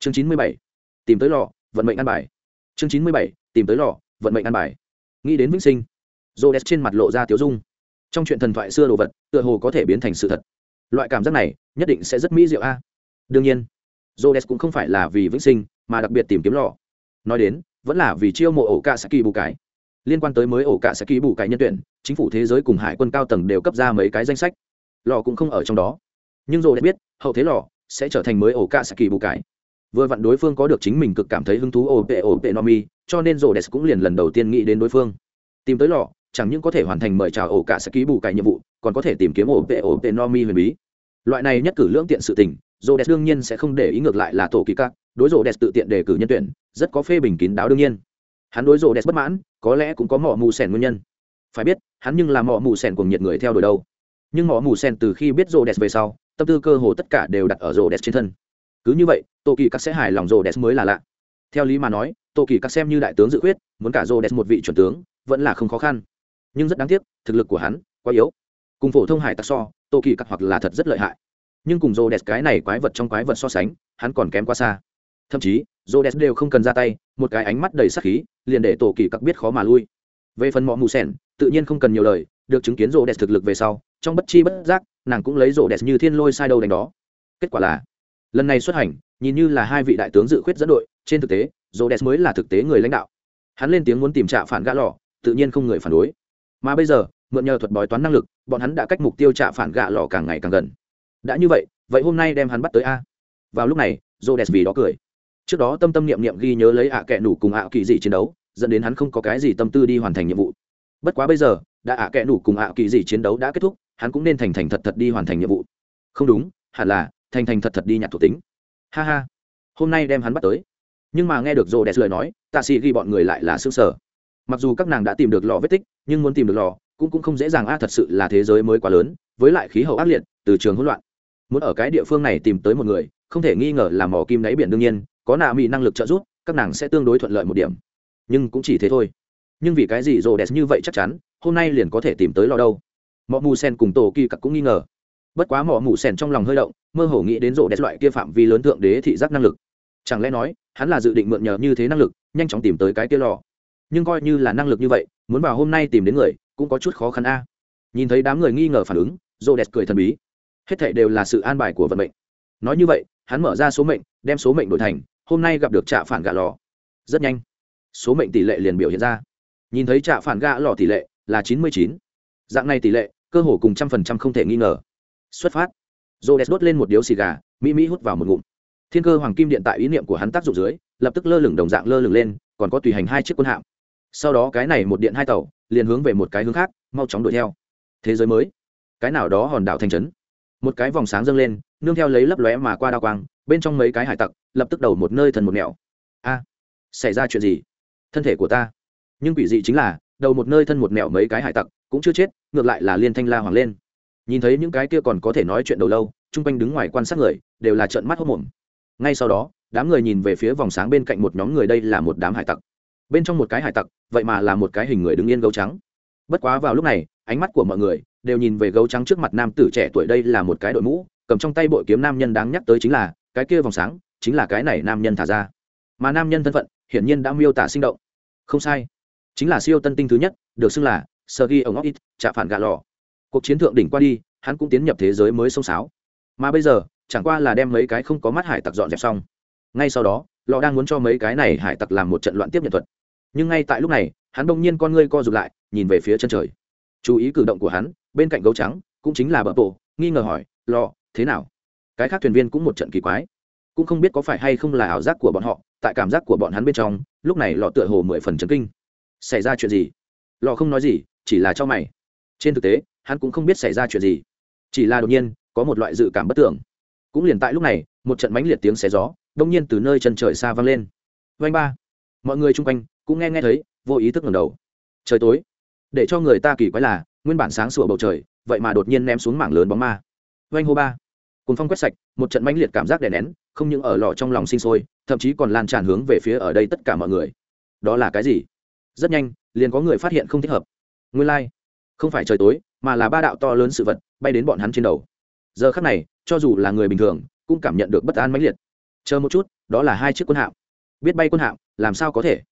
chương chín mươi bảy, tìm tới lò, vận mệnh ăn bài. Chương chín mươi bảy, tìm tới lò, vận mệnh ăn bài. Nghĩ đến vĩnh sinh rô đès trên mặt lộ ra tiếu dung. Trong chuyện thần thoại xưa đồ vật, tựa hồ có thể biến thành sự thật. Loại cảm giác này, nhất định sẽ rất mỹ diệu a. Đương nhiên rô đès cũng không phải là vì vĩnh sinh, mà đặc biệt tìm kiếm lò. Nói đến, vẫn là vì chiêu mộ ổ cả saki bù cái liên quan tới mới ổ cả saki bù cái nhân tuyển, chính phủ thế giới cùng hải quân cao tầng đều cấp ra mấy cái danh sách. Lò cũng không ở trong đó. Nhưng rô đès biết, hậu thế lò sẽ trở thành mới ổ cả saki bù cái vừa vặn đối phương có được chính mình cực cảm thấy hứng thú ổ tệ ổ no nomi cho nên rô đẹp cũng liền lần đầu tiên nghĩ đến đối phương. Tìm tới lò, chẳng những có thể hoàn thành mời chào ổ cả sẽ ký bù cái nhiệm vụ, còn có thể tìm kiếm ổ tệ ổ vệ nomi huyền bí. Loại này nhất cử lưỡng tiện sự tình rô đẹp đương nhiên sẽ không để ý ngược lại là tổ kỳ các, đối rô đẹp tự tiện đề cử nhân tuyển, rất có phê bình kín đáo đương nhiên. Hắn đối rô đẹp bất mãn, có lẽ cũng có mỏ mù sèn nguyên nhân. Phải biết, hắn nhưng là mỏ mù sèn cùng nhiệt người theo đuổi đâu. Nhưng mỏ mù sèn từ khi biết rô đẹp về sau, tâm tư cơ hồ tất cả đều đặt ở rô đẹp trên thân cứ như vậy tổ kỳ các sẽ hài lòng rô đès mới là lạ theo lý mà nói tổ kỳ các xem như đại tướng dự khuyết muốn cả rô đès một vị chuẩn tướng vẫn là không khó khăn nhưng rất đáng tiếc thực lực của hắn quá yếu cùng phổ thông hải tặc so tổ kỳ các hoặc là thật rất lợi hại nhưng cùng rô đès cái này quái vật trong quái vật so sánh hắn còn kém quá xa thậm chí rô đès đều không cần ra tay một cái ánh mắt đầy sắc khí liền để tổ kỳ các biết khó mà lui về phần mọ mù sẻn, tự nhiên không cần nhiều lời được chứng kiến rô đès thực lực về sau trong bất chi bất giác nàng cũng lấy rô đès như thiên lôi sai đâu đánh đó kết quả là lần này xuất hành, nhìn như là hai vị đại tướng dự khuyết dẫn đội, trên thực tế rô đẹp mới là thực tế người lãnh đạo. Hắn lên tiếng muốn tìm trạ phản gã lò, tự nhiên không người phản đối. Mà bây giờ, mượn nhờ thuật bói toán năng lực, bọn hắn đã cách mục tiêu trạ phản gã lò càng ngày càng gần. Đã như vậy vậy hôm nay đem hắn bắt tới a? Vào lúc này j o vì đó cười. Trước đó tâm tâm niệm niệm ghi nhớ lấy ạ à kệ nủ cùng ạ kỳ dị chiến đấu, dẫn đến hắn không có cái gì tâm tư đi hoàn thành nhiệm vụ. Bất quá bây giờ, đã ạ à kệ nủ cùng ạ kỳ dị chiến đấu đã kết thúc, hắn cũng nên thành thành thật thật đi hoàn thành nhiệm vụ. Không đúng, hẳn là thành thành thật thật đi nhặt thuộc tính. Ha ha. Hôm nay đem hắn bắt tới. Nhưng mà nghe được rô đẹp lời nói, tạ sĩ ghi bọn người lại là xương sở mặc dù các nàng đã tìm được lò vết tích, nhưng muốn tìm được lò cũng cũng không dễ dàng a, thật sự là thế giới mới quá lớn, với lại khí hậu ác liệt, từ trường hỗn loạn. Muốn ở cái địa phương này tìm tới một người, không thể nghi ngờ là mỏ kim đáy biển đương nhiên, có nạ mỹ năng lực trợ giúp, các nàng sẽ tương đối thuận lợi một điểm. Nhưng cũng chỉ thế thôi. Nhưng vì cái gì rồ đẹp như vậy chắc chắn, hôm nay liền có thể tìm tới lò đâu? Mọi mù sen cùng tổ kỳ cặc cũng nghi ngờ bất quá mỏ mù sèn trong lòng hơi động, mơ hồ nghĩ đến rộ đẹp loại kia phạm vi lớn thượng đế thị giác năng lực. Chẳng lẽ nói, hắn là dự định mượn nhờ như thế năng lực, nhanh chóng tìm tới cái kia lò? Nhưng coi như là năng lực như vậy, muốn vào hôm nay tìm đến người, cũng có chút khó khăn a. Nhìn thấy đám người nghi ngờ phản ứng, rộ đẹp cười thần bí. Hết thảy đều là sự an bài của vận mệnh. Nói như vậy, hắn mở ra số mệnh, đem số mệnh đổi thành, hôm nay gặp được trạ phản gạ lò. Rất nhanh, số mệnh tỷ lệ liền biểu hiện ra. Nhìn thấy trạ phản gạ lò tỷ lệ là chín mươi chín. Dạng này tỷ lệ, cơ hồ cùng trăm phần trăm không thể nghi ngờ xuất phát. Rô đès đốt lên một điếu xì gà, mỹ mỹ hút vào một ngụm. Thiên cơ hoàng kim điện tại ý niệm của hắn tác dụng dưới, lập tức lơ lửng đồng dạng lơ lửng lên, còn có tùy hành hai chiếc quân hạm. Sau đó cái này một điện hai tàu, liền hướng về một cái hướng khác, mau chóng đuổi theo. Thế giới mới. Cái nào đó hòn đảo thành trấn. Một cái vòng sáng dâng lên, nương theo lấy lấp lóe mà qua đao quang, bên trong mấy cái hải tặc, lập tức đầu một nơi thần một mẹo. A, xảy ra chuyện gì? Thân thể của ta. Nhưng quỷ dị chính là, đầu một nơi thân một mẹo mấy cái hải tặc, cũng chưa chết, ngược lại là liên thanh la hoàng lên nhìn thấy những cái kia còn có thể nói chuyện đầu lâu, chung quanh đứng ngoài quan sát người, đều là trợn mắt hốc mồm. Ngay sau đó, đám người nhìn về phía vòng sáng bên cạnh một nhóm người, đây là một đám hải tặc. Bên trong một cái hải tặc, vậy mà là một cái hình người đứng yên gấu trắng. Bất quá vào lúc này, ánh mắt của mọi người đều nhìn về gấu trắng trước mặt nam tử trẻ tuổi, đây là một cái đội mũ, cầm trong tay bội kiếm nam nhân đáng nhắc tới chính là, cái kia vòng sáng chính là cái này nam nhân thả ra. Mà nam nhân thân phận hiển nhiên đã miêu tả sinh động. Không sai, chính là siêu tân tinh thứ nhất, được xưng là sơ ghi ông óc ít chạ phản gà lò cuộc chiến thượng đỉnh qua đi, hắn cũng tiến nhập thế giới mới sông sáo. Mà bây giờ, chẳng qua là đem mấy cái không có mắt hải tặc dọn dẹp xong. Ngay sau đó lò đang muốn cho mấy cái này hải tặc làm một trận loạn tiếp nhận thuật. Nhưng ngay tại lúc này, hắn đông nhiên con ngươi co rụt lại, nhìn về phía chân trời. Chú ý cử động của hắn, bên cạnh gấu trắng, cũng chính là bờ bộ nghi ngờ hỏi lò thế nào? Cái khác thuyền viên cũng một trận kỳ quái. Cũng không biết có phải hay không là ảo giác của bọn họ, tại cảm giác của bọn hắn bên trong, lúc này lò tựa hồ mười phần chấn kinh. Xảy ra chuyện gì? Lò không nói gì, chỉ là cho mày. Trên thực tế hắn cũng không biết xảy ra chuyện gì. Chỉ là đột nhiên, có một loại dự cảm bất tưởng. Cũng liền tại lúc này, một trận mãnh liệt tiếng xé gió, đông nhiên từ nơi chân trời xa vang lên. Vanh ba. Mọi người chung quanh cũng nghe nghe thấy, vô ý thức ngầm đầu. Trời tối. Để cho người ta kỳ quái là, nguyên bản sáng sủa bầu trời, vậy mà đột nhiên ném xuống mảng lớn bóng ma. Vanh hô ba. Cùng phong quét sạch, một trận mãnh liệt cảm giác đè nén, không những ở lò trong lòng sinh sôi, thậm chí còn lan tràn hướng về phía ở đây tất cả mọi người. Đó là cái gì? Rất nhanh, liền có người phát hiện không thích hợp. Nguyên lai、like không phải trời tối, mà là ba đạo to lớn sự vật bay đến bọn hắn trên đầu. Giờ khắc này, cho dù là người bình thường, cũng cảm nhận được bất an mãnh liệt. Chờ một chút, đó là hai chiếc quân hạm. Biết bay quân hạm, làm sao có thể?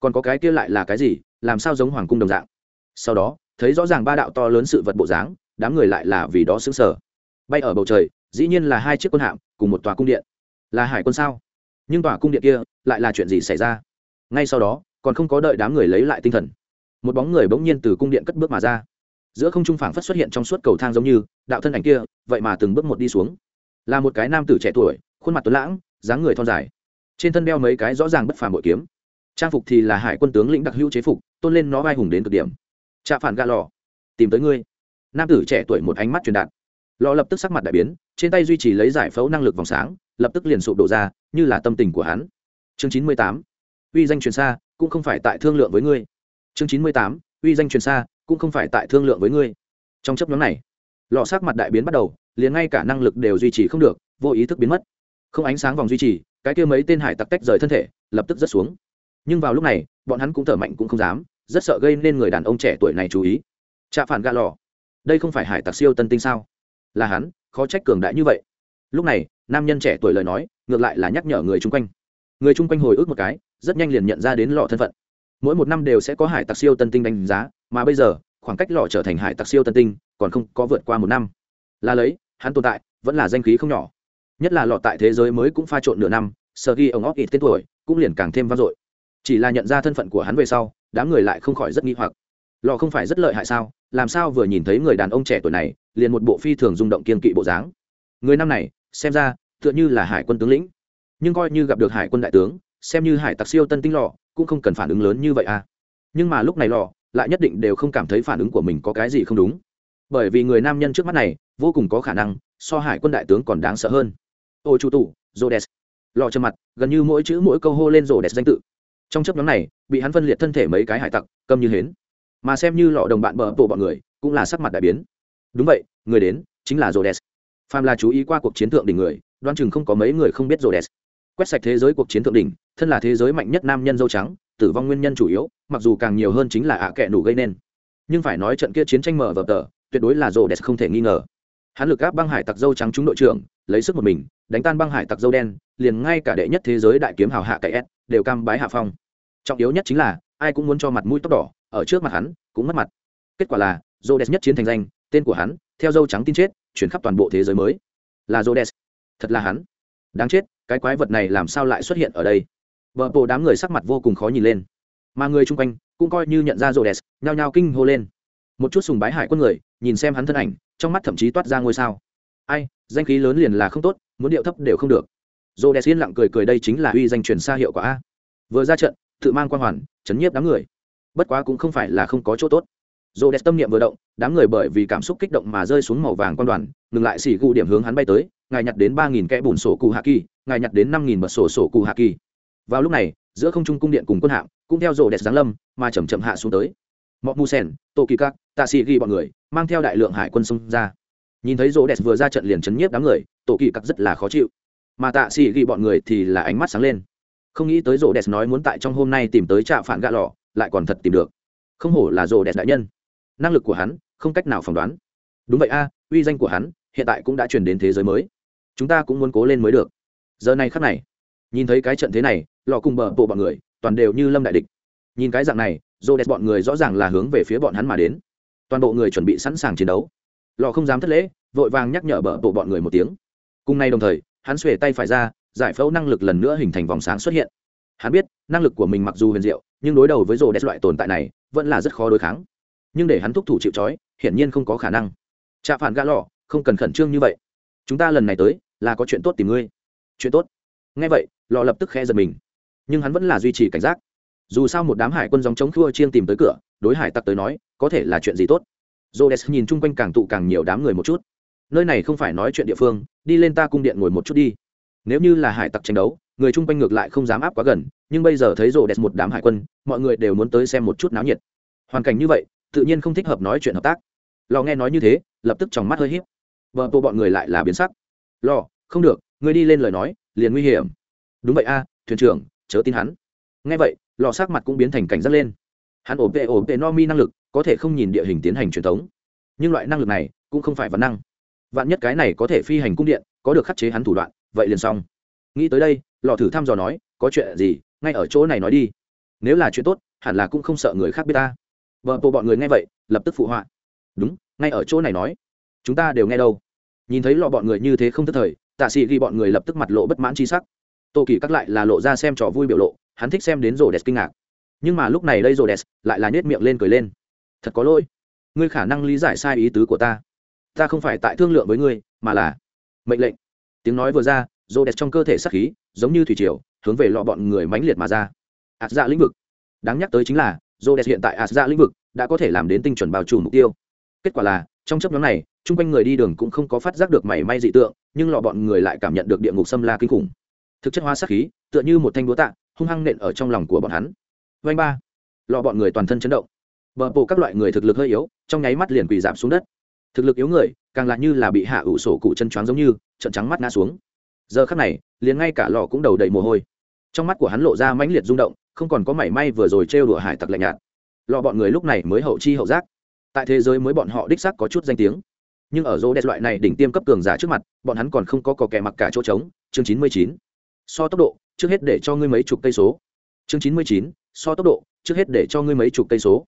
Còn có cái kia lại là cái gì, làm sao giống hoàng cung đồng dạng? Sau đó, thấy rõ ràng ba đạo to lớn sự vật bộ dáng, đám người lại là vì đó xứng sở bay ở bầu trời, dĩ nhiên là hai chiếc quân hạm cùng một tòa cung điện. Là hải quân sao? Nhưng tòa cung điện kia, lại là chuyện gì xảy ra? Ngay sau đó, còn không có đợi đám người lấy lại tinh thần. Một bóng người bỗng nhiên từ cung điện cất bước mà ra giữa không trung phảng phất xuất hiện trong suốt cầu thang giống như, đạo thân ảnh kia, vậy mà từng bước một đi xuống. Là một cái nam tử trẻ tuổi, khuôn mặt tuấn lãng, dáng người thon dài. Trên thân đeo mấy cái rõ ràng bất phàm bội kiếm. Trang phục thì là hải quân tướng lĩnh đặc hữu chế phục, tôn lên nó vai hùng đến cực điểm. Trạ phản gà lò. Tìm tới ngươi. Nam tử trẻ tuổi một ánh mắt truyền đạt. Lò lập tức sắc mặt đại biến, trên tay duy trì lấy giải phẫu năng lực vòng sáng, lập tức liền sụp đổ ra, như là tâm tình của hắn. Chương chín mươi tám. Uy danh truyền xa, cũng không phải tại thương lượng với ngươi. Chương chín mươi tám. Uy danh truyền xa cũng không phải tại thương lượng với ngươi. Trong chấp nhóm này lò sắc mặt đại biến bắt đầu, liền ngay cả năng lực đều duy trì không được, vô ý thức biến mất. Không ánh sáng vòng duy trì, cái kia mấy tên hải tặc tách rời thân thể, lập tức rớt xuống. Nhưng vào lúc này, bọn hắn cũng thở mạnh cũng không dám, rất sợ gây nên người đàn ông trẻ tuổi này chú ý. Trạ phản gạ lò đây không phải hải tặc siêu tân tinh sao? Là hắn, khó trách cường đại như vậy. Lúc này, nam nhân trẻ tuổi lời nói, ngược lại là nhắc nhở người chung quanh. Người chung quanh hồi ức một cái, rất nhanh liền nhận ra đến lò thân phận mỗi một năm đều sẽ có hải tặc siêu tân tinh đánh giá, mà bây giờ, khoảng cách lò trở thành hải tặc siêu tân tinh còn không có vượt qua một năm. Là lấy, hắn tồn tại, vẫn là danh khí không nhỏ. Nhất là lọ tại thế giới mới cũng pha trộn nửa năm sơ ghi ông óc ít tên tuổi, cũng liền càng thêm vang dội. Chỉ là nhận ra thân phận của hắn về sau, đám người lại không khỏi rất nghi hoặc. Lò không phải rất lợi hại sao? Làm sao vừa nhìn thấy người đàn ông trẻ tuổi này, liền một bộ phi thường rung động kiên kỵ bộ dáng? Người năm này, xem ra, tựa như là hải quân tướng lĩnh. Nhưng coi như gặp được hải quân đại tướng, xem như hải tặc siêu tân tinh lò cũng không cần phản ứng lớn như vậy à. Nhưng mà lúc này lò, lại nhất định đều không cảm thấy phản ứng của mình có cái gì không đúng. Bởi vì người nam nhân trước mắt này, vô cùng có khả năng, so hải quân đại tướng còn đáng sợ hơn. Ô chủ tụ jodes lò trầm mặt, gần như mỗi chữ mỗi câu hô lên jodes danh tự. Trong chấp nhóm này, bị hắn phân liệt thân thể mấy cái hải tặc câm như hến. Mà xem như lọ đồng bạn bờ bộ bọn người, cũng là sắc mặt đại biến. Đúng vậy, người đến, chính là jodes phàm là chú ý qua cuộc chiến thượng đỉnh người đoan chừng không có mấy người không biết jodes quét sạch thế giới cuộc chiến thượng đỉnh thân là thế giới mạnh nhất nam nhân dâu trắng, tử vong nguyên nhân chủ yếu, mặc dù càng nhiều hơn chính là ạ à kệ nủ gây nên. Nhưng phải nói trận kia chiến tranh mở vở tờ, tuyệt đối là rồ đẹp không thể nghi ngờ. Hắn lực áp băng hải tặc dâu trắng trúng đội trưởng, lấy sức một mình, đánh tan băng hải tặc dâu đen, liền ngay cả đệ nhất thế giới đại kiếm hào hạ cậy s, đều cam bái hạ phong. Trọng yếu nhất chính là, ai cũng muốn cho mặt mũi tóc đỏ, ở trước mặt hắn, cũng mất mặt. Kết quả là rô nhất chiến thành danh, tên của hắn, theo dâu trắng tin chết, chuyển khắp toàn bộ thế giới mới. Là rô thật là hắn. Đáng chết, cái quái vật này làm sao lại xuất hiện ở đây? Vợ bộ đám người sắc mặt vô cùng khó nhìn lên. Mà người chung quanh cũng coi như nhận ra rô nhao nhao kinh hô lên. Một chút sùng bái hải quân người, nhìn xem hắn thân ảnh, trong mắt thậm chí toát ra ngôi sao. Ai, danh khí lớn liền là không tốt, muốn điệu thấp đều không được. Rô đès yên lặng cười cười đây chính là uy danh truyền xa hiệu quả a. Vừa ra trận, tự mang quan hoàn, chấn nhiếp đám người. Bất quá cũng không phải là không có chỗ tốt. Rô đès tâm niệm vừa động, đám người bởi vì cảm xúc kích động mà rơi xuống màu vàng quan đoàn, ngừng lại xỉ gù điểm hướng hắn bay tới, ngài nhặt đến ba nghìn kẽ bùn sổ cụ hạ kỳ, ngài nhặt đến năm nghìn bật sổ sổ cụ hạ kỳ vào lúc này, giữa không trung cung điện cùng quân hạm cũng theo rổ đẹp giáng lâm, mà chầm chậm hạ xuống tới. Mọc mu sen tô kỳ các, tạ sĩ ghi bọn người mang theo đại lượng hải quân xông ra. Nhìn thấy rổ đẹp vừa ra trận liền chấn nhiếp đám người tổ kỳ các rất là khó chịu. Mà tạ sĩ ghi bọn người thì là ánh mắt sáng lên. Không nghĩ tới rổ đẹp nói muốn tại trong hôm nay tìm tới trạm phản gạ lò, lại còn thật tìm được. Không hổ là rổ đẹp đại nhân. Năng lực của hắn, không cách nào phỏng đoán. Đúng vậy a, uy danh của hắn hiện tại cũng đã truyền đến thế giới mới. Chúng ta cũng muốn cố lên mới được. Giờ này khắc này, nhìn thấy cái trận thế này lò cùng bờ bộ bọn người, toàn đều như lâm đại địch. Nhìn cái dạng này rô đẹp bọn người rõ ràng là hướng về phía bọn hắn mà đến. Toàn bộ người chuẩn bị sẵn sàng chiến đấu. Lò không dám thất lễ, vội vàng nhắc nhở bờ bộ bọn người một tiếng. Cùng nay đồng thời, hắn xuề tay phải ra, giải phẫu năng lực lần nữa hình thành vòng sáng xuất hiện. Hắn biết, năng lực của mình mặc dù huyền diệu, nhưng đối đầu với rô đẹp loại tồn tại này, vẫn là rất khó đối kháng. Nhưng để hắn thúc thủ chịu trói, hiển nhiên không có khả năng. Trạ phản gã lò, không cần khẩn trương như vậy. Chúng ta lần này tới, là có chuyện tốt tìm ngươi. Chuyện tốt. Ngay vậy, lò lập tức khe giật mình nhưng hắn vẫn là duy trì cảnh giác. Dù sao một đám hải quân dòng chống khua chiên tìm tới cửa, đối hải tặc tới nói, có thể là chuyện gì tốt? Jodes nhìn chung quanh càng tụ càng nhiều đám người một chút. Nơi này không phải nói chuyện địa phương, đi lên ta cung điện ngồi một chút đi. Nếu như là hải tặc tranh đấu, người chung quanh ngược lại không dám áp quá gần, nhưng bây giờ thấy rộ đẹp một đám hải quân, mọi người đều muốn tới xem một chút náo nhiệt. Hoàn cảnh như vậy, tự nhiên không thích hợp nói chuyện hợp tác. Lò nghe nói như thế, lập tức trong mắt hơi hiếp vợ bộ bọn người lại là biến sắc. Lò, không được người đi lên lời nói, liền nguy hiểm. Đúng vậy a, thuyền trưởng chớ tin hắn. Nghe vậy, lò sắc mặt cũng biến thành cảnh giác lên. Hắn ổn vệ ổn vệ no mi năng lực, có thể không nhìn địa hình tiến hành truyền thống. Nhưng loại năng lực này cũng không phải văn năng. Vạn nhất cái này có thể phi hành cung điện, có được khắc chế hắn thủ đoạn, vậy liền xong. Nghĩ tới đây, lò thử thăm dò nói, có chuyện gì, ngay ở chỗ này nói đi. Nếu là chuyện tốt, hẳn là cũng không sợ người khác biết ta. Vợ bộ bọn người nghe vậy, lập tức phụ họa. Đúng, ngay ở chỗ này nói. Chúng ta đều nghe đâu. Nhìn thấy lọ bọn người như thế không thất thời, tạ sĩ ghi bọn người lập tức mặt lộ bất mãn chi sắc tô kỳ cắt lại là lộ ra xem trò vui biểu lộ, hắn thích xem đến rổ đẹp kinh ngạc. Nhưng mà lúc này đây rổ đẹp lại là nhét miệng lên cười lên. Thật có lỗi, ngươi khả năng lý giải sai ý tứ của ta. Ta không phải tại thương lượng với ngươi, mà là mệnh lệnh. Tiếng nói vừa ra rổ đẹp trong cơ thể sắc khí giống như thủy triều, hướng về lọ bọn người mãnh liệt mà ra. Ạt dạ lĩnh vực. Đáng nhắc tới chính là rổ đẹp hiện tại ạt dạ lĩnh vực đã có thể làm đến tinh chuẩn bao trùm mục tiêu. Kết quả là, trong chấp nhóm này, chung quanh người đi đường cũng không có phát giác được mảy may dị tượng, nhưng lọ bọn người lại cảm nhận được địa ngục xâm la kinh khủng thực chất hóa sát khí, tựa như một thanh búa tạ, hung hăng nện ở trong lòng của bọn hắn. Vanh ba, lọ bọn người toàn thân chấn động. Bờ bộ các loại người thực lực hơi yếu, trong nháy mắt liền quỳ giảm xuống đất. Thực lực yếu người, càng lại như là bị hạ ủ sổ cụ chân choáng giống như trận trắng mắt ngã xuống. Giờ khắc này, liền ngay cả lò cũng đầu đầy mồ hôi. Trong mắt của hắn lộ ra mãnh liệt rung động, không còn có mảy may vừa rồi trêu đùa hải tặc lạnh nhạt. Lọ bọn người lúc này mới hậu chi hậu giác. Tại thế giới mới bọn họ đích xác có chút danh tiếng. Nhưng ở rô đẹp loại này đỉnh tiêm cấp cường giả trước mặt, bọn hắn còn không có cò kẻ mặc cả chỗ trống. Chương chín mươi chín so tốc độ, trước hết để cho ngươi mấy chục cây số. Chương chín mươi chín, so tốc độ, trước hết để cho ngươi mấy chục cây số.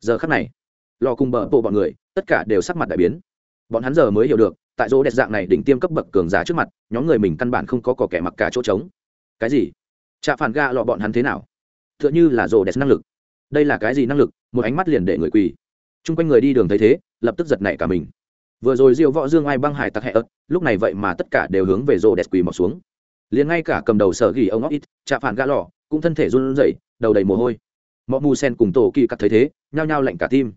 Giờ khắc này, lò cùng bờ bộ bọn người, tất cả đều sắc mặt đại biến. Bọn hắn giờ mới hiểu được, tại rô đẹp dạng này đỉnh tiêm cấp bậc cường giả trước mặt, nhóm người mình căn bản không có cò kẻ mặc cả chỗ trống. Cái gì? Chạ phản ga lọ bọn hắn thế nào? T h ư ợ n h ư là rô đẹp năng lực. Đây là cái gì năng lực? Một ánh mắt liền để người quỳ. T r u n g quanh người đi đường thấy thế, lập tức giật nảy cả mình. Vừa rồi diệu võ dương ai băng hải tặc hẹ ớt, lúc này vậy mà tất cả đều hướng về rô đẹp quỳ mọc xuống liền ngay cả cầm đầu sở ghi ông óc ít chạ phản gã lò, cũng thân thể run rẩy, đầu đầy mồ hôi. Mọi mù sen cùng tổ kỳ cắt thấy thế, nhao nhao lạnh cả tim.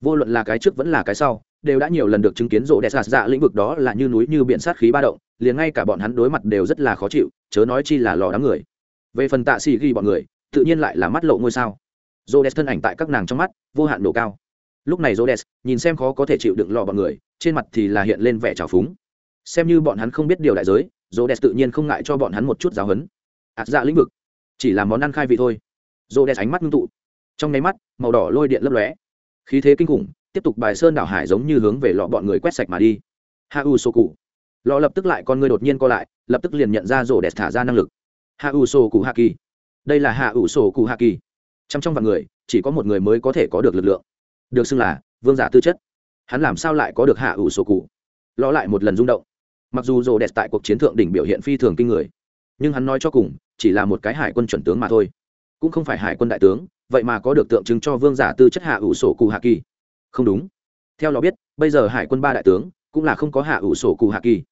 Vô luận là cái trước vẫn là cái sau, đều đã nhiều lần được chứng kiến rộ đẹp sạt dạ lĩnh vực đó là như núi như biển sát khí ba động, liền ngay cả bọn hắn đối mặt đều rất là khó chịu, chớ nói chi là lò đám người. Về phần tạ xì ghi bọn người, tự nhiên lại là mắt lộ ngôi sao. Rhodes thân ảnh tại các nàng trong mắt, vô hạn độ cao. Lúc này Rhodes nhìn xem khó có thể chịu đựng lò bọn người, trên mặt thì là hiện lên vẻ trào phúng. Xem như bọn hắn không biết điều đại giới Rhodes tự nhiên không ngại cho bọn hắn một chút giáo huấn. Ạt dạ lĩnh vực, chỉ là món ăn khai vị thôi. Rhodes ánh mắt ngưng tụ. Trong nháy mắt, màu đỏ lôi điện lấp lóe. Khí thế kinh khủng, tiếp tục bài sơn đảo hải giống như hướng về lọ bọn người quét sạch mà đi. Ha u soku lọ lập tức lại con người đột nhiên co lại, lập tức liền nhận ra rổ đẹp thả ra năng lực. Hạ u sô cụ hạ kỳ. Đây là hạ ủ sổ cụ hạ kỳ. Trong trong vạn người, chỉ có một người mới có thể có được lực lượng. Được xưng là vương giả tư chất. Hắn làm sao lại có được hạ ủ sổ cụ? Lo lại một lần rung động mặc dù rồ đẹp tại cuộc chiến thượng đỉnh biểu hiện phi thường kinh người, nhưng hắn nói cho cùng, chỉ là một cái hải quân chuẩn tướng mà thôi. Cũng không phải hải quân đại tướng, vậy mà có được tượng trưng cho vương giả tư chất hạ ủ sổ cụ hạ kỳ. Không đúng. Theo lò biết, bây giờ hải quân ba đại tướng, cũng là không có hạ ủ sổ cụ hạ kỳ.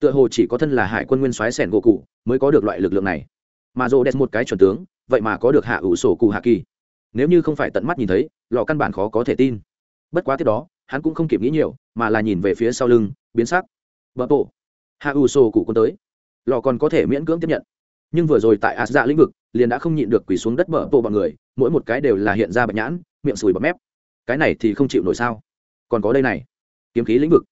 Tựa hồ chỉ có thân là hải quân nguyên soái sẻn gỗ cụ mới có được loại lực lượng này. Mà rô đẹp một cái chuẩn tướng, vậy mà có được hạ ủ sổ cụ hạ kỳ. Nếu như không phải tận mắt nhìn thấy, lò căn bản khó có thể tin. Bất quá tiếp đó, hắn cũng không kịp nghĩ nhiều, mà là nhìn về phía sau lưng, biến sắc. Bờ bộ hạ ủ sổ cụ quân tới. Lò còn có thể miễn cưỡng tiếp nhận. Nhưng vừa rồi tại ạt dạ lĩnh vực, liền đã không nhịn được quỳ xuống đất bờ bộ bọn người, mỗi một cái đều là hiện ra bạch nhãn, miệng sùi bọt mép. Cái này thì không chịu nổi sao? Còn có đây này. Kiếm khí lĩnh vực.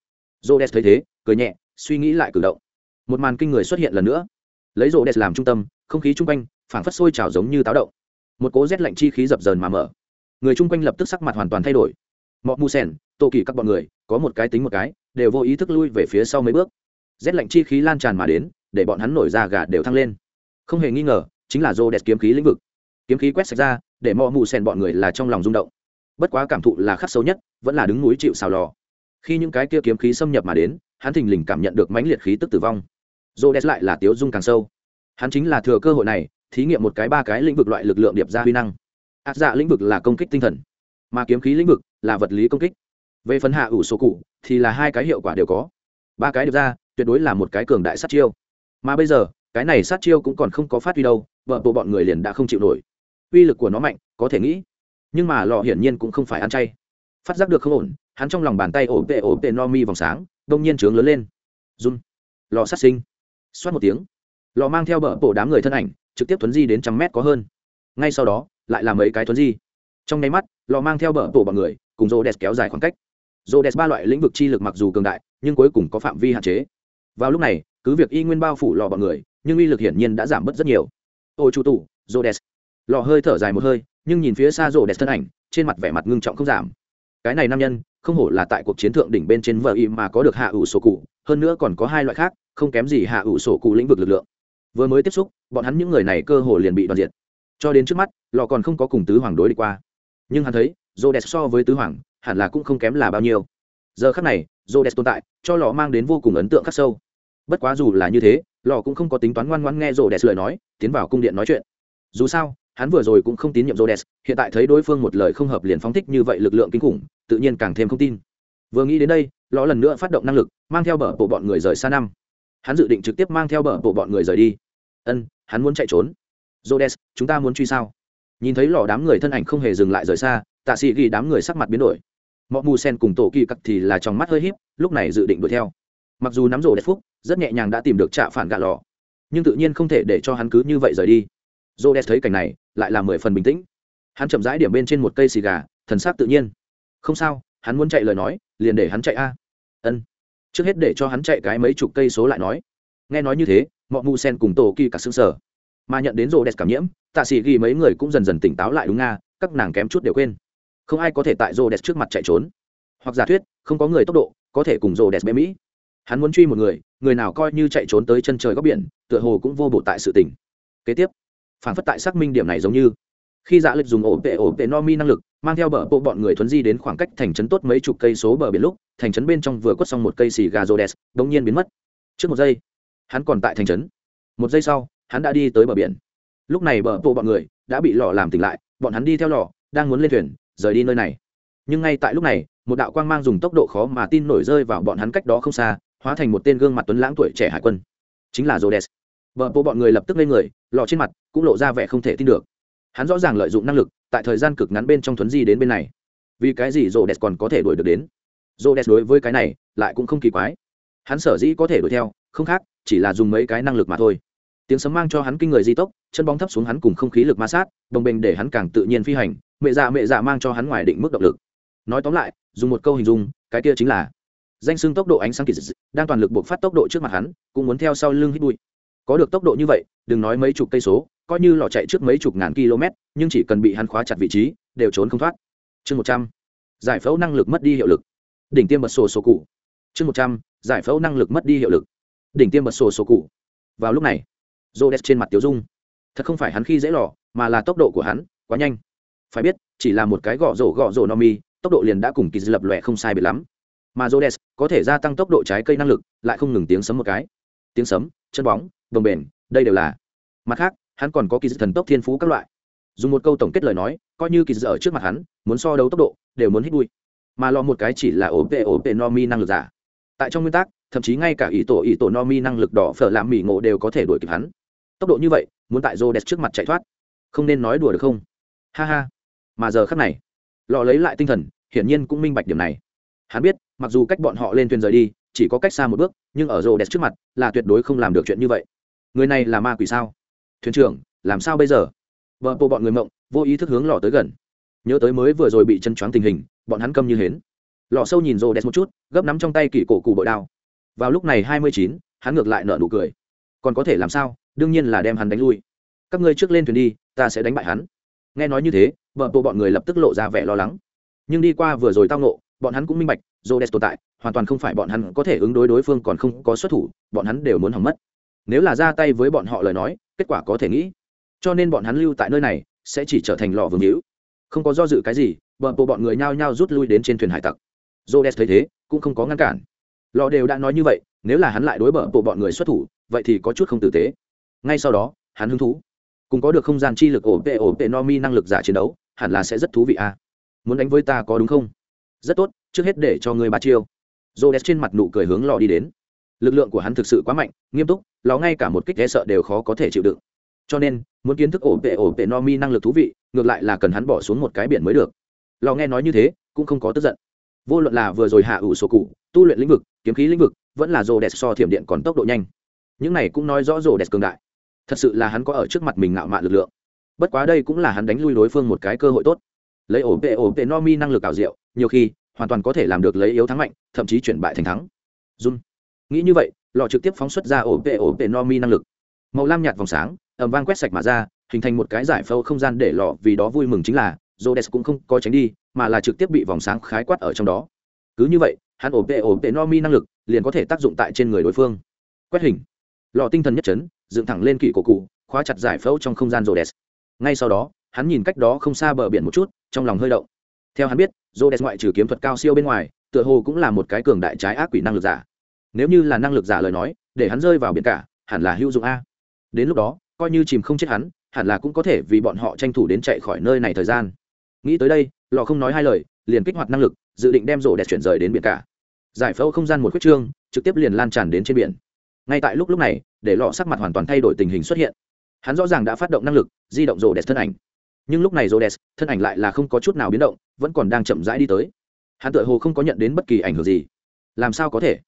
J o thấy thế, cười nhẹ, suy nghĩ lại cử động. Một màn kinh người xuất hiện lần nữa. Lấy rô đẹp làm trung tâm, không khí chung quanh, phảng phất sôi trào giống như táo động. Một cố rét lạnh chi khí dập dờn mà mở. Người chung quanh lập tức sắc mặt hoàn toàn thay đổi. Mọi mu sen tô kỳ các bọn người, có một cái tính một cái, đều vô ý thức lui về phía sau mấy bước rét lạnh chi khí lan tràn mà đến, để bọn hắn nổi ra gà đều thăng lên. Không hề nghi ngờ, chính là rô đẹp kiếm khí lĩnh vực. Kiếm khí quét sạch ra, để mò mù sen bọn người là trong lòng rung động. Bất quá cảm thụ là khắc sâu nhất, vẫn là đứng núi chịu xào lò. Khi những cái kia kiếm khí xâm nhập mà đến, hắn thình lình cảm nhận được mãnh liệt khí tức tử vong. Rô đẹp lại là tiếu dung càng sâu. Hắn chính là thừa cơ hội này, thí nghiệm một cái ba cái lĩnh vực loại lực lượng điệp ra huy năng. Áp dạ lĩnh vực là công kích tinh thần, mà kiếm khí lĩnh vực là vật lý công kích. Về phần hạ ủ số cụ, thì là hai cái hiệu quả đều có. Ba cái điệp ra tuyệt đối là một cái cường đại sát chiêu. Mà bây giờ, cái này sát chiêu cũng còn không có phát huy đâu, vợ bộ bọn người liền đã không chịu nổi. Uy lực của nó mạnh, có thể nghĩ. Nhưng mà lọ hiển nhiên cũng không phải ăn chay. Phát giác được không ổn, hắn trong lòng bàn tay ổ tệ ổ tệ no mi vòng sáng, đông nhiên trướng lớn lên. Run. Lò sát sinh. Xoát một tiếng. Lò mang theo bờ bộ đám người thân ảnh, trực tiếp thuấn di đến trăm mét có hơn. Ngay sau đó, lại là mấy cái thuấn di. Trong nháy mắt lò mang theo bờ bộ bọn người, cùng rô đès kéo dài khoảng cách. Rô đès ba loại lĩnh vực chi lực mặc dù cường đại, nhưng cuối cùng có phạm vi hạn chế vào lúc này, cứ việc y nguyên bao phủ lò bọn người, nhưng uy lực hiển nhiên đã giảm bớt rất nhiều. Ô, chủ tủ rô đès lò hơi thở dài một hơi, nhưng nhìn phía xa rô đès thân ảnh, trên mặt vẻ mặt ngưng trọng không giảm. Cái này nam nhân, không hổ là tại cuộc chiến thượng đỉnh bên trên vợ y mà có được hạ ủ sổ cụ, hơn nữa còn có hai loại khác, không kém gì hạ ủ sổ cụ lĩnh vực lực lượng. Vừa mới tiếp xúc, bọn hắn những người này cơ hồ liền bị đoàn diệt. Cho đến trước mắt, lò còn không có cùng tứ hoàng đối đi qua. Nhưng hắn thấy rô đẹp so với tứ hoàng, hẳn là cũng không kém là bao nhiêu. Giờ khắc này rô đẹp tồn tại, cho lò mang đến vô cùng ấn tượng khắc sâu bất quá dù là như thế lò cũng không có tính toán ngoan ngoan nghe rô đès lời nói tiến vào cung điện nói chuyện dù sao hắn vừa rồi cũng không tín nhiệm rô đès hiện tại thấy đối phương một lời không hợp liền phóng thích như vậy lực lượng kinh khủng tự nhiên càng thêm không tin vừa nghĩ đến đây lò lần nữa phát động năng lực mang theo bờ bộ bọn người rời xa năm hắn dự định trực tiếp mang theo bờ bộ bọn người rời đi ân hắn muốn chạy trốn Rhodes, chúng ta muốn truy sao? Nhìn thấy lò đám người thân ảnh không hề dừng lại rời xa, Tạ Sĩ ghi đám người sắc mặt biến đổi. mọi Mù Sen cùng Tổ Kỳ Cắt thì là trong mắt hơi híp, lúc này dự định đuổi theo. Mặc dù nắm rổ đẹp phúc, rất nhẹ nhàng đã tìm được trạ phản gạ lò, nhưng tự nhiên không thể để cho hắn cứ như vậy rời đi. Rhodes thấy cảnh này, lại là mười phần bình tĩnh. Hắn chậm rãi điểm bên trên một cây xì gà, thần sắc tự nhiên. Không sao, hắn muốn chạy lời nói, liền để hắn chạy a. Ân. Trước hết để cho hắn chạy cái mấy chục cây số lại nói. Nghe nói như thế, mọi Mù Sen cùng Tổ Kỳ cả xương sờ mà nhận đến rô đẹp cảm nhiễm tạ sĩ ghi mấy người cũng dần dần tỉnh táo lại đúng nga các nàng kém chút đều quên không ai có thể tại rô đẹp trước mặt chạy trốn hoặc giả thuyết không có người tốc độ có thể cùng rô đẹp bê mỹ hắn muốn truy một người người nào coi như chạy trốn tới chân trời góc biển, tựa hồ cũng vô bộ tại sự tỉnh kế tiếp, phản phất tại xác minh điểm này giống như, khi dạ lịch dùng ổ vệ ổ vệ no mi năng lực, mang theo bờ bộ bọn người thuấn di đến khoảng cách thành trấn tốt mấy chục cây số bờ biển lúc, thành trấn bên trong vừa quất xong một cây xì gà rô đèn đ ỗ n g nhiên biến mất. Trước một giây, hắn còn tại thành trấn. Một giây sau, hắn đã đi tới bờ biển. Lúc này bờ bộ bọn người đã bị lò làm tỉnh lại, bọn hắn đi theo lò, đang muốn lên thuyền, rời đi nơi này. Nhưng ngay tại lúc này, một đạo quang mang dùng tốc độ khó mà tin nổi rơi vào bọn hắn cách đó không xa hóa thành một tên gương mặt tuấn lãng tuổi trẻ hải quân chính là Rhodes. vợ bộ bọn người lập tức lên người, lò trên mặt cũng lộ ra vẻ không thể tin được. Hắn rõ ràng lợi dụng năng lực, tại thời gian cực ngắn bên trong thuấn di đến bên này. Vì cái gì Rhodes còn có thể đuổi được đến? Rhodes đối với cái này lại cũng không kỳ quái. Hắn sở dĩ có thể đuổi theo, không khác, chỉ là dùng mấy cái năng lực mà thôi tiếng sấm mang cho hắn kinh người di tốc chân bóng thấp xuống hắn cùng không khí lực ma sát đồng bình để hắn càng tự nhiên phi hành mẹ dạ mẹ dạ mang cho hắn ngoài định mức động lực nói tóm lại dùng một câu hình dung cái kia chính là danh xưng tốc độ ánh sáng kỳ dị đang toàn lực buộc phát tốc độ trước mặt hắn cũng muốn theo sau lưng hít bụi có được tốc độ như vậy đừng nói mấy chục cây số coi như lò chạy trước mấy chục ngàn km nhưng chỉ cần bị hắn khóa chặt vị trí đều trốn không thoát chương một trăm giải phẫu năng lực mất đi hiệu lực đỉnh tiêm bật sổ sổ cụ chương một trăm giải phẫu năng lực mất đi hiệu lực đỉnh tiêm bật sổ sổ cụ vào lúc này Rhodes trên mặt tiểu dung. Thật không phải hắn khi dễ lò, mà là tốc độ của hắn quá nhanh. Phải biết, chỉ là một cái gõ rổ gõ rổ Nomi, tốc độ liền đã cùng kỳ lập lòe không sai biệt lắm. Mà Rhodes có thể gia tăng tốc độ trái cây năng lực, lại không ngừng tiếng sấm một cái. Tiếng sấm, chân bóng, đồng bền, đây đều là. Mặt khác, hắn còn có kỳ thần tốc thiên phú các loại. Dùng một câu tổng kết lời nói, coi như kỳ ở trước mặt hắn, muốn so đấu tốc độ, đều muốn hít bụi. Mà lo một cái chỉ là ổ vệ ổ vệ Nomi năng lực giả. Tại trong nguyên tắc, thậm chí ngay cả ý tổ ý tổ Nomi năng lực đỏ phở làm mỉ ngộ đều có thể đuổi kịp hắn tốc độ như vậy muốn tại rô đẹp trước mặt chạy thoát không nên nói đùa được không ha ha mà giờ khắc này lò lấy lại tinh thần hiển nhiên cũng minh bạch điểm này hắn biết, mặc dù cách bọn họ lên thuyền rời đi, chỉ có cách xa một bước, nhưng ở rô đẹp trước mặt, là tuyệt đối không làm được chuyện như vậy. Người này là ma quỷ sao? Thuyền trưởng, làm sao bây giờ? Vợ bộ bọn người mộng, vô ý thức hướng lò tới gần. Nhớ tới mới vừa rồi bị chân choáng tình hình, bọn hắn câm như hến. Lò sâu nhìn rô đẹp một chút, gấp nắm trong tay kỷ cổ cụ bội đao. Vào lúc này hai mươi chín, hắn ngược lại nợ nụ cười. Còn có thể làm sao? Đương nhiên là đem hắn đánh lui. Các ngươi trước lên thuyền đi, ta sẽ đánh bại hắn. Nghe nói như thế, vợ bộ bọn người lập tức lộ ra vẻ lo lắng. Nhưng đi qua vừa rồi tao nộ bọn hắn cũng minh bạch, Rhodes tồn tại, hoàn toàn không phải bọn hắn có thể ứng đối đối phương còn không có xuất thủ, bọn hắn đều muốn hỏng mất. Nếu là ra tay với bọn họ lời nói, kết quả có thể nghĩ. Cho nên bọn hắn lưu tại nơi này, sẽ chỉ trở thành lò vương hữu. Không có do dự cái gì, bọn bộ bọn người nhao nhao rút lui đến trên thuyền hải tặc. Rhodes thấy thế, cũng không có ngăn cản. Lò đều đã nói như vậy, nếu là hắn lại đối bờ bộ bọn người xuất thủ, vậy thì có chút không tử tế. Ngay sau đó, hắn hứng thú. Cùng có được không gian chi lực ổ tệ ổ tệ no mi năng lực giả chiến đấu, hẳn là sẽ rất thú vị à. Muốn đánh với ta có đúng không? Rất tốt, trước hết để cho ngươi ba chiêu. Rô đès trên mặt nụ cười hướng lò đi đến. Lực lượng của hắn thực sự quá mạnh, nghiêm túc, lò ngay cả một kích e sợ đều khó có thể chịu đựng. Cho nên, muốn kiến thức ổ vệ ổ vệ no mi năng lực thú vị, ngược lại là cần hắn bỏ xuống một cái biển mới được. Lò nghe nói như thế, cũng không có tức giận. Vô luận là vừa rồi hạ ủ sổ cụ, tu luyện lĩnh vực, kiếm khí lĩnh vực, vẫn là rô đẹp so thiểm điện còn tốc độ nhanh. Những này cũng nói rõ rô đẹp cường đại. Thật sự là hắn có ở trước mặt mình ngạo mạn lực lượng. Bất quá đây cũng là hắn đánh lui đối phương một cái cơ hội tốt lấy ổ vệ ổ vệ no mi năng lực ảo diệu, nhiều khi, hoàn toàn có thể làm được lấy yếu thắng mạnh, thậm chí chuyển bại thành thắng. Jun. nghĩ như vậy lọ trực tiếp phóng xuất ra ổ vệ ổ vệ no mi năng lực. Màu lam nhạt vòng sáng ẩm vang quét sạch mà ra, hình thành một cái giải phẫu không gian để lọ vì đó vui mừng chính là, Rhodes cũng không có tránh đi, mà là trực tiếp bị vòng sáng khái quát ở trong đó. Cứ như vậy, hắn ổ vệ ổ vệ no mi năng lực liền có thể tác dụng tại trên người đối phương. Quét hình. Lọ tinh thần nhất chấn, dựng thẳng lên kỵ cổ cụ, khóa chặt giải phẫu trong không gian rô đès ngay sau đó hắn nhìn cách đó không xa bờ biển một chút, trong lòng hơi động. Theo hắn biết rô đès ngoại trừ kiếm thuật cao siêu bên ngoài, tựa hồ cũng là một cái cường đại trái ác quỷ năng lực giả. Nếu như là năng lực giả lời nói, để hắn rơi vào biển cả, hẳn là hữu dụng a. Đến lúc đó, coi như chìm không chết hắn, hẳn là cũng có thể vì bọn họ tranh thủ đến chạy khỏi nơi này thời gian. Nghĩ tới đây, lò không nói hai lời, liền kích hoạt năng lực, dự định đem rổ đẹp chuyển rời đến biển cả. Giải phẫu không gian một khuyết trương, trực tiếp liền lan tràn đến trên biển. Ngay tại lúc lúc này, để lọ sắc mặt hoàn toàn thay đổi tình hình xuất hiện. Hắn rõ ràng đã phát động năng lực, di động rổ đẹp thân ảnh nhưng lúc này Rhodes, thân ảnh lại là không có chút nào biến động, vẫn còn đang chậm rãi đi tới. Hắn tựa hồ không có nhận đến bất kỳ ảnh hưởng gì. Làm sao có thể?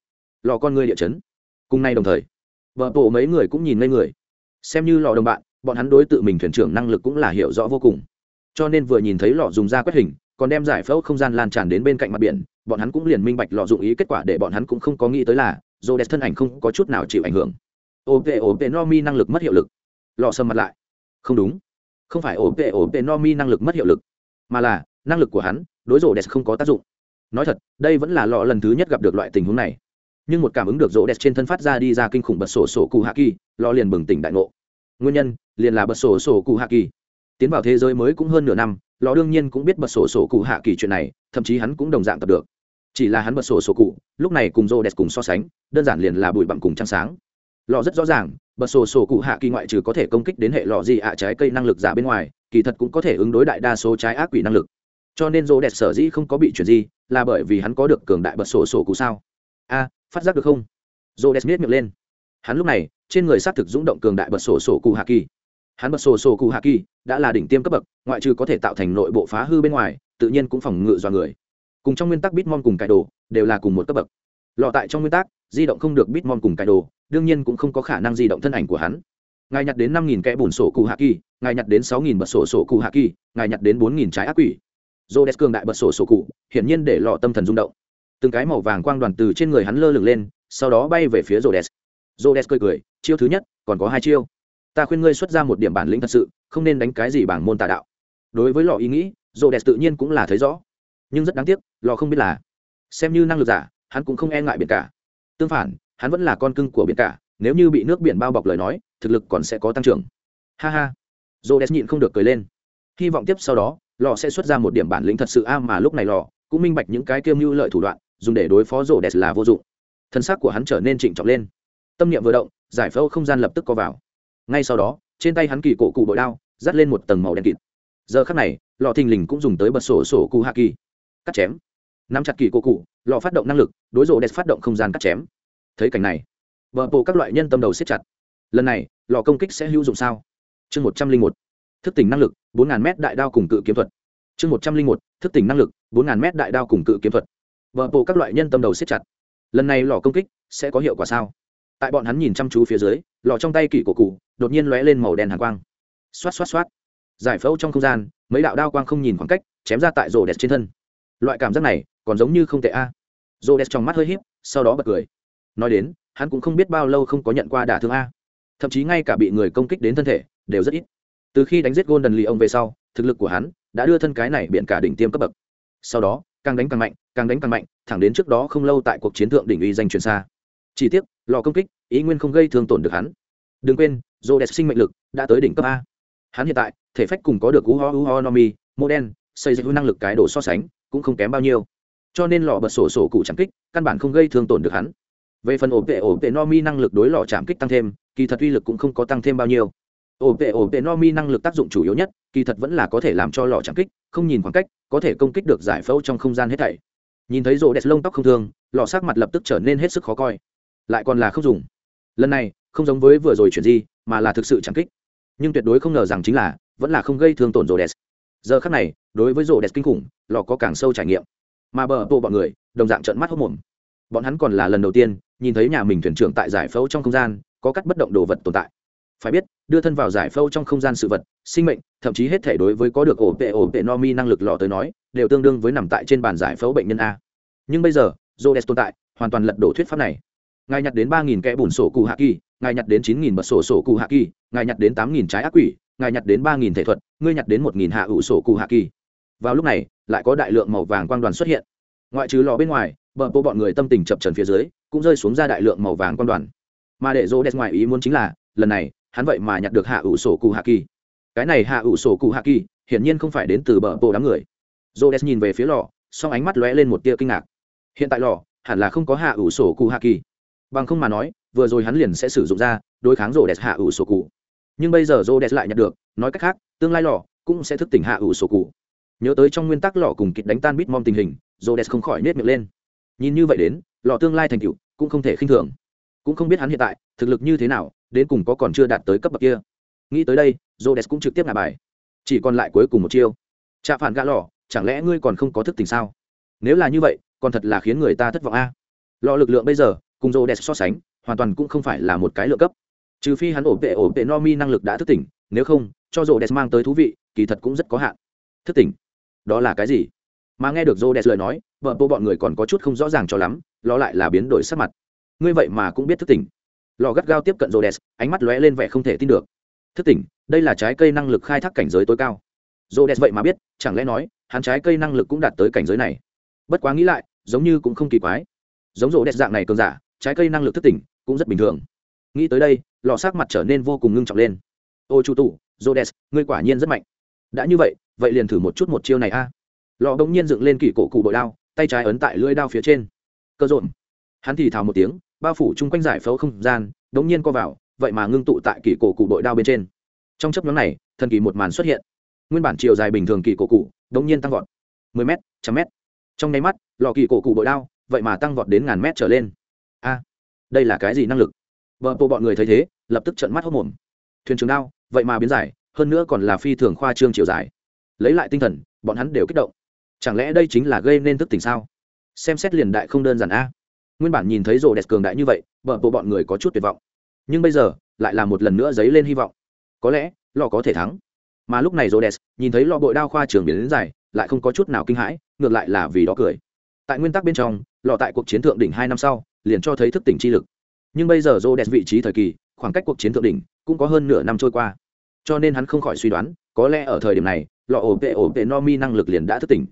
Lò con người địa chấn. Cùng nay đồng thời, vợ bộ mấy người cũng nhìn ngây người. Xem như lò đồng bạn, bọn hắn đối tự mình thuyền trưởng năng lực cũng là hiểu rõ vô cùng. Cho nên vừa nhìn thấy lò dùng ra quét hình, còn đem giải phẫu không gian lan tràn đến bên cạnh mặt biển, bọn hắn cũng liền minh bạch lò dụng ý kết quả để bọn hắn cũng không có nghĩ tới là dồ đẹp thân ảnh không có chút nào chịu ảnh hưởng. Ổ vệ ổ no mi năng lực mất hiệu lực. Lò sầm mặt lại. Không đúng không phải ổ tệ ổ tệ no mi năng lực mất hiệu lực, mà là năng lực của hắn đối rổ đẹp không có tác dụng. Nói thật, đây vẫn là lọ lần thứ nhất gặp được loại tình huống này. Nhưng một cảm ứng được rỗ đẹp trên thân phát ra đi ra kinh khủng bật sổ sổ cụ hạ kỳ, lọ liền bừng tỉnh đại ngộ. Nguyên nhân, liền là bật sổ sổ cụ hạ kỳ. Tiến vào thế giới mới cũng hơn nửa năm, lọ đương nhiên cũng biết bật sổ sổ cụ hạ kỳ chuyện này, thậm chí hắn cũng đồng dạng tập được. Chỉ là hắn bật sổ sổ cụ, lúc này cùng rô đẹp cùng so sánh, đơn giản liền là bụi bặm cùng trăng sáng lò rất rõ ràng bật sổ sổ cụ hạ kỳ ngoại trừ có thể công kích đến hệ lò gì ạ, trái cây năng lực giả bên ngoài, kỳ thật cũng có thể ứng đối đại đa số trái ác quỷ năng lực. Cho nên rô đẹp sở dĩ không có bị chuyển gì là bởi vì hắn có được cường đại bật sổ sổ cụ sao? A, phát giác được không? Rô đẹp miết miệng lên. Hắn lúc này, trên người xác thực dũng động cường đại bật sổ sổ cụ hạ kỳ. Hắn bật sổ sổ cụ hạ kỳ đã là đỉnh tiêm cấp bậc, ngoại trừ có thể tạo thành nội bộ phá hư bên ngoài, tự nhiên cũng phòng ngự dọa người. Cùng trong nguyên tắc bitmon cùng cải đồ, đều là cùng một cấp bậc lọ tại trong nguyên tắc, di động không được bitmon cùng cài đồ, đương nhiên cũng không có khả năng di động thân ảnh của hắn. Ngài nhặt đến năm nghìn kẽ bùn sổ cụ hạ kỳ, ngài nhặt đến sáu nghìn bật sổ sổ cụ hạ kỳ, ngài nhặt đến bốn nghìn trái ác quỷ. Dô đès cường đại bật sổ sổ cụ, hiển nhiên để lọ tâm thần rung động. Từng cái màu vàng quang đoàn từ trên người hắn lơ lửng lên, sau đó bay về phía rô đès rô đès cười cười, chiêu thứ nhất, còn có hai chiêu. Ta khuyên ngươi xuất ra một điểm bản lĩnh thật sự, không nên đánh cái gì bảng môn tà đạo. Đối với lò ý nghĩ rô đès tự nhiên cũng là thấy rõ. Nhưng rất đáng tiếc, lò không biết là. Xem như năng lực giả hắn cũng không e ngại biển cả. Tương phản, hắn vẫn là con cưng của biển cả, nếu như bị nước biển bao bọc lời nói, thực lực còn sẽ có tăng trưởng. Ha ha. Rô đès nhịn không được cười lên. Hy vọng tiếp sau đó, lò sẽ xuất ra một điểm bản lĩnh thật sự a mà lúc này lò cũng minh bạch những cái kiêm mưu lợi thủ đoạn, dùng để đối phó rô đẹp là vô dụng. Thân xác của hắn trở nên trịnh trọng lên. Tâm niệm vừa động, giải phẫu không gian lập tức có vào. Ngay sau đó, trên tay hắn kỳ cổ cụ bội đao, dắt lên một tầng màu đen kịt. Giờ khắc này, lò thình lình cũng dùng tới bật sổ sổ cụ hạ kỳ cắt chém. Nắm chặt kỳ cổ cụ lò phát động năng lực, đối rộ đẹp phát động không gian cắt chém. Thấy cảnh này vợ bộ các loại nhân tâm đầu siết chặt. Lần này, lò công kích sẽ hữu dụng sao? Chương một trăm linh một, thức tỉnh năng lực, bốn ngàn m đại đao cùng cự kiếm thuật. Chương một trăm linh một, thức tỉnh năng lực, bốn ngàn m đại đao cùng cự kiếm thuật. Vợ bộ các loại nhân tâm đầu siết chặt. Lần này lò công kích sẽ có hiệu quả sao? Tại bọn hắn nhìn chăm chú phía dưới, lò trong tay kỷ cổ cụ đột nhiên lóe lên màu đen hàng quang. Xoát xoát xoát. Giải phẫu trong không gian, mấy đạo đao quang không nhìn khoảng cách, chém ra tại rổ đẹp trên thân. Loại cảm giác này còn giống như không tệ a. à rổ đẹp trong mắt hơi h í p sau đó bật cười. Nói đến, hắn cũng không biết bao lâu không có nhận qua đả thương a. Thậm chí ngay cả bị người công kích đến thân thể, đều rất ít. Từ khi đánh giết golden lì ông về sau, thực lực của hắn đã đưa thân cái này biện cả đỉnh tiêm cấp bậc. Sau đó, càng đánh càng mạnh, càng đánh càng mạnh, thẳng đến trước đó không lâu tại cuộc chiến thượng đỉnh uy danh truyền xa. Chỉ tiếc, lò công kích, ý nguyên không gây thương tổn được hắn. Đừng quên dô đẹp sinh mệnh lực đã tới đỉnh cấp a. Hắn hiện tại, thể phách cùng có được u ho u ho nomi mô đen xây dựng năng lực cái đồ so sánh, cũng không kém bao nhiêu cho nên lò bật sổ sổ cụ chạm kích căn bản không gây thương tổn được hắn. Về phần ổ vệ ổ vệ nomi năng lực đối lò chạm kích tăng thêm kỳ thật uy lực cũng không có tăng thêm bao nhiêu. Ổ vệ ổ vệ nomi năng lực tác dụng chủ yếu nhất kỳ thật vẫn là có thể làm cho lò chạm kích không nhìn khoảng cách có thể công kích được giải phẫu trong không gian hết thảy. Nhìn thấy rô đẹp lông tóc không thương lò sắc mặt lập tức trở nên hết sức khó coi. Lại còn là không dùng. Lần này không giống với vừa rồi chuyển gì, mà là thực sự chạm kích. Nhưng tuyệt đối không ngờ rằng chính là vẫn là không gây thương tổn rô đẹp. Giờ khác này đối với rô đẹp kinh khủng lò có càng sâu trải nghiệm mà bờ bộ bọn người, đồng dạng trận mắt hốc mồm. Bọn hắn còn là lần đầu tiên nhìn thấy nhà mình thuyền trưởng tại giải phẫu trong không gian có cắt bất động đồ vật tồn tại. Phải biết, đưa thân vào giải phẫu trong không gian sự vật, sinh mệnh, thậm chí hết thể đối với có được ổ tệ ổ tệ no mi năng lực lò tới nói, đều tương đương với nằm tại trên bàn giải phẫu bệnh nhân a. Nhưng bây giờ jodes tồn tại, hoàn toàn lật đổ thuyết pháp này. Ngài nhặt đến ba nghìn kẽ bùn sổ cụ hạ kỳ, ngài nhặt đến chín nghìn bật sổ sổ cụ hạ kỳ, ngài nhặt đến tám nghìn trái ác quỷ, ngài nhặt đến ba nghìn thể thuật, ngươi nhặt đến một nghìn hạ ủ sổ cụ hạ kỳ vào lúc này, lại có đại lượng màu vàng quang đoàn xuất hiện. Ngoại trừ lò bên ngoài, bờ bộ bọn người tâm tình chập trần phía dưới, cũng rơi xuống ra đại lượng màu vàng quang đoàn. Mà để rô đẹp ngoài ý muốn chính là, lần này, hắn vậy mà nhặt được hạ ủ sổ cụ hạ kỳ. Cái này hạ ủ sổ cụ hạ kỳ, hiển nhiên không phải đến từ bờ bộ đám người. J đẹp nhìn về phía lò, song ánh mắt lóe lên một tia kinh ngạc. Hiện tại lò, hẳn là không có hạ ủ sổ cụ hạ kỳ. Bằng không mà nói, vừa rồi hắn liền sẽ sử dụng ra, đối kháng rô đẹp hạ ủ sổ cụ. Nhưng bây giờ rô đẹp lại nhận được, nói cách khác, tương lai lò cũng sẽ thức tỉnh hạ ủ sổ cụ nhớ tới trong nguyên tắc lò cùng kịch đánh tan bít mom tình hình rô đẹp không khỏi nết miệng lên. Nhìn như vậy đến lò tương lai thành tựu cũng không thể khinh thường. Cũng không biết hắn hiện tại, thực lực như thế nào, đến cùng có còn chưa đạt tới cấp bậc kia. Nghĩ tới đây rô đẹp cũng trực tiếp ngả bài. Chỉ còn lại cuối cùng một chiêu. Chạ phản gã lò chẳng lẽ ngươi còn không có thức tỉnh sao? Nếu là như vậy, còn thật là khiến người ta thất vọng a. Lò lực lượng bây giờ, cùng rô đẹp so sánh, hoàn toàn cũng không phải là một cái lượng cấp. Trừ phi hắn ổn vệ ổn vệ no mi năng lực đã thức tỉnh, nếu không, cho rô đẹp mang tới thú vị, kỳ thật cũng rất có hạn. Thức tỉnh đó là cái gì? Mà nghe được Jodes đẹp lời nói, vợ bộ bọn người còn có chút không rõ ràng cho lắm, lo lại là biến đổi sắc mặt. Ngươi vậy mà cũng biết thức tỉnh. Lò gắt gao tiếp cận rô ánh mắt lóe lên vẻ không thể tin được. Thức tỉnh, đây là trái cây năng lực khai thác cảnh giới tối cao. Rô vậy mà biết, chẳng lẽ nói, hắn trái cây năng lực cũng đạt tới cảnh giới này? Bất quá nghĩ lại, giống như cũng không kỳ quái. Giống rô đẹp dạng này cường giả, trái cây năng lực thức tỉnh cũng rất bình thường. Nghĩ tới đây, lò sắc mặt trở nên vô cùng ngưng trọng lên. Ô chu tủ jodes ngươi quả nhiên rất mạnh đã như vậy vậy liền thử một chút một chiêu này a. Lò đông nhiên dựng lên kỷ cổ cụ bội đao, tay trái ấn tại lưỡi đao phía trên. Cơ rộn. Hắn thì thào một tiếng, bao phủ chung quanh giải phẫu không gian, đống nhiên co vào, vậy mà ngưng tụ tại kỷ cổ cụ bội đao bên trên. Trong chấp nhóm này, thần kỳ một màn xuất hiện. Nguyên bản chiều dài bình thường kỷ cổ cụ, đống nhiên tăng vọt. Mười m trăm m trong nháy mắt lò kỷ cổ cụ bội đao, vậy mà tăng vọt đến ngàn mét trở lên. A, đây là cái gì năng lực? Vợ bộ bọn người thấy thế, lập tức trận mắt hốc mồm thuyền trường đao, vậy mà biến giải hơn nữa còn là phi thường khoa trương chiều dài. Lấy lại tinh thần, bọn hắn đều kích động. Chẳng lẽ đây chính là gây nên thức tỉnh sao? Xem xét liền đại không đơn giản a. Nguyên bản nhìn thấy rồ đẹp cường đại như vậy vợ bộ bọn người có chút tuyệt vọng. Nhưng bây giờ, lại là một lần nữa dấy lên hy vọng. Có lẽ, lò có thể thắng. Mà lúc này rồ đẹp, nhìn thấy lò bội đao khoa trường biến đến dài, lại không có chút nào kinh hãi, ngược lại là vì đó cười. Tại nguyên tắc bên trong, lò tại cuộc chiến thượng đỉnh hai năm sau, liền cho thấy thức tỉnh chi lực. Nhưng bây giờ rô đẹp vị trí thời kỳ, khoảng cách cuộc chiến thượng đỉnh cũng có hơn nửa năm trôi qua cho nên hắn không khỏi suy đoán, có lẽ ở thời điểm này lò ổ vệ ổ vệ no mi năng lực liền đã thức tỉnh.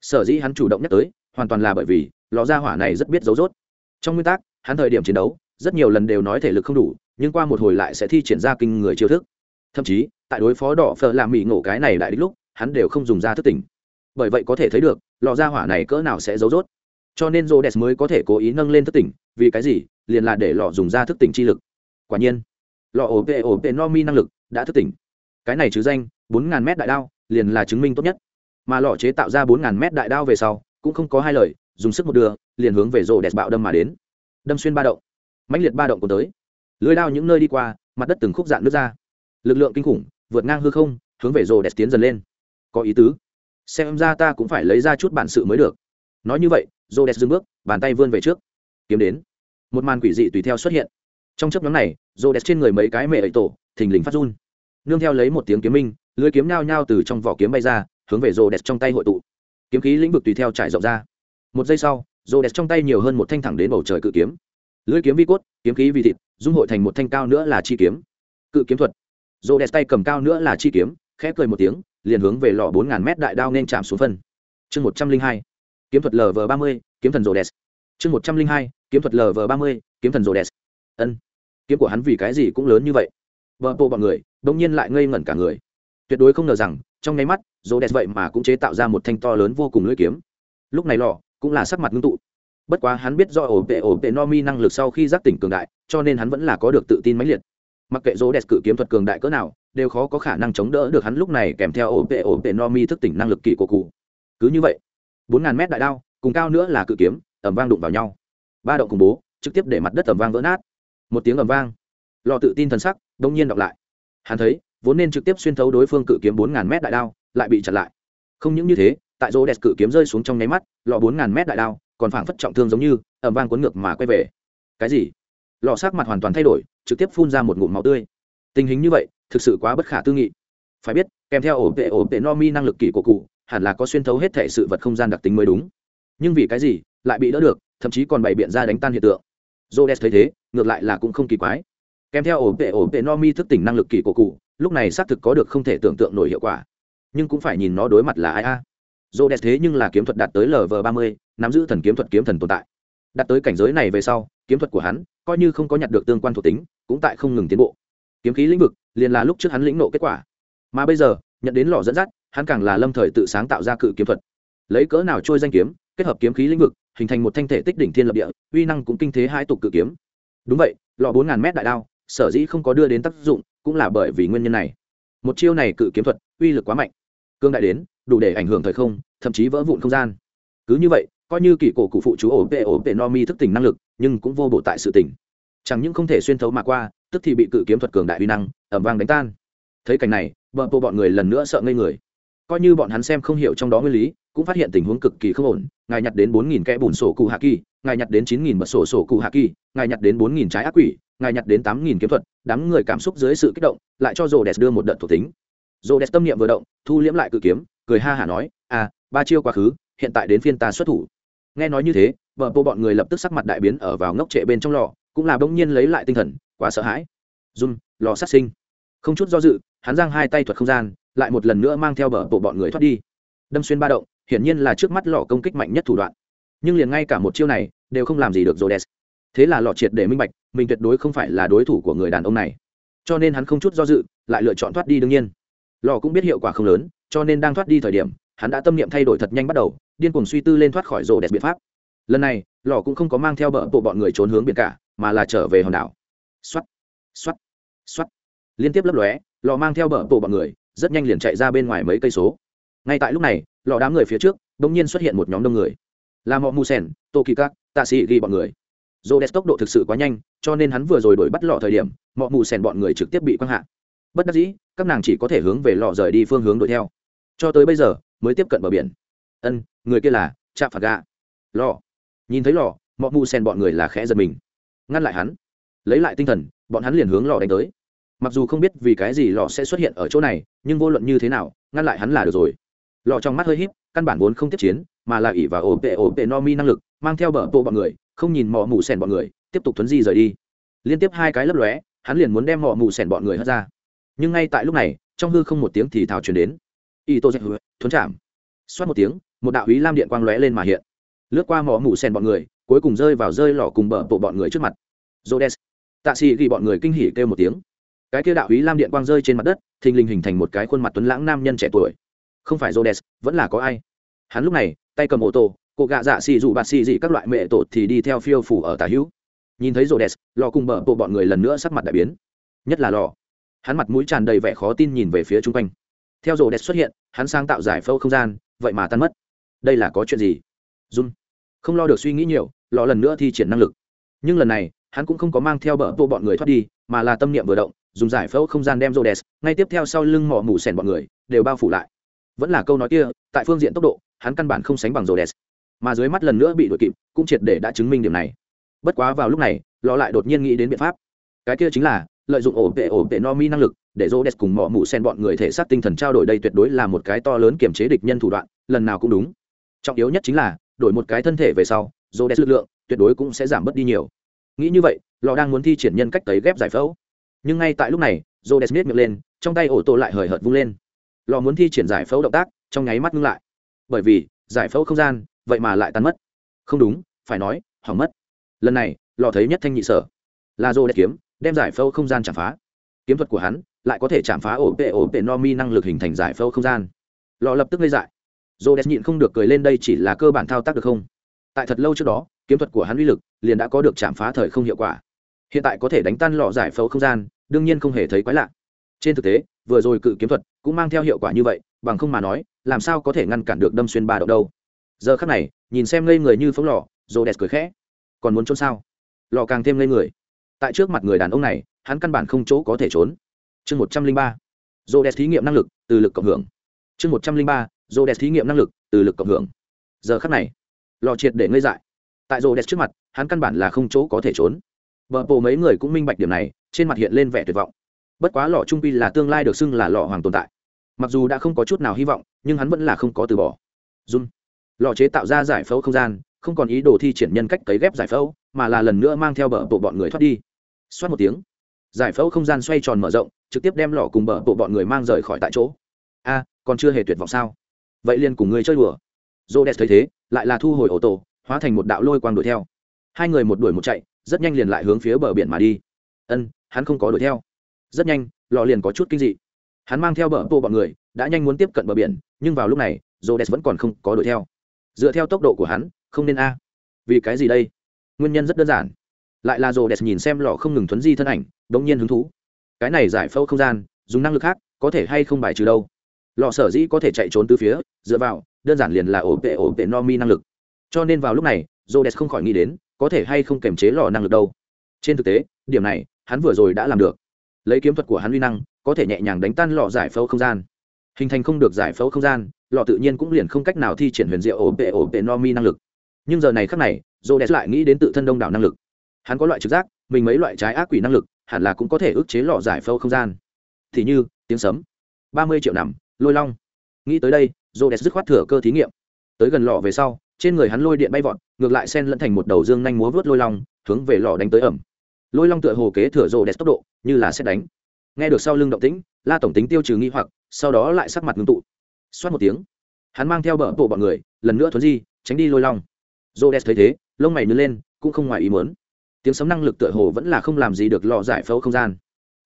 Sở dĩ hắn chủ động nhắc tới, hoàn toàn là bởi vì lò gia hỏa này rất biết giấu rốt. Trong nguyên tắc, hắn thời điểm chiến đấu, rất nhiều lần đều nói thể lực không đủ, nhưng qua một hồi lại sẽ thi triển ra kinh người chiêu thức. Thậm chí, tại đối phó đỏ phở làm mỹ ngộ cái này lại đích lúc, hắn đều không dùng ra thức tỉnh. Bởi vậy có thể thấy được lò gia hỏa này cỡ nào sẽ giấu rốt. Cho nên rô mới có thể cố ý nâng lên thức tỉnh, vì cái gì? Liền là để lò dùng ra thức tỉnh chi lực. Quả nhiên lò ổ tệ ổ tệ no mi năng lực đã thức tỉnh. Cái này chứ danh, bốn ngàn mét đại đao, liền là chứng minh tốt nhất. Mà lò chế tạo ra bốn ngàn mét đại đao về sau, cũng không có hai lời, dùng sức một đường, liền hướng về rô đẹp bạo đâm mà đến. Đâm xuyên ba động. Mãnh liệt ba động còn tới. Lưới đao những nơi đi qua, mặt đất từng khúc dạn nước ra. Lực lượng kinh khủng, vượt ngang hư không, hướng về rô đẹp tiến dần lên. Có ý tứ. Xem ra ta cũng phải lấy ra chút bản sự mới được. Nói như vậy rô đẹp dừng bước, bàn tay vươn về trước. Kiếm đến. Một màn quỷ dị tùy theo xuất hiện. Trong chấp nhóm này rô đẹp trên người mấy cái mẹ ấy tổ, thình lình phát run. Nương theo lấy một tiếng kiếm minh, lưới kiếm nhao nhao từ trong vỏ kiếm bay ra, hướng về rô đẹp trong tay hội tụ. Kiếm khí lĩnh vực tùy theo trải rộng ra. Một giây sau rô đẹp trong tay nhiều hơn một thanh thẳng đến bầu trời cự kiếm. Lưới kiếm vi cốt, kiếm khí vi thịt, dung hội thành một thanh cao nữa là chi kiếm. Cự kiếm thuật. Rô đẹp tay cầm cao nữa là chi kiếm, khẽ cười một tiếng, liền hướng về lò bốn ngàn mét đại đao nên chạm xuống phân. Chương một trăm linh hai, kiếm thuật lv ba mươi, kiếm thần rô đẹp chương một trăm linh hai, kiếm thuật lv ba mươi, kiếm thần rô đẹp ân kiếm của hắn vì cái gì cũng lớn như vậy. Vợ bộ bọn người đ ỗ n g nhiên lại ngây ngẩn cả người. Tuyệt đối không ngờ rằng, trong nháy mắt dồ đẹp vậy mà cũng chế tạo ra một thanh to lớn vô cùng lưỡi kiếm. Lúc này lò, cũng là sắc mặt ngưng tụ. Bất quá hắn biết do ổ tệ ổ tệ no mi năng lực sau khi giác tỉnh cường đại, cho nên hắn vẫn là có được tự tin mãnh liệt. Mặc kệ dồ đẹp cự kiếm thuật cường đại cỡ nào, đều khó có khả năng chống đỡ được hắn lúc này kèm theo ổ tệ ổ tệ no mi thức tỉnh năng lực kỳ của cụ. Cứ như vậy, bốn ngàn mét đại đao, cùng cao nữa là cự kiếm, ẩm vang đụng vào nhau. Ba động khủng bố, trực tiếp để mặt đất ẩm vang vỡ nát một tiếng ầm vang. Lò tự tin thần sắc đông nhiên đọc lại. Hắn thấy, vốn nên trực tiếp xuyên thấu đối phương cự kiếm bốn ngàn mét đại đao, lại bị chặn lại. Không những như thế, tại rô đẹp cự kiếm rơi xuống trong nháy mắt, lò bốn ngàn mét đại đao còn phảng phất trọng thương giống như ẩm vang cuốn ngược mà quay về. Cái gì? Lò sắc mặt hoàn toàn thay đổi, trực tiếp phun ra một ngụm máu tươi. Tình hình như vậy, thực sự quá bất khả tư nghị. Phải biết, kèm theo ổ vệ ổ vệ no mi năng lực kỷ của cụ, hẳn là có xuyên thấu hết thể sự vật không gian đặc tính mới đúng. Nhưng vì cái gì, lại bị đỡ được, thậm chí còn bày biện ra đánh tan hiện tượng. Rhodes thấy thế, ngược lại là cũng không kỳ quái. Kèm theo ổn tệ ổn tệ Nomi thức tỉnh năng lực kỳ cổ cụ, lúc này xác thực có được không thể tưởng tượng nổi hiệu quả. Nhưng cũng phải nhìn nó đối mặt là ai a. Rhodes thế nhưng là kiếm thuật đạt tới lv ba mươi, nắm giữ thần kiếm thuật kiếm thần tồn tại. Đạt tới cảnh giới này về sau, kiếm thuật của hắn coi như không có nhặt được tương quan thuộc tính, cũng tại không ngừng tiến bộ. Kiếm khí lĩnh vực liền là lúc trước hắn lĩnh nộ kết quả. Mà bây giờ, nhận đến lò dẫn dắt, hắn càng là lâm thời tự sáng tạo ra cự kiếm thuật. Lấy cỡ nào trôi danh kiếm kết hợp kiếm khí lĩnh vực, hình thành một thanh thể tích đỉnh thiên lập địa, uy năng cũng kinh thế hai tục cự kiếm. Đúng vậy, lọ bốn ngàn mét đại đao, sở dĩ không có đưa đến tác dụng, cũng là bởi vì nguyên nhân này. Một chiêu này cự kiếm thuật, uy lực quá mạnh. Cương đại đến, đủ để ảnh hưởng thời không, thậm chí vỡ vụn không gian. Cứ như vậy, coi như kỳ cổ cụ phụ chú ổ vệ ổ vệ no mi thức tỉnh năng lực, nhưng cũng vô bộ tại sự tỉnh. Chẳng những không thể xuyên thấu mà qua, tức thì bị cự kiếm thuật cường đại uy năng ẩm vang đánh tan. Thấy cảnh này vợ bộ bọn người lần nữa sợ ngây người coi như bọn hắn xem không hiểu trong đó nguyên lý, cũng phát hiện tình huống cực kỳ không ổn, ngài nhặt đến bốn nghìn kẽ bùn sổ cụ hạ kỳ, ngài nhặt đến chín nghìn bật sổ sổ cụ hạ kỳ, ngài nhặt đến bốn nghìn trái ác quỷ, ngài nhặt đến tám nghìn kiếm thuật, đám người cảm xúc dưới sự kích động, lại cho rô đẹp đưa một đợt thuộc tính. Rô đẹp tâm niệm vừa động, thu liễm lại cự kiếm, cười ha hả nói à ba chiêu quá khứ, hiện tại đến phiên ta xuất thủ. Nghe nói như thế, vợ bộ bọn người lập tức sắc mặt đại biến ở vào ngốc trệ bên trong lò, cũng là bỗng nhiên lấy lại tinh thần, quá sợ hãi. Run, lò sát sinh. Không chút do dự, hắn giang hai tay thuật không gian lại một lần nữa mang theo bờ bộ bọn người thoát đi. Đâm xuyên ba động, hiển nhiên là trước mắt lò công kích mạnh nhất thủ đoạn. Nhưng liền ngay cả một chiêu này, đều không làm gì được rồi đès thế là lò triệt để minh bạch, mình tuyệt đối không phải là đối thủ của người đàn ông này. Cho nên hắn không chút do dự, lại lựa chọn thoát đi đương nhiên. Lò cũng biết hiệu quả không lớn, cho nên đang thoát đi thời điểm, hắn đã tâm niệm thay đổi thật nhanh bắt đầu, điên cuồng suy tư lên thoát khỏi rổ đẹp biện pháp. Lần này, lò cũng không có mang theo bờ bộ bọn người trốn hướng biển cả, mà là trở về hòn đảo. Xoắt xoắt xoắt liên tiếp lấp lóe, lò mang theo bờ bộ bọn người rất nhanh liền chạy ra bên ngoài mấy cây số. Ngay tại lúc này lò đám người phía trước đ ỗ n g nhiên xuất hiện một nhóm đông người. Là mọi mù sen tô kỳ các tạ sĩ ghi bọn người. Dô đès tốc độ thực sự quá nhanh, cho nên hắn vừa rồi đổi bắt lò thời điểm mọi mù sen bọn người trực tiếp bị quăng hạ. Bất đắc dĩ, các nàng chỉ có thể hướng về lò rời đi phương hướng đuổi theo. Cho tới bây giờ, mới tiếp cận bờ biển. Ân, người kia là cha phạt gà lò nhìn thấy lò mọi mù sen bọn người là khẽ giật mình. Ngăn lại hắn. Lấy lại tinh thần, bọn hắn liền hướng lò đánh tới mặc dù không biết vì cái gì lò sẽ xuất hiện ở chỗ này, nhưng vô luận như thế nào, ngăn lại hắn là được rồi. Lò trong mắt hơi híp, căn bản vốn không tiếp chiến, mà là ỉ và ổ tệ ổ tệ no mi năng lực, mang theo bờ bộ bọn người, không nhìn mọ mù sèn bọn người, tiếp tục thuấn di rời đi. Liên tiếp hai cái lấp lóe, hắn liền muốn đem mọ mù sèn bọn người hất ra. Nhưng ngay tại lúc này, trong hư không một tiếng thì thào truyền đến. Y tô dạy thuấn chạm. Xoát một tiếng, một đạo ý lam điện quang lóe lên mà hiện. Lướt qua mỏ mù sen bọn người, cuối cùng rơi vào rơi lò cùng bờ bộ bọn người trước mặt. Rhodes. Tạ sĩ ghi bọn người kinh hỉ kêu một tiếng cái kia đạo ý lam điện quang rơi trên mặt đất thình lình hình thành một cái khuôn mặt tuấn lãng nam nhân trẻ tuổi. Không phải Rhodes, vẫn là có ai? Hắn lúc này tay cầm ô tô cô gạ dạ xì dù bạt xì dị các loại mẹ tổ thì đi theo phiêu phủ ở tà hữu. Nhìn thấy Rhodes, lò cùng bờ bộ bọn người lần nữa sắc mặt đại biến. Nhất là lò. Hắn mặt mũi tràn đầy vẻ khó tin nhìn về phía chung quanh. Theo Rhodes xuất hiện hắn sang tạo giải phẫu không gian vậy mà tan mất. Đây là có chuyện gì? Jun không lo được suy nghĩ nhiều lò lần nữa thi triển năng lực. Nhưng lần này hắn cũng không có mang theo bờ bộ bọn người thoát đi mà là tâm niệm vừa động dùng giải phẫu không gian đem Rhodes, ngay tiếp theo sau lưng mỏ mù sèn bọn người đều bao phủ lại. Vẫn là câu nói kia, tại phương diện tốc độ, hắn căn bản không sánh bằng Rhodes. Mà dưới mắt lần nữa bị đuổi kịp, cũng triệt để đã chứng minh điểm này. Bất quá vào lúc này, lọ lại đột nhiên nghĩ đến biện pháp. Cái kia chính là lợi dụng ổ vệ ổ vệ no mi năng lực để Rhodes cùng mỏ mù sen bọn người thể xác tinh thần trao đổi đây tuyệt đối là một cái to lớn kiểm chế địch nhân thủ đoạn, lần nào cũng đúng. Trọng yếu nhất chính là đổi một cái thân thể về sau, Rhodes lực lượng tuyệt đối cũng sẽ giảm bớt đi nhiều. Nghĩ như vậy, lọ đang muốn thi triển nhân cách tấy ghép giải phẫu nhưng ngay tại lúc này j o miết miệng lên, trong tay ổ tô lại hời hợt vung lên. Lò muốn thi triển giải phẫu động tác, trong nháy mắt ngưng lại. Bởi vì, giải phẫu không gian, vậy mà lại tan mất. Không đúng, phải nói, hỏng mất. Lần này, lò thấy nhất thanh nhị sở. Là j o kiếm, đem giải phẫu không gian chạm phá. Kiếm thuật của hắn lại có thể chạm phá ổ tệ ổ tệ no mi năng lực hình thành giải phẫu không gian. Lò lập tức gây dại. J o nhịn không được cười lên đây chỉ là cơ bản thao tác được không? Tại thật lâu trước đó, kiếm thuật của hắn uy lực liền đã có được chạm phá thời không hiệu quả hiện tại có thể đánh tan lò giải phẫu không gian, đương nhiên không hề thấy quái lạ. Trên thực tế, vừa rồi cự kiếm thuật cũng mang theo hiệu quả như vậy, bằng không mà nói, làm sao có thể ngăn cản được đâm xuyên ba động đâu? Giờ khắc này, nhìn xem ngây người như phóng lò rồ đẹp cười khẽ. Còn muốn trốn sao? Lò càng thêm ngây người. Tại trước mặt người đàn ông này, hắn căn bản không chỗ có thể trốn. Chương một trăm linh ba. Rồ đẹp thí nghiệm năng lực, từ lực cộng hưởng. Chương một trăm linh ba. Rồ đẹp thí nghiệm năng lực, từ lực cộng hưởng. Giờ khắc này, lò triệt để ngây dại. Tại rồ đẹp trước mặt, hắn căn bản là không chỗ có thể trốn vợ bộ mấy người cũng minh bạch điểm này trên mặt hiện lên vẻ tuyệt vọng. Bất quá lọ trung pi là tương lai được xưng là lọ hoàng tồn tại. Mặc dù đã không có chút nào hy vọng nhưng hắn vẫn là không có từ bỏ. Run, lọ chế tạo ra giải phẫu không gian không còn ý đồ thi triển nhân cách cấy ghép giải phẫu mà là lần nữa mang theo bờ bộ bọn người thoát đi. Xoát một tiếng giải phẫu không gian xoay tròn mở rộng trực tiếp đem lọ cùng bờ bộ bọn người mang rời khỏi tại chỗ. A còn chưa hề tuyệt vọng sao? Vậy liền cùng người chơi đùa. J thấy thế lại là thu hồi ô tô hóa thành một đạo lôi quang đuổi theo. Hai người một đuổi một chạy rất nhanh liền lại hướng phía bờ biển mà đi. Ân, hắn không có đuổi theo. Rất nhanh, lò liền có chút kinh dị. Hắn mang theo bờ bộ bọn người, đã nhanh muốn tiếp cận bờ biển, nhưng vào lúc này rô đès vẫn còn không có đuổi theo. Dựa theo tốc độ của hắn, không nên a. Vì cái gì đây? Nguyên nhân rất đơn giản. Lại là rô đès nhìn xem lò không ngừng thuấn di thân ảnh đ ỗ n g nhiên hứng thú. Cái này giải phẫu không gian, dùng năng lực khác, có thể hay không bài trừ đâu? Lò sở dĩ có thể chạy trốn từ phía, dựa vào, đơn giản liền là ổ vệ ổ vệ no mi năng lực. Cho nên vào lúc này rô đès không khỏi nghĩ đến có thể hay không kềm chế lò năng lực đâu. Trên thực tế, điểm này, hắn vừa rồi đã làm được. Lấy kiếm thuật của hắn uy năng, có thể nhẹ nhàng đánh tan lò giải phẫu không gian. Hình thành không được giải phẫu không gian, lò tự nhiên cũng liền không cách nào thi triển huyền diệu ổ bệ ổ bệ no mi năng lực. Nhưng giờ này khác này dô đẹp lại nghĩ đến tự thân đông đảo năng lực. Hắn có loại trực giác, mình mấy loại trái ác quỷ năng lực, hẳn là cũng có thể ức chế lò giải phẫu không gian. Thì như, tiếng sấm, ba mươi triệu nằm lôi long. Nghĩ tới đây dô đẹp dứt khoát thừa cơ thí nghiệm. Tới gần lò về sau, trên người hắn lôi điện bay vọt ngược lại sen lẫn thành một đầu dương nhanh múa vớt lôi long, hướng về lò đánh tới ẩm. Lôi long tựa hồ kế thừa rồ đẹp tốc độ, như là xét đánh. Nghe được sau lưng động tĩnh, la tổng tính tiêu trừ nghi hoặc, sau đó lại sắc mặt ngưng tụ. Xoát một tiếng, hắn mang theo bờ bộ bọn người, lần nữa thuấn di, tránh đi lôi long. Rồ đẹp thấy thế, lông mày nứt lên, cũng không ngoài ý muốn. Tiếng sấm năng lực tựa hồ vẫn là không làm gì được lò giải phẫu không gian.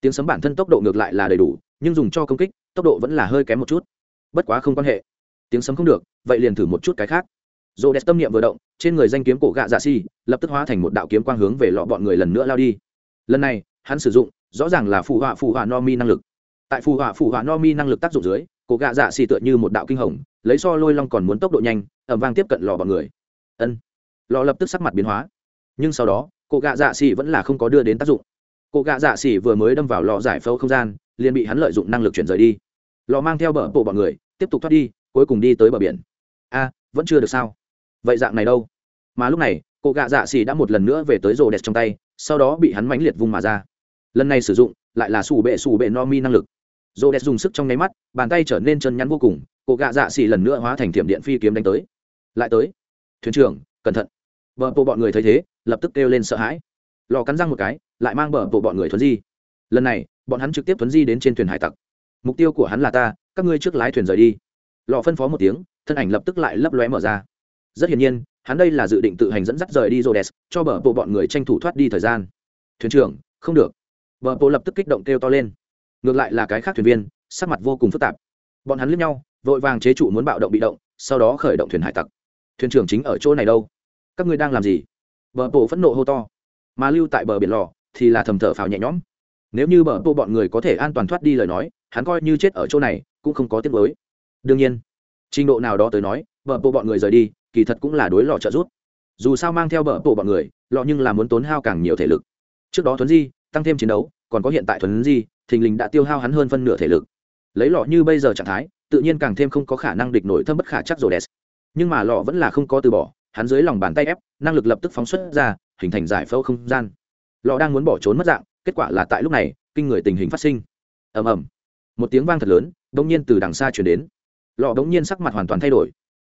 Tiếng sấm bản thân tốc độ ngược lại là đầy đủ, nhưng dùng cho công kích, tốc độ vẫn là hơi kém một chút. Bất quá không quan hệ. Tiếng sấm không được, vậy liền thử một chút cái khác. Rồ đẹp tâm niệm vừa động trên người danh kiếm cổ gạ dạ xì, lập tức hóa thành một đạo kiếm quang hướng về lọ bọn người lần nữa lao đi. Lần này, hắn sử dụng, rõ ràng là phù họa phù họa no mi năng lực. Tại phù họa phù họa no mi năng lực tác dụng dưới, cổ gạ dạ xì tựa như một đạo kinh hồng, lấy so lôi long còn muốn tốc độ nhanh ẩm vang tiếp cận lò bọn người. Ân. Lò lập tức sắc mặt biến hóa. Nhưng sau đó, cổ gạ dạ xì vẫn là không có đưa đến tác dụng. Cổ gạ dạ xì vừa mới đâm vào lò giải phẫu không gian, liền bị hắn lợi dụng năng lực chuyển rời đi. Lò mang theo bờ bộ bọn người, tiếp tục thoát đi, cuối cùng đi tới bờ biển. A, vẫn chưa được sao? Vậy dạng này đâu mà lúc này, cô gạ dạ xì đã một lần nữa về tới rồ đẹp trong tay, sau đó bị hắn mãnh liệt vung mà ra. Lần này sử dụng, lại là sủ bệ sủ bệ no mi năng lực. Rồ đẹp dùng sức trong nháy mắt, bàn tay trở nên chân nhắn vô cùng, cô gạ dạ xì lần nữa hóa thành thiểm điện phi kiếm đánh tới. Lại tới. Thuyền trưởng, cẩn thận. Vợ bộ bọn người thấy thế, lập tức kêu lên sợ hãi. Lò cắn răng một cái, lại mang bờ bộ bọn người thuấn di. Lần này, bọn hắn trực tiếp thuấn di đến trên thuyền hải tặc. Mục tiêu của hắn là ta, các ngươi trước lái thuyền rời đi. Lò phân phó một tiếng, thân ảnh lập tức lại lấp lóe mở ra. Rất hiển nhiên hắn đây là dự định tự hành dẫn dắt rời đi Rhodes, cho bờ bộ bọn người tranh thủ thoát đi thời gian. Thuyền trưởng, không được. Bờ bộ lập tức kích động kêu to lên. Ngược lại là cái khác thuyền viên, sắc mặt vô cùng phức tạp. Bọn hắn liếc nhau, vội vàng chế trụ muốn bạo động bị động, sau đó khởi động thuyền hải tặc. Thuyền trưởng chính ở chỗ này đâu? Các ngươi đang làm gì? Bờ bộ phẫn nộ hô to. Mà lưu tại bờ biển lò thì là thầm thở phào nhẹ nhõm. Nếu như bờ bộ bọn người có thể an toàn thoát đi lời nói, hắn coi như chết ở chỗ này, cũng không có tiếc nuối. Đương nhiên, trình độ nào đó tới nói, bờ bộ bọn người rời đi, kỳ thật cũng là đối lọ trợ rút dù sao mang theo bờ bộ bọn người lọ nhưng là muốn tốn hao càng nhiều thể lực. Trước đó thuấn di, tăng thêm chiến đấu, còn có hiện tại thuấn di, thình lình đã tiêu hao hắn hơn phân nửa thể lực. Lấy lọ như bây giờ trạng thái, tự nhiên càng thêm không có khả năng địch nổi thâm bất khả chắc rồi đẹp nhưng mà lọ vẫn là không có từ bỏ, hắn dưới lòng bàn tay ép, năng lực lập tức phóng xuất ra, hình thành giải phẫu không gian. Lọ đang muốn bỏ trốn mất dạng, kết quả là tại lúc này, kinh người tình hình phát sinh. Ầm ầm. Một tiếng vang thật lớn bỗng nhiên từ đằng xa chuyển đến. Lọ bỗng nhiên sắc mặt hoàn toàn thay đổi.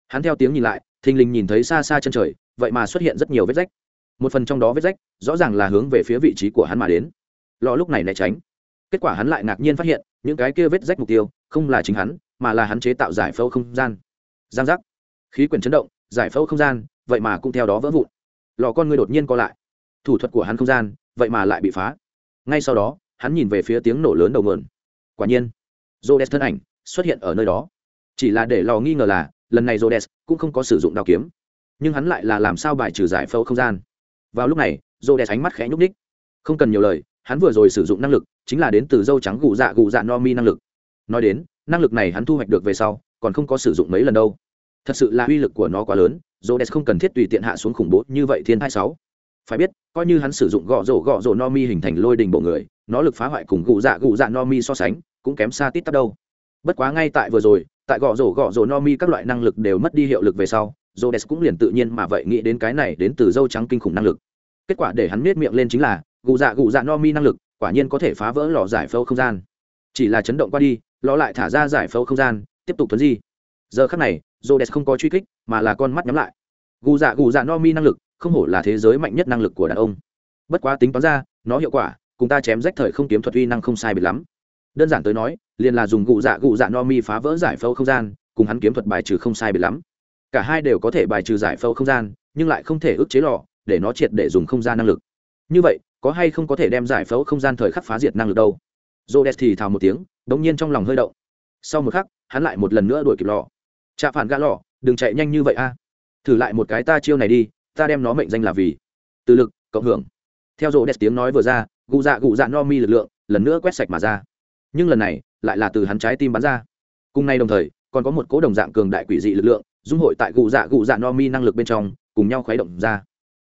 Hắn theo tiếng nhìn lại thình lình nhìn thấy xa xa chân trời, vậy mà xuất hiện rất nhiều vết rách. Một phần trong đó vết rách, rõ ràng là hướng về phía vị trí của hắn mà đến. Lò lúc này né tránh. Kết quả hắn lại ngạc nhiên phát hiện, những cái kia vết rách mục tiêu, không là chính hắn, mà là hắn chế tạo giải phẫu không gian. Giang giác. Khí quyển chấn động, giải phẫu không gian, vậy mà cũng theo đó vỡ vụn. Lò con người đột nhiên co lại. Thủ thuật của hắn không gian, vậy mà lại bị phá. Ngay sau đó, hắn nhìn về phía tiếng nổ lớn đầu mượn quả nhiên j o d e s thân ảnh xuất hiện ở nơi đó. Chỉ là để lò nghi ngờ là lần này Rhodes cũng không có sử dụng đao kiếm, nhưng hắn lại là làm sao bài trừ giải phẫu không gian. Vào lúc này, Rhodes ánh mắt khẽ nhúc nhích. Không cần nhiều lời, hắn vừa rồi sử dụng năng lực, chính là đến từ dâu trắng gù dạ gù dạ no mi năng lực. Nói đến, năng lực này hắn thu hoạch được về sau, còn không có sử dụng mấy lần đâu. Thật sự là uy lực của nó quá lớn, Rhodes không cần thiết tùy tiện hạ xuống khủng bố như vậy thiên hai sáu. Phải biết, coi như hắn sử dụng gọ rổ gọ rổ no mi hình thành lôi đình bộ người, nó lực phá hoại cùng gù dạ gù dạ no mi so sánh, cũng kém xa tít tắp đâu. Bất quá ngay tại vừa rồi, tại gõ rổ gõ rổ no mi các loại năng lực đều mất đi hiệu lực về sau, Rhodes cũng liền tự nhiên mà vậy nghĩ đến cái này đến từ dâu trắng kinh khủng năng lực. Kết quả để hắn miết miệng lên chính là, gù dạ gù dạ no mi năng lực, quả nhiên có thể phá vỡ lò giải phẫu không gian. Chỉ là chấn động qua đi lò lại thả ra giải phẫu không gian, tiếp tục thuấn di. Giờ khắc này, Rhodes không có truy kích, mà là con mắt nhắm lại. Gù dạ gù dạ no mi năng lực, không hổ là thế giới mạnh nhất năng lực của đàn ông. Bất quá tính toán ra, nó hiệu quả, cùng ta chém rách thời không kiếm thuật uy năng không sai biệt lắm đơn giản tới nói, liền là dùng gụ dạ gụ dạ no mi phá vỡ giải phẫu không gian, cùng hắn kiếm thuật bài trừ không sai biệt lắm. Cả hai đều có thể bài trừ giải phẫu không gian, nhưng lại không thể ức chế lò, để nó triệt để dùng không gian năng lực. Như vậy, có hay không có thể đem giải phẫu không gian thời khắc phá diệt năng lực đâu? Rô đès thì thào một tiếng đ ỗ n g nhiên trong lòng hơi động. Sau một khắc, hắn lại một lần nữa đuổi kịp lò. Chạ phản gã lò, đừng chạy nhanh như vậy a. Thử lại một cái ta chiêu này đi, ta đem nó mệnh danh là vì. Từ lực, cộng hưởng. Theo rô đès tiếng nói vừa ra, gụ dạ gụ dạ no mi lực lượng lần nữa quét sạch mà ra nhưng lần này, lại là từ hắn trái tim bắn ra. Cùng nay đồng thời, còn có một cố đồng dạng cường đại quỷ dị lực lượng, dung hội tại gù dạ gù dạ no mi năng lực bên trong, cùng nhau khuấy động ra.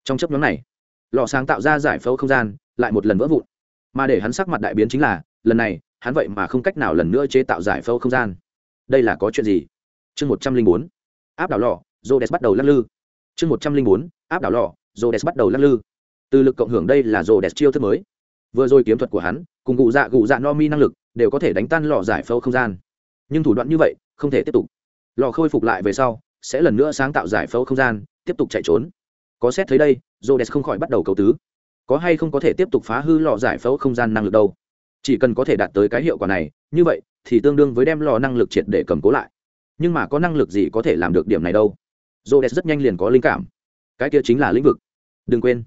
Trong chấp nhóm này lò sáng tạo ra giải phẫu không gian, lại một lần vỡ vụn. Mà để hắn sắc mặt đại biến chính là, lần này, hắn vậy mà không cách nào lần nữa chế tạo giải phẫu không gian. Đây là có chuyện gì? Chương một trăm linh bốn, áp đảo lò jodes bắt đầu lắc lư. Chương một trăm linh bốn, áp đảo lò jodes bắt đầu lắc lư. Từ lực cộng hưởng đây là jodes chiêu thức mới. Vừa rồi kiếm thuật của hắn, cùng cụ dạ cụ dạ no mi năng lực đều có thể đánh tan lò giải phẫu không gian. Nhưng thủ đoạn như vậy, không thể tiếp tục. Lò khôi phục lại về sau, sẽ lần nữa sáng tạo giải phẫu không gian, tiếp tục chạy trốn. Có xét thấy đây jodes không khỏi bắt đầu cầu tứ. Có hay không có thể tiếp tục phá hư lò giải phẫu không gian năng lực đâu? Chỉ cần có thể đạt tới cái hiệu quả này, như vậy, thì tương đương với đem lò năng lực triệt để cầm cố lại. Nhưng mà có năng lực gì có thể làm được điểm này đâu? Jodes rất nhanh liền có linh cảm. Cái kia chính là lĩnh vực. Đừng quên,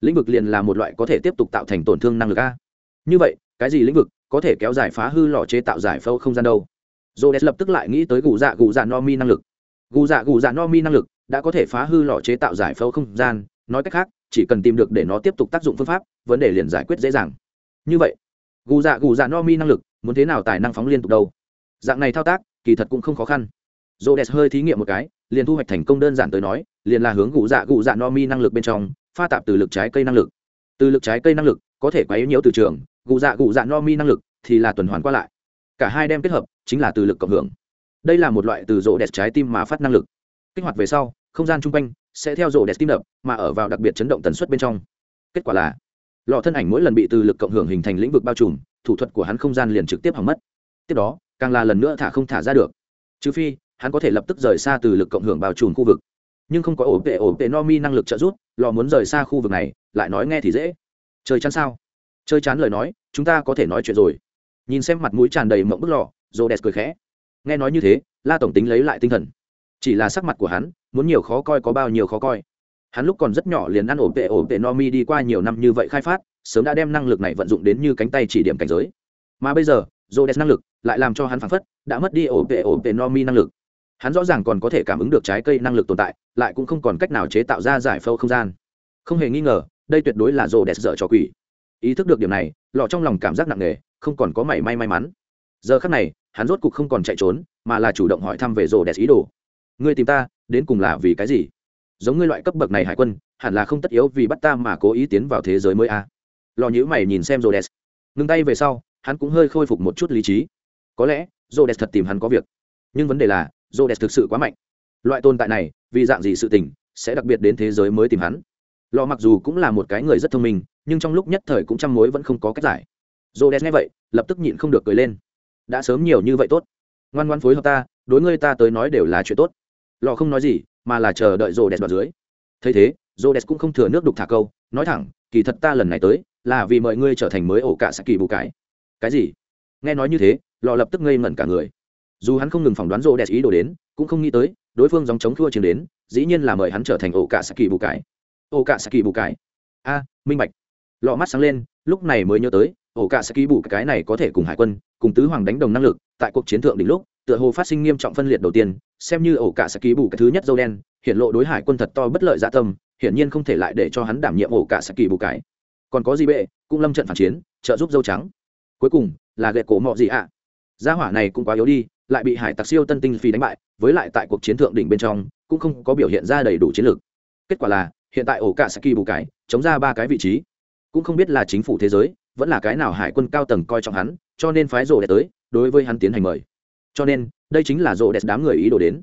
lĩnh vực liền là một loại có thể tiếp tục tạo thành tổn thương năng lực a. Như vậy, cái gì lĩnh vực có thể kéo dài phá hư lò chế tạo giải phẫu không gian đâu Rhodes lập tức lại nghĩ tới gù dạ gù dạ no mi năng lực. Gù dạ gù dạ no mi năng lực đã có thể phá hư lò chế tạo giải phẫu không gian, nói cách khác, chỉ cần tìm được để nó tiếp tục tác dụng phương pháp, vấn đề liền giải quyết dễ dàng. Như vậy, gù dạ gù dạ no mi năng lực, muốn thế nào tài năng phóng liên tục đâu? Dạng này thao tác, kỳ thật cũng không khó khăn. Rhodes hơi thí nghiệm một cái, liền thu hoạch thành công đơn giản tới nói, liền là hướng gù dạ gù dạ no mi năng lực bên trong, pha tạp từ lực trái cây năng lực. Từ lực trái cây năng lực có thể quấy nhiễu từ trường, gù dạ gù dạ no mi năng lực thì là tuần hoàn qua lại. Cả hai đem kết hợp, chính là từ lực cộng hưởng. Đây là một loại từ rỗ đẹp trái tim mà phát năng lực. Kích hoạt về sau, không gian chung quanh sẽ theo rỗ đẹp tim đập mà ở vào đặc biệt chấn động tần suất bên trong. Kết quả là, lọ thân ảnh mỗi lần bị từ lực cộng hưởng hình thành lĩnh vực bao trùm, thủ thuật của hắn không gian liền trực tiếp hỏng mất. Tiếp đó, càng là lần nữa thả không thả ra được. Trừ phi, hắn có thể lập tức rời xa từ lực cộng hưởng bao trùm khu vực. Nhưng không có ổ vệ ổ vệ no mi năng lực trợ giúp lò muốn rời xa khu vực này, lại nói nghe thì dễ. Trời chắn sao? Chơi chán lời nói, chúng ta có thể nói chuyện rồi. Nhìn xem mặt mũi tràn đầy mộng bức lò rô đẹp cười khẽ. Nghe nói như thế, la tổng tính lấy lại tinh thần. Chỉ là sắc mặt của hắn, muốn nhiều khó coi có bao nhiêu khó coi. Hắn lúc còn rất nhỏ liền ăn ổn tệ ổn tệ no mi đi qua nhiều năm như vậy khai phát, sớm đã đem năng lực này vận dụng đến như cánh tay chỉ điểm cảnh giới. Mà bây giờ rô đẹp năng lực lại làm cho hắn phản phất đã mất đi ổn tệ ổn tệ no mi năng lực. Hắn rõ ràng còn có thể cảm ứng được trái cây năng lực tồn tại, lại cũng không còn cách nào chế tạo ra giải phâu không gian. Không hề nghi ngờ, đây tuyệt đối là rô đẹp dở cho quỷ ý thức được điểm này, lọ trong lòng cảm giác nặng nề, không còn có mảy may may mắn. Giờ khắc này, hắn rốt cục không còn chạy trốn, mà là chủ động hỏi thăm về rồ đẹp ý đồ. Ngươi tìm ta, đến cùng là vì cái gì? Giống ngươi loại cấp bậc này hải quân, hẳn là không tất yếu vì bắt ta mà cố ý tiến vào thế giới mới a. À. lò nhữ mày nhìn xem rồ đẹp ngừng tay về sau, hắn cũng hơi khôi phục một chút lý trí. Có lẽ, rồ đẹp thật tìm hắn có việc. Nhưng vấn đề là, rồ đẹp thực sự quá mạnh. Loại tồn tại này, vì dạng gì sự tình, sẽ đặc biệt đến thế giới mới tìm hắn lò mặc dù cũng là một cái người rất thông minh, nhưng trong lúc nhất thời cũng trăm mối vẫn không có cách giải. Dô đen nghe vậy, lập tức nhịn không được cười lên. Đã sớm nhiều như vậy tốt. Ngoan ngoan phối hợp ta, đối ngươi ta tới nói đều là chuyện tốt. Lò không nói gì, mà là chờ đợi rô đès vào dưới. Thấy thế rô đès cũng không thừa nước đục thả câu, nói thẳng, kỳ thật ta lần này tới, là vì mời ngươi trở thành mới ổ cả sa kỳ bù cái. Cái gì? Nghe nói như thế lò lập tức ngây ngẩn cả người. Dù hắn không ngừng phỏng đoán rô đès ý đồ đến, cũng không nghĩ tới, đối phương dòng chống thua chiến đến, dĩ nhiên là mời hắn trở thành ổ cả sa kỳ bù cái ổ cả saki bù cái. A, minh bạch. Lọ mắt sáng lên, lúc này mới nhớ tới ổ cả sẽ bù cái này có thể cùng hải quân, cùng tứ hoàng đánh đồng năng lực, tại cuộc chiến thượng đỉnh lúc, tựa hồ phát sinh nghiêm trọng phân liệt đầu tiên, xem như ổ cả sẽ bù cái thứ nhất dâu đen, hiện lộ đối hải quân thật to bất lợi dạ tâm, hiển nhiên không thể lại để cho hắn đảm nhiệm ổ cả sẽ bù cái. Còn có gì bệ, cũng lâm trận phản chiến, trợ giúp dâu trắng. Cuối cùng, là gậy cổ mọ gì ạ? À? gia hỏa này cũng quá yếu đi, lại bị hải tặc siêu tân tinh phi đánh bại, với lại tại cuộc chiến thượng đỉnh bên trong, cũng không có biểu hiện ra đầy đủ chiến lược kết quả là hiện tại ổ cả saki bù cái chống ra ba cái vị trí. Cũng không biết là chính phủ thế giới, vẫn là cái nào hải quân cao tầng coi trọng hắn, cho nên phái rồ đẹp tới, đối với hắn tiến hành mời. Cho nên, đây chính là rồ đẹp đám người ý đồ đến.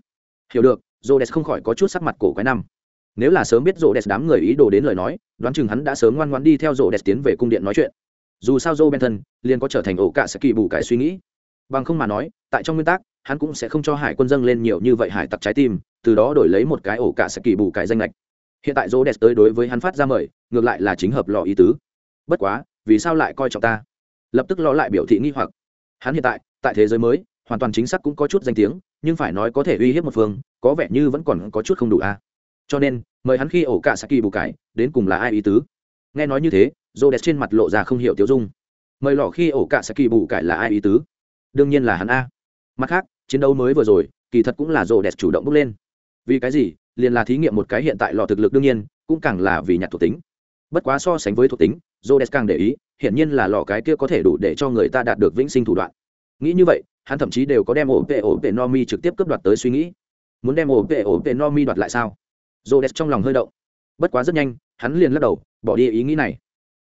Hiểu được rồ đẹp không khỏi có chút sắc mặt cổ quái năm. Nếu là sớm biết rồ đẹp đám người ý đồ đến lời nói, đoán chừng hắn đã sớm ngoan ngoan đi theo rồ đẹp tiến về cung điện nói chuyện. Dù sao joe benton liền có trở thành ổ cả sẽ kỳ bù cái suy nghĩ. Bằng không mà nói, tại trong nguyên tắc, hắn cũng sẽ không cho hải quân dâng lên nhiều như vậy hải tặc trái tim, từ đó đổi lấy một cái ổ cả sẽ kỳ bù cái danh lệch hiện tại rô đẹp tới đối với hắn phát ra mời, ngược lại là chính hợp lò ý tứ. Bất quá, vì sao lại coi trọng ta? Lập tức lo lại biểu thị nghi hoặc. Hắn hiện tại tại thế giới mới, hoàn toàn chính xác cũng có chút danh tiếng, nhưng phải nói có thể uy hiếp một phương, có vẻ như vẫn còn có chút không đủ a. À. cho nên, mời hắn khi ổ cả saki bù cải, đến cùng là ai ý tứ? Nghe nói như thế rô đẹp trên mặt lộ ra không hiểu tiêu dung. Mời lọ khi ổ cả Saki bù cải là ai ý tứ? Đương nhiên là hắn a. Mặt khác, chiến đấu mới vừa rồi, kỳ thật cũng là Rô đẹp chủ động bước lên. Vì cái gì? Liền là thí nghiệm một cái hiện tại lọ thực lực đương nhiên, cũng càng là vì nhặt thuộc tính. Bất quá so sánh với thuộc tính rồ càng để ý, hiển nhiên là lọ cái kia có thể đủ để cho người ta đạt được vĩnh sinh thủ đoạn. Nghĩ như vậy, hắn thậm chí đều có đem ổ vệ ổ vệ no mi trực tiếp cướp đoạt tới suy nghĩ. Muốn đem ổ vệ ổ vệ no mi đoạt lại sao? Rồ trong lòng hơi động. Bất quá rất nhanh, hắn liền lắc đầu, bỏ đi ý nghĩ này.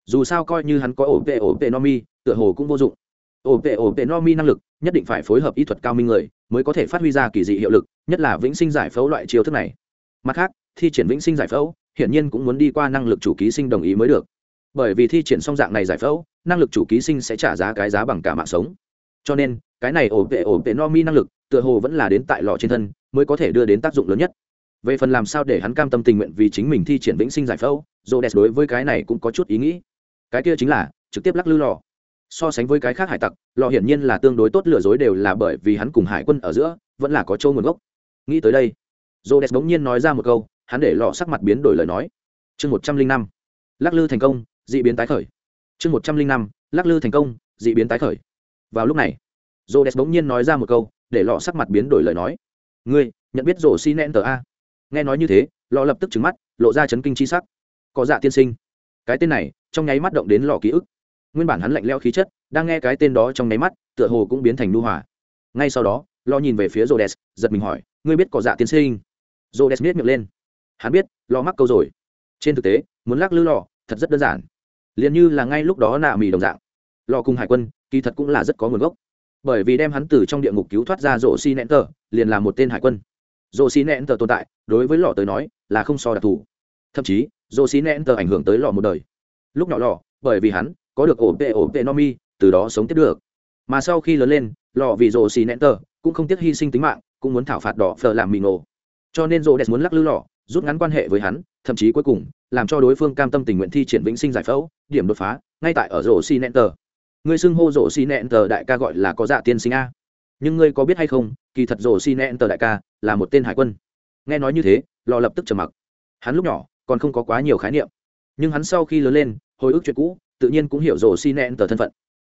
Dù sao coi như hắn có ổ vệ ổ vệ no mi, tựa hồ cũng vô dụng. Ổ vệ ổ vệ no mi năng lực, nhất định phải phối hợp y thuật cao minh người, mới có thể phát huy ra kỳ dị hiệu lực, nhất là vĩnh sinh giải phẫu loại chiêu thức này mặt khác, thi triển vĩnh sinh giải phẫu, hiển nhiên cũng muốn đi qua năng lực chủ ký sinh đồng ý mới được. Bởi vì thi triển song dạng này giải phẫu, năng lực chủ ký sinh sẽ trả giá cái giá bằng cả mạng sống. Cho nên, cái này ổn vệ ổn vệ no mi năng lực, tựa hồ vẫn là đến tại lò trên thân, mới có thể đưa đến tác dụng lớn nhất. Về phần làm sao để hắn cam tâm tình nguyện vì chính mình thi triển vĩnh sinh giải phẫu dồ đẹp đối với cái này cũng có chút ý nghĩ. Cái kia chính là, trực tiếp lắc lư lò. So sánh với cái khác hải tặc, lò hiển nhiên là tương đối tốt, lừa dối đều là bởi vì hắn cùng hải quân ở giữa, vẫn là có châu nguồn gốc. Nghĩ tới đây dô đẹp bỗng nhiên nói ra một câu, hắn để lọ sắc mặt biến đổi lời nói. Chương một trăm linh năm, lắc lư thành công d ị biến tái khởi. Chương một trăm linh năm, lắc lư thành công d ị biến tái khởi. Vào lúc này dô đẹp bỗng nhiên nói ra một câu, để lọ sắc mặt biến đổi lời nói. Ngươi, nhận biết rổ xi nẹn tờ a? Nghe nói như thế, lọ lập tức trứng mắt, lộ ra chấn kinh chi sắc. Có dạ tiên sinh. Cái tên này, trong nháy mắt động đến lọ ký ức. Nguyên bản hắn lạnh leo khí chất, đang nghe cái tên đó trong nháy mắt, tựa hồ cũng biến thành nu hòa. Ngay sau đó lo nhìn về phía rhodes, giật mình hỏi, ngươi biết có dạ tiên sinh? Rhodes miết miệng lên. Hắn biết lò mắc câu rồi. Trên thực tế, muốn lắc lư lò, thật rất đơn giản. Liền như là ngay lúc đó nạ mì đồng dạng. Lò cùng hải quân, kỳ thật cũng là rất có nguồn gốc. Bởi vì đem hắn từ trong địa ngục cứu thoát ra rổ xi nẹn tờ, liền là một tên hải quân. Rổ xi nẹn tờ tồn tại, đối với lò tới nói, là không so đặc thù. Thậm chí rổ xi nẹn tờ ảnh hưởng tới lò một đời. Lúc nhỏ lò, bởi vì hắn có được ổ tệ ổ tệ no mi, từ đó sống tiếp được. Mà sau khi lớn lên, lò vì rổ xi nẹn tờ cũng không tiếc hy sinh tính mạng, cũng muốn thảo phạt đỏ phờ làm mì nổ cho nên Rô đẹp muốn lắc lư lò rút ngắn quan hệ với hắn, thậm chí cuối cùng, làm cho đối phương cam tâm tình nguyện thi triển vĩnh sinh giải phẫu, điểm đột phá, ngay tại ở rổ xi nẹn tờ. Ngươi xưng hô rổ xi nẹn tờ đại ca gọi là có dạ tiên sinh a. Nhưng ngươi có biết hay không, kỳ thật rổ xi nẹn tờ đại ca là một tên hải quân. Nghe nói như thế, lò lập tức trầm mặc. Hắn lúc nhỏ, còn không có quá nhiều khái niệm. Nhưng hắn sau khi lớn lên, hồi ức chuyện cũ, tự nhiên cũng hiểu rổ xi nẹn tờ thân phận.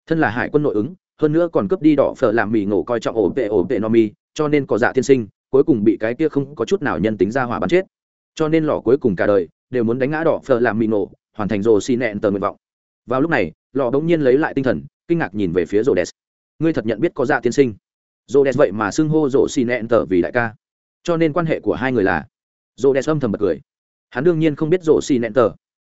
Thân là hải quân nội ứng, hơn nữa còn cướp đi đỏ phở làm mì ngổ coi trọng ổ vệ ổ vệ no mi, cho nên có dạ tiên sinh cuối cùng bị cái kia không có chút nào nhân tính ra hỏa bắn chết. Cho nên lò cuối cùng cả đời đều muốn đánh ngã đỏ phờ làm mì nổ, hoàn thành rồ xi nẹn tờ nguyện vọng. Vào lúc này lò bỗng nhiên lấy lại tinh thần kinh ngạc nhìn về phía rồ đès ngươi thật nhận biết có dạ tiên sinh? Rồ đès vậy mà xưng hô rồ xin nẹn tờ vì đại ca. Cho nên quan hệ của hai người là? Rồ đès âm thầm bật cười. Hắn đương nhiên không biết rồ xin nẹn tờ.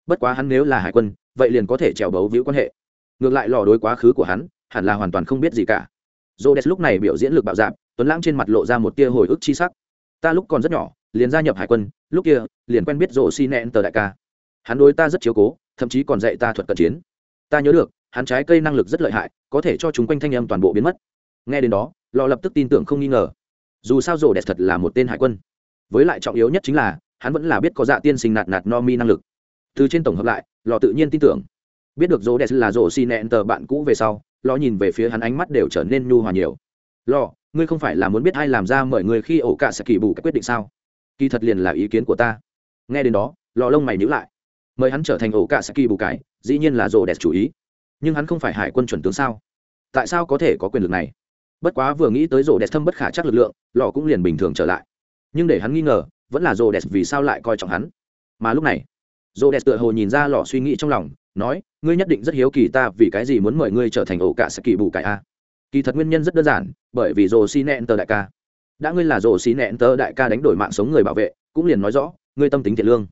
Bất quá hắn nếu là hải quân vậy liền có thể trèo bấu víu quan hệ. Ngược lại lò đối quá khứ của hắn hẳn là hoàn toàn không biết gì cả. Rồ đès lúc này biểu diễn lực bạo dạp tuấn lãng trên mặt lộ ra một tia hồi ức chi sắc. Ta lúc còn rất nhỏ, liền gia nhập hải quân, lúc kia, liền quen biết rô xi nẹn tờ đại ca. Hắn đối ta rất chiếu cố, thậm chí còn dạy ta thuật cận chiến. Ta nhớ được, hắn trái cây năng lực rất lợi hại, có thể cho chúng quanh thanh âm toàn bộ biến mất. Nghe đến đó lò lập tức tin tưởng không nghi ngờ. Dù sao rổ đẹp thật là một tên hải quân. Với lại trọng yếu nhất chính là, hắn vẫn là biết có dạ tiên sinh nạt nạt no mi năng lực. Từ trên tổng hợp lại lò tự nhiên tin tưởng. Biết được rổ đẹp là rổ xi nẹn tờ bạn cũ về sau lò nhìn về phía hắn ánh mắt đều trở nên nhu hòa nhiều lò, ngươi không phải là muốn biết ai làm ra mời người khi ổ cả sẽ kỳ bù các quyết định sao? Kỳ thật liền là ý kiến của ta. Nghe đến đó, lò lông mày nhữ lại. Mời hắn trở thành ổ cả sẽ kỳ bù cái, dĩ nhiên là rồ đẹp chủ ý. Nhưng hắn không phải hải quân chuẩn tướng sao? Tại sao có thể có quyền lực này? Bất quá vừa nghĩ tới rồ đẹp thâm bất khả chắc lực lượng, lò cũng liền bình thường trở lại. Nhưng để hắn nghi ngờ, vẫn là rồ đẹp vì sao lại coi trọng hắn. Mà lúc này, rồ đẹp tựa hồ nhìn ra lò suy nghĩ trong lòng, nói, ngươi nhất định rất hiếu kỳ ta vì cái gì muốn mời ngươi trở thành ổ cả sẽ kỳ bù cải a? Kỳ thật nguyên nhân rất đơn giản bởi vì rồ xi nẹn tờ đại ca. Đã ngươi là rồ xi nẹn tờ đại ca đánh đổi mạng sống người bảo vệ cũng liền nói rõ ngươi tâm tính thiện lương.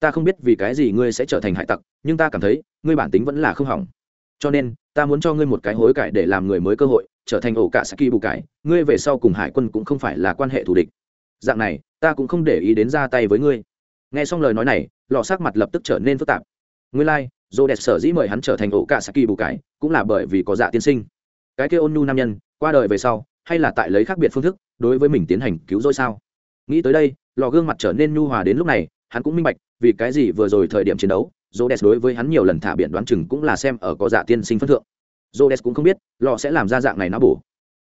Ta không biết vì cái gì ngươi sẽ trở thành hải tặc nhưng ta cảm thấy ngươi bản tính vẫn là không hỏng. Cho nên ta muốn cho ngươi một cái hối cải để làm người mới cơ hội trở thành ổ cả saki bù cải. Ngươi về sau cùng hải quân cũng không phải là quan hệ thù địch. Dạng này ta cũng không để ý đến ra tay với ngươi. Nghe xong lời nói này lò sắc mặt lập tức trở nên phức tạp. Ngươi lai、like, dô đẹp sở dĩ mời hắn trở thành ổ cả saki bù cải cũng là bởi vì có dạ tiên sinh cái kia ôn nhu nam nhân qua đời về sau hay là tại lấy khác biệt phương thức đối với mình tiến hành cứu rỗi sao nghĩ tới đây lò gương mặt trở nên nhu hòa đến lúc này hắn cũng minh bạch vì cái gì vừa rồi thời điểm chiến đấu jodes đối với hắn nhiều lần thả biển đoán chừng cũng là xem ở có dạ tiên sinh phân thượng. jodes cũng không biết, lò sẽ làm ra dạng này nó bổ.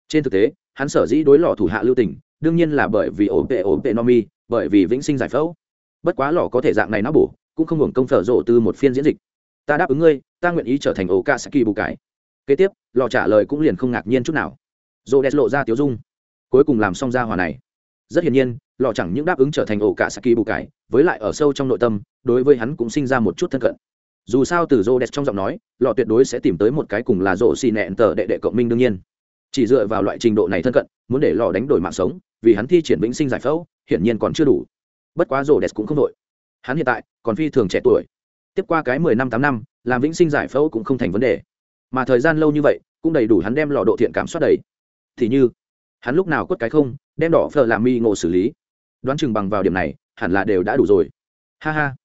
Trên thực tế, hắn sở dĩ đối lò thủ hạ lưu tình, đương nhiên là bởi vì ổn tệ ổn tệ Nomi, bởi vì vĩnh sinh giải phẫu. Bất quá lò có thể dạng này nó bổ, cũng không hưởng công phở rộ từ một phiên diễn dịch. Ta đáp ứng ngươi, ta nguyện ý trở thành Okasaki bù cải. kế tiếp lò trả lời cũng liền không ngạc nhiên chút nào. Rô đès lộ ra tiếu dung. Cuối cùng làm xong ra hòa này. Rất hiển nhiên, lò chẳng những đáp ứng trở thành ổ cả saki bù cải, với lại ở sâu trong nội tâm, đối với hắn cũng sinh ra một chút thân cận. Dù sao từ rô đẹp trong giọng nói, lò tuyệt đối sẽ tìm tới một cái cùng là rộ xì nẹn tờ đệ đệ cộng minh đương nhiên. Chỉ dựa vào loại trình độ này thân cận, muốn để lò đánh đổi mạng sống, vì hắn thi triển vĩnh sinh giải phẫu, hiển nhiên còn chưa đủ. Bất quá rô đẹp cũng không đội hắn hiện tại còn phi thường trẻ tuổi. Tiếp qua cái mười năm tám năm, làm vĩnh sinh giải phẫu cũng không thành vấn đề mà thời gian lâu như vậy, cũng đầy đủ hắn đem lò độ thiện cảm soát đầy. Thì như, hắn lúc nào quất cái không, đem đỏ phở làm mi ngộ xử lý. Đoán chừng bằng vào điểm này, hẳn là đều đã đủ rồi. Ha ha.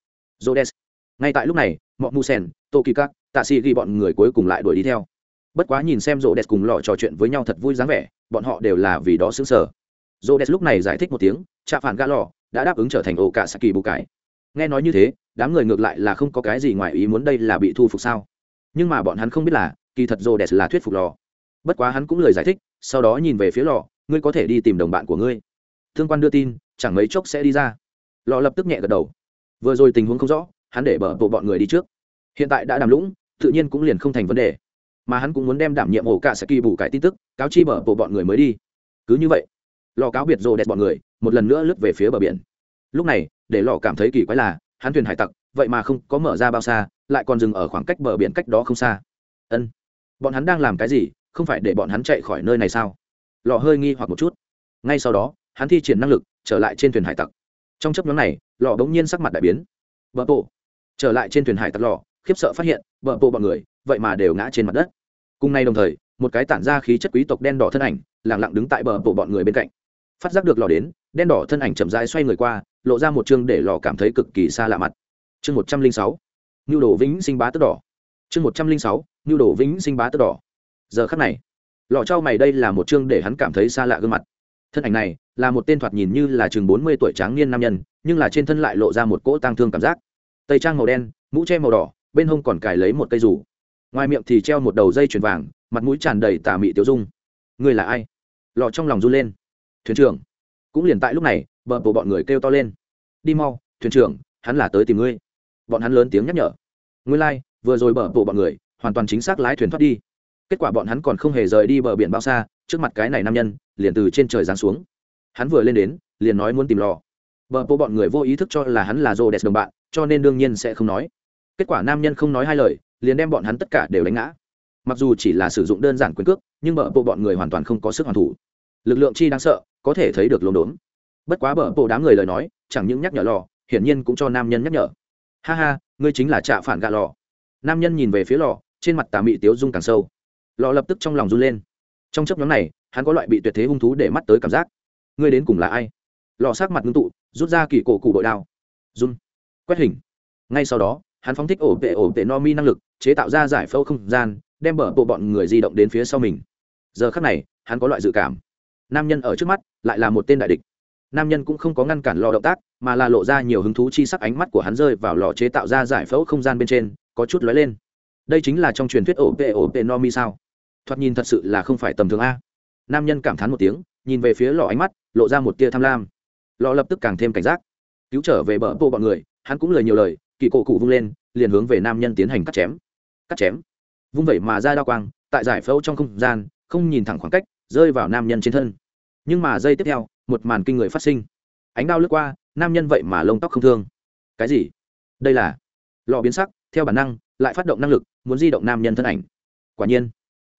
Jodes ngay tại lúc này mọi mu sen tô kỳ các tạ sĩ ghi bọn người cuối cùng lại đuổi đi theo. Bất quá nhìn xem rô cùng lọ trò chuyện với nhau thật vui dáng vẻ, bọn họ đều là vì đó xứng sở rô lúc này giải thích một tiếng cha phản gã lò đã đáp ứng trở thành ổ cả saki bù cải nghe nói như thế, đám người ngược lại là không có cái gì ngoài ý muốn đây là bị thu phục sao? Nhưng mà bọn hắn không biết là, kỳ thật rô đẹp là thuyết phục lò. Bất quá hắn cũng lời giải thích, sau đó nhìn về phía lò, ngươi có thể đi tìm đồng bạn của ngươi. Thương quan đưa tin, chẳng mấy chốc sẽ đi ra. Lò lập tức nhẹ gật đầu. Vừa rồi tình huống không rõ, hắn để bờ bộ bọn người đi trước. Hiện tại đã đàm lũng, tự nhiên cũng liền không thành vấn đề. Mà hắn cũng muốn đem đảm nhiệm ổ cả sẽ kỳ bù cải tin tức, cáo chi bờ bộ bọn người mới đi. Cứ như vậy, lò cáo biệt rồ đẹp bọn người, một lần nữa lướt về phía bờ biển. Lúc này, để lò cảm thấy kỳ quái là, hắn thuyền hải tặc vậy mà không có mở ra bao xa, lại còn dừng ở khoảng cách bờ biển cách đó không xa. Ân, bọn hắn đang làm cái gì, không phải để bọn hắn chạy khỏi nơi này sao? Lò hơi nghi hoặc một chút. Ngay sau đó, hắn thi triển năng lực, trở lại trên thuyền hải tặc. Trong chấp nhóm này lò bỗng nhiên sắc mặt đại biến. Bờ bộ trở lại trên thuyền hải tặc lò khiếp sợ phát hiện, bờ bộ bọn người, vậy mà đều ngã trên mặt đất. Cùng nay đồng thời, một cái tản ra khí chất quý tộc đen đỏ thân ảnh lẳng lặng đứng tại bờ bộ bọn người bên cạnh. Phát giác được lò đến, đen đỏ thân ảnh chậm rãi xoay người qua, lộ ra một chương để lò cảm thấy cực kỳ xa lạ mặt chương một trăm linh sáu nhu đồ vĩnh sinh bá tức đỏ. Chương một trăm linh sáu nhu đồ vĩnh sinh bá tức đỏ. Giờ khắc này lọ trao mày đây là một chương để hắn cảm thấy xa lạ gương mặt. Thân ảnh này là một tên thoạt nhìn như là chừng bốn mươi tuổi tráng niên nam nhân, nhưng là trên thân lại lộ ra một cỗ tang thương cảm giác. Tây trang màu đen, mũ che màu đỏ, bên hông còn cài lấy một cây rủ. Ngoài miệng thì treo một đầu dây chuyền vàng, mặt mũi tràn đầy tà mị tiêu dung. Người là ai? Lọ trong lòng run lên. Thuyền trưởng. Cũng liền tại lúc này, bờ bộ bọn người kêu to lên. Đi mau, thuyền trưởng, hắn là tới tìm ngươi bọn hắn lớn tiếng nhắc nhở. Nguyên lai、like, vừa rồi bờ bộ bọn người hoàn toàn chính xác lái thuyền thoát đi. Kết quả bọn hắn còn không hề rời đi bờ biển bao xa trước mặt cái này nam nhân liền từ trên trời giáng xuống. Hắn vừa lên đến liền nói muốn tìm lò. Bờ bộ bọn người vô ý thức cho là hắn là rô đẹp đồng bạn cho nên đương nhiên sẽ không nói. Kết quả nam nhân không nói hai lời liền đem bọn hắn tất cả đều đánh ngã. Mặc dù chỉ là sử dụng đơn giản quyền cước nhưng bờ bộ bọn người hoàn toàn không có sức hoàn thủ. Lực lượng chi đáng sợ có thể thấy được lốm đốm. Bất quá bờ bộ đám người lời nói chẳng những nhắc nhở lò hiển nhiên cũng cho nam nhân nhắc nhở ha ha, ngươi chính là trạ phản gạ lò. Nam nhân nhìn về phía lò, trên mặt tà mị tiếu dung càng sâu. Lò lập tức trong lòng run lên. Trong chấp nhóm này, hắn có loại bị tuyệt thế hung thú để mắt tới cảm giác. Ngươi đến cùng là ai? Lò sát mặt ngưng tụ, rút ra kỳ cổ cụ đội đao. Run. Quét hình. Ngay sau đó, hắn phóng thích ổ vệ ổ vệ no mi năng lực, chế tạo ra giải phẫu không gian, đem bờ bộ bọn người di động đến phía sau mình. Giờ khắc này, hắn có loại dự cảm. Nam nhân ở trước mắt, lại là một tên đại địch. Nam nhân cũng không có ngăn cản lò động tác mà là lộ ra nhiều hứng thú chi sắc ánh mắt của hắn rơi vào lò chế tạo ra giải phẫu không gian bên trên, có chút lóe lên. Đây chính là trong truyền thuyết ổ pê ổ pê no mi sao? Thoạt nhìn thật sự là không phải tầm thường a. Nam nhân cảm thán một tiếng, nhìn về phía lò ánh mắt, lộ ra một tia tham lam. Lò lập tức càng thêm cảnh giác. Cứu trở về bờ bộ bọn người, hắn cũng lời nhiều lời, kỳ cổ cụ vung lên, liền hướng về nam nhân tiến hành cắt chém. Cắt chém. Vung vẩy mà ra đao quang, tại giải phẫu trong không gian, không nhìn thẳng khoảng cách, rơi vào nam nhân trên thân. Nhưng mà giây tiếp theo, một màn kinh người phát sinh. Ánh đao lướt qua nam nhân vậy mà lông tóc không thương. Cái gì? Đây là lò biến sắc, theo bản năng, lại phát động năng lực, muốn di động nam nhân thân ảnh. Quả nhiên,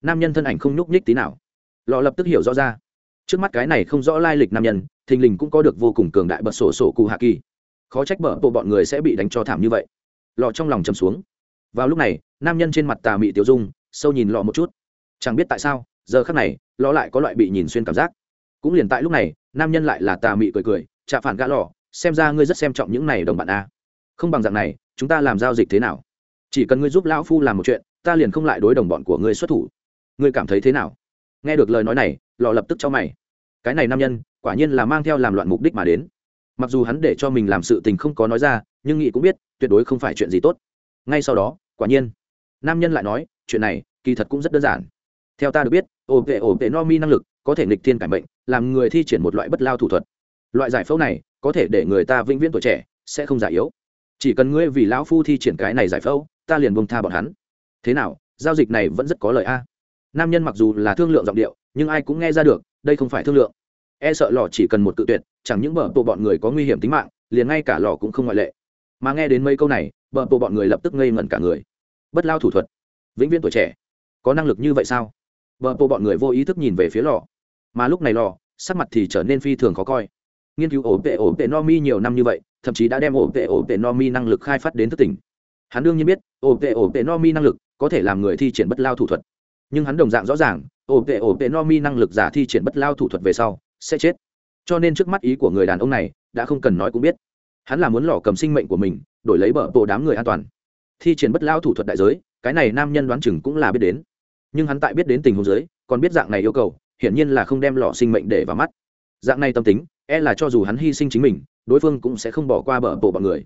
nam nhân thân ảnh không nhúc nhích tí nào. Lò lập tức hiểu rõ ra. Trước mắt cái này không rõ lai lịch nam nhân, thình lình cũng có được vô cùng cường đại bật sổ sổ cụ hạ kỳ. Khó trách bở bộ bọn người sẽ bị đánh cho thảm như vậy. Lò trong lòng chầm xuống. Vào lúc này, nam nhân trên mặt tà mị tiểu dung, sâu nhìn lò một chút. Chẳng biết tại sao, giờ khác này lò lại có loại bị nhìn xuyên cảm giác. Cũng liền tại lúc này, nam nhân lại là tà mị cười cười, chạ phản gã lò xem ra ngươi rất xem trọng những này đồng bạn a. Không bằng dạng này, chúng ta làm giao dịch thế nào? Chỉ cần ngươi giúp lão phu làm một chuyện, ta liền không lại đối đồng bọn của ngươi xuất thủ. Ngươi cảm thấy thế nào? Nghe được lời nói này, lò lập tức cho mày. Cái này nam nhân, quả nhiên là mang theo làm loạn mục đích mà đến. Mặc dù hắn để cho mình làm sự tình không có nói ra, nhưng nghị cũng biết, tuyệt đối không phải chuyện gì tốt. Ngay sau đó, quả nhiên, nam nhân lại nói, chuyện này, kỳ thật cũng rất đơn giản. Theo ta được biết, ổ vệ ổ vệ no mi năng lực có thể nghịch thiên cải bệnh, làm người thi triển một loại bất lao thủ thuật loại giải phẫu này có thể để người ta vĩnh viễn tuổi trẻ sẽ không già yếu. Chỉ cần ngươi vì lão phu thi triển cái này giải phẫu, ta liền bông tha bọn hắn. Thế nào, giao dịch này vẫn rất có lợi a. Nam nhân mặc dù là thương lượng giọng điệu, nhưng ai cũng nghe ra được, đây không phải thương lượng. E sợ lò chỉ cần một cự tuyệt, chẳng những bờ bộ bọn người có nguy hiểm tính mạng, liền ngay cả lò cũng không ngoại lệ. Mà nghe đến mấy câu này, bờ bộ bọn người lập tức ngây ngẩn cả người. Bất lao thủ thuật. Vĩnh viễn tuổi trẻ. Có năng lực như vậy sao? Bờ bộ bọn người vô ý thức nhìn về phía lò. Mà lúc này lò, sắc mặt thì trở nên phi thường khó coi nghiên cứu ổ vệ ổ vệ no mi nhiều năm như vậy, thậm chí đã đem ổ vệ ổ vệ no mi năng lực khai phát đến thức tỉnh. Hắn đương nhiên biết, ổ vệ ổ vệ no mi năng lực có thể làm người thi triển bất lao thủ thuật. Nhưng hắn đồng dạng rõ ràng, ổ vệ ổ vệ no mi năng lực giả thi triển bất lao thủ thuật về sau, sẽ chết. Cho nên trước mắt ý của người đàn ông này, đã không cần nói cũng biết. Hắn là muốn lò cầm sinh mệnh của mình, đổi lấy bờ bộ đám người an toàn. Thi triển bất lao thủ thuật đại giới, cái này nam nhân đoán chừng cũng là biết đến. Nhưng hắn tại biết đến tình huống giới còn biết dạng này yêu cầu, hiển nhiên là không đem lọ sinh mệnh để vào mắt. Dạng này tâm tính e là cho dù hắn hy sinh chính mình, đối phương cũng sẽ không bỏ qua bờ bộ bọn người.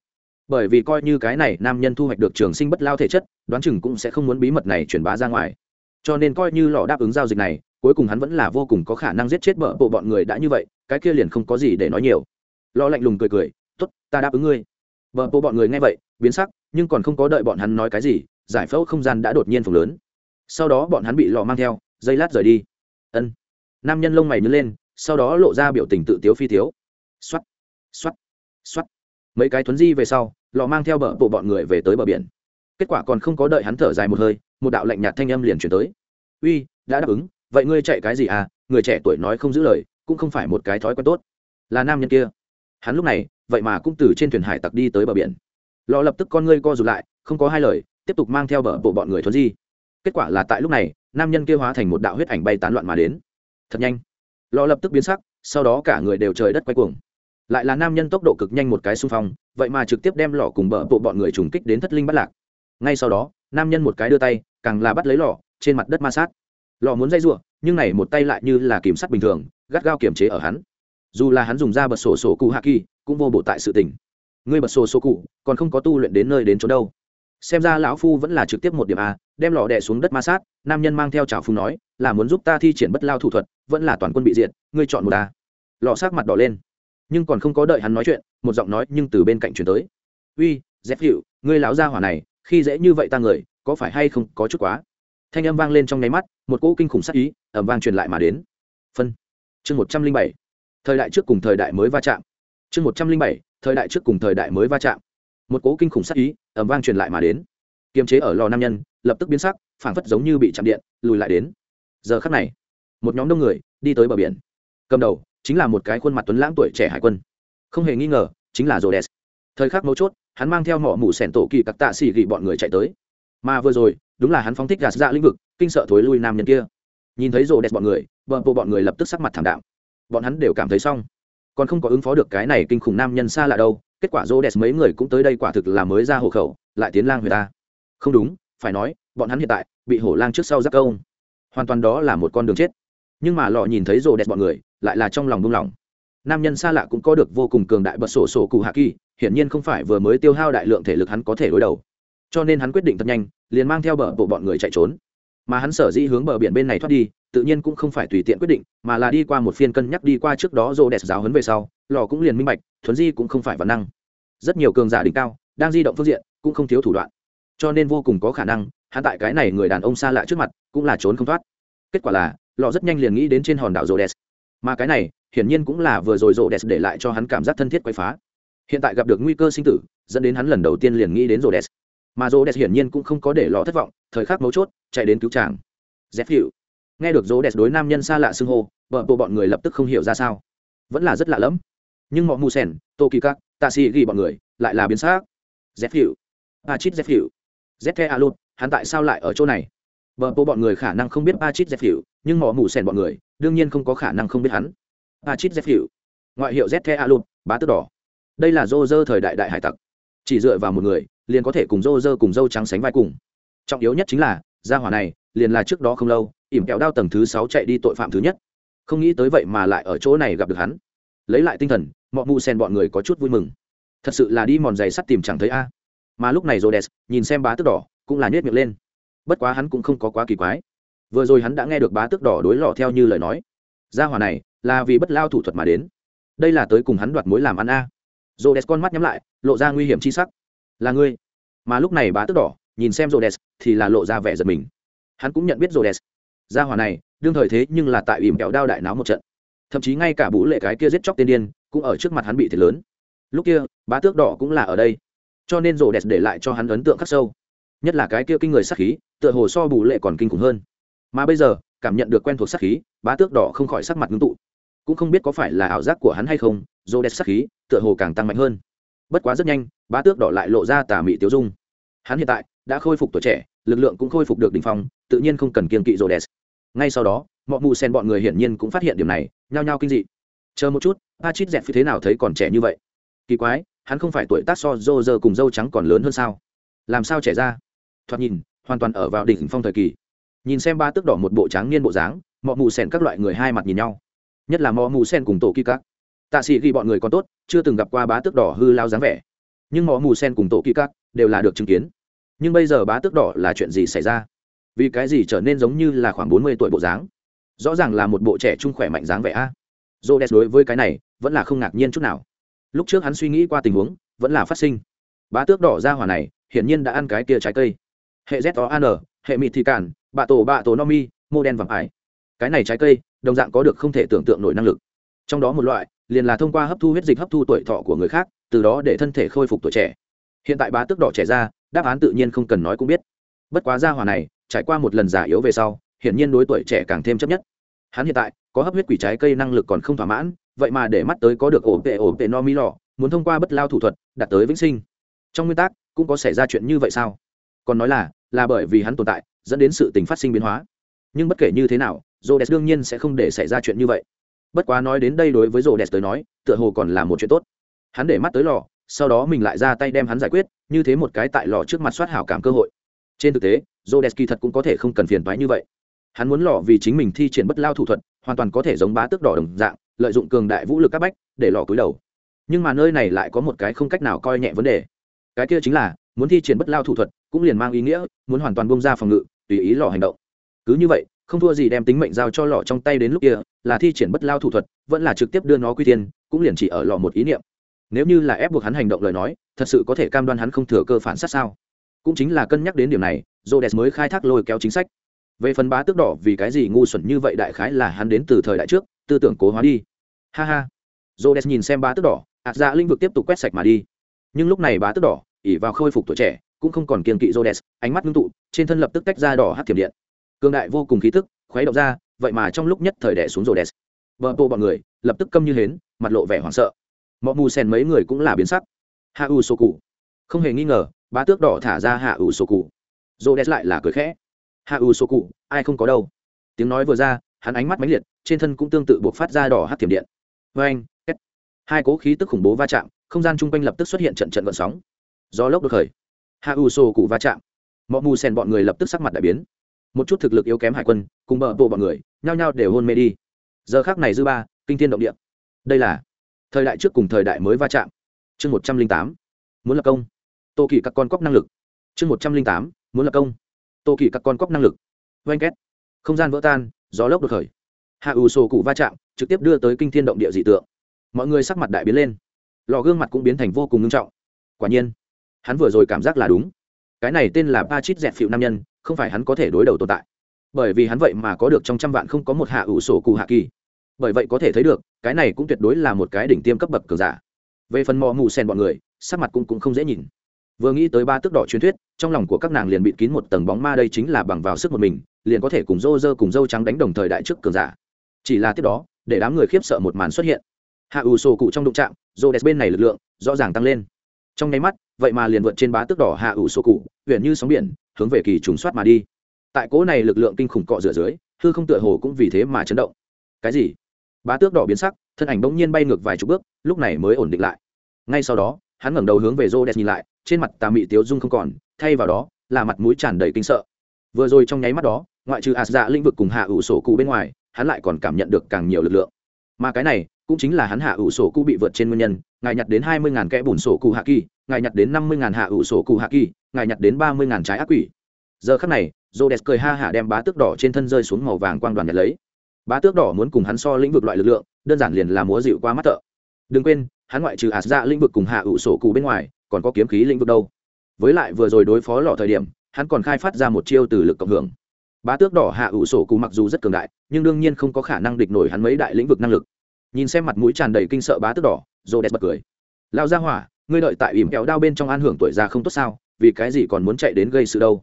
Bởi vì coi như cái này nam nhân thu hoạch được trường sinh bất lao thể chất, đoán chừng cũng sẽ không muốn bí mật này truyền bá ra ngoài. Cho nên coi như lọ đáp ứng giao dịch này, cuối cùng hắn vẫn là vô cùng có khả năng giết chết bờ bộ bọn người đã như vậy, cái kia liền không có gì để nói nhiều. Lo lạnh lùng cười cười t ố t ta đáp ứng ngươi. Bờ bộ bọn người nghe vậy, biến sắc, nhưng còn không có đợi bọn hắn nói cái gì, giải phẫu không gian đã đột nhiên phồng lớn. Sau đó bọn hắn bị lọ mang theo, dây lát rời đi. Ân. Nam nhân lông mày nhớ lên sau đó lộ ra biểu tình tự tiếu phi tiếu. X o á t x o á t x o á t mấy cái thuấn di về sau lò mang theo bờ bộ bọn người về tới bờ biển. Kết quả còn không có đợi hắn thở dài một hơi, một đạo lạnh nhạt thanh âm liền chuyển tới. Uy, đã đáp ứng, vậy ngươi chạy cái gì à? Người trẻ tuổi nói không giữ lời, cũng không phải một cái thói quen tốt. Là nam nhân kia. Hắn lúc này, vậy mà cũng từ trên thuyền hải tặc đi tới bờ biển. Lò lập tức con ngươi co rụt lại, không có hai lời, tiếp tục mang theo bờ bộ bọn người thuấn di. Kết quả là tại lúc này, nam nhân kia hóa thành một đạo huyết ảnh bay tán loạn mà đến. Thật nhanh lò lập tức biến sắc, sau đó cả người đều trời đất quay cuồng. Lại là nam nhân tốc độ cực nhanh một cái xung phong, vậy mà trực tiếp đem lò cùng bờ bộ bọn người trùng kích đến thất linh bắt lạc. Ngay sau đó, nam nhân một cái đưa tay, càng là bắt lấy lò, trên mặt đất ma sát. Lò muốn dây r u ộ nhưng này một tay lại như là kiểm sắt bình thường, gắt gao kiềm chế ở hắn. Dù là hắn dùng ra bật sổ sổ cụ hạ kỳ, cũng vô bộ tại sự tình. Ngươi bật sổ sổ cụ, còn không có tu luyện đến nơi đến chỗ đâu. Xem ra lão phu vẫn là trực tiếp một điểm a, đem lò đè xuống đất ma sát nam nhân mang theo trào phúng nói, là muốn giúp ta thi triển bất lao thủ thuật, vẫn là toàn quân bị diệt, ngươi chọn một ta. Lọ sát mặt đỏ lên. Nhưng còn không có đợi hắn nói chuyện, một giọng nói nhưng từ bên cạnh chuyển tới. Uy dép hiệu ngươi láo ra hỏa này, khi dễ như vậy ta người, có phải hay không có chút quá? Thanh âm vang lên trong nháy mắt, một cỗ kinh khủng sắc ý ẩm vang truyền lại mà đến. Phân. Chương một trăm linh bảy. Thời đại trước cùng thời đại mới va chạm. Chương một trăm linh bảy. Thời đại trước cùng thời đại mới va chạm. Một cỗ kinh khủng sắc ý ẩm vang truyền lại mà đến kiềm chế ở lò nam nhân, lập tức biến sắc, phảng phất giống như bị chạm điện, lùi lại đến. Giờ khắc này, một nhóm đông người đi tới bờ biển. Cầm đầu chính là một cái khuôn mặt tuấn lãng tuổi trẻ hải quân. Không hề nghi ngờ, chính là rô đèn thời khắc mấu chốt, hắn mang theo mỏ mủ sẻn tổ kỳ cặc tạ xỉ gỉ bọn người chạy tới. Mà vừa rồi, đúng là hắn phóng thích gạt ra lĩnh vực, kinh sợ thối lui nam nhân kia. Nhìn thấy rô đès bọn người vợ bộ bọn người lập tức sắc mặt thảm đạm. Bọn hắn đều cảm thấy xong. Còn không có ứng phó được cái này kinh khủng nam nhân xa lạ đâu, kết quả rô đès mấy người cũng tới đây quả thực là mới ra hộ khẩu, lại tiến lang người ta không đúng, phải nói, bọn hắn hiện tại bị hổ lang trước sau giác công hoàn toàn đó là một con đường chết. Nhưng mà lọ nhìn thấy rồ đẹp bọn người, lại là trong lòng buông lỏng. Nam nhân xa lạ cũng có được vô cùng cường đại bật sổ sổ cụ hạ kỳ, hiển nhiên không phải vừa mới tiêu hao đại lượng thể lực hắn có thể đối đầu. Cho nên hắn quyết định thật nhanh, liền mang theo bờ bộ bọn người chạy trốn. Mà hắn sở dĩ hướng bờ biển bên này thoát đi, tự nhiên cũng không phải tùy tiện quyết định, mà là đi qua một phiên cân nhắc đi qua trước đó rô đẹp giáo hấn về sau lò cũng liền minh bạch, thuấn di cũng không phải văn năng. Rất nhiều cường giả đỉnh cao, đang di động phương diện, cũng không thiếu thủ đoạn cho nên vô cùng có khả năng, hắn tại cái này người đàn ông xa lạ trước mặt, cũng là trốn không thoát. Kết quả là, lọ rất nhanh liền nghĩ đến trên hòn đảo rhodes. Mà cái này, hiển nhiên cũng là vừa rồi rhodes để lại cho hắn cảm giác thân thiết quay phá. Hiện tại gặp được nguy cơ sinh tử, dẫn đến hắn lần đầu tiên liền nghĩ đến rhodes. Mà rhodes hiển nhiên cũng không có để lọ thất vọng, thời khắc mấu chốt, chạy đến cứu chàng. Dép hiệu nghe được rhodes đối nam nhân xa lạ xưng hô, vợ bộ bọn người lập tức không hiểu ra sao. Vẫn là rất lạ lẫm. Nhưng mọi mù sen tô kỳ các tạ sĩ ghi bọn người, lại là biến xác. Dép hiệu a chít dép hiệu z alut hắn tại sao lại ở chỗ này Bờ bộ bọn người khả năng không biết Pachit Zephyr, nhưng mỏ mù sèn bọn người, đương nhiên không có khả năng không biết hắn. Pachit Zephyr, ngoại hiệu ZTE Alut, bá tước đỏ. Đây là Roger thời đại đại hải tặc. Chỉ dựa vào một người, liền có thể cùng Roger cùng dâu trắng sánh vai cùng. Trọng yếu nhất chính là, gia hỏa này, liền là trước đó không lâu, ỉm kẹo đao tầng thứ sáu chạy đi tội phạm thứ nhất. Không nghĩ tới vậy mà lại ở chỗ này gặp được hắn. Lấy lại tinh thần, mọ mù sen bọn người có chút vui mừng. Thật sự là đi mòn giày sắt tìm chẳng thấy a. Mà lúc này Rhodes, nhìn xem bá tước đỏ, cũng là nhếch miệng lên. Bất quá hắn cũng không có quá kỳ quái. Vừa rồi hắn đã nghe được bá tước đỏ đối lọ theo như lời nói. Gia hỏa này là vì bất lao thủ thuật mà đến. Đây là tới cùng hắn đoạt mối làm ăn a. À. rô con mắt nhắm lại lộ ra nguy hiểm chi sắc. Là ngươi. Mà lúc này bá tước đỏ nhìn xem rồi đès thì là lộ ra vẻ giật mình. Hắn cũng nhận biết rồi đès gia hỏa này đương thời thế nhưng là tại ỉm kẹo đao đại náo một trận. Thậm chí ngay cả bú lệ cái kia giết chóc tiên điên cũng ở trước mặt hắn bị thiệt lớn. Lúc kia bá tước đỏ cũng là ở đây cho nên rổ đẹp để lại cho hắn ấn tượng khắc sâu. Nhất là cái kia kinh người sát khí, tựa hồ so bù lệ còn kinh khủng hơn. Mà bây giờ, cảm nhận được quen thuộc sát khí, bá tước đỏ không khỏi sắc mặt ngưng tụ. Cũng không biết có phải là ảo giác của hắn hay không, rổ đẹp sát khí, tựa hồ càng tăng mạnh hơn. Bất quá rất nhanh, bá tước đỏ lại lộ ra tà mị tiêu dung. Hắn hiện tại đã khôi phục tuổi trẻ, lực lượng cũng khôi phục được đ ỉ n h phong, tự nhiên không cần kiên kỵ rổ đẹp. Ngay sau đó mọi mù sen bọn người hiển nhiên cũng phát hiện điểm này, nhao nhao kinh dị. Chờ một chút a chít dẹt phi thế nào thấy còn trẻ như vậy? Kỳ quái hắn không phải tuổi tác so dô dơ cùng dâu trắng còn lớn hơn sao? Làm sao trẻ ra? Thoạt nhìn, hoàn toàn ở vào đỉnh phong thời kỳ. Nhìn xem ba tước đỏ một bộ tráng niên bộ dáng mọi mù sen các loại người hai mặt nhìn nhau. Nhất là mò mù sen cùng tổ kỳ các. Tạ sĩ ghi bọn người còn tốt, chưa từng gặp qua bá tước đỏ hư lao dáng vẻ. Nhưng mò mù sen cùng tổ kỳ các đều là được chứng kiến. Nhưng bây giờ bá tước đỏ là chuyện gì xảy ra? Vì cái gì trở nên giống như là khoảng bốn mươi tuổi bộ dáng? Rõ ràng là một bộ trẻ trung khỏe mạnh dáng vẻ a. Dô đès đối với cái này vẫn là không ngạc nhiên chút nào lúc trước hắn suy nghĩ qua tình huống, vẫn là phát sinh. Bá tước đỏ ra hỏa này, hiển nhiên đã ăn cái kia trái cây. Hệ z o an hệ mịt thị cản, bạ tổ bạ tổ no mi, mô đen vàng ải. Cái này trái cây, đồng dạng có được không thể tưởng tượng nổi năng lực. Trong đó một loại, liền là thông qua hấp thu huyết dịch hấp thu tuổi thọ của người khác, từ đó để thân thể khôi phục tuổi trẻ. Hiện tại bá tước đỏ trẻ ra, đáp án tự nhiên không cần nói cũng biết. Bất quá ra hỏa này, trải qua một lần giả yếu về sau, hiển nhiên đối tuổi trẻ càng thêm chấp nhất. Hắn hiện tại, có hấp huyết quỷ trái cây năng lực còn không thỏa mãn vậy mà để mắt tới có được ổ tệ ổ tệ no mi lò, muốn thông qua bất lao thủ thuật đạt tới vĩnh sinh. Trong nguyên tắc, cũng có xảy ra chuyện như vậy sao? Còn nói là là bởi vì hắn tồn tại, dẫn đến sự tình phát sinh biến hóa. Nhưng bất kể như thế nào rô đès đương nhiên sẽ không để xảy ra chuyện như vậy. Bất quá nói đến đây đối với rô đès tới nói, tựa hồ còn là một chuyện tốt. Hắn để mắt tới lò, sau đó mình lại ra tay đem hắn giải quyết, như thế một cái tại lò trước mặt soát hảo cảm cơ hội. Trên thực tế jodes kỳ thật cũng có thể không cần phiền toái như vậy. Hắn muốn lò vì chính mình thi triển bất lao thủ thuật, hoàn toàn có thể giống bá tước đỏ đồng dạng lợi dụng cường đại vũ lực các bách để lò cúi đầu. Nhưng mà nơi này lại có một cái không cách nào coi nhẹ vấn đề. Cái kia chính là, muốn thi triển bất lao thủ thuật cũng liền mang ý nghĩa, muốn hoàn toàn bông ra phòng ngự, tùy ý lò hành động. Cứ như vậy, không thua gì đem tính mệnh giao cho lò trong tay đến lúc kia, là thi triển bất lao thủ thuật, vẫn là trực tiếp đưa nó quy tiên cũng liền chỉ ở lò một ý niệm. Nếu như là ép buộc hắn hành động lời nói, thật sự có thể cam đoan hắn không thừa cơ phản sát sao? Cũng chính là cân nhắc đến điểm này j o mới khai thác lôi kéo chính sách về phần bá tước đỏ, vì cái gì ngu xuẩn như vậy đại khái là hắn đến từ thời đại trước, tư tưởng cố hóa đi. Ha ha. J o nhìn xem bá tước đỏ, ạt ra lĩnh vực tiếp tục quét sạch mà đi. Nhưng lúc này bá tước đỏ, ỉ vào khôi phục tuổi trẻ, cũng không còn kiên kỵ j o ánh mắt ngưng tụ, trên thân lập tức tách ra đỏ hát thiểm điện. Cương đại vô cùng khí tức, khuấy động ra, vậy mà trong lúc nhất thời đẻ xuống j o vợ bộ bọn người, lập tức câm như hến, mặt lộ vẻ hoảng sợ. Mọi mù sen mấy người cũng là biến sắc. Hạ u sô cụ. Không hề nghi ngờ, bá tước đỏ thả ra hạ u sô cụ. Dô lại là cười khẽ hạ u sô cụ, ai không có đâu. Tiếng nói vừa ra, hắn ánh mắt mãnh liệt, trên thân cũng tương tự buộc phát ra đỏ hát thiểm điện. Vê anh, két. Hai cố khí tức khủng bố va chạm, không gian chung quanh lập tức xuất hiện trận trận vận sóng. Do lốc được khởi. Hạ u sô cụ va chạm. Mọi mù sen bọn người lập tức sắc mặt đại biến. Một chút thực lực yếu kém hải quân, cùng bờ bộ bọn người, nhao nhao đều hôn mê đi. Giờ khác này dư ba, kinh thiên động địa. Đây là thời đại trước cùng thời đại mới va chạm. Chương một trăm linh tám. Muốn lập công. Tô kỳ các con cóc năng lực. Chương một trăm linh tám. Muốn lập công tô kỳ các con cóc năng lực. Oanh két. Không gian vỡ tan gió lốc đột khởi. Hạ ủ sổ cụ va chạm trực tiếp đưa tới kinh thiên động địa dị tượng. Mọi người sắc mặt đại biến lên. Lò gương mặt cũng biến thành vô cùng nghiêm trọng. Quả nhiên hắn vừa rồi cảm giác là đúng. Cái này tên là ba chít dẹt phịu nam nhân không phải hắn có thể đối đầu tồn tại. Bởi vì hắn vậy mà có được trong trăm vạn không có một hạ ủ sổ cụ hạ kỳ. Bởi vậy có thể thấy được cái này cũng tuyệt đối là một cái đỉnh tiêm cấp bậc cường giả. Về phần mò mù sen bọn người sắc mặt cũng, cũng không dễ nhìn vừa nghĩ tới ba tước đỏ truyền thuyết, trong lòng của các nàng liền bịt kín một tầng bóng ma đây chính là bằng vào sức một mình, liền có thể cùng rô rơ cùng dâu trắng đánh đồng thời đại trước cường giả. Chỉ là tiếp đó, để đám người khiếp sợ một màn xuất hiện. Hạ ủ sổ cụ trong đụng trạm rô đẹp bên này lực lượng, rõ ràng tăng lên. Trong nháy mắt, vậy mà liền vượt trên bá tước đỏ hạ ủ sổ cụ huyện như sóng biển, hướng về kỳ trùng soát mà đi. Tại cố này lực lượng kinh khủng cọ rửa dưới, hư không tựa hồ cũng vì thế mà chấn động. Cái gì? Bá tước đỏ biến sắc, thân ảnh bỗng nhiên bay ngược vài chục bước, lúc này mới ổn định lại. Ngay sau đó, hắn ngẩng đầu hướng về rô đẹp nhìn lại trên mặt tà mị tiếu dung không còn, thay vào đó là mặt mũi tràn đầy kinh sợ. Vừa rồi trong nháy mắt đó, ngoại trừ ạt dạ lĩnh vực cùng hạ ủ sổ cụ bên ngoài, hắn lại còn cảm nhận được càng nhiều lực lượng. Mà cái này cũng chính là hắn hạ ủ sổ cụ bị vượt trên nguyên nhân, ngài nhặt đến hai mươi ngàn kẽ bùn sổ cụ hạ kỳ, ngài nhặt đến năm mươi ngàn hạ ủ sổ cụ hạ kỳ, ngài nhặt đến ba mươi ngàn trái ác quỷ. Giờ khắc này rô đẹp cười ha hả đem bá tước đỏ trên thân rơi xuống màu vàng quang đoàn nhặt lấy. Bá tước đỏ muốn cùng hắn so lĩnh vực loại lực lượng, đơn giản liền là múa dịu qua mắt thợ. Đừng quên, hắn ngoại trừ ạt dạ lĩnh vực cùng hạ ủ sổ cụ bên ngoài còn có kiếm khí lĩnh vực đâu. Với lại vừa rồi đối phó lọ thời điểm, hắn còn khai phát ra một chiêu từ lực cộng hưởng. Bá tước đỏ hạ ủ sổ cụ mặc dù rất cường đại, nhưng đương nhiên không có khả năng địch nổi hắn mấy đại lĩnh vực năng lực. Nhìn xem mặt mũi tràn đầy kinh sợ bá tước đỏ rô đẹp bật cười. Lao ra hỏa, ngươi đợi tại ỉm kéo đao bên trong an hưởng tuổi già không tốt sao, vì cái gì còn muốn chạy đến gây sự đâu?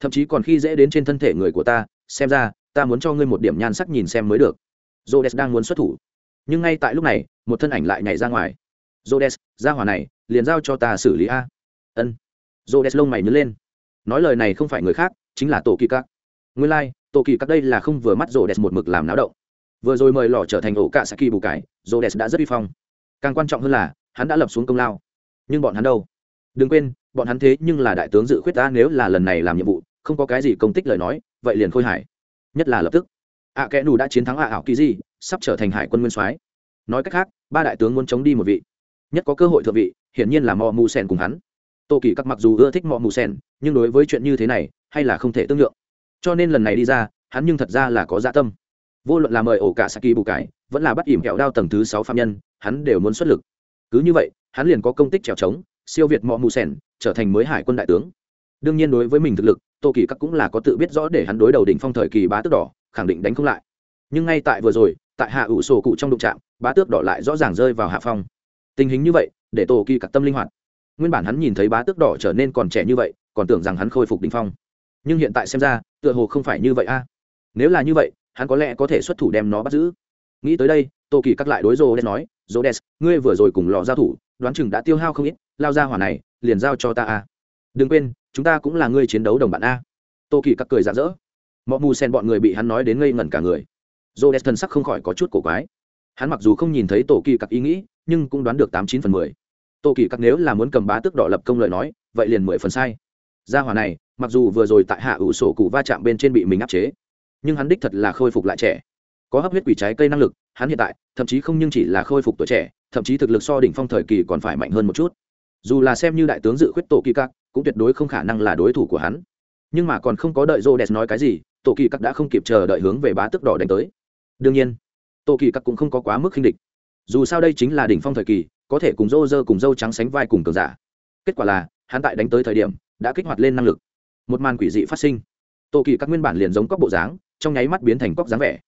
Thậm chí còn khi dễ đến trên thân thể người của ta, xem ra, ta muốn cho ngươi một điểm nhan sắc nhìn xem mới được. Rô đẹp đang muốn xuất thủ. Nhưng ngay tại lúc này, một thân ảnh lại nhảy ra ngoài. Rhodes, gia hỏa này liền giao cho ta xử lý a. Ân. Rhodes lông mày nhướng lên. Nói lời này không phải người khác chính là tổ kỳ các. Nguyên lai、like, tổ kỳ các đây là không vừa mắt Rhodes một mực làm náo động. Vừa rồi mời lò trở thành ổ cạ saki bù cái Rhodes đã rất uy phong. Càng quan trọng hơn là hắn đã lập xuống công lao. Nhưng bọn hắn đâu? Đừng quên bọn hắn thế nhưng là đại tướng dự khuyết ta nếu là lần này làm nhiệm vụ không có cái gì công tích lời nói vậy liền khôi hải nhất là lập tức. Ạ à, kẽ nù đã chiến thắng ạ ảo kỳ gì sắp trở thành hải quân nguyên soái. Nói cách khác ba đại tướng muốn chống đi một vị nhất có cơ hội thượng vị, hiển nhiên là mò mù sen cùng hắn. Tô kỳ các mặc dù ưa thích mò mù sen nhưng đối với chuyện như thế này, hay là không thể tương lượng. Cho nên lần này đi ra, hắn nhưng thật ra là có dạ tâm. Vô luận là mời ổ cả saki bù cải, vẫn là bắt ỉm kẹo đao tầng thứ sáu phạm nhân, hắn đều muốn xuất lực. Cứ như vậy, hắn liền có công tích trèo trống, siêu việt mò mù sen trở thành mới hải quân đại tướng. Đương nhiên đối với mình thực lực, tô kỳ các cũng là có tự biết rõ để hắn đối đầu đỉnh phong thời kỳ bá tước đỏ, khẳng định đánh không lại. Nhưng ngay tại vừa rồi, tại hạ ủ sổ cụ trong đụng trạm bá tước đỏ lại rõ ràng rơi vào hạ phong tình hình như vậy, để tổ kỳ cặc tâm linh hoạt. Nguyên bản hắn nhìn thấy bá tước đỏ trở nên còn trẻ như vậy, còn tưởng rằng hắn khôi phục đỉnh phong. Nhưng hiện tại xem ra, tựa hồ không phải như vậy a. Nếu là như vậy, hắn có lẽ có thể xuất thủ đem nó bắt giữ. Nghĩ tới đây tô kỳ cắt lại đối rô đen nói rô đen ngươi vừa rồi cùng lò giao thủ, đoán chừng đã tiêu hao không ít, lao ra hỏa này, liền giao cho ta a. Đừng quên, chúng ta cũng là ngươi chiến đấu đồng bạn a. Tô kỳ cắt cười rạ rỡ. Mọi mù sen bọn người bị hắn nói đến ngây ngẩn cả người. Rô đen thân sắc không khỏi có chút cổ quái. Hắn mặc dù không nhìn thấy tổ kỳ cắt ý nghĩ nhưng cũng đoán được tám chín phần mười. Tô kỳ cắt nếu là muốn cầm bá tước đỏ lập công lợi nói, vậy liền mười phần sai. Gia hỏa này, mặc dù vừa rồi tại hạ ủ sổ cụ va chạm bên trên bị mình áp chế, nhưng hắn đích thật là khôi phục lại trẻ. Có hấp huyết quỷ trái cây năng lực, hắn hiện tại, thậm chí không nhưng chỉ là khôi phục tuổi trẻ, thậm chí thực lực so đỉnh phong thời kỳ còn phải mạnh hơn một chút. Dù là xem như đại tướng dự khuyết tổ kỳ các, cũng tuyệt đối không khả năng là đối thủ của hắn. Nhưng mà còn không có đợi rô đẹp nói cái gì tổ kỳ các đã không kịp chờ đợi hướng về bá tước đỏ đánh tới. Đương nhiên tổ kỳ các cũng không có quá mức khinh địch dù sao đây chính là đỉnh phong thời kỳ, có thể cùng rô rơ cùng dâu trắng sánh vai cùng cường giả. Kết quả là, hắn tại đánh tới thời điểm, đã kích hoạt lên năng lực. Một màn quỷ dị phát sinh. Tổ kỳ các nguyên bản liền giống cóc bộ dáng, trong nháy mắt biến thành cóc dáng vẻ.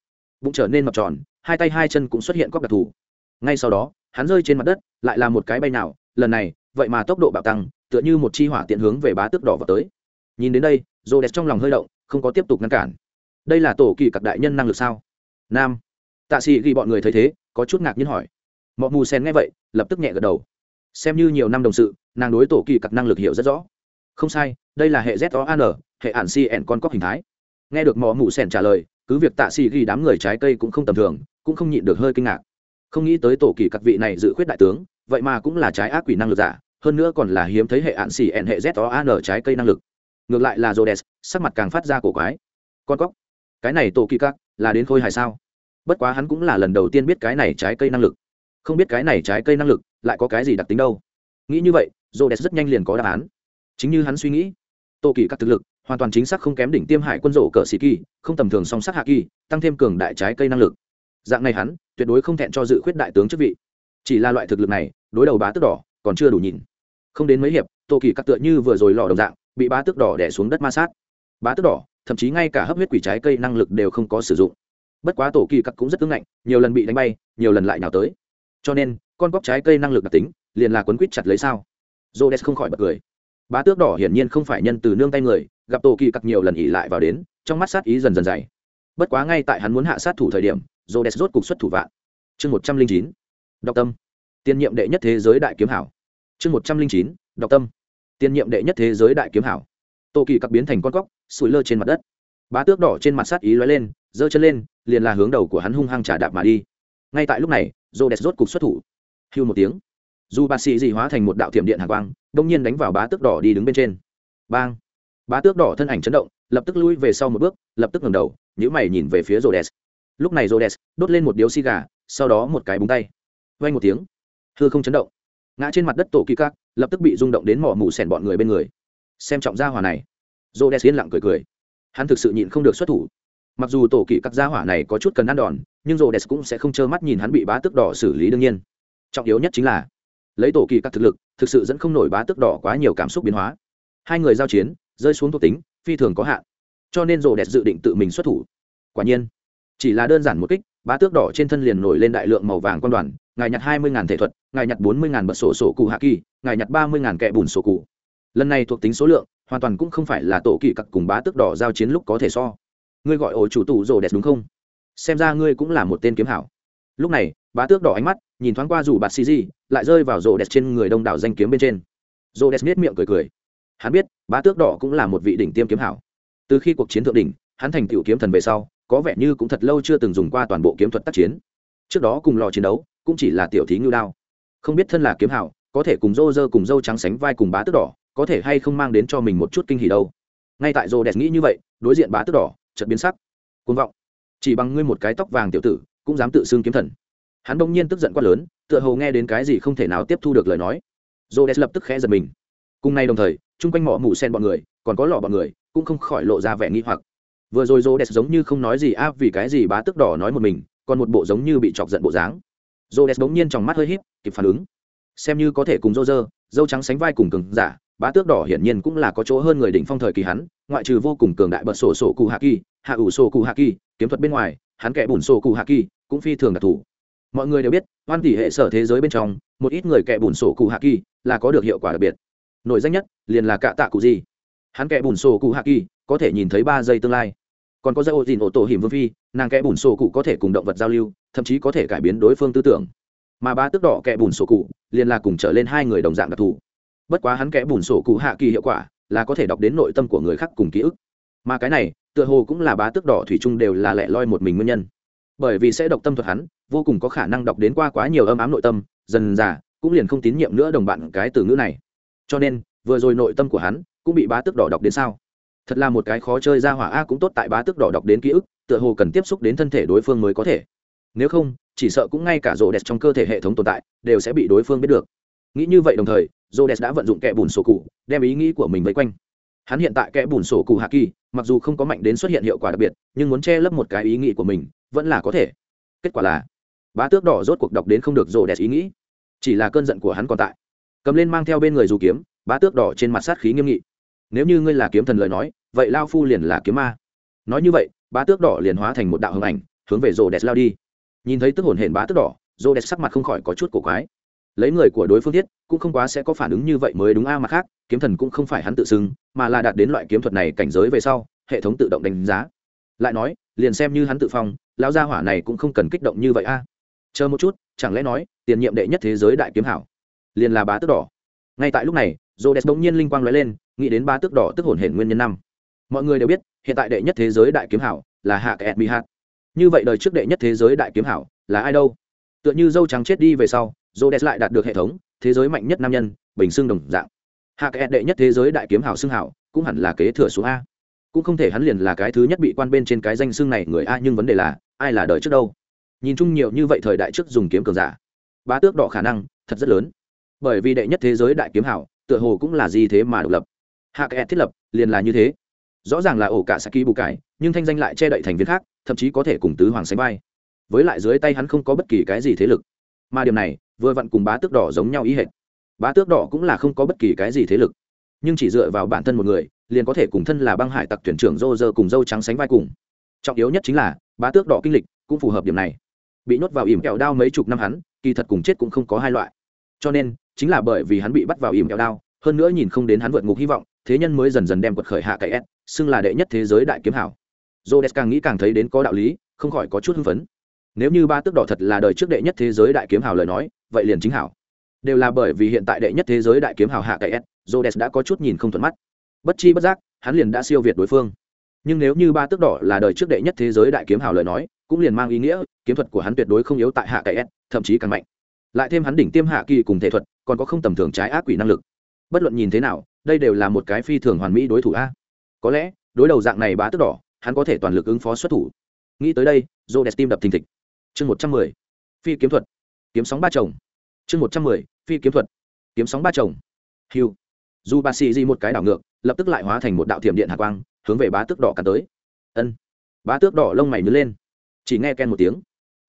Bụng trở nên mập tròn, hai tay hai chân cũng xuất hiện cóc đặc thù. Ngay sau đó, hắn rơi trên mặt đất, lại là một cái bay nào, lần này, vậy mà tốc độ bạo tăng, tựa như một chi hỏa tiện hướng về bá tước đỏ vào tới. Nhìn đến đây rô đẹp trong lòng hơi động, không có tiếp tục ngăn cản. Đây là tổ kỳ cặp đại nhân năng lực sao? Nam tạ sĩ ghi bọn người thấy thế có chút ngạc nhiên hỏi. Mọi mù sen nghe vậy lập tức nhẹ gật đầu. Xem như nhiều năm đồng sự nàng đối tổ kỳ cặp năng lực hiểu rất rõ. Không sai đây là hệ z o an hệ ản cn con cóc hình thái. Nghe được mỏ mù sen trả lời cứ việc tạ sĩ ghi đám người trái cây cũng không tầm thường cũng không nhịn được hơi kinh ngạc. Không nghĩ tới tổ kỳ các vị này dự khuyết đại tướng vậy mà cũng là trái ác quỷ năng lực giả hơn nữa còn là hiếm thấy hệ ạn xỉ ẹn hệ z o an trái cây năng lực. Ngược lại là Rhodes, sắc mặt càng phát ra cổ quái. Con cóc, cái này tổ kỳ các, là đến khôi hài sao? Bất quá hắn cũng là lần đầu tiên biết cái này trái cây năng lực. Không biết cái này trái cây năng lực lại có cái gì đặc tính đâu. Nghĩ như vậy, Rhodes rất nhanh liền có đáp án. Chính như hắn suy nghĩ, tổ kỳ các thực lực hoàn toàn chính xác không kém đỉnh tiêm hải quân rổ cờ sĩ kỳ, không tầm thường song sắc hạ kỳ, tăng thêm cường đại trái cây năng lực. Dạng này hắn, tuyệt đối không thẹn cho dự khuyết đại tướng chức vị. Chỉ là loại thực lực này, đối đầu bá tước đỏ, còn chưa đủ nhìn. Không đến mấy hiệp, Tô Kỳ các tựa như vừa rồi lò đồng dạng, bị bá tước đỏ đẻ xuống đất ma sát bá tước đỏ thậm chí ngay cả hấp huyết quỷ trái cây năng lực đều không có sử dụng bất quá tổ kỳ cặc cũng rất cứng ngạnh, nhiều lần bị đánh bay, nhiều lần lại nhào tới. Cho nên, con cóc trái cây năng lực đặc tính, liền là quấn quýt chặt lấy sao? J không khỏi bật cười. Bá tước đỏ hiển nhiên không phải nhân từ nương tay người, gặp tổ kỳ cặc nhiều lần ỉ lại vào đến, trong mắt sát ý dần dần dày. Bất quá ngay tại hắn muốn hạ sát thủ thời điểm j rốt cục xuất thủ vạn. Chương một trăm linh chín đọc tâm. Tiên nhiệm đệ nhất thế giới đại kiếm hảo. Chương một trăm linh chín đọc tâm. Tiên nhiệm đệ nhất thế giới đại kiếm hảo. Tổ kỳ cặc biến thành con cóc, sủi lơ trên mặt đất. Bá tước đỏ trên mặt sát ý lóe lên, giơ chân lên liền là hướng đầu của hắn hung hăng trả đạp mà đi. Ngay tại lúc này rô đẹp rốt cục xuất thủ. Hưu một tiếng. Dù bác sĩ dị hóa thành một đạo thiểm điện hạ quang, đông nhiên đánh vào bá tước đỏ đi đứng bên trên. Bang. Bá tước đỏ thân ảnh chấn động, lập tức lui về sau một bước, lập tức ngẩng đầu nhữ mày nhìn về phía rô đès lúc này rô đès đốt lên một điếu xi gà, sau đó một cái búng tay. Vay một tiếng. Hư không chấn động. Ngã trên mặt đất tổ kỳ các, lập tức bị rung động đến mỏ mù sèn bọn người bên người. Xem trọng gia hỏa này. Rô đen yên lặng cười cười. Hắn thực sự nhịn không được xuất thủ mặc dù tổ kỳ các gia hỏa này có chút cần ăn đòn, nhưng rô đès cũng sẽ không trơ mắt nhìn hắn bị bá tức đỏ xử lý đương nhiên. Trọng yếu nhất chính là, lấy tổ kỳ các thực lực, thực sự dẫn không nổi bá tức đỏ quá nhiều cảm xúc biến hóa. Hai người giao chiến, rơi xuống thuộc tính, phi thường có hạn. Cho nên rô đẹp dự định tự mình xuất thủ. Quả nhiên, chỉ là đơn giản một kích, bá tước đỏ trên thân liền nổi lên đại lượng màu vàng quan đoàn, ngài nhặt hai mươi thể thuật, ngài nhặt bốn mươi bật sổ sổ cụ hạ kỳ, ngài nhặt ba mươi kẹ bùn sổ cụ. Lần này thuộc tính số lượng, hoàn toàn cũng không phải là tổ kỳ cặc cùng bá tước đỏ giao chiến lúc có thể so ngươi gọi ổ chủ tủ rồ đẹp đúng không? Xem ra ngươi cũng là một tên kiếm hảo. Lúc này, bá tước đỏ ánh mắt, nhìn thoáng qua dù bạt xì gì, lại rơi vào rồ đẹp trên người đông đảo danh kiếm bên trên. Rồ đẹp miết miệng cười cười. Hắn biết, bá tước đỏ cũng là một vị đỉnh tiêm kiếm hảo. Từ khi cuộc chiến thượng đỉnh, hắn thành tựu kiếm thần về sau, có vẻ như cũng thật lâu chưa từng dùng qua toàn bộ kiếm thuật tác chiến. Trước đó cùng lò chiến đấu, cũng chỉ là tiểu thí ngưu đao. Không biết thân là kiếm hảo, có thể cùng rô rơ cùng dâu trắng sánh vai cùng bá tước đỏ, có thể hay không mang đến cho mình một chút kinh hỉ đâu. Ngay tại rô đẹp nghĩ như vậy, đối diện bá tước đỏ chợt biến sắc. Côn vọng. Chỉ bằng ngươi một cái tóc vàng tiểu tử, cũng dám tự xưng kiếm thần. Hắn đông nhiên tức giận quá lớn, tựa hồ nghe đến cái gì không thể nào tiếp thu được lời nói. Rhodes lập tức khẽ giật mình. Cùng nay đồng thời, chung quanh mỏ mù sen bọn người, còn có lọ bọn người, cũng không khỏi lộ ra vẻ nghi hoặc. Vừa rồi Rhodes giống như không nói gì áp vì cái gì bá tức đỏ nói một mình, còn một bộ giống như bị chọc giận bộ dáng. Rhodes đẹp bỗng nhiên trong mắt hơi híp, kịp phản ứng. Xem như có thể cùng rô rơ dâu trắng sánh vai cùng cường giả bá tước đỏ hiển nhiên cũng là có chỗ hơn người đỉnh phong thời kỳ hắn, ngoại trừ vô cùng cường đại bật sổ sổ cụ hạ kỳ, hạ ủ sổ cụ hạ kỳ, kiếm thuật bên ngoài, hắn kẻ bùn sổ cụ hạ kỳ cũng phi thường đặc thù. Mọi người đều biết, hoan tỷ hệ sở thế giới bên trong, một ít người kẻ bùn sổ cụ hạ kỳ là có được hiệu quả đặc biệt. Nổi danh nhất liền là cạ tạ cụ gì hắn kẻ bùn sổ cụ hạ kỳ có thể nhìn thấy ba giây tương lai. Còn có dây ô dìn ô tổ hiểm vương phi, nàng kẻ bùn sổ cụ có thể cùng động vật giao lưu, thậm chí có thể cải biến đối phương tư tưởng. Mà ba tước đỏ kẻ bùn sổ cụ liền là cùng trở lên hai người đồng dạng đặc thù bất quá hắn kẽ bùn sổ cụ hạ kỳ hiệu quả, là có thể đọc đến nội tâm của người khác cùng ký ức. Mà cái này, tựa hồ cũng là bá tước đỏ thủy chung đều là lẻ loi một mình nguyên nhân. Bởi vì sẽ đọc tâm thuật hắn, vô cùng có khả năng đọc đến qua quá nhiều âm ám nội tâm, dần dà, cũng liền không tín nhiệm nữa đồng bạn cái từ ngữ này. Cho nên, vừa rồi nội tâm của hắn cũng bị bá tước đỏ đọc đến sao? Thật là một cái khó chơi ra hỏa a cũng tốt tại bá tước đỏ đọc đến ký ức, tựa hồ cần tiếp xúc đến thân thể đối phương mới có thể. Nếu không, chỉ sợ cũng ngay cả rộ đẹp trong cơ thể hệ thống tồn tại, đều sẽ bị đối phương biết được. Nghĩ như vậy đồng thời Rhodes đã vận dụng kẽ bùn sổ cụ, đem ý nghĩ của mình vây quanh. Hắn hiện tại kẽ bùn sổ cụ hạ kỳ, mặc dù không có mạnh đến xuất hiện hiệu quả đặc biệt, nhưng muốn che lấp một cái ý nghĩ của mình, vẫn là có thể. Kết quả là, bá tước đỏ rốt cuộc đọc đến không được Rhodes ý nghĩ, chỉ là cơn giận của hắn còn tại. Cầm lên mang theo bên người dù kiếm, bá tước đỏ trên mặt sát khí nghiêm nghị. Nếu như ngươi là kiếm thần lời nói, vậy lao phu liền là kiếm ma. Nói như vậy, bá tước đỏ liền hóa thành một đạo hồng ảnh, hướng về Rhodes lao đi. Nhìn thấy tức hồn hển bá tước đỏ, Rhodes sắc mặt không khỏi có chút cổ quái lấy người của đối phương thiết, cũng không quá sẽ có phản ứng như vậy mới đúng a à mà khác, kiếm thần cũng không phải hắn tự xưng, mà là đạt đến loại kiếm thuật này cảnh giới về sau, hệ thống tự động đánh giá. Lại nói, liền xem như hắn tự phong, lão gia hỏa này cũng không cần kích động như vậy a. Chờ một chút, chẳng lẽ nói, tiền nhiệm đệ nhất thế giới đại kiếm hảo? Liền là bá tước đỏ. Ngay tại lúc này rô đès bỗng nhiên linh quang nói lên, nghĩ đến bá tước đỏ tức hồn hển nguyên nhân năm. Mọi người đều biết, hiện tại đệ nhất thế giới đại kiếm hảo là hạ kẹt bị hạt. Như vậy đời trước đệ nhất thế giới đại kiếm hảo là ai đâu? Tựa như dâu trắng chết đi về sau dô đès lại đạt được hệ thống, thế giới mạnh nhất nam nhân, bình xương đồng dạng. Hạ kẽ đệ nhất thế giới đại kiếm hảo xương hảo cũng hẳn là kế thừa số a. Cũng không thể hắn liền là cái thứ nhất bị quan bên trên cái danh xương này người a, nhưng vấn đề là, ai là đời trước đâu? Nhìn chung nhiều như vậy thời đại trước dùng kiếm cường giả, bá tước đỏ khả năng, thật rất lớn. Bởi vì đệ nhất thế giới đại kiếm hảo tựa hồ cũng là gì thế mà độc lập. Hạ kẽ thiết lập, liền là như thế. Rõ ràng là ổ cả saki bù cải, nhưng thanh danh lại che đậy thành viên khác, thậm chí có thể cùng tứ hoàng sánh vai. Với lại dưới tay hắn không có bất kỳ cái gì thế lực. Mà điểm này vừa vặn cùng bá tước đỏ giống nhau ý hệt. Bá tước đỏ cũng là không có bất kỳ cái gì thế lực, nhưng chỉ dựa vào bản thân một người, liền có thể cùng thân là băng hải tặc tuyển trưởng rô rơ cùng dâu trắng sánh vai cùng. Trọng yếu nhất chính là, bá tước đỏ kinh lịch cũng phù hợp điểm này. Bị nhốt vào ỉm kẹo đao mấy chục năm hắn, kỳ thật cùng chết cũng không có hai loại. Cho nên, chính là bởi vì hắn bị bắt vào ỉm kẹo đao, hơn nữa nhìn không đến hắn vượt ngục hy vọng, thế nhân mới dần dần đem quật khởi hạ cậy s, xưng là đệ nhất thế giới đại kiếm hảo. J o càng nghĩ càng thấy đến có đạo lý, không khỏi có chút hưng phấn nếu như ba tước đỏ thật là đời trước đệ nhất thế giới đại kiếm hào lời nói, vậy liền chính hảo. Đều là bởi vì hiện tại đệ nhất thế giới đại kiếm hào hạ cậy s jodes đã có chút nhìn không thuận mắt. Bất chi bất giác, hắn liền đã siêu việt đối phương. Nhưng nếu như ba tước đỏ là đời trước đệ nhất thế giới đại kiếm hào lời nói, cũng liền mang ý nghĩa, kiếm thuật của hắn tuyệt đối không yếu tại hạ cậy s, thậm chí càng mạnh. Lại thêm hắn đỉnh tiêm hạ kỳ cùng thể thuật, còn có không tầm thường trái ác quỷ năng lực. Bất luận nhìn thế nào, đây đều là một cái phi thường hoàn mỹ đối thủ a. Có lẽ, đối đầu dạng này bá tước đỏ, hắn có thể toàn lực ứng phó xuất thủ. Nghĩ tới đây j o tim đập thình thịch chương một trăm mười, phi kiếm thuật, kiếm sóng ba chồng. Chương một trăm mười, phi kiếm thuật, kiếm sóng ba chồng. Hiu dù bà xì di một cái đảo ngược, lập tức lại hóa thành một đạo thiểm điện hạ quang, hướng về bá tước đỏ cả tới. Ân. Bá tước đỏ lông mày nhớ lên. Chỉ nghe ken một tiếng.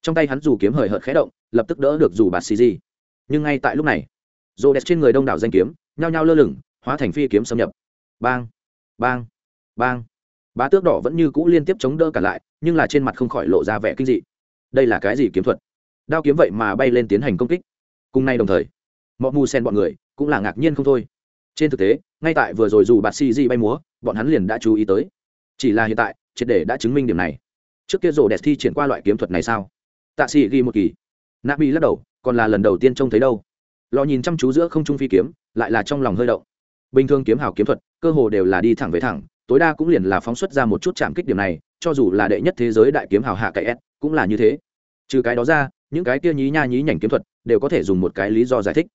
Trong tay hắn dù kiếm hời hợt khẽ động, lập tức đỡ được dù bà xì di nhưng ngay tại lúc này rô đẹp trên người đông đảo danh kiếm, nhao nhao lơ lửng, hóa thành phi kiếm xâm nhập. Bang bang bang. Bá tước đỏ vẫn như cũ liên tiếp chống đỡ cả lại, nhưng là trên mặt không khỏi lộ ra vẻ kinh dị đây là cái gì kiếm thuật? Đao kiếm vậy mà bay lên tiến hành công kích. Cùng nay đồng thời mọi mù sen bọn người cũng là ngạc nhiên không thôi. Trên thực tế, ngay tại vừa rồi dù bạt Si di bay múa, bọn hắn liền đã chú ý tới. Chỉ là hiện tại, triệt để đã chứng minh điểm này. Trước kia rổ đẹp thi triển qua loại kiếm thuật này sao? Tạ sĩ ghi một kỳ. Nạp bị lắc đầu, còn là lần đầu tiên trông thấy đâu. Lò nhìn chăm chú giữa không trung phi kiếm, lại là trong lòng hơi động. Bình thường kiếm hào kiếm thuật, cơ hồ đều là đi thẳng với thẳng, tối đa cũng liền là phóng xuất ra một chút chạm kích điểm này, cho dù là đệ nhất thế giới đại kiếm hào hạ cậy s cũng là như thế. Trừ cái đó ra, những cái kia nhí nha nhí nhảnh kiếm thuật đều có thể dùng một cái lý do giải thích.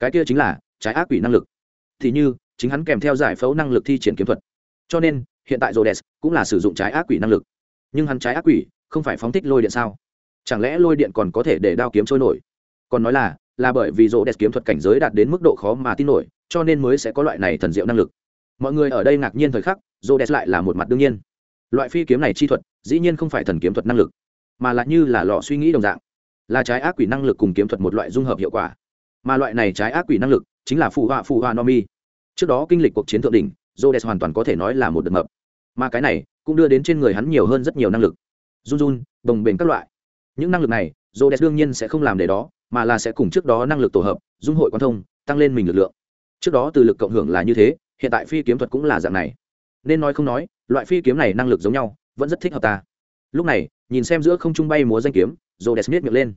Cái kia chính là trái ác quỷ năng lực. Thì như, chính hắn kèm theo giải phẫu năng lực thi triển kiếm thuật. Cho nên, hiện tại rhodes cũng là sử dụng trái ác quỷ năng lực. Nhưng hắn trái ác quỷ không phải phóng thích lôi điện sao? Chẳng lẽ lôi điện còn có thể để đao kiếm trôi nổi? Còn nói là là bởi vì Rhodes kiếm thuật cảnh giới đạt đến mức độ khó mà tin nổi, cho nên mới sẽ có loại này thần diệu năng lực. Mọi người ở đây ngạc nhiên thời khắc, Rhodes lại là một mặt đương nhiên. Loại phi kiếm này chi thuật, dĩ nhiên không phải thần kiếm thuật năng lực mà là như là lò suy nghĩ đồng dạng. Là trái ác quỷ năng lực cùng kiếm thuật một loại dung hợp hiệu quả. Mà loại này trái ác quỷ năng lực chính là phụ họa phụ họa no mi trước đó kinh lịch cuộc chiến thượng đỉnh rô hoàn toàn có thể nói là một đợt mập. Mà cái này cũng đưa đến trên người hắn nhiều hơn rất nhiều năng lực. Run run, đồng bền các loại. Những năng lực này rô đương nhiên sẽ không làm để đó, mà là sẽ cùng trước đó năng lực tổ hợp, dung hội quan thông, tăng lên mình lực lượng. Trước đó từ lực cộng hưởng là như thế, hiện tại phi kiếm thuật cũng là dạng này. Nên nói không nói, loại phi kiếm này năng lực giống nhau, vẫn rất thích hợp ta. Lúc này nhìn xem giữa không trung bay múa danh kiếm rô đẹp miết miệng lên.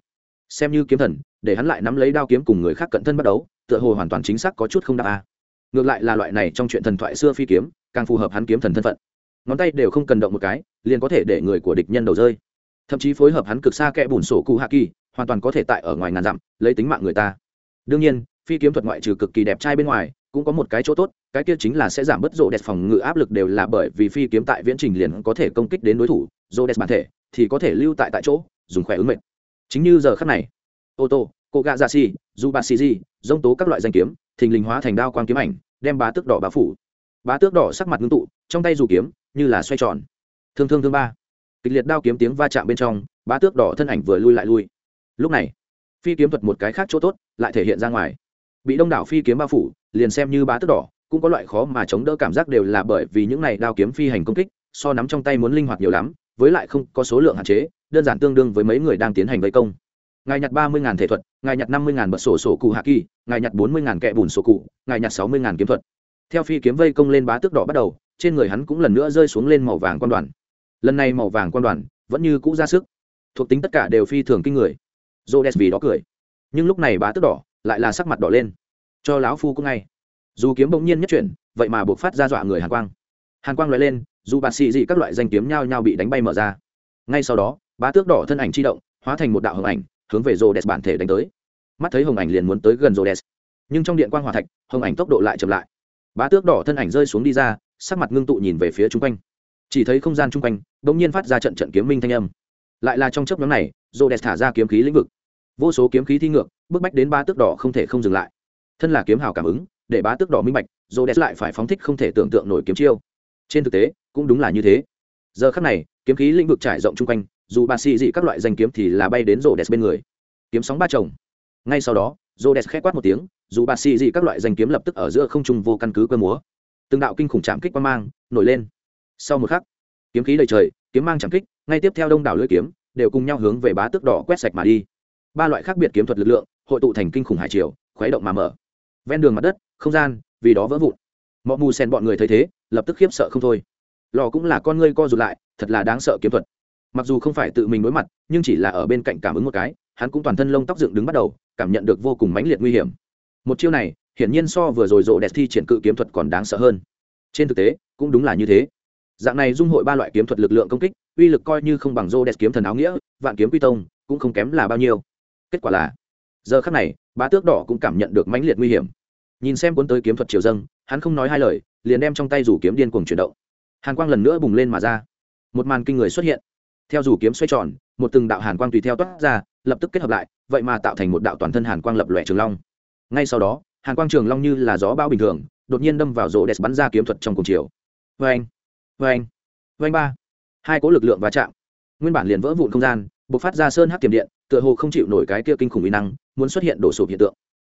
Xem như kiếm thần, để hắn lại nắm lấy đao kiếm cùng người khác cận thân bắt đấu, tựa hồ hoàn toàn chính xác có chút không đáp a. Ngược lại là loại này trong chuyện thần thoại xưa phi kiếm, càng phù hợp hắn kiếm thần thân phận. Ngón tay đều không cần động một cái, liền có thể để người của địch nhân đầu rơi. Thậm chí phối hợp hắn cực xa kẽ bùn sổ cụ hạ kỳ, hoàn toàn có thể tại ở ngoài ngàn dặm, lấy tính mạng người ta. Đương nhiên, phi kiếm thuật ngoại trừ cực kỳ đẹp trai bên ngoài, cũng có một cái chỗ tốt, cái kia chính là sẽ giảm bớt rộ đẹp phòng ngự áp lực đều là bởi vì phi kiếm tại viễn trình liền có thể công kích đến đối thủ rộ đẹp bản thể thì có thể lưu tại tại chỗ, dùng khỏe ứng mệnh. Chính như giờ khắc này, ô tô cô gạ dạ xì dù bà xì di dông tố các loại danh kiếm, thình lình hóa thành đao quang kiếm ảnh, đem bá tước đỏ bá phủ. Bá tước đỏ sắc mặt ngưng tụ, trong tay dù kiếm như là xoay tròn. Thương thương thương ba. Kịch liệt đao kiếm tiếng va chạm bên trong, bá tước đỏ thân ảnh vừa lui lại lui. Lúc này, phi kiếm thuật một cái khác chỗ tốt, lại thể hiện ra ngoài. Bị đông đảo phi kiếm bao phủ, liền xem như bá tước đỏ, cũng có loại khó mà chống đỡ cảm giác đều là bởi vì những này đao kiếm phi hành công kích, so nắm trong tay muốn linh hoạt nhiều lắm với lại không có số lượng hạn chế, đơn giản tương đương với mấy người đang tiến hành vây công. Ngài nhặt ba mươi ngàn thể thuật, ngài nhặt năm mươi ngàn bật sổ sổ cụ hạ kỳ, ngài nhặt bốn mươi ngàn kẹ bùn sổ cụ, ngài nhặt sáu mươi ngàn kiếm thuật. Theo phi kiếm vây công lên bá tước đỏ bắt đầu, trên người hắn cũng lần nữa rơi xuống lên màu vàng quan đoàn. Lần này màu vàng quan đoàn vẫn như cũ ra sức, thuộc tính tất cả đều phi thường kinh người. J o vì đó cười. Nhưng lúc này bá tước đỏ lại là sắc mặt đỏ lên. Cho lão phu cũng ngay. Dù kiếm bỗng nhiên nhất chuyển, vậy mà buộc phát ra dọa người hàn quang hàn quang loại lên, dù bạt xì dị các loại danh kiếm nhao nhao bị đánh bay mở ra. Ngay sau đó, bá tước đỏ thân ảnh chi động, hóa thành một đạo hồng ảnh, hướng về rô đès bản thể đánh tới. Mắt thấy hồng ảnh liền muốn tới gần rô đès nhưng trong điện quan hòa thạch, hồng ảnh tốc độ lại chậm lại. Bá tước đỏ thân ảnh rơi xuống đi ra, sắc mặt ngưng tụ nhìn về phía chung quanh. Chỉ thấy không gian chung quanh đ ỗ n g nhiên phát ra trận trận kiếm minh thanh âm. Lại là trong chấp nhóm này rô đès thả ra kiếm khí lĩnh vực. Vô số kiếm khí thi ngược, bức bách đến ba tước đỏ không thể không dừng lại. Thân là kiếm hào cảm ứng, để bá tước đỏ minh bạch rô đès lại phải phóng thích không thể tưởng tượng nổi kiếm chiêu trên thực tế, cũng đúng là như thế. Giờ khắc này, kiếm khí lĩnh vực trải rộng chung quanh, dù bà xì dị các loại danh kiếm thì là bay đến rô đès bên người. Kiếm sóng ba chồng. Ngay sau đó rô đès k h quát một tiếng, dù bà xì dị các loại danh kiếm lập tức ở giữa không trung vô căn cứ cơ múa. Từng đạo kinh khủng chạm kích quang mang nổi lên. Sau một khắc, kiếm khí đầy trời, kiếm mang chạm kích, ngay tiếp theo đông đảo lưỡi kiếm đều cùng nhau hướng về bá tước đỏ quét sạch mà đi. Ba loại khác biệt kiếm thuật lực lượng, hội tụ thành kinh khủng hải triều, khuấy động mà mở. Ven đường mặt đất, không gian, vì đó vỡ vụn. Mọi mù sen bọn người thấy thế lập tức khiếp sợ không thôi. Lò cũng là con ngươi co rụt lại, thật là đáng sợ kiếm thuật. Mặc dù không phải tự mình đối mặt, nhưng chỉ là ở bên cạnh cảm ứng một cái, hắn cũng toàn thân lông tóc dựng đứng bắt đầu, cảm nhận được vô cùng mãnh liệt nguy hiểm. Một chiêu này, hiển nhiên so vừa rồi rộ đẹp thi triển cự kiếm thuật còn đáng sợ hơn. Trên thực tế, cũng đúng là như thế. Dạng này dung hội ba loại kiếm thuật lực lượng công kích, uy lực coi như không bằng rô đẹp kiếm thần áo nghĩa, vạn kiếm quy tông, cũng không kém là bao nhiêu. Kết quả là, giờ khắc này, bá tước đỏ cũng cảm nhận được mãnh liệt nguy hiểm nhìn xem cuốn tới kiếm thuật triều dâng, hắn không nói hai lời, liền đem trong tay rủ kiếm điên cuồng chuyển động. Hàn quang lần nữa bùng lên mà ra. Một màn kinh người xuất hiện. Theo rủ kiếm xoay tròn, một từng đạo hàn quang tùy theo toát ra, lập tức kết hợp lại, vậy mà tạo thành một đạo toàn thân hàn quang lập lòe trường long. Ngay sau đó, hàn quang trường long như là gió bão bình thường, đột nhiên đâm vào rổ đẹp bắn ra kiếm thuật trong cùng chiều. Vê anh vê anh vê anh ba. Hai cỗ lực lượng va chạm. Nguyên bản liền vỡ vụn không gian b ộ c phát ra sơn hát tiềm điện, tựa hồ không chịu nổi cái kia kinh khủng uy năng, muốn xuất hiện đổ sụp hiện tượng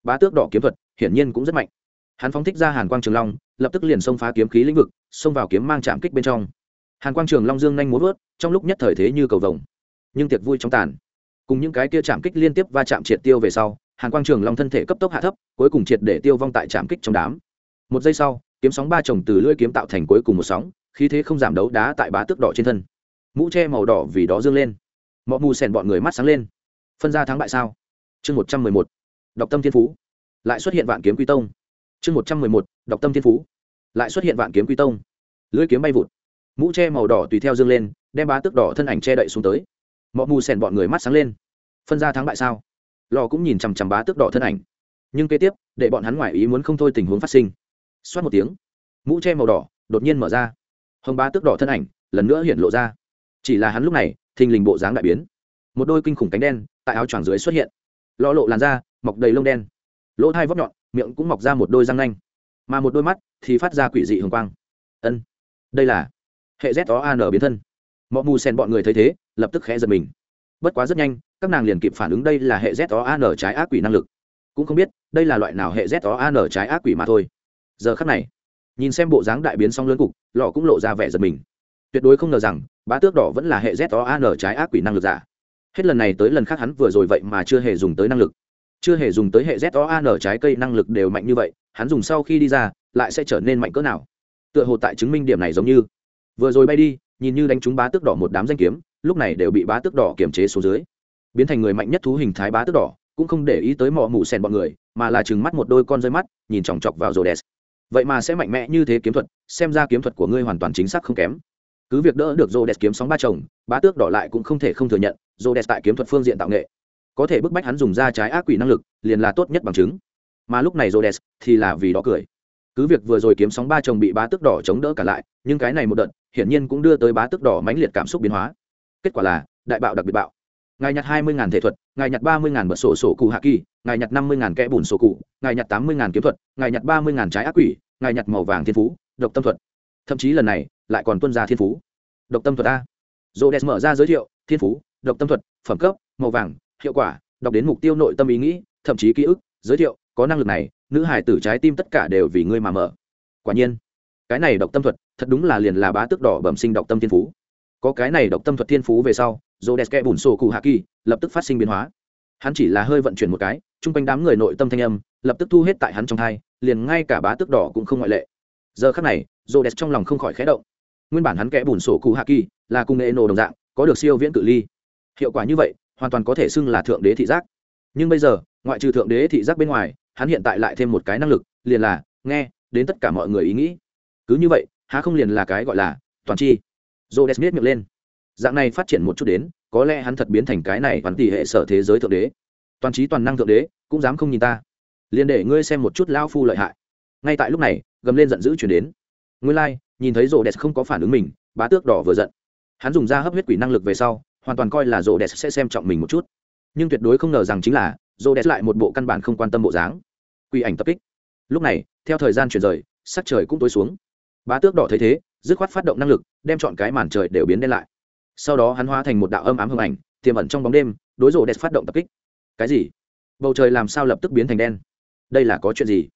bá tước đỏ kiếm thuật, hiển nhiên cũng rất mạnh. Hắn phóng thích ra hàn quang trường long, lập tức liền xông phá kiếm khí lĩnh vực, xông vào kiếm mang chạm kích bên trong. Hàn quang trường long dương nhanh muốn vớt, trong lúc nhất thời thế như cầu vồng, nhưng tiệc vui trong tàn. Cùng những cái kia chạm kích liên tiếp va chạm triệt tiêu về sau, hàn quang trường long thân thể cấp tốc hạ thấp, cuối cùng triệt để tiêu vong tại chạm kích trong đám. Một giây sau, kiếm sóng ba chồng từ lưỡi kiếm tạo thành cuối cùng một sóng, khí thế không giảm đấu đá tại bá tước đỏ trên thân. Mũ che màu đỏ vì đó dương lên. Mọi mù sèn bọn người mắt sáng lên. Phân ra thắng bại sao? Chương một trăm mười một đọc tâm thiên phú. Lại xuất hiện vạn kiếm quy tông. Chương một trăm mười một đọc tâm thiên phú. Lại xuất hiện vạn kiếm quy tông. Lưỡi kiếm bay vụt. Mũ che màu đỏ tùy theo dương lên, đem bá tước đỏ thân ảnh che đậy xuống tới. Mọi mù sèn bọn người mắt sáng lên. Phân ra thắng bại sao? Lò cũng nhìn chằm chằm bá tước đỏ thân ảnh. Nhưng kế tiếp, để bọn hắn ngoài ý muốn không thôi tình huống phát sinh. Xoát một tiếng, mũ che màu đỏ đột nhiên mở ra. Hồng bá tước đỏ thân ảnh lần nữa hiện lộ ra. Chỉ là hắn lúc này, thình lình bộ dáng đại biến. Một đôi kinh khủng cánh đen tại áo choàng dưới xuất hiện. Lò lộ làn ra mọc đầy lông đen. Lỗ thai vóc nhọn, miệng cũng mọc ra một đôi răng nanh. Mà một đôi mắt thì phát ra quỷ dị hồng quang. Ân, đây là hệ z đó an biến thân. Mọi mù sen bọn người thấy thế, lập tức khẽ giật mình. Bất quá rất nhanh, các nàng liền kịp phản ứng đây là hệ z đó an trái ác quỷ năng lực. Cũng không biết đây là loại nào hệ z đó an trái ác quỷ mà thôi. Giờ khắc này, nhìn xem bộ dáng đại biến song lớn cục, lọ cũng lộ ra vẻ giật mình. Tuyệt đối không ngờ rằng, bá tước đỏ vẫn là hệ z đó an trái ác quỷ năng lực giả. Hết lần này tới lần khác hắn vừa rồi vậy mà chưa hề dùng tới năng lực chưa hề dùng tới hệ z o an trái cây năng lực đều mạnh như vậy, hắn dùng sau khi đi ra, lại sẽ trở nên mạnh cỡ nào? Tựa hồ tại chứng minh điểm này giống như. Vừa rồi bay đi, nhìn như đánh trúng bá tước đỏ một đám danh kiếm, lúc này đều bị bá tước đỏ kiềm chế xuống dưới. Biến thành người mạnh nhất thú hình thái bá tước đỏ, cũng không để ý tới mọ mù sen bọn người, mà là trừng mắt một đôi con rơi mắt, nhìn chòng chọc vào rồ đèn vậy mà sẽ mạnh mẽ như thế kiếm thuật, xem ra kiếm thuật của ngươi hoàn toàn chính xác không kém. Cứ việc đỡ được rồ đèn kiếm sóng ba chồng, bá tước đỏ lại cũng không thể không thừa nhận rồ đèn tại kiếm thuật phương diện tạo nghệ có thể bức bách hắn dùng ra trái ác quỷ năng lực, liền là tốt nhất bằng chứng. Mà lúc này Jodes thì là vì đó cười. Cứ việc vừa rồi kiếm sóng ba chồng bị bá tước đỏ chống đỡ cả lại, nhưng cái này một đợt, hiển nhiên cũng đưa tới bá tước đỏ mãnh liệt cảm xúc biến hóa. Kết quả là, đại bạo đặc biệt bạo. Ngài nhặt hai mươi ngàn thể thuật, ngài nhặt ba mươi ngàn bật sổ sổ cụ hạ kỳ, ngài nhặt năm mươi ngàn kẽ bùn sổ cụ, ngài nhặt tám mươi ngàn kiếm thuật, ngài nhặt ba mươi ngàn trái ác quỷ, ngài nhặt màu vàng thiên phú, độc tâm thuật. Thậm chí lần này, lại còn tuân ra thiên phú. Độc tâm thuật a. Jodes mở ra giới thiệu, thiên phú, độc tâm thuật, phẩm cấp, màu vàng hiệu quả, đọc đến mục tiêu nội tâm ý nghĩ, thậm chí ký ức, giới thiệu, có năng lực này, nữ hải tử trái tim tất cả đều vì ngươi mà mở. Quả nhiên, cái này đọc tâm thuật, thật đúng là liền là bá tước đỏ bẩm sinh đọc tâm thiên phú. Có cái này đọc tâm thuật thiên phú về sau dô đẹp kẽ bùn sổ cụ hạ kỳ lập tức phát sinh biến hóa. Hắn chỉ là hơi vận chuyển một cái, chung quanh đám người nội tâm thanh âm, lập tức thu hết tại hắn trong thai, liền ngay cả bá tước đỏ cũng không ngoại lệ. Giờ khắc này dô đẹp trong lòng không khỏi khé động. Nguyên bản hắn kẽ bùn sổ cụ hạ kỳ là cung nghệ nổ đồng dạng, có được siêu viễn cự ly. Hiệu quả như vậy hoàn toàn có thể xưng là thượng đế thị giác. Nhưng bây giờ ngoại trừ thượng đế thị giác bên ngoài hắn hiện tại lại thêm một cái năng lực liền là nghe đến tất cả mọi người ý nghĩ. Cứ như vậy há không liền là cái gọi là toàn chi dô đès miết miệng lên. Dạng này phát triển một chút đến có lẽ hắn thật biến thành cái này toàn tỷ hệ sở thế giới thượng đế. Toàn trí toàn năng thượng đế cũng dám không nhìn ta. Liền để ngươi xem một chút lao phu lợi hại. Ngay tại lúc này gầm lên giận dữ chuyển đến. Ngươi lai、like, nhìn thấy rổ đẹp không có phản ứng mình bá tước đỏ vừa giận. Hắn dùng ra hấp huyết quỷ năng lực về sau hoàn toàn coi là rô đès sẽ xem trọng mình một chút. Nhưng tuyệt đối không ngờ rằng chính là, rô đès lại một bộ căn bản không quan tâm bộ dáng. Quy ảnh tập kích. Lúc này, theo thời gian chuyển rời, sắc trời cũng tối xuống. Bá tước đỏ thấy thế, dứt khoát phát động năng lực, đem chọn cái màn trời đều biến đen lại. Sau đó hắn hóa thành một đạo âm ám hưng ảnh, tiềm ẩn trong bóng đêm, đối rô đès phát động tập kích. Cái gì? Bầu trời làm sao lập tức biến thành đen? Đây là có chuyện gì?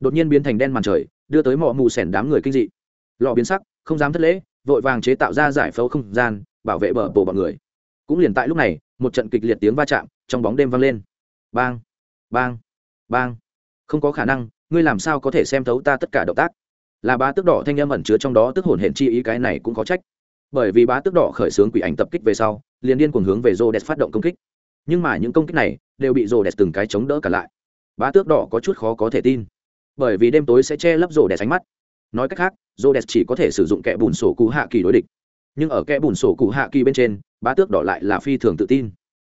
Đột nhiên biến thành đen màn trời, đưa tới mọ mù sẻn đám người kinh dị. Lò biến sắc, không dám thất lễ, vội vàng chế tạo ra giải phẫu không gian, bảo vệ bờ bộ bọn người cũng liền tại lúc này, một trận kịch liệt tiếng va chạm trong bóng đêm vang lên. Bang bang bang. Không có khả năng, ngươi làm sao có thể xem thấu ta tất cả động tác? Là bá tước đỏ thanh âm ẩn chứa trong đó tức hồn hển chi ý, cái này cũng có trách. Bởi vì bá tước đỏ khởi xướng quỷ ảnh tập kích về sau, liền điên cuồng hướng về rô đẹp phát động công kích. Nhưng mà những công kích này đều bị rô đẹp từng cái chống đỡ cả lại. Bá tước đỏ có chút khó có thể tin. Bởi vì đêm tối sẽ che lấp rô đẹp ánh mắt. Nói cách khác rô đẹp chỉ có thể sử dụng kẻ bùn sổ cú hạ kỳ đối địch nhưng ở kẽ bùn sổ cụ hạ kỳ bên trên, bá tước đỏ lại là phi thường tự tin.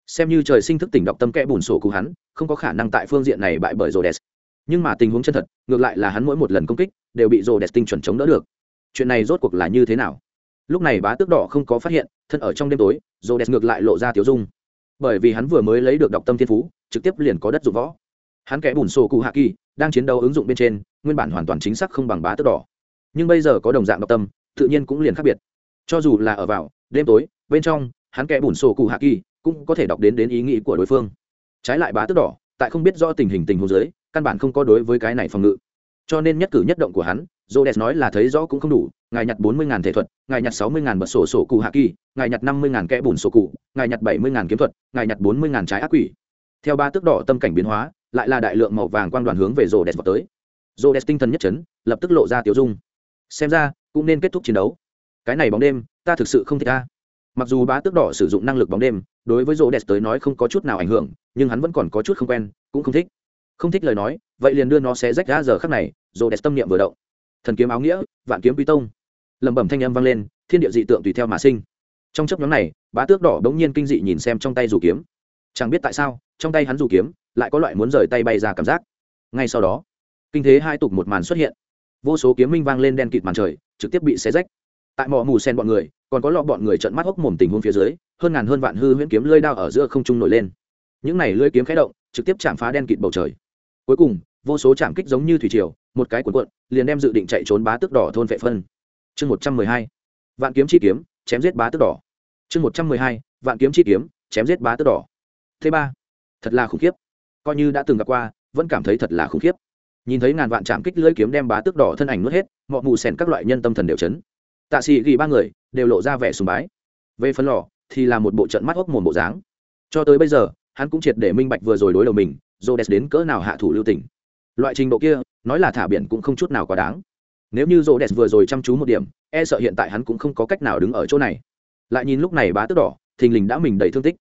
Xem như trời sinh thức tỉnh đọc tâm kẽ bùn sổ cụ hắn, không có khả năng tại phương diện này bại bởi rô đẹp nhưng mà tình huống chân thật, ngược lại là hắn mỗi một lần công kích, đều bị rô đẹp tinh chuẩn chống đỡ được. Chuyện này rốt cuộc là như thế nào? Lúc này bá tước đỏ không có phát hiện, thân ở trong đêm tối rô đẹp ngược lại lộ ra tiếu dung. Bởi vì hắn vừa mới lấy được đọc tâm thiên phú, trực tiếp liền có đất dụng võ. Hắn kẽ bùn sổ cụ hạ kỳ, đang chiến đấu ứng dụng bên trên, nguyên bản hoàn toàn chính xác không bằng bá tước đỏ. Nhưng bây giờ có đồng dạng đọc tâm, tự nhiên cũng liền khác biệt cho dù là ở vào đêm tối bên trong hắn kẻ bùn sổ cụ hạ kỳ cũng có thể đọc đến đến ý nghĩ của đối phương trái lại bá tước đỏ tại không biết rõ tình hình tình huống dưới căn bản không có đối với cái này phòng ngự cho nên nhất cử nhất động của hắn Rhodes nói là thấy rõ cũng không đủ, ngài nhặt bốn mươi ngàn thể thuật, ngài nhặt sáu mươi ngàn bật sổ sổ cụ hạ kỳ, ngài nhặt năm mươi ngàn kẽ bùn sổ cụ, ngài nhặt bảy mươi ngàn kiếm thuật, ngài nhặt bốn mươi ngàn trái ác quỷ. Theo ba tước đỏ tâm cảnh biến hóa, lại là đại lượng màu vàng quang đoàn hướng về Rhodes vào tới. Rhodes tinh thần nhất chấn, lập tức lộ ra tiểu dung. Xem ra, cũng nên kết thúc chiến đấu. Cái này bóng đêm, ta thực sự không thích a. Mặc dù bá tước đỏ sử dụng năng lực bóng đêm, đối với Rhodes tới nói không có chút nào ảnh hưởng, nhưng hắn vẫn còn có chút không quen, cũng không thích. Không thích lời nói, vậy liền đưa nó xé rách ra giờ khắc này, Rhodes tâm niệm vừa động. Thần kiếm áo nghĩa vạn kiếm quy tông. Lẩm bẩm thanh âm vang lên thiên địa dị tượng tùy theo mà sinh. Trong chấp nhóm này bá tước đỏ đống nhiên kinh dị nhìn xem trong tay dù kiếm. Chẳng biết tại sao trong tay hắn dù kiếm lại có loại muốn rời tay bay ra cảm giác. Ngay sau đó kinh thế hai tục một màn xuất hiện. Vô số kiếm minh vang lên đen kịt màn trời trực tiếp bị xé rách tại mỏ mù sen bọn người, còn có lọ bọn người trận mắt hốc mồm tình huống phía dưới, hơn ngàn hơn vạn hư huyễn kiếm lơi đao ở giữa không trung nổi lên. Những này lưỡi kiếm khẽ động, trực tiếp chạm phá đen kịt bầu trời. Cuối cùng, vô số chạm kích giống như thủy triều, một cái cuộn cuộn, liền đem dự định chạy trốn bá tước đỏ thôn vệ phân. Chương một trăm mười hai, vạn kiếm chi kiếm, chém giết bá tước đỏ. Chương một trăm mười hai, vạn kiếm chi kiếm, chém giết bá tước đỏ. Thứ ba, thật là khủng khiếp. Coi như đã từng gặp qua, vẫn cảm thấy thật là khủng khiếp. Nhìn thấy ngàn vạn chạm kích lưỡi kiếm đem bá tước đỏ thân ảnh nuốt hết mọi mù sèn các loại nhân tâm thần đều chấn tạ sĩ ghi ba người đều lộ ra vẻ sùng bái. Về phần lò thì là một bộ trận mắt hốc mồm bộ dáng. Cho tới bây giờ, hắn cũng triệt để minh bạch vừa rồi đối đầu mình dô đès đến cỡ nào hạ thủ lưu tình. Loại trình độ kia, nói là thả biển cũng không chút nào quá đáng. Nếu như rô đẹp vừa rồi chăm chú một điểm e sợ hiện tại hắn cũng không có cách nào đứng ở chỗ này. Lại nhìn lúc này bá tước đỏ, thình lình đã mình đầy thương tích.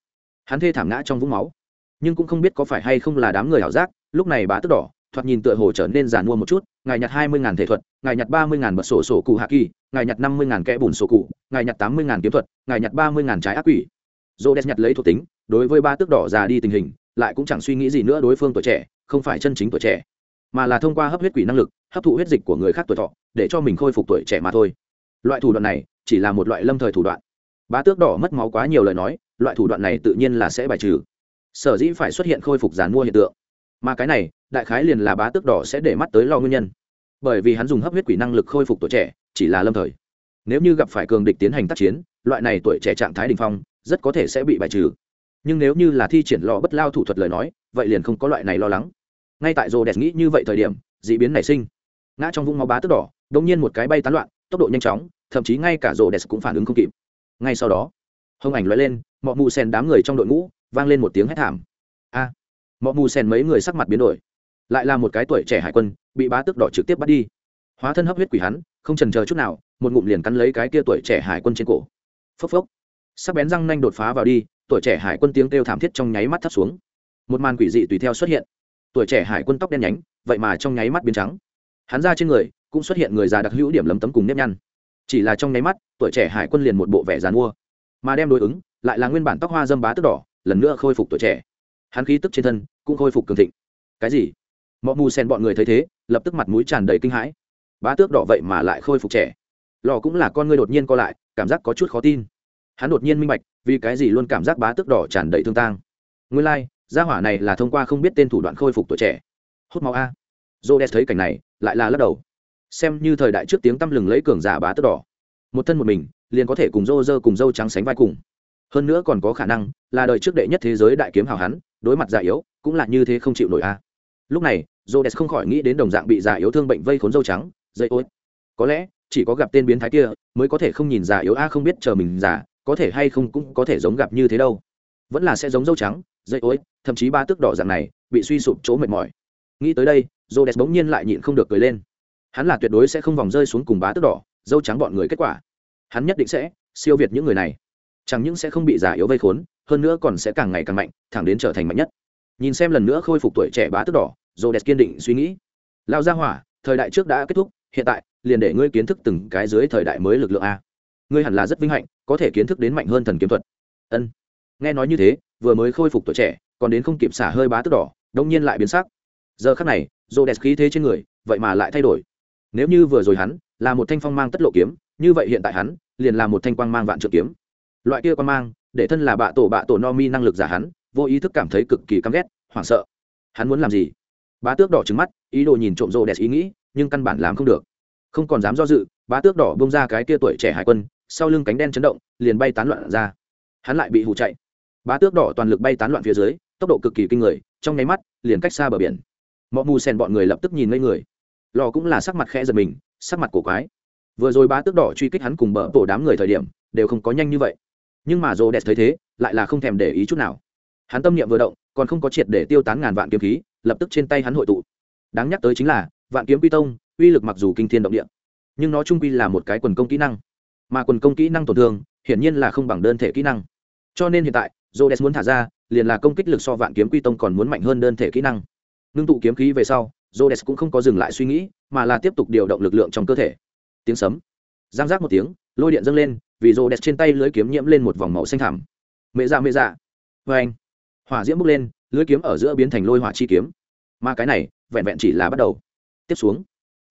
Hắn thê thảm ngã trong vũng máu. Nhưng cũng không biết có phải hay không là đám người ảo giác, lúc này bá tước đỏ thoạt nhìn tựa hồ trở nên giàn mua một chút, ngài nhặt hai mươi ngàn thể thuật, ngài nhặt ba mươi ngàn bật sổ sổ cụ hạ kỳ, ngài nhặt năm mươi ngàn kẽ bùn sổ cụ, ngài nhặt tám mươi ngàn kiếm thuật, ngài nhặt ba mươi ngàn trái ác quỷ. Dô nhặt lấy thuộc tính, đối với ba tước đỏ già đi tình hình, lại cũng chẳng suy nghĩ gì nữa đối phương tuổi trẻ, không phải chân chính tuổi trẻ, mà là thông qua hấp huyết quỷ năng lực, hấp thụ huyết dịch của người khác tuổi thọ, để cho mình khôi phục tuổi trẻ mà thôi. Loại thủ đoạn này, chỉ là một loại lâm thời thủ đoạn. Bá tước đỏ mất máu quá nhiều lời nói, loại thủ đoạn này tự nhiên là sẽ bài trừ. Sở dĩ phải xuất hiện khôi phục giàn mua hiện tượng. Mà cái này đại khái liền là bá tước đỏ sẽ để mắt tới lo nguyên nhân. Bởi vì hắn dùng hấp huyết quỷ năng lực khôi phục tuổi trẻ chỉ là lâm thời. Nếu như gặp phải cường địch tiến hành tác chiến loại này tuổi trẻ trạng thái đình phong rất có thể sẽ bị bài trừ. Nhưng nếu như là thi triển lò bất lao thủ thuật lời nói vậy liền không có loại này lo lắng. Ngay tại rồ đẹp nghĩ như vậy thời điểm d ị biến nảy sinh. Ngã trong vũng máu bá tức đỏ đ ỗ n g nhiên một cái bay tán loạn tốc độ nhanh chóng thậm chí ngay cả rồ đẹp cũng phản ứng không kịp. Ngay sau đó hông ảnh l lên mọi mù sen đám người trong đội ngũ vang lên một tiếng hét thảm. A! À, mọi mù sen mấy người sắc mặt biến đổi lại là một cái tuổi trẻ hải quân, bị bá tước đỏ trực tiếp bắt đi. Hóa thân hấp huyết quỷ hắn, không trần chờ chút nào, một ngụm liền cắn lấy cái kia tuổi trẻ hải quân trên cổ. Phốc phốc. Sắc bén răng nanh đột phá vào đi, tuổi trẻ hải quân tiếng kêu thảm thiết trong nháy mắt thấp xuống. Một màn quỷ dị tùy theo xuất hiện. Tuổi trẻ hải quân tóc đen nhánh, vậy mà trong nháy mắt biến trắng. Hắn ra trên người, cũng xuất hiện người già đặc hữu điểm lấm tấm cùng nếp nhăn. Chỉ là trong nháy mắt, tuổi trẻ hải quân liền một bộ vẻ dàn mua. Mà đem đối ứng, lại là nguyên bản tóc hoa dâm bá tức đỏ, lần nữa khôi phục tuổi trẻ. Hắn khí tức trên thân, cũng khôi phục cường thịnh. Cái gì? Mọi mù sen bọn người thấy thế lập tức mặt mũi tràn đầy kinh hãi. Bá tước đỏ vậy mà lại khôi phục trẻ. Lò cũng là con người đột nhiên co lại cảm giác có chút khó tin. Hắn đột nhiên minh bạch vì cái gì luôn cảm giác bá tước đỏ tràn đầy thương tang. Nguyên lai、like, gia hỏa này là thông qua không biết tên thủ đoạn khôi phục tuổi trẻ. Hút máu a. J o d e s thấy cảnh này lại là lắc đầu. Xem như thời đại trước tiếng tăm lừng lấy cường giả bá tước đỏ. Một thân một mình liền có thể cùng rô rơ cùng dâu trắng sánh vai cùng. Hơn nữa còn có khả năng là đời trước đệ nhất thế giới đại kiếm hào hắn đối mặt già yếu cũng là như thế không chịu nổi a lúc này j o d e s không khỏi nghĩ đến đồng dạng bị già yếu thương bệnh vây khốn dâu trắng, dây ối có lẽ, chỉ có gặp tên biến thái kia, mới có thể không nhìn già yếu a không biết chờ mình già có thể hay không cũng có thể giống gặp như thế đâu. Vẫn là sẽ giống dâu trắng, dây ối thậm chí ba tước đỏ dạng này, bị suy sụp chỗ mệt mỏi. Nghĩ tới đây j o d e s bỗng nhiên lại nhịn không được cười lên. Hắn là tuyệt đối sẽ không vòng rơi xuống cùng bá tước đỏ, dâu trắng bọn người kết quả. Hắn nhất định sẽ siêu việt những người này. Chẳng những sẽ không bị giả yếu vây khốn, hơn nữa còn sẽ càng ngày càng mạnh, thẳng đến trở thành mạnh nhất. Nhìn xem lần nữa khôi phục tuổi trẻ bá tước đỏ j đẹp kiên định suy nghĩ. Lao ra hỏa, thời đại trước đã kết thúc, hiện tại, liền để ngươi kiến thức từng cái dưới thời đại mới lực lượng a. Ngươi hẳn là rất vinh hạnh, có thể kiến thức đến mạnh hơn thần kiếm thuật. Ân. Nghe nói như thế, vừa mới khôi phục tuổi trẻ, còn đến không kịp xả hơi bá tức đỏ đông nhiên lại biến sắc. Giờ khắc này rô đẹp khí thế trên người, vậy mà lại thay đổi. Nếu như vừa rồi hắn là một thanh phong mang tất lộ kiếm, như vậy hiện tại hắn liền là một thanh quang mang vạn trượng kiếm. Loại kia quang mang, để thân là bạ tổ bạ tổ no mi năng lực giả hắn, vô ý thức cảm thấy cực kỳ căm ghét, hoảng sợ. Hắn muốn làm gì? Bá tước đỏ trứng mắt, ý đồ nhìn trộm rô đẹp ý nghĩ, nhưng căn bản làm không được. Không còn dám do dự, bá tước đỏ bông ra cái tia tuổi trẻ hải quân, sau lưng cánh đen chấn động, liền bay tán loạn ra. Hắn lại bị hụ chạy. Bá tước đỏ toàn lực bay tán loạn phía dưới, tốc độ cực kỳ kinh người, trong nháy mắt, liền cách xa bờ biển. Mọi mù sen bọn người lập tức nhìn ngây người. Lò cũng là sắc mặt khẽ giật mình, sắc mặt cổ quái. Vừa rồi bá tước đỏ truy kích hắn cùng bờ tổ đám người thời điểm, đều không có nhanh như vậy. Nhưng mà rô đẹp thấy thế, lại là không thèm để ý chút nào. Hắn tâm niệm vừa động còn không có triệt để tiêu tán ngàn vạn kiếm khí, lập tức trên tay hắn hội tụ. Đáng nhắc tới chính là, vạn kiếm quy tông, uy lực mặc dù kinh thiên động địa, nhưng nó trung quy là một cái quần công kỹ năng. Mà quần công kỹ năng tổn thương, hiển nhiên là không bằng đơn thể kỹ năng. Cho nên hiện tại, Rhodes muốn thả ra, liền là công kích lực so vạn kiếm quy tông còn muốn mạnh hơn đơn thể kỹ năng. Ngưng tụ kiếm khí về sau, Rhodes cũng không có dừng lại suy nghĩ, mà là tiếp tục điều động lực lượng trong cơ thể. Tiếng sấm. Giang giác một tiếng, lôi điện dâng lên, vì Rhodes trên tay lưới kiếm nhiễm lên một vòng màu xanh thẳm. Mẹ dạ mẹ dạ. Vê anh hỏa diễm bốc lên, lưới kiếm ở giữa biến thành lôi hỏa chi kiếm. Mà cái này, vẹn vẹn chỉ là bắt đầu. Tiếp xuống,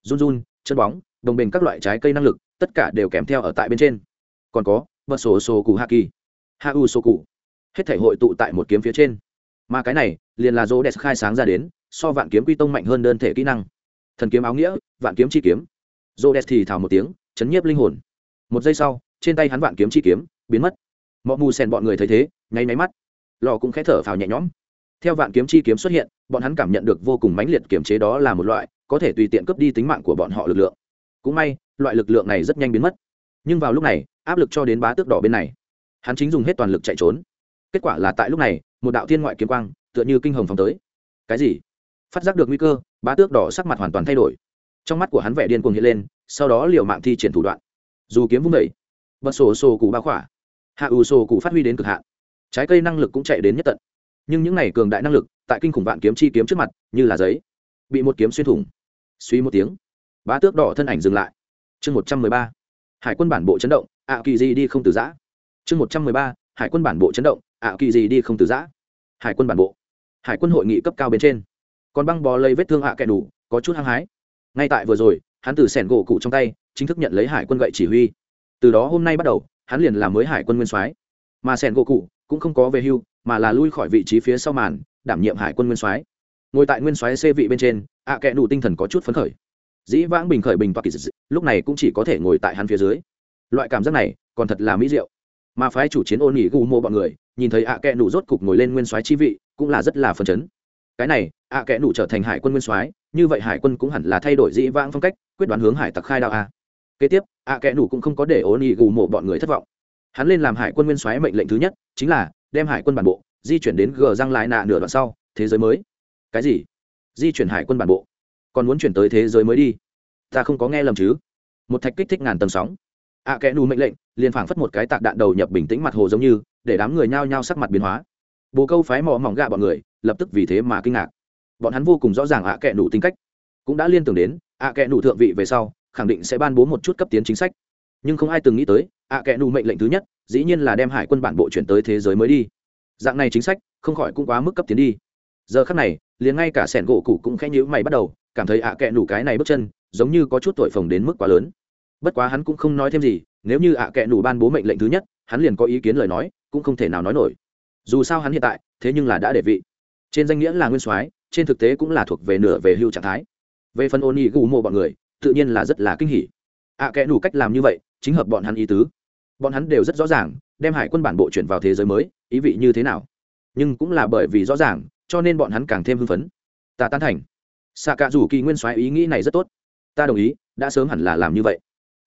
run run chân bóng, đồng bình các loại trái cây năng lực, tất cả đều kèm theo ở tại bên trên. Còn có bật sổ sổ cụ hạ kỳ hạ u sổ cụ. Hết thể hội tụ tại một kiếm phía trên. Mà cái này, liền là dô đẹp khai sáng ra đến, so vạn kiếm quy tông mạnh hơn đơn thể kỹ năng. Thần kiếm áo nghĩa, vạn kiếm chi kiếm. Dô đẹp thì thào một tiếng, chấn nhiếp linh hồn. Một giây sau, trên tay hắn vạn kiếm chi kiếm, biến mất. Mọi mù sen bọn người thấy thế, nháy máy mắt lò cũng khẽ thở phào nhẹ nhõm. Theo vạn kiếm chi kiếm xuất hiện, bọn hắn cảm nhận được vô cùng mãnh liệt kiểm chế đó là một loại có thể tùy tiện cướp đi tính mạng của bọn họ lực lượng. Cũng may, loại lực lượng này rất nhanh biến mất. Nhưng vào lúc này, áp lực cho đến bá tước đỏ bên này. Hắn chính dùng hết toàn lực chạy trốn. Kết quả là tại lúc này, một đạo thiên ngoại kiếm quang, tựa như kinh hồng phóng tới. Cái gì? Phát giác được nguy cơ, bá tước đỏ sắc mặt hoàn toàn thay đổi. Trong mắt của hắn vẻ điên cuồng hiện lên, sau đó liều mạng thi triển thủ đoạn. Dù kiếm vung đẩy bật sổ sổ cụ ba khỏa. Hạ ủ sổ cụ phát huy đến cực hạn trái cây năng lực cũng chạy đến nhất tận. Nhưng những này cường đại năng lực, tại kinh khủng vạn kiếm chi kiếm trước mặt, như là giấy, bị một kiếm xuyên thủng. Suy một tiếng, bá tước đỏ thân ảnh dừng lại. Chương một trăm mười ba, hải quân bản bộ chấn động, ạ kỳ gì đi không từ giã. Chương một trăm mười ba, hải quân bản bộ chấn động, ạ kỳ gì đi không từ giã. Hải quân bản bộ. Hải quân hội nghị cấp cao bên trên. Còn băng bò lấy vết thương ạ kẻ đủ, có chút hăng hái. Ngay tại vừa rồi, hắn từ sẻn gỗ cụ trong tay, chính thức nhận lấy hải quân gậy chỉ huy. Từ đó hôm nay bắt đầu, hắn liền làm mới hải quân nguyên soái mà sẻn gỗ cụ cũng không có về hưu, mà là lui khỏi vị trí phía sau màn, đảm nhiệm hải quân nguyên soái. Ngồi tại nguyên soái xê vị bên trên, ạ kẽ đủ tinh thần có chút phấn khởi. Dĩ vãng bình khởi bình toạc kỳ dị lúc này cũng chỉ có thể ngồi tại hắn phía dưới. Loại cảm giác này còn thật là mỹ diệu. Mà phái chủ chiến ôn nghỉ gu mô bọn người, nhìn thấy ạ kẽ đủ rốt cục ngồi lên nguyên soái chi vị, cũng là rất là phấn chấn. Cái này, ạ kẽ đủ trở thành hải quân nguyên soái, như vậy hải quân cũng hẳn là thay đổi dĩ vãng phong cách, quyết đoán hướng hải tặc khai đạo a. Kế tiếp, ạ kẽ đủ cũng không có để ôn nghỉ gu mô bọn người thất vọng hắn lên làm hải quân nguyên soái mệnh lệnh thứ nhất chính là đem hải quân bản bộ di chuyển đến gờ răng lại nạ nửa đoạn sau thế giới mới. Cái gì? Di chuyển hải quân bản bộ? Còn muốn chuyển tới thế giới mới đi? Ta không có nghe lầm chứ? Một thạch kích thích ngàn tầng sóng. Ạ à, kẽ nù mệnh lệnh liền phảng phất một cái tạc đạn đầu nhập bình tĩnh mặt hồ giống như để đám người nhao nhao sắc mặt biến hóa. Bồ câu phái mò mỏng gạ bọn người lập tức vì thế mà kinh ngạc. Bọn hắn vô cùng rõ ràng ạ à kẽ nù tính cách. Cũng đã liên tưởng đến ạ à kẽ nù thượng vị về sau khẳng định sẽ ban bố một chút cấp tiến chính sách. Nhưng không ai từng nghĩ tới ạ kẽ nù mệnh lệnh thứ nhất, dĩ nhiên là đem hải quân bản bộ chuyển tới thế giới mới đi. Dạng này chính sách, không khỏi cũng quá mức cấp tiến đi. Giờ khắc này, liền ngay cả sẻn gỗ cụ cũng khẽ nhíu mày bắt đầu, cảm thấy ạ kẽ nù cái này bước chân, giống như có chút tội phồng đến mức quá lớn. Bất quá hắn cũng không nói thêm gì, nếu như ạ kẽ nù ban bố mệnh lệnh thứ nhất, hắn liền có ý kiến lời nói, cũng không thể nào nói nổi. Dù sao hắn hiện tại, thế nhưng là đã để vị. Trên danh nghĩa là nguyên soái, trên thực tế cũng là thuộc về nửa về hưu trạng thái. Về phần ôn ý gù mộ bọn người, tự nhiên là rất là kinh hỉ. Ạ kẽ nù cách làm như vậy, chính hợp bọn hắn ý tứ bọn hắn đều rất rõ ràng đem hải quân bản bộ chuyển vào thế giới mới ý vị như thế nào. Nhưng cũng là bởi vì rõ ràng cho nên bọn hắn càng thêm hưng phấn. Ta tán thành. Xạ cả rủ kỳ nguyên soái ý nghĩ này rất tốt. Ta đồng ý đã sớm hẳn là làm như vậy.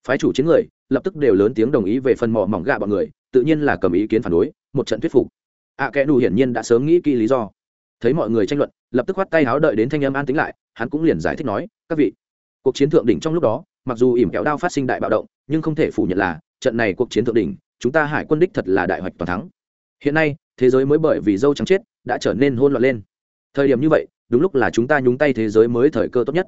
Phái chủ chiến người lập tức đều lớn tiếng đồng ý về phần mỏ mỏng gạ bọn người tự nhiên là cầm ý kiến phản đối một trận thuyết phục. Ạ à, kẽ đủ hiển nhiên đã sớm nghĩ kỹ lý do. Thấy mọi người tranh luận lập tức khoát tay háo đợi đến thanh âm an tính lại hắn cũng liền giải thích nói các vị cuộc chiến thượng đỉnh trong lúc đó mặc dù ỉm kéo đao phát sinh đại bạo động nhưng không thể phủ nhận là trận này cuộc chiến thượng đỉnh chúng ta hải quân đích thật là đại hoạch toàn thắng. Hiện nay thế giới mới bởi vì dâu trắng chết đã trở nên hôn loạn lên. Thời điểm như vậy đúng lúc là chúng ta nhúng tay thế giới mới thời cơ tốt nhất.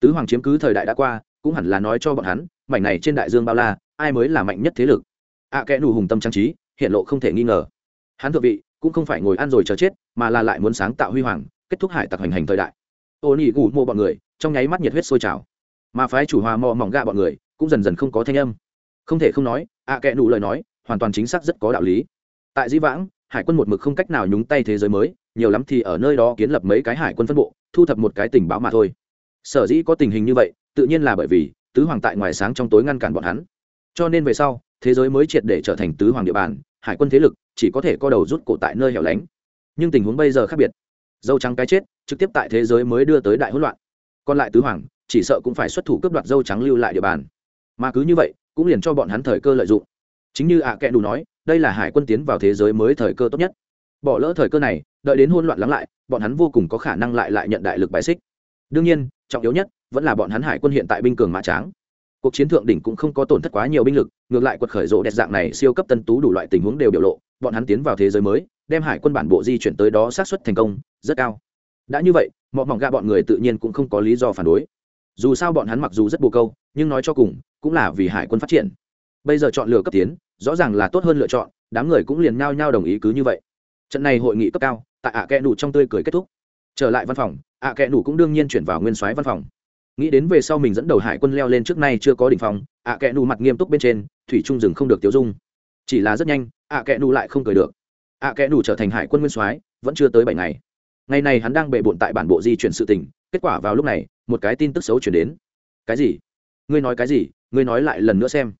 Tứ hoàng chiếm cứ thời đại đã qua cũng hẳn là nói cho bọn hắn mảnh này trên đại dương bao la ai mới là mạnh nhất thế lực? Ạ à, kẽ đủ hùng tâm trang trí hiện lộ không thể nghi ngờ. Hắn thượng vị cũng không phải ngồi ăn rồi chờ chết mà là lại muốn sáng tạo huy hoàng kết thúc hải tặc hành hành thời đại. Ô nỉ gù mô bọn người trong nháy mắt nhiệt huyết sôi trào. Mà phái chủ hòa mò mỏng gạ bọn người cũng dần dần không có thanh âm không thể không nói ạ à, kẽ lời nói hoàn toàn chính xác rất có đạo lý. Tại di vãng hải quân một mực không cách nào nhúng tay thế giới mới nhiều lắm thì ở nơi đó kiến lập mấy cái hải quân phân bộ thu thập một cái tình báo mà thôi. Sở dĩ có tình hình như vậy tự nhiên là bởi vì tứ hoàng tại ngoài sáng trong tối ngăn cản bọn hắn. Cho nên về sau thế giới mới triệt để trở thành tứ hoàng địa bàn hải quân thế lực chỉ có thể co đầu rút cổ tại nơi hẻo lánh. Nhưng tình huống bây giờ khác biệt. Dâu trắng cái chết trực tiếp tại thế giới mới đưa tới đại hỗn loạn. Còn lại tứ hoàng chỉ sợ cũng phải xuất thủ cướp đoạt dâu trắng lưu lại địa bàn. Mà cứ như vậy cũng liền cho bọn hắn thời cơ lợi dụng. Chính như ạ à kẽ đủ nói, đây là hải quân tiến vào thế giới mới thời cơ tốt nhất. Bỏ lỡ thời cơ này, đợi đến hôn loạn lắng lại, bọn hắn vô cùng có khả năng lại lại nhận đại lực bài xích. Đương nhiên, trọng yếu nhất vẫn là bọn hắn hải quân hiện tại binh cường mã tráng. Cuộc chiến thượng đỉnh cũng không có tổn thất quá nhiều binh lực, ngược lại quật khởi rộ đẹp dạng này siêu cấp tân tú đủ loại tình huống đều biểu lộ, bọn hắn tiến vào thế giới mới, đem hải quân bản bộ di chuyển tới đó sát xuất thành công, rất cao. Đã như vậy mọi mỏng gạ bọn người tự nhiên cũng không có lý do phản đối dù sao bọn hắn mặc dù rất bồ câu, nhưng nói cho cùng, cũng là vì hải quân phát triển. Bây giờ chọn lựa cấp tiến, rõ ràng là tốt hơn lựa chọn, đám người cũng liền nhao nhao đồng ý cứ như vậy. Trận này hội nghị cấp cao, tại ạ kẽ nủ trong tươi cười kết thúc. Trở lại văn phòng, ạ kẽ nủ cũng đương nhiên chuyển vào nguyên soái văn phòng. Nghĩ đến về sau mình dẫn đầu hải quân leo lên trước nay chưa có đỉnh phòng ạ kẽ nủ mặt nghiêm túc bên trên, thủy trung rừng không được tiêu dung. Chỉ là rất nhanh, ạ kẽ nủ lại không cười được. Ạ kẽ nủ trở thành hải quân nguyên soái, vẫn chưa tới bảy ngày ngày này hắn đang bệ bộn tại bản bộ di chuyển sự tình, kết quả vào lúc này, một cái tin tức xấu chuyển đến. Cái gì? Ngươi nói cái gì? Ngươi nói lại lần nữa xem.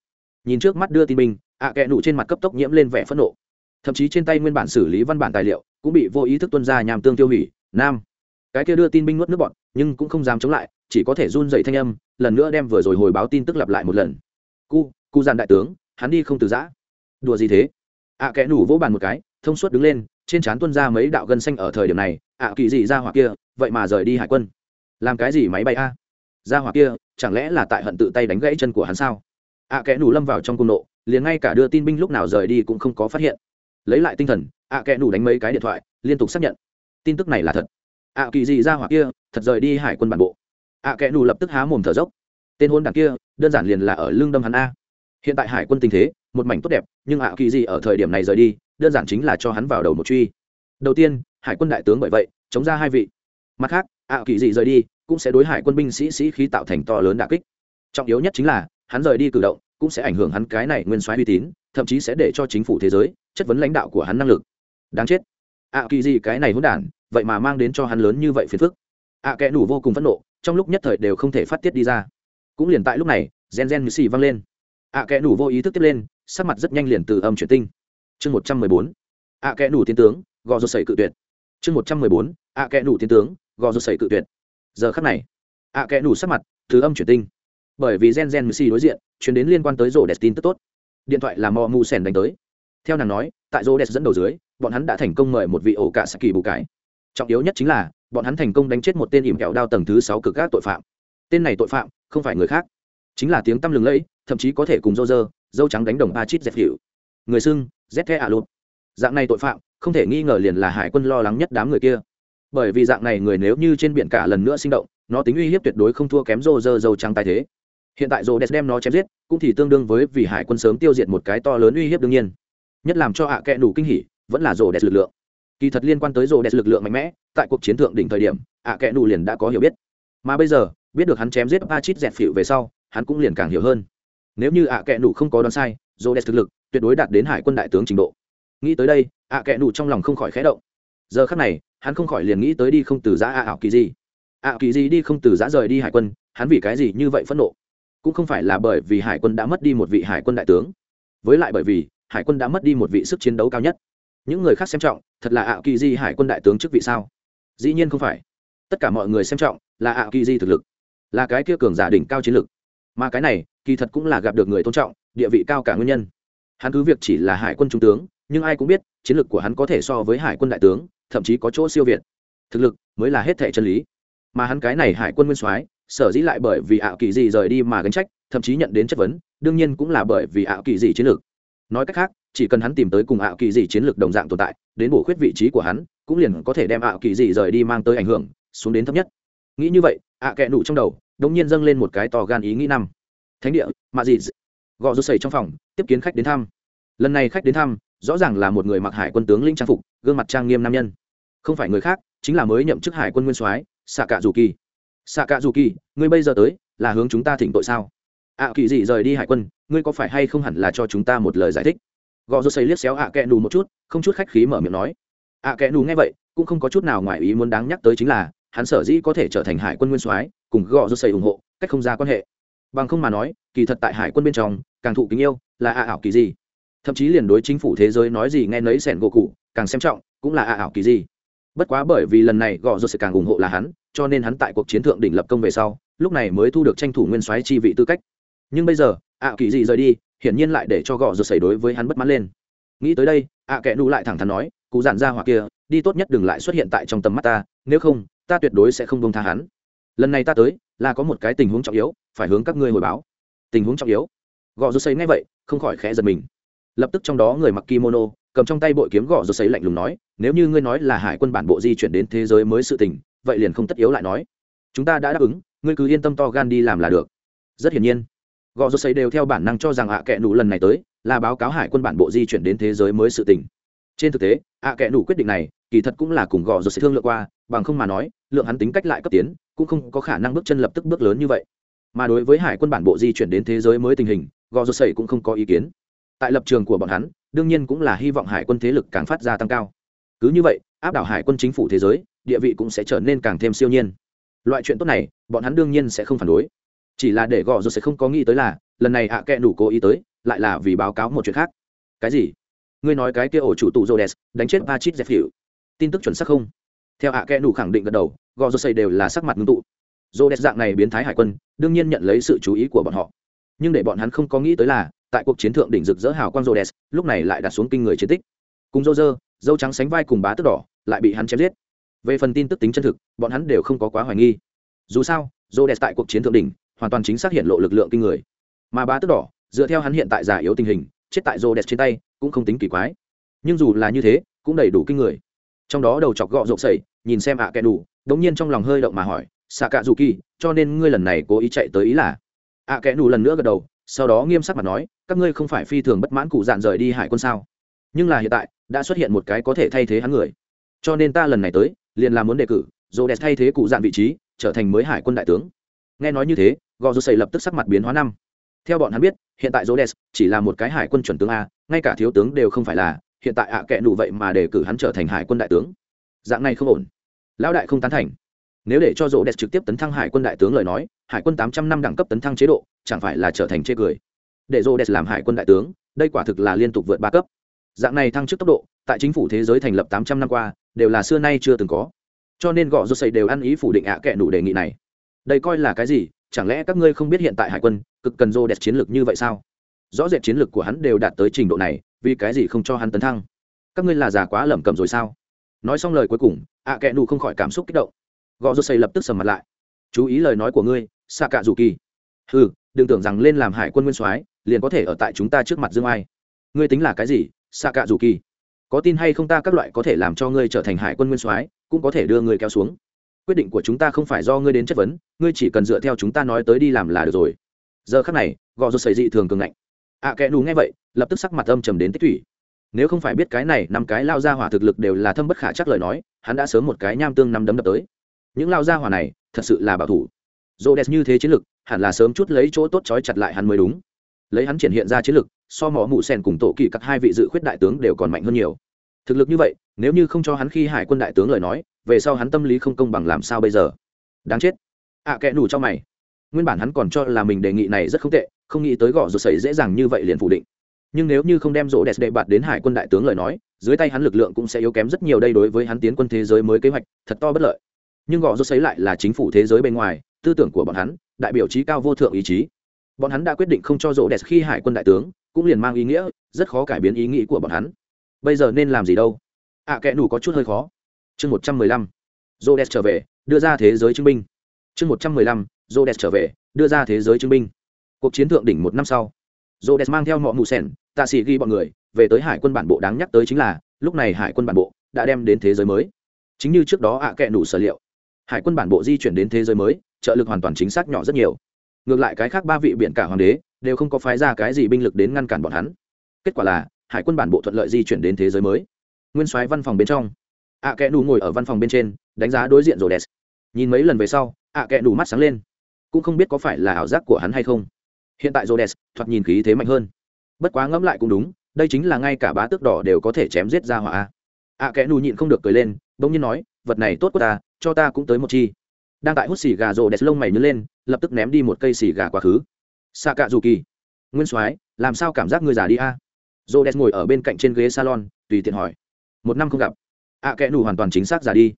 Nhìn trước mắt đưa tin binh, ạ kẽ nủ trên mặt cấp tốc nhiễm lên vẻ phẫn nộ. Thậm chí trên tay nguyên bản xử lý văn bản tài liệu, cũng bị vô ý thức tuân ra nhằm tương tiêu hủy. Nam. Cái kia đưa tin binh nuốt nước bọn nhưng cũng không dám chống lại, chỉ có thể run dậy thanh âm, lần nữa đem vừa rồi hồi báo tin tức lặp lại một lần. Cu cu giàn đại tướng, hắn đi không từ giã. Đùa gì thế? Ạ kẽ nủ vỗ bàn một cái, thông suốt đứng lên trên trán tuân ra mấy đạo gân xanh ở thời điểm này, ạ, kỳ gì ra hỏa kia, vậy mà rời đi hải quân. Làm cái gì máy bay a? Ra hỏa kia, chẳng lẽ là tại hận tự tay đánh gãy chân của hắn sao? Ạ kẽ nủ lâm vào trong cung nộ, liền ngay cả đưa tin binh lúc nào rời đi cũng không có phát hiện. Lấy lại tinh thần, ạ kẽ nủ đánh mấy cái điện thoại, liên tục xác nhận. Tin tức này là thật. Ạ, kỳ gì ra hỏa kia, thật rời đi hải quân bản bộ. Ạ kẽ nủ lập tức há mồm thở dốc. Tên hôn đảng kia, đơn giản liền là ở lương đâm hắn a. Hiện tại hải quân tình thế, một mảnh tốt đẹp, nhưng ạ, kỳ gì ở thời điểm này rời đi đơn giản chính là cho hắn vào đầu một truy. Đầu tiên hải quân đại tướng bởi vậy chống ra hai vị. Mặt khác ạ kỳ gì rời đi cũng sẽ đối hải quân binh sĩ sĩ khí tạo thành to lớn đà kích. Trọng yếu nhất chính là hắn rời đi cử động cũng sẽ ảnh hưởng hắn cái này nguyên soái uy tín thậm chí sẽ để cho chính phủ thế giới chất vấn lãnh đạo của hắn năng lực. Đáng chết. Ạ kỳ gì cái này hỗn đản vậy mà mang đến cho hắn lớn như vậy phiền phức. Ạ à, kẽ đủ vô cùng phẫn nộ trong lúc nhất thời đều không thể phát tiết đi ra. Cũng liền tại lúc này gen gen như xì văng lên. Ạ à, kẽ đủ vô ý thức tiếp lên sắc mặt rất nhanh liền từ âm chuyển tinh chương một trăm mười bốn, ạ kẽ đủ tiến tướng, gò rột sẩy cự tuyệt. Chương một trăm mười bốn, ạ kẽ đủ tiến tướng, gò rột sẩy cự tuyệt. Giờ khắc này, ạ kẽ đủ sắc mặt thứ âm chuyển tinh. Bởi vì gen gen mc đối diện, chuyển đến liên quan tới rổ đẹp tin tức tốt. Điện thoại là mò mù sèn đánh tới. Theo nàng nói, tại rổ đẹp dẫn đầu dưới, bọn hắn đã thành công mời một vị ổ cả saki bù cái trọng yếu nhất chính là, bọn hắn thành công đánh chết một tên ỉm kẹo đao tầng thứ sáu cực các tội phạm. Tên này tội phạm không phải người khác, chính là tiếng tăm lừng lẫy, thậm chí có thể cùng dô dơ dâu trắng đánh đồng a chít dẹp hiệu người xưng, z the à lụt. Dạng này tội phạm, không thể nghi ngờ liền là hải quân lo lắng nhất đám người kia. Bởi vì dạng này người nếu như trên biển cả lần nữa sinh động, nó tính uy hiếp tuyệt đối không thua kém rô rơ dâu trắng tài thế. Hiện tại rô đẹp đem nó chém giết, cũng thì tương đương với vì hải quân sớm tiêu diệt một cái to lớn uy hiếp đương nhiên. Nhất làm cho hạ à kẽ đủ kinh hỉ, vẫn là rô đẹp lực lượng. Kỳ thật liên quan tới rô đẹp lực lượng mạnh mẽ, tại cuộc chiến thượng đỉnh thời điểm hạ à kẽ đủ liền đã có hiểu biết. Mà bây giờ, biết được hắn chém giết ba chít dẹt phịu về sau, hắn cũng liền càng hiểu hơn. Nếu như hạ à kẽ đủ không có đoán sai rô đẹp thực lực tuyệt đối đạt đến hải quân đại tướng trình độ. Nghĩ tới đây, ạ kẽ đủ trong lòng không khỏi khẽ động. Giờ khắc này, hắn không khỏi liền nghĩ tới đi không từ giã ạ ảo kỳ gì. Ạ kỳ gì đi không từ giã rời đi hải quân, hắn vì cái gì như vậy phẫn nộ? Cũng không phải là bởi vì hải quân đã mất đi một vị hải quân đại tướng, với lại bởi vì hải quân đã mất đi một vị sức chiến đấu cao nhất. Những người khác xem trọng, thật là ạ kỳ di hải quân đại tướng chức vị sao? Dĩ nhiên không phải. Tất cả mọi người xem trọng là ạ kỳ di thực lực, là cái kia cường giả đỉnh cao chiến lực. Mà cái này, kỳ thật cũng là gặp được người tôn trọng, địa vị cao cả nguyên nhân hắn cứ việc chỉ là hải quân trung tướng, nhưng ai cũng biết, chiến lược của hắn có thể so với hải quân đại tướng, thậm chí có chỗ siêu việt. Thực lực mới là hết thẻ chân lý. Mà hắn cái này hải quân nguyên soái, sở dĩ lại bởi vì ảo kỳ gì rời đi mà gánh trách, thậm chí nhận đến chất vấn, đương nhiên cũng là bởi vì ảo kỳ gì chiến lược. Nói cách khác, chỉ cần hắn tìm tới cùng ảo kỳ gì chiến lược đồng dạng tồn tại, đến bổ khuyết vị trí của hắn, cũng liền có thể đem ảo kỳ gì rời đi mang tới ảnh hưởng, xuống đến thấp nhất. Nghĩ như vậy, ạ kệ nụ trong đầu đống nhiên dâng lên một cái to gan ý nghĩ năm. Thánh địa, mạ dị gò rút sầy trong phòng, tiếp kiến khách đến thăm. Lần này khách đến thăm, rõ ràng là một người mặc hải quân tướng lĩnh trang phục, gương mặt trang nghiêm nam nhân. Không phải người khác, chính là mới nhậm chức hải quân nguyên soái xạ cạ dù kỳ xạ cạ dù kỳ ngươi bây giờ tới, là hướng chúng ta thỉnh tội sao? Ạ kỳ dị rời đi hải quân, ngươi có phải hay không hẳn là cho chúng ta một lời giải thích? Gò rô xây liếc xéo ạ kẹ nù một chút, không chút khách khí mở miệng nói. Ạ kẹ nù nghe vậy, cũng không có chút nào ngoài ý muốn đáng nhắc tới chính là, hắn sở dĩ có thể trở thành hải quân nguyên soái, cùng gò rô xây ủng hộ, cách không ra quan hệ bằng không mà nói, kỳ thật tại hải quân bên trong, càng thụ kính yêu, là ạ ảo kỳ gì? Thậm chí liền đối chính phủ thế giới nói gì nghe nấy sẻn gỗ cụ, càng xem trọng, cũng là ạ ảo kỳ gì. Bất quá bởi vì lần này gò rô sẽ càng ủng hộ là hắn, cho nên hắn tại cuộc chiến thượng đỉnh lập công về sau, lúc này mới thu được tranh thủ nguyên soái chi vị tư cách. Nhưng bây giờ, ạ kỳ gì rời đi, hiển nhiên lại để cho gò rột xảy đối với hắn bất mãn lên. Nghĩ tới đây, ạ kẽ nụ lại thẳng thắn nói, cụ giản ra hoặc kia, đi tốt nhất đừng lại xuất hiện tại trong tầm mắt ta, nếu không, ta tuyệt đối sẽ không bông tha hắn. Lần này ta tới, là có một cái tình huống trọng yếu phải hướng các ngươi hồi báo. Tình huống trọng yếu. Gò rô xảy ngay vậy, không khỏi khẽ giật mình. Lập tức trong đó người mặc kimono, cầm trong tay bội kiếm gò rô xảy lạnh lùng nói, nếu như ngươi nói là hải quân bản bộ di chuyển đến thế giới mới sự tình, vậy liền không tất yếu lại nói. Chúng ta đã đáp ứng, ngươi cứ yên tâm to gan đi làm là được. Rất hiển nhiên gò rô xây đều theo bản năng cho rằng ạ à kệ nụ lần này tới là báo cáo hải quân bản bộ di chuyển đến thế giới mới sự tình. Trên thực tế, ạ à kệ nụ quyết định này, kỳ thật cũng là cùng gò rô xây thương lượng qua, bằng không mà nói, lượng hắn tính cách lại cấp tiến, cũng không có khả năng bước chân lập tức bước lớn như vậy mà đối với hải quân bản bộ di chuyển đến thế giới mới tình hình gò rô xây cũng không có ý kiến. Tại lập trường của bọn hắn đương nhiên cũng là hy vọng hải quân thế lực càng phát ra tăng cao. Cứ như vậy áp đảo hải quân chính phủ thế giới địa vị cũng sẽ trở nên càng thêm siêu nhiên. Loại chuyện tốt này bọn hắn đương nhiên sẽ không phản đối. Chỉ là để gò rồi sẽ không có nghĩ tới là lần này ạ à kệ đủ cố ý tới lại là vì báo cáo một chuyện khác. Cái gì? Ngươi nói cái kia ổ chủ tụ Rhodes đánh chết Pachit hiệu Tin tức chuẩn xác không? Theo ạ à đủ khẳng định gật đầu, gò rồi đều là sắc mặt ngưng tụ. Rhodes dạng này biến thái hải quân, đương nhiên nhận lấy sự chú ý của bọn họ. Nhưng để bọn hắn không có nghĩ tới là, tại cuộc chiến thượng đỉnh rực rỡ hào quang Rhodes, lúc này lại đặt xuống kinh người chiến tích. Cùng Roger, dâu trắng sánh vai cùng bá tước đỏ, lại bị hắn chém giết. Về phần tin tức tính chân thực, bọn hắn đều không có quá hoài nghi. Dù sao, Rhodes tại cuộc chiến thượng đỉnh, hoàn toàn chính xác hiện lộ lực lượng kinh người mà bá tước đỏ dựa theo hắn hiện tại giả yếu tình hình chết tại dô đẹp trên tay cũng không tính kỳ quái nhưng dù là như thế cũng đầy đủ kinh người trong đó đầu chọc gọ rộp sẩy nhìn xem ạ à kẻ đủ đống nhiên trong lòng hơi động mà hỏi xạ cạ dù kỳ cho nên ngươi lần này cố ý chạy tới ý là. Ạ à kẻ lần nữa gật đầu, sau đó nghiêm sắc mặt nói, các ngươi không phải phi thường bất mãn cụ dạn rời đi hải quân sao? Nhưng là hiện tại, đã xuất hiện một cái có thể thay thế hắn người. Cho nên ta lần này tới, liền là muốn đề cử dồ đẹp thay thế cụ dạn vị trí, trở thành mới hải quân đại tướng. Nghe nói như thế gò dù xây lập tức sắc mặt biến hóa năm. Theo bọn hắn biết, hiện tại rhodes chỉ là một cái hải quân chuẩn tướng a, ngay cả thiếu tướng đều không phải là, hiện tại ạ à kệ nụ vậy mà đề cử hắn trở thành hải quân đại tướng. Dạng này không ổn. Lão đại không tán thành nếu để cho rô đẹp trực tiếp tấn thăng hải quân đại tướng lời nói, hải quân tám trăm năm đẳng cấp tấn thăng chế độ, chẳng phải là trở thành chê cười. Để rô đẹp làm hải quân đại tướng, đây quả thực là liên tục vượt ba cấp. Dạng này thăng chức tốc độ, tại chính phủ thế giới thành lập tám trăm năm qua, đều là xưa nay chưa từng có. Cho nên gõ rô xây đều ăn ý phủ định ạ à kệ đủ đề nghị này. Đây coi là cái gì? Chẳng lẽ các ngươi không biết hiện tại hải quân, cực cần rô đẹp chiến lược như vậy sao? Rõ rệt chiến lược của hắn đều đạt tới trình độ này, vì cái gì không cho hắn tấn thăng? Các ngươi là già quá lẩm cẩm rồi sao? Nói xong lời cuối cùng, ạ à đủ không khỏi cảm xúc kích động gò rô xây lập tức sầm mặt lại. Chú ý lời nói của ngươi xạ cạ dù kỳ ừ đừng tưởng rằng lên làm hải quân nguyên soái liền có thể ở tại chúng ta trước mặt dương ai. Ngươi tính là cái gì xạ cạ dù kỳ có tin hay không ta các loại có thể làm cho ngươi trở thành hải quân nguyên soái cũng có thể đưa ngươi kéo xuống. Quyết định của chúng ta không phải do ngươi đến chất vấn ngươi chỉ cần dựa theo chúng ta nói tới đi làm là được rồi. Giờ khắc này gò rô xây dị thường cường ngạnh. Ạ à, kẽ đủ nghe vậy lập tức sắc mặt âm trầm đến tích thủy nếu không phải biết cái này năm cái lao ra hỏa thực lực đều là thâm bất khả chắc lời nói hắn đã sớm một cái nham tương năm đấm đập tới những lao ra hỏa này thật sự là bảo thủ. Dô đẹp như thế chiến lực hẳn là sớm chút lấy chỗ tốt trói chặt lại hắn mới đúng. Lấy hắn triển hiện ra chiến lực so mỏ mụ sen cùng tổ kỳ các hai vị dự khuyết đại tướng đều còn mạnh hơn nhiều. Thực lực như vậy nếu như không cho hắn khi hải quân đại tướng lời nói về sau hắn tâm lý không công bằng làm sao bây giờ? Đáng chết. Ạ à, kẽ nủ cho mày. Nguyên bản hắn còn cho là mình đề nghị này rất không tệ không nghĩ tới gõ rột sẩy dễ dàng như vậy liền phủ định. Nhưng nếu như không đem rỗ đẹp đệ bạt đến hải quân đại tướng lời nói dưới tay hắn lực lượng cũng sẽ yếu kém rất nhiều đây đối với hắn tiến quân thế giới mới kế hoạch thật to bất lợi nhưng gò rốt sấy lại là chính phủ thế giới bên ngoài tư tưởng của bọn hắn đại biểu trí cao vô thượng ý chí. Bọn hắn đã quyết định không cho rỗ đẹp khi hải quân đại tướng cũng liền mang ý nghĩa rất khó cải biến ý nghĩ của bọn hắn. Bây giờ nên làm gì đâu? Ạ à, kẽ nủ có chút hơi khó. Chương một trăm mười lăm. Rô đès trở về đưa ra thế giới chứng minh chương một trăm mười lăm. Rô đès trở về đưa ra thế giới chứng minh cuộc chiến thượng đỉnh một năm sau rô đès mang theo mọi mù sẻn tạ sĩ ghi bọn người về tới hải quân bản bộ đáng nhắc tới chính là lúc này hải quân bản bộ đã đem đến thế giới mới. Chính như trước đó ạ à kẽ nủ sở liệu hải quân bản bộ di chuyển đến thế giới mới, trợ lực hoàn toàn chính xác nhỏ rất nhiều. Ngược lại cái khác ba vị biện cả hoàng đế đều không có phái ra cái gì binh lực đến ngăn cản bọn hắn. Kết quả là, hải quân bản bộ thuận lợi di chuyển đến thế giới mới. Nguyên soái văn phòng bên trong, ạ kẽ đủ ngồi ở văn phòng bên trên, đánh giá đối diện rồi đèn nhìn mấy lần về sau, ạ kẽ đủ mắt sáng lên. Cũng không biết có phải là ảo giác của hắn hay không. Hiện tại rhodes thoạt nhìn khí thế mạnh hơn. Bất quá ngẫm lại cũng đúng, đây chính là ngay cả bá tước đỏ đều có thể chém giết ra hỏa. Ạ kẽ đủ nhịn không được cười lên, bỗng nhiên nói, vật này tốt của ta cho ta cũng tới một chi. Đang tại hút xì gà rồ đẹp lông mày nhớ lên lập tức ném đi một cây xì gà quá khứ. Xa cạ dù kỳ nguyên soái làm sao cảm giác ngươi già đi a? À? rồ đẹp ngồi ở bên cạnh trên ghế salon tùy tiện hỏi. Một năm không gặp. Ạ à, kẽ nù hoàn toàn chính xác già đi.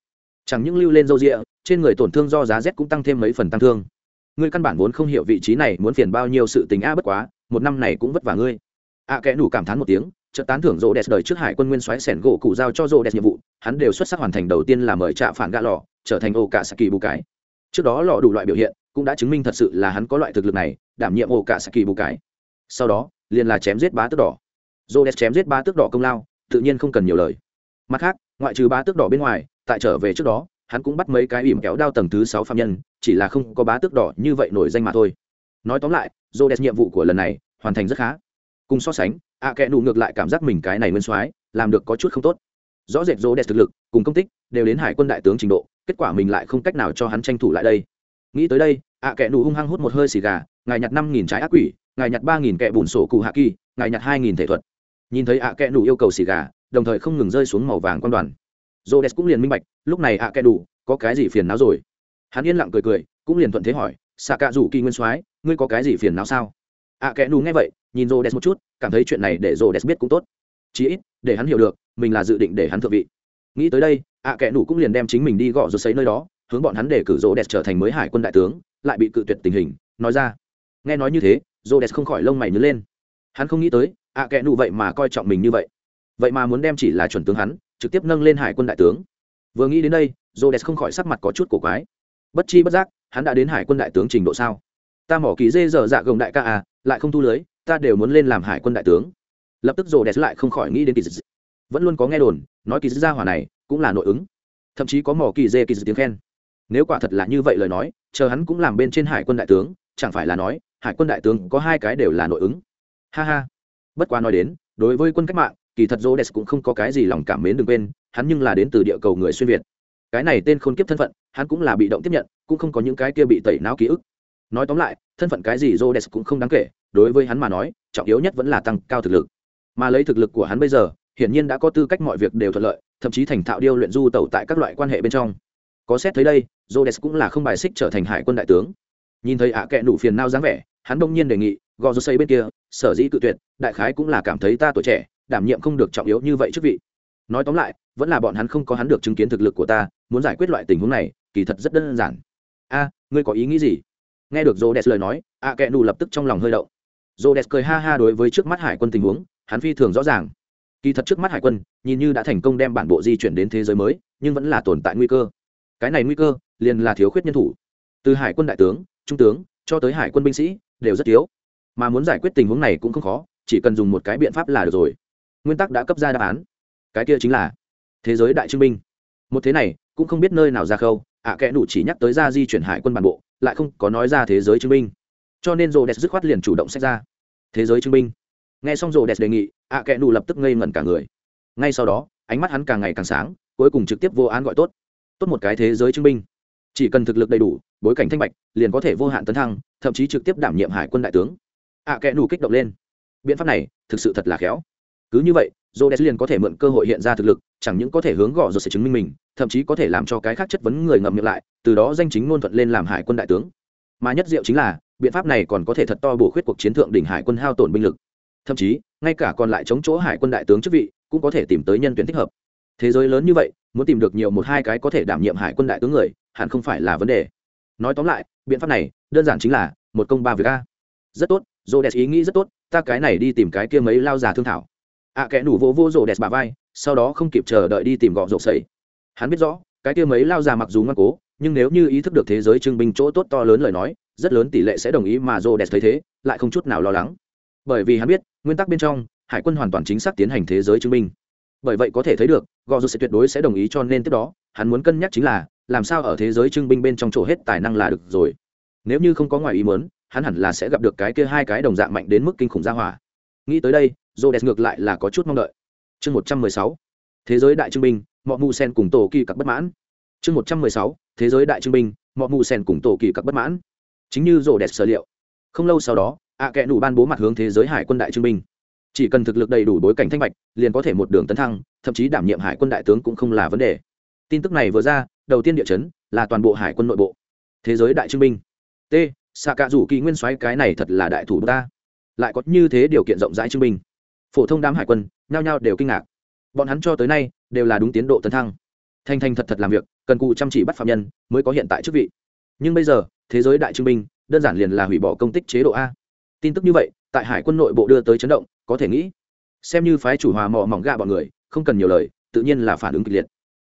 Chẳng những lưu lên râu rịa trên người tổn thương do giá rét cũng tăng thêm mấy phần tăng thương. Ngươi căn bản vốn không hiểu vị trí này muốn phiền bao nhiêu sự tình a bất quá một năm này cũng vất vả ngươi. À kẽ đủ cảm thán một tiếng chợt tán thưởng rô đẹp đời trước hải quân nguyên soái sẻn gỗ cụ giao cho rô đẹp nhiệm vụ hắn đều xuất sắc hoàn thành đầu tiên là mời trạ phản gạ lò trở thành ô cả saki bù cái trước đó lò đủ loại biểu hiện, cũng đã chứng minh thật sự là hắn có loại thực lực này, đảm nhiệm ô cả saki bù cái sau đó, liền là chém giết bá tước đỏ. Rô đẹp chém giết bá tước đỏ công lao, tự nhiên không cần nhiều lời. Mặt khác, ngoại trừ bá tước đỏ bên ngoài, tại trở về trước đó, hắn cũng bắt mấy cái ỉm kéo đao tầng thứ sáu phạm nhân, chỉ là không có bá tước đỏ như vậy nổi danh mà thôi. Nói tóm lại rô đẹp nhiệm vụ của lần này hoàn thành rất khá. Cùng so sánh ạ à kẽ nụ ngược lại cảm giác mình cái này nguyên soái, làm được có chút không tốt rõ rệt rô đẹp thực lực, cùng công tích, đều đến hải quân đại tướng trình độ, kết quả mình lại không cách nào cho hắn tranh thủ lại đây. Nghĩ tới đây, ạ à kẽ nụ hung hăng hút một hơi xì gà, ngài nhặt năm nghìn trái ác quỷ, ngài nhặt ba nghìn kẹ bùn sổ cụ hạ kỳ, ngài nhặt hai nghìn thể thuật. Nhìn thấy ạ à kẽ nụ yêu cầu xì gà, đồng thời không ngừng rơi xuống màu vàng quan đoàn. Rô đẹp cũng liền minh bạch, lúc này ạ kẻ nụ, có cái gì phiền não rồi? Hắn yên lặng cười cười, cũng liền thuận thế hỏi xạ cạ rủ kỳ nguyên soái, ngươi có cái gì phiền não sao? Ạ kẻ nụ nghe vậy, nhìn rô đẹp một chút, cảm thấy chuyện này để rô đẹp biết cũng tốt. Chí ít, để hắn hiểu được mình là dự định để hắn thượng vị. Nghĩ tới đây, ạ kẻ nủ cũng liền đem chính mình đi gõ rồi xấy nơi đó, hướng bọn hắn để cử rô đẹp trở thành mới hải quân đại tướng, lại bị cự tuyệt tình hình, nói ra. Nghe nói như thế rô đẹp không khỏi lông mày nhớ lên. Hắn không nghĩ tới, ạ kẻ nủ vậy mà coi trọng mình như vậy. Vậy mà muốn đem chỉ là chuẩn tướng hắn, trực tiếp nâng lên hải quân đại tướng. Vừa nghĩ đến đây rô đẹp không khỏi sắc mặt có chút cổ quái. Bất chi bất giác, hắn đã đến hải quân đại tướng trình độ sao? Ta mỏ kỳ dê dở dạ gồng đại ca à lại không thu lưới, ta đều muốn lên làm hải quân đại tướng. Lập tức rồ đẹp lại không khỏi nghĩ đến kỳ dịch vẫn luôn có nghe đồn, nói kỳ dư gia hỏa này cũng là nội ứng. Thậm chí có mỏ kỳ dê kỳ dư tiếng khen. Nếu quả thật là như vậy lời nói, chờ hắn cũng làm bên trên hải quân đại tướng, chẳng phải là nói, hải quân đại tướng có hai cái đều là nội ứng. Ha ha. Bất quá nói đến, đối với quân cách mạng, kỳ thật rô đès cũng không có cái gì lòng cảm mến đừng quên, hắn nhưng là đến từ địa cầu người xuyên việt. Cái này tên khôn kiếp thân phận, hắn cũng là bị động tiếp nhận, cũng không có những cái kia bị tẩy não ký ức. Nói tóm lại, thân phận cái gì rô đès cũng không đáng kể, đối với hắn mà nói, trọng yếu nhất vẫn là tăng cao thực lực. Mà lấy thực lực của hắn bây giờ hiển nhiên đã có tư cách mọi việc đều thuận lợi, thậm chí thành thạo điêu luyện du tẩu tại các loại quan hệ bên trong. Có xét thấy đây, Rhodes cũng là không bài xích trở thành hải quân đại tướng. Nhìn thấy ạ à kệ nụ phiền nao dáng vẻ, hắn đông nhiên đề nghị, gò rô xây bên kia, sở dĩ cự tuyệt, đại khái cũng là cảm thấy ta tuổi trẻ, đảm nhiệm không được trọng yếu như vậy trước vị. Nói tóm lại, vẫn là bọn hắn không có hắn được chứng kiến thực lực của ta, muốn giải quyết loại tình huống này, kỳ thật rất đơn giản. A, ngươi có ý nghĩ gì? Nghe được Rhodes lời nói, ạ kệ nụ lập tức trong lòng hơi động. Rhodes cười ha ha đối với trước mắt hải quân tình huống, hắn phi thường rõ ràng kỳ thật trước mắt hải quân, nhìn như đã thành công đem bản bộ di chuyển đến thế giới mới, nhưng vẫn là tồn tại nguy cơ. Cái này nguy cơ, liền là thiếu khuyết nhân thủ. Từ hải quân đại tướng, trung tướng, cho tới hải quân binh sĩ, đều rất thiếu. Mà muốn giải quyết tình huống này cũng không khó, chỉ cần dùng một cái biện pháp là được rồi. Nguyên tắc đã cấp ra đáp án. Cái kia chính là, thế giới đại trưng binh. Một thế này, cũng không biết nơi nào ra khâu, ạ à kẽ đủ chỉ nhắc tới ra di chuyển hải quân bản bộ, lại không có nói ra thế giới chứng binh. Cho nên rô đẹp dứt khoát liền chủ động xét ra. Thế giới chứng binh nghe xong rồ đẹp đề nghị ạ à kẽ đủ lập tức ngây ngẩn cả người. Ngay sau đó ánh mắt hắn càng ngày càng sáng cuối cùng trực tiếp vô án gọi tốt. Tốt một cái thế giới chứng minh, chỉ cần thực lực đầy đủ bối cảnh thanh bạch liền có thể vô hạn tấn thăng thậm chí trực tiếp đảm nhiệm hải quân đại tướng. Ạ à kẽ đủ kích động lên. Biện pháp này thực sự thật là khéo. Cứ như vậy j o liền có thể mượn cơ hội hiện ra thực lực chẳng những có thể hướng gõ rồi sẽ chứng minh mình thậm chí có thể làm cho cái khác chất vấn người ngậm miệng lại từ đó danh chính ngôn thuận lên làm hải quân đại tướng. Mà nhất diệu chính là biện pháp này còn có thể thật to bổ khuyết cuộc chiến thượng đỉnh hải quân hao tổn binh lực thậm chí ngay cả còn lại chống chỗ hải quân đại tướng chức vị cũng có thể tìm tới nhân tuyển thích hợp. Thế giới lớn như vậy muốn tìm được nhiều một hai cái có thể đảm nhiệm hải quân đại tướng người hẳn không phải là vấn đề. Nói tóm lại biện pháp này đơn giản chính là một công ba việc a. Rất tốt dô đẹp ý nghĩ rất tốt ta cái này đi tìm cái kia mấy lao già thương thảo. Ạ à, kẽ nủ vô vô rồ đẹp bà vai sau đó không kịp chờ đợi đi tìm gọ rổ sậy. Hắn biết rõ cái kia mấy lao già mặc dù ngoan cố nhưng nếu như ý thức được thế giới trưng binh chỗ tốt to lớn lời nói rất lớn tỷ lệ sẽ đồng ý mà rồ đẹp thấy thế lại không chút nào lo lắng bởi vì hắn biết, nguyên tắc bên trong, hải quân hoàn toàn chính xác tiến hành thế giới trưng binh bởi vậy có thể thấy được gò dù sẽ tuyệt đối sẽ đồng ý cho nên tiếp đó, hắn muốn cân nhắc chính là, làm sao ở thế giới trưng binh bên trong chỗ hết tài năng là được rồi. Nếu như không có ngoài ý muốn, hắn hẳn là sẽ gặp được cái kia hai cái đồng dạng mạnh đến mức kinh khủng gia hỏa. Nghĩ tới đây rô đẹp ngược lại là có chút mong đợi. Chương một trăm mười sáu, thế giới đại trưng binh mọi mù sen cùng tổ kỳ cặc bất mãn. Chương một trăm mười sáu, thế giới đại trưng binh mọi mù sen cùng tổ kỳ cặc bất mãn. Chính như rô đẹp sở liệu. Không lâu sau đó ạ à kẽ nủ ban bố mặt hướng thế giới hải quân đại trương binh. Chỉ cần thực lực đầy đủ bối cảnh thanh bạch, liền có thể một đường tấn thăng, thậm chí đảm nhiệm hải quân đại tướng cũng không là vấn đề. Tin tức này vừa ra, đầu tiên địa chấn là toàn bộ hải quân nội bộ. Thế giới đại trương binh. T xạ cạ rủ kỳ nguyên soái cái này thật là đại thủ ta. Lại có như thế điều kiện rộng rãi trương binh. Phổ thông đám hải quân, nhao nhao đều kinh ngạc. Bọn hắn cho tới nay đều là đúng tiến độ tấn thăng. Thanh thanh thật thật làm việc, cần cụ chăm chỉ bắt phạm nhân mới có hiện tại chức vị. Nhưng bây giờ, thế giới đại trương binh, đơn giản liền là hủy bỏ công tích chế độ a tin tức như vậy, tại hải quân nội bộ đưa tới chấn động, có thể nghĩ, xem như phái chủ hòa mỏ mỏng gạ bọn người, không cần nhiều lời, tự nhiên là phản ứng kịch liệt.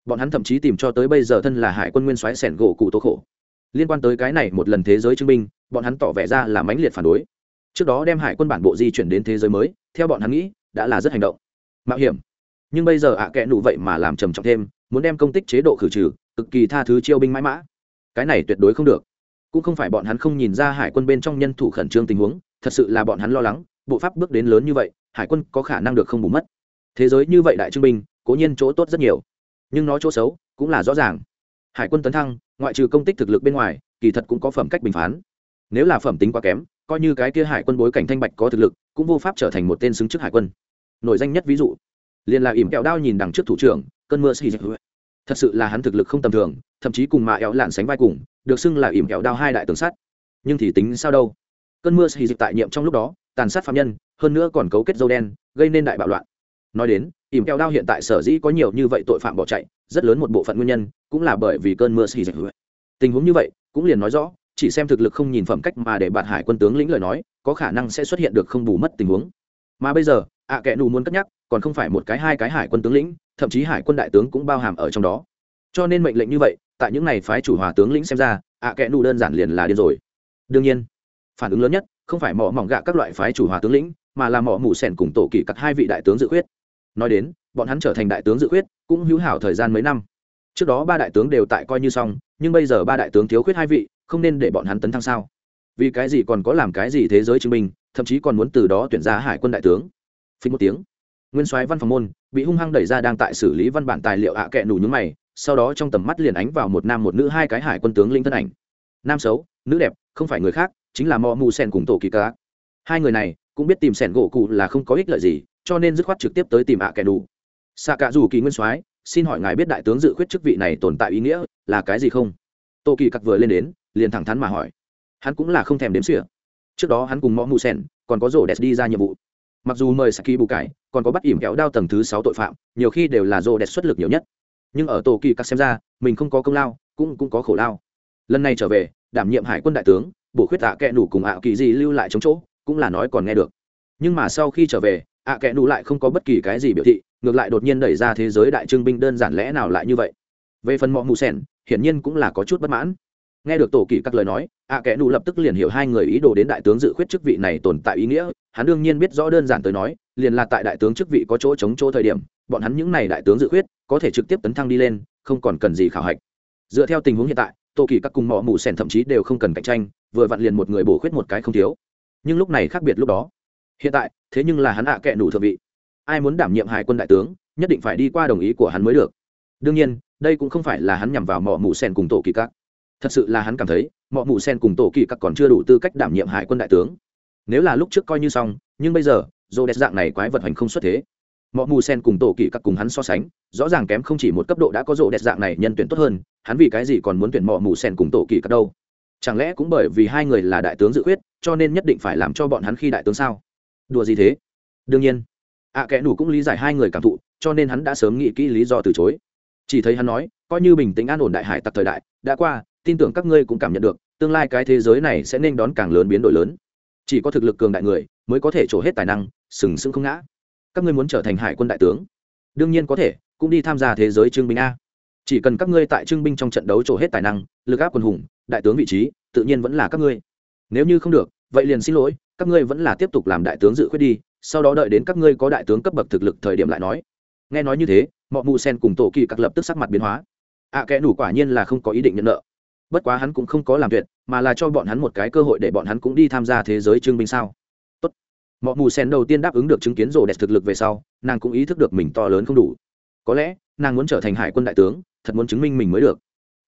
Bọn hắn thậm chí tìm cho tới bây giờ thân là hải quân nguyên soái sẻn gỗ cụ tố khổ. Liên quan tới cái này một lần thế giới chứng minh, bọn hắn tỏ vẻ ra là mãnh liệt phản đối. Trước đó đem hải quân bản bộ di chuyển đến thế giới mới, theo bọn hắn nghĩ, đã là rất hành động. Mạo hiểm. Nhưng bây giờ ạ à kẽ nụ vậy mà làm trầm trọng thêm, muốn đem công tích chế độ khử trừ, cực kỳ tha thứ chiêu binh mãi mã. Cái này tuyệt đối không được. Cũng không phải bọn hắn không nhìn ra hải quân bên trong nhân thủ khẩn trương tình huống thật sự là bọn hắn lo lắng, bộ pháp bước đến lớn như vậy, hải quân có khả năng được không bù mất. Thế giới như vậy đại trưng binh, cố nhiên chỗ tốt rất nhiều. Nhưng nó chỗ xấu cũng là rõ ràng. Hải quân tấn thăng, ngoại trừ công tích thực lực bên ngoài, kỳ thật cũng có phẩm cách bình phán. Nếu là phẩm tính quá kém, coi như cái kia hải quân bối cảnh thanh bạch có thực lực, cũng vô pháp trở thành một tên xứng chức hải quân. Nổi danh nhất ví dụ, liền là ỉm kẹo đao nhìn đằng trước thủ trưởng, cơn mưa xì thật sự là hắn thực lực không tầm thường, thậm chí cùng mạ éo lạn sánh vai cùng, được xưng là ỉm kẹo đao hai đại tướng sắt. Nhưng thì tính sao đâu? Cơn mưa xì dịch tại nhiệm trong lúc đó, tàn sát phạm nhân, hơn nữa còn cấu kết dâu đen, gây nên đại bạo loạn. Nói đến, ỉm keo đao hiện tại sở dĩ có nhiều như vậy tội phạm bỏ chạy, rất lớn một bộ phận nguyên nhân cũng là bởi vì cơn mưa xì dịch. Tình huống như vậy cũng liền nói rõ, chỉ xem thực lực không nhìn phẩm cách mà để bạt hải quân tướng lĩnh lời nói, có khả năng sẽ xuất hiện được không bù mất tình huống. Mà bây giờ, ạ à kẽ nù muốn cất nhắc, còn không phải một cái hai cái hải quân tướng lĩnh, thậm chí hải quân đại tướng cũng bao hàm ở trong đó. Cho nên mệnh lệnh như vậy, tại những này phái chủ hòa tướng lĩnh xem ra, ạ à kẽ nù đơn giản liền là điên rồi. Đương nhiên phản ứng lớn nhất không phải mỏ mỏng gạ các loại phái chủ hòa tướng lĩnh, mà là mỏ mù sẻn cùng tổ kỷ các hai vị đại tướng dự khuyết. Nói đến, bọn hắn trở thành đại tướng dự khuyết cũng hữu hảo thời gian mấy năm. Trước đó ba đại tướng đều tại coi như xong, nhưng bây giờ ba đại tướng thiếu khuyết hai vị, không nên để bọn hắn tấn thăng sao? Vì cái gì còn có làm cái gì thế giới chứng minh, thậm chí còn muốn từ đó tuyển ra hải quân đại tướng? Phí một tiếng, nguyên soái văn phòng môn bị hung hăng đẩy ra đang tại xử lý văn bản tài liệu ạ à nủ nhúng mày, sau đó trong tầm mắt liền ánh vào một nam một nữ hai cái hải quân tướng linh thân ảnh. Nam xấu, nữ đẹp, không phải người khác chính là mò mù sen cùng tổ kỳ cá. Hai người này cũng biết tìm sẻn gỗ cụ là không có ích lợi gì, cho nên dứt khoát trực tiếp tới tìm ạ à kẻ đủ. Xạ cả dù kỳ nguyên soái, xin hỏi ngài biết đại tướng dự khuyết chức vị này tồn tại ý nghĩa là cái gì không? Tô kỳ cặc vừa lên đến, liền thẳng thắn mà hỏi. Hắn cũng là không thèm đếm xỉa. Trước đó hắn cùng mõ mù sen còn có rổ đẹp đi ra nhiệm vụ. Mặc dù mời saki bù cải, còn có bắt ỉm kéo đao tầng thứ sáu tội phạm, nhiều khi đều là rổ đẹp xuất lực nhiều nhất. Nhưng ở tổ kỳ cặc xem ra, mình không có công lao, cũng cũng có khổ lao. Lần này trở về, đảm nhiệm hải quân đại tướng bổ khuyết tạ kẹ nủ cùng ạ kỳ gì lưu lại chống chỗ, cũng là nói còn nghe được. Nhưng mà sau khi trở về, ạ kẹ nủ lại không có bất kỳ cái gì biểu thị, ngược lại đột nhiên đẩy ra thế giới đại trưng binh đơn giản lẽ nào lại như vậy. Về phần mọ mù sen hiển nhiên cũng là có chút bất mãn. Nghe được tổ kỳ các lời nói, ạ kẽ nụ lập tức liền hiểu hai người ý đồ đến đại tướng dự khuyết chức vị này tồn tại ý nghĩa. Hắn đương nhiên biết rõ đơn giản tới nói, liền là tại đại tướng chức vị có chỗ chống chỗ thời điểm, bọn hắn những n à y đại tướng dự khuyết, có thể trực tiếp tấn thăng đi lên, không còn cần gì khảo hạch. Dựa theo tình huống hiện tại, tổ kỳ các cùng mọ mù sen thậm chí đều không cần cạnh tranh vừa vặn liền một người bổ khuyết một cái không thiếu. Nhưng lúc này khác biệt lúc đó. Hiện tại, thế nhưng là hắn hạ kệ đủ thượng vị. Ai muốn đảm nhiệm hải quân đại tướng, nhất định phải đi qua đồng ý của hắn mới được. Đương nhiên, đây cũng không phải là hắn nhằm vào mọ mù sen cùng tổ kỳ các. Thật sự là hắn cảm thấy, mọ mù sen cùng tổ kỳ các còn chưa đủ tư cách đảm nhiệm hải quân đại tướng. Nếu là lúc trước coi như xong, nhưng bây giờ dồ đẹp dạng này quái vật hành không xuất thế. Mọ mù sen cùng tổ kỳ các cùng hắn so sánh, rõ ràng kém không chỉ một cấp độ đã có rộ đẹp dạng này nhân tuyển tốt hơn, hắn vì cái gì còn muốn tuyển mọ mù sen cùng tổ kỳ các đâu? Chẳng lẽ cũng bởi vì hai người là đại tướng dự khuyết cho nên nhất định phải làm cho bọn hắn khi đại tướng sao? Đùa gì thế? Đương nhiên. Ạ à, kẽ nủ cũng lý giải hai người cảm thụ cho nên hắn đã sớm nghĩ kỹ lý do từ chối. Chỉ thấy hắn nói coi như bình tĩnh an ổn đại hải tặc thời đại đã qua tin tưởng các ngươi cũng cảm nhận được tương lai cái thế giới này sẽ nên đón càng lớn biến đổi lớn. Chỉ có thực lực cường đại người mới có thể trổ hết tài năng sừng sững không ngã. Các ngươi muốn trở thành hải quân đại tướng? Đương nhiên có thể cũng đi tham gia thế giới trương binh a chỉ cần các ngươi tại trưng binh trong trận đấu trổ hết tài năng lực áp quân hùng đại tướng vị trí tự nhiên vẫn là các ngươi. Nếu như không được vậy liền xin lỗi các ngươi vẫn là tiếp tục làm đại tướng dự khuyết đi sau đó đợi đến các ngươi có đại tướng cấp bậc thực lực thời điểm lại nói. Nghe nói như thế mọi mù sen cùng tổ kỳ các lập tức sắc mặt biến hóa. Ạ à, kẽ đủ quả nhiên là không có ý định nhận nợ. Bất quá hắn cũng không có làm tuyệt mà là cho bọn hắn một cái cơ hội để bọn hắn cũng đi tham gia thế giới trưng binh sao. Tốt. mọi mù sen đầu tiên đáp ứng được chứng kiến rồ đẹp thực lực về sau nàng cũng ý thức được mình to lớn không đủ. Có lẽ nàng muốn trở thành hải quân đại tướng thật muốn chứng minh mình mới được.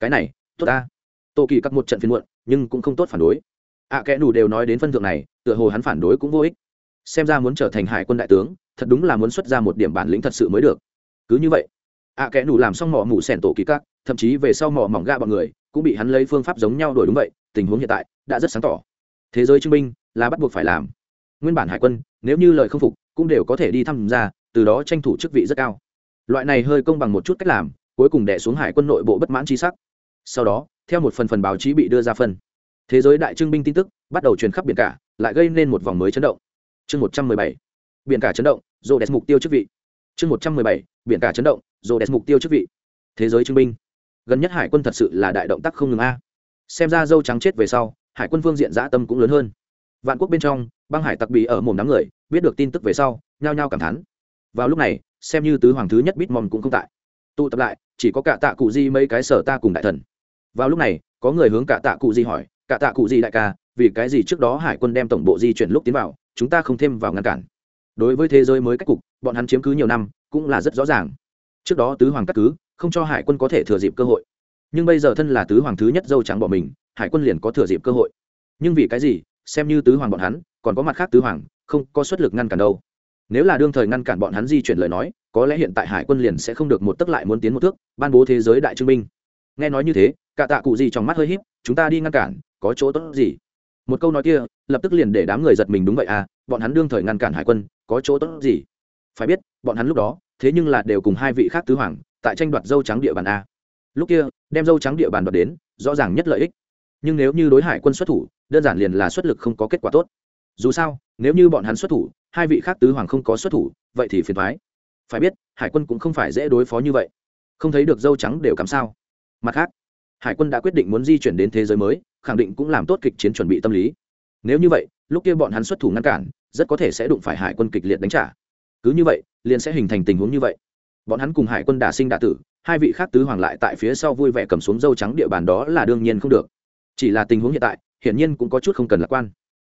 Cái này tốt ta. Tô kỳ cắt một trận phiên muộn nhưng cũng không tốt phản đối. Ạ à, kẽ nủ đều nói đến phân thượng này tựa hồ hắn phản đối cũng vô ích. Xem ra muốn trở thành hải quân đại tướng thật đúng là muốn xuất ra một điểm bản lĩnh thật sự mới được. Cứ như vậy ạ à, kẽ nủ làm xong mỏ mủ sẻn tổ kỳ cắt thậm chí về sau mỏ mỏng ga bọn người cũng bị hắn lấy phương pháp giống nhau đổi đúng vậy tình huống hiện tại đã rất sáng tỏ. Thế giới chứng minh là bắt buộc phải làm. Nguyên bản hải quân nếu như lời không phục cũng đều có thể đi tham gia từ đó tranh thủ chức vị rất cao. Loại này hơi công bằng một chút cách làm cuối cùng đẻ xuống hải quân nội bộ bất mãn trí sắc. Sau đó, theo một phần phần báo chí bị đưa ra phân, thế giới đại trưng binh tin tức bắt đầu truyền khắp biển cả, lại gây nên một vòng mới chấn động. Chương một trăm mười bảy, biển cả chấn động rô đẹp mục tiêu chức vị. Chương một trăm mười bảy, biển cả chấn động rô đẹp mục tiêu chức vị. Thế giới trưng binh. Gần nhất hải quân thật sự là đại động tác không ngừng a. Xem ra dâu trắng chết về sau, hải quân phương diện dã tâm cũng lớn hơn. Vạn quốc bên trong, băng hải tặc bị ở mồm đám người, biết được tin tức về sau, nhao nhao cảm thán. Vào lúc này, xem như tứ hoàng thứ nhất bít mòm cũng không tại. Tụ tập lại chỉ có cả tạ cụ di mấy cái sở ta cùng đại thần. Vào lúc này, có người hướng cả tạ cụ di hỏi, cả tạ cụ di đại ca, vì cái gì trước đó hải quân đem tổng bộ di chuyển lúc tiến vào, chúng ta không thêm vào ngăn cản? Đối với thế giới mới cách cục, bọn hắn chiếm cứ nhiều năm, cũng là rất rõ ràng. Trước đó tứ hoàng cắt cứ, không cho hải quân có thể thừa dịp cơ hội. Nhưng bây giờ thân là tứ hoàng thứ nhất dâu trắng bỏ mình, hải quân liền có thừa dịp cơ hội. Nhưng vì cái gì, xem như tứ hoàng bọn hắn, còn có mặt khác tứ hoàng, không có xuất lực ngăn cản đâu nếu là đương thời ngăn cản bọn hắn di chuyển lời nói, có lẽ hiện tại hải quân liền sẽ không được một tấc lại muốn tiến một thước, ban bố thế giới đại trưng binh nghe nói như thế, cả tạ cụ gì trong mắt hơi híp, chúng ta đi ngăn cản, có chỗ tốt gì? Một câu nói kia, lập tức liền để đám người giật mình đúng vậy à bọn hắn đương thời ngăn cản hải quân, có chỗ tốt gì? Phải biết, bọn hắn lúc đó, thế nhưng là đều cùng hai vị khác tứ hoàng, tại tranh đoạt dâu trắng địa bàn a. Lúc kia, đem dâu trắng địa bàn đoạt đến, rõ ràng nhất lợi ích. Nhưng nếu như đối hải quân xuất thủ, đơn giản liền là xuất lực không có kết quả tốt. Dù sao, nếu như bọn hắn xuất thủ hai vị khác tứ hoàng không có xuất thủ, vậy thì phiền thoái phải biết, hải quân cũng không phải dễ đối phó như vậy. Không thấy được dâu trắng đều cắm sao. Mặt khác, hải quân đã quyết định muốn di chuyển đến thế giới mới, khẳng định cũng làm tốt kịch chiến chuẩn bị tâm lý. Nếu như vậy, lúc kia bọn hắn xuất thủ ngăn cản, rất có thể sẽ đụng phải hải quân kịch liệt đánh trả. Cứ như vậy, liền sẽ hình thành tình huống như vậy. Bọn hắn cùng hải quân đả sinh đả tử, hai vị khác tứ hoàng lại tại phía sau vui vẻ cầm xuống dâu trắng địa bàn đó là đương nhiên không được. Chỉ là tình huống hiện tại, hiển nhiên cũng có chút không cần lạc quan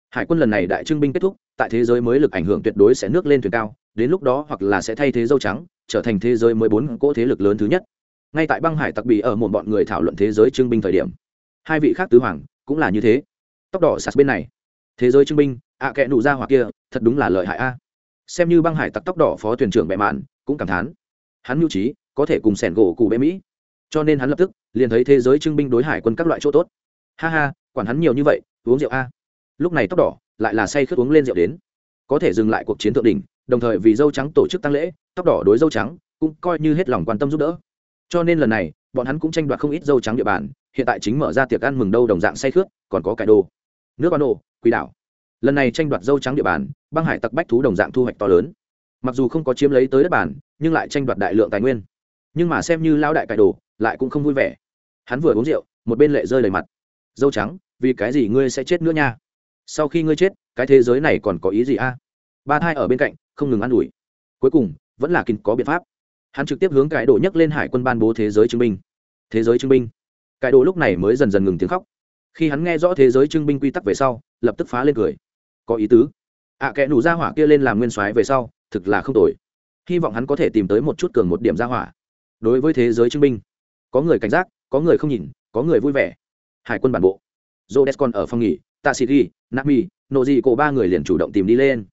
hải quân lần này đại trưng binh kết thúc, tại thế giới mới lực ảnh hưởng tuyệt đối sẽ nước lên thuyền cao, đến lúc đó hoặc là sẽ thay thế dâu trắng, trở thành thế giới mới bốn cỗ thế lực lớn thứ nhất. Ngay tại băng hải tặc bị ở một bọn người thảo luận thế giới trưng binh thời điểm, hai vị khác tứ hoàng cũng là như thế. Tóc đỏ sạt bên này, thế giới trưng binh, ạ à kẽ nụ ra hoặc kia, thật đúng là lợi hại a. Xem như băng hải tặc tóc đỏ phó thuyền trưởng bệ mạn cũng cảm thán, hắn mưu trí, có thể cùng sẻn gỗ cụ bệ mỹ. Cho nên hắn lập tức liền thấy thế giới trưng binh đối hải quân các loại chỗ tốt. Ha ha, quản hắn nhiều như vậy, uống rượu a lúc này tóc đỏ lại là say khướt uống lên rượu đến. Có thể dừng lại cuộc chiến thượng đỉnh, đồng thời vì dâu trắng tổ chức tăng lễ, tóc đỏ đối dâu trắng cũng coi như hết lòng quan tâm giúp đỡ. Cho nên lần này, bọn hắn cũng tranh đoạt không ít dâu trắng địa bàn, hiện tại chính mở ra tiệc ăn mừng đâu đồng dạng say khướt, còn có cải đồ. Nước ban đồ quỷ đảo. Lần này tranh đoạt dâu trắng địa bàn, băng hải tặc bách thú đồng dạng thu hoạch to lớn. Mặc dù không có chiếm lấy tới đất bàn, nhưng lại tranh đoạt đại lượng tài nguyên. Nhưng mà xem như lao đại cải đồ, lại cũng không vui vẻ. Hắn vừa uống rượu, một bên lệ rơi đầy mặt. Dâu trắng, vì cái gì ngươi sẽ chết nữa nha? Sau khi ngươi chết cái thế giới này còn có ý gì a? Ba thai ở bên cạnh không ngừng ă n ủi. Cuối cùng vẫn là kín có biện pháp. Hắn trực tiếp hướng cải đồ nhấc lên hải quân ban bố thế giới chứng minh. Thế giới chứng minh. Cải đồ lúc này mới dần dần ngừng tiếng khóc. Khi hắn nghe rõ thế giới chứng minh quy tắc về sau lập tức phá lên cười. Có ý tứ. Ạ à, kẻ nủ ra hỏa kia lên làm nguyên soái về sau thực là không tồi. Hy vọng hắn có thể tìm tới một chút cường một điểm ra hỏa. Đối với thế giới chứng minh có người cảnh giác có người không nhìn có người vui vẻ. Hải quân bản bộ. Jodes còn ở phòng nghỉ tạ sĩ ghi nami nộ dị cổ ba người liền chủ động tìm đi lên.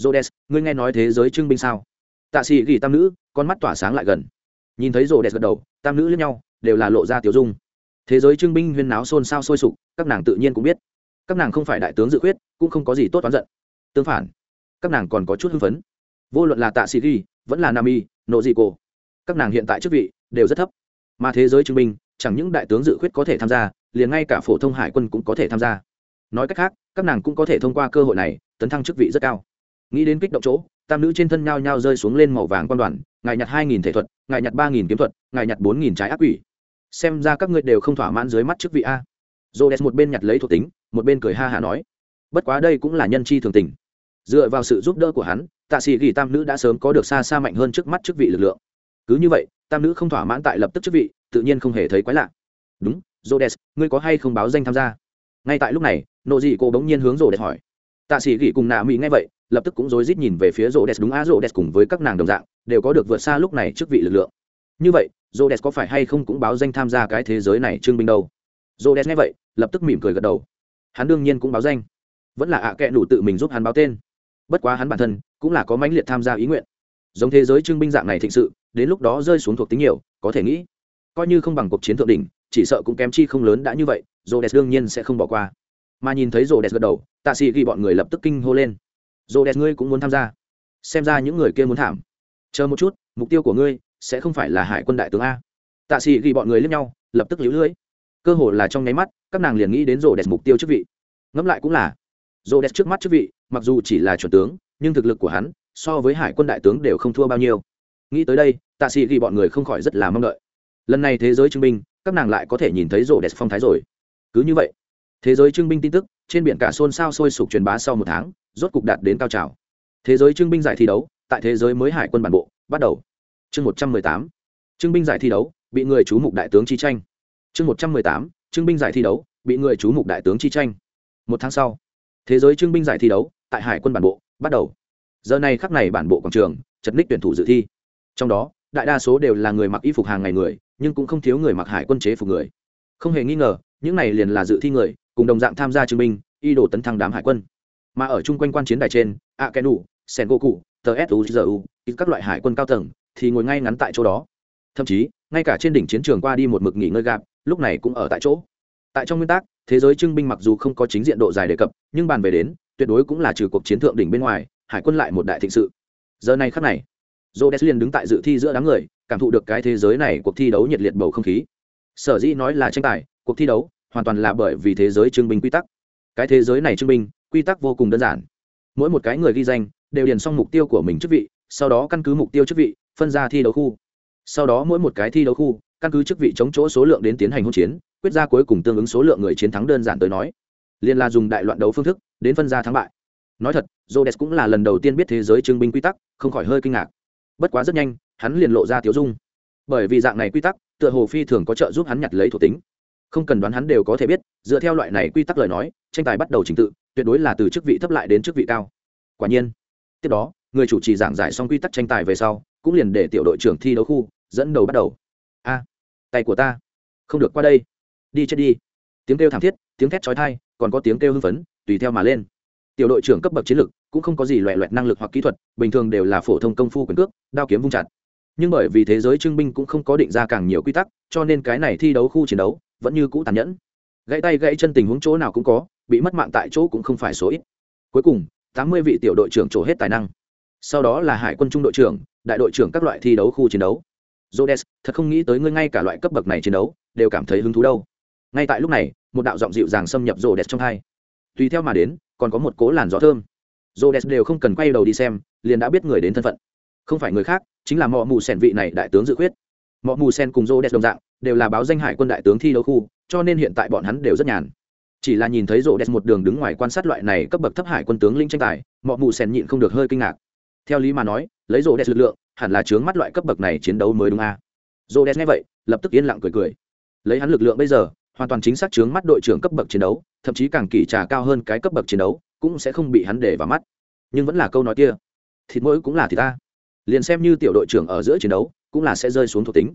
Jodes ngươi nghe nói thế giới trưng binh sao? Tạ sĩ ghi tam nữ con mắt tỏa sáng lại gần. Nhìn thấy jodes gật đầu tam nữ lẫn nhau đều là lộ ra tiểu dung. Thế giới trưng binh huyên náo xôn xao sôi sục các nàng tự nhiên cũng biết. Các nàng không phải đại tướng dự khuyết cũng không có gì tốt oán giận. Tương phản các nàng còn có chút hưng phấn. Vô luận là tạ sĩ ghi vẫn là nami nộ dị cổ các nàng hiện tại chức vị đều rất thấp. Mà thế giới trưng binh, chẳng những đại tướng dự khuyết có thể tham gia liền ngay cả phổ thông hải quân cũng có thể tham gia nói cách khác, các nàng cũng có thể thông qua cơ hội này, tấn thăng chức vị rất cao. Nghĩ đến kích động chỗ, tam nữ trên thân nhao nhao rơi xuống lên màu vàng quan đoàn, ngài nhặt hai nghìn thể thuật, ngài nhặt ba nghìn kiếm thuật, ngài nhặt bốn nghìn trái ác quỷ. Xem ra các ngươi đều không thỏa mãn dưới mắt chức vị a. Dô đès một bên nhặt lấy thuộc tính, một bên cười ha hả nói. Bất quá đây cũng là nhân chi thường tình. Dựa vào sự giúp đỡ của hắn, tạ sĩ ghi tam nữ đã sớm có được xa xa mạnh hơn trước mắt chức vị lực lượng. Cứ như vậy, tam nữ không thỏa mãn tại lập tức chức vị, tự nhiên không hề thấy quái lạ. Đúng jodes ngươi có hay không báo danh tham gia? Ngay tại lúc này, nộ dị cô bỗng nhiên hướng rổ đẹp hỏi. Tạ sĩ gỉ cùng nạ mỹ nghe vậy, lập tức cũng rối rít nhìn về phía rổ đẹp đúng á, rổ đẹp cùng với các nàng đồng dạng, đều có được vượt xa lúc này trước vị lực lượng. Như vậy, rổ đẹp có phải hay không cũng báo danh tham gia cái thế giới này trương binh đâu? Rổ đẹp nghe vậy, lập tức mỉm cười gật đầu. Hắn đương nhiên cũng báo danh. Vẫn là ạ à kệ đủ tự mình giúp hắn báo tên. Bất quá hắn bản thân cũng là có mãnh liệt tham gia ý nguyện. Giống thế giới trưng binh dạng này thịnh sự, đến lúc đó rơi xuống thuộc tính nhiều, có thể nghĩ, coi như không bằng cuộc chiến thượng đỉnh chỉ sợ cũng kém chi không lớn đã như vậy rô đès đương nhiên sẽ không bỏ qua. Mà nhìn thấy rô đès gật đầu, tạ sĩ ghi bọn người lập tức kinh hô lên. Rô đès ngươi cũng muốn tham gia. Xem ra những người kia muốn thảm. Chờ một chút, mục tiêu của ngươi sẽ không phải là hải quân đại tướng a. Tạ sĩ ghi bọn người lướt nhau, lập tức lũ lưỡi. Cơ hồ là trong nháy mắt, các nàng liền nghĩ đến rô mục tiêu chức vị. Ngẫm lại cũng là rô trước mắt chức vị, mặc dù chỉ là chuẩn tướng, nhưng thực lực của hắn so với hải quân đại tướng đều không thua bao nhiêu. Nghĩ tới đây, tạ sĩ ghi bọn người không khỏi rất là mong đợi. Lần này thế giới chứng minh các nàng lại có thể nhìn thấy rổ đẹp phong thái rồi. Cứ như vậy, thế giới trưng binh tin tức trên biển cả xôn xao sôi sục truyền bá sau một tháng, rốt cục đạt đến cao trào. Thế giới trưng binh giải thi đấu, tại thế giới mới hải quân bản bộ, bắt đầu. Chương một trăm mười tám, trưng binh giải thi đấu, bị người chú mục đại tướng chi tranh. Chương một trăm mười tám, trưng binh giải thi đấu, bị người chú mục đại tướng chi tranh. Một tháng sau, thế giới trưng binh giải thi đấu, tại hải quân bản bộ, bắt đầu. Giờ này khắc này bản bộ quảng trường, chật ních tuyển thủ dự thi. Trong đó, đại đa số đều là người mặc y phục hàng ngày người nhưng cũng không thiếu người mặc hải quân chế phục người. Không hề nghi ngờ, những này liền là dự thi người, cùng đồng dạng tham gia chứng minh, y đồ tấn thăng đám hải quân. Mà ở chung quanh quan chiến đài trên a kenu sen goku tờ suzu các loại hải quân cao tầng thì ngồi ngay ngắn tại chỗ đó. Thậm chí, ngay cả trên đỉnh chiến trường qua đi một mực nghỉ ngơi gạp, lúc này cũng ở tại chỗ. Tại trong nguyên tắc, thế giới trưng binh mặc dù không có chính diện độ dài đề cập, nhưng bàn về đến, tuyệt đối cũng là trừ cuộc chiến thượng đỉnh bên ngoài, hải quân lại một đại thịnh sự. Giờ này khắc này j o liền đứng tại dự thi giữa đám người, cảm thụ được cái thế giới này cuộc thi đấu nhiệt liệt bầu không khí. Sở dĩ nói là tranh tài, cuộc thi đấu hoàn toàn là bởi vì thế giới trưng binh quy tắc. Cái thế giới này trưng binh, quy tắc vô cùng đơn giản. Mỗi một cái người ghi danh đều điền xong mục tiêu của mình chức vị, sau đó căn cứ mục tiêu chức vị phân ra thi đấu khu. Sau đó mỗi một cái thi đấu khu, căn cứ chức vị chống chỗ số lượng đến tiến hành hỗn chiến, quyết ra cuối cùng tương ứng số lượng người chiến thắng đơn giản tới nói. Liên là dùng đại loạn đấu phương thức đến phân ra thắng bại. Nói thật jodes cũng là lần đầu tiên biết thế giới trưng binh quy tắc, không khỏi hơi kinh ngạc bất quá rất nhanh, hắn liền lộ ra tiếu dung. Bởi vì dạng này quy tắc, tựa hồ phi thường có trợ giúp hắn nhặt lấy thuộc tính. Không cần đoán hắn đều có thể biết, dựa theo loại này quy tắc lời nói, tranh tài bắt đầu trình tự, tuyệt đối là từ chức vị thấp lại đến chức vị cao. Quả nhiên, tiếp đó, người chủ trì giảng giải xong quy tắc tranh tài về sau, cũng liền để tiểu đội trưởng thi đấu khu, dẫn đầu bắt đầu. A, tay của ta, không được qua đây. Đi chết đi. Tiếng kêu thảm thiết, tiếng thét trói thai còn có tiếng kêu hưng phấn, tùy theo mà lên. Tiểu đội trưởng cấp bậc chiến lược cũng không có gì loẹ loẹt năng lực hoặc kỹ thuật, bình thường đều là phổ thông công phu quyền cước, đao kiếm vung chặt. Nhưng bởi vì thế giới trưng binh cũng không có định ra càng nhiều quy tắc, cho nên cái này thi đấu khu chiến đấu vẫn như cũ tàn nhẫn. Gãy tay gãy chân tình huống chỗ nào cũng có, bị mất mạng tại chỗ cũng không phải số ít. Cuối cùng, tám mươi vị tiểu đội trưởng trổ hết tài năng. Sau đó là hải quân trung đội trưởng, đại đội trưởng các loại thi đấu khu chiến đấu. Jodes thật không nghĩ tới ngươi ngay cả loại cấp bậc này chiến đấu, đều cảm thấy hứng thú đâu. Ngay tại lúc này, một đạo giọng dịu dàng xâm nhập jodes trong hai. Tùy theo mà đến, còn có một cố làn gió thơm. Rhodes đều không cần quay đầu đi xem, liền đã biết người đến thân phận. Không phải người khác, chính là mọ mù Sen vị này đại tướng dự khuyết. Mọ mù sen cùng Rhodes đồng dạng, đều là báo danh hải quân đại tướng thi đấu khu, cho nên hiện tại bọn hắn đều rất nhàn. Chỉ là nhìn thấy Rhodes một đường đứng ngoài quan sát loại này cấp bậc thấp hải quân tướng lĩnh tranh tài, mọ mù sen nhịn không được hơi kinh ngạc. Theo lý mà nói, lấy Rhodes lực lượng, hẳn là chướng mắt loại cấp bậc này chiến đấu mới đúng a. À. rộ nghe vậy, lập tức yên lặng cười cười. Lấy hắn lực lượng bây giờ, hoàn toàn chính xác chướng mắt đội trưởng cấp bậc chiến đấu, thậm chí càng kỳ trà cao hơn cái cấp bậc chiến đấu cũng sẽ không bị hắn để vào mắt. Nhưng vẫn là câu nói kia, thịt mỗi cũng là thịt ta. Liền xem như tiểu đội trưởng ở giữa chiến đấu, cũng là sẽ rơi xuống thuộc tính.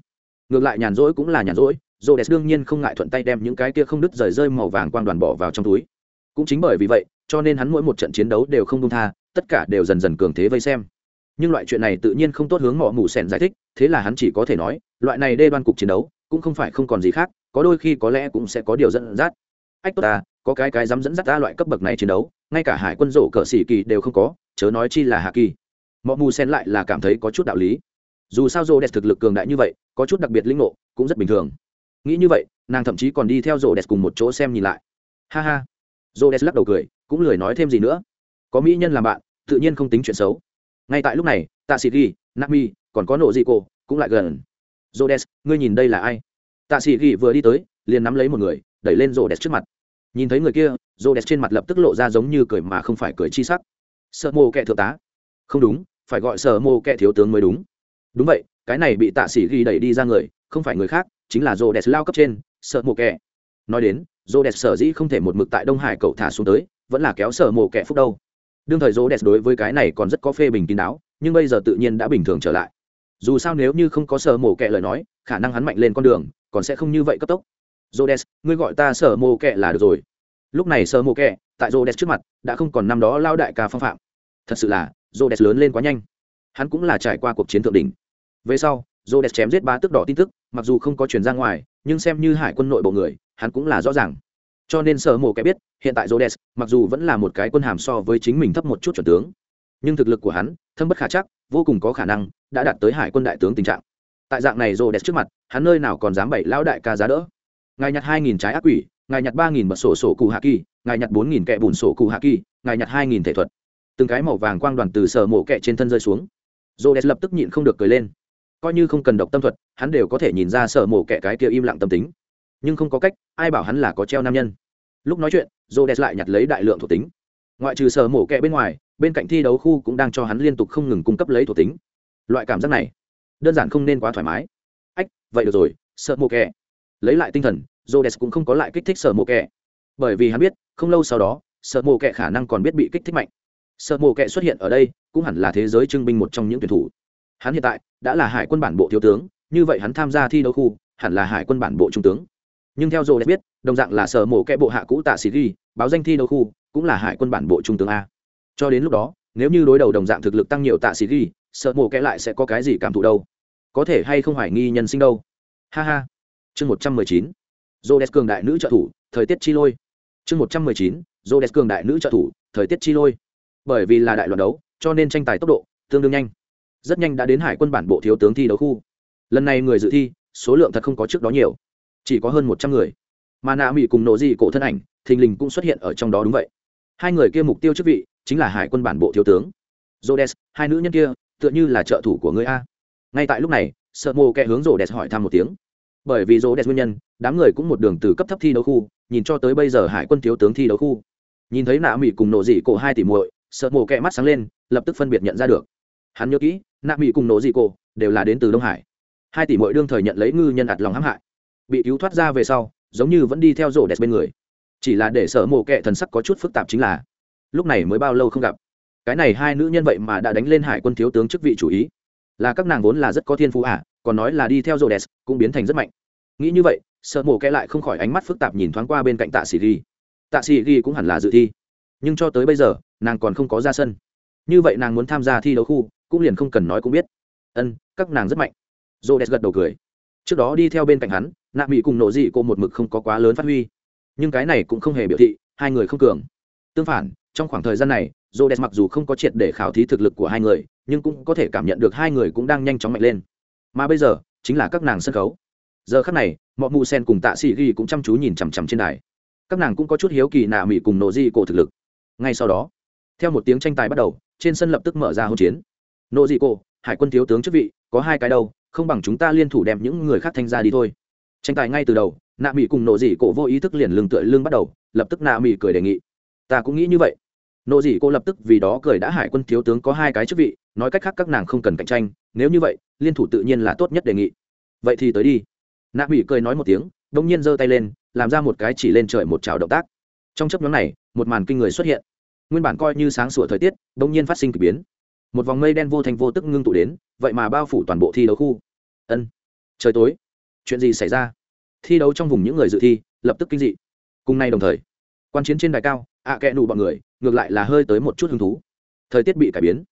Ngược lại nhàn rỗi cũng là nhàn rỗi rô đès đương nhiên không ngại thuận tay đem những cái kia không đứt rời rơi màu vàng quang đoàn bỏ vào trong túi. Cũng chính bởi vì vậy, cho nên hắn mỗi một trận chiến đấu đều không đông tha, tất cả đều dần dần cường thế vây xem. Nhưng loại chuyện này tự nhiên không tốt hướng mỏ mù sẻn giải thích, thế là hắn chỉ có thể nói, loại này đê đoan cục chiến đấu, cũng không phải không còn gì khác, có đôi khi có lẽ cũng sẽ có điều dẫn dắt. Ách tốt ta, có cái cái dám dẫn dắt ta loại cấp bậc này chiến đấu ngay cả hải quân rổ cờ xỉ kỳ đều không có, chớ nói chi là hạ kỳ. Mọ mù sen lại là cảm thấy có chút đạo lý. Dù sao rổ đẹp thực lực cường đại như vậy, có chút đặc biệt linh ngộ, cũng rất bình thường. Nghĩ như vậy, nàng thậm chí còn đi theo rổ đẹp cùng một chỗ xem nhìn lại. Ha ha. Rổ đẹp lắc đầu cười, cũng lười nói thêm gì nữa. Có mỹ nhân làm bạn, tự nhiên không tính chuyện xấu. Ngay tại lúc này tạ sĩ ghi nami, còn có nộ dị cô cũng lại gần. Rô đẹp, ngươi nhìn đây là ai? Tạ sĩ ghi vừa đi tới, liền nắm lấy một người, đẩy lên rô đẹp trước mặt nhìn thấy người kia rô đẹp trên mặt lập tức lộ ra giống như cười mà không phải cười chi sắc. Sợ mô kệ thượng tá. Không đúng, phải gọi sợ mô kệ thiếu tướng mới đúng. Đúng vậy, cái này bị tạ sĩ ghi đẩy đi ra người, không phải người khác, chính là rô đẹp lao cấp trên, sợ mô kẹ nói đến rô đẹp sở dĩ không thể một mực tại đông hải cậu thả xuống tới, vẫn là kéo sợ mô kẹ phúc đâu. Đương thời rô đẹp đối với cái này còn rất có phê bình kín đáo, nhưng bây giờ tự nhiên đã bình thường trở lại. Dù sao nếu như không có sợ mổ kẹ lời nói, khả năng hắn mạnh lên con đường, còn sẽ không như vậy cấp tốc. Rhodes, ngươi gọi ta sở mộ Kệ là được rồi. Lúc này sở mộ Kệ tại Rhodes trước mặt, đã không còn năm đó lao đại ca phong phạm. Thật sự là, Rhodes lớn lên quá nhanh. Hắn cũng là trải qua cuộc chiến thượng đỉnh về sau Rhodes chém giết ba tước đỏ tin tức mặc dù không có truyền ra ngoài nhưng xem như hải quân nội bộ người hắn cũng là rõ ràng cho nên sở Mộ Kệ biết hiện tại Rhodes mặc dù vẫn là một cái quân hàm so với chính mình thấp một chút chuẩn tướng nhưng thực lực của hắn thâm bất khả chắc vô cùng có khả năng đã đạt tới hải quân đại tướng tình trạng tại dạng này Rhodes trước mặt hắn nơi nào còn dám bày lão đại ca giá đỡ ngài nhặt hai nghìn trái ác quỷ, ngài nhặt ba nghìn bật sổ sổ cụ hạ kỳ, ngài nhặt bốn nghìn kẹ bùn sổ cụ hạ kỳ, ngài nhặt hai nghìn thể thuật. Từng cái màu vàng quang đoàn từ sở mổ kẹ trên thân rơi xuống. J lập tức nhịn không được cười lên. Coi như không cần độc tâm thuật, hắn đều có thể nhìn ra sở mổ kẹ cái kia im lặng tâm tính. Nhưng không có cách, ai bảo hắn là có treo nam nhân. Lúc nói chuyện j lại nhặt lấy đại lượng thuộc tính. Ngoại trừ sở mổ kẹ bên ngoài, bên cạnh thi đấu khu cũng đang cho hắn liên tục không ngừng cung cấp lấy thuộc tính. Loại cảm giác này, đơn giản không nên quá thoải mái. Ách, vậy được rồi sợ mộ kẹ lấy lại tinh thần, Rhodes cũng không có lại kích thích sợ mộ kẹ bởi vì hắn biết, không lâu sau đó sợ mộ kẹ khả năng còn biết bị kích thích mạnh. Sợ mộ kẹ xuất hiện ở đây, cũng hẳn là thế giới trưng binh một trong những tuyển thủ. Hắn hiện tại đã là hải quân bản bộ thiếu tướng, như vậy hắn tham gia thi đấu khu, hẳn là hải quân bản bộ trung tướng. Nhưng theo Rhodes biết, đồng dạng là sở mộ kẹ bộ hạ cũ tạ sĩ ghi, báo danh thi đấu khu, cũng là hải quân bản bộ trung tướng a. Cho đến lúc đó, nếu như đối đầu đồng dạng thực lực tăng nhiều tạ sĩ ghi sợ mộ kẽ lại sẽ có cái gì cảm thụ đâu? Có thể hay không hoài nghi nhân sinh đâu? Ha ha chương một trăm mười chín dô đès cường đại nữ trợ thủ thời tiết chi lôi. Chương một trăm mười chín dô đès cường đại nữ trợ thủ thời tiết chi lôi. Bởi vì là đại loạt đấu cho nên tranh tài tốc độ tương đương nhanh. Rất nhanh đã đến hải quân bản bộ thiếu tướng thi đấu khu. Lần này người dự thi số lượng thật không có trước đó nhiều. Chỉ có hơn một trăm người. Mà nạ mỹ cùng nộ dị cổ thân ảnh thình lình cũng xuất hiện ở trong đó đúng vậy. Hai người kia mục tiêu chức vị chính là hải quân bản bộ thiếu tướng. Rhodes, hai nữ nhân kia tựa như là trợ thủ của ngươi a. Ngay tại lúc này sợ mô kẹ hướng Rhodes hỏi thăm một tiếng bởi vì Rhodes nguyên nhân, đám người cũng một đường từ cấp thấp thi đấu khu, nhìn cho tới bây giờ hải quân thiếu tướng thi đấu khu. Nhìn thấy nạ mỹ cùng nổ dị cổ hai tỷ muội, sợ mổ kẹ mắt sáng lên, lập tức phân biệt nhận ra được. Hắn nhớ kỹ, nạ mỹ cùng nổ dị cổ đều là đến từ đông hải. Hai tỷ muội đương thời nhận lấy ngư nhân ạt lòng hãm hại. Bị cứu thoát ra về sau, giống như vẫn đi theo rổ đẹp bên người. Chỉ là để sợ mổ kẹ thần sắc có chút phức tạp chính là, lúc này mới bao lâu không gặp. Cái này hai nữ nhân vậy mà đã đánh lên hải quân thiếu tướng chức vị chủ ý. Là các nàng vốn là rất có thiên phú à còn nói là đi theo rô đès cũng biến thành rất mạnh. Nghĩ như vậy sợ mổ kẽ lại không khỏi ánh mắt phức tạp nhìn thoáng qua bên cạnh tạ sĩ ghi. Tạ sĩ ghi cũng hẳn là dự thi. Nhưng cho tới bây giờ nàng còn không có ra sân. Như vậy nàng muốn tham gia thi đấu khu cũng liền không cần nói cũng biết. Ân các nàng rất mạnh. Rô đès gật đầu cười. Trước đó đi theo bên cạnh hắn nạ mỹ cùng nộ dị cô một mực không có quá lớn phát huy. Nhưng cái này cũng không hề biểu thị hai người không cường. Tương phản trong khoảng thời gian này Rhodes mặc dù không có triệt để khảo thí thực lực của hai người, nhưng cũng có thể cảm nhận được hai người cũng đang nhanh chóng mạnh lên. Mà bây giờ, chính là các nàng sân khấu. Giờ khắc này, mọi Mù Sen cùng Tạ Sĩ Ghi cũng chăm chú nhìn chằm chằm trên đài. Các nàng cũng có chút hiếu kỳ nạ mị cùng Nộ Di cổ thực lực. Ngay sau đó, theo một tiếng tranh tài bắt đầu, trên sân lập tức mở ra hỗn chiến. Nộ Di cổ, hải quân thiếu tướng chức vị, có hai cái đâu, không bằng chúng ta liên thủ đem những người khác thanh ra đi thôi. Tranh tài ngay từ đầu, nạ mị cùng Nộ Di cổ vô ý thức liền lưng tựa lưng bắt đầu, lập tức nạ mị cười đề nghị. Ta cũng nghĩ như vậy nộ dị cô lập tức vì đó cười đã hải quân thiếu tướng có hai cái chức vị, nói cách khác các nàng không cần cạnh tranh, nếu như vậy, liên thủ tự nhiên là tốt nhất đề nghị. Vậy thì tới đi. Nạ mỹ cười nói một tiếng, đông nhiên giơ tay lên, làm ra một cái chỉ lên trời một trào động tác. Trong chấp nhóm này, một màn kinh người xuất hiện. Nguyên bản coi như sáng sủa thời tiết, đông nhiên phát sinh k ỳ biến. Một vòng mây đen vô thành vô tức ngưng tụ đến, vậy mà bao phủ toàn bộ thi đấu khu. Ân, trời tối. Chuyện gì xảy ra? Thi đấu trong vùng những người dự thi, lập tức kinh dị. Cùng nay đồng thời, quan chiến trên đài cao ạ à kẽ nụ bọn người, ngược lại là hơi tới một chút hứng thú. Thời tiết bị cải biến.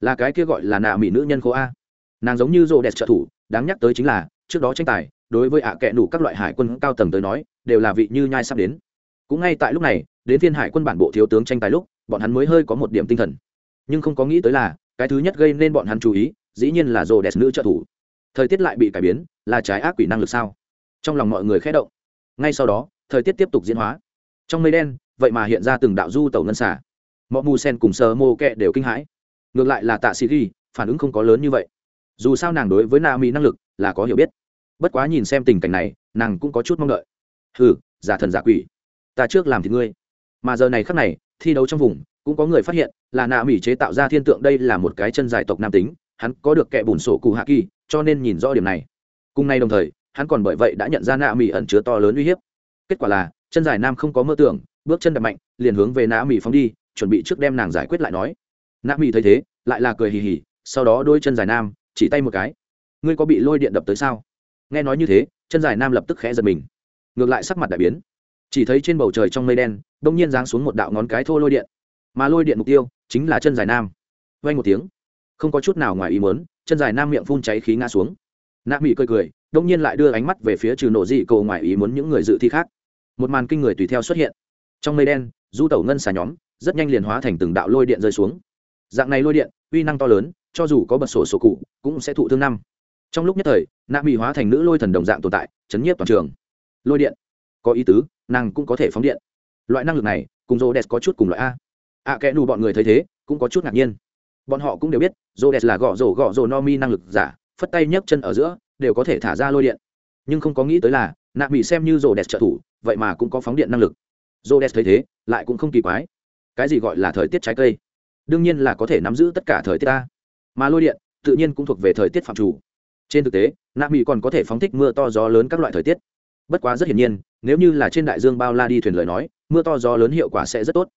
Là cái kia gọi là nạ mỹ nữ nhân khô a. Nàng giống như rô đẹp trợ thủ, đáng nhắc tới chính là, trước đó tranh tài, đối với ạ à kẽ nụ các loại hải quân cao tầng tới nói, đều là vị như nhai sắp đến. Cũng ngay tại lúc này, đến thiên hải quân bản bộ thiếu tướng tranh tài lúc, bọn hắn mới hơi có một điểm tinh thần. Nhưng không có nghĩ tới là, cái thứ nhất gây nên bọn hắn chú ý, dĩ nhiên là rô đẹp nữ trợ thủ. Thời tiết lại bị cải biến, là trái ác quỷ năng lực sao? Trong lòng mọi người khẽ động. Ngay sau đó, thời tiết tiếp tục diễn hóa. Trong mây đen vậy mà hiện ra từng đạo du tẩu ngân xả mọi mù sen cùng sơ mô kẹ đều kinh hãi. Ngược lại là tạ sĩ ghi, phản ứng không có lớn như vậy. Dù sao nàng đối với na mỹ năng lực là có hiểu biết. Bất quá nhìn xem tình cảnh này, nàng cũng có chút mong đợi. Ừ giả thần giả quỷ. Ta trước làm thì ngươi. Mà giờ này khắc này, thi đấu trong vùng, cũng có người phát hiện là nạ mỹ chế tạo ra thiên tượng đây là một cái chân dài tộc nam tính, hắn có được kẻ bùn sổ cụ hạ kỳ, cho nên nhìn rõ điểm này. Cùng nay đồng thời, hắn còn bởi vậy đã nhận ra nạ mỹ ẩn chứa to lớn uy hiếp. Kết quả là, chân dài nam không có mơ tưởng bước chân đập mạnh, liền hướng về nạ mỹ phóng đi, chuẩn bị trước đem nàng giải quyết lại nói. Nạ mỹ thấy thế, lại là cười hì hì, sau đó đôi chân dài nam, chỉ tay một cái. Ngươi có bị lôi điện đập tới sao? Nghe nói như thế, chân dài nam lập tức khẽ giật mình. Ngược lại sắc mặt đại biến. Chỉ thấy trên bầu trời trong mây đen đ ỗ n g nhiên giáng xuống một đạo ngón cái thô lôi điện. Mà lôi điện mục tiêu, chính là chân dài nam. Vay một tiếng, không có chút nào ngoài ý mớn chân dài nam miệng phun cháy khí ngã xuống. Nạ mỹ cười cười, đông nhiên lại đưa ánh mắt về phía trừ nổ dị cầu ngoài ý muốn những người dự thi khác. Một màn kinh người tùy theo xuất hiện trong mây đen, du tẩu ngân xà nhóm rất nhanh liền hóa thành từng đạo lôi điện rơi xuống. Dạng này lôi điện, uy năng to lớn, cho dù có bật sổ sổ cụ, cũng sẽ thụ thương năm. Trong lúc nhất thời nạ bị hóa thành nữ lôi thần đồng dạng tồn tại, chấn nhiếp toàn trường. Lôi điện, có ý tứ, nàng cũng có thể phóng điện. Loại năng lực này, cùng rô đẹp có chút cùng loại a. À, a kẽ nù bọn người thấy thế, cũng có chút ngạc nhiên. Bọn họ cũng đều biết rô đẹp là gõ rổ gõ rổ no mi năng lực giả, phất tay nhấc chân ở giữa, đều có thể thả ra lôi điện. Nhưng không có nghĩ tới là nạ mỹ xem như rô đẹp trợ thủ, vậy mà cũng có phóng điện năng lực rô đẹp thấy thế, lại cũng không kỳ quái. Cái gì gọi là thời tiết trái cây? Đương nhiên là có thể nắm giữ tất cả thời tiết ta. Mà lôi điện, tự nhiên cũng thuộc về thời tiết phạm chủ. Trên thực tế, nạ mỹ còn có thể phóng thích mưa to gió lớn các loại thời tiết. Bất quá rất hiển nhiên, nếu như là trên đại dương bao la đi thuyền lời nói, mưa to gió lớn hiệu quả sẽ rất tốt.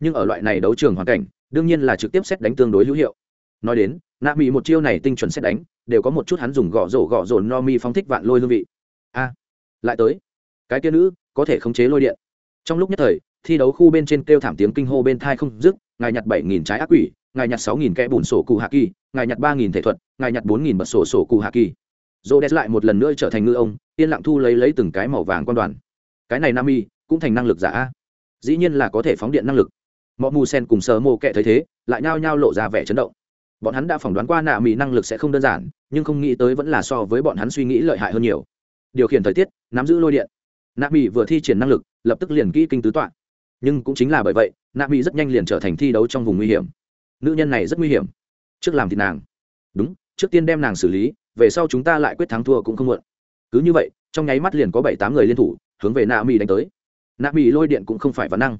Nhưng ở loại này đấu trường hoàn cảnh, đương nhiên là trực tiếp xét đánh tương đối hữu hiệu. Nói đến, nạ mỹ một chiêu này tinh chuẩn xét đánh, đều có một chút hắn dùng gõ rổ gõ rổ no mi phóng thích vạn lôi hương vị. A, lại tới. Cái kia nữ, có thể khống chế lôi điện trong lúc nhất thời, thi đấu khu bên trên kêu thảm tiếng kinh hô bên thai không dứt, ngài nhặt bảy nghìn trái ác quỷ, ngài nhặt sáu nghìn kẽ bùn sổ cụ hạ kỳ, ngài nhặt ba nghìn thể thuật, ngài nhặt bốn nghìn bật sổ sổ cụ hạ kỳ. Dô đét lại một lần nữa trở thành ngư ông, yên lặng thu lấy lấy từng cái màu vàng quan đoàn. Cái này nam y cũng thành năng lực giả. Dĩ nhiên là có thể phóng điện năng lực. Mọi mù sen cùng sờ mô kệ thấy thế, lại nhao nhao lộ ra vẻ chấn động. Bọn hắn đã phỏng đoán qua nạ mỹ năng lực sẽ không đơn giản, nhưng không nghĩ tới vẫn là so với bọn hắn suy nghĩ lợi hại hơn nhiều. Điều khiển thời tiết, nắm giữ lôi điện. Nạ mỹ vừa thi triển năng lực lập tức liền kỹ kinh tứ tọa. Nhưng cũng chính là bởi vậy, nạ mỹ rất nhanh liền trở thành thi đấu trong vùng nguy hiểm. Nữ nhân này rất nguy hiểm. Trước làm thì nàng. Đúng, trước tiên đem nàng xử lý, về sau chúng ta lại quyết thắng thua cũng không muộn. Cứ như vậy, trong nháy mắt liền có bảy tám người liên thủ, hướng về nạ mỹ đánh tới. Nạ mỹ lôi điện cũng không phải vấn năng.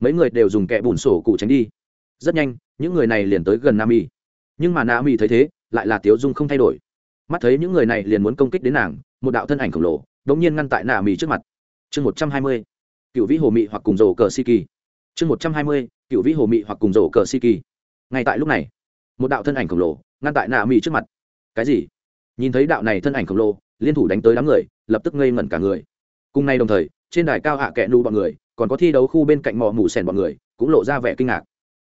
Mấy người đều dùng kẹ bùn sổ cụ tránh đi. Rất nhanh, những người này liền tới gần nam y nhưng mà nam y thấy thế, lại là tiếu dung không thay đổi. Mắt thấy những người này liền muốn công kích đến nàng, một đạo thân ảnh khổng lồ đ ỗ n g nhiên ngăn tại nam y trước mặt. Chương một trăm hai mươi cựu vĩ hồ mị hoặc cùng rổ cờ si kỳ. Chương một trăm hai mươi, cựu vĩ hồ mị hoặc cùng rổ cờ si kỳ. Ngay tại lúc này, một đạo thân ảnh khổng lồ ngăn tại nạ mỹ trước mặt. Cái gì? Nhìn thấy đạo này thân ảnh khổng lồ, liên thủ đánh tới đám người, lập tức ngây ngẩn cả người. Cùng nay đồng thời, trên đài cao hạ kẹ nu bọn người, còn có thi đấu khu bên cạnh mò mù sèn bọn người, cũng lộ ra vẻ kinh ngạc.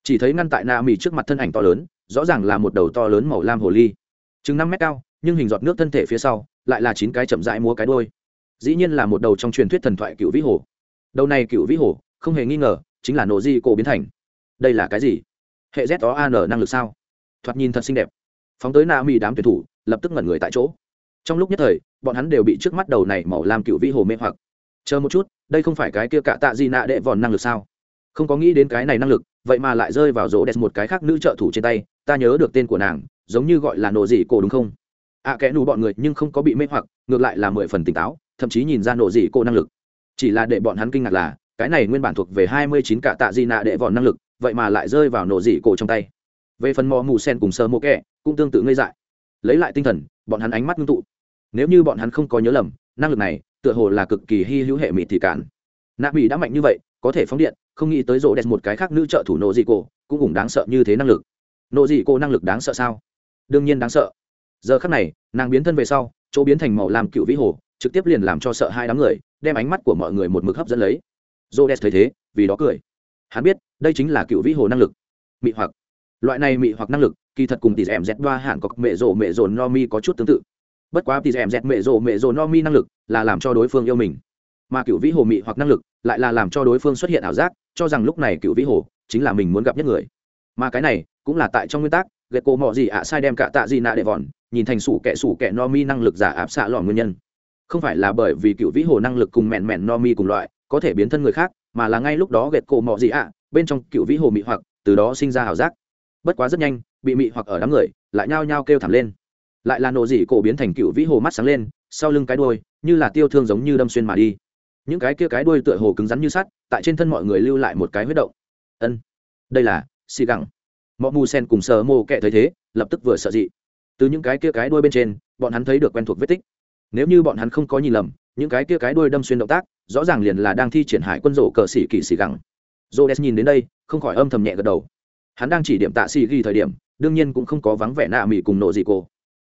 Chỉ thấy ngăn tại nạ mị trước mặt thân ảnh to lớn, rõ ràng là một đầu to lớn màu lam hồ ly. Chừng năm mét cao, nhưng hình giọt nước thân thể phía sau, lại là chín cái chậm rãi múa cái đôi dĩ nhiên là một đầu trong truyền thuyết thần thoại cựu vĩ hồ đầu này cựu vĩ hồ không hề nghi ngờ chính là nổ di cổ biến thành. Đây là cái gì? Hệ z o an năng lực sao? Thoạt nhìn thật xinh đẹp. Phóng tới na mi đám tuyển thủ lập tức ngẩn người tại chỗ. Trong lúc nhất thời bọn hắn đều bị trước mắt đầu này màu lam cựu vĩ hồ mê hoặc. Chờ một chút đây không phải cái kia cạ tạ gì nạ đệ vòn năng lực sao? Không có nghĩ đến cái này năng lực vậy mà lại rơi vào rỗ đẹp một cái khác nữ trợ thủ trên tay ta nhớ được tên của nàng giống như gọi là nổ dị cổ đúng không? Ạ à, kẽ nù bọn người nhưng không có bị mê hoặc ngược lại là mười phần tỉnh táo thậm chí nhìn ra nổ dị cổ năng lực chỉ là để bọn hắn kinh ngạc là, cái này nguyên bản thuộc về hai mươi chín cạ tạ di nạ đệ vòn năng lực, vậy mà lại rơi vào nổ dị cổ trong tay. Về phần mò mù sen cùng sơ mô kẹ, cũng tương tự ngây dại. Lấy lại tinh thần, bọn hắn ánh mắt ngưng tụ. Nếu như bọn hắn không có nhớ lầm, năng lực này, tựa hồ là cực kỳ hy hữu hệ mịt thì cản nạ mỹ đã mạnh như vậy, có thể phóng điện, không nghĩ tới rộ đẹp một cái khác nữ trợ thủ nộ dị cô cũng cũng đáng sợ như thế năng lực. Nộ dị cô năng lực đáng sợ sao? Đương nhiên đáng sợ. Giờ khắc này, nàng biến thân về sau, chỗ biến thành màu làm cựu vĩ hồ trực tiếp liền làm cho sợ hai đám người, đem ánh mắt của mọi người một mực hấp dẫn lấy. Rộ đẹp thấy thế, vì đó cười. Hắn biết, đây chính là cựu vĩ hồ năng lực. Mị hoặc. Loại này mị hoặc năng lực, kỳ thật cùng tỷ em dẹt đoa hẳn có mẹ rộ mẹ rộ no mi có chút tương tự. Bất quá tỷ em dẹt mẹ rộ mẹ rộ no mi năng lực là làm cho đối phương yêu mình. Mà cựu vĩ hồ mị hoặc năng lực lại là làm cho đối phương xuất hiện ảo giác, cho rằng lúc này cựu vĩ hồ chính là mình muốn gặp nhất người. Mà cái này cũng là tại trong nguyên tắc ghét cổ mọ gì ạ, sai đem cả tạ gì nạ đệ vòn, nhìn thành sủ kẻ sủ kẻ no mi năng lực giả áp xạ lò nguyên nhân không phải là bởi vì cựu vĩ hồ năng lực cùng mẹn mẹn no mi cùng loại, có thể biến thân người khác, mà là ngay lúc đó ghét cổ mọ gì ạ, bên trong cựu vĩ hồ mị hoặc, từ đó sinh ra ảo giác. Bất quá rất nhanh, bị mị hoặc ở đám người, lại nhao nhao kêu thảm lên. Lại là nổ dị cổ biến thành cựu vĩ hồ mắt sáng lên, sau lưng cái đôi như là tiêu thương giống như đâm xuyên mà đi. Những cái kia cái đuôi tựa hồ cứng rắn như sắt, tại trên thân mọi người lưu lại một cái huyết động. Ân, đây là xì gẳng. Mọ mù sen cùng sờ mô kẹ thấy thế, lập tức vừa sợ dị. Từ những cái kia cái đuôi bên trên, bọn hắn thấy được quen thuộc vết tích nếu như bọn hắn không có nhìn lầm, những cái kia cái đuôi đâm xuyên động tác, rõ ràng liền là đang thi triển hải quân rổ cờ xỉ kỳ xỉ gẳng. J o nhìn đến đây, không khỏi âm thầm nhẹ gật đầu. Hắn đang chỉ điểm tạ xỉ ghi thời điểm, đương nhiên cũng không có vắng vẻ nạ mỹ cùng nộ dị cổ.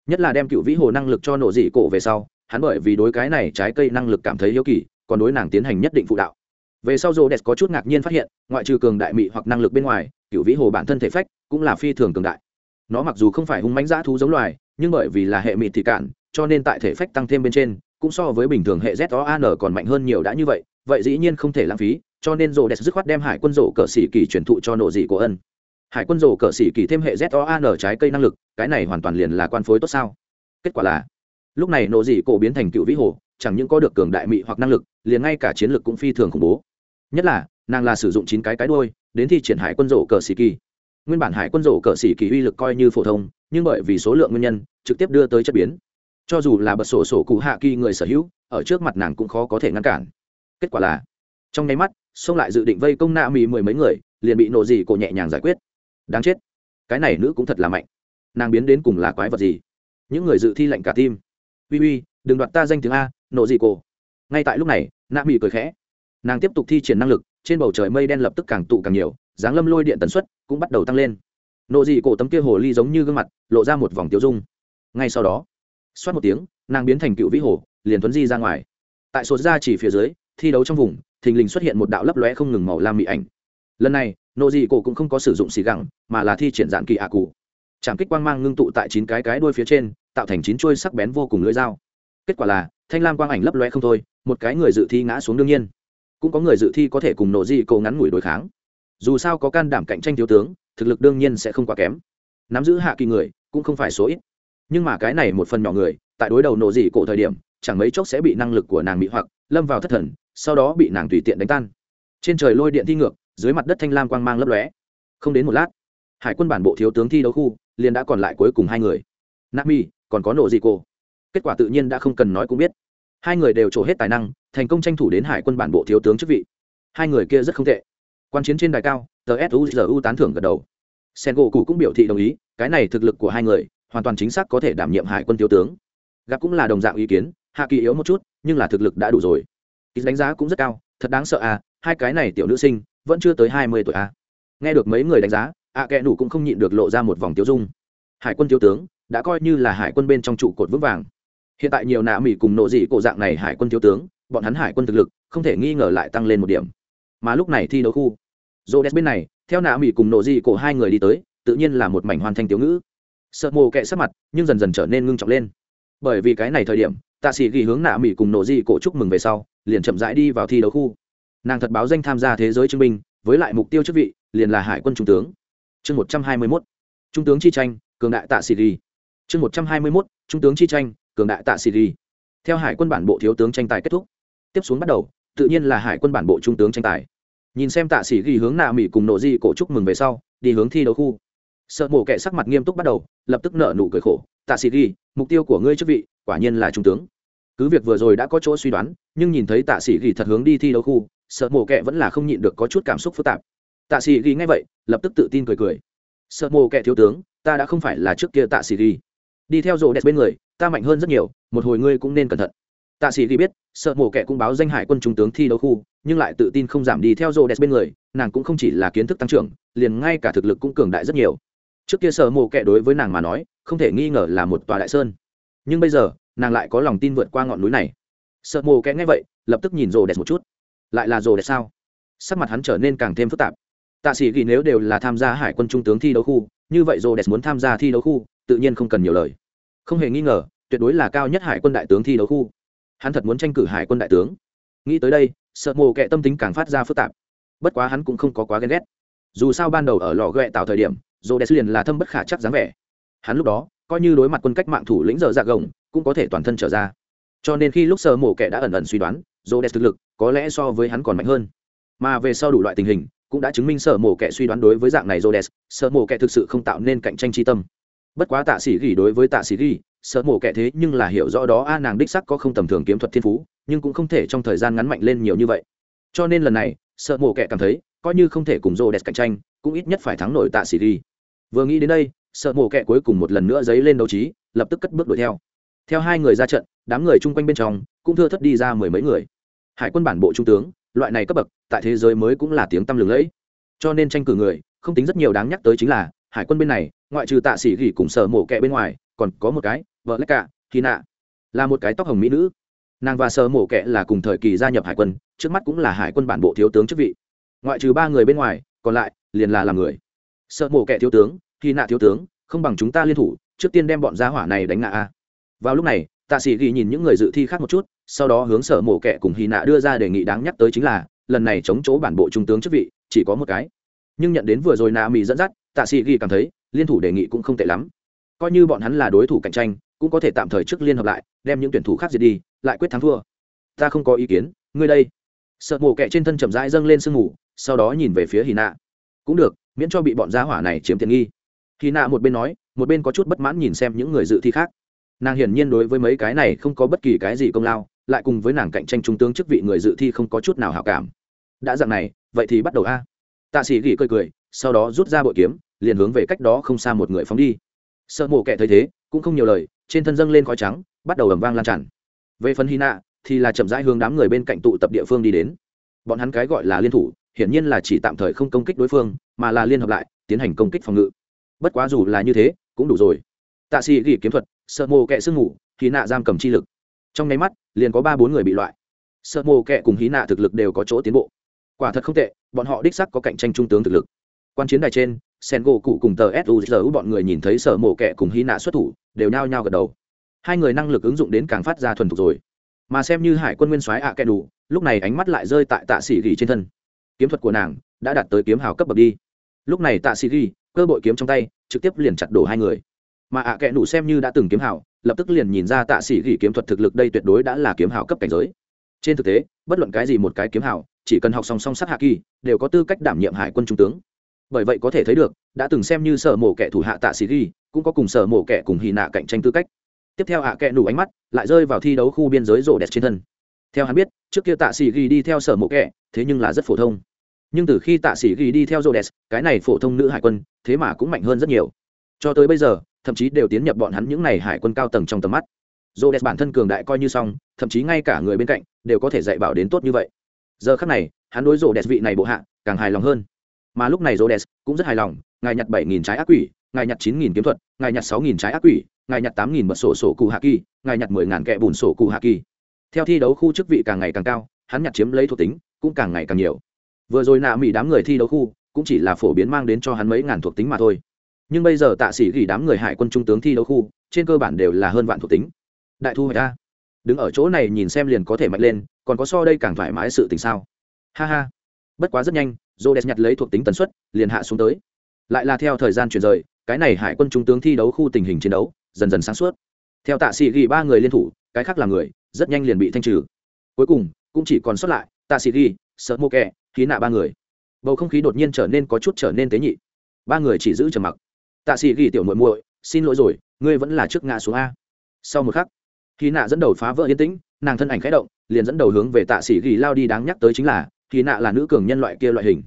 Nhất là đem cựu vĩ hồ năng lực cho nộ dị cổ về sau, hắn bởi vì đối cái này trái cây năng lực cảm thấy hiếu kỳ, còn đối nàng tiến hành nhất định phụ đạo. Về sau rô đẹp có chút ngạc nhiên phát hiện, ngoại trừ cường đại mị hoặc năng lực bên ngoài, cựu vĩ hồ bản thân thể phách cũng là phi thường cường đại. Nó mặc dù không phải hung mánh dã thú giống loài, nhưng bởi vì là hệ mị thì cản cho nên tại thể phách tăng thêm bên trên, cũng so với bình thường hệ z o an còn mạnh hơn nhiều đã như vậy vậy dĩ nhiên không thể lãng phí, cho nên rô đẹp dứt khoát đem hải quân rổ cờ sĩ kỳ truyền thụ cho nộ dị của ân. Hải quân rổ cờ sĩ kỳ thêm hệ z o an trái cây năng lực, cái này hoàn toàn liền là quan phối tốt sao? Kết quả là, lúc này nộ dị cổ biến thành cựu vĩ hồ, chẳng những có được cường đại mị hoặc năng lực, liền ngay cả chiến lược cũng phi thường khủng bố. Nhất là, nàng là sử dụng chín cái cái đôi đến thi triển hải quân rổ cờ xỉ kỳ. Nguyên bản hải quân rổ cờ xỉ kỳ uy lực coi như phổ thông, nhưng bởi vì số lượng nguyên nhân, trực tiếp đưa tới chất biến cho dù là bật sổ sổ cụ hạ kỳ người sở hữu, ở trước mặt nàng cũng khó có thể ngăn cản. Kết quả là, trong nháy mắt, xông lại dự định vây công nạ mì mười mấy người, liền bị Nộ gì cổ nhẹ nhàng giải quyết. Đáng chết, cái này nữ cũng thật là mạnh. Nàng biến đến cùng là quái vật gì? Những người dự thi lệnh cả tim. Uy uy, đừng đoạt ta danh tiếng a, Nộ gì cổ. Ngay tại lúc này nạ mì cười khẽ. Nàng tiếp tục thi triển năng lực, trên bầu trời mây đen lập tức càng tụ càng nhiều, dáng lâm lôi điện tần suất cũng bắt đầu tăng lên. Nộ dị cổ tấm kia hồ ly giống như gương mặt, lộ ra một vòng tiêu dung. Ngay sau đó xoát một tiếng, nàng biến thành cựu vĩ hồ, liền tuấn di ra ngoài. Tại sột ra chỉ phía dưới, thi đấu trong vùng, thình lình xuất hiện một đạo lấp lóe không ngừng màu lam mị ảnh. Lần này nộ dị cổ cũng không có sử dụng xì gẳng, mà là thi triển dạng kỳ ạ cụ. Trảm kích quang mang ngưng tụ tại chín cái cái đuôi phía trên, tạo thành chín chuôi sắc bén vô cùng lưỡi dao. Kết quả là, thanh lam quang ảnh lấp lóe không thôi, một cái người dự thi ngã xuống đương nhiên. Cũng có người dự thi có thể cùng nộ dị cổ ngắn ngủi đối kháng. Dù sao có can đảm cạnh tranh thiếu tướng, thực lực đương nhiên sẽ không quá kém. Nắm giữ hạ kỳ người, cũng không phải số ít nhưng mà cái này một phần nhỏ người, tại đối đầu nổ dị cổ thời điểm, chẳng mấy chốc sẽ bị năng lực của nàng bị hoặc, lâm vào thất thần, sau đó bị nàng tùy tiện đánh tan. Trên trời lôi điện thi ngược, dưới mặt đất thanh lam quang mang lấp lóe. Không đến một lát, hải quân bản bộ thiếu tướng thi đấu khu, liền đã còn lại cuối cùng hai người. Nami, còn có nổ dị cổ. Kết quả tự nhiên đã không cần nói cũng biết. Hai người đều trổ hết tài năng, thành công tranh thủ đến hải quân bản bộ thiếu tướng chức vị. Hai người kia rất không tệ. Quan chiến trên đài cao, tờ suzu tán thưởng gật đầu. Sen gỗ cụ cũng biểu thị đồng ý, cái này thực lực của hai người hoàn toàn chính xác có thể đảm nhiệm hải quân thiếu tướng. Gặp cũng là đồng dạng ý kiến, hạ kỳ yếu một chút, nhưng là thực lực đã đủ rồi. Ý đánh giá cũng rất cao, thật đáng sợ à hai cái này tiểu nữ sinh, vẫn chưa tới hai mươi tuổi à. Nghe được mấy người đánh giá ạ à kẽ nủ cũng không nhịn được lộ ra một vòng tiêu dung. Hải quân thiếu tướng, đã coi như là hải quân bên trong trụ cột vững vàng. Hiện tại nhiều nạ mỹ cùng nộ dị cổ dạng này hải quân thiếu tướng, bọn hắn hải quân thực lực, không thể nghi ngờ lại tăng lên một điểm. Mà lúc này thi đấu khu rô đès bên này, theo nạ mỹ cùng nộ dị cổ hai người đi tới, tự nhiên là một mảnh hoàn thành tiểu ngữ sợ mồ kệ sắc mặt, nhưng dần dần trở nên ngưng trọng lên. Bởi vì cái này thời điểm, tạ sĩ ghi hướng nạ mỹ cùng nộ Di cổ chúc mừng về sau, liền chậm rãi đi vào thi đấu khu. Nàng thật báo danh tham gia thế giới chứng minh, với lại mục tiêu chức vị, liền là hải quân trung tướng. Chương một trăm hai mươi mốt. Trung tướng chi tranh, cường đại tạ sĩ ghi. Chương một trăm hai mươi mốt. Trung tướng chi tranh, cường đại tạ sĩ ghi. Theo hải quân bản bộ thiếu tướng tranh tài kết thúc. Tiếp xuống bắt đầu, tự nhiên là hải quân bản bộ trung tướng tranh tài. Nhìn xem tạ sĩ ghi hướng nạ mỹ cùng nộ di cổ chúc mừng về sau, đi hướng thi đấu khu sợ mổ kẻ sắc mặt nghiêm túc bắt đầu, lập tức nở nụ cười khổ. Tạ sĩ ghi, mục tiêu của ngươi chức vị, quả nhiên là trung tướng. Cứ việc vừa rồi đã có chỗ suy đoán, nhưng nhìn thấy tạ sĩ ghi thật hướng đi thi đấu khu, sợ mổ kẻ vẫn là không nhịn được có chút cảm xúc phức tạp. Tạ sĩ ghi ngay vậy, lập tức tự tin cười cười. Sợ mổ kẻ thiếu tướng, ta đã không phải là trước kia tạ sĩ ghi. Đi theo rộ đẹp bên người, ta mạnh hơn rất nhiều, một hồi ngươi cũng nên cẩn thận. Tạ sĩ ghi biết, sợ mổ kẻ cũng báo danh hải quân trung tướng thi đấu khu, nhưng lại tự tin không giảm đi theo rộ đẹp bên người, nàng cũng không chỉ là kiến thức tăng trưởng, liền ngay cả thực lực cũng cường đại rất nhiều trước kia sợ mộ kệ đối với nàng mà nói, không thể nghi ngờ là một tòa đại sơn. Nhưng bây giờ, nàng lại có lòng tin vượt qua ngọn núi này. Sợ mồ kẽ nghe vậy, lập tức nhìn rồ đẹp một chút. Lại là rồ đẹp sao? Sắc mặt hắn trở nên càng thêm phức tạp. Tạ sĩ ghi nếu đều là tham gia hải quân trung tướng thi đấu khu, như vậy rồ đẹp muốn tham gia thi đấu khu, tự nhiên không cần nhiều lời. Không hề nghi ngờ, tuyệt đối là cao nhất hải quân đại tướng thi đấu khu. Hắn thật muốn tranh cử hải quân đại tướng. Nghĩ tới đây sợ mồ kệ tâm tính càng phát ra phức tạp. Bất quá hắn cũng không có quá ghen ghét. Dù sao ban đầu ở lò ghẹ tạo thời điểm dồ đèn liền là thâm bất khả chắc dáng vẻ. Hắn lúc đó, coi như đối mặt quân cách mạng thủ lĩnh giờ dạ gồng, cũng có thể toàn thân trở ra. Cho nên khi lúc sơ mổ kẻ đã ẩn ẩn suy đoán dồ đèn thực lực có lẽ so với hắn còn mạnh hơn. Mà về sau đủ loại tình hình, cũng đã chứng minh sở mổ kẻ suy đoán đối với dạng này dồ đès sở mổ kẻ thực sự không tạo nên cạnh tranh tri tâm. Bất quá tạ sĩ gỉ đối với tạ sĩ gỉ sở mổ kẻ thế nhưng là hiểu rõ đó, a, nàng đích sắc có không tầm thường kiếm thuật thiên phú, nhưng cũng không thể trong thời gian ngắn mạnh lên nhiều như vậy. Cho nên lần này sợ mổ kẻ cảm thấy, coi như không thể cùng rô đẹp cạnh tranh, cũng ít nhất phải thắng nổi tạ sĩ đi vừa nghĩ đến đây, sợ mổ kẹ cuối cùng một lần nữa dấy lên đấu trí, lập tức cất bước đuổi theo. Theo hai người ra trận, đám người chung quanh bên trong cũng thưa thất đi ra mười mấy người. Hải quân bản bộ trung tướng, loại này cấp bậc, tại thế giới mới cũng là tiếng tăm lừng lẫy. Cho nên tranh cử người, không tính rất nhiều đáng nhắc tới chính là, hải quân bên này, ngoại trừ tạ sĩ gỉ cùng sở mổ kẹ bên ngoài, còn có một cái, vợ lách cả kỳ nạ. Là một cái tóc hồng mỹ nữ. Nàng và sở mổ kẹ là cùng thời kỳ gia nhập hải quân, trước mắt cũng là hải quân bản bộ thiếu tướng chức vị. Ngoại trừ ba người bên ngoài, còn lại, liền là làm người sợ mổ Kẻ thiếu tướng, khi nạ thiếu tướng, không bằng chúng ta liên thủ, trước tiên đem bọn gia hỏa này đánh ngã a. Vào lúc này, tạ sĩ ghi nhìn những người dự thi khác một chút, sau đó hướng sở mổ Kẻ cùng hy nạ đưa ra đề nghị đáng nhắc tới chính là, lần này chống chỗ bản bộ trung tướng chức vị, chỉ có một cái. Nhưng nhận đến vừa rồi nạ mỹ dẫn dắt, tạ sĩ ghi cảm thấy, liên thủ đề nghị cũng không tệ lắm. Coi như bọn hắn là đối thủ cạnh tranh, cũng có thể tạm thời trước liên hợp lại, đem những tuyển thủ khác diệt đi, lại quyết thắng thua. Ta không có ý kiến, ngươi đây. Sợ mổ Kẻ trên thân chậm rãi dâng lên sương mù, sau đó nhìn về phía hy nạ. Cũng được miễn cho bị bọn gia hỏa này chiếm tiện nghi. Khi nạ một bên nói, một bên có chút bất mãn nhìn xem những người dự thi khác. Nàng hiển nhiên đối với mấy cái này không có bất kỳ cái gì công lao, lại cùng với nàng cạnh tranh trung tướng chức vị người dự thi không có chút nào hảo cảm. Đã dạng này, vậy thì bắt đầu a. Tạ sĩ gỉ cười cười, sau đó rút ra bội kiếm, liền hướng về cách đó không xa một người phóng đi. Sợ mổ kẻ thấy thế, cũng không nhiều lời, trên thân dâng lên khói trắng, bắt đầu ầm vang lan tràn. Về phần hy nạ thì là chậm rãi hướng đám người bên cạnh tụ tập địa phương đi đến. Bọn hắn cái gọi là liên thủ hiển nhiên là chỉ tạm thời không công kích đối phương, mà là liên hợp lại, tiến hành công kích phòng ngự. Bất quá dù là như thế, cũng đủ rồi. Tạ sĩ gỉ kiếm thuật, sợ mồ kẹ sương mù Hí nạ giam cầm chi lực. Trong nháy mắt, liền có ba bốn người bị loại. Sợ mồ kẹ cùng hí nạ thực lực đều có chỗ tiến bộ. Quả thật không tệ, bọn họ đích sắc có cạnh tranh trung tướng thực lực. Quan chiến đài trên sen gỗ cụ cùng tờ suzu bọn người nhìn thấy sở mổ kẹ cùng hy nạ xuất thủ, đều nhao nhao gật đầu. Hai người năng lực ứng dụng đến càng phát ra thuần thục rồi. Mà xem như hải quân nguyên soái ạ à kẹ đủ, lúc này ánh mắt lại rơi tại tạ sĩ Gỉ trên thân kiếm thuật của nàng đã đạt tới kiếm hào cấp bậc đi. Lúc này tạ sĩ ghi, cơ bội kiếm trong tay, trực tiếp liền chặt đổ hai người. Mà ạ à kẹ xem như đã từng kiếm hào, lập tức liền nhìn ra tạ sĩ ghi kiếm thuật thực lực đây tuyệt đối đã là kiếm hào cấp cảnh giới. Trên thực tế, bất luận cái gì một cái kiếm hào, chỉ cần học song song sát hạ kỳ, đều có tư cách đảm nhiệm hải quân trung tướng. Bởi vậy có thể thấy được, đã từng xem như sở mổ kẻ thủ hạ tạ sĩ ghi, cũng có cùng sở mổ kẻ cùng hy nạ cạnh tranh tư cách. Tiếp theo hạ kệ nủ ánh mắt lại rơi vào thi đấu khu biên giới rộ đẹp trên thân. Theo hắn biết, trước kia tạ sĩ ghi đi theo sở mổ kẻ, thế nhưng là rất phổ thông nhưng từ khi tạ sĩ ghi đi theo Jodes, cái này phổ thông nữ hải quân thế mà cũng mạnh hơn rất nhiều cho tới bây giờ thậm chí đều tiến nhập bọn hắn những n à y hải quân cao tầng trong tầm mắt Jodes bản thân cường đại coi như xong thậm chí ngay cả người bên cạnh đều có thể dạy bảo đến tốt như vậy giờ khác này hắn đối Jodes vị này bộ hạ càng hài lòng hơn mà lúc này Jodes cũng rất hài lòng, ngài nhặt bảy nghìn trái ác quỷ, ngài nhặt chín nghìn kiếm thuật, ngài nhặt sáu nghìn trái ác quỷ, ngài nhặt tám nghìn bật sổ sổ cụ hạ kỳ, ngài nhặt mười ngàn kẹ bùn sổ cụ hạ kỳ. Theo thi đấu khu chức vị càng ngày càng cao, hắn nhặt chiếm lấy thuộc tính cũng càng ngày càng nhiều. Vừa rồi nạ mỹ đám người thi đấu khu cũng chỉ là phổ biến mang đến cho hắn mấy ngàn thuộc tính mà thôi. Nhưng bây giờ tạ sĩ gỉ đám người hải quân trung tướng thi đấu khu, trên cơ bản đều là hơn vạn thuộc tính. Đại thu hoạch ta Đứng ở chỗ này nhìn xem liền có thể mạnh lên, còn có so đây càng thoải mái sự tình sao? Ha ha. Bất quá rất nhanh, Rhodes nhặt lấy thuộc tính tần suất, liền hạ xuống tới. Lại là theo thời gian chuyển rời, cái này hải quân trung tướng thi đấu khu tình hình chiến đấu dần dần sáng suốt. Theo Tạ Sĩ Gỉ ba người liên thủ, cái khác là người, rất nhanh liền bị thanh trừ. Cuối cùng, cũng chỉ còn sót lại Tạ Sĩ Gỉ, sợ mô kẹ khí nạ ba người. Bầu không khí đột nhiên trở nên có chút trở nên tế nhị. Ba người chỉ giữ trầm mặc. Tạ Sĩ ghi tiểu muội muội, xin lỗi rồi, ngươi vẫn là trước ngã xuống a. Sau một khắc, khí nạ dẫn đầu phá vỡ yên tĩnh, nàng thân ảnh khẽ động, liền dẫn đầu hướng về Tạ Sĩ ghi lao đi đáng nhắc tới chính là, khí nạ là nữ cường nhân loại kia loại hình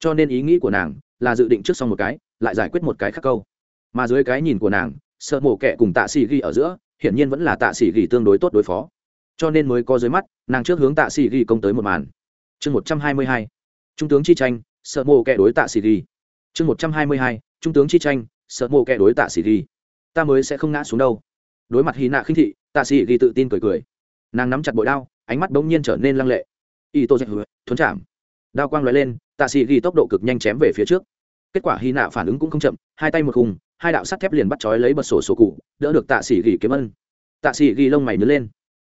cho nên ý nghĩ của nàng là dự định trước xong một cái lại giải quyết một cái khác câu mà dưới cái nhìn của nàng sợ mổ kẻ cùng tạ sĩ ghi ở giữa hiển nhiên vẫn là tạ sĩ ghi tương đối tốt đối phó cho nên mới có dưới mắt nàng trước hướng tạ sĩ ghi công tới một màn chương một trăm hai mươi hai, trung tướng chi tranh, sợ mổ kẻ đối tạ xì ghi chương một trăm hai mươi hai, trung tướng chi tranh, sợ mổ kẻ đối tạ xì ghi ta mới sẽ không ngã xuống đâu. Đối mặt hy nạ khinh thị, tạ xì ghi tự tin cười cười. Nàng nắm chặt bội đao, ánh mắt bỗng nhiên trở nên lăng lệ. Y tô dạy thuấn chạm. Đao quang l lên, tạ xì ghi tốc độ cực nhanh chém về phía trước. Kết quả hy nạ phản ứng cũng không chậm, hai tay một khùng hai đạo sắt thép liền bắt trói lấy bật sổ sổ cụ, đỡ được tạ sĩ ghi kiếm ân. Tạ sĩ ghi lông mày nứt lên.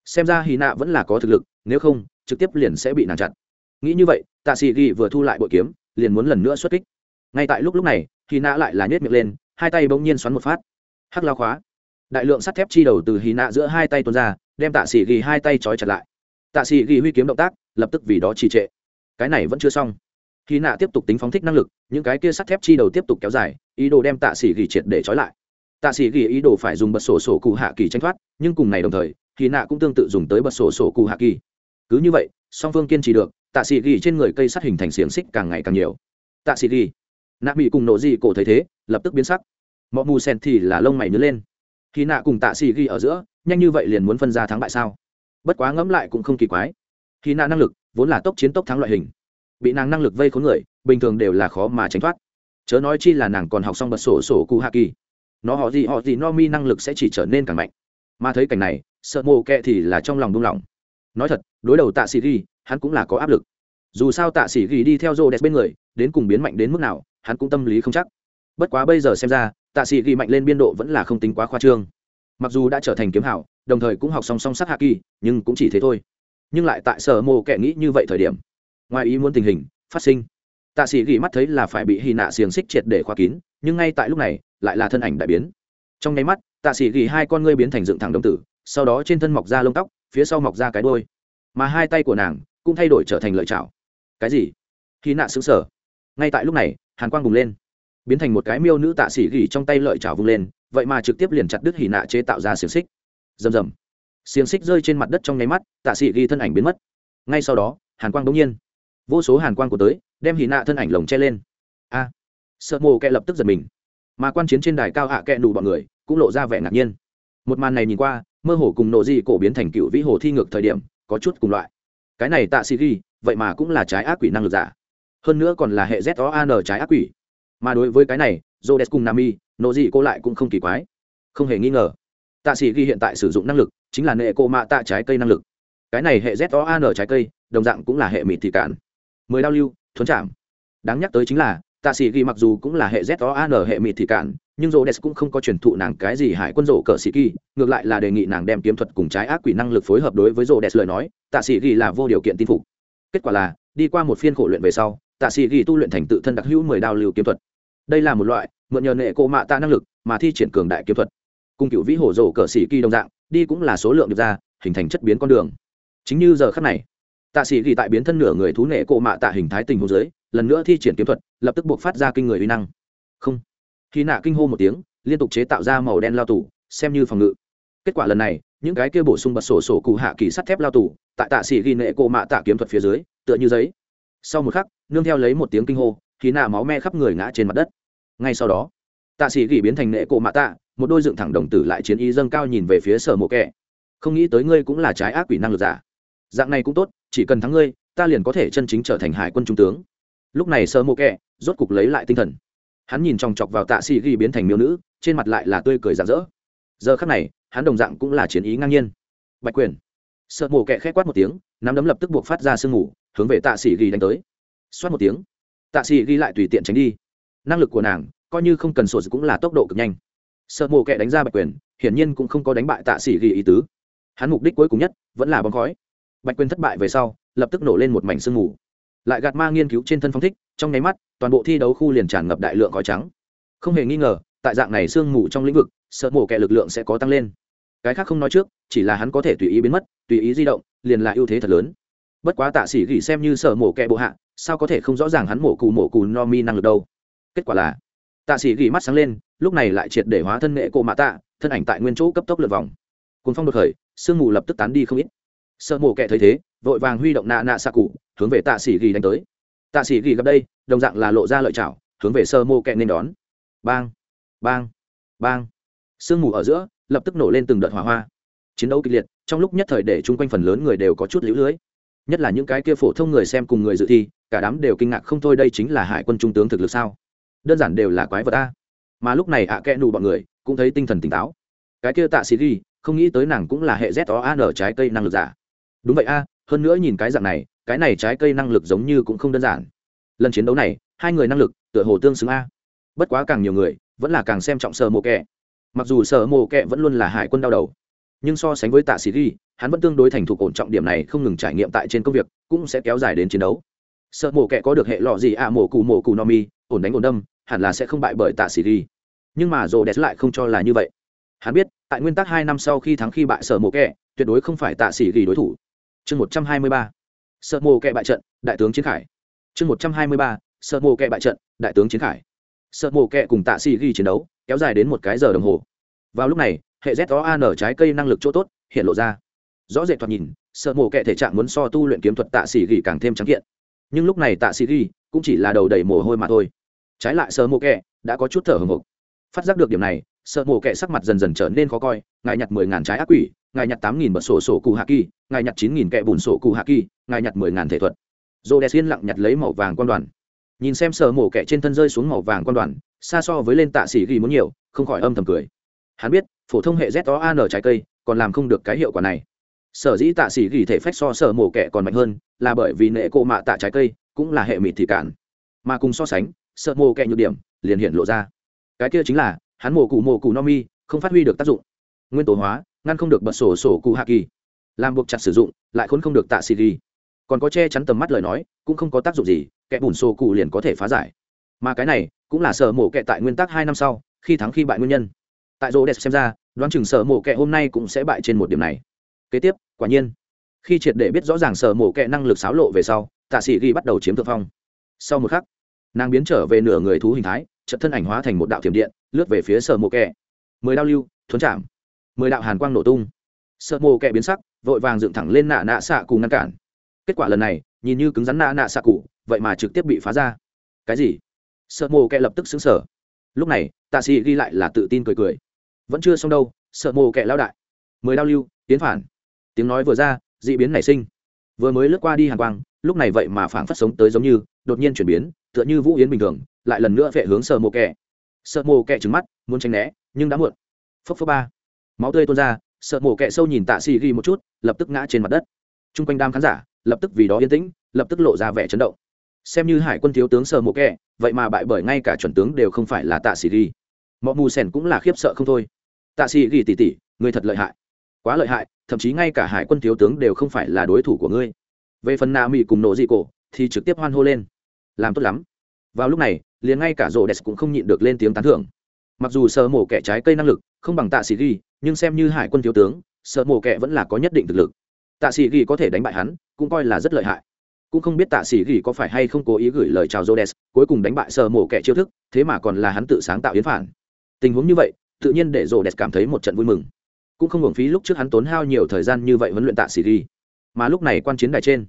Xem ra hy nạ vẫn là có thực lực, nếu không, trực tiếp liền sẽ bị nàng chặn nghĩ như vậy, tạ sĩ ghi vừa thu lại bội kiếm, liền muốn lần nữa xuất kích. Ngay tại lúc lúc này hy nạ lại là nhét miệng lên, hai tay bỗng nhiên xoắn một phát. Hắc lao khóa. Đại lượng sắt thép chi đầu từ hy nạ giữa hai tay tuôn ra, đem tạ sĩ ghi hai tay trói chặt lại. Tạ sĩ ghi huy kiếm động tác, lập tức vì đó trì trệ. Cái này vẫn chưa xong. Hy nạ tiếp tục tính phóng thích năng lực, những cái kia sắt thép chi đầu tiếp tục kéo dài, ý đồ đem tạ sĩ ghi triệt để trói lại. Tạ sĩ ghi ý đồ phải dùng bật sổ sổ cụ hạ kỳ tranh thoát, nhưng cùng ngày đồng thời hy nạ cũng tương tự dùng tới bật sổ sổ cụ hạ kỳ. Cứ như vậy, song phương kiên trì được tạ sĩ ghi trên người cây sắt hình thành xiềng xích càng ngày càng nhiều. Tạ sĩ ghi. Nạ bị cùng nổ gì cổ thấy thế, lập tức biến sắc. Mọi mù sen thì là lông mày nhớ lên. Khi nạ cùng tạ sĩ ghi ở giữa, nhanh như vậy liền muốn phân ra thắng bại sao? Bất quá ngẫm lại cũng không kỳ quái. Khi nạ năng lực, vốn là tốc chiến tốc thắng loại hình. Bị nàng năng lực vây khốn người, bình thường đều là khó mà tránh thoát. Chớ nói chi là nàng còn học xong bật sổ sổ cụ hạ kỳ. Nó họ gì họ gì, no mi năng lực sẽ chỉ trở nên càng mạnh. Mà thấy cảnh này, sợ mồ kệ thì là trong lòng đung lòng nói thật, đối đầu tạ sĩ ghi hắn cũng là có áp lực. Dù sao tạ sĩ ghi đi theo rô đẹp bên người, đến cùng biến mạnh đến mức nào, hắn cũng tâm lý không chắc. Bất quá bây giờ xem ra, tạ sĩ ghi mạnh lên biên độ vẫn là không tính quá khoa trương. Mặc dù đã trở thành kiếm hảo, đồng thời cũng học song song sắc hạ kỳ, nhưng cũng chỉ thế thôi. Nhưng lại tại sở mồ kẻ nghĩ như vậy thời điểm, ngoài ý muốn tình hình phát sinh, tạ sĩ ghi mắt thấy là phải bị hy nạ xiềng xích triệt để khóa kín, nhưng ngay tại lúc này, lại là thân ảnh đại biến. Trong nháy mắt, tạ sĩ ghi hai con ngươi biến thành dựng thẳng đồng tử, sau đó trên thân mọc ra lông tóc, phía sau mọc ra cái đôi mà hai tay của nàng cũng thay đổi trở thành lợi chảo. Cái gì? Khi nạ xứng sở ngay tại lúc này, hàn quang bùng lên. Biến thành một cái miêu nữ tạ sĩ gỉ trong tay lợi chảo vung lên, vậy mà trực tiếp liền chặt đứt hỉ nạ chế tạo ra xiềng xích. Rầm rầm. Xiềng xích rơi trên mặt đất trong nháy mắt, tạ sĩ ghi thân ảnh biến mất. Ngay sau đó, hàn quang bỗng nhiên. Vô số hàn quang của tới, đem hỉ nạ thân ảnh lồng che lên. A! Sợ mồ kẹ lập tức giật mình. Mà quan chiến trên đài cao hạ kẹ đủ bọn người, cũng lộ ra vẻ ngạc nhiên. Một màn này nhìn qua, mơ hồ cùng nộ dị cổ biến thành cựu vĩ hồ thi ngược thời điểm, có chút cùng loại cái này tạ sĩ ghi, vậy mà cũng là trái ác quỷ năng lực giả hơn nữa còn là hệ z o an trái ác quỷ mà đối với cái này jodes cùng nami nộ dị cô lại cũng không kỳ quái không hề nghi ngờ, tạ sĩ ghi hiện tại sử dụng năng lực chính là nệ cô mạ tạ trái cây năng lực cái này hệ z o an trái cây, đồng dạng cũng là hệ mịt thị cạn. mười đao lưu, thuấn chạm đáng nhắc tới chính là, tạ sĩ ghi mặc dù cũng là hệ z o an hệ mịt thị cạn nhưng rô đès cũng không có truyền thụ nàng cái gì hải quân rổ cờ sĩ kỳ, ngược lại là đề nghị nàng đem kiếm thuật cùng trái ác quỷ năng lực phối hợp đối với rô đès lời nói, tạ sĩ ghi là vô điều kiện tin phục. Kết quả là, đi qua một phiên khổ luyện về sau, tạ sĩ ghi tu luyện thành tự thân đặc hữu mười đao lưu kiếm thuật. Đây là một loại, mượn nhờ nệ cộ mạ tạ năng lực, mà thi triển cường đại kiếm thuật. Cùng cựu vĩ hổ rổ cờ sĩ kỳ đồng dạng, đi cũng là số lượng được ra, hình thành chất biến con đường. Chính như giờ khắc này, tạ sĩ ghi tại biến thân nửa người thú nệ cộ mạ tạ hình thái tình hồ dưới, lần nữa thi triển kiếm thuật, lập tức buộc phát ra kinh người uy năng. Không khi nạ kinh hô một tiếng, liên tục chế tạo ra màu đen lao tù xem như phòng ngự. Kết quả lần này, những cái kia bổ sung bật sổ sổ cụ hạ kỳ sắt thép lao tù tại tạ sĩ ghi nệ cộ mạ tạ kiếm thuật phía dưới, tựa như giấy. Sau một khắc, nương theo lấy một tiếng kinh hô, khi nạ máu me khắp người ngã trên mặt đất. Ngay sau đó, tạ sĩ ghi biến thành nệ cộ mạ tạ, một đôi dựng thẳng đồng tử lại chiến ý dâng cao nhìn về phía sở mộ kẻ không nghĩ tới ngươi cũng là trái ác quỷ năng lực giả. Dạng này cũng tốt, chỉ cần thắng ngươi, ta liền có thể chân chính trở thành hải quân trung tướng. Lúc này sở mộ kẻ rốt cục lấy lại tinh thần hắn nhìn chòng chọc vào tạ sĩ ghi biến thành miêu nữ trên mặt lại là tươi cười rạng rỡ. Giờ khắc này hắn đồng dạng cũng là chiến ý ngang nhiên. Bạch quyền. Sợ mổ kẹ khét quát một tiếng nắm đấm lập tức buộc phát ra sương ngủ, hướng về tạ sĩ ghi đánh tới. Xoát một tiếng tạ sĩ ghi lại tùy tiện tránh đi. Năng lực của nàng coi như không cần sổ cũng là tốc độ cực nhanh. Sợ mổ kẹ đánh ra bạch quyền hiển nhiên cũng không có đánh bại tạ sĩ ghi ý tứ. Hắn mục đích cuối cùng nhất vẫn là bóng khói. Bạch quyền thất bại về sau lập tức nổ lên một mảnh sương ngủ, lại gạt ma nghiên cứu trên thân phong thích trong nháy mắt toàn bộ thi đấu khu liền tràn ngập đại lượng khói trắng. Không hề nghi ngờ, tại dạng này sương mù trong lĩnh vực, sợ mổ kẹ lực lượng sẽ có tăng lên. Cái khác không nói trước, chỉ là hắn có thể tùy ý biến mất, tùy ý di động, liền là ưu thế thật lớn. Bất quá tạ sĩ gỉ xem như sợ mổ kẹ bộ hạ, sao có thể không rõ ràng hắn mổ cù mổ cù no mi năng lực đâu. Kết quả là, tạ sĩ gỉ mắt sáng lên, lúc này lại triệt để hóa thân nghệ cộ mạ tạ, thân ảnh tại nguyên chỗ cấp tốc lượt vòng. Cùng phong đột khởi, sương mù lập tức tán đi không ít. Sợ mổ kẹ thấy thế, vội vàng huy động nạ nạ xạ cụ, hướng về tạ sĩ gỉ đánh tới tạ sĩ ghi gặp đây, đồng dạng là lộ ra lợi chảo, hướng về sơ mô kẹn nên đón. Bang bang bang. Sương mù ở giữa, lập tức nổ lên từng đợt hỏa hoa. Chiến đấu kịch liệt, trong lúc nhất thời để chung quanh phần lớn người đều có chút lũ lưới. Nhất là những cái kia phổ thông người xem cùng người dự thi, cả đám đều kinh ngạc không thôi đây chính là hải quân trung tướng thực lực sao? Đơn giản đều là quái vật a. Mà lúc này ạ à kẽ nù bọn người, cũng thấy tinh thần tỉnh táo. Cái kia tạ sĩ ghi không nghĩ tới nàng cũng là hệ z o an trái cây năng lực giả. Đúng vậy a hơn nữa nhìn cái dạng này, cái này trái cây năng lực giống như cũng không đơn giản. Lần chiến đấu này, hai người năng lực, tựa hồ tương xứng a. Bất quá càng nhiều người, vẫn là càng xem trọng sở mộ kẹ. Mặc dù sở mộ kẹ vẫn luôn là hải quân đau đầu, nhưng so sánh với tạ sĩ ghi, hắn vẫn tương đối thành thục ổn trọng điểm này không ngừng trải nghiệm tại trên công việc, cũng sẽ kéo dài đến chiến đấu. Sợ mộ kẹ có được hệ lọ gì à mổ cụ mổ cụ no mi, ổn đánh ổn đâm, hẳn là sẽ không bại bởi tạ sĩ ghi. Nhưng mà rồ đẹp lại không cho là như vậy. Hắn biết, tại nguyên tắc hai năm sau khi thắng khi bại sở mộ kẹ, tuyệt đối không phải tạ sĩ ghi đối thủ chương một trăm hai mươi ba, sợ mồ kệ bại trận, đại tướng chiến khải. Chương một trăm hai mươi ba, sợ mồ kệ bại trận, đại tướng chiến khải. Sợ mồ kệ cùng tạ sĩ ghi chiến đấu, kéo dài đến một cái giờ đồng hồ. Vào lúc này, hệ z o an trái cây năng lực chỗ tốt hiện lộ ra. Rõ rệt thoạt nhìn, sợ mồ kệ thể trạng muốn so tu luyện kiếm thuật tạ sĩ ghi càng thêm trắng kiện. Nhưng lúc này tạ sĩ ghi cũng chỉ là đầu đầy mồ hôi mà thôi. Trái lại sợ mộ kệ đã có chút thở hồng hộc. Phát giác được điểm này sợ mổ kẹ sắc mặt dần dần trở nên khó coi, ngài nhặt mười ngàn trái ác quỷ, ngài nhặt tám nghìn bật sổ sổ cụ hạ kỳ, ngài nhặt chín nghìn kẹ bùn sổ cụ hạ kỳ, ngài nhặt mười ngàn thể thuật. Dồ đèn yên lặng nhặt lấy màu vàng quan đoàn. Nhìn xem sợ mổ kẹ trên thân rơi xuống màu vàng quan đoàn, xa so với lên tạ xỉ ghi muốn nhiều, không khỏi âm thầm cười. Hắn biết, phổ thông hệ z o an trái cây, còn làm không được cái hiệu quả này. Sở dĩ tạ xỉ ghi thể phách so sở mổ kẹ còn mạnh hơn, là bởi vì nệ cộ mạ tạ trái cây cũng là hệ mịt thị cản mà cùng so sánh, sợ mổ kẹ nhược điểm liền hiện lộ ra. Cái kia chính là hắn mổ cụ mổ cụ no mi, không phát huy được tác dụng. Nguyên tố hóa, ngăn không được bật sổ sổ cụ hạ kỳ. Làm buộc chặt sử dụng, lại khốn không được tạ xì ghi còn có che chắn tầm mắt lời nói, cũng không có tác dụng gì, kẻ bùn sổ cụ liền có thể phá giải. Mà cái này, cũng là sở mổ kẹ tại nguyên tắc hai năm sau, khi thắng khi bại nguyên nhân. Tại rô đẹp xem ra, đoán chừng sở mổ kẹ hôm nay cũng sẽ bại trên một điểm này. Kế tiếp, quả nhiên, khi triệt để biết rõ ràng sở mổ kẹ năng lực xáo lộ về sau, tạ sĩ ghi bắt đầu chiếm thượng phong. Sau một khắc, nàng biến trở về nửa người thú hình thái trận thân ảnh hóa thành một đạo thiểm điện, lướt về phía sở mộ kẹ mười đao lưu, thuấn chạm. Mười đạo hàn quang nổ tung. Sợ mộ kẹ biến sắc, vội vàng dựng thẳng lên nạ nạ xạ cụ ngăn cản. Kết quả lần này, nhìn như cứng rắn nạ nạ xạ cụ, vậy mà trực tiếp bị phá ra. Cái gì? Sợ mộ kẹ lập tức xứng sở lúc này tạ sĩ ghi lại là tự tin cười cười. Vẫn chưa xong đâu sợ mộ kẹ lao đại. Mười đao lưu, tiến phản. Tiếng nói vừa ra d ị biến nảy sinh. Vừa mới lướt qua đi hàng quang, lúc này vậy mà phản phát sống tới giống như, đột nhiên chuyển biến, tựa như vũ yến bình thường lại lần nữa vệ hướng sợ mồ kẹ sợ mồ kẹ trứng mắt, muốn tránh né, nhưng đã muộn. Phấp phấp ba. Máu tươi tuôn ra sợ mồ kẹ sâu nhìn tạ xì ghi một chút, lập tức ngã trên mặt đất. T r u n g quanh đám khán giả, lập tức vì đó yên tĩnh, lập tức lộ ra vẻ chấn động. Xem như hải quân thiếu tướng sợ mồ kẹ vậy mà bại bởi ngay cả chuẩn tướng đều không phải là tạ xì ghi. Mọi mù sèn cũng là khiếp sợ không thôi. Tạ xì ghi tỉ tỉ, người thật lợi hại. Quá lợi hại, thậm chí ngay cả hải quân thiếu tướng đều không phải là đối thủ của ngươi. Về phần nạ mỹ cùng nộ dị cổ, thì trực tiếp hoan hô lên. Làm tốt lắm vào lúc này liền ngay cả rô đès cũng không nhịn được lên tiếng tán thưởng. Mặc dù sợ mổ kẻ trái cây năng lực không bằng tạ sĩ ghi nhưng xem như hải quân thiếu tướng sợ mổ kẻ vẫn là có nhất định thực lực. Tạ sĩ ghi có thể đánh bại hắn cũng coi là rất lợi hại. Cũng không biết tạ sĩ ghi có phải hay không cố ý gửi lời chào rô đès cuối cùng đánh bại sợ mổ kẻ chiêu thức thế mà còn là hắn tự sáng tạo yến phản. Tình huống như vậy tự nhiên để rô đès cảm thấy một trận vui mừng. Cũng không hưởng phí lúc trước hắn tốn hao nhiều thời gian như vậy huấn luyện tạ sĩ ghi. Mà lúc này quan chiến đài trên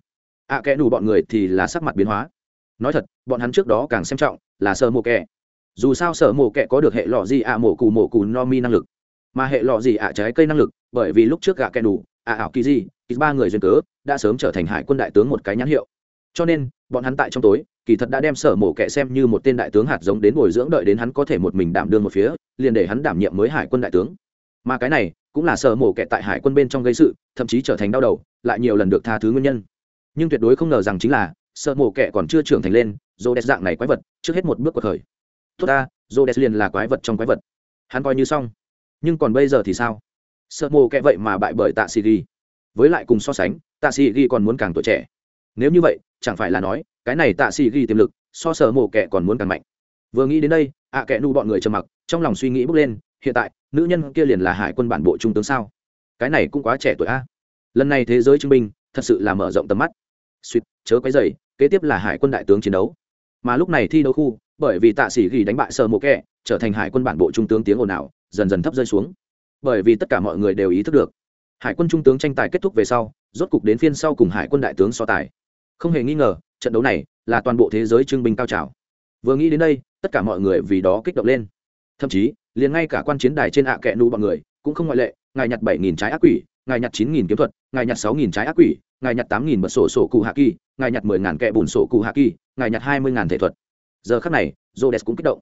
ạ à, kẽ đủ bọn người thì là sắc mặt biến hóa nói thật, bọn hắn trước đó càng xem trọng là sợ mộ kẹ dù sao sợ mộ kẹ có được hệ lọ gì ạ, mổ cù mổ cù no mi năng lực. Mà hệ lọ gì ạ, trái cây năng lực, bởi vì lúc trước gạ kẽ đủ, ạ, ảo kỳ di ba người duyên cớ đã sớm trở thành hải quân đại tướng một cái nhãn hiệu. Cho nên, bọn hắn tại trong tối, kỳ thật đã đem sở mổ kẹ xem như một tên đại tướng hạt giống đến bồi dưỡng đợi đến hắn có thể một mình đảm đương một phía, liền để hắn đảm nhiệm mới hải quân đại tướng. Mà cái này, cũng là sở mổ kẹ tại hải quân bên trong gây sự, thậm chí trở thành đau đầu, lại nhiều lần được tha thứ nguyên nhân. Nhưng tuyệt đối không ngờ rằng chính là sợ mổ kẻ còn chưa trưởng thành lên dô đẹp dạng này quái vật, trước hết một bước cuộc khởi tốt ta dô đẹp liền là quái vật trong quái vật. Hắn coi như xong. Nhưng còn bây giờ thì sao? Sợ mổ kẻ vậy mà bại bởi tạ sĩ ghi với lại cùng so sánh tạ sĩ ghi còn muốn càng tuổi trẻ. Nếu như vậy, chẳng phải là nói, cái này tạ sĩ ghi tiềm lực, so sợ mổ kẻ còn muốn càng mạnh. Vừa nghĩ đến đây, ạ kẻ nu bọn người trầm mặc, trong lòng suy nghĩ bước lên, hiện tại, nữ nhân kia liền là hải quân bản bộ trung tướng sao? Cái này cũng quá trẻ tuổi a. Lần này thế giới chứng minh, thật sự là mở rộng tầm mắt. Suýt, chớ quấy dày kế tiếp là hải quân đại tướng chiến đấu. Mà lúc này thi đấu khu, bởi vì tạ sĩ ghi đánh bại sơ mộ kẹ trở thành hải quân bản bộ trung tướng tiếng ồn ào, dần dần thấp rơi xuống. Bởi vì tất cả mọi người đều ý thức được, hải quân trung tướng tranh tài kết thúc về sau, rốt cục đến phiên sau cùng hải quân đại tướng so tài. Không hề nghi ngờ, trận đấu này là toàn bộ thế giới trưng binh cao trào. Vừa nghĩ đến đây, tất cả mọi người vì đó kích động lên. Thậm chí, liền ngay cả quan chiến đài trên ạ kẹ nụ bọn người cũng không ngoại lệ, ngài nhặt bảy nghìn trái ác quỷ ngài nhặt chín nghìn kiếm thuật, ngài nhặt sáu nghìn trái ác quỷ, ngài nhặt tám nghìn bật sổ sổ cụ hạ kỳ, ngài nhặt mười ngàn kẹ bùn sổ cụ hạ kỳ, ngài nhặt hai mươi ngàn thể thuật. Giờ khắc này j cũng kích động.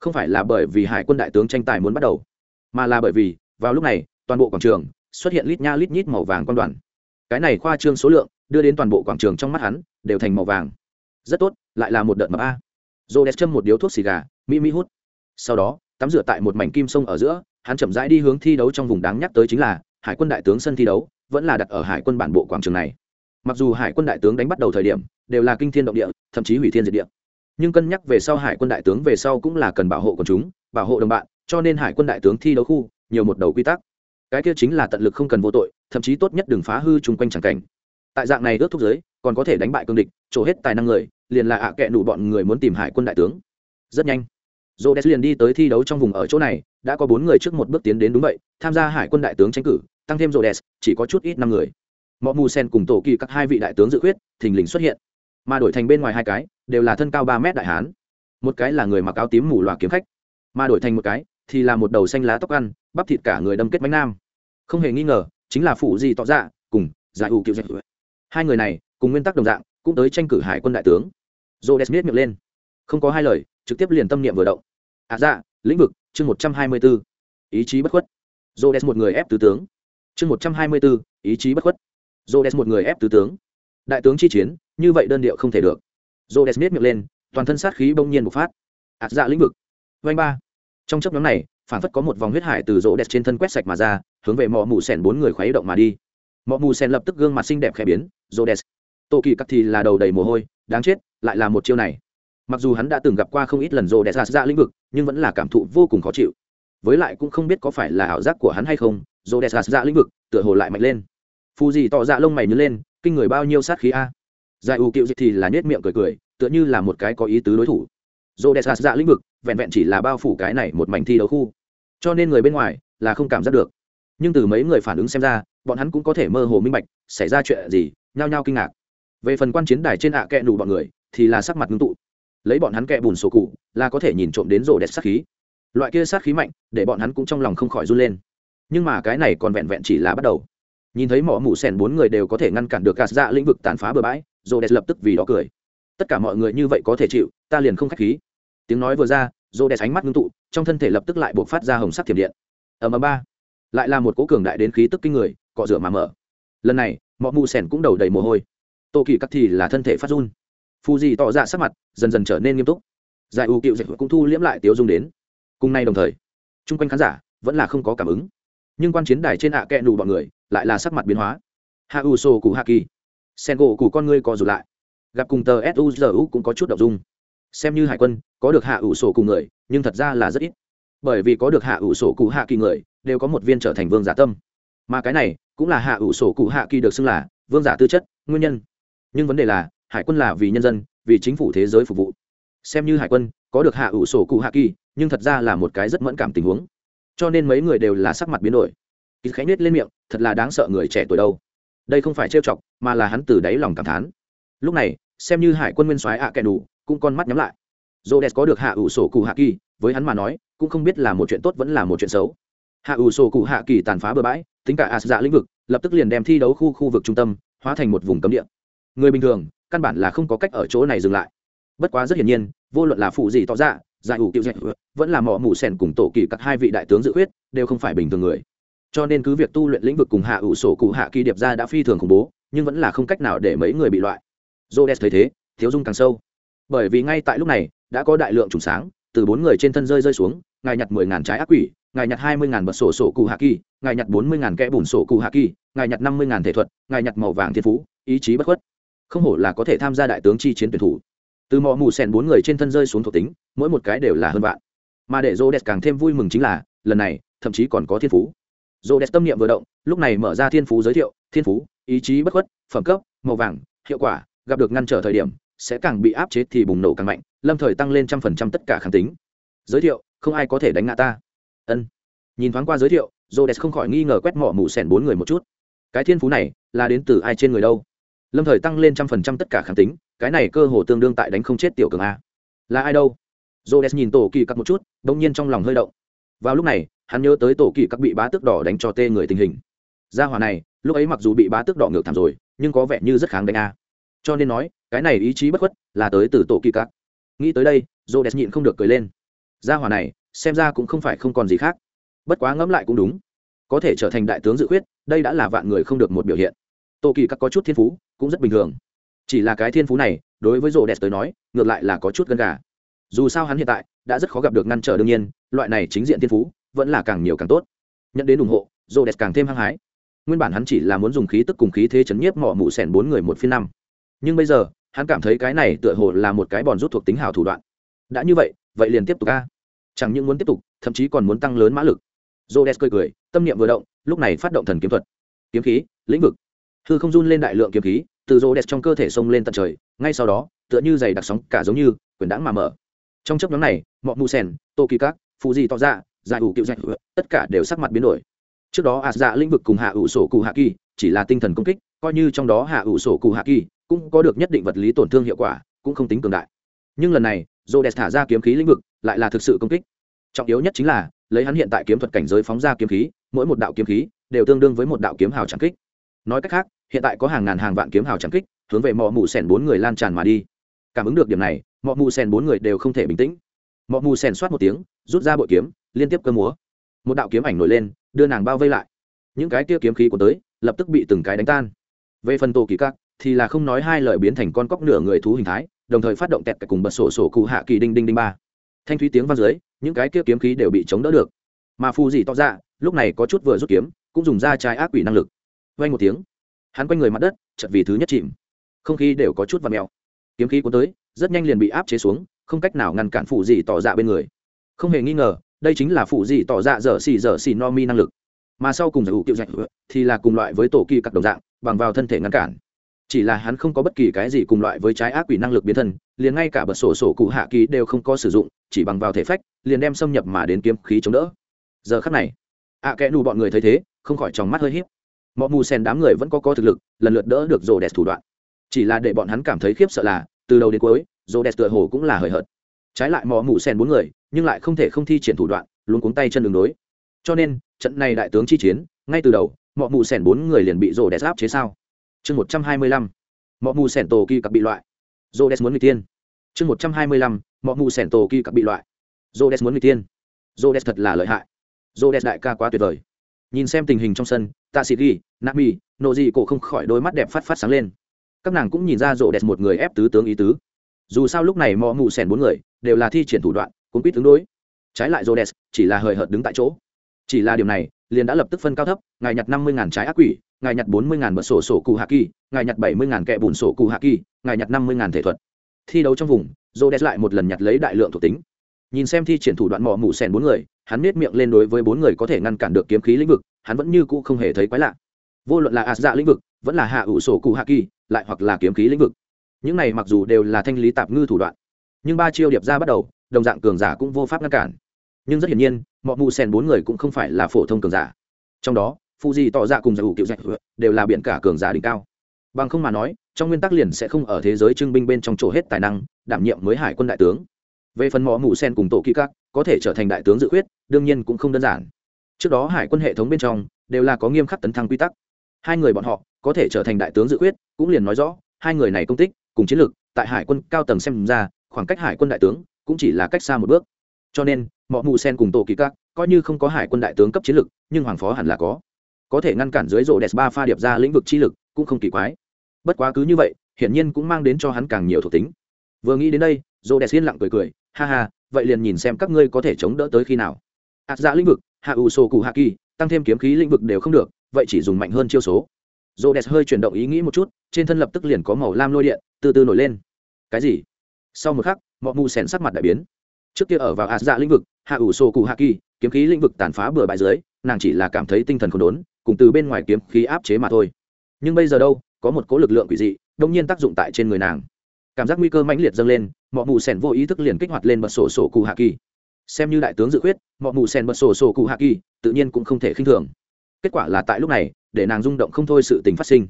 Không phải là bởi vì hải quân đại tướng tranh tài muốn bắt đầu, mà là bởi vì, vào lúc này, toàn bộ quảng trường xuất hiện lít nha lít nhít màu vàng quan đoàn. Cái này khoa trương số lượng đưa đến toàn bộ quảng trường trong mắt hắn đều thành màu vàng. Rất tốt, lại là một đợt mập a. J châm một điếu thuốc xì gà mỹ mỹ hút. Sau đó, tắm rửa tại một mảnh kim sông ở giữa, hắn chậm rãi đi hướng thi đấu trong vùng đáng nhắc tới chính là hải quân đại tướng sân thi đấu vẫn là đặt ở hải quân bản bộ quảng trường này. Mặc dù hải quân đại tướng đánh bắt đầu thời điểm đều là kinh thiên động địa, thậm chí hủy thiên diệt địa. Nhưng cân nhắc về sau hải quân đại tướng về sau cũng là cần bảo hộ quần chúng, bảo hộ đồng bạn, cho nên hải quân đại tướng thi đấu khu nhiều một đầu quy tắc. Cái kia chính là tận lực không cần vô tội, thậm chí tốt nhất đừng phá hư chung quanh tràng cảnh. Tại dạng này ước thúc giới, còn có thể đánh bại cương địch trổ hết tài năng người, liền là ạ à kệ đủ bọn người muốn tìm hải quân đại tướng. Rất nhanh dô đès liền đi tới thi đấu trong vùng ở chỗ này, đã có bốn người trước một bước tiến đến đúng vậy, tham gia hải quân đại tướng tranh cử tăng thêm rô đès chỉ có chút ít năm người. Mọi mù sen cùng tổ kỳ các hai vị đại tướng dự khuyết, thình lình xuất hiện. Mà đổi thành bên ngoài hai cái, đều là thân cao ba mét đại hán. Một cái là người mặc áo tím mù loà kiếm khách, mà đổi thành một cái thì là một đầu xanh lá tóc ăn, bắp thịt cả người đâm kết bánh nam. Không hề nghi ngờ, chính là phụ di tọ dạ cùng giải ủ kiệu dạy hai người này, cùng nguyên tắc đồng dạng, cũng tới tranh cử hải quân đại tướng. Dô đès miết miệng lên. Không có hai lời, trực tiếp liền tâm niệm vừa động. À dạ lĩnh vực, chương một trăm hai mươi b ố ý chí bất khuất. Dô s một người ép tứ tướng chương một trăm hai mươi b ố ý chí bất khuất. Rhodes một người ép tứ tướng. Đại tướng chi chiến, như vậy đơn điệu không thể được. Rhodes đès miết miệng lên, toàn thân sát khí bỗng nhiên bộc phát. Ạt dạ lĩnh vực. Vanh ba. Trong chấp nhóm này, phản phất có một vòng huyết hải từ rỗ đẹp trên thân quét sạch mà ra, hướng về mọ mù sen bốn người khuấy động mà đi. Mọ mù sen lập tức gương mặt xinh đẹp khẽ biến rỗ đẹp tô kỳ cắt thì là đầu đầy mồ hôi, đáng chết, lại là một chiêu này. Mặc dù hắn đã từng gặp qua không ít lần rỗ đẹp ra ra lĩnh vực, nhưng vẫn là cảm thụ vô cùng khó chịu. Với lại cũng không biết có phải là ảo giác của hắn hay không dồ đẹp gạt ra lĩnh vực, tựa hồ lại mạnh lên. Phù gì tỏ dạ lông mày nhớ lên, kinh người bao nhiêu sát khí a? Giải ưu cựu dịch thì là nhét miệng cười cười, tựa như là một cái có ý tứ đối thủ. Dồ đẹp dạ, dạ lĩnh vực, vẹn vẹn chỉ là bao phủ cái này một mảnh thi đấu khu. Cho nên người bên ngoài là không cảm giác được. Nhưng từ mấy người phản ứng xem ra, bọn hắn cũng có thể mơ hồ minh bạch, xảy ra chuyện gì, nhao nhao kinh ngạc. Về phần quan chiến đài trên ạ à kẹ nủ bọn người, thì là sắc mặt ngưng tụ. Lấy bọn hắn kẹ bùn sổ cụ, là có thể nhìn trộm đến rổ đẹp dạ sát khí. Loại kia sát khí mạnh, để bọn hắn cũng trong lòng không khỏi run lên nhưng mà cái này còn vẹn vẹn chỉ là bắt đầu. Nhìn thấy mỏ mù sen bốn người đều có thể ngăn cản được gạt dạ lĩnh vực tàn phá bừa bãi rô đẹp lập tức vì đó cười. Tất cả mọi người như vậy có thể chịu, ta liền không k h á c h khí. Tiếng nói vừa ra rô đẹp ánh mắt ngưng tụ, trong thân thể lập tức lại buộc phát ra hồng sắc thiểm điện. Ở mờ ba. Lại là một cố cường đại đến khí tức kinh người, cọ rửa mà mở. Lần này mọi mù sen cũng đầu đầy mồ hôi. Tô kỳ cắt thì là thân thể phát run. Phù gì tỏ ra sắc mặt, dần dần trở nên nghiêm túc. Giải ưu cựu dạy cũng thu liễm lại tiếu dung đến. Cùng nay đồng thời, chung quanh khán giả vẫn là không có cảm ứng nhưng quan chiến đài trên ạ à kẹ nù bọn người lại là sắc mặt biến hóa. Hạ ủ sổ cụ hạ kỳ sen gỗ cụ con ngươi co rụt lại. Gặp cùng tờ suzu cũng có chút đ ộ n g dung. Xem như hải quân, có được hạ ủ sổ cụ người, nhưng thật ra là rất ít. Bởi vì có được hạ ủ sổ cụ hạ kỳ người, đều có một viên trở thành vương giả tâm. Mà cái này, cũng là hạ ủ sổ cụ hạ kỳ được xưng là vương giả tư chất, nguyên nhân. Nhưng vấn đề là, hải quân là vì nhân dân, vì chính phủ thế giới phục vụ. Xem như hải quân, có được hạ ủ sổ cụ hạ kỳ nhưng thật ra là một cái rất mẫn cảm tình huống cho nên mấy người đều là sắc mặt biến đổi. Kỳ khánh nết lên miệng, thật là đáng sợ người trẻ tuổi đâu. Đây không phải trêu chọc, mà là hắn từ đáy lòng cảm thán. Lúc này, xem như hải quân nguyên soái ạ kẻ đủ, cũng con mắt nhắm lại. Dô đès có được hạ ủ sổ cụ hạ kỳ, với hắn mà nói, cũng không biết là một chuyện tốt vẫn là một chuyện xấu. Hạ ủ sổ cụ hạ kỳ tàn phá bừa bãi, tính cả ạt dạ lĩnh vực, lập tức liền đem thi đấu khu khu vực trung tâm, hóa thành một vùng cấm địa. Người bình thường, căn bản là không có cách ở chỗ này dừng lại. Bất quá rất hiển nhiên, vô luận là phụ gì tỏ ra giải ủ kiệu dạch ừ, vẫn là mỏ mù sèn cùng tổ kỳ các hai vị đại tướng dự khuyết, đều không phải bình thường người. Cho nên cứ việc tu luyện lĩnh vực cùng hạ ủ sổ cụ hạ kỳ điệp ra đã phi thường khủng bố, nhưng vẫn là không cách nào để mấy người bị loại. Jodes thấy thế, thiếu dung càng sâu. Bởi vì ngay tại lúc này, đã có đại lượng trùng sáng, từ bốn người trên thân rơi rơi xuống, ngài nhặt mười ngàn trái ác quỷ, ngài nhặt hai mươi ngàn bật sổ sổ cụ hạ kỳ, ngài nhặt bốn mươi ngàn kẽ bùn sổ cụ hạ kỳ, ngài nhặt năm mươi ngàn thể thuật, ngài nhặt màu vàng thiên phú, ý chí bất khuất. Không hổ là có thể tham gia đại tướng chi chiến tuyển thủ từ mỏ mù sen bốn người trên thân rơi xuống thuộc tính, mỗi một cái đều là hơn vạn. Mà để rô đẹp càng thêm vui mừng chính là, lần này, thậm chí còn có thiên phú. Rô đẹp tâm niệm vừa động, lúc này mở ra thiên phú giới thiệu, thiên phú, ý chí bất khuất, phẩm cấp, màu vàng, hiệu quả, gặp được ngăn trở thời điểm, sẽ càng bị áp chế thì bùng nổ càng mạnh, lâm thời tăng lên trăm phần trăm tất cả kháng tính. Giới thiệu, không ai có thể đánh ngã ta. Ân. Nhìn thoáng qua giới thiệu rô đẹp không khỏi nghi ngờ quét mỏ mù sèn bốn người một chút. Cái thiên phú này, là đến từ ai trên người đâu? Lâm thời tăng lên trăm phần trăm tất cả kháng tính, cái này cơ hồ tương đương tại đánh không chết tiểu cường a. Là ai đâu? Rhodes nhìn tổ kỳ cắt một chút, bỗng nhiên trong lòng hơi động. Vào lúc này, hắn nhớ tới tổ kỳ cắt bị bá tước đỏ đánh cho tê người tình hình. Gia hỏa này, lúc ấy mặc dù bị bá tước đỏ ngược thảm rồi, nhưng có vẻ như rất kháng đánh a. Cho nên nói, cái này ý chí bất khuất là tới từ tổ kỳ cắt nghĩ tới đây, Rhodes nhịn không được cười lên. Gia hỏa này, xem ra cũng không phải không còn gì khác. Bất quá ngẫm lại cũng đúng. Có thể trở thành đại tướng dự khuyết, đây đã là vạn người không được một biểu hiện. Tô kỳ các có chút thiên phú, cũng rất bình thường. Chỉ là cái thiên phú này, đối với rô đẹp tới nói, ngược lại là có chút gân gà. Dù sao hắn hiện tại đã rất khó gặp được ngăn trở đương nhiên, loại này chính diện thiên phú vẫn là càng nhiều càng tốt. Nhận đến ủng hộ rô đẹp càng thêm hăng hái. Nguyên bản hắn chỉ là muốn dùng khí tức cùng khí thế chấn nhiếp mỏ mụ sẻn bốn người một phiên năm. Nhưng bây giờ, hắn cảm thấy cái này tựa hồ là một cái bòn rút thuộc tính hào thủ đoạn. Đã như vậy vậy liền tiếp tục ca chẳng những muốn tiếp tục, thậm chí còn muốn tăng lớn mã lực. Rô đẹp cười cười, tâm niệm vừa động, lúc này phát động thần kiếm thuật. Kiếm khí, lĩnh vực hư không run lên đại lượng kiếm khí, từ rô đẹp trong cơ thể xông lên tận trời, ngay sau đó, tựa như giày đặc sóng cả giống như, quyền đãng mà mở. Trong chấp nhóm này mọi mù sen tô kỳ các phụ di tỏ ra giải ủ cựu dạch tất cả đều sắc mặt biến đổi. Trước đó ạt dạ lĩnh vực cùng hạ ủ sổ cụ hạ kỳ chỉ là tinh thần công kích, coi như trong đó hạ ủ sổ cụ hạ kỳ cũng có được nhất định vật lý tổn thương hiệu quả, cũng không tính cường đại. Nhưng lần này, rô đẹp thả ra kiếm khí lĩnh vực lại là thực sự công kích. Trọng yếu nhất chính là, lấy hắn hiện tại kiếm thuật cảnh giới phóng ra kiếm khí, mỗi một đạo kiếm khí đều tương đương với một đạo kiếm hào tràng kích nói cách khác, hiện tại có hàng ngàn hàng vạn kiếm hào trắng kích, hướng về mọ mù sèn bốn người lan tràn mà đi. Cảm ứng được điểm này, mọ mù sèn bốn người đều không thể bình tĩnh. Mọ mù sèn soát một tiếng, rút ra bội kiếm, liên tiếp cơ múa. Một đạo kiếm ảnh nổi lên, đưa nàng bao vây lại. Những cái kia kiếm khí của tới, lập tức bị từng cái đánh tan. Về phần tổ kỳ các, thì là không nói hai lời biến thành con cóc nửa người thú hình thái, đồng thời phát động tẹt cả cùng bật sổ sổ cụ hạ kỳ đinh đinh đinh ba. Thanh thúy tiếng vang dưới, những cái kia kiếm khí đều bị chống đỡ được. Mà phù Dị to ra lúc này có chút vừa rút kiếm, cũng dùng ra trái ác quỷ năng lực vay một tiếng. Hắn quanh người mặt đất chật vì thứ nhất chìm. Không khí đều có chút và mèo. Kiếm khí cuốn tới rất nhanh liền bị áp chế xuống không cách nào ngăn cản phụ dị tỏ dạ bên người. Không hề nghi ngờ đây chính là phụ dị tỏ dạ dở xì dở xì no mi năng lực. Mà sau cùng giải hữu kiệu dạch thì là cùng loại với tổ kỳ các đồng dạng bằng vào thân thể ngăn cản. Chỉ là hắn không có bất kỳ cái gì cùng loại với trái ác quỷ năng lực biến thân liền ngay cả bật sổ sổ cụ hạ kỳ đều không có sử dụng chỉ bằng vào thể phách liền đem xâm nhập mà đến kiếm khí chống đỡ. Giờ khắc này ạ à, kẽ nù bọn người thấy thế không khỏi tròng mắt hơi hiếp mọi mù sen đám người vẫn có có thực lực, lần lượt đỡ được rồ đẹp thủ đoạn. Chỉ là để bọn hắn cảm thấy khiếp sợ là, từ đầu đến cuối, rồ đẹp tựa hồ cũng là hời hợt. Trái lại mọi mù sen bốn người, nhưng lại không thể không thi triển thủ đoạn, luôn cuống tay chân đường đối. Cho nên, trận này đại tướng chi chiến, ngay từ đầu mọi mù sen bốn người liền bị rồ đẹp áp chế sao? Chương một trăm hai mươi lăm mọi mù sen tổ kỳ cặp bị loại. Rồ đẹp muốn người tiên. Chương một trăm hai mươi lăm mọi mù sen tổ kỳ cặp bị loại. Rồ đẹp muốn người tiên. Rồ đẹp thật là lợi hại. Rồ đẹp đại ca quá tuyệt vời. Nhìn xem tình hình trong sân tạ sĩ ghi nami nộ dị cổ không khỏi đôi mắt đẹp phát phát sáng lên. Các nàng cũng nhìn ra rộ đẹp một người ép tứ tướng ý tứ. Dù sao lúc này mò mù sèn bốn người đều là thi triển thủ đoạn cũng quýt tướng đối. Trái lại rộ đẹp chỉ là hời hợt đứng tại chỗ. Chỉ là điều này, liền đã lập tức phân cao thấp, ngài nhặt năm mươi ngàn trái ác quỷ, ngài nhặt bốn mươi ngàn bật sổ sổ cụ hạ kỳ, ngài nhặt bảy mươi ngàn kẹ bùn sổ cụ hạ kỳ, ngài nhặt năm mươi ngàn thể thuật. Thi đấu trong vùng, rộ đẹp lại một lần nhặt lấy đại lượng thuộc tính. Nhìn xem thi triển thủ đoạn mò mù sèn bốn người, hắn nết miệng lên đối với bốn người có thể ngăn cản được kiếm khí lĩnh vực hắn vẫn như cũ không hề thấy quái lạ. Vô luận là ạt dạ lĩnh vực, vẫn là hạ ủ sổ cụ hạ kỳ, lại hoặc là kiếm khí lĩnh vực. Những này mặc dù đều là thanh lý tạp ngư thủ đoạn, nhưng ba chiêu điệp ra bắt đầu, đồng dạng cường giả cũng vô pháp ngăn cản. Nhưng rất hiển nhiên mọi mù sen bốn người cũng không phải là phổ thông cường giả. Trong đó phu di tỏ ra cùng giải ủ cựu dạch đều là biển cả cường giả đỉnh cao. Bằng không mà nói, trong nguyên tắc liền sẽ không ở thế giới trưng binh bên trong chỗ hết tài năng, đảm nhiệm mới hải quân đại tướng. Về phần mỏ mù sen cùng tổ kỹ các có thể trở thành đại tướng dự khuyết, đương nhiên cũng không đơn giản trước đó hải quân hệ thống bên trong đều là có nghiêm khắc tấn thăng quy tắc. Hai người bọn họ có thể trở thành đại tướng dự quyết cũng liền nói rõ, hai người này công tích cùng chiến lược tại hải quân cao tầng xem ra, khoảng cách hải quân đại tướng cũng chỉ là cách xa một bước. Cho nên mọi mù sen cùng tổ kỳ các coi như không có hải quân đại tướng cấp chiến lược, nhưng hoàng phó hẳn là có. Có thể ngăn cản dưới rổ đẹp ba pha điệp ra lĩnh vực chi lực cũng không kỳ quái. Bất quá cứ như vậy, hiển nhiên cũng mang đến cho hắn càng nhiều thuộc tính. Vừa nghĩ đến đây rổ đẹp yên lặng cười cười, ha ha, vậy liền nhìn xem các ngươi có thể chống đỡ tới khi nào. Ạt dạ ra lĩnh vực hạ ủ sổ cụ hạ kỳ, tăng thêm kiếm khí lĩnh vực đều không được, vậy chỉ dùng mạnh hơn chiêu số. Rô đẹp hơi chuyển động ý nghĩ một chút, trên thân lập tức liền có màu lam lôi điện, từ từ nổi lên. Cái gì? Sau một khắc mọi mù sèn sắc mặt đại biến. Trước kia ở vào ạt dạ lĩnh vực, hạ ủ sổ cụ hạ kỳ, kiếm khí lĩnh vực tàn phá bừa bãi dưới, nàng chỉ là cảm thấy tinh thần không đốn, cùng từ bên ngoài kiếm khí áp chế mà thôi. Nhưng bây giờ đâu, có một cố lực lượng quỷ dị đông nhiên tác dụng tại trên người nàng. Cảm giác nguy cơ mãnh liệt dâng lên mọi mù sèn vô ý thức liền kích hoạt lên bật sổ sổ cụ hạ kỳ xem như đại tướng dự khuyết mọi mù sen bật sổ sổ cụ hạ kỳ, tự nhiên cũng không thể khinh thường. Kết quả là tại lúc này, để nàng rung động không thôi sự tình phát sinh.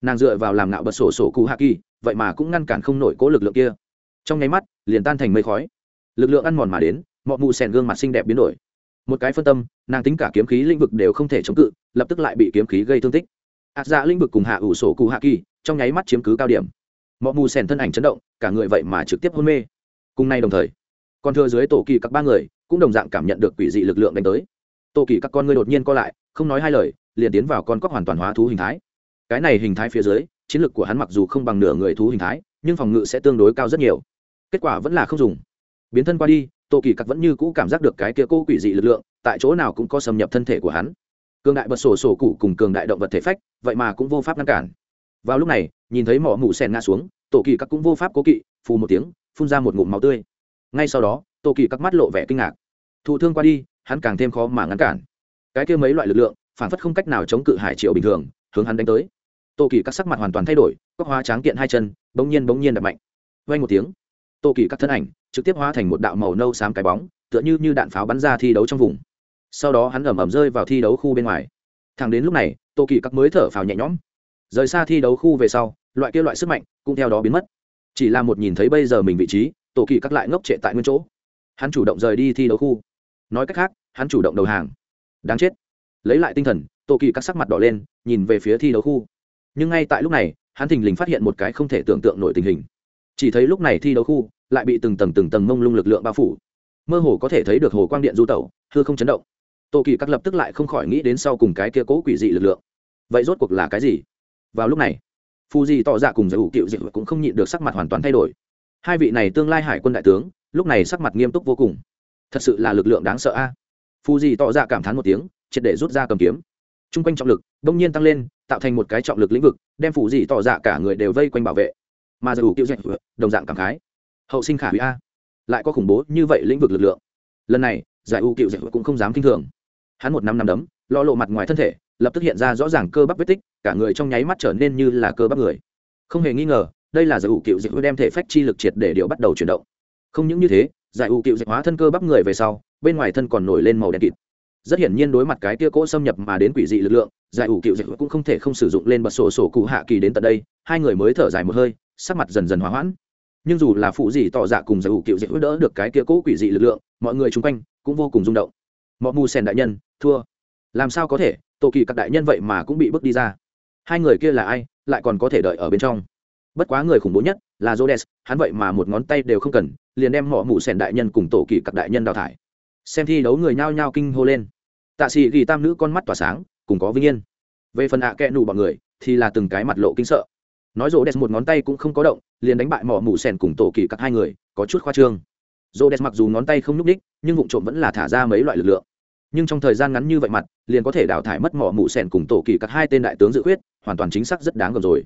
Nàng dựa vào làm ngạo bật sổ sổ cụ hạ kỳ, vậy mà cũng ngăn cản không nổi cố lực lượng kia. Trong nháy mắt, liền tan thành mây khói. Lực lượng ăn mòn mà đến mọi mù sen gương mặt xinh đẹp biến đổi. Một cái phân tâm, nàng tính cả kiếm khí lĩnh vực đều không thể chống cự, lập tức lại bị kiếm khí gây thương tích. Ạt dạ lĩnh vực cùng hạ ủ sổ cụ hạ kỳ, trong nháy mắt chiếm cứ cao điểm. Mọi mù sen thân ảnh chấn động, cả người vậy mà trực tiếp hôn mê. Cùng nay đồng thời còn thưa dưới tổ kỳ các ba người, cũng đồng dạng cảm nhận được quỷ dị lực lượng đánh tới. Tổ kỳ các con người đột nhiên co lại, không nói hai lời, liền tiến vào con cóc hoàn toàn hóa thú hình thái. Cái này hình thái phía dưới, chiến lược của hắn mặc dù không bằng nửa người thú hình thái, nhưng phòng ngự sẽ tương đối cao rất nhiều. Kết quả vẫn là không dùng. Biến thân qua đi, tổ kỳ các vẫn như cũ cảm giác được cái kia cô quỷ dị lực lượng, tại chỗ nào cũng có xâm nhập thân thể của hắn. Cường đại bật sổ sổ cụ cùng cường đại động vật thể phách, vậy mà cũng vô pháp ngăn cản. Vào lúc này, nhìn thấy mỏ mụ sen ngã xuống, tổ kỳ các cũng vô pháp cố kỵ, phù một tiếng, phun ra một ngụm máu tươi ngay sau đó, Tô kỳ các mắt lộ vẻ kinh ngạc. Thụ thương qua đi, hắn càng thêm khó mà ngăn cản. Cái kia mấy loại lực lượng, phản phất không cách nào chống cự hải triệu bình thường, hướng hắn đánh tới. Tô kỳ các sắc mặt hoàn toàn thay đổi các hóa tráng kiện hai chân, bỗng nhiên bỗng nhiên đập mạnh. Vay một tiếng, Tô kỳ các thân ảnh trực tiếp hóa thành một đạo màu nâu xám cái bóng, tựa như như đạn pháo bắn ra thi đấu trong vùng. Sau đó hắn ẩm ẩm rơi vào thi đấu khu bên ngoài. Thẳng đến lúc này, Tô kỳ các mới thở phào nhẹ nhõm. Rời xa thi đấu khu về sau, loại kia loại sức mạnh cũng theo đó biến mất. Chỉ là một nhìn thấy bây giờ mình vị trí tổ kỳ các lại ngốc trệ tại nguyên chỗ. Hắn chủ động rời đi thi đấu khu. Nói cách khác, hắn chủ động đầu hàng. Đáng chết. Lấy lại tinh thần, tổ kỳ các sắc mặt đỏ lên, nhìn về phía thi đấu khu. Nhưng ngay tại lúc này, hắn thình lình phát hiện một cái không thể tưởng tượng nổi tình hình. Chỉ thấy lúc này thi đấu khu lại bị từng tầng từng tầng mông lung lực lượng bao phủ. Mơ hồ có thể thấy được hồ quang điện du tẩu, hư không chấn động. Tổ kỳ các lập tức lại không khỏi nghĩ đến sau cùng cái kia cố quỷ dị lực lượng. Vậy rốt cuộc là cái gì? Vào lúc này phù di tỏ ra cùng giải ủ cựu dị cũng không nhịn được sắc mặt hoàn toàn thay đổi hai vị này tương lai hải quân đại tướng, lúc này sắc mặt nghiêm túc vô cùng. Thật sự là lực lượng đáng sợ a. À? phù di tỏ ra cảm thán một tiếng, triệt để rút ra cầm kiếm. T r u n g quanh trọng lực đông nhiên tăng lên, tạo thành một cái trọng lực lĩnh vực, đem phù di tỏ ra cả người đều vây quanh bảo vệ. Mà giải ủ tiêu dị đồng dạng cảm khái. Hậu sinh khả hủy a. Lại có khủng bố như vậy lĩnh vực lực lượng. Lần này, giải u tiêu dị cũng không dám k i n h thường. Hắn một năm năm đấm, lo lộ mặt ngoài thân thể, lập tức hiện ra rõ ràng cơ bắp vết tích, cả người trong nháy mắt trở nên như là cơ bắp người. Không hề nghi ngờ đây là giải ủ cựu dịch đem thể phách chi lực triệt để điệu bắt đầu chuyển động. Không những như thế, giải ủ cựu dịch hóa thân cơ bắp người về sau, bên ngoài thân còn nổi lên màu đen kịt. Rất hiển nhiên đối mặt cái kia cỗ xâm nhập mà đến quỷ dị lực lượng, giải ủ cựu dịch cũng không thể không sử dụng lên bật sổ sổ cụ hạ kỳ đến tận đây, hai người mới thở dài một hơi, sắc mặt dần dần hóa hoãn. Nhưng dù là phụ gì tỏ dạ cùng giải ủ cựu dịch đỡ được cái kia cỗ quỷ dị lực lượng, mọi người chung quanh cũng vô cùng rung động. Mọi mù sen đại nhân, thua. Làm sao có thể, tổ kỳ các đại nhân vậy mà cũng bị bước đi ra. Hai người kia là ai, lại còn có thể đợi ở bên trong? Bất quá người khủng bố nhất là jodes hắn vậy mà một ngón tay đều không cần, liền đem mỏ mụ sẻn đại nhân cùng tổ kỳ các đại nhân đào thải. Xem thi đấu người nhao nhao kinh hô lên. Tạ sĩ ghi tam nữ con mắt tỏa sáng, cùng có vinh yên. Về phần ạ à kẽ bọn người, thì là từng cái mặt lộ kinh sợ. Nói rô đès một ngón tay cũng không có động, liền đánh bại mỏ mù sèn cùng tổ kỳ các hai người, có chút khoa trương. Rô đès mặc dù ngón tay không nhúc ních nhưng vụ trộm vẫn là thả ra mấy loại lực lượng. Nhưng trong thời gian ngắn như vậy mặt, liền có thể đào thải mất mỏ mù sèn cùng tổ kỳ các hai tên đại tướng dự khuyết, hoàn toàn chính xác rất đáng gờm rồi.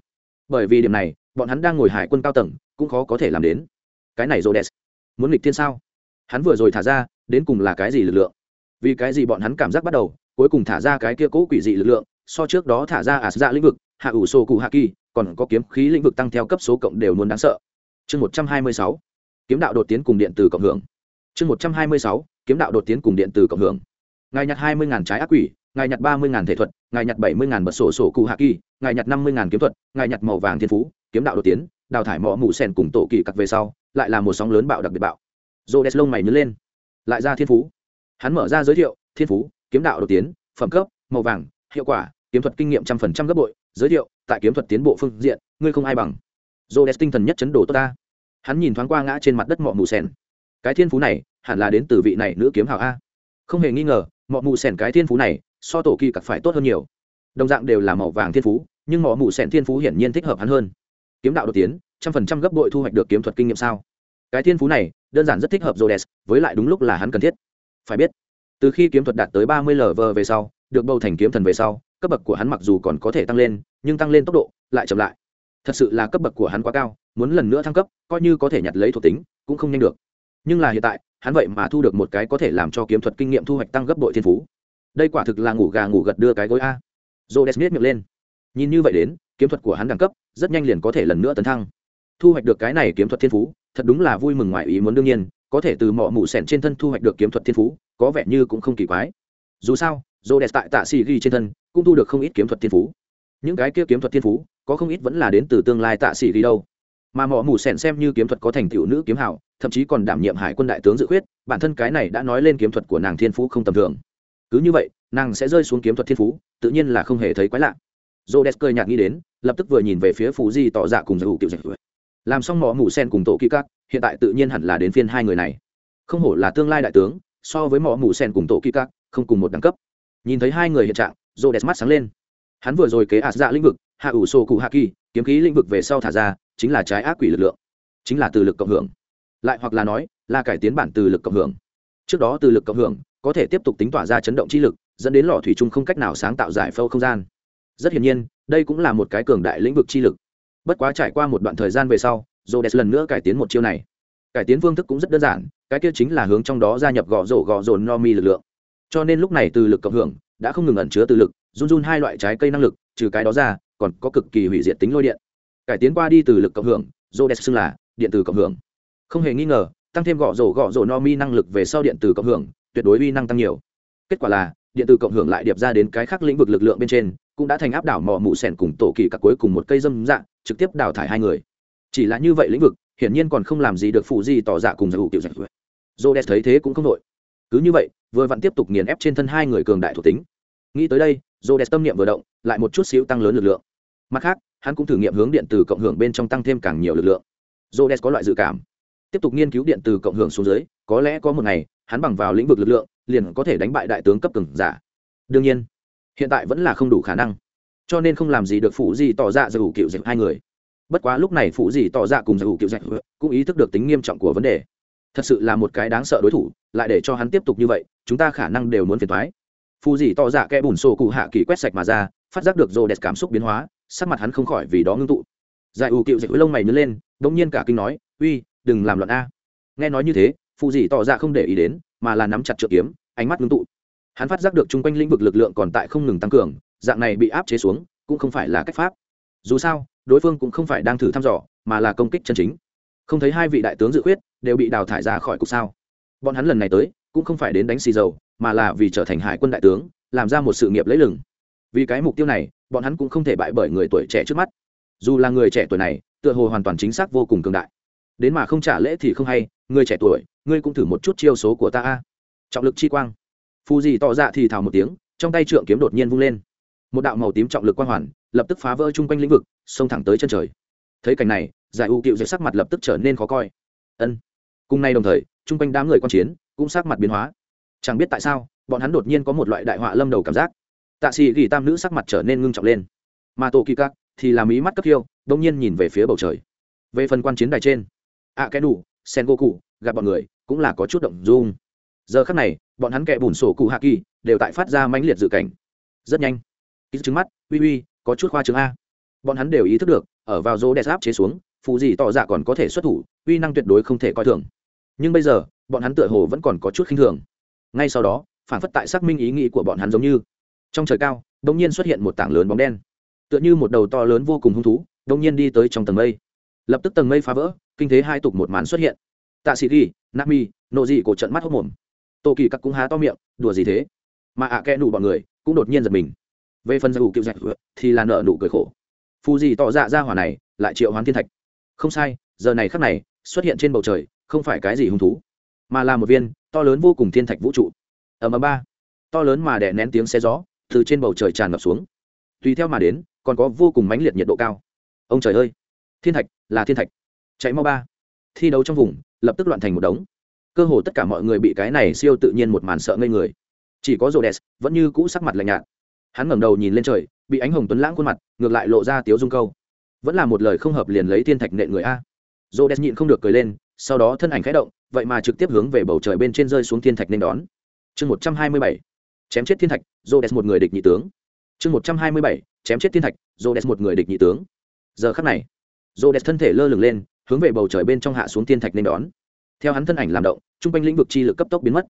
Bởi vì điểm này bọn hắn đang ngồi hải quân cao tầng, cũng khó có thể làm đến. Cái này rô đès muốn nghịch thiên sao? Hắn vừa rồi thả ra, đến cùng là cái gì lực lượng? Vì cái gì bọn hắn cảm giác bắt đầu, cuối cùng thả ra cái kia cố quỷ dị lực lượng, so trước đó thả ra ả dạ lĩnh vực, hạ ủ sô cụ hạ kỳ, còn có kiếm khí lĩnh vực tăng theo cấp số cộng đều muốn đáng sợ. Chương một trăm hai mươi sáu, kiếm đạo đột tiến cùng điện từ cộng hưởng. Chương một trăm hai mươi sáu, kiếm đạo đột tiến cùng điện từ cộng hưởng. Ngài nhặt hai mươi ngàn trái ác quỷ ngài nhặt ba mươi ngàn thể thuật ngài nhặt bảy mươi ngàn bật sổ sổ cụ hạ kỳ ngài nhặt năm mươi ngàn kiếm thuật ngài nhặt màu vàng thiên phú kiếm đạo đột tiến, đào thải mỏ mù sen cùng tổ kỳ cặc về sau, lại là một sóng lớn bạo đặc biệt bạo. Rô đèn lông mày nhớ lên. Lại ra thiên phú. Hắn mở ra giới thiệu, thiên phú, kiếm đạo đột tiến, phẩm cấp, màu vàng, hiệu quả, kiếm thuật kinh nghiệm trăm phần trăm gấp bội. Giới thiệu, tại kiếm thuật tiến bộ phương diện, ngươi không ai bằng. Dô đèn tinh thần nhất chấn đồ tốt ta. Hắn nhìn thoáng qua ngã trên mặt đất mọ mù sen cái thiên phú này, hẳn là đến từ vị này nữ kiếm hào a. Không hề nghi ngờ mọ mù sen cái thiên phú này, so tổ kỳ cặc phải tốt hơn nhiều. Đồng dạng đều là màu vàng thiên phú, nhưng mọ mù sen thiên phú hiển nhiên thích hợp hắn hơn kiếm đạo đột tiến trăm phần trăm gấp bội thu hoạch được kiếm thuật kinh nghiệm sao cái thiên phú này đơn giản rất thích hợp Rhodes, với lại đúng lúc là hắn cần thiết. Phải biết, từ khi kiếm thuật đạt tới ba mươi lv về sau, được bầu thành kiếm thần về sau, cấp bậc của hắn mặc dù còn có thể tăng lên, nhưng tăng lên tốc độ lại chậm lại. Thật sự là cấp bậc của hắn quá cao, muốn lần nữa thăng cấp, coi như có thể nhặt lấy thuộc tính, cũng không nhanh được. Nhưng là hiện tại, hắn vậy mà thu được một cái có thể làm cho kiếm thuật kinh nghiệm thu hoạch tăng gấp bội thiên phú. Đây quả thực là ngủ gà ngủ gật đưa cái gối a. Rhodes miết miệng lên. Nhìn như vậy đến, kiếm thuật của hắn đẳng cấp, rất nhanh liền có thể lần nữa tấn thăng. Thu hoạch được cái này kiếm thuật thiên phú, thật đúng là vui mừng ngoài ý muốn đương nhiên có thể từ mỏ mụ sẻn trên thân thu hoạch được kiếm thuật thiên phú có vẻ như cũng không kỳ quái. Dù sao dồ đẹp tại tạ xì ghi trên thân cũng thu được không ít kiếm thuật thiên phú. Những cái kia kiếm thuật thiên phú có không ít vẫn là đến từ tương lai tạ xì ghi đâu. Mà mỏ mù sẻn xem như kiếm thuật có thành tựu nữ kiếm hảo thậm chí còn đảm nhiệm hải quân đại tướng dự khuyết bản thân cái này đã nói lên kiếm thuật của nàng thiên phú không tầm thường. Cứ như vậy nàng sẽ rơi xuống kiếm thuật thiên phú tự nhiên là không hề thấy quái lạ. Dô đẹp cười nhạt nghĩ đến lập tức vừa nhìn về phía phú di tỏ dạ cùng giải hữu kiểu giải làm xong mỏ mù sen cùng tổ kỹ các, hiện tại tự nhiên hẳn là đến phiên hai người này. Không hổ là tương lai đại tướng, so với mỏ mù sen cùng tổ kỹ các, không cùng một đẳng cấp. Nhìn thấy hai người hiện trạng rô đẹp mắt sáng lên. Hắn vừa rồi kế ạt dạ lĩnh vực, hạ ủ sô cụ hạ kỳ, kiếm khí lĩnh vực về sau thả ra, chính là trái ác quỷ lực lượng. Chính là từ lực cộng hưởng. Lại hoặc là nói, là cải tiến bản từ lực cộng hưởng. Trước đó từ lực cộng hưởng, có thể tiếp tục tính tỏa ra chấn động chi lực, dẫn đến lò thủy chung không cách nào sáng tạo giải phâu không gian. Rất hiển nhiên đây cũng là một cái cường đại lĩnh vực chi lực. Bất quá trải qua một đoạn thời gian về sau, Rhodes lần nữa cải tiến một chiêu này. Cải tiến phương thức cũng rất đơn giản, cái kia chính là hướng trong đó gia nhập gõ rổ gõ rồn no mi lực lượng. Cho nên lúc này từ lực cộng hưởng, đã không ngừng ẩn chứa từ lực, run run hai loại trái cây năng lực, trừ cái đó ra, còn có cực kỳ hủy diệt tính lôi điện. Cải tiến qua đi từ lực cộng hưởng, Rhodes xưng là điện từ cộng hưởng. Không hề nghi ngờ, tăng thêm gõ rổ gõ rổ no mi năng lực về sau điện từ cộng hưởng, tuyệt đối uy năng tăng nhiều. Kết quả là, điện từ cộng hưởng lại điệp ra đến cái khác lĩnh vực lực lượng bên trên cũng đã thành áp đảo mò mụ sẻn cùng tổ kỳ các cuối cùng một cây dâm dạng trực tiếp đào thải hai người. Chỉ là như vậy lĩnh vực, hiển nhiên còn không làm gì được phụ gì tỏ dạ cùng giải hữu tiểu giải dô jodes thấy thế cũng không đội cứ như vậy, vừa vặn tiếp tục nghiền ép trên thân hai người cường đại thuộc tính. Nghĩ tới đây jodes tâm niệm vừa động, lại một chút xíu tăng lớn lực lượng. Mặt khác, hắn cũng thử nghiệm hướng điện từ cộng hưởng bên trong tăng thêm càng nhiều lực lượng. Jodes có loại dự cảm. Tiếp tục nghiên cứu điện từ cộng hưởng xuống dưới, có lẽ có một ngày, hắn bằng vào lĩnh vực lực lượng, liền có thể đánh bại đại tướng cấp cường giả. Đương nhiên hiện tại vẫn là không đủ khả năng. Cho nên không làm gì được phụ gì tỏ ra giải hữu kiểu dạy hai người. Bất quá lúc này phụ gì tỏ ra cùng giải hữu kiểu dạy cũng ý thức được tính nghiêm trọng của vấn đề. Thật sự là một cái đáng sợ đối thủ, lại để cho hắn tiếp tục như vậy, chúng ta khả năng đều muốn phiền thoái phụ gì tỏ ra kẽ bùn sổ cụ hạ kỳ quét sạch mà ra, phát giác được rô đẹp cảm xúc biến hóa, sắc mặt hắn không khỏi vì đó ngưng tụ. Giải hữu kiểu dạy lông mày nhớ lên đống nhiên cả kinh nói, uy, đừng làm loạn a. Nghe nói như thế, phụ gì tỏ ra không để ý đến, mà là nắm chặt trượng kiếm, ánh mắt ngưng tụ hắn phát giác được chung quanh lĩnh vực lực lượng còn tại không ngừng tăng cường, dạng này bị áp chế xuống, cũng không phải là cách pháp. Dù sao, đối phương cũng không phải đang thử thăm dò, mà là công kích chân chính. Không thấy hai vị đại tướng dự khuyết, đều bị đào thải ra khỏi cục sao. Bọn hắn lần này tới, cũng không phải đến đánh xì dầu, mà là vì trở thành hải quân đại tướng, làm ra một sự nghiệp lấy lừng. Vì cái mục tiêu này, bọn hắn cũng không thể bại bởi người tuổi trẻ trước mắt. Dù là người trẻ tuổi này, tựa hồ hoàn toàn chính xác vô cùng cường đại. Đến mà không trả lễ thì không hay, người trẻ tuổi, ngươi cũng thử một chút chiêu số của ta a. Trọng lực chi quang phù gì tỏ dạ thì thào một tiếng trong tay trượng kiếm đột nhiên vung lên. Một đạo màu tím trọng lực quang hoàn lập tức phá vỡ chung quanh lĩnh vực xông thẳng tới chân trời. Thấy cảnh này giải u cựu dạy sắc mặt lập tức trở nên khó coi. Ân. Cùng nay đồng thời chung quanh đám người quan chiến cũng sắc mặt biến hóa. Chẳng biết tại sao bọn hắn đột nhiên có một loại đại họa lâm đầu cảm giác. Tạ sĩ gỉ tam nữ sắc mặt trở nên ngưng trọng lên. Mà tổ kỳ các thì làm ý mắt cấp kiêu đông nhiên nhìn về phía bầu trời. Về phần quan chiến đài trên ạ à, cái đủ sen go cụ gặp bọn người cũng là có chút động dung giờ khắc này, bọn hắn kẻ bùn sổ cụ hạ kỳ đều tại phát ra mãnh liệt dự cảnh. Rất nhanh ít trứng mắt, uy uy, có chút khoa chứng a. Bọn hắn đều ý thức được, ở vào rô đẹp áp chế xuống phụ gì tỏ dạ còn có thể xuất thủ, uy năng tuyệt đối không thể coi thường. Nhưng bây giờ, bọn hắn tựa hồ vẫn còn có chút khinh thường. Ngay sau đó, phản phất tại xác minh ý nghĩ của bọn hắn giống như. Trong trời cao đ ỗ n g nhiên xuất hiện một tảng lớn bóng đen. Tựa như một đầu to lớn vô cùng hung thú đ ỗ n g nhiên đi tới trong tầng mây. Lập tức tầng mây phá vỡ, kinh thế hai tục một màn xuất hiện. Tạ sĩ ghi, nami, nộ dị cổ trận mắt hốc mồm tô kỳ các cũng há to miệng, đùa gì thế? Mà ạ à kẽ nụ bọn người cũng đột nhiên giật mình. Về phần giải ủ cựu dạch, thì là nợ nụ cười khổ. Phù gì tỏ dạ ra hỏa này lại triệu hoán thiên thạch. Không sai, giờ này khắc này xuất hiện trên bầu trời không phải cái gì hung thú, mà là một viên to lớn vô cùng thiên thạch vũ trụ. Ầm ầm ba. To lớn mà đè nén tiếng xe gió từ trên bầu trời tràn ngập xuống. Tùy theo mà đến, còn có vô cùng mãnh liệt nhiệt độ cao. Ông trời ơi! Thiên thạch là thiên thạch. Chạy mau ba. Thi đấu trong vùng, lập tức loạn thành một đống cơ hồ tất cả mọi người bị cái này siêu tự nhiên một màn sợ ngây người. Chỉ có rô đès vẫn như cũ sắc mặt lạnh nhạt. Hắn ngẩng đầu nhìn lên trời, bị ánh hồng tuấn lãng khuôn mặt, ngược lại lộ ra tiếu dung câu. Vẫn là một lời không hợp liền lấy thiên thạch nện người a. Rô đès nhịn không được cười lên, sau đó thân ảnh khẽ động, vậy mà trực tiếp hướng về bầu trời bên trên rơi xuống thiên thạch nên đón. Chương một trăm hai mươi bảy. Chém chết thiên thạch dô một người địch nhị tướng. Chương một trăm hai mươi bảy. Chém chết thiên thạch dô một người địch nhị tướng. Giờ khắc này dô thân thể lơ lửng lên, hướng về bầu trời bên trong hạ xuống thiên thạch nên đón. Theo hắn thân ảnh làm động Trung quanh lĩnh vực chi lực cấp tốc biến mất.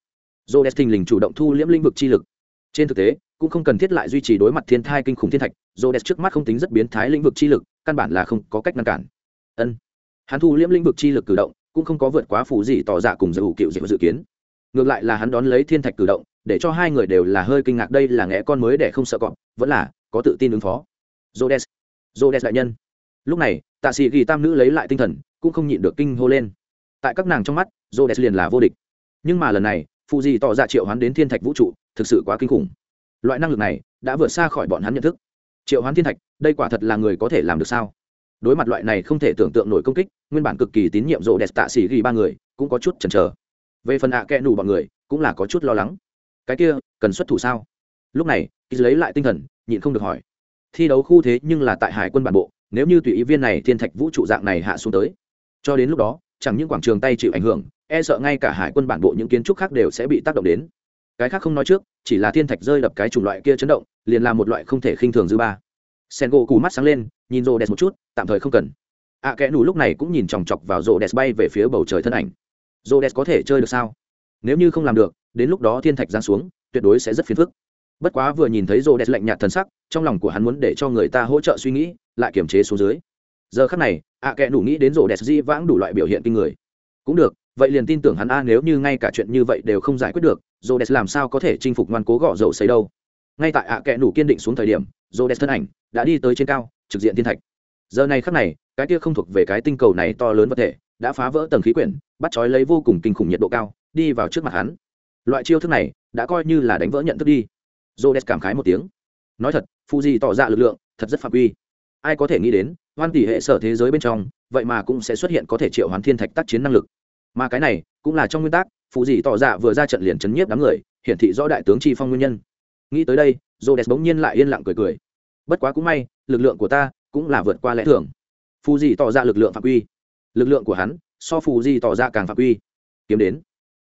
Dô đès thình lình chủ động thu liễm lĩnh vực chi lực. Trên thực tế, cũng không cần thiết lại duy trì đối mặt thiên thai kinh khủng thiên thạch dô trước mắt không tính rất biến thái lĩnh vực chi lực, căn bản là không có cách ngăn cản. Ân. Hắn thu liễm lĩnh vực chi lực cử động, cũng không có vượt quá phủ gì tỏ dạ cùng dự cựu dự kiến. Ngược lại là hắn đón lấy thiên thạch cử động, để cho hai người đều là hơi kinh ngạc đây là ngẽ con mới để không sợ cọp, vẫn là có tự tin ứng phó. Jodes jodes đại nhân. Lúc này, tạ sĩ ghi tam nữ lấy lại tinh thần, cũng không nhịn được kinh hô lên tại các nàng trong mắt jodes liền là vô địch. Nhưng mà lần này, phụ di tỏ ra triệu hoán đến thiên thạch vũ trụ, thực sự quá kinh khủng. Loại năng lực này đã vượt xa khỏi bọn hắn nhận thức. Triệu hoán thiên thạch, đây quả thật là người có thể làm được sao? Đối mặt loại này không thể tưởng tượng nổi công kích, nguyên bản cực kỳ tín nhiệm rộ đẹp tạ sĩ ghi ba người, cũng có chút chần chờ. Về phần ạ à kẽ nù bọn người, cũng là có chút lo lắng. Cái kia, cần xuất thủ sao? Lúc này khi lấy lại tinh thần, nhịn không được hỏi. Thi đấu khu thế nhưng là tại hải quân bản bộ, nếu như tùy ý viên này thiên thạch vũ trụ dạng này hạ xuống tới. Cho đến lúc đó chẳng những quảng trường tay chịu ảnh hưởng e sợ ngay cả hải quân bản bộ những kiến trúc khác đều sẽ bị tác động đến. Cái khác không nói trước chỉ là thiên thạch rơi đập cái chủng loại kia chấn động liền là một loại không thể khinh thường dư ba. Sen gỗ cù mắt sáng lên nhìn rô đẹp một chút tạm thời không cần. Ạ à, kẽ nủ lúc này cũng nhìn chòng chọc vào rô đẹp bay về phía bầu trời thân ảnh. Rô đẹp có thể chơi được sao? Nếu như không làm được đến lúc đó thiên thạch giáng xuống tuyệt đối sẽ rất phiền phức. Bất quá vừa nhìn thấy rô đẹp lạnh nhạt thần sắc trong lòng của hắn muốn để cho người ta hỗ trợ suy nghĩ lại kiềm chế xuống dưới. Giờ khắc này ạ à đủ nghĩ đến rô đẹp di vãng đủ loại biểu hiện kinh người. Cũng được, vậy liền tin tưởng hắn a, nếu như ngay cả chuyện như vậy đều không giải quyết được rô đẹp làm sao có thể chinh phục ngoan cố gõ dầu xấy đâu. Ngay tại ạ à đủ kiên định xuống thời điểm rô đẹp thân ảnh đã đi tới trên cao, trực diện thiên thạch. Giờ này khắc này, cái kia không thuộc về cái tinh cầu này to lớn vật thể, đã phá vỡ tầng khí quyển, bắt chói lấy vô cùng kinh khủng nhiệt độ cao, đi vào trước mặt hắn. Loại chiêu thức này đã coi như là đánh vỡ nhận thức đi. Rô o cảm khái một tiếng. Nói thật phụ gì tỏ ra lực lượng thật rất phạm quy ai có thể nghĩ đến, hoan tỷ hệ sở thế giới bên trong, vậy mà cũng sẽ xuất hiện có thể triệu hoán thiên thạch tác chiến năng lực. Mà cái này, cũng là trong nguyên tắc, phụ dị tỏ dạ vừa ra trận liền chấn nhiếp đám người, hiển thị rõ đại tướng tri phong nguyên nhân. Nghĩ tới đây j o bỗng nhiên lại yên lặng cười cười. Bất quá cũng may, lực lượng của ta cũng là vượt qua lẽ thường. Phù dị tỏ ra lực lượng phạm quy. Lực lượng của hắn, so phù dị tỏ ra càng phạm quy. Kiếm đến.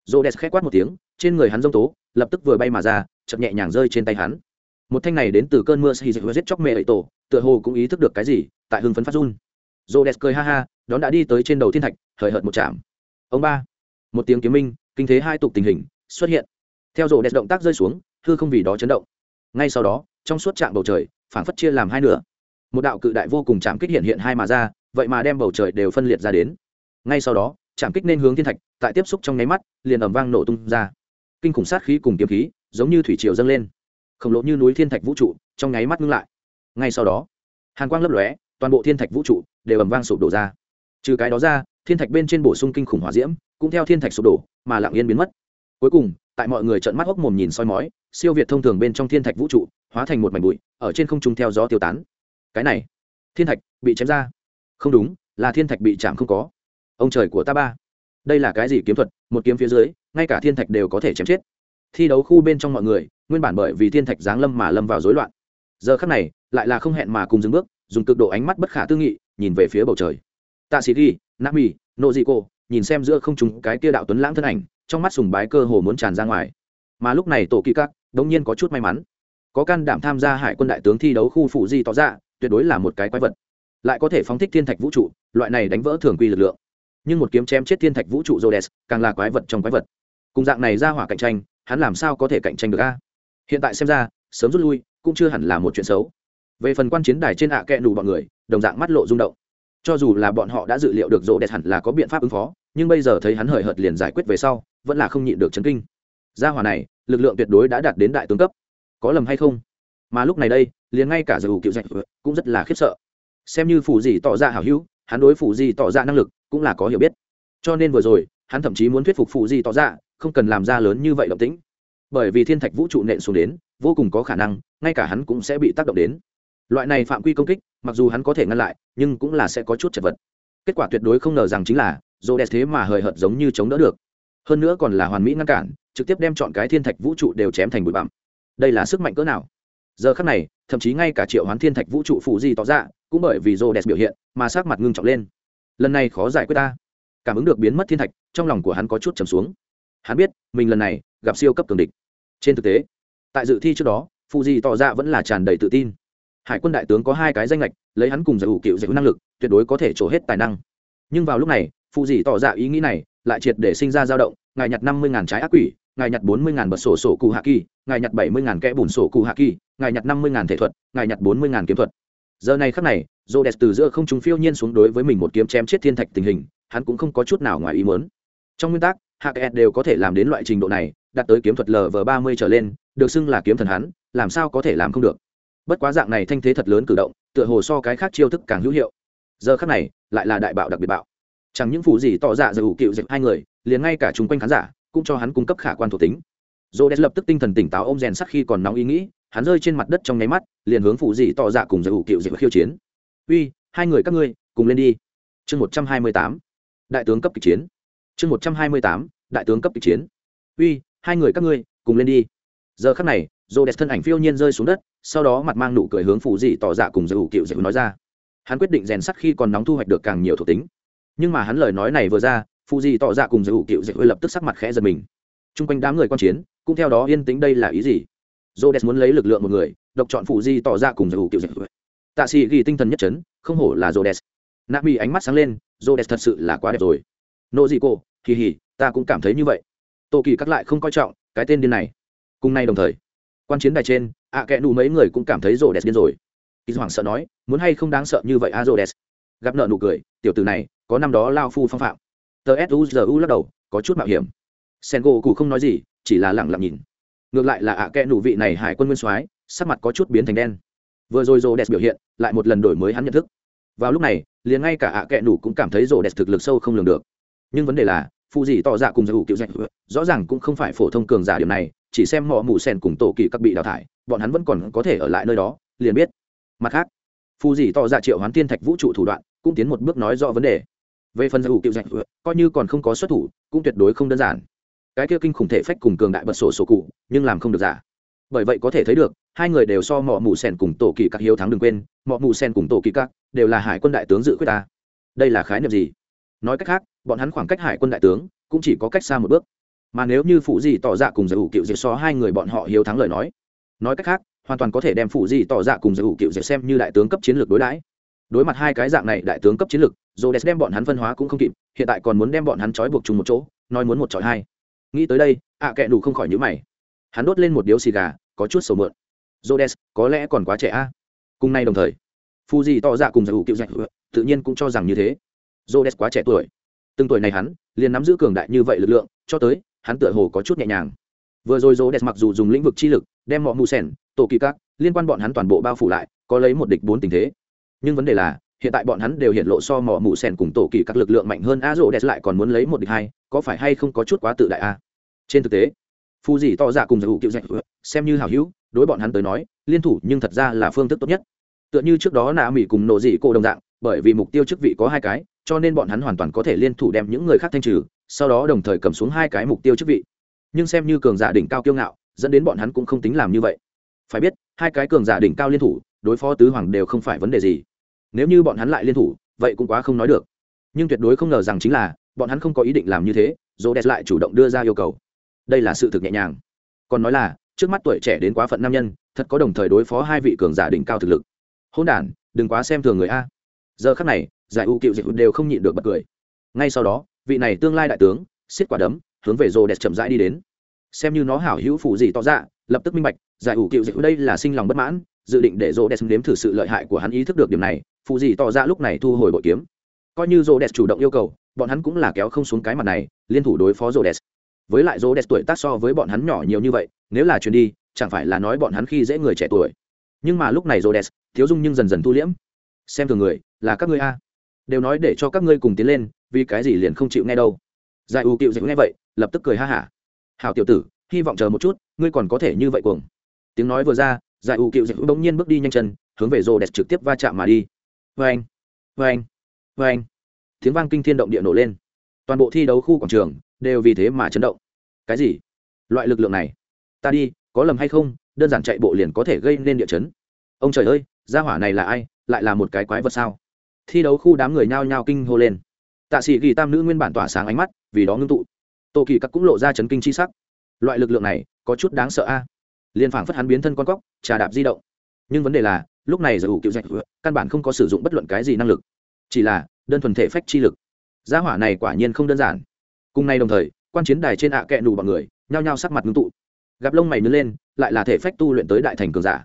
Rô đès k h ẽ quát một tiếng, trên người hắn dông tố, lập tức vừa bay mà ra chậm nhẹ nhàng rơi trên tay hắn một thanh này đến từ cơn mưa xì dịch giết chóc mẹ ấy tổ, tựa hồ cũng ý thức được cái gì, tại hưng phấn phát run. Rô đẹp cười ha ha, đón đã đi tới trên đầu thiên thạch, hời hợt một chạm. Ông ba, một tiếng kiếm minh, kinh thế hai tục tình hình, xuất hiện. Theo rô đẹp động tác rơi xuống, hư không vì đó chấn động. Ngay sau đó, trong suốt trạng bầu trời, phảng phất chia làm hai nửa. Một đạo cự đại vô cùng chạm kích hiện hiện hai mà ra, vậy mà đem bầu trời đều phân liệt ra đến. Ngay sau đó, chạm kích nên hướng thiên thạch, tại tiếp xúc trong nháy mắt, liền ầm vang nổ tung ra. Kinh khủng sát khí cùng kiếm khí, giống như thủy triều dâng lên khổng lồ như núi thiên thạch vũ trụ, trong nháy mắt ngưng lại. Ngay sau đó, hàn quang lấp lóe, toàn bộ thiên thạch vũ trụ đều ầm vang sụp đổ ra. Trừ cái đó ra, thiên thạch bên trên bổ sung kinh khủng hỏa diễm cũng theo thiên thạch sụp đổ mà lặng yên biến mất. Cuối cùng, tại mọi người trợn mắt hốc mồm nhìn soi mói, siêu việt thông thường bên trong thiên thạch vũ trụ hóa thành một mảnh bụi, ở trên không trung theo gió tiêu tán. Cái này, thiên thạch bị chém ra. Không đúng, là thiên thạch bị chạm không có. Ông trời của ta ba. Đây là cái gì kiếm thuật? Một kiếm phía dưới, ngay cả thiên thạch đều có thể chém chết. Thi đấu khu bên trong mọi người nguyên bản bởi vì thiên thạch giáng lâm mà lâm vào rối loạn. Giờ khắc này, lại là không hẹn mà cùng dừng bước, dùng cực độ ánh mắt bất khả tư nghị, nhìn về phía bầu trời. Tạ sĩ ghi nami nô dị cô nhìn xem giữa không chúng cái kia đạo tuấn lãng thân ảnh, trong mắt sùng bái cơ hồ muốn tràn ra ngoài. Mà lúc này tổ kỳ các đống nhiên có chút may mắn. Có can đảm tham gia hải quân đại tướng thi đấu khu phụ di tỏ ra, tuyệt đối là một cái quái vật. Lại có thể phóng thích thiên thạch vũ trụ, loại này đánh vỡ thường quy lực lượng. Nhưng một kiếm chém chết thiên thạch vũ trụ Rhodes, càng là quái vật trong quái vật. Cùng dạng này ra hỏa cạnh tranh, hắn làm sao có thể cạnh tranh được a? Hiện tại xem ra, sớm rút lui cũng chưa hẳn là một chuyện xấu. Về phần quan chiến đài trên ạ à kẹ nù bọn người, đồng dạng mắt lộ rung động. Cho dù là bọn họ đã dự liệu được rộ đẹp hẳn là có biện pháp ứng phó, nhưng bây giờ thấy hắn hời hợt liền giải quyết về sau, vẫn là không nhịn được chấn kinh. Gia hỏa này, lực lượng tuyệt đối đã đạt đến đại tướng cấp. Có lầm hay không? Mà lúc này đây, liền ngay cả dù cựu dạch cũng rất là khiếp sợ. Xem như phù gì tỏ ra hảo hữu, hắn đối phù gì tỏ ra năng lực cũng là có hiểu biết. Cho nên vừa rồi, hắn thậm chí muốn thuyết phục phù gì tỏ ra, không cần làm ra lớn như vậy động tĩnh bởi vì thiên thạch vũ trụ nện xuống đến, vô cùng có khả năng, ngay cả hắn cũng sẽ bị tác động đến. Loại này phạm quy công kích, mặc dù hắn có thể ngăn lại, nhưng cũng là sẽ có chút chật vật. Kết quả tuyệt đối không ngờ rằng chính là dồ đẹp thế mà hời hợt giống như chống đỡ được. Hơn nữa còn là hoàn mỹ ngăn cản, trực tiếp đem chọn cái thiên thạch vũ trụ đều chém thành bụi bặm. Đây là sức mạnh cỡ nào? Giờ khắc này, thậm chí ngay cả triệu hoán thiên thạch vũ trụ phụ di tỏ ra, cũng bởi vì rô đẹp biểu hiện mà sắc mặt ngưng trọng lên. Lần này khó giải quyết ta. Cảm ứng được biến mất thiên thạch, trong lòng của hắn có chút trầm xuống. Hắn biết, mình lần này gặp siêu cấp cường địch. Trên thực tế, tại dự thi trước đó phụ di tỏ ra vẫn là tràn đầy tự tin. Hải quân đại tướng có hai cái danh lệch lấy hắn cùng giải ủ cựu giải ủ năng lực, tuyệt đối có thể trổ hết tài năng. Nhưng vào lúc này phụ di tỏ ra ý nghĩ này, lại triệt để sinh ra dao động, ngài nhặt năm mươi ngàn trái ác quỷ, ngài nhặt bốn mươi ngàn bật sổ sổ cụ hạ kỳ, ngài nhặt bảy mươi ngàn kẽ bùn sổ cụ hạ kỳ, ngài nhặt năm mươi ngàn thể thuật, ngài nhặt bốn mươi ngàn kiếm thuật. Giờ này khắc này dô đẹp từ giữa không chúng phiêu nhiên xuống đối với mình một kiếm chém chết thiên thạch tình hình, hắn cũng không có chút nào ngoài ý muốn. Trong nguyên tắc hạ kẹt đều có thể làm đến loại trình độ này đạt tới kiếm thuật lv ba mươi trở lên, được xưng là kiếm thần hắn, làm sao có thể làm không được? Bất quá dạng này thanh thế thật lớn cử động, tựa hồ so cái khác chiêu thức càng hữu hiệu. Giờ khắc này, lại là đại bạo đặc biệt bạo. Chẳng những phụ gì tỏ dạ dù cựu dịch hai người, liền ngay cả chung quanh khán giả, cũng cho hắn cung cấp khả quan thuộc tính. Dô đès lập tức tinh thần tỉnh táo ôm rèn sắc khi còn nóng ý nghĩ, hắn rơi trên mặt đất trong nháy mắt, liền hướng phụ dị tỏ dạ cùng giải hữu cựu dịch khiêu chiến. Uy, hai người các ngươi, cùng lên đi. Chương một trăm hai mươi tám. Đại tướng cấp kịch chiến. Chương một trăm hai mươi tám. Đại tướng cấp kịch chiến. Uy hai người các ngươi, cùng lên đi. Giờ khắc này dô đẹp thân ảnh phiêu nhiên rơi xuống đất, sau đó mặt mang nụ cười hướng phụ dị tỏ dạ cùng giữ hữu cựu dịu nói ra. Hắn quyết định rèn sắt khi còn nóng thu hoạch được càng nhiều thuộc tính. Nhưng mà hắn lời nói này vừa ra phụ dị tỏ dạ cùng giữ hữu cựu dịu lập tức sắc mặt khẽ giật mình. T r u n g quanh đám người quan chiến, cũng theo đó yên tĩnh đây là ý gì? J đẹp muốn lấy lực lượng một người, độc chọn phụ di tỏ dạ cùng giữ hữu cựu dịu tạ sĩ ghi tinh thần nhất trấn không hổ là j đẹp d e ánh mắt sáng lên j đẹp thật sự là quá đẹp rồi. Nộ dị cô kỳ hỉ ta cũng cảm thấy như vậy tô kỳ cắt lại không coi trọng, cái tên điên này. Cùng nay đồng thời, quan chiến đài trên, ạ à kẽ nụ mấy người cũng cảm thấy rô đẹp điên rồi. Kỳ hoàng sợ nói, muốn hay không đáng sợ như vậy a rô đẹp gặp nợ nụ cười, tiểu từ này, có năm đó lao phu phong phạm. Tờ suzu lắc đầu, có chút mạo hiểm. Sen gỗ cụ không nói gì, chỉ là lẳng lặng nhìn. Ngược lại là ạ à kẽ nụ vị này hải quân nguyên soái, sắc mặt có chút biến thành đen. Vừa rồi rô đẹp biểu hiện, lại một lần đổi mới hắn nhận thức. Vào lúc này, liền ngay cả ạ kẽ nụ cũng cảm thấy rô đẹp thực lực sâu không lường được. Nhưng vấn đề là phụ gì tỏ ra cùng giải hữu kiểu dạch rõ ràng cũng không phải phổ thông cường giả điểm này, chỉ xem họ mù sen cùng tổ kỳ các bị đào thải, bọn hắn vẫn còn có thể ở lại nơi đó, liền biết. Mặt khác phụ gì tỏ ra triệu hoán tiên thạch vũ trụ thủ đoạn, cũng tiến một bước nói rõ vấn đề. Về phần giải hữu kiểu dạch coi như còn không có xuất thủ, cũng tuyệt đối không đơn giản. Cái kia kinh khủng thể phách cùng cường đại bật sổ sổ cụ, nhưng làm không được giả. Bởi vậy có thể thấy được, hai người đều so mọ mù sen cùng tổ kỳ các hiếu thắng đừng quên, mọ mù sen cùng tổ kỳ các đều là hải quân đại tướng dự quyết ta. Đây là khái niệm gì? Nói cách khác bọn hắn khoảng cách hải quân đại tướng cũng chỉ có cách xa một bước. Mà nếu như phụ gì tỏ dạ cùng giải ủ cựu diệt so hai người bọn họ hiếu thắng lời nói nói cách khác, hoàn toàn có thể đem phụ gì tỏ dạ cùng giải ủ cựu diệt xem như đại tướng cấp chiến lược đối đãi. Đối mặt hai cái dạng này đại tướng cấp chiến lược dồ đem bọn hắn phân hóa cũng không kịp, hiện tại còn muốn đem bọn hắn trói buộc chung một chỗ, nói muốn một chọi hai. Nghĩ tới đây, ạ à kệ đủ không khỏi nhữ mày. Hắn đốt lên một điếu xì gà, có chút sầu mượn. Jodes có lẽ còn quá trẻ a. Cùng nay đồng thời phu di to dạ cùng giải hữu cựu diệt tự nhiên cũng cho rằng như thế. Jodes quá trẻ tuổi từng tuổi này hắn, liền nắm giữ cường đại như vậy lực lượng, cho tới, hắn tựa hồ có chút nhẹ nhàng. Vừa rồi jodes mặc dù dùng lĩnh vực chi lực, đem mọi mù sẻn, tổ kỳ các, liên quan bọn hắn toàn bộ bao phủ lại, có lấy một địch bốn tình thế. Nhưng vấn đề là, hiện tại bọn hắn đều hiện lộ so mỏ mù sẻn cùng tổ kỳ các lực lượng mạnh hơn, a rô đẹp lại còn muốn lấy một địch hai, có phải hay không có chút quá tự đại a? Trên thực tế, phu dì to ra cùng giải hữu kiệu dạy, xem như hảo hữu, đối bọn hắn tới nói, liên thủ nhưng thật ra là phương thức tốt nhất. Tựa như trước đó nạ mỹ cùng nổ dị cô đồng dạng bởi vì mục tiêu chức vị có hai cái, cho nên bọn hắn hoàn toàn có thể liên thủ đem những người khác thanh trừ, sau đó đồng thời cầm xuống hai cái mục tiêu chức vị. Nhưng xem như cường giả đỉnh cao kiêu ngạo, dẫn đến bọn hắn cũng không tính làm như vậy. Phải biết, hai cái cường giả đỉnh cao liên thủ, đối phó tứ hoàng đều không phải vấn đề gì. Nếu như bọn hắn lại liên thủ, vậy cũng quá không nói được. Nhưng tuyệt đối không ngờ rằng chính là, bọn hắn không có ý định làm như thế dỗ đẹp lại chủ động đưa ra yêu cầu. Đây là sự thực nhẹ nhàng. Còn nói là, trước mắt tuổi trẻ đến quá phận nam nhân, thật có đồng thời đối phó hai vị cường giả đỉnh cao thực lực. Hôn đản, đừng quá xem thường người a giờ khắc này, giải u cựu dịch đều không nhịn được bật cười. Ngay sau đó, vị này tương lai đại tướng, xiết quả đấm, hướng về rô đẹp chậm rãi đi đến. Xem như nó hảo hữu phụ gì tỏ ra lập tức minh bạch, giải u cựu dịch đây là sinh lòng bất mãn, dự định để rô đẹp nếm thử sự lợi hại của hắn ý thức được điểm này phụ gì tỏ ra lúc này thu hồi bội kiếm. Coi như rô đẹp chủ động yêu cầu, bọn hắn cũng là kéo không xuống cái mặt này, liên thủ đối phó rô đẹp với lại rô đẹp tuổi tác so với bọn hắn nhỏ nhiều như vậy, nếu là chuyền đi, chẳng phải là nói bọn hắn khi dễ người trẻ tuổi. Nhưng mà lúc này rô đẹp thiếu dung nhưng dần dần thu liễm xem thường người, là các ngươi a. Đều nói để cho các ngươi cùng tiến lên, vì cái gì liền không chịu nghe đâu. Giải ưu cựu dịch nghe vậy, lập tức cười ha hả. Hảo tiểu tử, hy vọng chờ một chút, ngươi còn có thể như vậy cuồng. Tiếng nói vừa ra, giải ưu cựu dịch bỗng nhiên bước đi nhanh chân, hướng về rô đẹp trực tiếp va chạm mà đi. Vê anh vê anh vê anh tiếng vang kinh thiên động địa nổ lên. Toàn bộ thi đấu khu quảng trường đều vì thế mà chấn động. Cái gì? Loại lực lượng này? Ta đi, có lầm hay không? Đơn giản chạy bộ liền có thể gây nên địa chấn. Ông trời ơi, gia hỏa này là ai? Lại là một cái quái vật sao? Thi đấu khu đám người nhao nhao kinh hô lên. Tạ sĩ ghi tam nữ nguyên bản tỏa sáng ánh mắt, vì đó ngưng tụ. Tổ kỳ các cũng lộ ra chấn kinh chi sắc. Loại lực lượng này, có chút đáng sợ a. À? liền phảng phất hắn biến thân con cóc, trà đạp di động. Nhưng vấn đề là, lúc này giải ủ cựu dạch căn bản không có sử dụng bất luận cái gì năng lực. Chỉ là, đơn thuần thể phách chi lực. Gia hỏa này quả nhiên không đơn giản. Cùng nay đồng thời, quan chiến đài trên ạ à kẹ nù bằng người, nhao nhao sắc mặt ngưng tụ. Gặp lông mày nứt lên, lại là thể phách tu luyện tới đại thành cường giả.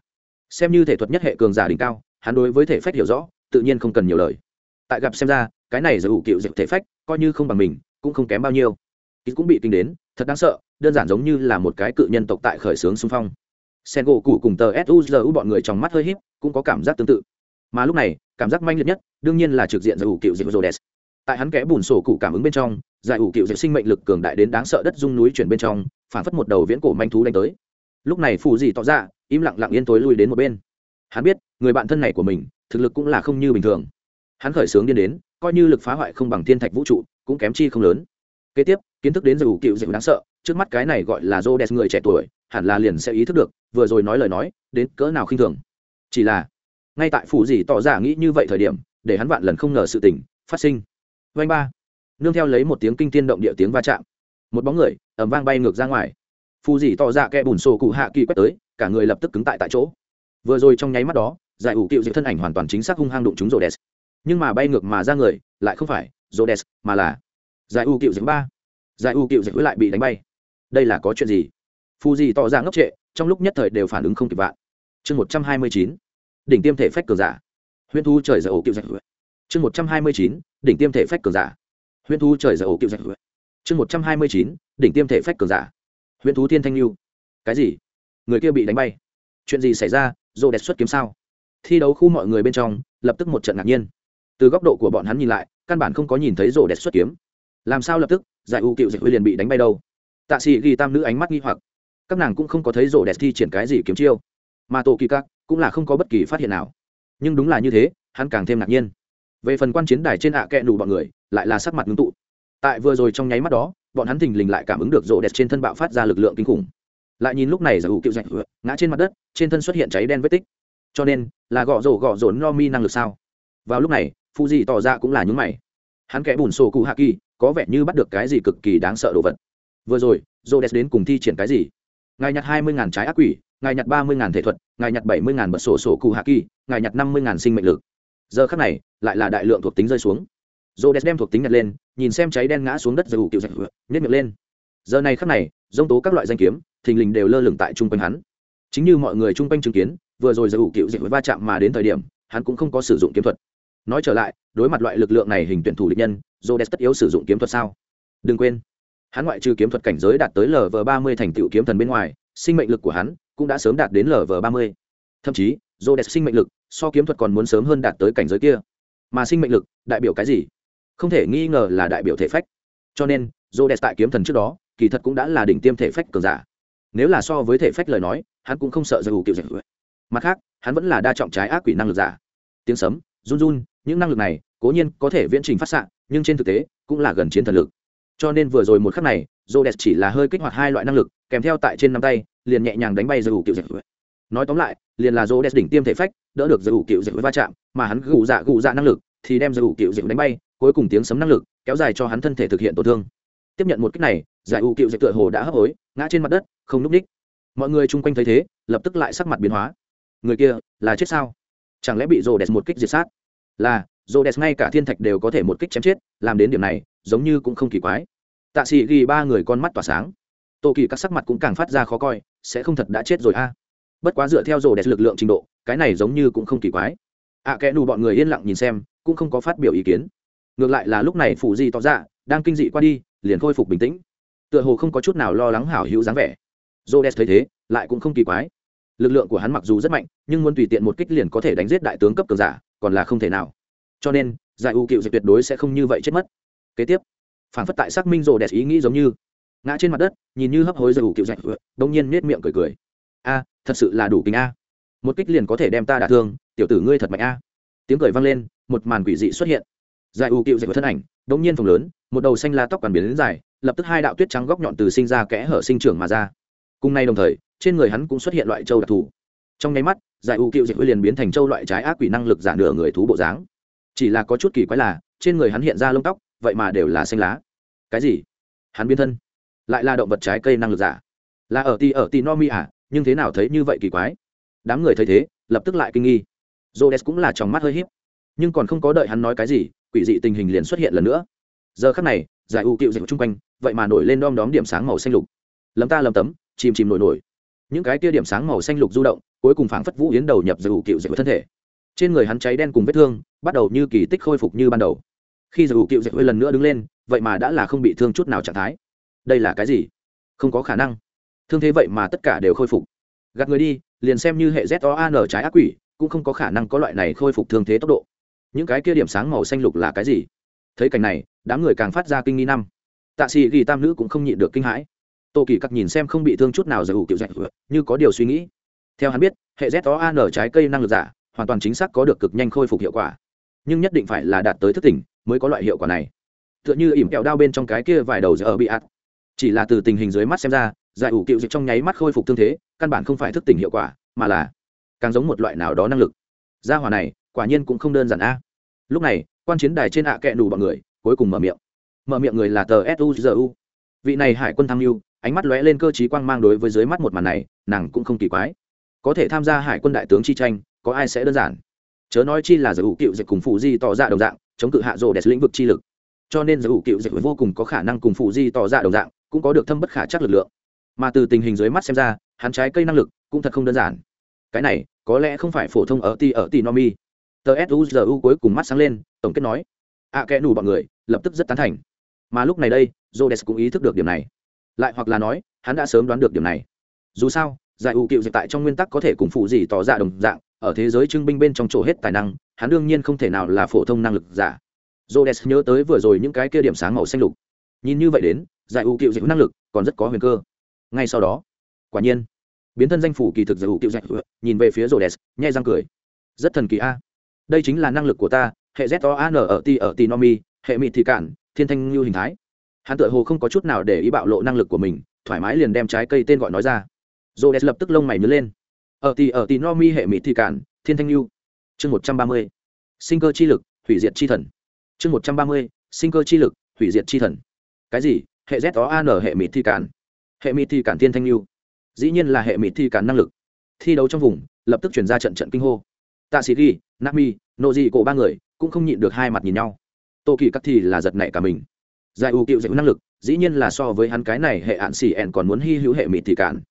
Xem như thể thuật nhất hệ cường giả đỉnh cao hắn đối với thể phách hiểu rõ, tự nhiên không cần nhiều lời. Tại gặp xem ra, cái này giải ủ cựu dạch thể phách, coi như không bằng mình, cũng không kém bao nhiêu. Ít cũng bị kinh đến, thật đáng sợ, đơn giản giống như là một cái cự nhân tộc tại khởi xướng xung phong. Sen gỗ cụ cùng tờ suzu bọn người trong mắt hơi híp, cũng có cảm giác tương tự. Mà lúc này, cảm giác manh liệt nhất, đương nhiên là trực diện giải ủ cựu diệp rhodes. Tại hắn kẽ bùn sổ cụ cảm ứng bên trong giải ủ cựu diệp sinh mệnh lực cường đại đến đáng sợ đất dung núi chuyển bên trong, phản phất một đầu viễn cổ manh thú đánh tới. Lúc này phù gì tỏ ra, im lặng lặng yên tối lui đến một bên hắn biết, người bạn thân này của mình, thực lực cũng là không như bình thường. Hắn khởi xướng điên đến, coi như lực phá hoại không bằng thiên thạch vũ trụ, cũng kém chi không lớn. Kế tiếp, kiến thức đến dù cựu dịu đáng sợ, trước mắt cái này gọi là rô đẹp người trẻ tuổi, hẳn là liền sẽ ý thức được, vừa rồi nói lời nói, đến cỡ nào khinh thường. Chỉ là, ngay tại phủ gì tỏ ra nghĩ như vậy thời điểm, để hắn vạn lần không ngờ sự tình phát sinh. Vanh ba, nương theo lấy một tiếng kinh tiên động địa tiếng va chạm. Một bóng người ẩm vang bay ngược ra ngoài. Phù dì tỏ ra kẽ bùn sổ cụ hạ kỳ quét tới, cả người lập tức cứng tại tại chỗ vừa rồi trong nháy mắt đó, giải ủ cựu diệp thân ảnh hoàn toàn chính xác hung hăng đụng chúng rô đès nhưng mà bay ngược mà ra người, lại không phải rô đès mà là giải u cựu diệp ba. Giải u cựu diệp lại bị đánh bay. Đây là có chuyện gì? Phù gì tỏ ra ngốc trệ, trong lúc nhất thời đều phản ứng không kịp vạn. Chương một trăm hai mươi chín, đỉnh tiêm thể phách cường giả. Huyễn thu trời giải ổ cựu dạch chương một trăm hai mươi chín, đỉnh tiêm thể phách cường giả. Huyễn thu trời giải ổ cựu dạch chương một trăm hai mươi chín, đỉnh tiêm thể phách cường giả. Huyễn thú thiên thanh lưu. Cái gì? Người kia bị đánh bay. Chuyện gì xảy ra? Rô đẹp xuất kiếm sao? Thi đấu khu mọi người bên trong, lập tức một trận ngạc nhiên. Từ góc độ của bọn hắn nhìn lại, căn bản không có nhìn thấy rô đẹp xuất kiếm. Làm sao lập tức, giải u cựu dịch huy liền bị đánh bay đâu? Tạ sĩ ghi tam nữ ánh mắt nghi hoặc. Các nàng cũng không có thấy rô đẹp thi triển cái gì kiếm chiêu. Mà tổ kỳ các cũng là không có bất kỳ phát hiện nào. Nhưng đúng là như thế, hắn càng thêm ngạc nhiên. Về phần quan chiến đài trên ạ à kẹ nù bọn người, lại là sắc mặt ngưng tụ. Tại vừa rồi trong nháy mắt đó, bọn hắn thình lình lại cảm ứng được rộ đẹp trên thân bạo phát ra lực lượng kinh khủng lại nhìn lúc này giải ủ cựu dạch ngã trên mặt đất, trên thân xuất hiện cháy đen vết tích. Cho nên, là gõ rổ gõ rổ no mi năng lực sao? Vào lúc này phụ gì tỏ ra cũng là những mày. Hắn kẽ bùn sổ cụ hạ kỳ có vẻ như bắt được cái gì cực kỳ đáng sợ đồ vật. Vừa rồi rô đès đến cùng thi triển cái gì? Ngài nhặt hai mươi ngàn trái ác quỷ, ngài nhặt ba mươi ngàn thể thuật, ngài nhặt bảy mươi ngàn bật sổ sổ cụ hạ kỳ ngài nhặt năm mươi ngàn sinh mệnh lực. Giờ khắc này, lại là đại lượng thuộc tính rơi xuống. Rô đès đem thuộc tính nhặt lên, nhìn xem cháy đen ngã xuống đất giải ủ cựu dạch nhất miệng lên. Giờ này khắc này dông tố các loại danh kiếm thình lình đều lơ lửng tại chung quanh hắn. Chính như mọi người chung quanh chứng kiến, vừa rồi giải ủ cựu dịch với va chạm mà đến thời điểm, hắn cũng không có sử dụng kiếm thuật. Nói trở lại, đối mặt loại lực lượng này hình tuyển thủ địch nhân j tất yếu sử dụng kiếm thuật sao? Đừng quên, hắn ngoại trừ kiếm thuật cảnh giới đạt tới lv ba mươi thành tựu kiếm thần bên ngoài, sinh mệnh lực của hắn cũng đã sớm đạt đến lv ba mươi. Thậm chí j sinh mệnh lực so kiếm thuật còn muốn sớm hơn đạt tới cảnh giới kia. Mà sinh mệnh lực, đại biểu cái gì? Không thể nghi ngờ là đại biểu thể phách. Cho nên j tại kiếm thần trước đó, kỳ thật cũng đã là đỉnh tiêm thể phách cường giả nếu là so với thể phách lời nói, hắn cũng không sợ giải ủ kiểu dạy mặt khác, hắn vẫn là đa trọng trái ác quỷ năng lực giả. Tiếng sấm, run run, những năng lực này, cố nhiên có thể viễn trình phát xạ, nhưng trên thực tế, cũng là gần chiến thần lực. Cho nên vừa rồi một khắc này j chỉ là hơi kích hoạt hai loại năng lực, kèm theo tại trên năm tay, liền nhẹ nhàng đánh bay giải ủ kiểu dạy nói tóm lại, liền là j đỉnh tiêm thể phách, đỡ được giải ủ kiểu dạy va chạm, mà hắn gù dạ gù dạ năng lực, thì đem giải ủ kiểu dạy đánh bay, cuối cùng tiếng sấm năng lực, kéo dài cho hắn thân thể thực hiện tổn thương. Tiếp nhận một cách này giải u cựu dạy tựa hồ đã hấp hối ngã trên mặt đất không núp ních. Mọi người chung quanh thấy thế lập tức lại sắc mặt biến hóa. Người kia là chết sao? Chẳng lẽ bị rô đẹp một kích diệt sát? Là rô đẹp ngay cả thiên thạch đều có thể một kích chém chết làm đến điểm này giống như cũng không kỳ quái. Tạ sĩ ghi ba người con mắt tỏa sáng. Tô kỳ các sắc mặt cũng càng phát ra khó coi sẽ không thật đã chết rồi a? Bất quá dựa theo rô đẹp lực lượng trình độ cái này giống như cũng không kỳ quái. Ạ à, kẽ nù bọn người yên lặng nhìn xem cũng không có phát biểu ý kiến. Ngược lại là lúc này phụ di tỏ ra đang kinh dị qua đi liền khôi phục bình tĩnh tựa hồ không có chút nào lo lắng hảo hữu dáng vẻ. Jodes thấy thế, lại cũng không kỳ quái. Lực lượng của hắn mặc dù rất mạnh, nhưng muốn tùy tiện một kích liền có thể đánh giết đại tướng cấp cường giả, còn là không thể nào. Cho nên, giải u cựu dịch tuyệt đối sẽ không như vậy chết mất. Kế tiếp, phản phất tại xác minh rồ ý nghĩ giống như, ngã trên mặt đất, nhìn như hấp hối giải u cựu dịch đông nhiên nết miệng cười cười. A, thật sự là đủ kính a. Một kích liền có thể đem ta đả thương, tiểu tử ngươi thật mạnh a. Tiếng cười vang lên, một màn quỷ dị xuất hiện giải u cựu dạch thân ảnh, đống nhiên phồng lớn, một đầu xanh lá tóc còn biến đến dài, lập tức hai đạo tuyết trắng góc nhọn từ sinh ra kẽ hở sinh trưởng mà ra. Cùng nay đồng thời, trên người hắn cũng xuất hiện loại châu đặc thù. Trong nháy mắt giải u cựu dạy liền biến thành châu loại trái ác quỷ năng lực giả nửa người thú bộ dáng. Chỉ là có chút kỳ quái là, trên người hắn hiện ra lông tóc, vậy mà đều là xanh lá. Cái gì? Hắn biến thân? Lại là động vật trái cây năng lực giả. Là ở ti ở ti no mi à? Nhưng thế nào thấy như vậy kỳ quái? Đám người thấy thế, lập tức lại kinh nghi. J cũng là tròng mắt hơi h í p nhưng còn không có đợi hắn nói cái gì quỷ dị tình hình liền xuất hiện lần nữa. Giờ khắc này, giải u cựu dịch chung quanh, vậy mà nổi lên đom đóm điểm sáng màu xanh lục. Lấm ta lấm tấm, chìm chìm nổi nổi. Những cái tia điểm sáng màu xanh lục du động, cuối cùng phảng phất vũ yến đầu nhập giải u cựu dịch thân thể. Trên người hắn cháy đen cùng vết thương, bắt đầu như kỳ tích khôi phục như ban đầu. Khi giải u cựu dịch lần nữa đứng lên, vậy mà đã là không bị thương chút nào trạng thái. Đây là cái gì? Không có khả năng. Thương thế vậy mà tất cả đều khôi phục. Gạt người đi, liền xem như hệ z o an trái ác quỷ, cũng không có khả năng có loại này khôi phục thương thế tốc độ những cái kia điểm sáng màu xanh lục là cái gì? Thấy cảnh này, đám người càng phát ra kinh nghi năm. Tạ sĩ ghi tam nữ cũng không nhịn được kinh hãi. Tô kỳ cắt nhìn xem không bị thương chút nào giải ủ kiểu dạy như có điều suy nghĩ. Theo hắn biết, hệ z o an trái cây năng lực giả, hoàn toàn chính xác có được cực nhanh khôi phục hiệu quả. Nhưng nhất định phải là đạt tới thức tỉnh mới có loại hiệu quả này. Tựa như ỉm kẹo đao bên trong cái kia vài đầu giờ bị ạt. Chỉ là từ tình hình dưới mắt xem ra, giải ủ cựu dịch trong nháy mắt khôi phục thương thế, căn bản không phải thức tỉnh hiệu quả, mà là càng giống một loại nào đó năng lực. Gia hỏa này, quả nhiên cũng không đơn giản a lúc này, quan chiến đài trên ạ à kẹ nù bọn người, cuối cùng mở miệng. Mở miệng người là tờ suzu vị này hải quân tham mưu, ánh mắt lóe lên cơ t quang mang đối với dưới mắt một màn này, nàng cũng không kỳ quái. Có thể tham gia hải quân đại tướng chi tranh, có ai sẽ đơn giản? Chớ nói chi là giới hữu cựu dịch cùng phụ di tỏ ra đồng dạng, chống cự hạ rộ đẹp lĩnh vực chi lực. Cho nên giới hữu cựu dịch vô cùng có khả năng cùng phụ di tỏ ra đồng dạng, cũng có được thâm bất khả chắc lực lượng. Mà từ tình hình dưới mắt xem ra, hắn trái cây năng lực cũng thật không đơn giản. Cái này, có lẽ không phải phổ thông ở ti ở ti nomi tờ suzu cuối cùng mắt sáng lên tổng kết nói ạ à, kẽ nù bọn người lập tức rất tán thành. Mà lúc này đây jodes cũng ý thức được điểm này. Lại hoặc là nói hắn đã sớm đoán được điểm này. Dù sao giải ủ cựu dịch tại trong nguyên tắc có thể cùng phụ gì tỏ ra đồng dạng ở thế giới trưng binh bên trong chỗ hết tài năng hắn đương nhiên không thể nào là phổ thông năng lực giả. Jodes nhớ tới vừa rồi những cái kia điểm sáng màu xanh lục. Nhìn như vậy đến giải ủ cựu dịch năng lực còn rất có huyền cơ. Ngay sau đó quả nhiên biến thân danh phủ kỳ thực giải ủ cựu dịch nhìn về phía jodes nhai răng cười. Rất thần kỳ a đây chính là năng lực của ta, hệ z o a n ở t ở t nomi hệ Mị thị cản, thiên thanh lưu hình thái. Hắn tự hồ không có chút nào để ý bạo lộ năng lực của mình, thoải mái liền đem trái cây tên gọi nói ra. J o lập tức lông mày nứa lên. Ở t ở t nomi hệ Mị thị cản, thiên thanh lưu. Chương một trăm ba mươi, sinh cơ chi lực, hủy diệt chi thần. Chương một trăm ba mươi, sinh cơ chi lực, hủy diệt chi thần. Cái gì? Hệ z o a n hệ Mị thị cản. Hệ Mị thị cản thiên thanh lưu. Dĩ nhiên là hệ Mị thị cản năng lực. Thi đấu trong vùng, lập tức chuyển ra trận trận kinh hô tạ sĩ ghi nami nộ dị cổ ba người cũng không nhịn được hai mặt nhìn nhau. Tô kỳ cắt thì là giật nảy cả mình. Giải ưu cựu dạy năng lực, dĩ nhiên là so với hắn cái này hệ hạn xỉ ẻn còn muốn hy hữu hệ mịt thì cản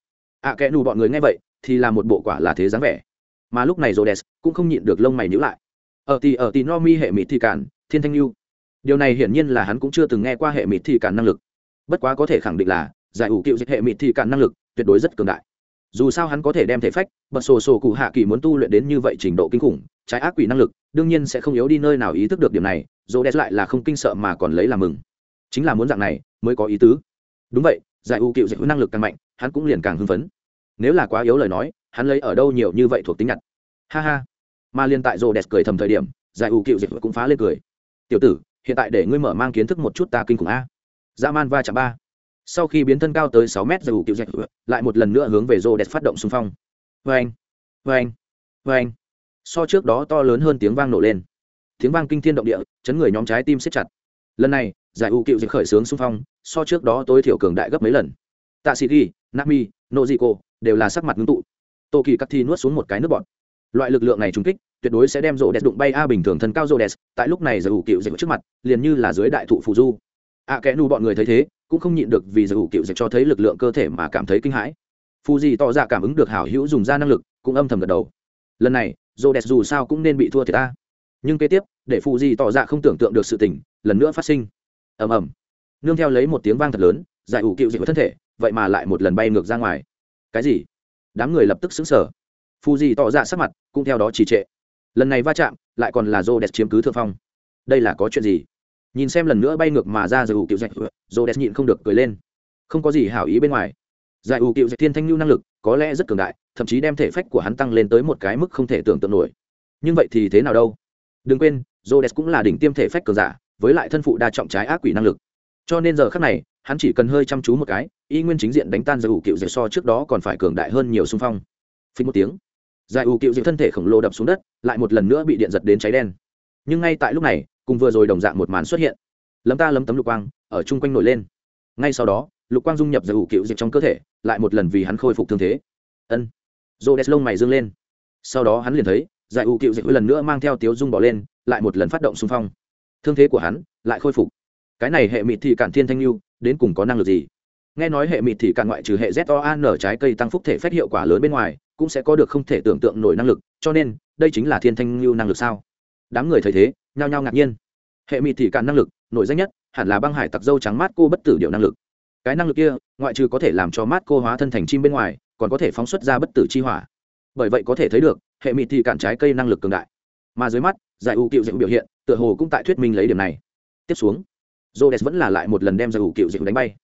ạ à, kẽ nù bọn người nghe vậy, thì là một bộ quả là thế dáng vẻ. Mà lúc này rhodes cũng không nhịn được lông mày nhữ lại. Ờ, ở thì ở ờ, thì no mi hệ mịt thì cản thiên thanh lưu. Điều này hiển nhiên là hắn cũng chưa từng nghe qua hệ mịt thì cản năng lực. Bất quá có thể khẳng định là, giải ủ cựu dịch hệ mịt thì cản năng lực tuyệt đối rất cường đại dù sao hắn có thể đem thể phách, bật sổ sổ cụ hạ kỳ muốn tu luyện đến như vậy trình độ kinh khủng, trái ác quỷ năng lực, đương nhiên sẽ không yếu đi nơi nào ý thức được điểm này dồ đẹp lại là không kinh sợ mà còn lấy làm mừng. Chính là muốn dạng này, mới có ý tứ. Đúng vậy, giải ưu cựu dịch năng lực càng mạnh, hắn cũng liền càng hưng phấn. Nếu là quá yếu lời nói, hắn lấy ở đâu nhiều như vậy thuộc tính nhặt? Ha ha. Mà liên tại rồ đẹp cười thầm thời điểm, giải ưu cựu dịch cũng phá lên cười. Tiểu tử, hiện tại để ngươi mở mang kiến thức một chút ta kinh khủng a. Dã man va chạm ba sau khi biến thân cao tới sáu mét, dù kiểu dạch lại một lần nữa hướng về rô đẹp phát động xung phong. Vê anh vê anh vê anh so trước đó to lớn hơn tiếng vang nổ lên. Tiếng vang kinh thiên động địa, chấn người nhóm trái tim siết chặt. Lần này, giải ưu cựu dịch khởi xướng xung phong, so trước đó tối thiểu cường đại gấp mấy lần. Tạ sĩ ghi nami nô dị cô đều là sắc mặt ngưng tụ. Tô kỳ cắt thi nuốt xuống một cái nước bọt. loại lực lượng này trúng kích, tuyệt đối sẽ đem rô đẹp đụng bay a bình thường thân cao rô đẹp tại lúc này giải ủ cựu dịch trước mặt, liền như là dưới đại thụ phù du. À a kẽ nu bọn người thấy thế cũng không nhịn được vì giải ủ cựu dịch cho thấy lực lượng cơ thể mà cảm thấy kinh hãi. Phù gì tỏ ra cảm ứng được hảo hữu dùng ra năng lực, cũng âm thầm gật đầu. Lần này dồ đẹp dù sao cũng nên bị thua thiệt ta. Nhưng kế tiếp, để phù gì tỏ ra không tưởng tượng được sự tình, lần nữa phát sinh. Ầm ầm. Nương theo lấy một tiếng vang thật lớn, giải ủ cựu dịch với thân thể, vậy mà lại một lần bay ngược ra ngoài. Cái gì? Đám người lập tức xứng sở phù gì tỏ ra sắc mặt cũng theo đó trì trệ. Lần này va chạm, lại còn là dồ đẹp chiếm cứ thượng phong. Đây là có chuyện gì? Nhìn xem lần nữa bay ngược mà ra giải ủ cựu dạch rô đẹp nhịn không được cười lên. Không có gì hảo ý bên ngoài. Giải ủ cựu dạch thiên thanh lưu năng lực, có lẽ rất cường đại, thậm chí đem thể phách của hắn tăng lên tới một cái mức không thể tưởng tượng nổi. Nhưng vậy thì thế nào đâu? Đừng quên rô đẹp cũng là đỉnh tiêm thể phách cường giả, với lại thân phụ đa trọng trái ác quỷ năng lực. Cho nên giờ khác này, hắn chỉ cần hơi chăm chú một cái, y nguyên chính diện đánh tan giải ủ cựu dạch so trước đó còn phải cường đại hơn nhiều xung phong. Phí một tiếng, giải ủ cựu dạch thân thể khổng lồ đập xuống đất, lại một lần nữa bị điện giật đến cháy đen. Nhưng ngay tại lúc này cùng vừa rồi đồng dạng một màn xuất hiện. Lấm ta lấm tấm lục quang ở chung quanh nổi lên. Ngay sau đó, lục quang dung nhập giải ủ cựu dạch trong cơ thể, lại một lần vì hắn khôi phục thương thế. Ân. Rô đès lông mày dâng lên. Sau đó hắn liền thấy, giải ủ cựu dạch lần nữa mang theo tiếu dung bỏ lên, lại một lần phát động xung phong. Thương thế của hắn lại khôi phục. Cái này hệ mịt thì cản thiên thanh lưu, đến cùng có năng lực gì? Nghe nói hệ mịt thì cản ngoại trừ hệ z o an trái cây tăng phúc thể phép hiệu quả lớn bên ngoài, cũng sẽ có được không thể tưởng tượng nổi năng lực, cho nên đây chính là thiên thanh lưu năng lực sao? Đám người thấy thế nhao nhao ngạc nhiên hệ mị thị cản năng lực nổi danh nhất hẳn là băng hải tặc dâu trắng mát cô bất tử điệu năng lực cái năng lực kia ngoại trừ có thể làm cho mát cô hóa thân thành chim bên ngoài còn có thể phóng xuất ra bất tử chi hỏa bởi vậy có thể thấy được hệ mị thị cản trái cây năng lực cường đại mà dưới mắt giải ưu cựu dịu biểu hiện tựa hồ cũng tại thuyết minh lấy điểm này tiếp xuống Rhodes vẫn là lại một lần đem giải u cựu dịu đánh bay.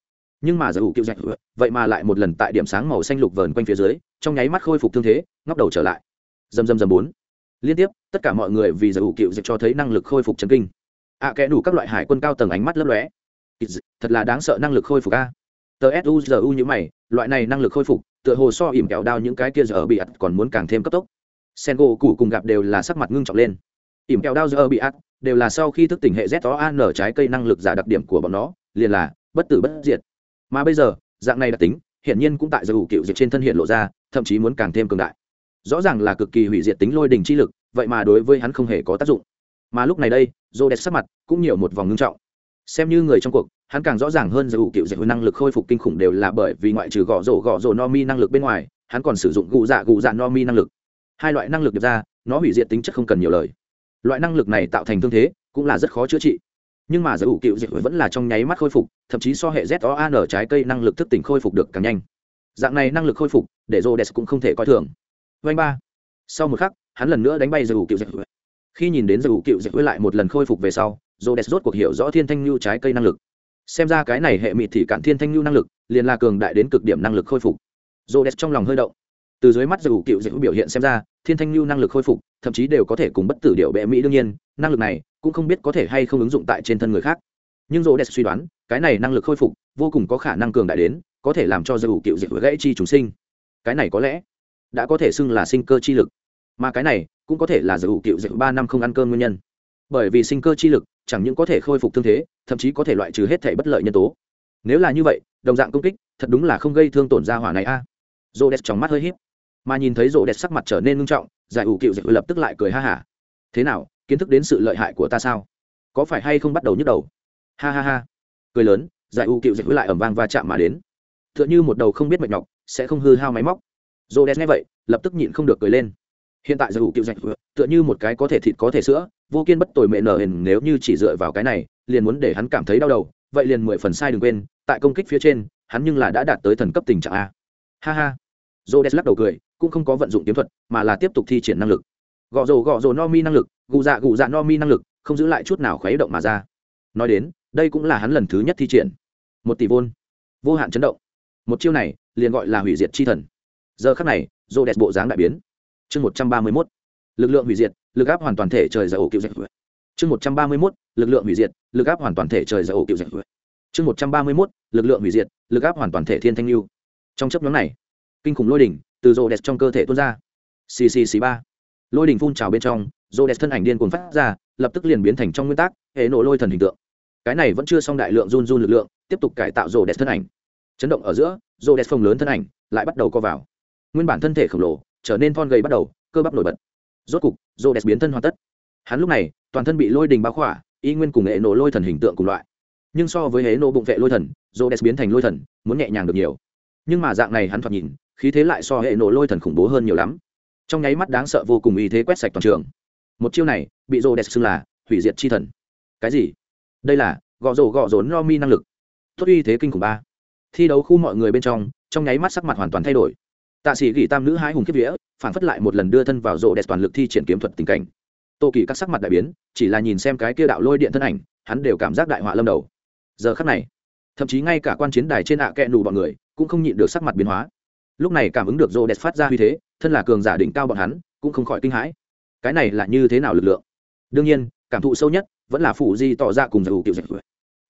Nhưng mà giải u cựu dịu vậy mà lại một lần tại điểm sáng màu xanh lục vờn quanh phía dưới, trong nháy mắt khôi phục thương thế, ngóc đầu trở lại. Dầm dầm dầm bốn. Liên tiếp, tất cả mọi người vì giải ủ cựu dịch cho thấy năng lực khôi phục chấn kinh. ạ à, kẽ đủ các loại hải quân cao tầng ánh mắt lấp lóe. Thật là đáng sợ năng lực khôi phục a. Tờ SUZU như mày, loại này năng lực khôi phục, tựa hồ so ỉm kẹo đao những cái kia giờ bị ạt còn muốn càng thêm cấp tốc. Sengo củ cùng gặp đều là sắc mặt ngưng trọng lên. ỉm kẹo đao giờ bị ạt, đều là sau khi thức tỉnh hệ z đó an trái cây năng lực giả đặc điểm của bọn nó liền là bất tử bất diệt mà bây giờ dạng này đặc tính hiển nhiên cũng tại giờ ủ cựu dịch trên thân hiện lộ ra thậm chí muốn càng thêm cường đại rõ ràng là cực kỳ hủy diệt tính lôi đình chi lực, vậy mà đối với hắn không hề có tác dụng. Mà lúc này đây dô đẹp sắc mặt cũng nhiều một vòng ngưng trọng. Xem như người trong cuộc, hắn càng rõ ràng hơn dù ủ dạy diệt năng lực khôi phục kinh khủng đều là bởi vì ngoại trừ gõ rổ gõ rổ no mi năng lực bên ngoài, hắn còn sử dụng gù dạ gù dạ no mi năng lực. Hai loại năng lực được ra, nó hủy diệt tính chất không cần nhiều lời. Loại năng lực này tạo thành thương thế, cũng là rất khó chữa trị. Nhưng mà giải ủ cựu dịch vẫn là trong nháy mắt khôi phục, thậm chí so hệ z o an trái cây năng lực thức tỉnh khôi phục được càng nhanh. Dạng này năng lực khôi phục, để rô đès cũng không thể coi thường vanh ba. Sau một khắc, hắn lần nữa đánh bay giải ủ cựu dịch khi nhìn đến giải ủ cựu dịch lại một lần khôi phục về sau rô đès rốt cuộc hiểu rõ thiên thanh lưu trái cây năng lực. Xem ra cái này hệ mịt thì cản thiên thanh lưu năng lực, liền là cường đại đến cực điểm năng lực khôi phục. Rô đès trong lòng hơi động. Từ dưới mắt giải ủ cựu dịch biểu hiện xem ra, thiên thanh lưu năng lực khôi phục, thậm chí đều có thể cùng bất tử điệu bệ mỹ đương nhiên, năng lực này cũng không biết có thể hay không ứng dụng tại trên thân người khác. Nhưng rô đẹp suy đoán, cái này năng lực khôi phục vô cùng có khả năng cường đại đến, có thể làm cho giải ủ cựu dịch gãy chi chúng sinh. Cái này có lẽ đã có thể xưng là sinh cơ chi lực. Mà cái này cũng có thể là giải ủ cựu dịch ba năm không ăn cơm nguyên nhân. Bởi vì sinh cơ chi lực chẳng những có thể khôi phục thương thế, thậm chí có thể loại trừ hết thể bất lợi nhân tố. Nếu là như vậy, đồng dạng công kích thật đúng là không gây thương tổn ra hỏa này a. À. rô đẹp trong mắt hơi hít mà nhìn thấy rô đẹp sắc mặt trở nên ngưng trọng, giải ủ cựu dịch lập tức lại cười ha hả. Thế nào, kiến thức đến sự lợi hại của ta sao? Có phải hay không bắt đầu nhức đầu? Ha ha ha. Cười lớn, giải ủ cựu dịch lại ẩm vang va chạm mà đến. T h ư ợ n h ư một đầu không biết mệt nhọc, sẽ không hư hao máy móc rô đen nghe vậy, lập tức nhịn không được cười lên. Hiện tại dù cựu dạch tựa như một cái có thể thịt có thể sữa, vô kiên bất tồi mệ nở hình nếu như chỉ dựa vào cái này, liền muốn để hắn cảm thấy đau đầu, vậy liền mười phần sai đừng quên, tại công kích phía trên, hắn nhưng là đã đạt tới thần cấp tình trạng a. Ha ha. J o lắc đầu cười, cũng không có vận dụng kiếm thuật, mà là tiếp tục thi triển năng lực. Gõ rồ gõ rồ no mi năng lực, gù dạ gù dạ no mi năng lực, không giữ lại chút nào khuấy động mà ra. Nói đến, đây cũng là hắn lần thứ nhất thi triển. Một tỷ vôn. Vô hạn chấn động. Một chiêu này, liền gọi là hủy diệt chi thần giờ khắc này, rô đẹp bộ dáng đại biến. Chương một trăm ba mươi mốt, lực lượng hủy diệt, lực áp hoàn toàn thể trời giải ổ cựu dạch chương một trăm ba mươi mốt, lực lượng hủy diệt, lực áp hoàn toàn thể trời giải ổ cựu dạch chương một trăm ba mươi mốt, lực lượng hủy diệt, lực áp hoàn toàn thể thiên thanh lưu. Trong chấp nhóm này, kinh khủng lôi đỉnh từ rô đẹp trong cơ thể tuôn ra. Ccc ba. Lôi đỉnh phun trào bên trong, rô đẹp thân ảnh điên cuồng phát ra, lập tức liền biến thành trong nguyên tắc, hệ nổ lôi thần hình tượng. Cái này vẫn chưa xong đại lượng run run lực lượng, tiếp tục cải tạo rô đẹp thân ảnh. Chấn động ở giữa, rô đẹp phồng lớn thân ảnh, lại bắt đầu co vào nguyên bản thân thể khổng lồ, trở nên thon gầy bắt đầu, cơ bắp nổi bật. Rốt cục rô đẹp biến thân hoàn tất. Hắn lúc này, toàn thân bị lôi đình bao khỏa, y nguyên cùng hệ nổ lôi thần hình tượng cùng loại. Nhưng so với hệ nổ bụng vệ lôi thần rô đẹp biến thành lôi thần, muốn nhẹ nhàng được nhiều. Nhưng mà dạng này hắn thoạt nhìn, khí thế lại so hệ nổ lôi thần khủng bố hơn nhiều lắm. Trong nháy mắt đáng sợ vô cùng ý thế quét sạch toàn trường. Một chiêu này, bị rô đẹp xưng là hủy diệt chi thần. Cái gì? Đây là gõ rổ gõ rốn no mi năng lực. Tốt uy thế kinh khủng ba. Thi đấu khu mọi người bên trong trong nháy mắt sắc mặt hoàn toàn thay đổi tạ sĩ gỉ tam nữ hai hùng kiếp vía phản phất lại một lần đưa thân vào rộ đẹp toàn lực thi triển kiếm thuật tình cảnh. Tô kỳ các sắc mặt đại biến, chỉ là nhìn xem cái kia đạo lôi điện thân ảnh, hắn đều cảm giác đại họa lâm đầu. Giờ khắc này, thậm chí ngay cả quan chiến đài trên ạ à kẹ nù bọn người, cũng không nhịn được sắc mặt biến hóa. Lúc này cảm ứng được rộ đẹp phát ra uy thế, thân là cường giả đỉnh cao bọn hắn, cũng không khỏi kinh hãi. Cái này là như thế nào lực lượng? Đương nhiên, cảm thụ sâu nhất, vẫn là phủ di tỏ ra cùng giải kiểu dịch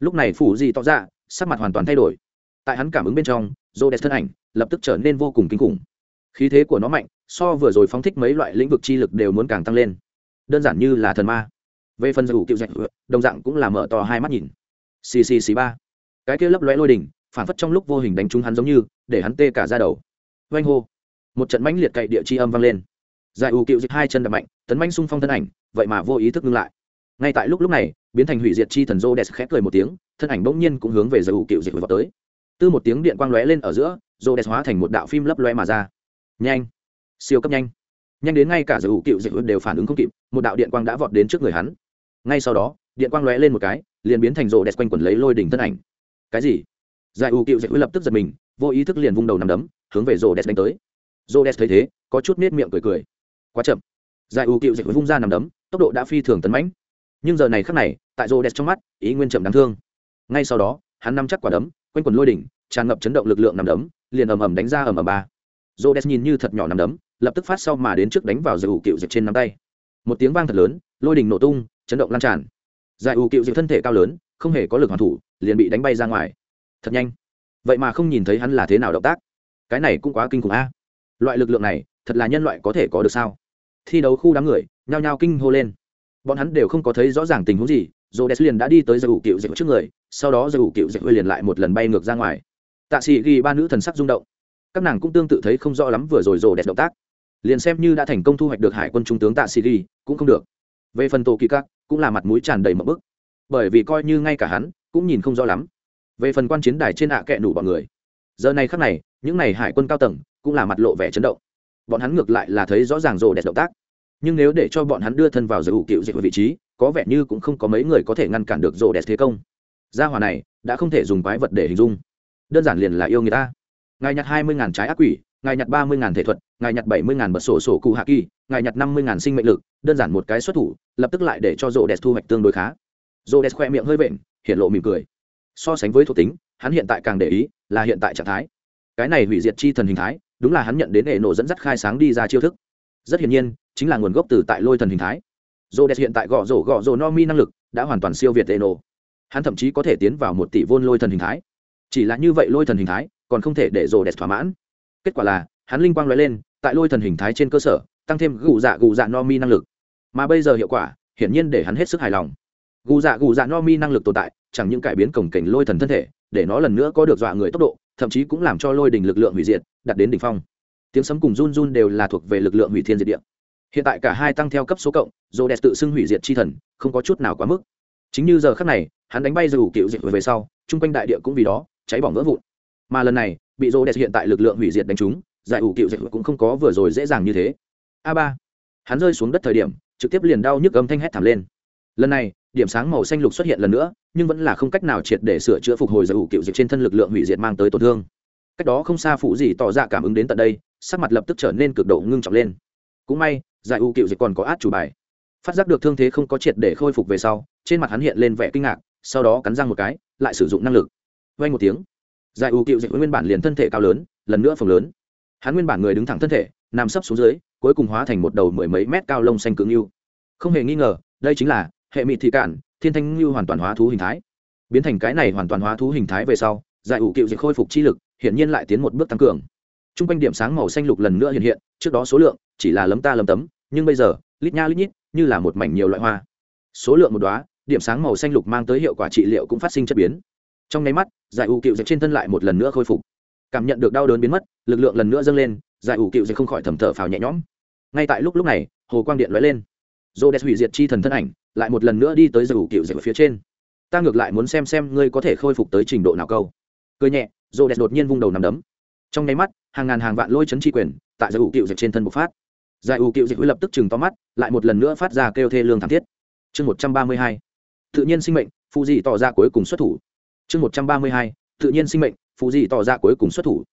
lúc này phủ di tỏ ra, sắc mặt hoàn toàn thay đổi. Tại hắn cảm ứng bên trong rô đẹp thân ảnh lập tức trở nên vô cùng kinh khủng. Khí thế của nó mạnh, so vừa rồi phóng thích mấy loại lĩnh vực chi lực đều muốn càng tăng lên. Đơn giản như là thần ma. Về phần dù kiệu dạch, đồng dạng cũng là mở to hai mắt nhìn. Ccc ba. Cái kia lấp lóe lôi đỉnh, phản phất trong lúc vô hình đánh trúng hắn giống như, để hắn tê cả ra đầu. Oanh hô. Một trận mãnh liệt cậy địa chi âm vang lên. Giải ủ kiệu dịch hai chân đập mạnh, tấn manh xung phong thân ảnh, vậy mà vô ý thức ngưng lại. Ngay tại lúc lúc này, biến thành hủy diệt chi thần rô đẹp khẽ cười một tiếng, thân ảnh bỗng nhiên cũng hướng về giải ủ kiệu dịch vào tới tư một tiếng điện quang lóe lên ở giữa rô đẹp hóa thành một đạo phim lấp lóe mà ra. Nhanh! Siêu cấp nhanh! Nhanh đến ngay cả giải hữu cựu dịch đều phản ứng không kịp, một đạo điện quang đã vọt đến trước người hắn. Ngay sau đó, điện quang lóe lên một cái, liền biến thành rô đẹp quanh quẩn lấy lôi đỉnh thân ảnh. Cái gì? Giải hữu cựu dịch lập tức giật mình, vô ý thức liền vung đầu nằm đấm, hướng về rô đẹp đánh tới. Rô đẹp thấy thế, có chút nết miệng cười cười. Quá chậm. Giải hữu cựu dịch vung ra nằm đấm, tốc độ đã phi thường tấn mãnh. Nhưng giờ này khắc này, tại rô đẹp trong mắt, ý nguyên chậm đáng thương. Ngay sau đó, hắn nắm chắc quả đấm quanh quần lôi đỉnh, tràn ngập chấn động lực lượng nằm đấm, liền ầm ầm đánh ra ầm ầm ba. Rô đen nhìn như thật nhỏ nằm đấm, lập tức phát sau mà đến trước đánh vào giải ủ cựu dịch trên nắm tay. Một tiếng vang thật lớn, lôi đỉnh nổ tung, chấn động lan tràn. Giải ủ cựu dịch thân thể cao lớn, không hề có lực hoàn thủ, liền bị đánh bay ra ngoài. Thật nhanh. Vậy mà không nhìn thấy hắn là thế nào động tác. Cái này cũng quá kinh khủng a. Loại lực lượng này, thật là nhân loại có thể có được sao? Thi đấu khu đám người, nhao nhao kinh hô lên. Bọn hắn đều không có thấy rõ ràng tình huống gì dồ đès liền đã đi tới giải ủ cựu dịch trước người, sau đó giải ủ cựu dịch liền lại một lần bay ngược ra ngoài. Tạ sĩ ghi ba nữ thần sắc rung động. Các nàng cũng tương tự thấy không rõ lắm vừa rồi rồ đẹp động tác. Liền xem như đã thành công thu hoạch được hải quân trung tướng tạ sĩ ghi, cũng không được. Về phần tổ kỳ các, cũng là mặt mũi tràn đầy mậm bức. Bởi vì coi như ngay cả hắn, cũng nhìn không rõ lắm. Về phần quan chiến đài trên ạ à kẹ nủ bọn người, giờ này khắc này, những n à y hải quân cao tầng cũng là mặt lộ vẻ chấn động. Bọn hắn ngược lại là thấy rõ ràng rồ đẹp động tác. Nhưng nếu để cho bọn hắn đưa thân vào giải ủ cựu dịch vị trí có vẻ như cũng không có mấy người có thể ngăn cản được rồ đẹp thế công. Gia hòa này đã không thể dùng quái vật để hình dung. Đơn giản liền là yêu người ta. Ngài nhặt hai mươi ngàn trái ác quỷ, ngài nhặt ba mươi ngàn thể thuật, ngài nhặt bảy mươi ngàn bật sổ sổ cụ hạ kỳ, ngài nhặt năm mươi ngàn sinh mệnh lực, đơn giản một cái xuất thủ, lập tức lại để cho rô đẹp thu hoạch tương đối khá. Rô đẹp khoe miệng hơi vện, hiện lộ mỉm cười. So sánh với thuộc tính, hắn hiện tại càng để ý là hiện tại trạng thái. Cái này hủy diệt chi thần hình thái, đúng là hắn nhận đến hệ nổ dẫn dắt khai sáng đi ra chiêu thức. Rất hiển nhiên, chính là nguồn gốc từ tại lôi thần hình thái rô đẹp hiện tại gõ rổ gõ rổ no mi năng lực, đã hoàn toàn siêu việt eno. Hắn thậm chí có thể tiến vào một tỷ vôn lôi thần hình thái. Chỉ là như vậy lôi thần hình thái, còn không thể để Rô đẹp thỏa mãn. Kết quả là, hắn linh quang nói lên, tại lôi thần hình thái trên cơ sở, tăng thêm gù dạ gù dạ no mi năng lực. Mà bây giờ hiệu quả, hiển nhiên để hắn hết sức hài lòng. Gù dạ gù dạ no mi năng lực tồn tại, chẳng những cải biến cổng cảnh lôi thần thân thể, để nó lần nữa có được dọa người tốc độ, thậm chí cũng làm cho lôi đình lực lượng hủy diệt đặt đến đỉnh phong. Tiếng sấm cùng run run đều là thuộc về lực lượng hủy thiên diệt địa hiện tại cả hai tăng theo cấp số cộng dồ đẹp tự xưng hủy diệt chi thần, không có chút nào quá mức. Chính như giờ khắc này, hắn đánh bay dù cựu diệt về sau, chung quanh đại địa cũng vì đó, cháy bỏng vỡ vụn. Mà lần này, bị rô đẹp hiện tại lực lượng hủy diệt đánh trúng, giải ủ cựu diệt cũng không có vừa rồi dễ dàng như thế. A ba. Hắn rơi xuống đất thời điểm, trực tiếp liền đau nhức âm thanh hét thảm lên. Lần này, điểm sáng màu xanh lục xuất hiện lần nữa, nhưng vẫn là không cách nào triệt để sửa chữa phục hồi giải ủ cựu diệt trên thân lực lượng hủy diệt mang tới tổn thương. Cách đó không xa phụ gì tỏ ra cảm ứng đến tận đây, sắc mặt lập tức trở nên cực độ ngưng trọng lên. Cũng may giải U cựu dịch còn có át chủ bài. Phát giác được thương thế không có triệt để khôi phục về sau, trên mặt hắn hiện lên vẻ kinh ngạc, sau đó cắn răng một cái, lại sử dụng năng lực. Vay một tiếng. Giải U cựu dịch nguyên bản liền thân thể cao lớn, lần nữa phồng lớn. Hắn nguyên bản người đứng thẳng thân thể, nằm sấp xuống dưới, cuối cùng hóa thành một đầu mười mấy mét cao lông xanh cứng yêu. Không hề nghi ngờ, đây chính là hệ mị thị cạn, thiên thanh như hoàn toàn hóa thú hình thái. Biến thành cái này hoàn toàn hóa thú hình thái về sau, giải ủ cựu dịch khôi phục chi lực, hiển nhiên lại tiến một bước tăng cường t r u n g quanh điểm sáng màu xanh lục lần nữa hiện hiện, trước đó số lượng chỉ là lấm ta lấm tấm, nhưng bây giờ, lít nha lít nhít, như là một mảnh nhiều loại hoa. Số lượng một đoá điểm sáng màu xanh lục mang tới hiệu quả trị liệu cũng phát sinh chất biến. Trong nháy mắt, giải ủ cựu dịch trên thân lại một lần nữa khôi phục. Cảm nhận được đau đớn biến mất, lực lượng lần nữa dâng lên, giải ủ cựu dịch không khỏi thầm thở phào nhẹ nhõm. Ngay tại lúc lúc này, hồ quang điện lóe lên. Dô đẹp hủy diệt chi thần thân ảnh, lại một lần nữa đi tới giải ủ cựu dịch ở phía trên. Ta ngược lại muốn xem xem ngươi có thể khôi phục tới trình độ nào câu. Cười nhẹ dô đẹp đột nhiên vung đầu nằm đấm trong nháy mắt, hàng ngàn hàng vạn lôi chấn chi quyền tại giải ủ cựu dịch trên thân bộc phát. Giải ủ cựu dịch lập tức chừng to mắt, lại một lần nữa phát ra kêu thê lương thảm thiết. Chương một trăm ba mươi hai, tự nhiên sinh mệnh phụ dị tỏ ra cuối cùng xuất thủ. Chương một trăm ba mươi hai, tự nhiên sinh mệnh phụ dị tỏ ra cuối cùng xuất thủ.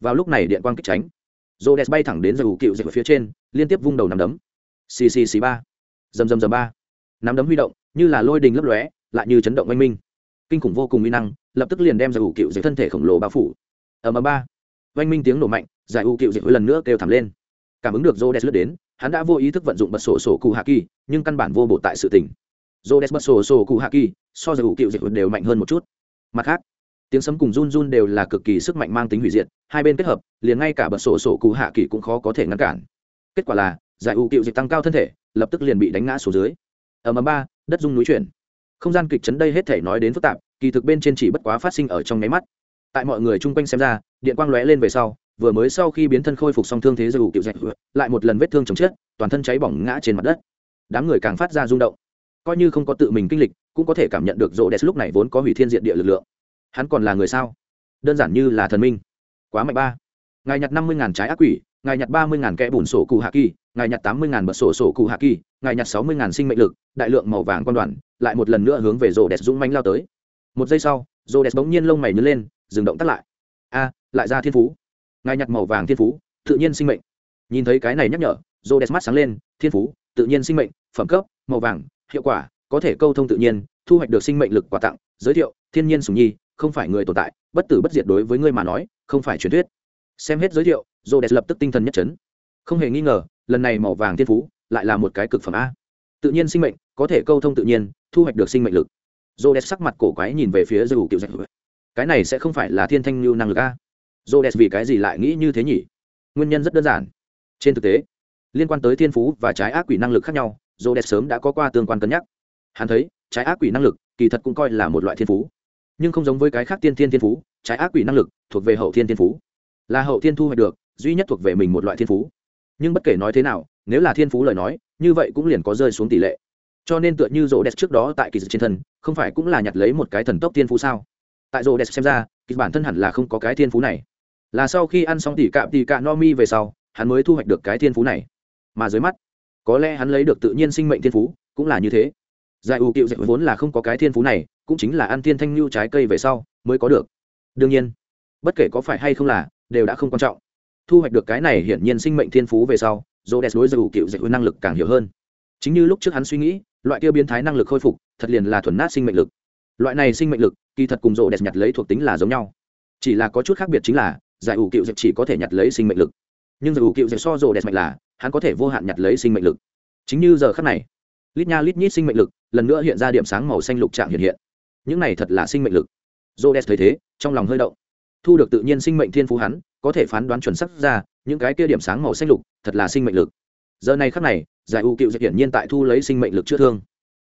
Vào lúc này điện quang kích tránh. Rô đès bay thẳng đến giải ủ cựu dịch ở phía trên, liên tiếp vung đầu nằm đấm. Ccc ba. Dầm dầm dầm ba. Nắm đấm huy động, như là lôi đình lấp lóe, lại như chấn động oanh minh. Kinh khủng vô cùng uy năng, lập tức liền đem giải ủ cựu dịch thân thể khổng lồ bao phủ. Ở mà ba oanh minh tiếng nổ mạnh, giải u cựu dịch lần nữa kêu thảm lên. Cảm ứng được Jodes lướt đến, hắn đã vô ý thức vận dụng bật sổ sổ cụ hạ kỳ, nhưng căn bản vô bộ tại sự tỉnh Jodes đès bật sổ sổ cụ hạ kỳ, so giải ủ cựu dịch đều mạnh hơn một chút. Mặt khác, tiếng sấm cùng run run đều là cực kỳ sức mạnh mang tính hủy diệt, hai bên kết hợp, liền ngay cả bật sổ sổ cụ hạ kỳ cũng khó có thể ngăn cản. Kết quả là, giải ủ cựu dịch tăng cao thân thể, lập tức liền bị đánh ngã xuống dưới. Ở mờ ba, đất dung núi chuyển. Không gian kịch chấn đây hết thể nói đến phức tạp, kỳ thực bên trên chỉ bất quá phát sinh ở trong nháy mắt tại mọi người chung quanh xem ra, điện quang lóe lên về sau, vừa mới sau khi biến thân khôi phục xong thương thế dù ủ cựu dạch lại một lần vết thương chồng chết, toàn thân cháy bỏng ngã trên mặt đất. Đám người càng phát ra rung động. Coi như không có tự mình kinh lịch, cũng có thể cảm nhận được rộ đẹp lúc này vốn có hủy thiên diện địa lực lượng. Hắn còn là người sao? Đơn giản như là thần minh. Quá mạnh ba. Ngài nhặt năm mươi ngàn trái ác quỷ, ngài nhặt ba mươi ngàn kẽ bùn sổ cụ hạ kỳ, ngài nhặt tám mươi ngàn bật sổ sổ cụ hạ kỳ, ngài nhặt sáu mươi ngàn sinh mệnh lực, đại lượng màu vàng quan đoàn, lại một lần nữa hướng về rộ đẹp dũng manh lao tới. Một giây sau rộ đẹp bỗng nhiên lông mày nhớ lên dừng động tắt lại. A, lại ra thiên phú. Ngài nhặt màu vàng thiên phú, tự nhiên sinh mệnh. Nhìn thấy cái này nhắc nhở rô đẹp mắt sáng lên, thiên phú, tự nhiên sinh mệnh, phẩm cấp, màu vàng, hiệu quả, có thể câu thông tự nhiên, thu hoạch được sinh mệnh lực quà tặng, giới thiệu, thiên nhiên sùng nhi, không phải người tồn tại, bất tử bất diệt đối với ngươi mà nói, không phải truyền thuyết. Xem hết giới thiệu rô đẹp lập tức tinh thần nhất trấn không hề nghi ngờ, lần này màu vàng thiên phú lại là một cái cực phẩm a. Tự nhiên sinh mệnh, có thể câu thông tự nhiên, thu hoạch được sinh mệnh lực. Rô đẹp sắc mặt cổ quái nhìn về phía dư cựu dạch cái này sẽ không phải là thiên thanh lưu năng lực a. Rô đẹp vì cái gì lại nghĩ như thế nhỉ? Nguyên nhân rất đơn giản. Trên thực tế, liên quan tới thiên phú và trái ác quỷ năng lực khác nhau rô đẹp sớm đã có qua tương quan cân nhắc. Hắn thấy, trái ác quỷ năng lực kỳ thật cũng coi là một loại thiên phú. Nhưng không giống với cái khác tiên thiên thiên phú, trái ác quỷ năng lực thuộc về hậu thiên thiên phú. Là hậu thiên thu hoạch được, duy nhất thuộc về mình một loại thiên phú. Nhưng bất kể nói thế nào, nếu là thiên phú lời nói, như vậy cũng liền có rơi xuống tỷ lệ. Cho nên tựa như rô đẹp trước đó tại kỳ dự trên thân, không phải cũng là nhặt lấy một cái thần tốc thiên phú sao? Tại rô đẹp xem ra, kịch bản thân hẳn là không có cái thiên phú này. Là sau khi ăn xong tỉ cạm tỉ cạ no mi về sau, hắn mới thu hoạch được cái thiên phú này. Mà dưới mắt, có lẽ hắn lấy được tự nhiên sinh mệnh thiên phú, cũng là như thế. Giải ủ cựu dạy vốn là không có cái thiên phú này, cũng chính là ăn thiên thanh lưu trái cây về sau, mới có được. Đương nhiên, bất kể có phải hay không là, đều đã không quan trọng. Thu hoạch được cái này hiển nhiên sinh mệnh thiên phú về sau dô đẹp đối dù cựu dạy năng lực càng hiểu hơn. Chính như lúc trước hắn suy nghĩ, loại kia biến thái năng lực khôi phục, thật liền là thuần nát sinh mệnh lực loại này sinh mệnh lực, kỳ thật cùng rộ đẹp nhặt lấy thuộc tính là giống nhau. Chỉ là có chút khác biệt chính là, giải ủ cựu dẹp chỉ có thể nhặt lấy sinh mệnh lực. Nhưng giải ủ cựu dẹp so rộ đẹp mạnh là, hắn có thể vô hạn nhặt lấy sinh mệnh lực. Chính như giờ khắc này, lít nha lít nhít sinh mệnh lực, lần nữa hiện ra điểm sáng màu xanh lục trạng hiện hiện. Những này thật là sinh mệnh lực. Rộ đẹp thấy thế, trong lòng hơi động. Thu được tự nhiên sinh mệnh thiên phú hắn, có thể phán đoán chuẩn xác ra, những cái kia điểm sáng màu xanh lục, thật là sinh mệnh lực. Giờ này khắc này, giải u cựu sẽ hiển nhiên tại thu lấy sinh mệnh lực chữa thương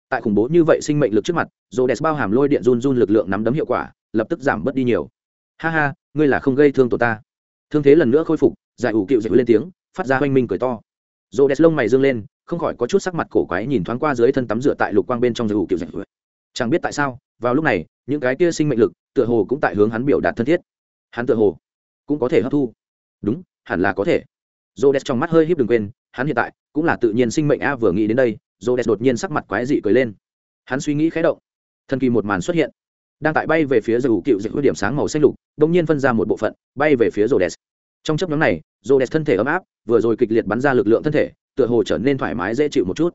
tại khủng bố như vậy sinh mệnh lực trước mặt dồ đẹp bao hàm lôi điện run run lực lượng nắm đấm hiệu quả, lập tức giảm bớt đi nhiều. Ha ha, ngươi là không gây thương tổ ta. Thương thế lần nữa khôi phục, giải ủ cựu dậy lên tiếng, phát ra oanh minh cười to. Dồ đẹp lông mày dương lên, không khỏi có chút sắc mặt cổ quái nhìn thoáng qua dưới thân tắm rửa tại lục quang bên trong giải ủ cựu dậy. Chẳng biết tại sao, vào lúc này, những cái kia sinh mệnh lực, tựa hồ cũng tại hướng hắn biểu đạt thân thiết. Hắn tựa hồ cũng có thể hấp thu. Đúng, hẳn là có thể. Dồ o trong mắt hơi híp đừng quên, hắn hiện tại cũng là tự nhiên sinh mệnh a vừa nghĩ đến đây j o đột nhiên sắc mặt quái dị cười lên. Hắn suy nghĩ khé động. Thần kỳ một màn xuất hiện. Đang tại bay về phía dù cựu dịch hữu điểm sáng màu xanh lục đ ỗ n g nhiên phân ra một bộ phận, bay về phía rô đès trong chấp nhóm này, rô đès thân thể ấm áp, vừa rồi kịch liệt bắn ra lực lượng thân thể, tựa hồ trở nên thoải mái dễ chịu một chút.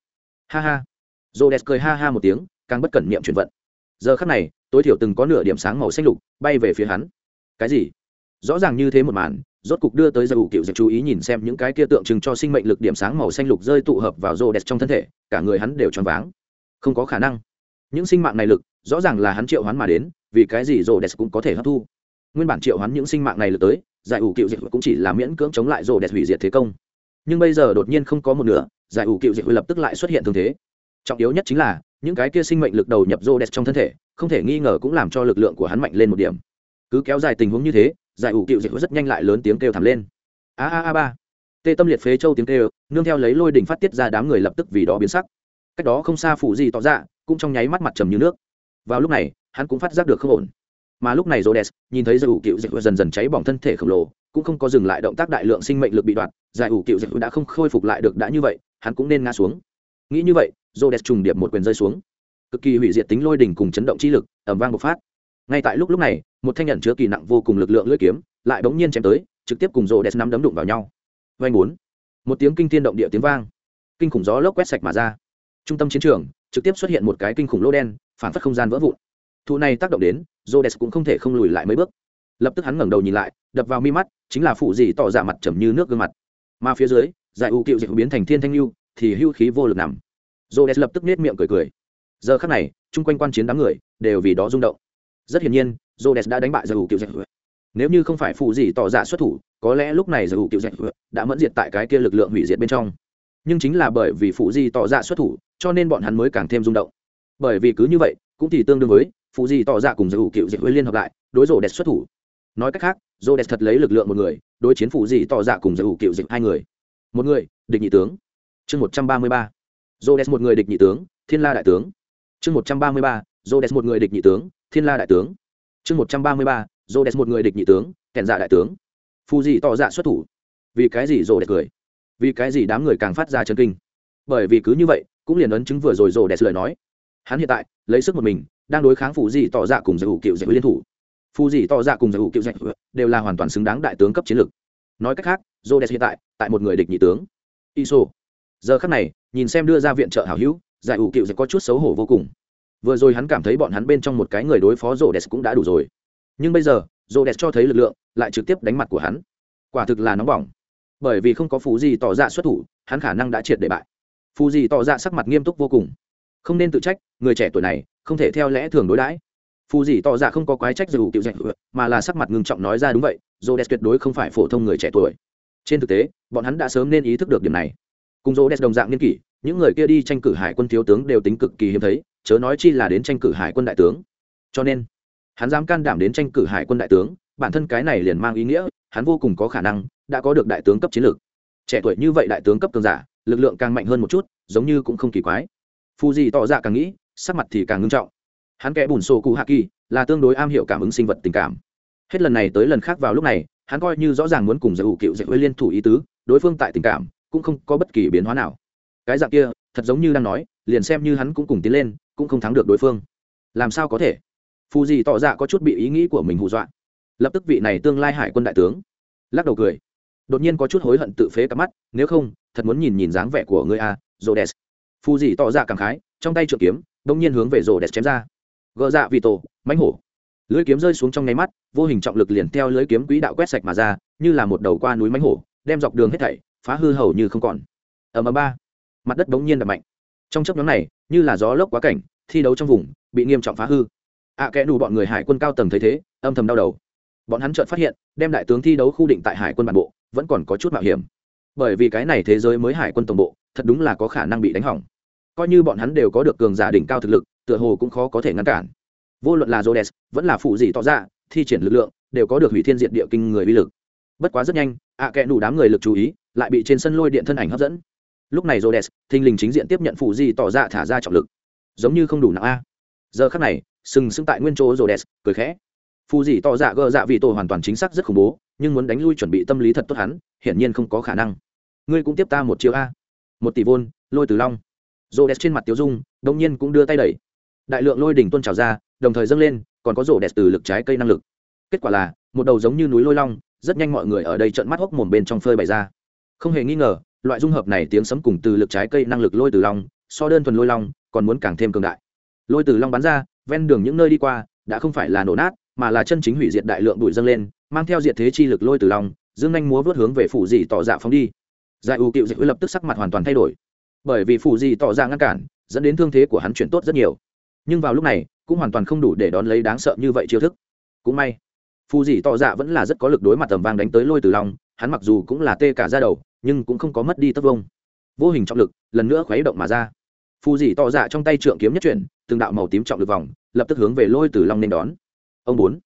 Ha ha. Rô đès cười ha ha một tiếng, càng bất cẩn niệm chuyển vận. Giờ khắc này, tối thiểu từng có nửa điểm sáng màu xanh lục bay về phía hắn. Cái gì? Rõ ràng như thế một màn rốt cục đưa tới giải ủ cựu dịch chú ý nhìn xem những cái kia tượng trưng cho sinh mệnh lực điểm sáng màu xanh lục rơi tụ hợp vào rô đẹp trong thân thể, cả người hắn đều choáng váng. Không có khả năng. Những sinh mạng này lực, rõ ràng là hắn triệu hoán mà đến, vì cái gì rô đẹp cũng có thể hấp thu? Nguyên bản triệu hoán những sinh mạng này lực tới giải ủ cựu diệt cũng chỉ là miễn cưỡng chống lại rô đẹp hủy diệt thế công. Nhưng bây giờ đột nhiên không có một nửa giải ủ cựu diệt lập tức lại xuất hiện thương thế. Trọng yếu nhất chính là, những cái kia sinh mệnh lực đầu nhập rô đẹp trong thân thể, không thể nghi ngờ cũng làm cho lực lượng của hắn mạnh lên một điểm. Cứ kéo dài tình huống như thế giải ủ cựu diệt rất nhanh lại lớn tiếng kêu thảm lên. A a a ba. Tê tâm liệt phế châu tiếng kêu, nương theo lấy lôi đỉnh phát tiết ra đám người lập tức vì đó biến sắc. Cách đó không xa phủ gì tỏ ra, cũng trong nháy mắt mặt trầm như nước. Vào lúc này, hắn cũng phát giác được không ổn. Mà lúc này Rhodes, nhìn thấy giải ủ cựu dịch dần dần cháy bỏng thân thể khổng lồ, cũng không có dừng lại động tác đại lượng sinh mệnh lực bị đoạt, giải ủ cựu dịch đã không khôi phục lại được đã như vậy, hắn cũng nên ngã xuống. Nghĩ như vậy, Rhodes trùng điệp một quyền rơi xuống. Cực kỳ hủy diệt tính lôi đỉnh cùng chấn động chi lực, ầm vang bộc phát ngay tại lúc lúc này, một thanh nhận chứa kỳ nặng vô cùng lực lượng lưỡi kiếm lại bỗng nhiên chém tới, trực tiếp cùng Rhodes nắm đấm đụng vào nhau. Vanh bốn. Một tiếng kinh thiên động địa tiếng vang. Kinh khủng gió lốc quét sạch mà ra. Trung tâm chiến trường trực tiếp xuất hiện một cái kinh khủng lô đen, phản phất không gian vỡ vụn. Thụ này tác động đến, Rhodes cũng không thể không lùi lại mấy bước. Lập tức hắn ngẩng đầu nhìn lại, đập vào mi mắt, chính là phụ gì tỏ ra mặt trầm như nước gương mặt. Mà phía dưới, giải u cựu dịch biến thành thiên thanh lưu, thì hưu khí vô lực nằm. Rhodes lập tức nết miệng cười cười. Giờ khắc này, chung quanh quan chiến đám người đều vì đó rung động rất hiển nhiên, Rhodes đã đánh bại giải u kiểu dạy nếu như không phải phụ gì tỏ ra xuất thủ, có lẽ lúc này giải u kiểu dạy đã mẫn diệt tại cái kia lực lượng hủy diệt bên trong. Nhưng chính là bởi vì phụ gì tỏ ra xuất thủ, cho nên bọn hắn mới càng thêm rung động. Bởi vì cứ như vậy, cũng thì tương đương với phụ gì tỏ ra cùng giải cựu kiểu dạy liên hợp lại, đối rổ đẹp xuất thủ. Nói cách khác rổ đẹp thật lấy lực lượng một người, đối chiến phụ gì tỏ ra cùng giải hữu kiểu dạy hai người. Một người, địch nhị tướng. Chương một trăm ba mươi ba. Rổ đẹp một người địch nhị tướng, thiên la đại tướng. Chương một trăm ba mươi ba. Rổ đẹp một người địch nhị tướng thiên la đại tướng. Chương một trăm ba mươi ba rổ đẹp một người địch nhị tướng, kèn dạ đại tướng. Phù gì tỏ dạ xuất thủ. Vì cái gì rổ đẹp cười? Vì cái gì đám người càng phát ra chân kinh? Bởi vì cứ như vậy, cũng liền ấn chứng vừa rồi rổ đẹp lời nói. Hắn hiện tại, lấy sức một mình, đang đối kháng phù dị tỏ dạ cùng giải hữu cựu giải liên thủ. Phù dị tỏ dạ cùng giải hữu cựu giải đều là hoàn toàn xứng đáng đại tướng cấp chiến lược nói cách khác j đẹp hiện tại tại một người địch nhị tướng. Iso. Giờ khắc này, nhìn xem đưa ra viện trợ hảo hữu giải hữu cựu sẽ có chút xấu hổ vô cùng vừa rồi hắn cảm thấy bọn hắn bên trong một cái người đối phó rô đès cũng đã đủ rồi. Nhưng bây giờ rô đès cho thấy lực lượng, lại trực tiếp đánh mặt của hắn. Quả thực là nóng bỏng. Bởi vì không có phú gì tỏ ra xuất thủ, hắn khả năng đã triệt để bại. Phù gì tỏ ra sắc mặt nghiêm túc vô cùng. Không nên tự trách, người trẻ tuổi này, không thể theo lẽ thường đối đãi. Phù gì tỏ ra không có quái trách dù tiểu dạy mà là sắc mặt ngưng trọng nói ra đúng vậy jodes tuyệt đối không phải phổ thông người trẻ tuổi. Trên thực tế, bọn hắn đã sớm nên ý thức được điểm này. Cùng jodes đồng dạng niên kỷ, những người kia đi tranh cử hải quân thiếu tướng đều tính cực kỳ hiếm thấy chớ nói chi là đến tranh cử hải quân đại tướng. Cho nên, hắn dám can đảm đến tranh cử hải quân đại tướng, bản thân cái này liền mang ý nghĩa, hắn vô cùng có khả năng đã có được đại tướng cấp chiến lược. Trẻ tuổi như vậy đại tướng cấp cường giả, lực lượng càng mạnh hơn một chút, giống như cũng không kỳ quái. Phù gì tỏ ra càng nghĩ, sắc mặt thì càng ngưng trọng. Hắn kẽ bùn sổ cụ hạ kỳ là tương đối am hiểu cảm ứng sinh vật tình cảm. Hết lần này tới lần khác vào lúc này, hắn coi như rõ ràng muốn cùng giải ủ cựu giải huế liên thủ ý tứ, đối phương tại tình cảm cũng không có bất kỳ biến hóa nào. Cái dạng kia, thật giống như đang nói, liền xem như hắn cũng cùng tiến lên cũng không thắng được đối phương. Làm sao có thể? Phù gì tỏ ra có chút bị ý nghĩ của mình hù dọa. Lập tức vị này tương lai hải quân đại tướng, lắc đầu cười. Đột nhiên có chút hối hận tự phế cắm mắt, nếu không, thật muốn nhìn nhìn dáng vẻ của người a rô đès phù gì tỏ ra cảm khái, trong tay trượt kiếm đông nhiên hướng về rô đès chém ra. Gỡ dạ vì tổ mánh hổ. Lưới kiếm rơi xuống trong nháy mắt, vô hình trọng lực liền theo lưới kiếm quỹ đạo quét sạch mà ra, như là một đầu qua núi mánh hổ, đem dọc đường hết thảy phá hư hầu như không còn. Ở mờ ba. Mặt đất bỗng nhiên đập mạnh. Trong chấp nhóm này như là gió lốc quá cảnh thi đấu trong vùng bị nghiêm trọng phá hư. Ạ à, kẽ đủ bọn người hải quân cao tầng thấy thế âm thầm đau đầu. Bọn hắn chợt phát hiện đem đại tướng thi đấu khu định tại hải quân bản bộ vẫn còn có chút mạo hiểm. Bởi vì cái này thế giới mới hải quân tổng bộ thật đúng là có khả năng bị đánh hỏng. Coi như bọn hắn đều có được cường giả đỉnh cao thực lực tựa hồ cũng khó có thể ngăn cản. Vô luận là Rhodes vẫn là phụ gì tỏ ra thi triển lực lượng đều có được hủy thiên diệt địa kinh người uy lực. Bất quá rất nhanh ạ à kẽ đủ đám người lực chú ý lại bị trên sân lôi điện thân ảnh hấp dẫn lúc này Rhodes, thình lình chính diện tiếp nhận phụ di tỏ ra thả ra trọng lực. Giống như không đủ nặng a. Giờ khắc này, sừng sững tại nguyên chỗ Rhodes, cười khẽ. Phụ di tỏ ra gờ dạ vị tổ hoàn toàn chính xác rất khủng bố, nhưng muốn đánh lui chuẩn bị tâm lý thật tốt hắn, hiển nhiên không có khả năng. Ngươi cũng tiếp ta một chiêu a. Một tỷ vôn, lôi từ long. Rhodes trên mặt tiêu dung đông nhiên cũng đưa tay đẩy. Đại lượng lôi đỉnh tuôn trào ra, đồng thời dâng lên, còn có rổ đẹp từ lực trái cây năng lực. Kết quả là, một đầu giống như núi lôi long, rất nhanh mọi người ở đây trợn mắt hốc mồm bên trong phơi bày ra. Không hề nghi ngờ loại dung hợp này tiếng sấm cùng từ lực trái cây năng lực lôi từ long so đơn thuần lôi long còn muốn càng thêm cường đại. Lôi từ long bắn ra ven đường những nơi đi qua đã không phải là nổ nát mà là chân chính hủy diệt đại lượng bụi dâng lên mang theo diệt thế chi lực lôi từ long dương nhanh múa vớt hướng về phủ dị tỏ dạ phóng đi. Giải ưu cựu dịch lập tức sắc mặt hoàn toàn thay đổi. Bởi vì phủ dị tỏ ra ngăn cản dẫn đến thương thế của hắn chuyển tốt rất nhiều. Nhưng vào lúc này cũng hoàn toàn không đủ để đón lấy đáng sợ như vậy chiêu thức. Cũng may phù dì tỏ dạ vẫn là rất có lực đối mặt tầm vang đánh tới lôi từ long, hắn mặc dù cũng là tê cả ra đầu nhưng cũng không có mất đi tất vông. Vô hình trọng lực lần nữa khuấy động mà ra. Phù dị tỏ dạ trong tay trượng kiếm nhất chuyển, từng đạo màu tím trọng lực vòng, lập tức hướng về lôi từ long nên đón. Ông bốn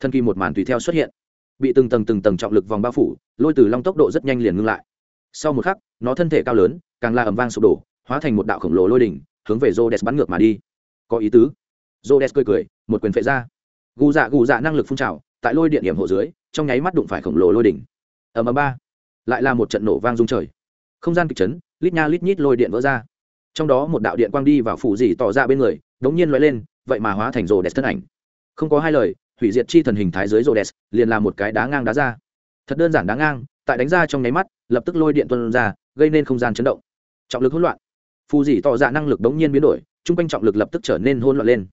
thân kỳ một màn tùy theo xuất hiện. Bị từng tầng từng tầng trọng lực vòng bao phủ, lôi từ long tốc độ rất nhanh liền ngưng lại. Sau một khắc, nó thân thể cao lớn, càng la ầm vang sụp đổ, hóa thành một đạo khổng lồ lôi đỉnh, hướng về rô đès bắn ngược mà đi. Có ý tứ. Rô đès cười cười, một quyền phệ ra. Gù dạ gù dạ năng lực phun trào, tại lôi điện điểm hộ dưới, trong nháy mắt đụng phải khổng lồ lôi đỉnh. Ầm ầm ba lại là một trận nổ vang rung trời. Không gian kịch chấn, lít nha lít nhít lôi điện vỡ ra. Trong đó một đạo điện quang đi vào phủ dì tỏ ra bên người, đống nhiên loại lên, vậy mà hóa thành rồ đẹp thân ảnh. Không có hai lời, hủy diệt chi thần hình thái dưới rồ đẹp liền là một cái đá ngang đá ra. Thật đơn giản đá ngang, tại đánh ra trong nháy mắt, lập tức lôi điện tuân ra, gây nên không gian chấn động. Trọng lực hỗn loạn. Phù dì tỏ ra năng lực đống nhiên biến đổi chung quanh trọng lực lập tức trở nên hỗn loạn lên.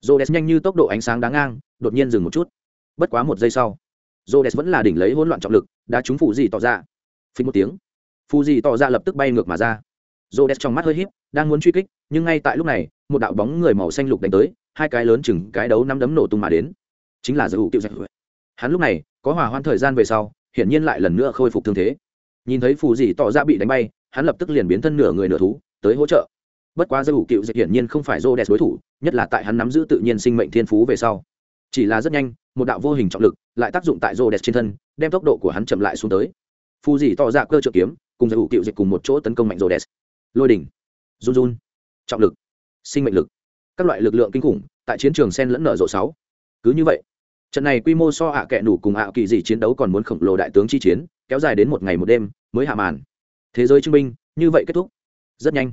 Rồ đẹp nhanh như tốc độ ánh sáng đá ngang, đột nhiên dừng một chút. Bất quá một giây sau, rồ đẹp vẫn là đỉnh lấy hỗn loạn trọng lực đã trúng phù dì tỏ ra phí một tiếng phù dì tỏ ra lập tức bay ngược mà ra. Rô đès trong mắt hơi h í p đang muốn truy kích, nhưng ngay tại lúc này, một đạo bóng người màu xanh lục đánh tới, hai cái lớn chừng cái đấu nắm đấm nổ tung mà đến. Chính là giới hữu kiệu dạch hắn lúc này, có hỏa hoãn thời gian về sau, hiển nhiên lại lần nữa khôi phục thương thế. Nhìn thấy phù dì tỏ ra bị đánh bay, hắn lập tức liền biến thân nửa người nửa thú, tới hỗ trợ. Bất quá giới hữu cựu dạch hiển nhiên không phải rô đẹp đối thủ, nhất là tại hắn nắm giữ tự nhiên sinh mệnh thiên phú về sau. Chỉ là rất nhanh, một đạo vô hình trọng lực lại tác dụng tại rô đẹp trên thân, đem tốc độ của hắn chậm lại xuống tới phù dì tỏ ra dạ cơ trợ kiếm, cùng giải hữu cựu dịch cùng một chỗ tấn công mạnh rồ đèn lôi đỉnh, run run, trọng lực, sinh mệnh lực, các loại lực lượng kinh khủng tại chiến trường sen lẫn nở rộ sáu. Cứ như vậy, trận này quy mô so ạ à kệ nủ cùng ạ kỳ dị chiến đấu còn muốn khổng lồ đại tướng chi chiến, kéo dài đến một ngày một đêm mới hạ màn. Thế giới trưng binh, như vậy kết thúc. Rất nhanh,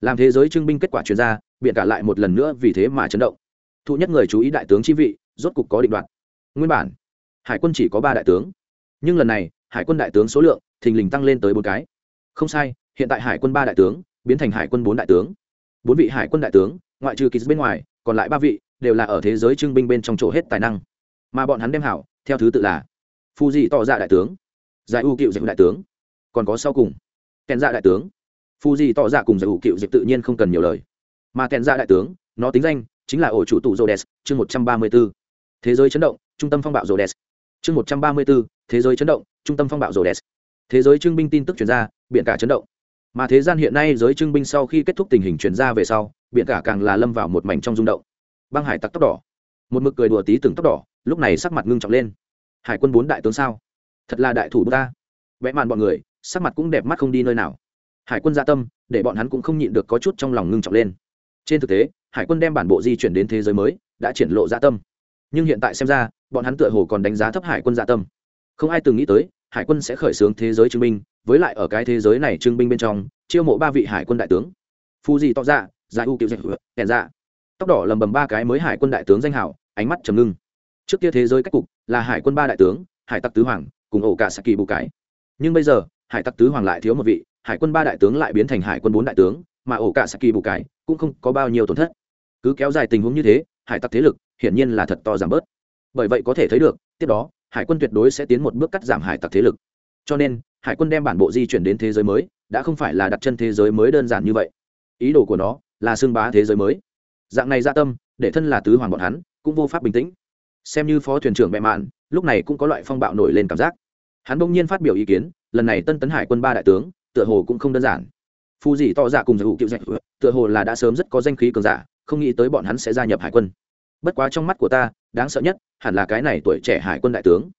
làm thế giới trưng binh kết quả chuyên gia biện cả lại một lần nữa vì thế mà chấn động. Thụ nhất người chú ý đại tướng chi vị, rốt cục có định đoạt. Nguyên bản, hải quân chỉ có ba đại tướng. Nhưng lần này hải quân đại tướng số lượng, thình lình tăng lên tới bốn cái. Không sai, hiện tại hải quân ba đại tướng, biến thành hải quân bốn đại tướng. Bốn vị hải quân đại tướng, ngoại trừ kỳ bên ngoài, còn lại ba vị, đều là ở thế giới trưng binh bên trong chỗ hết tài năng. Mà bọn hắn đem hảo, theo thứ tự là phu dị tỏ dạ đại tướng, giải u cựu dịch đại tướng. Còn có sau cùng, kèn dạ đại tướng. Phù dị tỏ dạ cùng giải u cựu dịch tự nhiên không cần nhiều lời. Mà kèn Dạ đại tướng, nó tính danh chính là ổ chủ tụ rhodes, chương một trăm ba mươi b ố thế giới chấn động, trung tâm phong bạo rhodes, chương một trăm ba mươi b ố thế giới chấn động, trung tâm phong bạo rhodes thế giới trưng binh tin tức chuyển ra, biển cả chấn động. Mà thế gian hiện nay giới trưng binh sau khi kết thúc tình hình chuyển ra về sau, biển cả càng là lâm vào một mảnh trong rung động. Băng hải tặc tóc đỏ. Một mực cười đùa tí từng tóc đỏ, lúc này sắc mặt ngưng trọng lên. Hải quân bốn đại tướng sao? Thật là đại thủ ta. Vẽ màn bọn người, sắc mặt cũng đẹp mắt không đi nơi nào. Hải quân gia tâm, để bọn hắn cũng không nhịn được có chút trong lòng ngưng trọng lên. Trên thực tế, hải quân đem bản bộ di chuyển đến thế giới mới, đã triển lộ gia tâm. Nhưng hiện tại xem ra, bọn hắn tựa hồ còn đánh giá thấp hải quân gia tâm không ai từng nghĩ tới, hải quân sẽ khởi xướng thế giới trưng binh, với lại ở cái thế giới này trưng binh bên trong, chiêu mộ ba vị hải quân đại tướng. Phu gì tỏ ra giải u kiểu dạch kèn ra tóc đỏ lầm bầm ba cái mới hải quân đại tướng danh hảo ánh mắt trầm ngưng. Trước kia thế giới cách cục là hải quân ba đại tướng, hải tặc tứ hoàng, cùng ổ cả saki bù cái nhưng bây giờ, hải tặc tứ hoàng lại thiếu một vị, hải quân ba đại tướng lại biến thành hải quân bốn đại tướng, mà ổ cả saki bù cái cũng không có bao nhiêu tổn thất. Cứ kéo dài tình huống như thế, hải tặc thế lực hiển nhiên là thật to giảm bớt. Bởi vậy có thể thấy được, tiếp đó hải quân tuyệt đối sẽ tiến một bước cắt giảm hải tặc thế lực. Cho nên, hải quân đem bản bộ di chuyển đến thế giới mới, đã không phải là đặt chân thế giới mới đơn giản như vậy. Ý đồ của nó là xưng bá thế giới mới. Dạng này gia tâm, để thân là tứ hoàng bọn hắn, cũng vô pháp bình tĩnh. Xem như phó thuyền trưởng bệ mạn, lúc này cũng có loại phong bạo nổi lên cảm giác. Hắn bỗng nhiên phát biểu ý kiến, lần này tân tấn hải quân ba đại tướng, tựa hồ cũng không đơn giản. Phù dì to dạ cùng giải hữu cựu dạch tựa hồ là đã sớm rất có danh khí cường giả, không nghĩ tới bọn hắn sẽ gia nhập hải quân bất quá trong mắt của ta, đáng sợ nhất, hẳn là cái này tuổi trẻ hải quân đại tướng.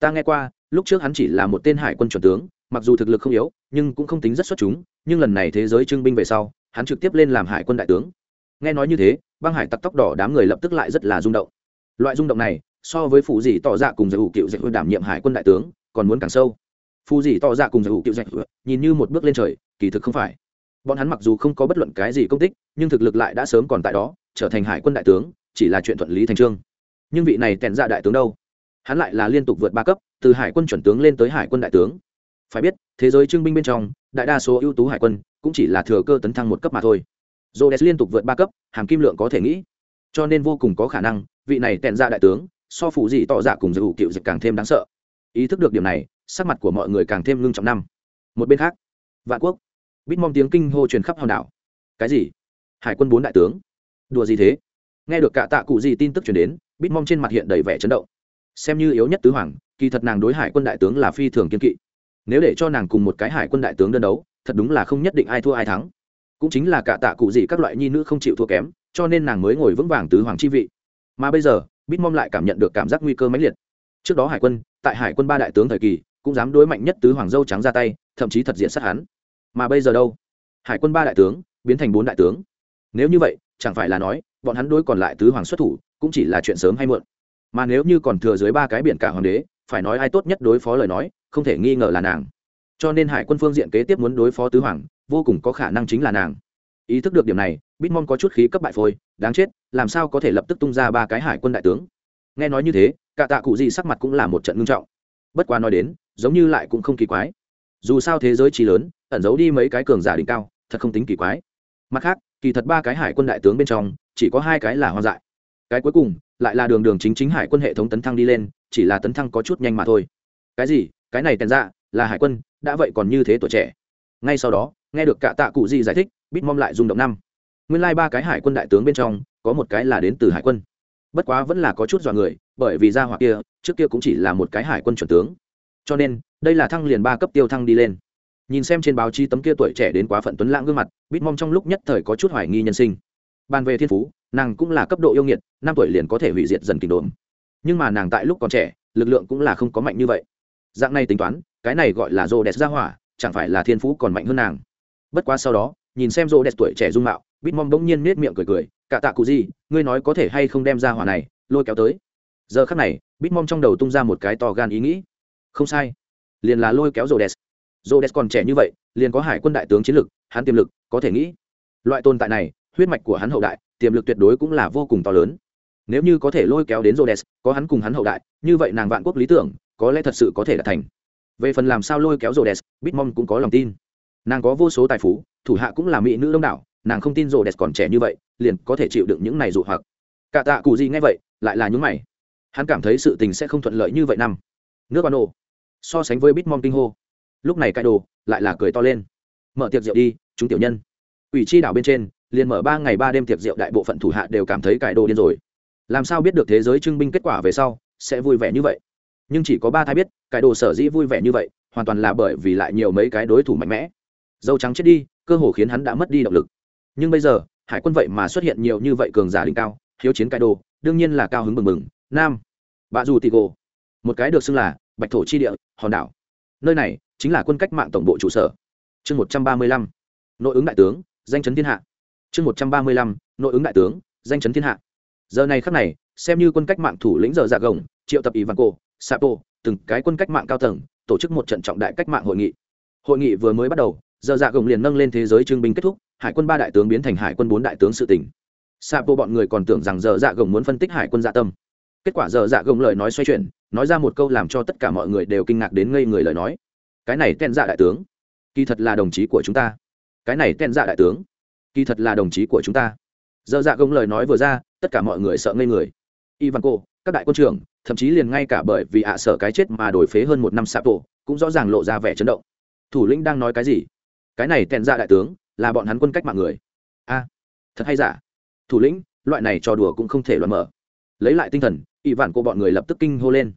Ta nghe qua, lúc trước hắn chỉ là một tên hải quân chuẩn tướng, mặc dù thực lực không yếu, nhưng cũng không tính rất xuất chúng, nhưng lần này thế giới trưng binh về sau, hắn trực tiếp lên làm hải quân đại tướng. Nghe nói như thế, băng hải tặc tóc đỏ đám người lập tức lại rất là rung động. Loại rung động này, so với phụ dị tỏ dạ cùng giải hữu cựu dạy đảm nhiệm hải quân đại tướng, còn muốn càng sâu. Phù dị tỏ dạ cùng giải hữu cựu dạch nhìn như một bước lên trời, kỳ thực không phải. Bọn hắn mặc dù không có bất luận cái gì công tích, nhưng thực lực lại đã sớm còn tại đó, trở thành hải quân đại tướng chỉ là chuyện thuận lý thành trương. Nhưng vị này tèn ra đại tướng đâu? Hắn lại là liên tục vượt ba cấp, từ hải quân chuẩn tướng lên tới hải quân đại tướng. Phải biết, thế giới trưng binh bên trong, đại đa số ưu tú hải quân cũng chỉ là thừa cơ tấn thăng một cấp mà thôi. Dô đès liên tục vượt ba cấp, hàm kim lượng có thể nghĩ. Cho nên vô cùng có khả năng, vị này tèn ra đại tướng, so phụ gì tỏ dạ cùng giữ cựu dịch càng thêm đáng sợ. Ý thức được điểm này, sắc mặt của mọi người càng thêm ngưng trọng năm. Một bên khác, vạn quốc. Bít mong tiếng kinh hô truyền khắp hòn đảo. Cái gì? Hải quân bốn đại tướng. Đùa gì thế? Nghe được cả tạ cụ gì tin tức chuyển đến bít mong trên mặt hiện đầy vẻ chấn động. Xem như yếu nhất tứ hoàng, kỳ thật nàng đối hải quân đại tướng là phi thường kiên kỵ. Nếu để cho nàng cùng một cái hải quân đại tướng đơn đấu, thật đúng là không nhất định ai thua ai thắng. Cũng chính là cả tạ cụ gì các loại nhi nữ không chịu thua kém, cho nên nàng mới ngồi vững vàng tứ hoàng chi vị. Mà bây giờ bít mong lại cảm nhận được cảm giác nguy cơ mãnh liệt. Trước đó hải quân, tại hải quân ba đại tướng thời kỳ, cũng dám đối mạnh nhất tứ hoàng dâu trắng ra tay, thậm chí thật diện sát hắn. Mà bây giờ đâu? Hải quân ba đại tướng, biến thành bốn đại tướng. Nếu như vậy, chẳng phải là nói bọn hắn đối còn lại tứ hoàng xuất thủ, cũng chỉ là chuyện sớm hay muộn. Mà nếu như còn thừa dưới ba cái biển cả hoàng đế, phải nói ai tốt nhất đối phó lời nói, không thể nghi ngờ là nàng. Cho nên hải quân phương diện kế tiếp muốn đối phó tứ hoàng, vô cùng có khả năng chính là nàng. Ý thức được điểm này, bitmon có chút khí cấp bại phôi, đáng chết, làm sao có thể lập tức tung ra ba cái hải quân đại tướng? Nghe nói như thế, cả tạ cụ gì sắc mặt cũng là một trận ngưng trọng. Bất quá nói đến, giống như lại cũng không kỳ quái. Dù sao thế giới trí lớn, ẩn giấu đi mấy cái cường giả đỉnh cao, thật không tính kỳ quái. Mặt khác kỳ thật ba cái hải quân đại tướng bên trong, chỉ có hai cái là hoang dại. Cái cuối cùng, lại là đường đường chính chính hải quân hệ thống tấn thăng đi lên, chỉ là tấn thăng có chút nhanh mà thôi. Cái gì? Cái này tèn ra là hải quân, đã vậy còn như thế tuổi trẻ. Ngay sau đó, nghe được cả tạ cụ gì giải thích, bít mom lại rung động năm. Nguyên lai ba cái hải quân đại tướng bên trong, có một cái là đến từ hải quân. Bất quá vẫn là có chút dọa người, bởi vì ra hoặc kia, trước kia cũng chỉ là một cái hải quân chuẩn tướng. Cho nên, đây là thăng liền ba cấp tiêu thăng đi lên nhìn xem trên báo chí tấm kia tuổi trẻ đến quá phận tuấn lãng gương mặt, bít mong trong lúc nhất thời có chút hoài nghi nhân sinh. Bàn về thiên phú, nàng cũng là cấp độ yêu nghiệt, năm tuổi liền có thể hủy diệt dần kình đồn. Nhưng mà nàng tại lúc còn trẻ, lực lượng cũng là không có mạnh như vậy. Dạng này tính toán, cái này gọi là rô đẹp ra hỏa, chẳng phải là thiên phú còn mạnh hơn nàng. Bất quá sau đó, nhìn xem rô đẹp tuổi trẻ dung mạo, bít mong bỗng nhiên nết miệng cười cười, cả tạ cụ gì, ngươi nói có thể hay không đem ra hỏa này lôi kéo tới? Giờ khắc này, bít mong trong đầu tung ra một cái to gan ý nghĩ. Không sai, liền là lôi kéo rô đẹp rô đès còn trẻ như vậy liền có hải quân đại tướng chiến lực hắn tiềm lực có thể nghĩ loại tồn tại này huyết mạch của hắn hậu đại tiềm lực tuyệt đối cũng là vô cùng to lớn nếu như có thể lôi kéo đến Rhodes, có hắn cùng hắn hậu đại, như vậy nàng vạn quốc lý tưởng, có lẽ thật sự có thể đạt thành. Về phần làm sao lôi kéo Rhodes, Bitmom cũng có lòng tin. Nàng có vô số tài phú, thủ hạ cũng là mỹ nữ đông đảo, nàng không tin Rhodes còn trẻ như vậy, liền có thể chịu đựng những này dụ hoặc. Cả tạ cụ gì nghe vậy, lại là những mày. Hắn cảm thấy sự tình sẽ không thuận lợi như vậy năm. Nước Bano. So sánh với Bitmom kinh hô. Lúc này cai đồ lại là cười to lên. Mở tiệc rượu đi, chúng tiểu nhân. Ủy chi đảo bên trên, liền mở ba ngày ba đêm tiệc rượu đại bộ phận thủ hạ đều cảm thấy cải đồ điên rồi. Làm sao biết được thế giới trưng binh kết quả về sau sẽ vui vẻ như vậy? Nhưng chỉ có ba thái biết cải đồ sở dĩ vui vẻ như vậy hoàn toàn là bởi vì lại nhiều mấy cái đối thủ mạnh mẽ. Dâu trắng chết đi cơ hồ khiến hắn đã mất đi động lực. Nhưng bây giờ hải quân vậy mà xuất hiện nhiều như vậy cường giả đỉnh cao hiếu chiến cải đồ đương nhiên là cao hứng mừng mừng nam bà dù tì gồ. Một cái được xưng là bạch thổ chi địa hòn đảo. Nơi này chính là quân cách mạng tổng bộ trụ sở. Chương một trăm ba mươi lăm, nội ứng đại tướng, danh chấn thiên hạ. Chương một trăm ba mươi lăm, nội ứng đại tướng, danh chấn thiên hạ. Giờ này khắc này, xem như quân cách mạng thủ lĩnh giờ dạ gồng, triệu tập ivanko sapo từng cái quân cách mạng cao tầng, tổ chức một trận trọng đại cách mạng hội nghị. Hội nghị vừa mới bắt đầu, giờ dạ gồng liền nâng lên thế giới trưng binh kết thúc, hải quân ba đại tướng biến thành hải quân bốn đại tướng sự tỉnh. Sapo bọn người còn tưởng rằng giờ dạ gồng muốn phân tích hải quân dạ tâm. Kết quả giờ dạ gồng lời nói xoay chuyển, nói ra một câu làm cho tất cả mọi người đều kinh ngạc đến ngây người lời nói cái này tên dạ đại tướng, kỳ thật là đồng chí của chúng ta. Cái này tên dạ đại tướng, kỳ thật là đồng chí của chúng ta. Giờ dạ gông lời nói vừa ra, tất cả mọi người sợ ngây người. Ivan cô, các đại quân trưởng, thậm chí liền ngay cả bởi vì ạ sợ cái chết mà đổi phế hơn một năm sạp tổ, cũng rõ ràng lộ ra vẻ chấn động. Thủ lĩnh đang nói cái gì? Cái này tên dạ đại tướng, là bọn hắn quân cách mạng người. A, thật hay giả? Thủ lĩnh, loại này trò đùa cũng không thể loạn mở. Lấy lại tinh thần ỵ vạn cô bọn người lập tức kinh hô lên.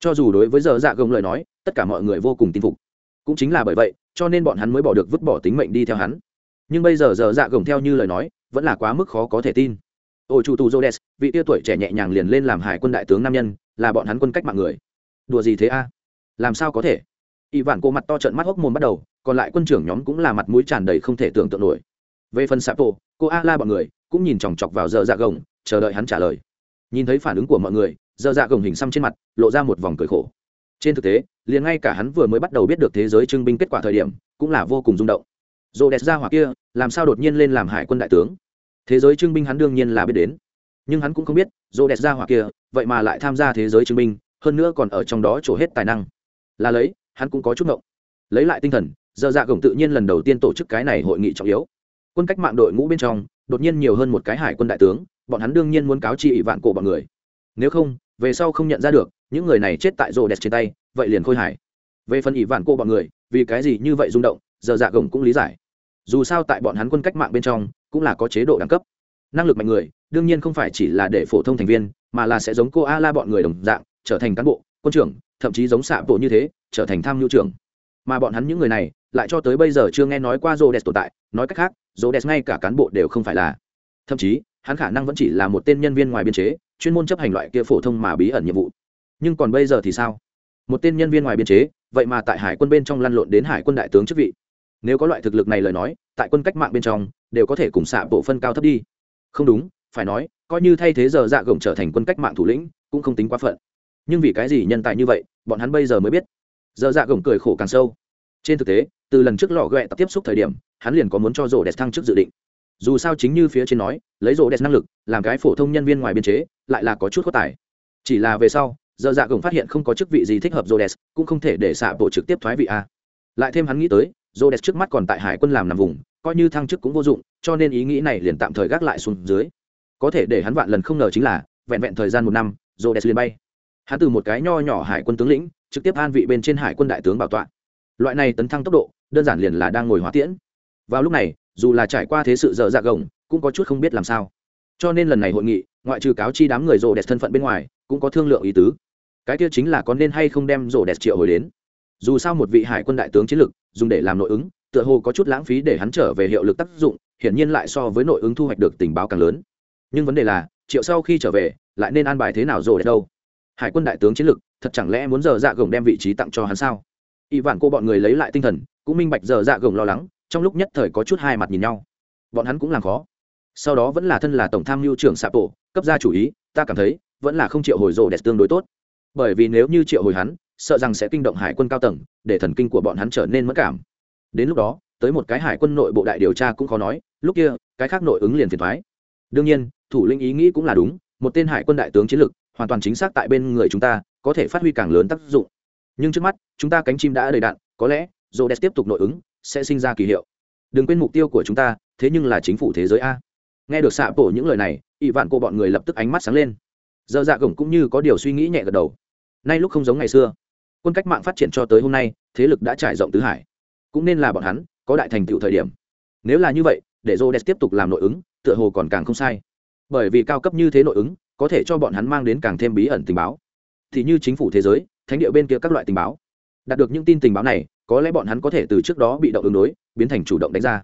Cho dù đối với giờ dạ gồng lời nói, tất cả mọi người vô cùng tin phục cũng chính là bởi vậy, cho nên bọn hắn mới bỏ được vứt bỏ tính mệnh đi theo hắn. Nhưng bây giờ giờ dạ gồng theo như lời nói, vẫn là quá mức khó có thể tin. Ôi, chủ tù jodes vị tia tuổi trẻ nhẹ nhàng liền lên làm hải quân đại tướng nam nhân, là bọn hắn quân cách mạng người. Đùa gì thế a? Làm sao có thể? Y vạn cô mặt to trận mắt hốc mồm bắt đầu, còn lại quân trưởng nhóm cũng là mặt mũi tràn đầy không thể tưởng tượng nổi. Về phần sapo cô a la bọn người, cũng nhìn chòng chọc vào giờ dạ gồng, chờ đợi hắn trả lời. Nhìn thấy phản ứng của mọi người, giờ dạ gồng hình xăm trên mặt, lộ ra một vòng cười khổ trên thực tế, liền ngay cả hắn vừa mới bắt đầu biết được thế giới trưng binh kết quả thời điểm, cũng là vô cùng rung động. Dồ đẹp ra hỏa kia, làm sao đột nhiên lên làm hải quân đại tướng? Thế giới trưng binh hắn đương nhiên là biết đến. Nhưng hắn cũng không biết dồ đẹp ra hỏa kia, vậy mà lại tham gia thế giới trưng binh, hơn nữa còn ở trong đó trổ hết tài năng. Là lấy, hắn cũng có chút ngộng. Lấy lại tinh thần giờ dạ gồng tự nhiên lần đầu tiên tổ chức cái này hội nghị trọng yếu. Quân cách mạng đội ngũ bên trong, đột nhiên nhiều hơn một cái hải quân đại tướng, bọn hắn đương nhiên muốn cáo chi ỷ vạn cổ bọn người. Nếu không về sau không nhận ra được, những người này chết tại Rô đẹp trên tay, vậy liền khôi hải về phần ỷ vạn cô bọn người, vì cái gì như vậy rung động, giờ dạ gồng cũng lý giải. Dù sao tại bọn hắn quân cách mạng bên trong, cũng là có chế độ đẳng cấp. Năng lực mạnh người, đương nhiên không phải chỉ là để phổ thông thành viên, mà là sẽ giống cô a la bọn người đồng dạng, trở thành cán bộ, quân trưởng, thậm chí giống xạ bộ như thế, trở thành tham nhu trưởng. Mà bọn hắn những người này, lại cho tới bây giờ chưa nghe nói qua rô đẹp tồn tại, nói cách khác rô đẹp ngay cả cán bộ đều không phải là. Thậm chí, hắn khả năng vẫn chỉ là một tên nhân viên ngoài biên chế chuyên môn chấp hành loại kia phổ thông mà bí ẩn nhiệm vụ. Nhưng còn bây giờ thì sao? Một tên nhân viên ngoài biên chế, vậy mà tại hải quân bên trong lăn lộn đến hải quân đại tướng chức vị. Nếu có loại thực lực này lời nói, tại quân cách mạng bên trong, đều có thể cùng xạ bộ phân cao thấp đi. Không đúng, phải nói, coi như thay thế giờ dạ gồng trở thành quân cách mạng thủ lĩnh, cũng không tính quá phận. Nhưng vì cái gì nhân tài như vậy, bọn hắn bây giờ mới biết. Giờ dạ gồng cười khổ càng sâu. Trên thực tế, từ lần trước lò ghẹ tập tiếp xúc thời điểm, hắn liền có muốn cho rổ đẹp thăng chức dự định dù sao chính như phía trên nói, lấy rổ đẹp năng lực, làm cái phổ thông nhân viên ngoài biên chế, lại là có chút có tài. Chỉ là về sau, giờ dạ gồng phát hiện không có chức vị gì thích hợp rổ đẹp, cũng không thể để xạ bộ trực tiếp thoái vị a. Lại thêm hắn nghĩ tới, rổ đẹp trước mắt còn tại hải quân làm nằm vùng, coi như thăng chức cũng vô dụng, cho nên ý nghĩ này liền tạm thời gác lại xuống dưới. Có thể để hắn vạn lần không ngờ chính là, vẹn vẹn thời gian một năm, rổ đẹp liền bay. Hắn từ một cái nho nhỏ hải quân tướng lĩnh, trực tiếp an vị bên trên hải quân đại tướng bảo tọa. Loại này tấn thăng tốc độ, đơn giản liền là đang ngồi hóa tiễn. Vào lúc này dù là trải qua thế sự dở dạ gồng, cũng có chút không biết làm sao. Cho nên lần này hội nghị, ngoại trừ cáo chi đám người rồ đẹp thân phận bên ngoài, cũng có thương lượng ý tứ. Cái kia chính là có nên hay không đem rồ đẹp triệu hồi đến. Dù sao một vị hải quân đại tướng chiến lực dùng để làm nội ứng, tựa hồ có chút lãng phí để hắn trở về hiệu lực tác dụng, hiển nhiên lại so với nội ứng thu hoạch được tình báo càng lớn. Nhưng vấn đề là, triệu sau khi trở về, lại nên an bài thế nào rồ đẹp đâu? Hải quân đại tướng chiến lực thật chẳng lẽ muốn giờ dạ gồng đem vị trí tặng cho hắn sao? Y vạn cô bọn người lấy lại tinh thần, cũng minh bạch giờ dạ gồng lo lắng trong lúc nhất thời có chút hai mặt nhìn nhau. Bọn hắn cũng làm khó. Sau đó vẫn là thân là tổng tham mưu trưởng sạp tổ cấp ra chủ ý, ta cảm thấy, vẫn là không triệu hồi rộ đẹp tương đối tốt. Bởi vì nếu như triệu hồi hắn, sợ rằng sẽ kinh động hải quân cao tầng, để thần kinh của bọn hắn trở nên mất cảm. Đến lúc đó, tới một cái hải quân nội bộ đại điều tra cũng khó nói, lúc kia, cái khác nội ứng liền phiền thoái đương nhiên, thủ lĩnh ý nghĩ cũng là đúng, một tên hải quân đại tướng chiến lược hoàn toàn chính xác tại bên người chúng ta, có thể phát huy càng lớn tác dụng. Nhưng trước mắt, chúng ta cánh chim đã đầy đạn, có lẽ dồ đẹp tiếp tục nội ứng sẽ sinh ra kỳ hiệu. Đừng quên mục tiêu của chúng ta, thế nhưng là chính phủ thế giới a. Nghe được xạ bổ những lời này ỵ vạn cô bọn người lập tức ánh mắt sáng lên. Giờ dạ gồng cũng như có điều suy nghĩ nhẹ gật đầu. Nay lúc không giống ngày xưa. Quân cách mạng phát triển cho tới hôm nay, thế lực đã trải rộng tứ hải. Cũng nên là bọn hắn, có đại thành tựu thời điểm. Nếu là như vậy, để rô đès tiếp tục làm nội ứng, tựa hồ còn càng không sai. Bởi vì cao cấp như thế nội ứng, có thể cho bọn hắn mang đến càng thêm bí ẩn tình báo. Thì như chính phủ thế giới, thánh địa bên kia các loại tình báo. Đạt được những tin tình báo này có lẽ bọn hắn có thể từ trước đó bị động ứng đối, biến thành chủ động đánh ra.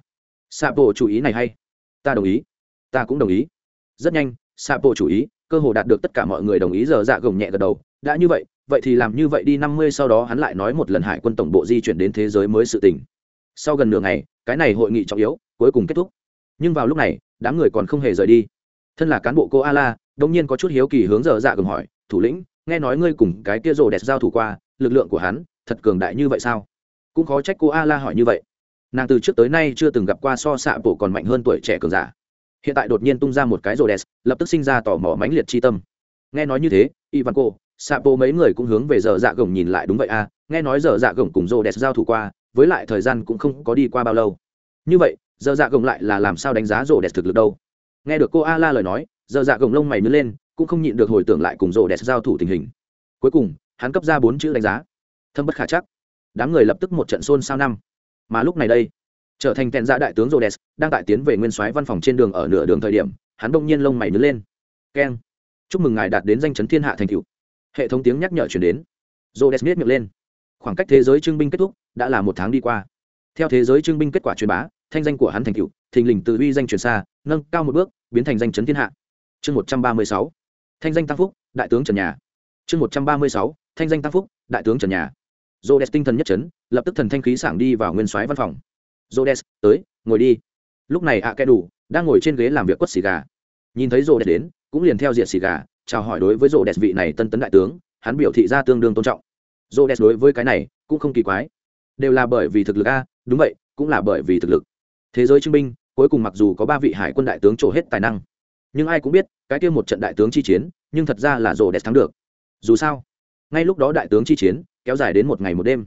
Sapo chủ ý này hay. Ta đồng ý. Ta cũng đồng ý. Rất nhanh, sapo chủ ý, cơ hồ đạt được tất cả mọi người đồng ý giờ dạ gồng nhẹ gật đầu. Đã như vậy vậy thì làm như vậy đi, năm mươi sau đó hắn lại nói một lần hải quân tổng bộ di chuyển đến thế giới mới sự tình. Sau gần nửa ngày, cái này hội nghị trọng yếu, cuối cùng kết thúc. Nhưng vào lúc này, đám người còn không hề rời đi. Thân là cán bộ cô a la đông nhiên có chút hiếu kỳ hướng giờ dạ gồng hỏi, thủ lĩnh, nghe nói ngươi cùng cái kia rồ đẹp giao thủ qua, lực lượng của hắn thật cường đại như vậy sao? Cũng khó trách cô a la hỏi như vậy. Nàng từ trước tới nay chưa từng gặp qua so xạ bộ còn mạnh hơn tuổi trẻ cường giả. Hiện tại đột nhiên tung ra một cái rồ đẹp lập tức sinh ra tò mò mãnh liệt chi tâm. Nghe nói như thế, ivan cô xạ bộ mấy người cũng hướng về giờ dạ gồng nhìn lại đúng vậy à nghe nói giờ dạ gồng cùng rồ đẹp giao thủ qua, với lại thời gian cũng không có đi qua bao lâu. Như vậy, giờ dạ gồng lại là làm sao đánh giá rồ đẹp thực lực đâu? Nghe được cô a la lời nói, giờ dạ gồng lông mày nứt lên, cũng không nhịn được hồi tưởng lại cùng rồ đẹp giao thủ tình hình. Cuối cùng, hắn cấp ra bốn chữ đánh giá. Thâm bất khả chắc đám người lập tức một trận xôn xao năm. Mà lúc này đây, trở thành tèn dạ đại tướng rhodes đang tại tiến về nguyên soái văn phòng trên đường ở nửa đường thời điểm, hắn đông nhiên lông mày nứt lên. Keng, chúc mừng ngài đạt đến danh chấn thiên hạ thành cựu hệ thống tiếng nhắc nhở chuyển đến. Rhodes miết miệng lên. Khoảng cách thế giới trưng binh kết thúc đã là một tháng đi qua. Theo thế giới trưng binh kết quả truyền bá, thanh danh của hắn thành cựu thình lình từ uy danh truyền xa, nâng cao một bước, biến thành danh chấn thiên hạ. Chương một trăm ba mươi sáu, thanh danh tam phúc, đại tướng trần nhà. Chương một trăm ba mươi sáu, thanh danh tam phúc, đại tướng trần nhà. Rhodes tinh thần nhất chấn lập tức thần thanh khí sảng đi vào nguyên soái văn phòng. Rhodes, tới ngồi đi. Lúc này ạ à kẻ đủ đang ngồi trên ghế làm việc quất xì gà. Nhìn thấy Rhodes đến cũng liền theo diện xì gà chào hỏi đối với Rhodes vị này tân tấn đại tướng hắn biểu thị ra tương đương tôn trọng. Rhodes đối với cái này cũng không kỳ quái. Đều là bởi vì thực lực a đúng vậy cũng là bởi vì thực lực. Thế giới chứng minh cuối cùng mặc dù có ba vị hải quân đại tướng trổ hết tài năng nhưng ai cũng biết cái kia một trận đại tướng chi chiến nhưng thật ra là Rhodes thắng được. Dù sao ngay lúc đó đại tướng chi chiến kéo dài đến một ngày một đêm.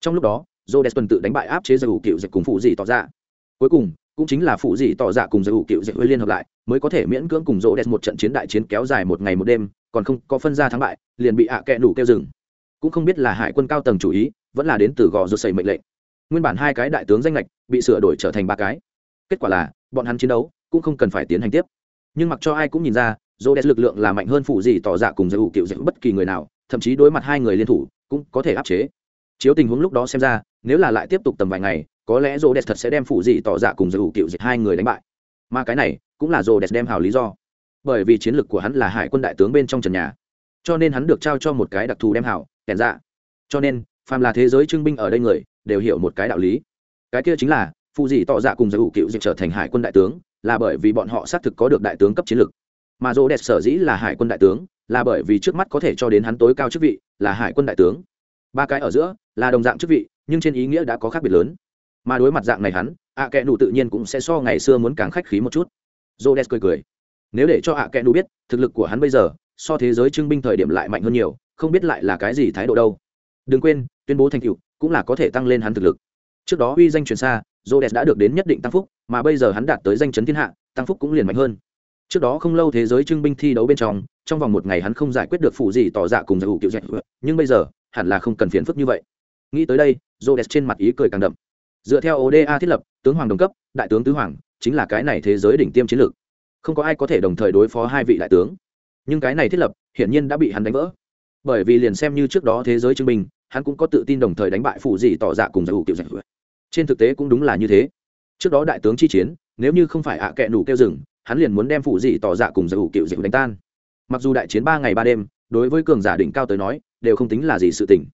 Trong lúc đó rồ đẹp tuần tự đánh bại áp chế giải hữu cựu dịch cùng phụ dị tỏ ra cuối cùng, cũng chính là phụ dị tỏ ra cùng giải hữu cựu dịch liên hợp lại, mới có thể miễn cưỡng cùng rồ đẹp một trận chiến đại chiến kéo dài một ngày một đêm, còn không có phân ra thắng bại, liền bị ạ à kẹ đủ kêu dừng. Cũng không biết là hải quân cao tầng chủ ý, vẫn là đến từ gò rột xây mệnh lệnh. Nguyên bản hai cái đại tướng danh lệch bị sửa đổi trở thành ba cái. Kết quả là, bọn hắn chiến đấu cũng không cần phải tiến hành tiếp. Nhưng mặc cho ai cũng nhìn ra dô đès lực lượng là mạnh hơn phụ gì tỏ dạ cùng giải hữu cựu giải bất kỳ người nào, thậm chí đối mặt hai người liên thủ cũng có thể áp chế. Chiếu tình huống lúc đó xem ra, nếu là lại tiếp tục tầm vài ngày, có lẽ rô đẹp thật sẽ đem phụ gì tỏ dạ cùng giải cựu dịch hai người đánh bại. Mà cái này cũng là rô đẹp đem hào lý do. Bởi vì chiến lược của hắn là hải quân đại tướng bên trong trần nhà. Cho nên hắn được trao cho một cái đặc thù đem hảo, kèn dạ. Cho nên, phàm là thế giới trưng binh ở đây người, đều hiểu một cái đạo lý. Cái kia chính là, phụ dị tỏ dạ cùng giải ủ cựu dịch trở thành hải quân đại tướng, là bởi vì bọn họ xác thực có được đại tướng cấp chiến lược. Mà dô đẹp sở dĩ là hải quân đại tướng là bởi vì trước mắt có thể cho đến hắn tối cao chức vị là hải quân đại tướng. Ba cái ở giữa là đồng dạng chức vị nhưng trên ý nghĩa đã có khác biệt lớn. Mà đối mặt dạng này hắn ạ à kẽ nụ tự nhiên cũng sẽ so ngày xưa muốn càng khách khí một chút. Dô đẹp cười cười. Nếu để cho ạ à kẽ nụ biết thực lực của hắn bây giờ so thế giới trưng binh thời điểm lại mạnh hơn nhiều không biết lại là cái gì thái độ đâu. Đừng quên tuyên bố thành cựu cũng là có thể tăng lên hắn thực lực. Trước đó uy danh truyền xa Rhodes đã được đến nhất định tăng phúc, mà bây giờ hắn đạt tới danh chấn thiên hạ, tăng phúc cũng liền mạnh hơn. Trước đó không lâu thế giới trưng binh thi đấu bên trong, trong vòng một ngày hắn không giải quyết được phụ gì tỏ dạ cùng giải hữu kiểu dạy, nhưng bây giờ, hẳn là không cần phiền phức như vậy. Nghĩ tới đây, Rhodes trên mặt ý cười càng đậm. Dựa theo ODA thiết lập, tướng hoàng đồng cấp, đại tướng tứ hoàng, chính là cái này thế giới đỉnh tiêm chiến lược. Không có ai có thể đồng thời đối phó hai vị đại tướng. Nhưng cái này thiết lập, hiển nhiên đã bị hắn đánh vỡ. Bởi vì liền xem như trước đó thế giới trưng binh, hắn cũng có tự tin đồng thời đánh bại phụ gì tỏ dạ cùng giải hữu kiểu dạy trên thực tế cũng đúng là như thế trước đó đại tướng chi chiến nếu như không phải ạ à kẹ nủ kêu rừng hắn liền muốn đem phụ dị tỏ dạ cùng giải hữu cựu dịu đánh tan. Mặc dù đại chiến ba ngày ba đêm, đối với cường giả đỉnh cao tới nói, đều không tính là gì sự tỉnh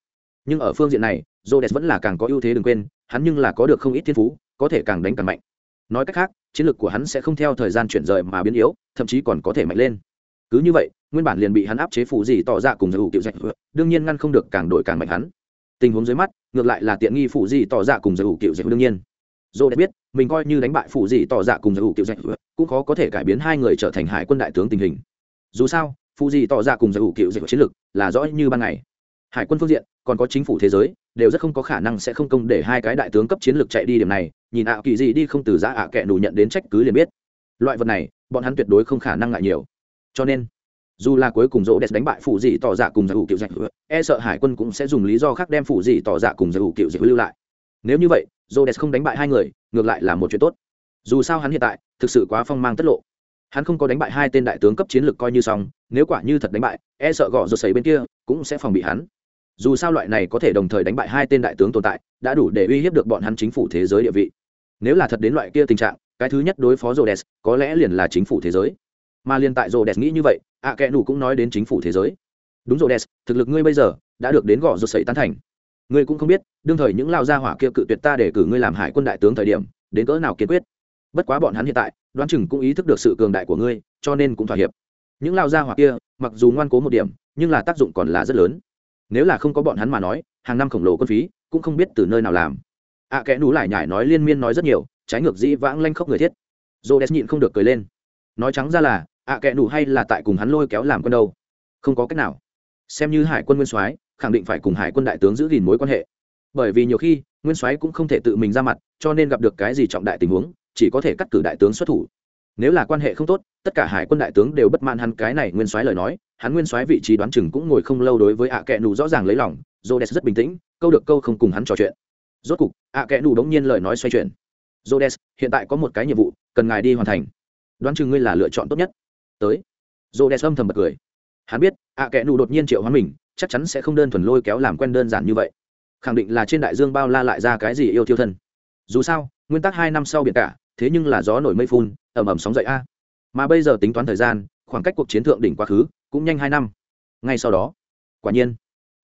nhưng ở phương diện này j o vẫn là càng có ưu thế đừng quên, hắn nhưng là có được không ít thiên phú, có thể càng đánh càng mạnh. Nói cách khác, chiến lược của hắn sẽ không theo thời gian chuyển rời mà biến yếu, thậm chí còn có thể mạnh lên. Cứ như vậy, nguyên bản liền bị hắn áp chế phụ gì tỏ ra cùng giải hữu cựu dạch đương nhiên ngăn không được càng đổi càng mạnh hắn. Tình huống dưới mắt, ngược lại là tiện nghi phụ gì tỏ dạ cùng giải hữu cựu dạy đương nhiên dô đã biết, mình coi như đánh bại phụ dị tỏ dạ cùng giải hữu cựu dạy, cũng khó có thể cải biến hai người trở thành hải quân đại tướng tình hình. Dù sao phụ dị tỏ dạ cùng giải hữu cựu dạy chiến lược là rõ như ban ngày. Hải quân phương diện, còn có chính phủ thế giới, đều rất không có khả năng sẽ không công để hai cái đại tướng cấp chiến lược chạy đi điểm này, nhìn ạ kỳ gì đi không từ giã ạ kệ đủ nhận đến trách cứ liền biết. Loại vật này, bọn hắn tuyệt đối không khả năng ngại nhiều. Cho nên, dù là cuối cùng rỗ đẹp đánh bại phụ dị tỏ dạ cùng giải hữu cựu dạy e sợ hải quân cũng sẽ dùng lý do khác đem phụ dị tỏ dạ cùng giải hữu cựu dạy lưu lại nếu như vậy rỗ không đánh bại hai người ngược lại là một chuyện tốt. Dù sao hắn hiện tại thực sự quá phong mang tất lộ. Hắn không có đánh bại hai tên đại tướng cấp chiến lược coi như xong nếu quả như thật đánh bại e sợ gõ rột sấy bên kia cũng sẽ phòng bị hắn. Dù sao loại này có thể đồng thời đánh bại hai tên đại tướng tồn tại đã đủ để uy hiếp được bọn hắn chính phủ thế giới địa vị. Nếu là thật đến loại kia tình trạng cái thứ nhất đối phó rô có lẽ liền là chính phủ thế giới. Mà liên tại rô nghĩ như vậy ạ à, kẽ nủ cũng nói đến chính phủ thế giới. Đúng rồi thực lực ngươi bây giờ đã được đến gõ rột sậy tán thành ngươi cũng không biết đương thời những lao gia hỏa kia cự tuyệt ta để cử ngươi làm hải quân đại tướng thời điểm đến cỡ nào kiên quyết. Bất quá bọn hắn hiện tại đoán chừng cũng ý thức được sự cường đại của ngươi cho nên cũng thỏa hiệp. Những lao gia hỏa kia mặc dù ngoan cố một điểm nhưng là tác dụng còn là rất lớn. Nếu là không có bọn hắn mà nói hàng năm khổng lồ quân phí cũng không biết từ nơi nào làm. Ạ à, kẽ nú lại nhải nói liên miên nói rất nhiều trái ngược dĩ vãng lanh khóc người thiết. Dô đès nhịn không được cười lên. Nói trắng ra là ạ kệ đủ hay là tại cùng hắn lôi kéo làm quân đâu? Không có cách nào. Xem như hải quân nguyên soái khẳng định phải cùng hải quân đại tướng giữ gìn mối quan hệ. Bởi vì nhiều khi, nguyên soái cũng không thể tự mình ra mặt, cho nên gặp được cái gì trọng đại tình huống, chỉ có thể cắt cử đại tướng xuất thủ. Nếu là quan hệ không tốt, tất cả hải quân đại tướng đều bất mãn hắn cái này nguyên soái lời nói, hắn nguyên soái vị trí đoán chừng cũng ngồi không lâu đối với ạ kệ nù rõ ràng lấy lòng j rất bình tĩnh, câu được câu không cùng hắn trò chuyện. Rốt cục, ạ kệ nù đống nhiên lời nói xoay chuyển. J hiện tại có một cái nhiệm vụ, cần ngài đi hoàn thành. Đoán chừng ngươi là lựa chọn tốt nhất. Tới. Rô đès âm thầm bật cười. Hắn biết, ạ à kẽ nù đột nhiên triệu hóa mình chắc chắn sẽ không đơn thuần lôi kéo làm quen đơn giản như vậy. Khẳng định là trên đại dương bao la lại ra cái gì yêu thiêu thân. Dù sao, nguyên tắc hai năm sau biển cả, thế nhưng là gió nổi mây phun, ẩm ẩm sóng dậy a. Mà bây giờ tính toán thời gian, khoảng cách cuộc chiến thượng đỉnh quá khứ, cũng nhanh hai năm. Ngay sau đó, quả nhiên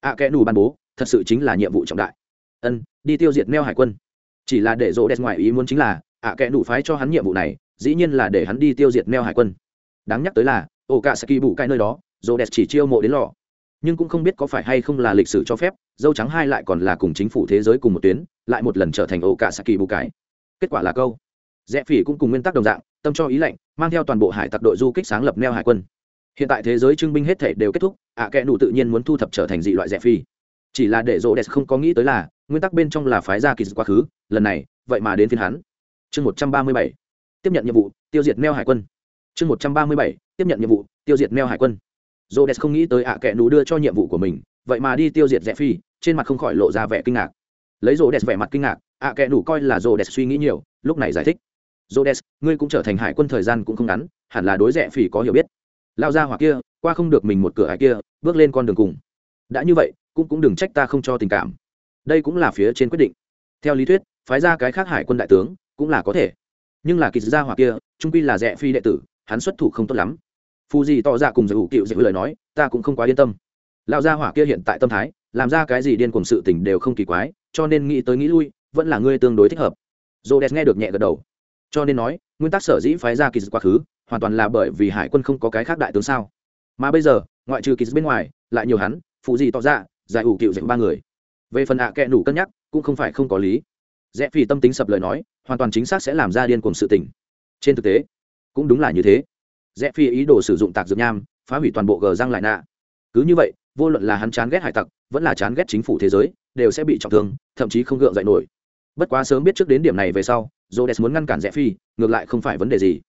ạ à kẽ nù ban bố, thật sự chính là nhiệm vụ trọng đại. Ân, đi tiêu diệt neo hải quân. Chỉ là để rô đẹp ngoài ý muốn chính là ạ à kẽ nù phái cho hắn nhiệm vụ này, dĩ nhiên là để hắn đi tiêu diệt neo hải quân. Đáng nhắc tới là ổ cả saki bù cái nơi đó rỗ đẹp chỉ chiêu mộ đến lò nhưng cũng không biết có phải hay không là lịch sử cho phép, dâu trắng hai lại còn là cùng chính phủ thế giới cùng một tuyến, lại một lần trở thành ổ cả saki bù cái kết quả là câu, rẽ phỉ cũng cùng nguyên tắc đồng dạng, tâm cho ý lệnh mang theo toàn bộ hải tặc đội du kích sáng lập neo hải quân. Hiện tại thế giới trưng binh hết thể đều kết thúc, ạ à kẽ nụ tự nhiên muốn thu thập trở thành dị loại rẽ phi chỉ là để rô đẹp không có nghĩ tới là, nguyên tắc bên trong là phái gia kỳ quá khứ, lần này, vậy mà đến phiên hắn. Chương một trăm ba mươi bảy, tiếp nhận nhiệm vụ, tiêu diệt neo hải quân. Chương một trăm ba mươi bảy, tiếp nhận nhiệm vụ, tiêu diệt neo hải quân rô đẹp không nghĩ tới ạ à kẽ nụ đưa cho nhiệm vụ của mình, vậy mà đi tiêu diệt rẽ phi trên mặt không khỏi lộ ra vẻ kinh ngạc. Lấy rô đẹp vẻ mặt kinh ngạc, ạ à kẽ nụ coi là rô đẹp suy nghĩ nhiều, lúc này giải thích. Rô đẹp ngươi cũng trở thành hải quân thời gian cũng không ngắn, hẳn là đối rẽ phi có hiểu biết. Lao ra hoặc kia, qua không được mình một cửa hải kia, bước lên con đường cùng. Đã như vậy, cũng cũng đừng trách ta không cho tình cảm. Đây cũng là phía trên quyết định. Theo lý thuyết, phái ra cái khác hải quân đại tướng, cũng là có thể. Nhưng là kỳ gia hoặc kia, trung quy là Rẽ phi đệ tử, hắn xuất thủ không tốt lắm phù gì tỏ ra cùng giải hữu cựu giải lời nói, ta cũng không quá yên tâm. Lão gia hỏa kia hiện tại tâm thái, làm ra cái gì điên cùng sự tình đều không kỳ quái, cho nên nghĩ tới nghĩ lui, vẫn là ngươi tương đối thích hợp. Dô đẹp nghe được nhẹ gật đầu. Cho nên nói, nguyên tắc sở dĩ phái ra kỳ quá khứ, hoàn toàn là bởi vì hải quân không có cái khác đại tướng sao. Mà bây giờ, ngoại trừ kỳ bên ngoài, lại nhiều hắn phụ gì tỏ ra giải ủ cựu dạy ba người. Về phần ạ à kệ đủ cân nhắc, cũng không phải không có lý. Rẽ phi tâm tính sập lời nói, hoàn toàn chính xác sẽ làm ra điên cùng sự tình. Trên thực tế, cũng đúng là như thế rẽ phi ý đồ sử dụng tạc dược nham, phá hủy toàn bộ gờ răng lại nạ. Cứ như vậy, vô luận là hắn chán ghét hải tặc, vẫn là chán ghét chính phủ thế giới, đều sẽ bị trọng thương, thậm chí không gượng dậy nổi. Bất quá sớm biết trước đến điểm này về sau jodes muốn ngăn cản rẽ phi, ngược lại không phải vấn đề gì.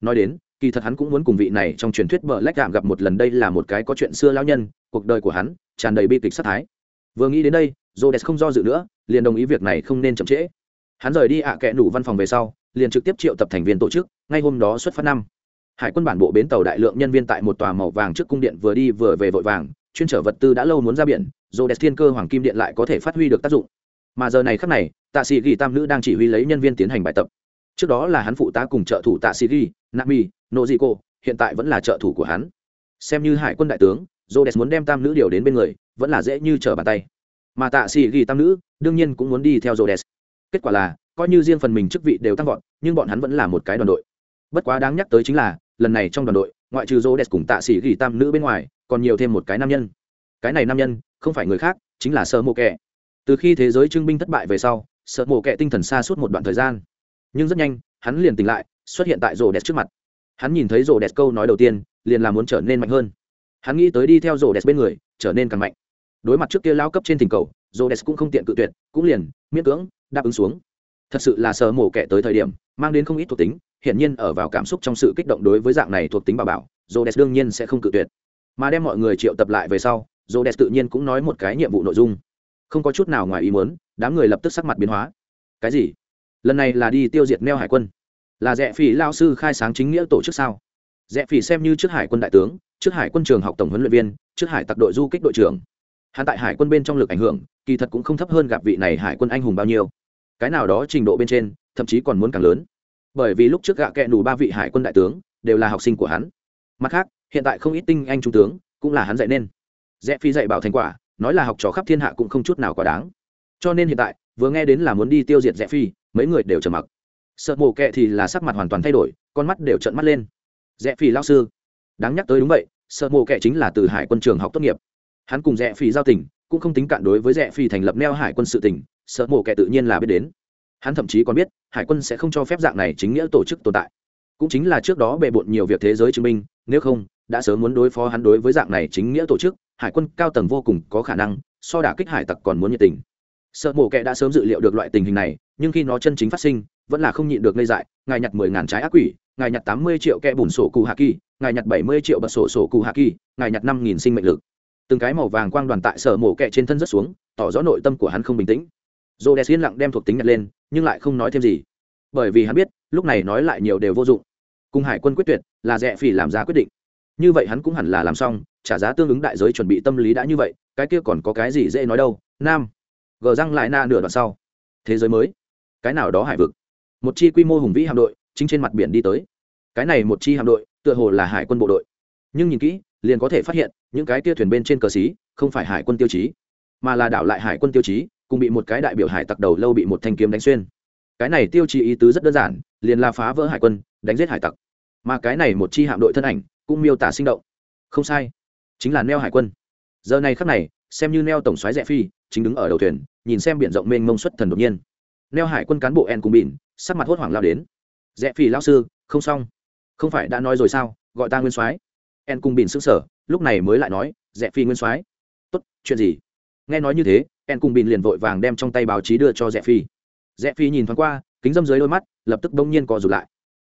Nói đến, kỳ thật hắn cũng muốn cùng vị này trong truyền thuyết bờ lách gạm gặp một lần đây là một cái có chuyện xưa lao nhân, cuộc đời của hắn tràn đầy bi kịch sát thái. Vừa nghĩ đến đây jodes không do dự nữa, liền đồng ý việc này không nên chậm trễ. Hắn rời đi ạ à kẽ nủ văn phòng về sau, liền trực tiếp triệu tập thành viên tổ chức, ngay hôm đó xuất phát năm hải quân bản bộ bến tàu đại lượng nhân viên tại một tòa màu vàng trước cung điện vừa đi vừa về vội vàng, chuyên trở vật tư đã lâu muốn ra biển jodes thiên cơ hoàng kim điện lại có thể phát huy được tác dụng. Mà giờ này khắc này, tạ sĩ ghi tam nữ đang chỉ huy lấy nhân viên tiến hành bài tập. Trước đó là hắn phụ tá cùng trợ thủ tạ sĩ ghi, nami nô dị cô hiện tại vẫn là trợ thủ của hắn. Xem như hải quân đại tướng jodes muốn đem tam nữ điều đến bên người, vẫn là dễ như trở bàn tay. Mà tạ sĩ ghi tam nữ, đương nhiên cũng muốn đi theo jodes kết quả là, coi như riêng phần mình chức vị đều tăng vọt, nhưng bọn hắn vẫn là một cái đoàn đội. Bất quá đáng nhắc tới chính là lần này trong đoàn đội, ngoại trừ jodes cùng tạ sĩ ghi tam nữ bên ngoài, còn nhiều thêm một cái nam nhân. Cái này nam nhân, không phải người khác, chính là sơ mộ kẻ. Từ khi thế giới trưng binh thất bại về sau sợ mộ kệ tinh thần xa suốt một đoạn thời gian. Nhưng rất nhanh, hắn liền tỉnh lại, xuất hiện tại rô đẹp trước mặt. Hắn nhìn thấy rô đẹp câu nói đầu tiên, liền là muốn trở nên mạnh hơn. Hắn nghĩ tới đi theo rô đẹp bên người, trở nên càng mạnh. Đối mặt trước kia lao cấp trên thỉnh cầu rô đẹp cũng không tiện cự tuyệt, cũng liền, miễn cưỡng, đáp ứng xuống. Thật sự là sợ mổ kệ tới thời điểm, mang đến không ít thuộc tính hiển nhiên ở vào cảm xúc trong sự kích động đối với dạng này thuộc tính bảo bảo, Rhodes đương nhiên sẽ không cự tuyệt. Mà đem mọi người triệu tập lại về sau, Rhodes tự nhiên cũng nói một cái nhiệm vụ nội dung. Không có chút nào ngoài ý muốn, đám người lập tức sắc mặt biến hóa. Cái gì? Lần này là đi tiêu diệt neo hải quân. Là rẽ phỉ lao sư khai sáng chính nghĩa tổ chức sao? Rẽ phỉ xem như trước hải quân đại tướng, trước hải quân trường học tổng huấn luyện viên, trước hải tặc đội du kích đội trưởng. Hắn tại hải quân bên trong lực ảnh hưởng, kỳ thật cũng không thấp hơn gặp vị này hải quân anh hùng bao nhiêu. Cái nào đó trình độ bên trên, thậm chí còn muốn càng lớn bởi vì lúc trước gạ kẹ đủ ba vị hải quân đại tướng đều là học sinh của hắn. Mặt khác, hiện tại không ít tinh anh trung tướng cũng là hắn dạy nên. Rẽ phi dạy bảo thành quả, nói là học trò khắp thiên hạ cũng không chút nào quá đáng. Cho nên hiện tại, vừa nghe đến là muốn đi tiêu diệt rẽ phi, mấy người đều trầm mặc. Sợ mổ kệ thì là sắc mặt hoàn toàn thay đổi, con mắt đều trận mắt lên. Rẽ phi lao sư, đáng nhắc tới đúng vậy, sợ mổ kệ chính là từ hải quân trường học tốt nghiệp. Hắn cùng rẽ phi giao tình, cũng không tính cạn đối với rẽ phi thành lập neo hải quân sự tỉnh sợ mổ kệ tự nhiên là biết đến hắn thậm chí còn biết, hải quân sẽ không cho phép dạng này chính nghĩa tổ chức tồn tại. Cũng chính là trước đó bề bộn nhiều việc thế giới chứng minh, nếu không, đã sớm muốn đối phó hắn đối với dạng này chính nghĩa tổ chức, hải quân cao tầng vô cùng có khả năng, so đả kích hải tặc còn muốn nhiệt tình. Sợ mổ kẹ đã sớm dự liệu được loại tình hình này, nhưng khi nó chân chính phát sinh, vẫn là không nhịn được ngây dại, ngài nhặt mười ngàn trái ác quỷ, ngài nhặt tám mươi triệu kẹ bùn sổ cụ hạ kỳ, ngài nhặt bảy mươi triệu bật sổ sổ cụ hạ kỳ, ngài nhặt năm nghìn sinh mệnh lực. Từng cái màu vàng quang đoàn tại sở mổ kẹ trên thân rất xuống, tỏ rõ nội tâm của hắn không bình tĩnh dồ đèn yên lặng đem thuộc tính nhặt lên, nhưng lại không nói thêm gì. Bởi vì hắn biết, lúc này nói lại nhiều đều vô dụng. Cùng hải quân quyết tuyệt là rẻ phỉ làm ra quyết định. Như vậy hắn cũng hẳn là làm xong, trả giá tương ứng đại giới chuẩn bị tâm lý đã như vậy, cái kia còn có cái gì dễ nói đâu. Nam. Gờ răng lại na nửa đoạn sau. Thế giới mới. Cái nào đó hải vực. Một chi quy mô hùng vĩ hạm đội, chính trên mặt biển đi tới. Cái này một chi hạm đội, tựa hồ là hải quân bộ đội. Nhưng nhìn kỹ, liền có thể phát hiện, những cái kia thuyền bên trên cờ xí không phải hải quân tiêu chí, mà là đảo lại hải quân tiêu chí cùng bị một cái đại biểu hải tặc đầu lâu bị một thanh kiếm đánh xuyên. Cái này tiêu chí ý tứ rất đơn giản, liền là phá vỡ hải quân, đánh giết hải tặc. Mà cái này một chi hạm đội thân ảnh cũng miêu tả sinh động. Không sai, chính là neo hải quân. Giờ này khắc này, xem như neo tổng xoáy rẽ phi, chính đứng ở đầu thuyền, nhìn xem biển rộng mênh mông xuất thần đột nhiên. Neo hải quân cán bộ en cùng bỉn, sắc mặt hốt hoảng lao đến. Rẽ phi lao sư, không xong. Không phải đã nói rồi sao, gọi ta nguyên soái. En cùng bỉn sững sờ, lúc này mới lại nói rẽ phi nguyên soái. Tốt, chuyện gì? Nghe nói như thế en cùng bỉn liền vội vàng đem trong tay báo chí đưa cho rẽ phi. Rẽ phi nhìn thoáng qua, kính dâm dưới đôi mắt, lập tức bỗng nhiên co rụt lại.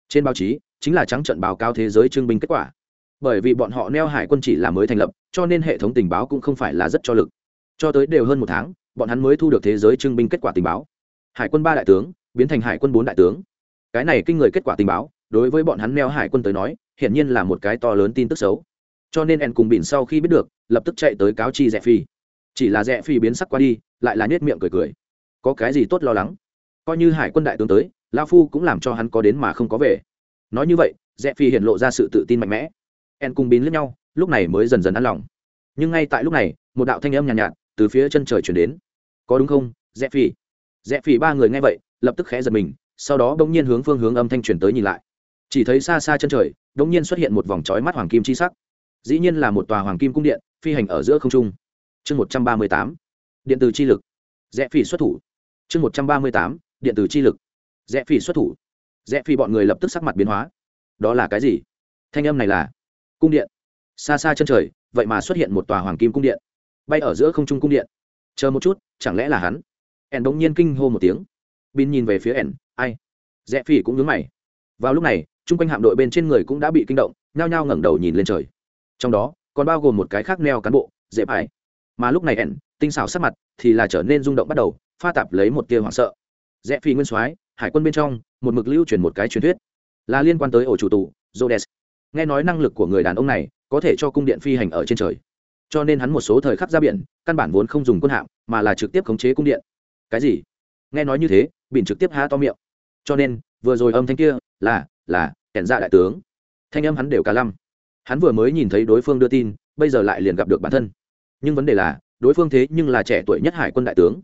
Trên báo chí, chính là trắng trận báo cáo thế giới trưng binh kết quả. Bởi vì bọn họ neo hải quân chỉ là mới thành lập, cho nên hệ thống tình báo cũng không phải là rất cho lực. Cho tới đều hơn một tháng, bọn hắn mới thu được thế giới trưng binh kết quả tình báo. Hải quân ba đại tướng, biến thành hải quân bốn đại tướng. Cái này kinh người kết quả tình báo, đối với bọn hắn neo hải quân tới nói, hiển nhiên là một cái to lớn tin tức xấu. Cho nên en cùng bỉn sau khi biết được, lập tức chạy tới cáo chi rẽ phi chỉ là rẽ phi biến sắc qua đi lại là nhét miệng cười cười. Có cái gì tốt lo lắng? Coi như hải quân đại tướng tới lao phu cũng làm cho hắn có đến mà không có về. Nói như vậy rẽ phi hiện lộ ra sự tự tin mạnh mẽ. En cùng bín lẫn nhau lúc này mới dần dần ăn lòng. Nhưng ngay tại lúc này một đạo thanh âm nhàn nhạt, nhạt từ phía chân trời chuyển đến. Có đúng không rẽ phi rẽ phi ba người nghe vậy lập tức khẽ giật mình sau đó đ ỗ n g nhiên hướng phương hướng âm thanh chuyển tới nhìn lại. Chỉ thấy xa xa chân trời đ ỗ n g nhiên xuất hiện một vòng trói mắt hoàng kim chi sắc. Dĩ nhiên là một tòa hoàng kim cung điện phi hành ở giữa không trung chương một trăm ba mươi tám, điện từ chi lực. Rẽ phi xuất thủ. Chương một trăm ba mươi tám, điện từ chi lực. Rẽ phi xuất thủ. Rẽ phi bọn người lập tức sắc mặt biến hóa. Đó là cái gì? Thanh âm này là cung điện. Xa xa chân trời, vậy mà xuất hiện một tòa hoàng kim cung điện. Bay ở giữa không trung cung điện. Chờ một chút, chẳng lẽ là hắn? Ẻn bỗng nhiên kinh hô một tiếng. Bin nhìn về phía ẻn ai? Rẽ phi cũng nhướng mày. Vào lúc này, chung quanh hạm đội bên trên người cũng đã bị kinh động, nhao nhao ngẩng đầu nhìn lên trời. Trong đó, còn bao gồm một cái khác neo cán bộ dễ phải mà lúc này ẻn, tinh xảo sắc mặt thì là trở nên rung động bắt đầu, pha tạp lấy một tia hoảng sợ. Rẽ phi nguyên soái, hải quân bên trong, một mực lưu truyền một cái truyền thuyết, là liên quan tới ổ chủ tù jodes nghe nói năng lực của người đàn ông này có thể cho cung điện phi hành ở trên trời. Cho nên hắn một số thời khắc ra biển, căn bản vốn không dùng quân hạm, mà là trực tiếp khống chế cung điện. Cái gì? Nghe nói như thế bỉn trực tiếp há to miệng. Cho nên, vừa rồi âm thanh kia, là là kẻn dạ đại tướng. Thanh âm hắn đều cả lăm. Hắn vừa mới nhìn thấy đối phương đưa tin, bây giờ lại liền gặp được bản thân nhưng vấn đề là, đối phương thế nhưng là trẻ tuổi nhất hải quân đại tướng.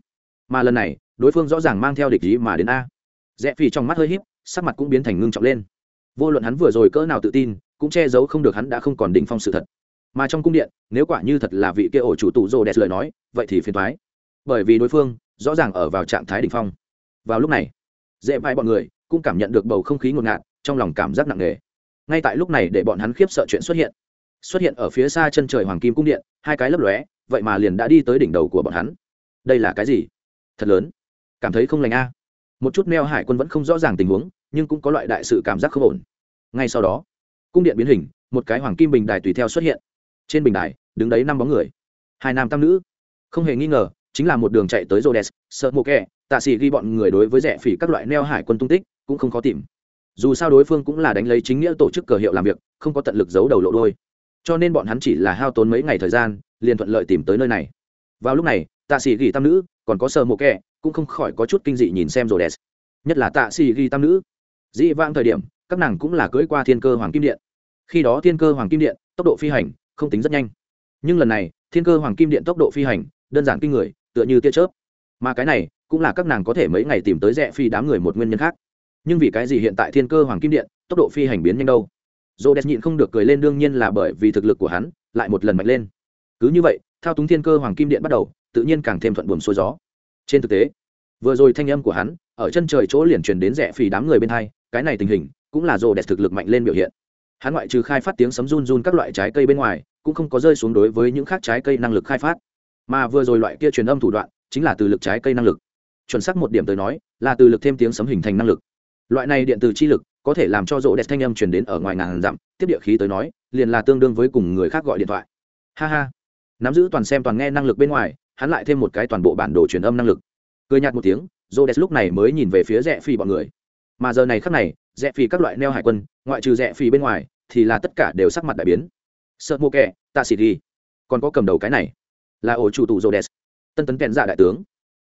Mà lần này, đối phương rõ ràng mang theo địch ý mà đến a. Rẽ phi trong mắt hơi híp, sắc mặt cũng biến thành ngưng trọng lên. Vô luận hắn vừa rồi cỡ nào tự tin, cũng che giấu không được hắn đã không còn đỉnh phong sự thật. Mà trong cung điện, nếu quả như thật là vị kia ổ chủ tụ rồ đẹp lời nói, vậy thì phiền thoái bởi vì đối phương, rõ ràng ở vào trạng thái đỉnh phong. Vào lúc này dễ vai bọn người cũng cảm nhận được bầu không khí ngột ngạt, trong lòng cảm giác nặng nề. Ngay tại lúc này để bọn hắn khiếp sợ chuyện xuất hiện xuất hiện ở phía xa chân trời hoàng kim cung điện hai cái lấp lóe vậy mà liền đã đi tới đỉnh đầu của bọn hắn. Đây là cái gì? Thật lớn. Cảm thấy không lành a. Một chút meo hải quân vẫn không rõ ràng tình huống nhưng cũng có loại đại sự cảm giác không ổn. Ngay sau đó cung điện biến hình một cái hoàng kim bình đài tùy theo xuất hiện. Trên bình đài đứng đấy năm bóng người. Hai nam tam nữ. Không hề nghi ngờ chính là một đường chạy tới Rhodes, sợ mộ kẹ, tạ sĩ ghi bọn người đối với rẻ phỉ các loại neo hải quân tung tích, cũng không khó tìm. Dù sao đối phương cũng là đánh lấy chính nghĩa tổ chức cờ hiệu làm việc, không có tận lực giấu đầu lộ đuôi. Cho nên bọn hắn chỉ là hao tốn mấy ngày thời gian, liền thuận lợi tìm tới nơi này. Vào lúc này, tạ sĩ ghi tam nữ, còn có sơ mộ kẹ, cũng không khỏi có chút kinh dị nhìn xem Rhodes. Nhất là tạ sĩ ghi tam nữ. Dĩ vãng thời điểm, các nàng cũng là cưỡi qua thiên cơ hoàng kim điện khi đó thiên cơ hoàng kim điện tốc độ phi hành không tính rất nhanh nhưng lần này thiên cơ hoàng kim điện tốc độ phi hành đơn giản kinh người tựa như tia chớp mà cái này cũng là các nàng có thể mấy ngày tìm tới rẽ phi đám người một nguyên nhân khác nhưng vì cái gì hiện tại thiên cơ hoàng kim điện tốc độ phi hành biến nhanh đâu dô đẹp nhịn không được cười lên đương nhiên là bởi vì thực lực của hắn lại một lần mạnh lên. Cứ như vậy, thao túng thiên cơ hoàng kim điện bắt đầu, tự nhiên càng thêm thuận buồm xuôi gió. Trên thực tế, vừa rồi thanh âm của hắn ở chân trời chỗ liền truyền đến rẽ phì đám người bên hai, cái này tình hình cũng là rồ đẹp thực lực mạnh lên biểu hiện. Hắn ngoại trừ khai phát tiếng sấm run run các loại trái cây bên ngoài, cũng không có rơi xuống đối với những khác trái cây năng lực khai phát. Mà vừa rồi loại kia truyền âm thủ đoạn chính là từ lực trái cây năng lực. Chuẩn xác một điểm tới nói, là từ lực thêm tiếng sấm hình thành năng lực. Loại này điện từ chi lực có thể làm cho rỗ đẹp thanh âm truyền đến ở ngoài ngàn dặm, tiếp địa khí tới nói, liền là tương đương với cùng người khác gọi điện thoại. Ha ha. Nắm giữ toàn xem toàn nghe năng lực bên ngoài, hắn lại thêm một cái toàn bộ bản đồ truyền âm năng lực. Cười nhạt một tiếng, rỗ đẹp lúc này mới nhìn về phía rẽ phi bọn người. Mà giờ này khác này, rẽ phi các loại neo hải quân, ngoại trừ rẽ phi bên ngoài, thì là tất cả đều sắc mặt đại biến. Sợ mô kẹ tạ xịt đi. Còn có cầm đầu cái này. Là ổ chủ tụ rô đès tân tấn kẹn dạ đại tướng.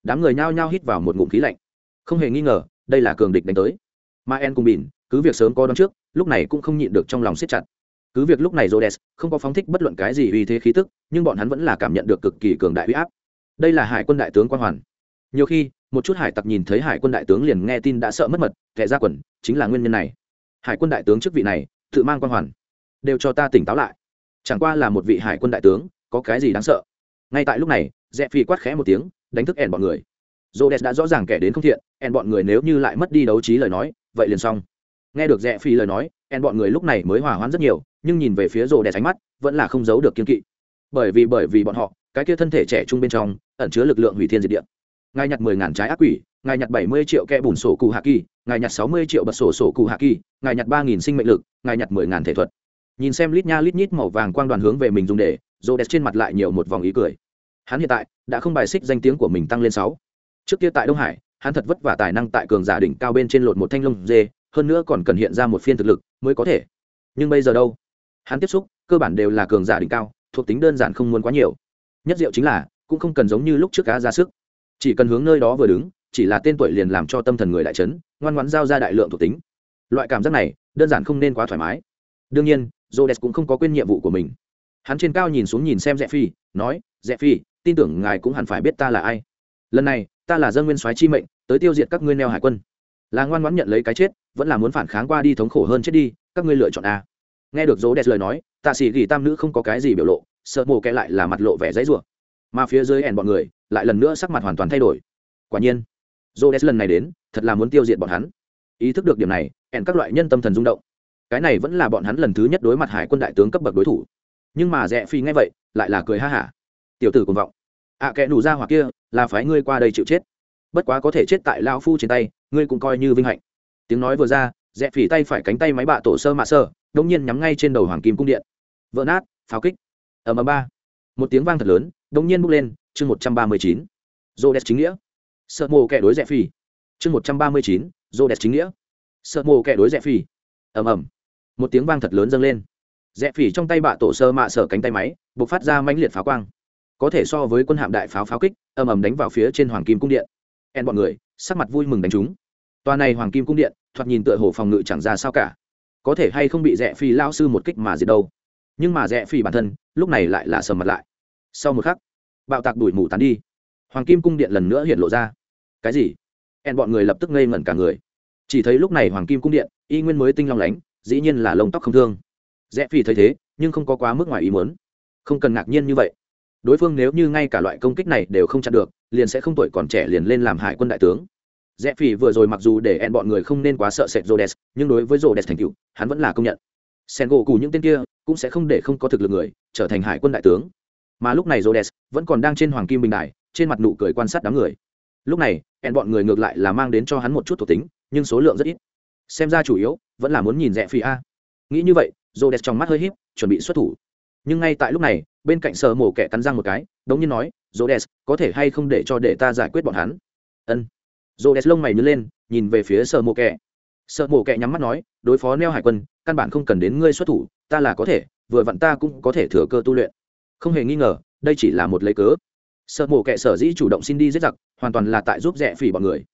Đám người nhao nhao hít vào một ngụm khí lạnh. Không hề nghi ngờ, đây là cường địch đánh tới. Mà en cùng bỉn cứ việc sớm có đón trước lúc này cũng không nhịn được trong lòng siết chặt. Cứ việc lúc này Rhodes không có phóng thích bất luận cái gì uy thế khí tức, nhưng bọn hắn vẫn là cảm nhận được cực kỳ cường đại uy áp. Đây là Hải quân đại tướng Quan Hoàn. Nhiều khi, một chút hải tặc nhìn thấy hải quân đại tướng liền nghe tin đã sợ mất mật kẻ ra quần chính là nguyên nhân này. Hải quân đại tướng chức vị này tự mang quan hoàn. Đều cho ta tỉnh táo lại. Chẳng qua là một vị hải quân đại tướng có cái gì đáng sợ? Ngay tại lúc này rẽ phi quát khẽ một tiếng đánh thức ẻn bọn người. Jodes đã rõ ràng kẻ đến không thiện ẻn bọn người nếu như lại mất đi đấu trí lời nói vậy liền xong nghe được rẽ phi lời nói ẻn bọn người lúc này mới hòa hoãn rất nhiều, nhưng nhìn về phía rồ đè ánh mắt, vẫn là không giấu được kiên kỵ. Bởi vì bởi vì bọn họ, cái kia thân thể trẻ trung bên trong, ẩn chứa lực lượng hủy thiên diệt địa. Ngài nhặt mười ngàn trái ác quỷ ngài nhặt bảy mươi triệu kẽ bùn sổ cụ hạ kỳ ngài nhặt sáu mươi triệu bật sổ sổ cụ hạ kỳ ngài nhặt ba nghìn sinh mệnh lực ngài nhặt mười ngàn thể thuật. Nhìn xem lít nha lít nhít màu vàng quang đoàn hướng về mình dùng để rồ đẹp trên mặt lại nhiều một vòng ý cười. Hắn hiện tại, đã không bài xích danh tiếng của mình tăng lên sáu. Trước kia tại đông hải, hắn thật vất vả tài năng tại cường giả đỉnh cao bên trên lột một thanh lông dê hơn nữa còn cần hiện ra một phiên thực lực mới có thể. Nhưng bây giờ đâu? Hắn tiếp xúc, cơ bản đều là cường giả đỉnh cao, thuộc tính đơn giản không muốn quá nhiều. Nhất diệu chính là, cũng không cần giống như lúc trước cá ra sức. Chỉ cần hướng nơi đó vừa đứng, chỉ là tên tuổi liền làm cho tâm thần người đại trấn ngoan ngoãn giao ra đại lượng thuộc tính. Loại cảm giác này, đơn giản không nên quá thoải mái. Đương nhiên j o cũng không có quên nhiệm vụ của mình. Hắn trên cao nhìn xuống nhìn xem rẽ phi nói rẽ phi tin tưởng ngài cũng hẳn phải biết ta là ai. Lần này, ta là dân nguyên soái chi mệnh, tới tiêu diệt các ngươi neo hải quân là ngoan ngoãn nhận lấy cái chết vẫn là muốn phản kháng qua đi thống khổ hơn chết đi các ngươi lựa chọn a. Nghe được dỗ đẹp lời nói tạ sĩ ghi tam nữ không có cái gì biểu lộ sợ mồ kẽ lại là mặt lộ vẻ giấy rủa. Mà phía dưới ẻn bọn người lại lần nữa sắc mặt hoàn toàn thay đổi. Quả nhiên dỗ đẹp lần này đến thật là muốn tiêu diệt bọn hắn. Ý thức được điểm này ẻn các loại nhân tâm thần rung động. Cái này vẫn là bọn hắn lần thứ nhất đối mặt hải quân đại tướng cấp bậc đối thủ. Nhưng mà rẽ phi ngay vậy lại là cười ha hả. Tiểu tử cùng vọng. Ạ à, kẻ ra hoặc kia là phái ngươi qua đây chịu chết bất quá có thể chết tại lao phu trên tay, ngươi cũng coi như vinh hạnh. Tiếng nói vừa ra dẹp phỉ tay phải cánh tay máy bạ tổ sơ mạ sơ, đông nhiên nhắm ngay trên đầu hoàng kim cung điện. Vỡ nát, pháo kích. Ầm ầm ba. Một tiếng vang thật lớn, đông nhiên bốc lên, chương một trăm ba mươi chín. Dô đẹp chính nghĩa. Sợ mồ kẻ đối dẹp phỉ. Chương một trăm ba mươi chín dô đẹp chính nghĩa. Sợ mồ kẻ đối dẹp phỉ. Ầm ầm. Một tiếng vang thật lớn dâng lên. Dẹp phỉ trong tay bạ tổ sơ mạ sở cánh tay máy b ộ c phát ra mãnh liệt pháo quang. Có thể so với quân hạm đại pháo pháo kích, ầm ầm đánh vào phía trên hoàng kim cung điện en bọn người, sắc mặt vui mừng đánh chúng tòa này hoàng kim cung điện, thoạt nhìn tựa hồ phòng ngự chẳng ra sao cả. Có thể hay không bị rẽ phi lao sư một kích mà diệt đâu. Nhưng mà rẽ phi bản thân, lúc này lại là sầm mặt lại. Sau một khắc, bạo tạc đuổi mù tán đi. Hoàng kim cung điện lần nữa hiện lộ ra. Cái gì? En bọn người lập tức ngây ngẩn cả người. Chỉ thấy lúc này hoàng kim cung điện, y nguyên mới tinh long lánh, dĩ nhiên là lông tóc không thương. Rẽ phi thấy thế, nhưng không có quá mức ngoài ý muốn. Không cần ngạc nhiên như vậy. Đối phương nếu như ngay cả loại công kích này đều không chặn được liền sẽ không tuổi còn trẻ liền lên làm hải quân đại tướng. Rẽ phi vừa rồi mặc dù để ẹn bọn người không nên quá sợ sệt rhodes, nhưng đối với rhodes thành cựu hắn vẫn là công nhận. Sen gỗ cù những tên kia cũng sẽ không để không có thực lực người, trở thành hải quân đại tướng. Mà lúc này rhodes vẫn còn đang trên hoàng kim bình đài, trên mặt nụ cười quan sát đám người. Lúc này, ẹn bọn người ngược lại là mang đến cho hắn một chút thuộc tính, nhưng số lượng rất ít. Xem ra chủ yếu vẫn là muốn nhìn rẽ phi a. Nghĩ như vậy, rhodes trong mắt hơi híp, chuẩn bị xuất thủ. Nhưng ngay tại lúc này bên cạnh sở mổ kẻ cắn răng một cái, đống nhiên nói, rhodes, có thể hay không để cho để ta giải quyết bọn hắn? Ân. Rhodes lông mày nhớ lên, nhìn về phía sở mổ kẻ. Sở mổ kẻ nhắm mắt nói, đối phó neo hải quân, căn bản không cần đến ngươi xuất thủ, ta là có thể, vừa vặn ta cũng có thể thừa cơ tu luyện. Không hề nghi ngờ, đây chỉ là một lấy cớ. Sợ mổ kẻ sở dĩ chủ động xin đi giết giặc, hoàn toàn là tại giúp rẻ phỉ bọn người.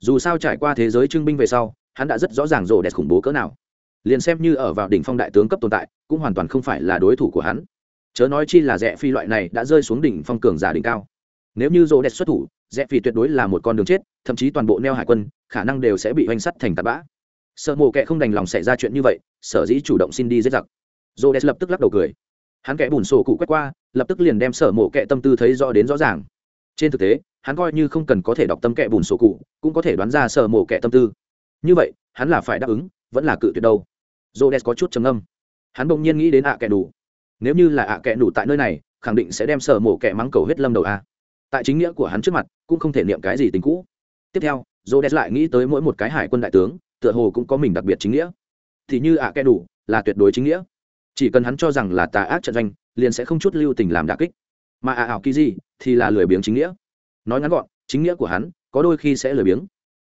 Dù sao trải qua thế giới trưng binh về sau, hắn đã rất rõ ràng rổ đẹp khủng bố cỡ nào. Liền xem như ở vào đỉnh phong đại tướng cấp tồn tại, cũng hoàn toàn không phải là đối thủ của hắn chớ nói chi là rẽ phi loại này đã rơi xuống đỉnh phong cường giả đỉnh cao. Nếu như rô đẹp xuất thủ rẽ phi tuyệt đối là một con đường chết, thậm chí toàn bộ neo hải quân, khả năng đều sẽ bị oanh sắt thành tạt bã. Sợ mộ kệ không đành lòng xảy ra chuyện như vậy, sở dĩ chủ động xin đi giết giặc. Rô đẹp lập tức lắc đầu cười. Hắn kẽ bùn sổ cụ quét qua, lập tức liền đem sở mộ kệ tâm tư thấy rõ đến rõ ràng. Trên thực tế, hắn coi như không cần có thể đọc tâm kệ bùn sổ cụ, cũng có thể đoán ra sở mộ kệ tâm tư. Như vậy, hắn là phải đáp ứng, vẫn là cự tuyệt đâu. Rô đẹp có chút trầm âm hắn bỗng nhiên nghĩ đến ạ kẻ đủ nếu như là ạ kẽ đủ tại nơi này, khẳng định sẽ đem sở mổ kẻ mắng cầu hết lâm đầu a. Tại chính nghĩa của hắn trước mặt, cũng không thể niệm cái gì tình cũ. Tiếp theo dô đét lại nghĩ tới mỗi một cái hải quân đại tướng, tựa hồ cũng có mình đặc biệt chính nghĩa. Thì như ạ kẽ đủ là tuyệt đối chính nghĩa. Chỉ cần hắn cho rằng là tà ác trận doanh, liền sẽ không chút lưu tình làm đà kích. Mà ạ ảo kỳ gì thì là lười biếng chính nghĩa. Nói ngắn gọn, chính nghĩa của hắn có đôi khi sẽ lười biếng.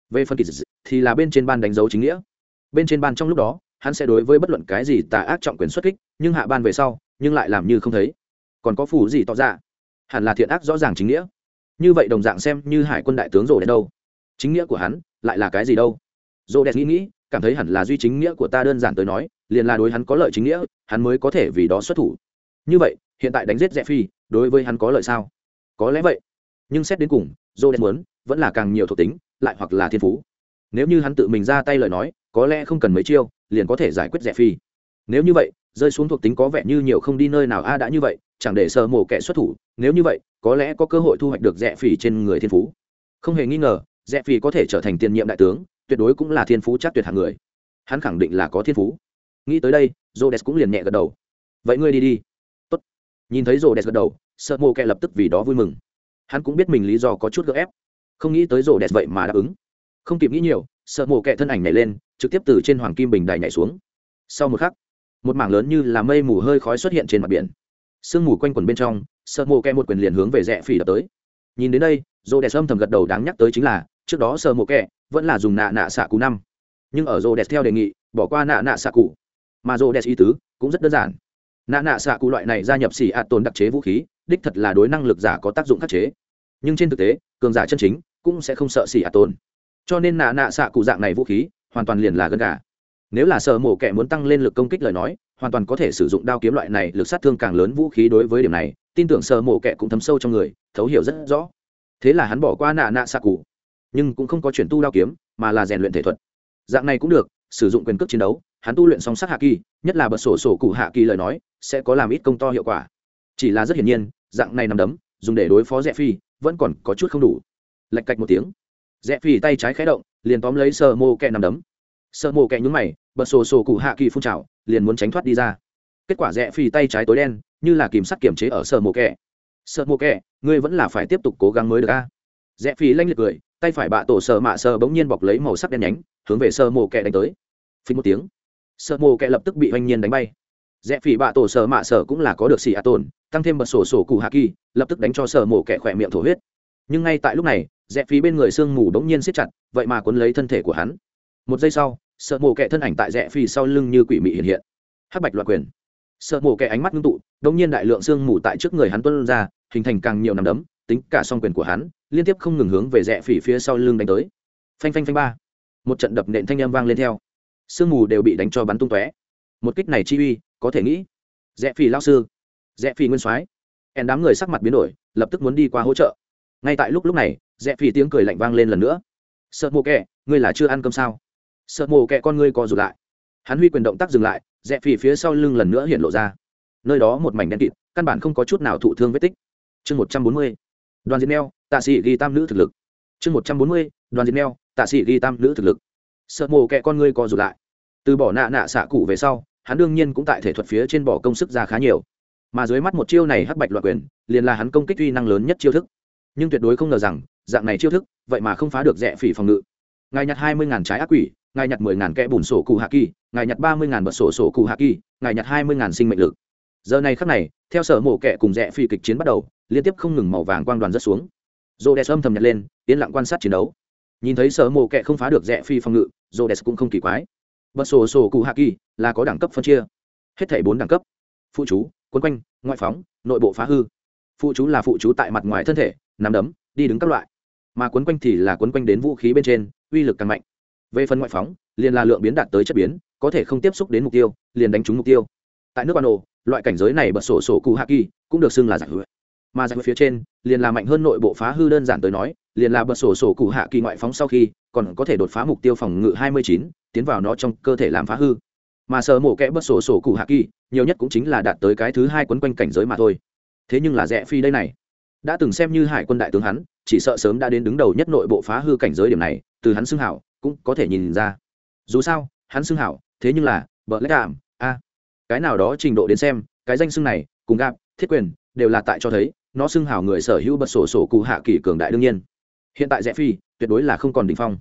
Về phần kỳ thì là bên trên ban đánh dấu chính nghĩa. Bên trên ban trong lúc đó, hắn sẽ đối với bất luận cái gì tà ác trọng quyền xuất kích, nhưng hạ ban về sau nhưng lại làm như không thấy. Còn có phủ gì tỏ ra? Hẳn là thiện ác rõ ràng chính nghĩa. Như vậy đồng dạng xem như hải quân đại tướng rồ đẹp đâu. Chính nghĩa của hắn lại là cái gì đâu? Rồ đẹp nghĩ nghĩ, cảm thấy hẳn là duy chính nghĩa của ta đơn giản tới nói, liền là đối hắn có lợi chính nghĩa, hắn mới có thể vì đó xuất thủ. Như vậy, hiện tại đánh giết rẽ phi, đối với hắn có lợi sao? Có lẽ vậy. Nhưng xét đến cùng rồ đen muốn, vẫn là càng nhiều thuộc tính, lại hoặc là thiên phú. Nếu như hắn tự mình ra tay lời nói, có lẽ không cần mấy chiêu, liền có thể giải quyết rẻ phi. Nếu như vậy rơi xuống thuộc tính có vẻ như nhiều không đi nơi nào a, đã như vậy, chẳng để sợ mổ kẻ xuất thủ, nếu như vậy, có lẽ có cơ hội thu hoạch được rẽ phỉ trên người thiên phú. Không hề nghi ngờ rẽ phỉ có thể trở thành tiền nhiệm đại tướng, tuyệt đối cũng là thiên phú chắc tuyệt hạng người. Hắn khẳng định là có thiên phú. Nghĩ tới đây j o cũng liền nhẹ gật đầu. Vậy ngươi đi đi. Tốt. nhìn thấy j o gật đầu, sợ mổ kẹ lập tức vì đó vui mừng. Hắn cũng biết mình lý do có chút gỡ ép. Không nghĩ tới j o vậy mà đáp ứng. Không kịp nghĩ nhiều, sợ mổ kẹ thân ảnh nhảy lên, trực tiếp từ trên hoàng kim bình đài nhảy xuống. Sau một khắc một mảng lớn như là mây mù hơi khói xuất hiện trên mặt biển. Sương mù quanh quần bên trong, sợ mộ kẹ một quyền liền hướng về rẽ phỉ đập tới. Nhìn đến đây, rô đẹp âm thầm gật đầu đáng nhắc tới chính là, trước đó sợ mộ kẹ vẫn là dùng nạ nạ xạ cú năm. Nhưng ở rô đẹp theo đề nghị, bỏ qua nạ nạ xạ cụ. Mà rô đẹp ý tứ cũng rất đơn giản. Nạ nạ xạ cụ loại này gia nhập xỉ ạ tồn đặc chế vũ khí, đích thật là đối năng lực giả có tác dụng khắc chế. Nhưng trên thực tế, cường giả chân chính cũng sẽ không sợ xỉ ạ tồn. Cho nên nạ nạ xạ cụ dạng này vũ khí hoàn toàn liền là gân gà nếu là sợ mổ kẻ muốn tăng lên lực công kích lời nói, hoàn toàn có thể sử dụng đao kiếm loại này, lực sát thương càng lớn vũ khí đối với điểm này, tin tưởng sợ mổ kẻ cũng thấm sâu trong người, thấu hiểu rất rõ. Thế là hắn bỏ qua nạ nạ xạ cụ, nhưng cũng không có chuyển tu đao kiếm, mà là rèn luyện thể thuật. Dạng này cũng được, sử dụng quyền cước chiến đấu, hắn tu luyện song sát hạ kỳ, nhất là bật sổ sổ cụ hạ kỳ lời nói, sẽ có làm ít công to hiệu quả. Chỉ là rất hiển nhiên, dạng này nằm đấm, dùng để đối phó rẽ phi, vẫn còn có chút không đủ. Lạch cạch một tiếng. Rẽ phi tay trái khé động, liền tóm lấy sơ mô kẹ nằm đấm sợ mổ kẹ nhúng mày, bật sổ sổ cụ hạ kỳ phun trào, liền muốn tránh thoát đi ra. Kết quả rẽ phì tay trái tối đen, như là kìm sắt kiểm chế ở sợ mổ kẹ sợ mổ kẹ ngươi vẫn là phải tiếp tục cố gắng mới được a. Rẽ phì lanh liệt cười, tay phải bạ tổ sơ mạ sơ bỗng nhiên bọc lấy màu sắc đen nhánh, hướng về sợ mổ kẹ đánh tới. Phí một tiếng, sợ mổ kẹ lập tức bị oanh nhiên đánh bay. Rẽ phì bạ tổ sơ mạ sơ cũng là có được xì a tồn, tăng thêm bật sổ sổ cụ hạ kỳ, lập tức đánh cho sợ mổ kẹ khỏe miệng thổ huyết. Nhưng ngay tại lúc này, rẽ phí bên người sương mù bỗng nhiên siết chặt, vậy mà cuốn lấy thân thể của hắn. Một giây sau sợ mổ kẹ thân ảnh tại rẽ phi sau lưng như quỷ mị hiện hiện. Hắc bạch loạn quyền. Sợ mổ kẹ ánh mắt ngưng tụ đông nhiên đại lượng sương mù tại trước người hắn tuân ra, hình thành càng nhiều nằm đấm, tính cả song quyền của hắn, liên tiếp không ngừng hướng về rẽ phỉ phía sau lưng đánh tới. Phanh phanh phanh ba. Một trận đập nện thanh âm vang lên theo. Sương mù đều bị đánh cho bắn tung tóe. Một kích này chi uy, có thể nghĩ. Rẽ phỉ lao sư. Rẽ phỉ nguyên soái. En đám người sắc mặt biến đổi, lập tức muốn đi qua hỗ trợ. Ngay tại lúc lúc này, rẽ phỉ tiếng cười lạnh vang lên lần nữa. Sợ mồ kẹ ngươi là chưa ăn cơm sao? Sợ mồ kẹ con ngươi co rụt lại. Hắn huy quyền động tác dừng lại, rẽ phì phía sau lưng lần nữa hiện lộ ra. Nơi đó một mảnh đen kịt, căn bản không có chút nào thụ thương vết tích. Chương một trăm bốn mươi, đoàn diệt neo, tạ sĩ ghi tam nữ thực lực. Chương một trăm bốn mươi, đoàn diệt neo, tạ sĩ ghi tam nữ thực lực. Sợ mồ kẹ con ngươi co rụt lại. Từ bỏ nạ nạ xạ cụ về sau, hắn đương nhiên cũng tại thể thuật phía trên bỏ công sức ra khá nhiều. Mà dưới mắt một chiêu này hắc bạch loại quyền, liền là hắn công kích uy năng lớn nhất chiêu thức. Nhưng tuyệt đối không ngờ rằng, dạng này chiêu thức, vậy mà không phá được rẽ phỉ phòng ngự. Ngài nhặt hai mươi ngàn trái ác quỷ ngài nhặt mười ngàn kẽ bùn sổ cụ hạ kỳ, ngài nhặt ba mươi ngàn bật sổ sổ cụ hạ kỳ, ngài nhặt hai mươi ngàn sinh mệnh lực. Giờ này khắc này, theo sở mổ kẹ cùng rẽ phi kịch chiến bắt đầu, liên tiếp không ngừng màu vàng quang đoàn rất xuống. Rô đès âm thầm nhặt lên, yên lặng quan sát chiến đấu. Nhìn thấy sở mổ kẹ không phá được rẽ phi phòng ngự rô đès cũng không kỳ quái. Bật sổ sổ cụ hạ kỳ là có đẳng cấp phân chia. Hết thảy bốn đẳng cấp. Phụ chú cuốn quanh, ngoại phóng, nội bộ phá hư. Phụ chú là phụ chú tại mặt ngoài thân thể, nắm đấm, đi đứng các loại. Mà quấn quanh thì là quấn quanh đến vũ khí bên trên, uy lực càng mạnh về phần ngoại phóng, liền là lượng biến đạt tới chất biến, có thể không tiếp xúc đến mục tiêu, liền đánh trúng mục tiêu. Tại nước ban ồ loại cảnh giới này bật sổ sổ cụ hạ kỳ cũng được xưng là giải hữu mà giải hữu phía trên, liền là mạnh hơn nội bộ phá hư đơn giản tới nói, liền là bật sổ sổ cụ hạ kỳ ngoại phóng sau khi, còn có thể đột phá mục tiêu phòng ngự hai mươi chín, tiến vào nó trong cơ thể làm phá hư. Mà sờ mổ kẽ bật sổ sổ cụ hạ kỳ, nhiều nhất cũng chính là đạt tới cái thứ hai quấn quanh cảnh giới mà thôi. Thế nhưng là rẽ phi đây này. Đã từng xem như hải quân đại tướng hắn, chỉ sợ sớm đã đến đứng đầu nhất nội bộ phá hư cảnh giới điểm này, từ hắn xưng hảo cũng có thể nhìn ra. Dù sao, hắn xưng hảo, thế nhưng là vợ lẽ cảm a. Cái nào đó trình độ đến xem, cái danh xưng này, cùng gạp thiết quyền, đều là tại cho thấy, nó xưng hảo người sở hữu bật sổ sổ cụ hạ kỷ cường đại đương nhiên. Hiện tại rẽ phi, tuyệt đối là không còn đỉnh phong.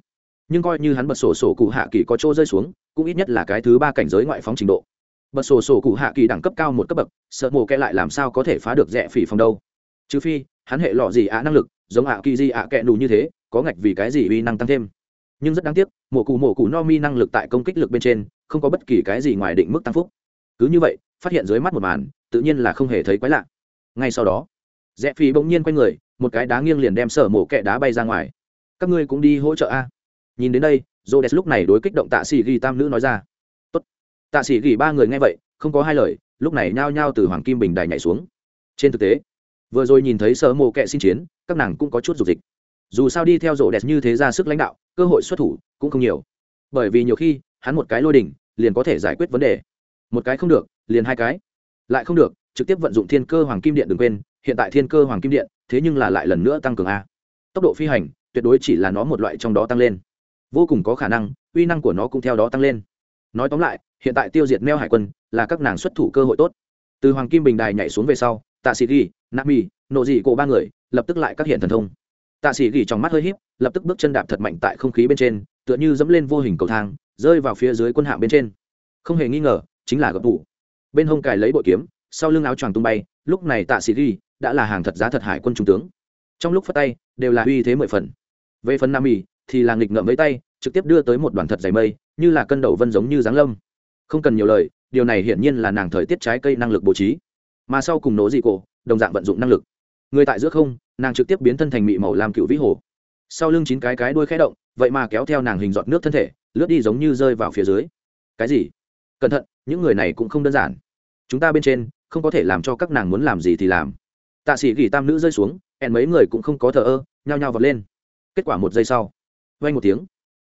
Nhưng coi như hắn bật sổ sổ cụ hạ kỳ có chỗ rơi xuống, cũng ít nhất là cái thứ ba cảnh giới ngoại phóng trình độ. Bật sổ sổ cụ hạ kỳ đẳng cấp cao một cấp bậc, sợ mồ kẽ lại làm sao có thể phá được rẽ phỉ phòng đâu? Trừ phi, hắn hệ lọ gì ạ năng lực, giống ạ kỳ di ạ kẹ đủ như thế, có ngạch vì cái gì uy năng tăng thêm? Nhưng rất đáng tiếc, mổ cụ mổ cụ no mi năng lực tại công kích lực bên trên, không có bất kỳ cái gì ngoài định mức tăng phúc. Cứ như vậy, phát hiện dưới mắt một màn, tự nhiên là không hề thấy quái lạ. Ngay sau đó, rẽ phi bỗng nhiên quay người, một cái đá nghiêng liền đem sở mổ kẹ đá bay ra ngoài. Các ngươi cũng đi hỗ trợ a. Nhìn đến đây j o d e s lúc này đối kích động tạ sĩ ghi tam nữ nói ra. Tốt. tạ sĩ ghi ba người nghe vậy, không có hai lời, lúc này nhao nhao từ hoàng kim bình đài nhảy xuống. Trên thực tế, vừa rồi nhìn thấy sở mộ kệ xin chiến, các nàng cũng có chút dục dịch dù sao đi theo rổ đẹp như thế ra sức lãnh đạo, cơ hội xuất thủ cũng không nhiều. Bởi vì nhiều khi, hắn một cái lôi đỉnh, liền có thể giải quyết vấn đề. Một cái không được, liền hai cái. Lại không được, trực tiếp vận dụng thiên cơ hoàng kim điện đừng quên, hiện tại thiên cơ hoàng kim điện, thế nhưng là lại lần nữa tăng cường a. Tốc độ phi hành, tuyệt đối chỉ là nó một loại trong đó tăng lên. Vô cùng có khả năng, uy năng của nó cũng theo đó tăng lên. Nói tóm lại, hiện tại tiêu diệt meo hải quân, là các nàng xuất thủ cơ hội tốt. Từ hoàng kim bình đài nhảy xuống về sau, tạ sĩ ghi nami nộ dị cổ ba người, lập tức lại các hiện thần thông tạ sĩ ghi trong mắt hơi híp, lập tức bước chân đạp thật mạnh tại không khí bên trên, tựa như dẫm lên vô hình cầu thang, rơi vào phía dưới quân hạng bên trên. Không hề nghi ngờ, chính là gập tủ bên hông cài lấy bội kiếm, sau lưng áo choàng tung bay, lúc này tạ sĩ ghi đã là hàng thật giá thật hải quân trung tướng. Trong lúc phát tay, đều là uy thế mười phần. Về phần nam mì thì là nghịch ngợm với tay, trực tiếp đưa tới một đoàn thật dày mây, như là cân đầu vân giống như giáng lâm. Không cần nhiều lời, điều này hiển nhiên là nàng thời tiết trái cây năng lực bố trí. Mà sau cùng nổ dị cổ, đồng dạng vận dụng năng lực. Người tại giữa không nàng trực tiếp biến thân thành mị màu làm cựu vĩ hồ. Sau lưng chín cái cái đuôi khẽ động, vậy mà kéo theo nàng hình giọt nước thân thể, lướt đi giống như rơi vào phía dưới. Cái gì? Cẩn thận, những người này cũng không đơn giản. Chúng ta bên trên, không có thể làm cho các nàng muốn làm gì thì làm. Tạ sĩ gỉ tam nữ rơi xuống hẹn mấy người cũng không có thờ ơ, nhao nhao vọt lên. Kết quả một giây sau vay một tiếng.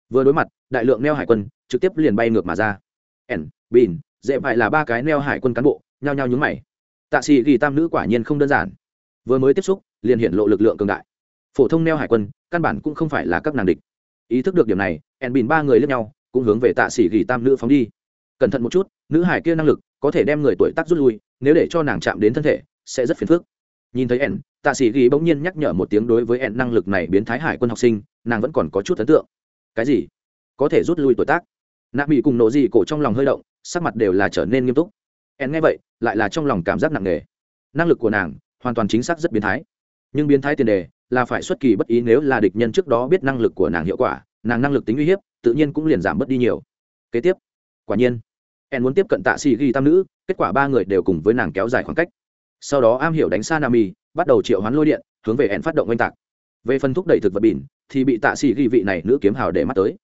Vừa đối mặt, đại lượng neo hải quân trực tiếp liền bay ngược mà ra. Ẻn bìn, dễ phải là ba cái neo hải quân cán bộ, nhao nhao nhúng mày. Tạ sĩ gỉ tam nữ quả nhiên không đơn giản vừa mới tiếp xúc, liền hiện lộ lực lượng cường đại. Phổ thông neo hải quân, căn bản cũng không phải là các nàng địch. Ý thức được điểm này ẹn bìn ba người lướt nhau, cũng hướng về tạ sĩ gỉ tam nữ phóng đi. Cẩn thận một chút, nữ hải kia năng lực, có thể đem người tuổi tác rút lui, nếu để cho nàng chạm đến thân thể, sẽ rất phiền phức. Nhìn thấy ẹn tạ sĩ ghi bỗng nhiên nhắc nhở một tiếng đối với ẹn năng lực này biến thái hải quân học sinh, nàng vẫn còn có chút ấn tượng. Cái gì? Có thể rút lui tuổi tác? Nạ bị cùng nổ gì cổ trong lòng hơi động, sắc mặt đều là trở nên nghiêm túc. Ẹn nghe vậy, lại là trong lòng cảm giác nặng nề. Năng lực của nàng hoàn toàn chính xác rất biến thái. Nhưng biến thái tiền đề là phải xuất kỳ bất ý nếu là địch nhân trước đó biết năng lực của nàng hiệu quả, nàng năng lực tính uy hiếp, tự nhiên cũng liền giảm bớt đi nhiều. Kế tiếp, quả nhiên, en muốn tiếp cận tạ xì ghi tam nữ, kết quả ba người đều cùng với nàng kéo dài khoảng cách. Sau đó am hiểu đánh xa nam y bắt đầu triệu hoán lôi điện, hướng về en phát động oanh tạc. Về phần thúc đẩy thực vật bỉn thì bị tạ xì ghi vị này nữ kiếm hào để mắt tới.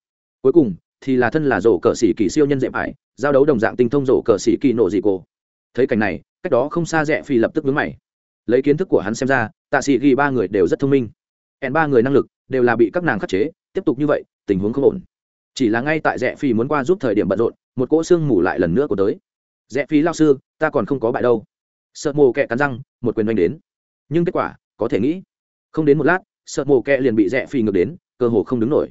Cuối cùng, thì là thân là rổ cờ xỉ kỳ siêu nhân dẹp ải, giao đấu đồng dạng tinh thông rổ cờ xỉ kỳ nổ dị cô thấy cảnh này, cách đó không xa rẽ phi lập tức vướng mày lấy kiến thức của hắn xem ra, tạ sĩ ghi ba người đều rất thông minh. Hẹn ba người năng lực đều là bị các nàng khắc chế, tiếp tục như vậy, tình huống không ổn. Chỉ là ngay tại rẽ phi muốn qua giúp thời điểm bận rộn, một cỗ xương mù lại lần nữa của tới. Rẽ phi lao sư, ta còn không có bại đâu. Sợ mồ kẹ cắn răng, một quyền đánh đến. Nhưng kết quả, có thể nghĩ, không đến một lát, sợ mồ kẹ liền bị rẽ phi ngược đến, cơ hồ không đứng nổi.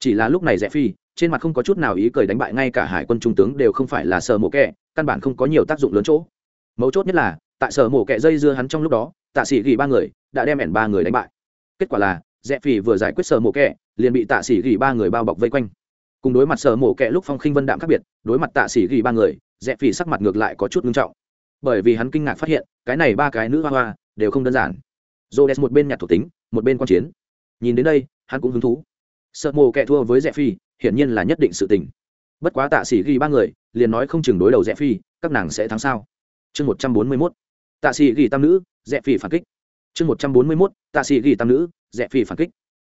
Chỉ là lúc này rẽ phi, trên mặt không có chút nào ý cười đánh bại ngay cả hải quân trung tướng đều không phải là sợ mồ kẹ căn bản không có nhiều tác dụng lớn chỗ. Mấu chốt nhất là tại sở mổ kẹ dây dưa hắn trong lúc đó, tạ sĩ ghi ba người đã đem ẻn ba người đánh bại. Kết quả là, rẽ phỉ vừa giải quyết sở mổ kẹ liền bị tạ sĩ ghi ba người bao bọc vây quanh. Cùng đối mặt sở mổ kẹ lúc phong khinh vân đạm khác biệt, đối mặt tạ sĩ ghi ba người, rẽ phỉ sắc mặt ngược lại có chút ngưng trọng. Bởi vì hắn kinh ngạc phát hiện, cái này ba cái nữ hoa hoa đều không đơn giản. Dô đès một bên nhặt thủ tính, một bên quan chiến. Nhìn đến đây, hắn cũng hứng thú. Sợ mồ kẹ thua với rẽ phi hiển nhiên là nhất định sự tình. Bất quá tạ sĩ ghi ba người liền nói không chừng đối đầu rẽ phi các nàng sẽ thắng sao? Chương một trăm bốn mươi mốt tạ sĩ ghi tam nữ rẽ Phỉ phản kích. Chương một trăm bốn mươi mốt, tạ sĩ ghi tam nữ rẽ Phỉ phản kích.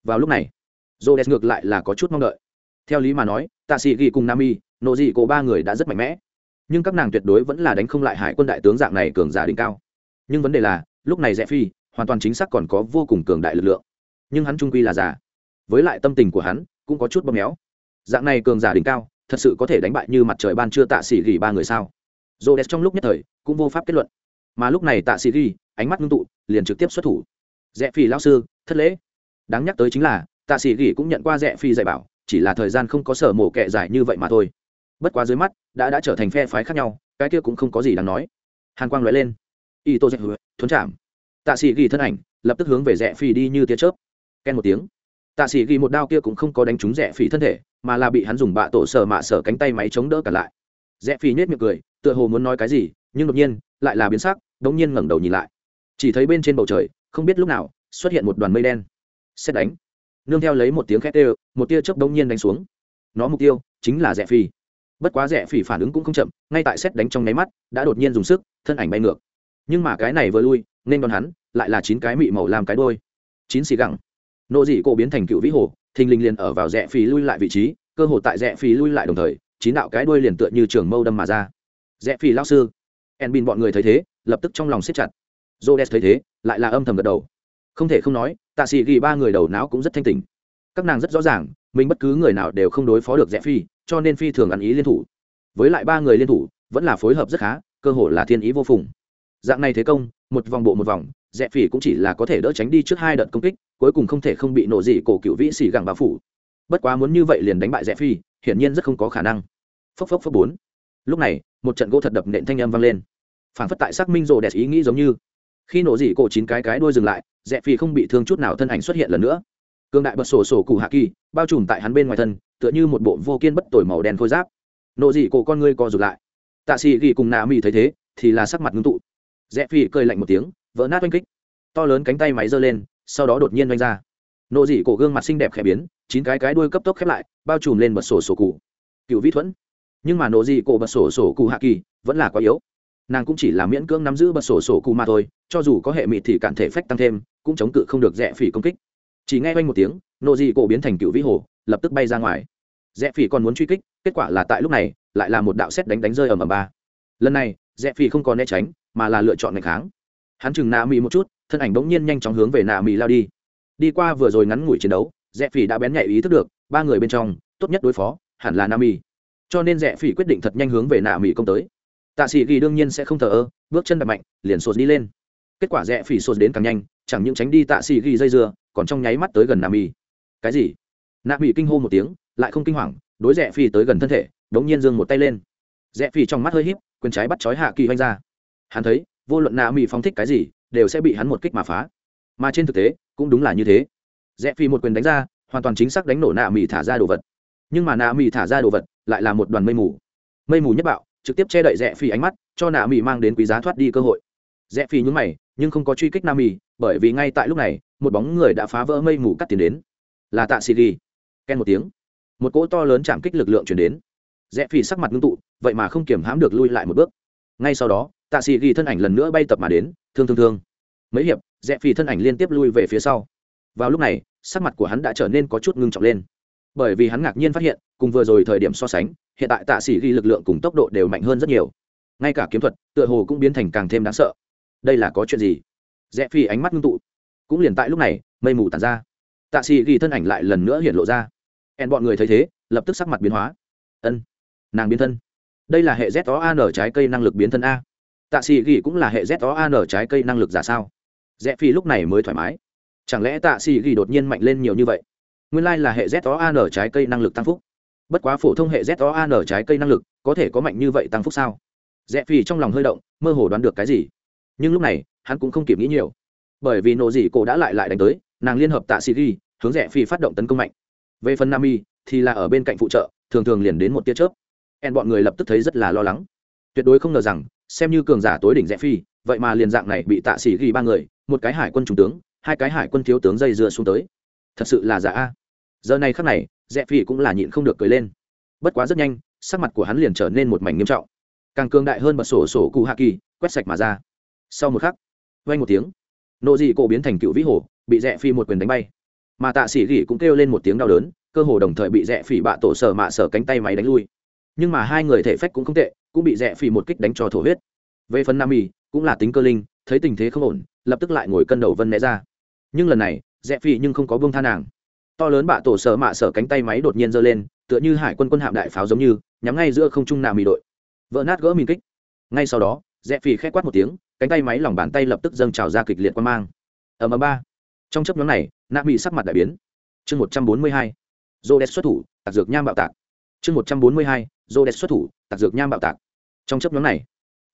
Vào lúc này dô đès ngược lại là có chút mong đợi. Theo lý mà nói, tạ sĩ ghi cùng nam y nộ dị cổ ba người đã rất mạnh mẽ. Nhưng các nàng tuyệt đối vẫn là đánh không lại hải quân đại tướng dạng này cường giả đỉnh cao. Nhưng vấn đề là, lúc này rẽ phi hoàn toàn chính xác còn có vô cùng cường đại lực lượng. Nhưng hắn trung quy là giả với lại tâm tình của hắn cũng có chút bóp méo. Dạng này cường giả đỉnh cao, thật sự có thể đánh bại như mặt trời ban chưa tạ xỉ gỉ ba người sao? Dô đẹp trong lúc nhất thời cũng vô pháp kết luận mà lúc này tạ sĩ ghi, ánh mắt ngưng tụ, liền trực tiếp xuất thủ. Rẽ phi lao sư, thất lễ. Đáng nhắc tới chính là, tạ sĩ ghi cũng nhận qua rẽ phi dạy bảo, chỉ là thời gian không có sở mổ kệ dài như vậy mà thôi. Bất quá dưới mắt, đã đã trở thành phe phái khác nhau, cái kia cũng không có gì đáng nói. Hàn quang lóe lên. Y tô dạy hứa, thuấn chạm tạ sĩ ghi thân ảnh, lập tức hướng về rẽ phi đi như tia chớp. Ken một tiếng. Tạ sĩ ghi một đao kia cũng không có đánh trúng rẽ phi thân thể, mà là bị hắn dùng bạ tổ sở mạ sở cánh tay máy chống đỡ cả lại. Rẽ phi nhếch miệng cười, tựa hồ muốn nói cái gì, nhưng đột nhiên, lại là biến sắc đống nhiên ngẩng đầu nhìn lại. Chỉ thấy bên trên bầu trời, không biết lúc nào, xuất hiện một đoàn mây đen. Xét đánh. Nương theo lấy một tiếng khét đều, một tia chớp đống nhiên đánh xuống. Nó mục tiêu chính là rẽ phi bất quá rẽ phỉ phản ứng cũng không chậm, ngay tại xét đánh trong nháy mắt, đã đột nhiên dùng sức, thân ảnh bay ngược. Nhưng mà cái này vừa lui, nên đón hắn, lại là chín cái mị màu làm cái đôi chín xì gẳng. Nộ dị cổ biến thành cựu vĩ hồ, thình lình liền ở vào rẽ phí lui lại vị trí, cơ hồ tại rẽ phí lui lại đồng thời, chín đạo cái đuôi liền tựa như trường mâu đâm mà ra. Rẽ phí lao sư en bin bọn người thấy thế, lập tức trong lòng siết chặt. J thấy thế, lại là âm thầm gật đầu. Không thể không nói tạ sĩ ghi ba người đầu não cũng rất thanh tỉnh. Các nàng rất rõ ràng, mình bất cứ người nào đều không đối phó được rẽ phi, cho nên phi thường ăn ý liên thủ. Với lại ba người liên thủ, vẫn là phối hợp rất khá, cơ hội là thiên ý vô phùng. Dạng này thế công, một vòng bộ một vòng, rẽ Phi cũng chỉ là có thể đỡ tránh đi trước hai đợt công kích, cuối cùng không thể không bị nổ dị cổ cựu vĩ xỉ gẳng bao phủ. Bất quá muốn như vậy liền đánh bại rẽ phi, hiển nhiên rất không có khả năng. Phốc phốc phốc bốn. Lúc này một trận gỗ thật đập nện thanh âm vang lên. Phản phất tại xác minh rồ đẹp ý nghĩ giống như. Khi nổ dị cổ chín cái cái đuôi dừng lại, rẽ phi không bị thương chút nào thân ảnh xuất hiện lần nữa. Cương đại bật sổ sổ cụ hạ kỳ, bao trùm tại hắn bên ngoài thân, tựa như một bộ vô kiên bất tội màu đen khôi giáp. Nộ dị cổ con ngươi co rụt lại. Tạ sĩ ghi cùng nà mỹ thấy thế, thì là sắc mặt ngưng tụ. Rẽ phi cơi lạnh một tiếng, vỡ nát oanh kích. To lớn cánh tay máy giơ lên, sau đó đột nhiên oanh ra. Nộ dị cổ gương mặt xinh đẹp khẽ biến, chín cái cái đuôi cấp tốc khép lại, bao trùm lên bật sổ sổ cụ. Cựu vĩ thuẫn nhưng mà nộ dị cổ bật sổ sổ cụ hạ kỳ vẫn là quá yếu. Nàng cũng chỉ là miễn cưỡng nắm giữ bật sổ sổ cụ mà thôi, cho dù có hệ mị thì cản thể phách tăng thêm, cũng chống cự không được rẽ phỉ công kích. Chỉ nghe quanh một tiếng nộ dị cổ biến thành cựu vĩ hồ, lập tức bay ra ngoài. Rẽ phỉ còn muốn truy kích, kết quả là tại lúc này, lại là một đạo xét đánh đánh rơi ở mầm ba. Lần này, rẽ phỉ không còn né tránh, mà là lựa chọn ngày kháng. Hắn chừng nạ mị một chút, thân ảnh bỗng nhiên nhanh chóng hướng về nạ mị lao đi. Đi qua vừa rồi ngắn ngủi chiến đấu, rẽ phỉ đã bén nhạy ý thức được, ba người bên trong, tốt nhất đối phó, hẳn là nam mì cho nên rẽ phỉ quyết định thật nhanh hướng về nạ mỹ công tới. Tạ sĩ ghi đương nhiên sẽ không thờ ơ, bước chân đập mạnh, liền sột đi lên. Kết quả rẽ phỉ sột đến càng nhanh, chẳng những tránh đi tạ sĩ ghi dây dưa, còn trong nháy mắt tới gần nạ mỹ. cái gì? Nạ mỹ kinh hô một tiếng, lại không kinh hoàng, đối rẽ phỉ tới gần thân thể, đống nhiên giương một tay lên. Rẽ phỉ trong mắt hơi híp, quyền trái bắt chói hạ kỳ hoanh ra. Hắn thấy, vô luận nạ mỹ phóng thích cái gì, đều sẽ bị hắn một kích mà phá. Mà trên thực tế, cũng đúng là như thế. Rẽ phỉ một quyền đánh ra, hoàn toàn chính xác đánh nổ nạ mỹ thả ra đồ vật nhưng mà nạ mì thả ra đồ vật lại là một đoàn mây mù. Mây mù nhất bạo, trực tiếp che đậy rẽ phi ánh mắt, cho nạ mì mang đến quý giá thoát đi cơ hội. Rẽ phi nhúng mày, nhưng không có truy kích nam mì, bởi vì ngay tại lúc này, một bóng người đã phá vỡ mây mù cắt tiền đến. Là tạ xì ghi. Ken một tiếng. Một cỗ to lớn chạm kích lực lượng chuyển đến. Rẽ phi sắc mặt ngưng tụ, vậy mà không kiểm hãm được lui lại một bước. Ngay sau đó, tạ sĩ ghi thân ảnh lần nữa bay tập mà đến, thương thương thương. Mấy hiệp, rẽ phi thân ảnh liên tiếp lui về phía sau. Vào lúc này, sắc mặt của hắn đã trở nên có chút ngưng trọng lên bởi vì hắn ngạc nhiên phát hiện, cùng vừa rồi thời điểm so sánh, hiện tại tạ sĩ ghi lực lượng cùng tốc độ đều mạnh hơn rất nhiều. Ngay cả kiếm thuật, tựa hồ cũng biến thành càng thêm đáng sợ. Đây là có chuyện gì? Rẽ phi ánh mắt ngưng tụ. Cũng liền tại lúc này, mây mù tàn ra. Tạ sĩ ghi thân ảnh lại lần nữa hiện lộ ra. Hẹn bọn người thấy thế, lập tức sắc mặt biến hóa. Ân, nàng biến thân. Đây là hệ z o an trái cây năng lực biến thân a. Tạ sĩ ghi cũng là hệ z o an trái cây năng lực giả sao? Rẽ phi lúc này mới thoải mái. Chẳng lẽ tạ sĩ ghi đột nhiên mạnh lên nhiều như vậy? Nguyên lai là hệ z o an trái cây năng lực tăng phúc. Bất quá phổ thông hệ z o an trái cây năng lực có thể có mạnh như vậy tăng phúc sao? Rẽ phi trong lòng hơi động, mơ hồ đoán được cái gì. Nhưng lúc này, hắn cũng không kịp nghĩ nhiều. Bởi vì nộ dị cổ đã lại lại đánh tới, nàng liên hợp tạ sĩ ghi, hướng rẽ phi phát động tấn công mạnh. Về phần nam y thì là ở bên cạnh phụ trợ, thường thường liền đến một tia chớp. En bọn người lập tức thấy rất là lo lắng. Tuyệt đối không ngờ rằng, xem như cường giả tối đỉnh rẽ phi, vậy mà liền dạng này bị tạ sĩ ghi ba người, một cái hải quân trung tướng, hai cái hải quân thiếu tướng dây dưa xuống tới thật sự là giả a. Giờ này khắc này, rẽ phi cũng là nhịn không được cười lên. Bất quá rất nhanh, sắc mặt của hắn liền trở nên một mảnh nghiêm trọng. Càng cường đại hơn bật sổ sổ cụ hạ kỳ, quét sạch mà ra. Sau một khắc vay một tiếng. Nộ dị cổ biến thành cựu vĩ hồ, bị rẽ phi một quyền đánh bay. Mà tạ sĩ gỉ cũng kêu lên một tiếng đau đớn, cơ hồ đồng thời bị rẽ phỉ bạ tổ sở mạ sở cánh tay máy đánh lui. Nhưng mà hai người thể phách cũng không tệ, cũng bị rẽ phỉ một kích đánh cho thổ huyết. Về phần nam mì, cũng là tính cơ linh, thấy tình thế không ổn, lập tức lại ngồi cân đầu vân né ra. Nhưng lần này rẽ phi nhưng không có bông tha nàng. To lớn bạ tổ sở mạ sở cánh tay máy đột nhiên giơ lên, tựa như hải quân quân hạm đại pháo giống như, nhắm ngay giữa không trung nà mì đội. Vỡ nát gỡ mìn kích. Ngay sau đó, rẽ phi khét quát một tiếng, cánh tay máy lòng bàn tay lập tức dâng trào ra kịch liệt quan mang. Ở mờ ba. Trong chấp nhóm này nà mì sắc mặt đại biến. Chương một trăm bốn mươi hai. Dô đẹp xuất thủ, tạc dược nham bạo tạc. Chương một trăm bốn mươi hai. Dô đẹp xuất thủ, tạc dược nham bạo tạc. Trong chấp nhóm này,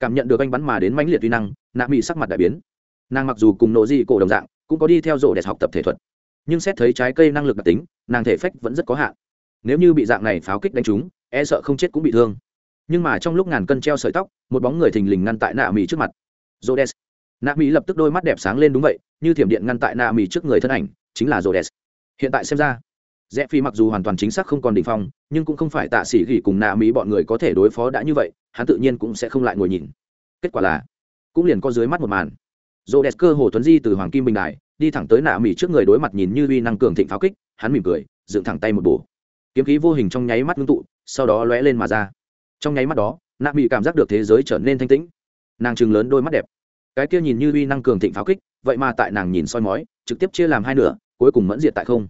cảm nhận được anh bắn mà đến mãnh liệt uy năng, nạ mỹ sắc mặt đại biến. Nàng mặc dù cùng nộ dị cổ đồng dạng cũng có đi theo rổ đẹp học tập thể thuật. Nhưng xét thấy trái cây năng lực đặc tính nàng thể phách vẫn rất có hạn. Nếu như bị dạng này pháo kích đánh trúng e sợ không chết cũng bị thương. Nhưng mà trong lúc ngàn cân treo sợi tóc một bóng người thình lình ngăn tại nạ mỹ trước mặt. Rhodes. Nạ Mỹ lập tức đôi mắt đẹp sáng lên đúng vậy, như thiểm điện ngăn tại Nạ Mỹ trước người thân ảnh, chính là Rhodes. Hiện tại xem ra, rẽ phi mặc dù hoàn toàn chính xác không còn đ ỉ n h phong nhưng cũng không phải tạ sĩ gỉ cùng nạ mỹ bọn người có thể đối phó đã như vậy hắn tự nhiên cũng sẽ không lại ngồi nhìn. Kết quả là cũng liền có dưới mắt một màn dồ đẹp cơ hồ tuấn di từ hoàng kim bình đài, đi thẳng tới nạ mỹ trước người đối mặt nhìn như uy năng cường thịnh pháo kích, hắn mỉm cười, dựng thẳng tay một bổ. Kiếm khí vô hình trong nháy mắt ngưng tụ, sau đó lóe lên mà ra. Trong nháy mắt đó, nạ mỹ cảm giác được thế giới trở nên thanh tĩnh. Nàng chừng lớn đôi mắt đẹp. Cái kia nhìn như uy năng cường thịnh pháo kích, vậy mà tại nàng nhìn soi mói, trực tiếp chia làm hai nửa, cuối cùng mẫn diệt tại không.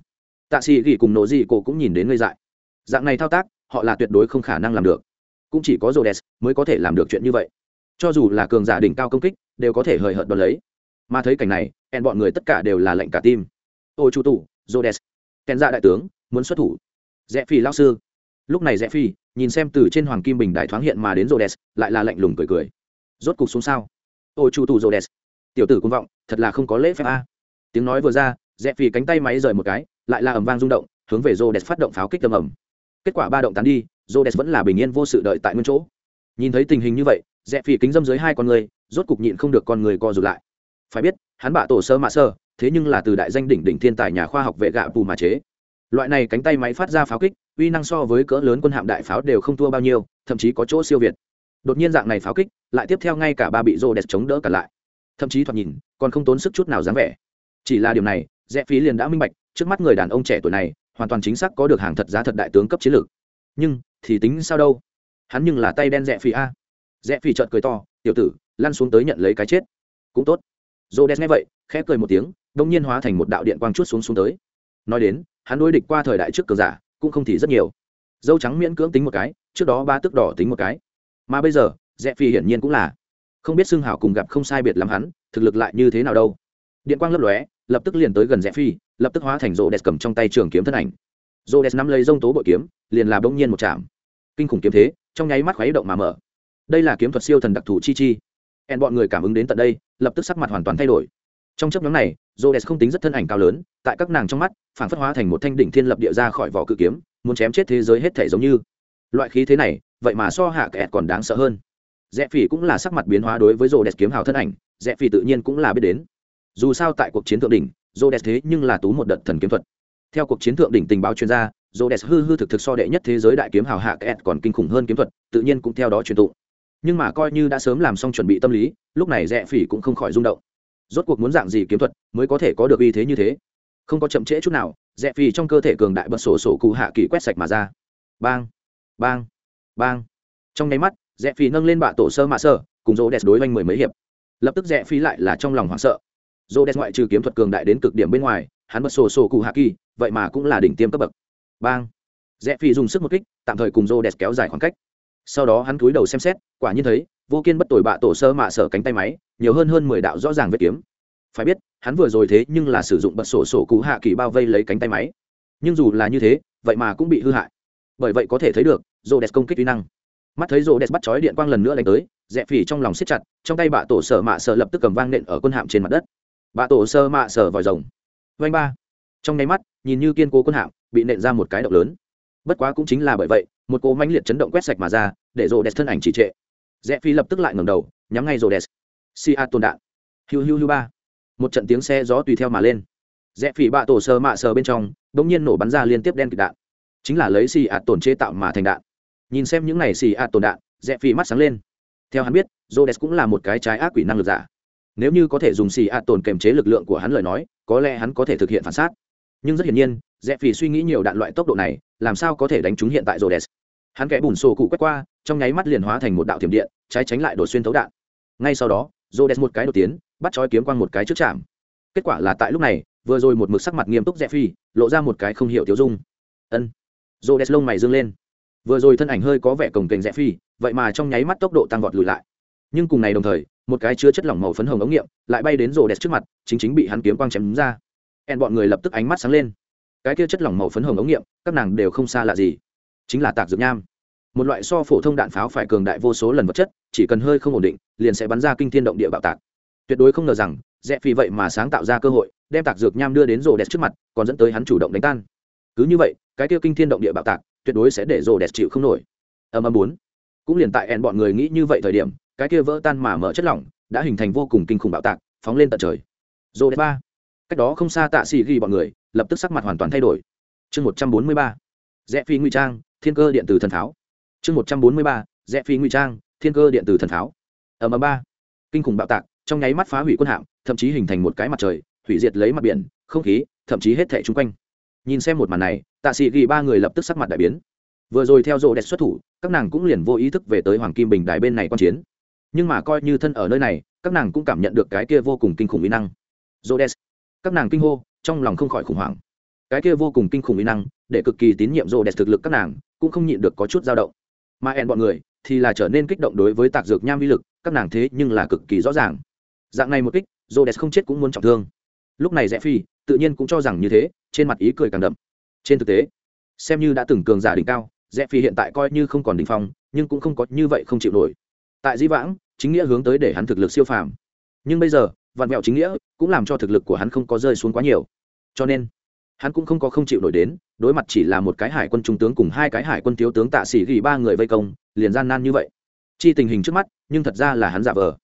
Tạ sĩ gỉ cùng nổ dị cổ cũng nhìn đến ngây dại. Dạng này thao tác, họ là tuyệt đối không khả năng làm được. Cũng chỉ có rô mới có thể làm được chuyện như vậy. Cho dù là cường giả đỉnh cao công kích, đều có thể hời hợt đ o lấy mà thấy cảnh này, hẹn bọn người tất cả đều là lệnh cả tim. Ô chủ tụ jodes kèn ra đại tướng, muốn xuất thủ. Rẽ phi lao sư. Lúc này rẽ phi, nhìn xem từ trên hoàng kim bình đại thoáng hiện mà đến jodes lại là lạnh lùng cười cười. Rốt cục xuống sao? Ô chủ tụ jodes tiểu tử công vọng, thật là không có lễ phép a. Tiếng nói vừa ra, rẽ phi cánh tay máy rời một cái, lại là ầm vang rung động, hướng về jodes phát động pháo kích tầm ầm. Kết quả ba động tán đi jodes vẫn là bình yên vô sự đợi tại nguyên chỗ. Nhìn thấy tình hình như vậy, rẽ phi kính dâm dưới hai con người, rốt cục nhịn không được con người co rụt lại phải biết, hắn bạ tổ sơ mạ sơ, thế nhưng là từ đại danh đỉnh đỉnh thiên tài nhà khoa học vệ gạ bù mà chế. Loại này cánh tay máy phát ra pháo kích, uy năng so với cỡ lớn quân hạm đại pháo đều không thua bao nhiêu, thậm chí có chỗ siêu việt. Đột nhiên dạng này pháo kích, lại tiếp theo ngay cả ba bị rô đẹp chống đỡ cả lại. Thậm chí thoạt nhìn, còn không tốn sức chút nào dáng vẻ. Chỉ là điều này rẽ phí liền đã minh bạch, trước mắt người đàn ông trẻ tuổi này, hoàn toàn chính xác có được hàng thật giá thật đại tướng cấp chiến lược. Nhưng, thì tính sao đâu? Hắn nhưng là tay đen rẽ phí a. Rẽ phí trợt cười to, tiểu tử, lăn xuống tới nhận lấy cái chết. Cũng tốt rô đen nghe vậy, khẽ cười một tiếng, đông nhiên hóa thành một đạo điện quang chút xuống xuống tới. Nói đến, hắn đối địch qua thời đại trước cờ giả, cũng không thì rất nhiều. Dâu trắng miễn cưỡng tính một cái, trước đó ba tức đỏ tính một cái. Mà bây giờ rẽ phi hiển nhiên cũng là. Không biết Sương hảo cùng gặp không sai biệt lắm hắn, thực lực lại như thế nào đâu. Điện quang lấp lóe, lập tức liền tới gần rẽ phi, lập tức hóa thành rô đẹp cầm trong tay trường kiếm thân ảnh. Rô đẹp nắm lấy rông tố bội kiếm, liền là bỗng nhiên một chạm. Kinh khủng kiếm thế, trong nháy mắt khuấy động mà mở. Đây là kiếm thuật siêu thần đặc thù chi chi hẹn bọn người cảm ứng đến tận đây lập tức sắc mặt hoàn toàn thay đổi trong chấp nhóm này Rhodes không tính rất thân ảnh cao lớn, tại các nàng trong mắt, phản phất hóa thành một thanh đỉnh thiên lập địa ra khỏi vỏ cự kiếm, muốn chém chết thế giới hết thảy giống như. Loại khí thế này, vậy mà so hạ kẹt còn đáng sợ hơn. Rẽ Phỉ cũng là sắc mặt biến hóa đối với Rhodes kiếm hào thân ảnh, Rẽ Phỉ tự nhiên cũng là biết đến. Dù sao tại cuộc chiến thượng đỉnh, Rhodes thế nhưng là tú một đợt thần kiếm thuật. Theo cuộc chiến thượng đỉnh tình báo chuyên gia, Rhodes hư hư thực thực so đệ nhất thế giới đại kiếm hào hạ kẹt còn kinh khủng hơn kiếm thuật, tự nhiên cũng theo đó truyền tụ. Nhưng mà coi như đã sớm làm xong chuẩn bị tâm lý, lúc này Rẽ Phỉ cũng không khỏi rung động. Rốt cuộc muốn dạng gì kiếm thuật mới có thể có được uy thế như thế? Không có chậm trễ chút nào rẽ phỉ trong cơ thể cường đại bật sổ sổ cụ hạ kỳ quét sạch mà ra. Bang bang bang. Trong nháy mắt rẽ phỉ nâng lên bạ tổ sơ mạ sơ cùng rỗ đẹp đối oanh mười mấy hiệp. Lập tức rẽ phỉ lại là trong lòng hoảng sợ. Rỗ đẹp ngoại trừ kiếm thuật cường đại đến cực điểm bên ngoài hắn bật sổ sổ cụ hạ kỳ vậy mà cũng là đỉnh tiêm cấp bậc. Bang. Rẽ phỉ dùng sức một kích tạm thời cùng rỗ đẹp kéo dài khoảng cách sau đó hắn cúi đầu xem xét, quả nhiên thấy, vô kiên bất tội bạ tổ sơ mạ sở cánh tay máy, nhiều hơn hơn mười đạo rõ ràng vết kiếm. Phải biết, hắn vừa rồi thế nhưng là sử dụng bật sổ sổ cú hạ kỳ bao vây lấy cánh tay máy. Nhưng dù là như thế, vậy mà cũng bị hư hại. Bởi vậy có thể thấy được rô đẹp công kích uy năng. Mắt thấy rô đẹp bắt chói điện quang lần nữa đánh tới, dẹp phỉ trong lòng siết chặt, trong tay bạ tổ sở mạ sở lập tức cầm vang nện ở quân hạm trên mặt đất. Bạ tổ sơ mạ sở vòi rồng. Vanh ba. Trong nháy mắt, nhìn như kiên cố quân hạm, bị nện ra một cái động lớn. Bất quá cũng chính là bởi vậy một cỗ mãnh liệt chấn động quét sạch mà ra, để rô đès thân ảnh chỉ trệ. Rẽ phi lập tức lại ngầm đầu, nhắm ngay rô đès si a tồn đạn. Hiu hiu hiu ba. Một trận tiếng xe gió tùy theo mà lên. Rẽ phi bạ tổ sơ mạ sờ bên trong đ ỗ n g nhiên nổ bắn ra liên tiếp đen kịch đạn. Chính là lấy Si A tồn chế tạo mà thành đạn. Nhìn xem những này Si A tồn đạn, rẽ phi mắt sáng lên. Theo hắn biết jodes cũng là một cái trái ác quỷ năng lực giả. Nếu như có thể dùng xì A tồn kềm chế lực lượng của hắn lời nói, có lẽ hắn có thể thực hiện phản xác nhưng rất hiển nhiên, rẽ phi suy nghĩ nhiều đạn loại tốc độ này, làm sao có thể đánh trúng hiện tại jodes hắn kẽ bùn sổ cụ quét qua, trong nháy mắt liền hóa thành một đạo thiểm điện, trái tránh lại đổ xuyên thấu đạn. Ngay sau đó rô đès một cái đột tiến, bắt chói kiếm quang một cái trước chạm. Kết quả là tại lúc này, vừa rồi một mực sắc mặt nghiêm túc rẽ phi lộ ra một cái không hiểu tiêu dung. Ân. Rô đès lông mày dâng lên. Vừa rồi thân ảnh hơi có vẻ cồng kềnh rẽ phi vậy mà trong nháy mắt tốc độ tăng vọt lùi lại. Nhưng cùng ngày đồng thời, một cái chứa chất lỏng màu phấn hồng ống nghiệm lại bay đến rô đès trước mặt, chính chính bị hắn kiếm quang chém ra. En bọn người lập tức ánh mắt sáng lên. Cái kia chất lỏng màu phấn hồng ống nghiệm, các nàng đều không xa lạ gì chính là tạc dược nham. Một loại so phổ thông đạn pháo phải cường đại vô số lần vật chất, chỉ cần hơi không ổn định, liền sẽ bắn ra kinh thiên động địa bạo tạc. Tuyệt đối không ngờ rằng, rẽ phi vậy mà sáng tạo ra cơ hội, đem tạc dược nham đưa đến rồ đẹp trước mặt, còn dẫn tới hắn chủ động đánh tan. Cứ như vậy, cái kia kinh thiên động địa bạo tạc, tuyệt đối sẽ để rồ đẹp chịu không nổi. Âm âm bốn. Cũng liền tại ẹn bọn người nghĩ như vậy thời điểm, cái kia vỡ tan mà mở chất lỏng, đã hình thành vô cùng kinh khủng bạo tạc, phóng lên tận trời. Rồ đẹp ba. Cách đó không xa tạ xì ghi bọn người, lập tức sắc mặt hoàn toàn thay đổi. Chương một trăm bốn mươi ba. Rẽ phi nguy trang thiên cơ điện tử thần pháo. Chương một trăm bốn mươi ba, rẽ phi nguy trang, thiên cơ điện tử thần pháo. Ở ầm ba. Kinh khủng bạo tạc, trong nháy mắt phá hủy quân hạm, thậm chí hình thành một cái mặt trời, hủy diệt lấy mặt biển, không khí, thậm chí hết thẻ chung quanh. Nhìn xem một màn này, tạ sĩ ghi ba người lập tức sắc mặt đại biến. Vừa rồi theo rộ đẹp xuất thủ, các nàng cũng liền vô ý thức về tới hoàng kim bình đài bên này quan chiến. Nhưng mà coi như thân ở nơi này, các nàng cũng cảm nhận được cái kia vô cùng kinh khủng mỹ năng. Rộ đẹp. Các nàng kinh hô, trong lòng không khỏi khủng hoảng. Cái kia vô cùng kinh khủng mỹ năng, để cực kỳ tín nhiệm rộ đẹp thực lực các nàng cũng không nhịn được có chút dao động. Mà hẹn bọn người thì là trở nên kích động đối với tạc dược nham vi lực, các nàng thế nhưng là cực kỳ rõ ràng. Dạng này một kích rô không chết cũng muốn trọng thương. Lúc này rẽ phi tự nhiên cũng cho rằng như thế, trên mặt ý cười càng đậm. Trên thực tế, xem như đã từng cường giả đỉnh cao, rẽ phi hiện tại coi như không còn đỉnh phong, nhưng cũng không có như vậy không chịu nổi. Tại di vãng, chính nghĩa hướng tới để hắn thực lực siêu phàm. Nhưng bây giờ, vạn mẹo chính nghĩa cũng làm cho thực lực của hắn không có rơi xuống quá nhiều. Cho nên hắn cũng không có không chịu nổi đến đối mặt chỉ là một cái hải quân trung tướng cùng hai cái hải quân thiếu tướng tạ sĩ ghi ba người vây công liền gian nan như vậy. Chi tình hình trước mắt nhưng thật ra là hắn giả vờ.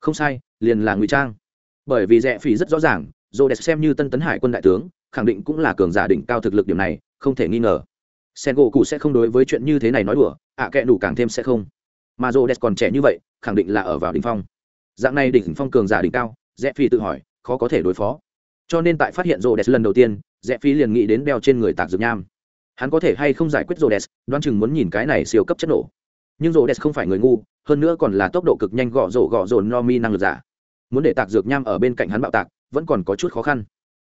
Không sai liền là ngụy trang. Bởi vì rẽ phỉ rất rõ ràng dồ đẹp xem như tân tấn hải quân đại tướng khẳng định cũng là cường giả đỉnh cao thực lực điểm này không thể nghi ngờ. Sen gỗ cụ sẽ không đối với chuyện như thế này nói đùa ạ à, kệ đủ càng thêm sẽ không. Mà dồ đẹp còn trẻ như vậy khẳng định là ở vào đỉnh phong. Dạng này đỉnh phong cường giả đỉnh cao rẽ phi tự hỏi khó có thể đối phó. Cho nên tại phát hiện rô đès lần đầu tiên rẽ phi liền nghĩ đến đeo trên người tạc dược nham. Hắn có thể hay không giải quyết rô đès đoán chừng muốn nhìn cái này siêu cấp chất nổ. Nhưng rô đès không phải người ngu, hơn nữa còn là tốc độ cực nhanh gõ rổ gõ rổ no mi năng lực giả. Muốn để tạc dược nham ở bên cạnh hắn bạo tạc, vẫn còn có chút khó khăn.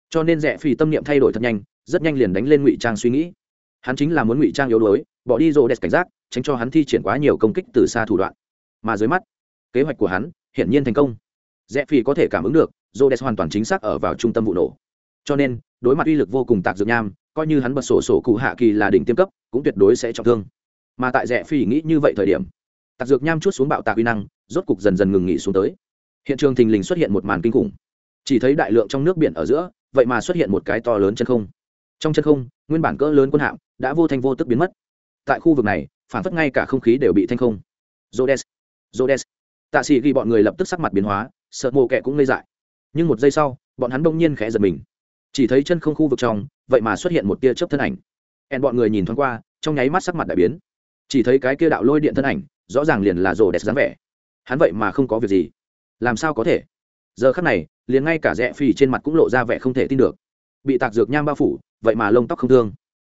Cho nên rẽ phi tâm niệm thay đổi thật nhanh, rất nhanh liền đánh lên ngụy trang suy nghĩ. Hắn chính là muốn ngụy trang yếu đuối, bỏ đi rô đès cảnh giác, tránh cho hắn thi triển quá nhiều công kích từ xa thủ đoạn. Mà dưới mắt, kế hoạch của hắn hiển nhiên thành công. Rẽ phi có thể cảm ứng được rô đès hoàn toàn chính xác ở vào trung tâm vụ nổ cho nên đối mặt uy lực vô cùng tạc dược nham coi như hắn bật sổ sổ cụ hạ kỳ là đỉnh tiêm cấp cũng tuyệt đối sẽ trọng thương. Mà tại rẽ phi nghĩ như vậy thời điểm tạc dược nham chút xuống bạo tạc uy năng rốt cục dần dần ngừng nghỉ xuống tới. Hiện trường thình lình xuất hiện một màn kinh khủng. Chỉ thấy đại lượng trong nước biển ở giữa vậy mà xuất hiện một cái to lớn chân không. Trong chân không nguyên bản cỡ lớn quân hạm đã vô thanh vô tức biến mất. Tại khu vực này phản phất ngay cả không khí đều bị thanh không. Zodes Zodes Tạ sĩ ghi bọn người lập tức sắc mặt biến hóa, sợ mồ kẻ cũng ngây dại. Nhưng một giây sau, bọn hắn bỗng nhiên khẽ giật mình. Chỉ thấy chân không khu vực trong, vậy mà xuất hiện một tia chớp thân ảnh. En bọn người nhìn thoáng qua, trong nháy mắt sắc mặt đại biến. Chỉ thấy cái kia đạo lôi điện thân ảnh, rõ ràng liền là rồ đẹp dáng vẻ. Hắn vậy mà không có việc gì. Làm sao có thể? Giờ khắc này, liền ngay cả rẽ phì trên mặt cũng lộ ra vẻ không thể tin được. Bị tạc dược nham bao phủ, vậy mà lông tóc không thương.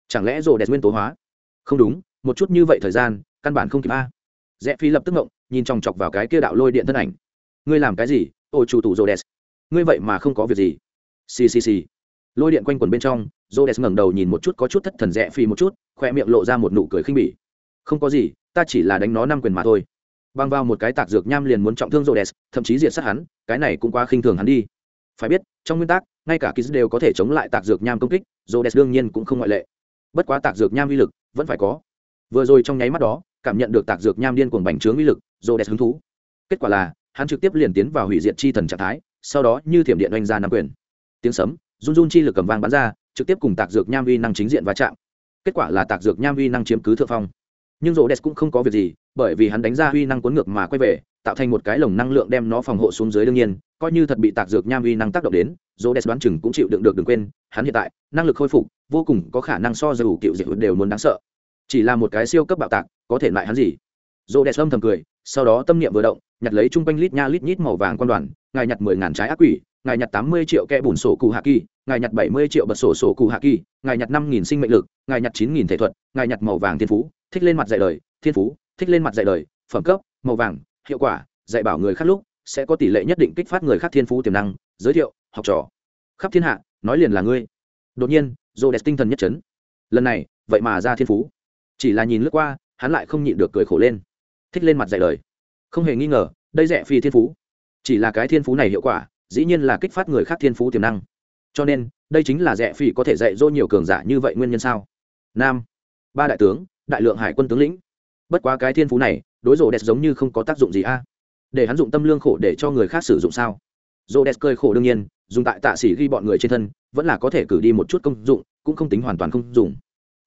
Chẳng lẽ rồ đẹp nguyên tố hóa? Không đúng, một chút như vậy thời gian, căn bản không kịp a rẽ phi lập tức ngộng nhìn chòng chọc vào cái kia đạo lôi điện thân ảnh ngươi làm cái gì ô chủ tủ rồ đẹp, ngươi vậy mà không có việc gì xì xì xì lôi điện quanh quần bên trong rô đès ngẩng đầu nhìn một chút, có chút thất thần rẽ phi một chút khoe miệng lộ ra một nụ cười khinh bỉ. Không có gì, ta chỉ là đánh nó năm quyền mà thôi. Băng vào một cái tạc dược nham liền muốn trọng thương rô đès thậm chí diệt sát hắn, cái này cũng quá khinh thường hắn đi. Phải biết, trong nguyên tắc, ngay cả kiz đều có thể chống lại tạc dược nham công kích rô đès đương nhiên cũng không ngoại lệ. Bất quá tạc dược nham uy lực vẫn phải có. Vừa rồi trong nháy mắt đó, cảm nhận được tạc dược nham điên cuồng bành trướng uy lực rô đẹp hứng thú. Kết quả là, hắn trực tiếp liền tiến vào hủy diệt chi thần trạng thái, sau đó như thiểm điện oanh ra năm quyền. Tiếng sấm run run chi lực cầm vang bắn ra, trực tiếp cùng tạc dược nham vi năng chính diện va chạm. Kết quả là tạc dược nham vi năng chiếm cứ thượng phong. Nhưng rô đès cũng không có việc gì, bởi vì hắn đánh ra uy năng cuốn ngược mà quay về, tạo thành một cái lồng năng lượng đem nó phòng hộ xuống dưới đương nhiên, coi như thật bị tạc dược nham uy năng tác động đến rô đès đoán chừng cũng chịu đựng được đừng quên, hắn hiện tại, năng lực khôi phục, vô cùng có khả năng so dù cựu diệt đều muốn đáng sợ. Chỉ là một cái siêu cấp bạo tạc, có thể lại hắn gì? Rô đès âm thầm cười, sau đó tâm niệm vừa động, nhặt lấy chung quanh lít nha lít nhít màu vàng quan đoàn, ngài nhặt mười ngàn trái ác quỷ ngài nhặt tám mươi triệu kẽ bùn sổ cụ hạ kỳ, ngài nhặt bảy mươi triệu bật sổ sổ cụ hạ kỳ, ngài nhặt năm nghìn sinh mệnh lực, ngài nhặt chín nghìn thể thuật, ngài nhặt màu vàng thiên phú, thích lên mặt dạy đời, thiên phú, thích lên mặt dạy đời, phẩm cấp, màu vàng, hiệu quả, dạy bảo người khác lúc, sẽ có tỷ lệ nhất định kích phát người khác thiên phú tiềm năng, giới thiệu, học trò. Khắp thiên hạ, nói liền là ngươi. Đột nhiên dồ đẹp tinh thần nhất trấn lần này, vậy mà ra thiên phú. Chỉ là nhìn lướt qua, hắn lại không nhịn được cười khổ lên. Thích lên mặt dạy lời không hề nghi ngờ, đây rẻ phi thiên phú. Chỉ là cái thiên phú này hiệu quả dĩ nhiên là kích phát người khác thiên phú tiềm năng. Cho nên, đây chính là rẻ phỉ có thể dạy dỗ nhiều cường giả như vậy nguyên nhân sao? Nam, ba đại tướng, đại lượng hải quân tướng lĩnh. Bất quá cái thiên phú này, đối rổ đẹp giống như không có tác dụng gì a. Để hắn dụng tâm lương khổ để cho người khác sử dụng sao? Rổ đẹp cười khổ đương nhiên, dùng tại tạ sĩ ghi bọn người trên thân, vẫn là có thể cử đi một chút công dụng, cũng không tính hoàn toàn không dùng.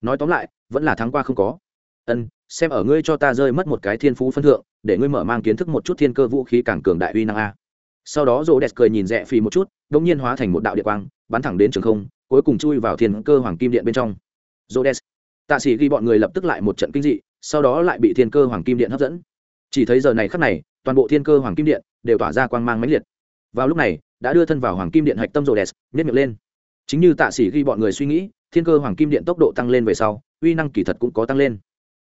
Nói tóm lại, vẫn là tháng qua không có. Ân, xem ở ngươi cho ta rơi mất một cái thiên phú phân thượng, để ngươi mở mang kiến thức một chút thiên cơ vũ khí càng cường đại uy năng a sau đó rô đẹp cười nhìn rẽ phì một chút đ ỗ n g nhiên hóa thành một đạo địa quang, bắn thẳng đến trường không, cuối cùng chui vào thiên cơ hoàng kim điện bên trong. Rô đẹp tạ sĩ ghi bọn người lập tức lại một trận kinh dị, sau đó lại bị thiên cơ hoàng kim điện hấp dẫn. Chỉ thấy giờ này khắc này, toàn bộ thiên cơ hoàng kim điện đều tỏa ra quang mang mãnh liệt. Vào lúc này, đã đưa thân vào hoàng kim điện hạch tâm rô đẹp nhất miệng lên. Chính như tạ sĩ ghi bọn người suy nghĩ, thiên cơ hoàng kim điện tốc độ tăng lên về sau, uy năng kỳ thật cũng có tăng lên.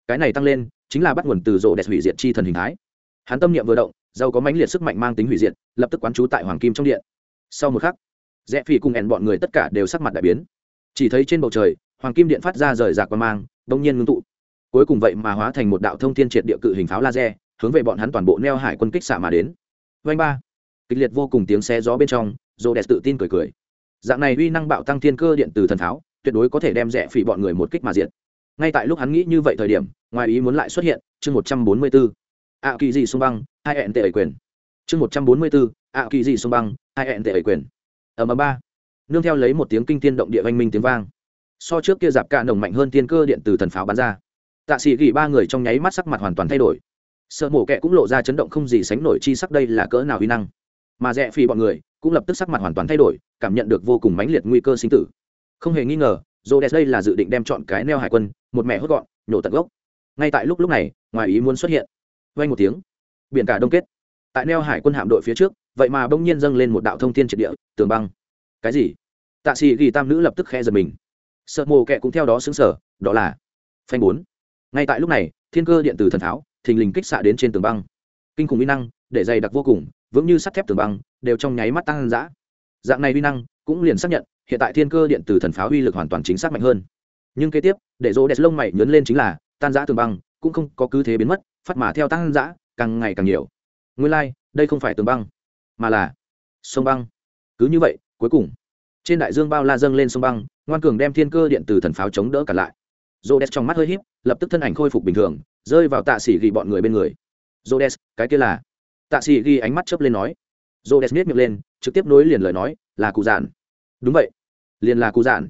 Cái này tăng lên, chính là bắt nguồn từ rộ đẹp hủy diệt chi thần hình thái. Hắn tâm niệm vừa động giàu có mãnh liệt sức mạnh mang tính hủy diệt, lập tức quán trú tại hoàng kim trong điện. Sau một khắc, rẽ phi cùng ẻn bọn người tất cả đều sắc mặt đại biến. Chỉ thấy trên bầu trời, hoàng kim điện phát ra rời rạc qua mang đông nhiên ngưng tụ. Cuối cùng vậy mà hóa thành một đạo thông thiên triệt địa cự hình pháo laser, hướng về bọn hắn toàn bộ neo hải quân kích xạ mà đến. Vanh ba. Kịch liệt vô cùng tiếng xe gió bên trong rô đẹp tự tin cười cười. Dạng này uy năng bạo tăng thiên cơ điện từ thần pháo, tuyệt đối có thể đem rẽ phỉ bọn người một kích mà diệt. Ngay tại lúc hắn nghĩ như vậy thời điểm, ngoài ý muốn lại xuất hiện, chương một trăm bốn mươi bốn ạ kỳ dị xung băng hai hẹn tệ ẩy quyền. Chương một trăm bốn mươi bốn ạ kỳ dị sông băng, hai hẹn tệ ẩy quyền. Ở mờ ba. Nương theo lấy một tiếng kinh thiên động địa oanh minh tiếng vang. So trước kia giạp cả nồng mạnh hơn tiên cơ điện từ thần pháo bắn ra. Tạ sĩ gỉ ba người trong nháy mắt sắc mặt hoàn toàn thay đổi. Sợ mổ kẹ cũng lộ ra chấn động không gì sánh nổi chi sắc đây là cỡ nào uy năng. Mà rẽ phi bọn người cũng lập tức sắc mặt hoàn toàn thay đổi, cảm nhận được vô cùng mãnh liệt nguy cơ sinh tử. Không hề nghi ngờ dô đẹp đây là dự định đem chọn cái neo hải quân, một mẹ hốt gọn, nhổ tận gốc. Ngay tại lúc lúc này, ngoài ý muốn xuất hiện. Vay một tiếng biển cả đông kết. Tại neo hải quân hạm đội phía trước, vậy mà bỗng nhiên dâng lên một đạo thông thiên triệt địa, tường băng. Cái gì? Tạ sĩ ghi tam nữ lập tức khe giật mình. Sợ mồ kẹ cũng theo đó xứng sở đó là phanh bốn. Ngay tại lúc này, thiên cơ điện từ thần tháo, thình lình kích xạ đến trên tường băng. Kinh khủng uy năng, để dày đặc vô cùng, vững như sắt thép tường băng, đều trong nháy mắt tăng dã. Dạng này uy năng cũng liền xác nhận, hiện tại thiên cơ điện từ thần pháo uy lực hoàn toàn chính xác mạnh hơn. Nhưng kế tiếp, để rô đẹp lông mày nhấn lên chính là, tan giã tường băng cũng không có cứ thế biến mất, phát mà theo tăng giã càng ngày càng nhiều. Nguyên lai、like, đây không phải tường băng mà là sông băng. Cứ như vậy cuối cùng trên đại dương bao la dâng lên sông băng ngoan cường đem thiên cơ điện từ thần pháo chống đỡ cả lại. Rô đẹp trong mắt hơi h í p lập tức thân ảnh khôi phục bình thường rơi vào tạ sĩ ghi bọn người bên người. Rô đẹp cái kia là? Tạ sĩ ghi ánh mắt chớp lên nói. Rô đẹp miết miệng lên trực tiếp nối liền lời nói là cụ giản. Đúng vậy liền là cụ giản.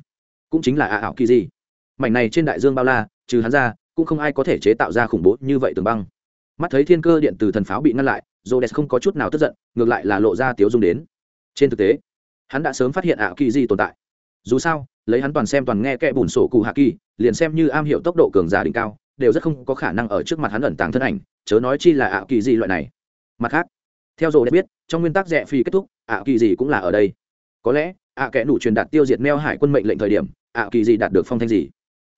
Cũng chính là ả ảo kỳ gì mảnh này trên đại dương bao la trừ hắn ra cũng không ai có thể chế tạo ra khủng bố như vậy tường băng mắt thấy thiên cơ điện từ thần pháo bị ngăn lại rô s không có chút nào tức giận, ngược lại là lộ ra tiếu dung đến. Trên thực tế, hắn đã sớm phát hiện ảo kỳ gì tồn tại. Dù sao, lấy hắn toàn xem toàn nghe kẽ bùn sổ cụ hạ kỳ, liền xem như am hiểu tốc độ cường giả đỉnh cao, đều rất không có khả năng ở trước mặt hắn ẩn tàng thân ảnh, chớ nói chi là ảo kỳ gì loại này. Mặt khác, theo dồ đẹp biết, trong nguyên tắc rẽ phi kết thúc ảo kỳ gì cũng là ở đây. Có lẽ, ạ kẽ đủ truyền đạt tiêu diệt neo hải quân mệnh lệnh thời điểm ảo kỳ gì đạt được phong thanh gì?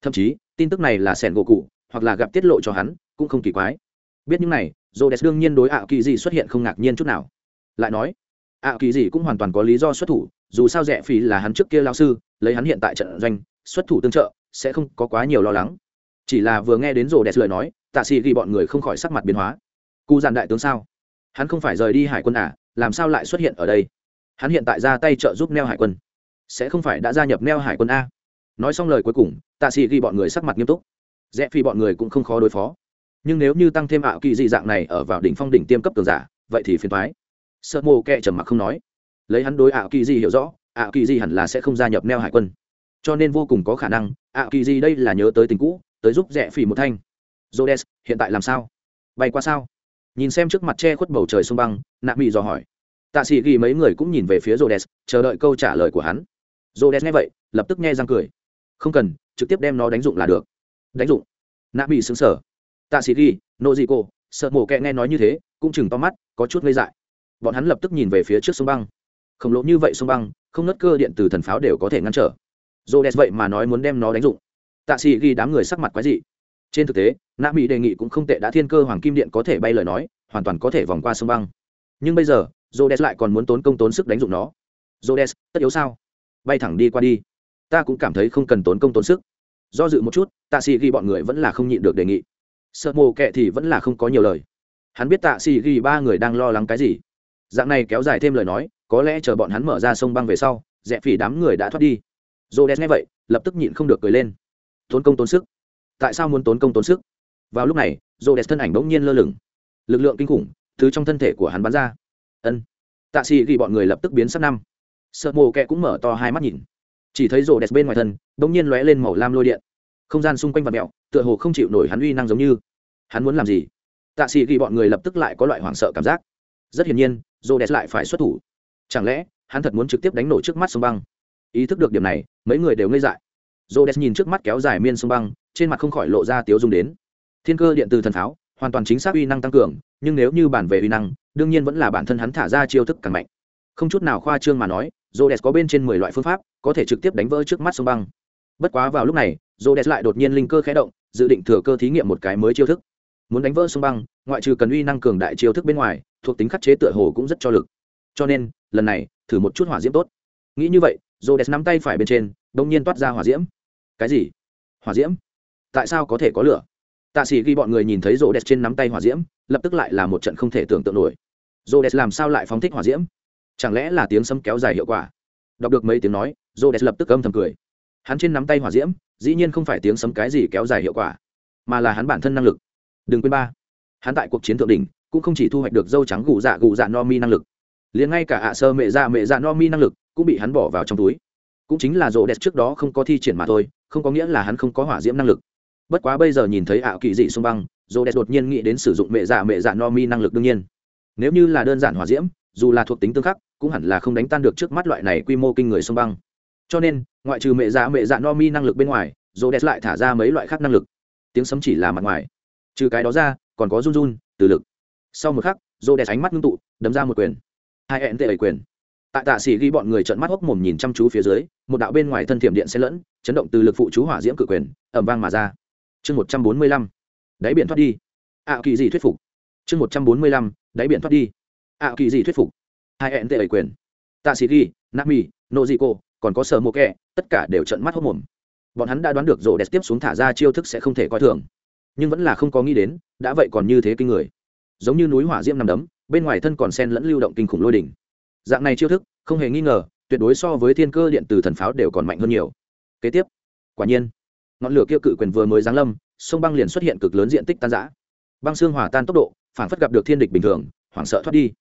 Thậm chí, tin tức này là sẻn gỗ cụ, hoặc là gặp tiết lộ cho hắn, cũng không kỳ quái biết những này dồ đẹp đương nhiên đối ảo kỳ gì xuất hiện không ngạc nhiên chút nào. Lại nói ảo kỳ gì cũng hoàn toàn có lý do xuất thủ, dù sao rẻ phí là hắn trước kia lao sư, lấy hắn hiện tại trận doanh, xuất thủ tương trợ, sẽ không có quá nhiều lo lắng. Chỉ là vừa nghe đến rồ đẹp lời nói tạ sĩ ghi bọn người không khỏi sắc mặt biến hóa. Cụ giàn đại tướng sao? Hắn không phải rời đi hải quân à làm sao lại xuất hiện ở đây? Hắn hiện tại ra tay trợ giúp neo hải quân. Sẽ không phải đã gia nhập neo hải quân a. Nói xong lời cuối cùng tạ sĩ ghi bọn người sắc mặt nghiêm túc. Rẽ phi bọn người cũng không khó đối phó nhưng nếu như tăng thêm ảo kỳ dị dạng này ở vào đỉnh phong đỉnh tiêm cấp cường giả, vậy thì phiền thoái sợ mồ kệ trầm mặc không nói. Lấy hắn đối ảo kỳ dị hiểu rõ ảo kỳ dị hẳn là sẽ không gia nhập neo hải quân. Cho nên vô cùng có khả năng ảo kỳ dị đây là nhớ tới tình cũ, tới giúp rẻ phỉ một thanh. Jodes hiện tại làm sao? Bay qua sao? Nhìn xem trước mặt che khuất bầu trời sông băng, nạ mỹ dò hỏi. Tạ sĩ ghi mấy người cũng nhìn về phía jodes chờ đợi câu trả lời của hắn. Jodes nghe vậy, lập tức nghe răng cười. Không cần, trực tiếp đem nó đánh dụng là được. Đánh dụng. Nạ mỹ xứng sở tạ sĩ ghi, nô dị cô, sợ mổ kẹ nghe nói như thế, cũng chừng to mắt, có chút ngây dại. Bọn hắn lập tức nhìn về phía trước sông băng. Khổng lồ như vậy sông băng, không nớt cơ điện từ thần pháo đều có thể ngăn trở. Dô đès vậy mà nói muốn đem nó đánh dụng. Tạ sĩ ghi đám người sắc mặt quái dị. Trên thực tế nạ mỹ đề nghị cũng không tệ, đã thiên cơ hoàng kim điện có thể bay lời nói, hoàn toàn có thể vòng qua sông băng. Nhưng bây giờ dô đès lại còn muốn tốn công tốn sức đánh dụng nó. Dô đès tất yếu sao? Bay thẳng đi qua đi. Ta cũng cảm thấy không cần tốn công tốn sức. Do dự một chút, tạ sĩ ghi bọn người vẫn là không nhịn được đề nghị sợ mồ kệ thì vẫn là không có nhiều lời. Hắn biết tạ xì ghi ba người đang lo lắng cái gì. Dạng này kéo dài thêm lời nói, có lẽ chờ bọn hắn mở ra sông băng về sau, rẽ phỉ đám người đã thoát đi. Dô đen nghe vậy, lập tức nhịn không được cười lên. Tốn công tốn sức. Tại sao muốn tốn công tốn sức? Vào lúc này dô đen thân ảnh bỗng nhiên lơ lửng. Lực lượng kinh khủng, thứ trong thân thể của hắn bắn ra. Ân. Tạ xì ghi bọn người lập tức biến sắp năm. Sợ mồ kệ cũng mở to hai mắt nhìn. Chỉ thấy rổ đẹp bên ngoài thân, bỗng nhiên lóe lên màu lam lôi điện. Không gian xung quanh vật mẹo tựa hồ không chịu nổi hắn uy năng giống như. Hắn muốn làm gì? Tạ sĩ ghi bọn người lập tức lại có loại hoảng sợ cảm giác. Rất hiển nhiên rổ đẹp lại phải xuất thủ. Chẳng lẽ hắn thật muốn trực tiếp đánh nổ trước mắt sông băng? Ý thức được điểm này mấy người đều ngây dại. Rổ đẹp nhìn trước mắt kéo dài miên sông băng trên mặt không khỏi lộ ra tiếu dung đến. Thiên cơ điện từ thần pháo hoàn toàn chính xác uy năng tăng cường nhưng nếu như bản về uy năng đương nhiên vẫn là bản thân hắn thả ra chiêu thức càng mạnh. Không chút nào khoa trương mà nói Rhodes có bên trên mười loại phương pháp, có thể trực tiếp đánh vỡ trước mắt sông băng. Bất quá vào lúc này, Rhodes lại đột nhiên linh cơ khẽ động, dự định thừa cơ thí nghiệm một cái mới chiêu thức. Muốn đánh vỡ sông băng, ngoại trừ cần uy năng cường đại chiêu thức bên ngoài, thuộc tính khắc chế tựa hồ cũng rất cho lực. Cho nên, lần này, thử một chút hỏa diễm tốt. Nghĩ như vậy, Rhodes nắm tay phải bên trên, đột nhiên toát ra hỏa diễm. Cái gì? Hỏa diễm? Tại sao có thể có lửa? Tạ sĩ ghi bọn người nhìn thấy Rhodes trên nắm tay hỏa diễm, lập tức lại là một trận không thể tưởng tượng nổi. Rhodes làm sao lại phóng thích hỏa diễm? Chẳng lẽ là tiếng sấm kéo dài hiệu quả? Đọc được mấy tiếng nói, Rhodes lập tức âm thầm cười. Hắn trên nắm tay hỏa diễm, dĩ nhiên không phải tiếng sấm cái gì kéo dài hiệu quả, mà là hắn bản thân năng lực. Đừng quên ba, hắn tại cuộc chiến thượng đỉnh cũng không chỉ thu hoạch được dâu trắng gù dạ gù dạ no mi năng lực, liền ngay cả ạ sơ mẹ dạ mẹ dạ no mi năng lực cũng bị hắn bỏ vào trong túi. Cũng chính là Rhodes trước đó không có thi triển mà thôi, không có nghĩa là hắn không có hỏa diễm năng lực. Bất quá bây giờ nhìn thấy ảo kỳ dị xung băng, Rhodes đột nhiên nghĩ đến sử dụng mẹ dạ mẹ dạ no mi năng lực đương nhiên nếu như là đơn giản hỏa diễm dù là thuộc tính tương khắc cũng hẳn là không đánh tan được trước mắt loại này quy mô kinh người sông băng cho nên, ngoại trừ mẹ dạ mẹ dạ no mi năng lực bên ngoài dồ đẹp lại thả ra mấy loại khác năng lực. Tiếng sấm chỉ là mặt ngoài. Trừ cái đó ra, còn có run run, từ lực. Sau một khắc dồ đẹp ánh mắt ngưng tụ, đấm ra một quyền. Hai hẹn tệ ẩy quyền. Tại tạ sĩ ghi bọn người trợn mắt hốc mồm nhìn chăm chú phía dưới, một đạo bên ngoài thân thiểm điện xen lẫn, chấn động từ lực phụ chú hỏa diễm cử quyền ẩm vang mà ra. Chương một trăm bốn mươi lăm. Đáy biển thoát đi. Ạ kỳ gì thuyết phục. Chương một trăm bốn mươi lăm. Đáy biển thoát đi. Ạ kỳ gì thuyết phục. Hai hẹn tệ ẩy quyền. Tạ sĩ ghi, nami nô dị cô còn có sở mộ kẹ, tất cả đều trận mắt hốc mồm. Bọn hắn đã đoán được rổ đẹp tiếp xuống thả ra chiêu thức sẽ không thể coi thường. Nhưng vẫn là không có nghĩ đến, đã vậy còn như thế kinh người. Giống như núi hỏa diễm nằm đấm, bên ngoài thân còn sen lẫn lưu động kinh khủng lôi đỉnh. Dạng này chiêu thức, không hề nghi ngờ, tuyệt đối so với thiên cơ điện từ thần pháo đều còn mạnh hơn nhiều. Kế tiếp, quả nhiên, ngọn lửa kia cự quyền vừa mới giáng lâm, sông băng liền xuất hiện cực lớn diện tích tan giã băng xương hòa tan tốc độ phản phất gặp được thiên địch bình thường, hoảng sợ thoát đi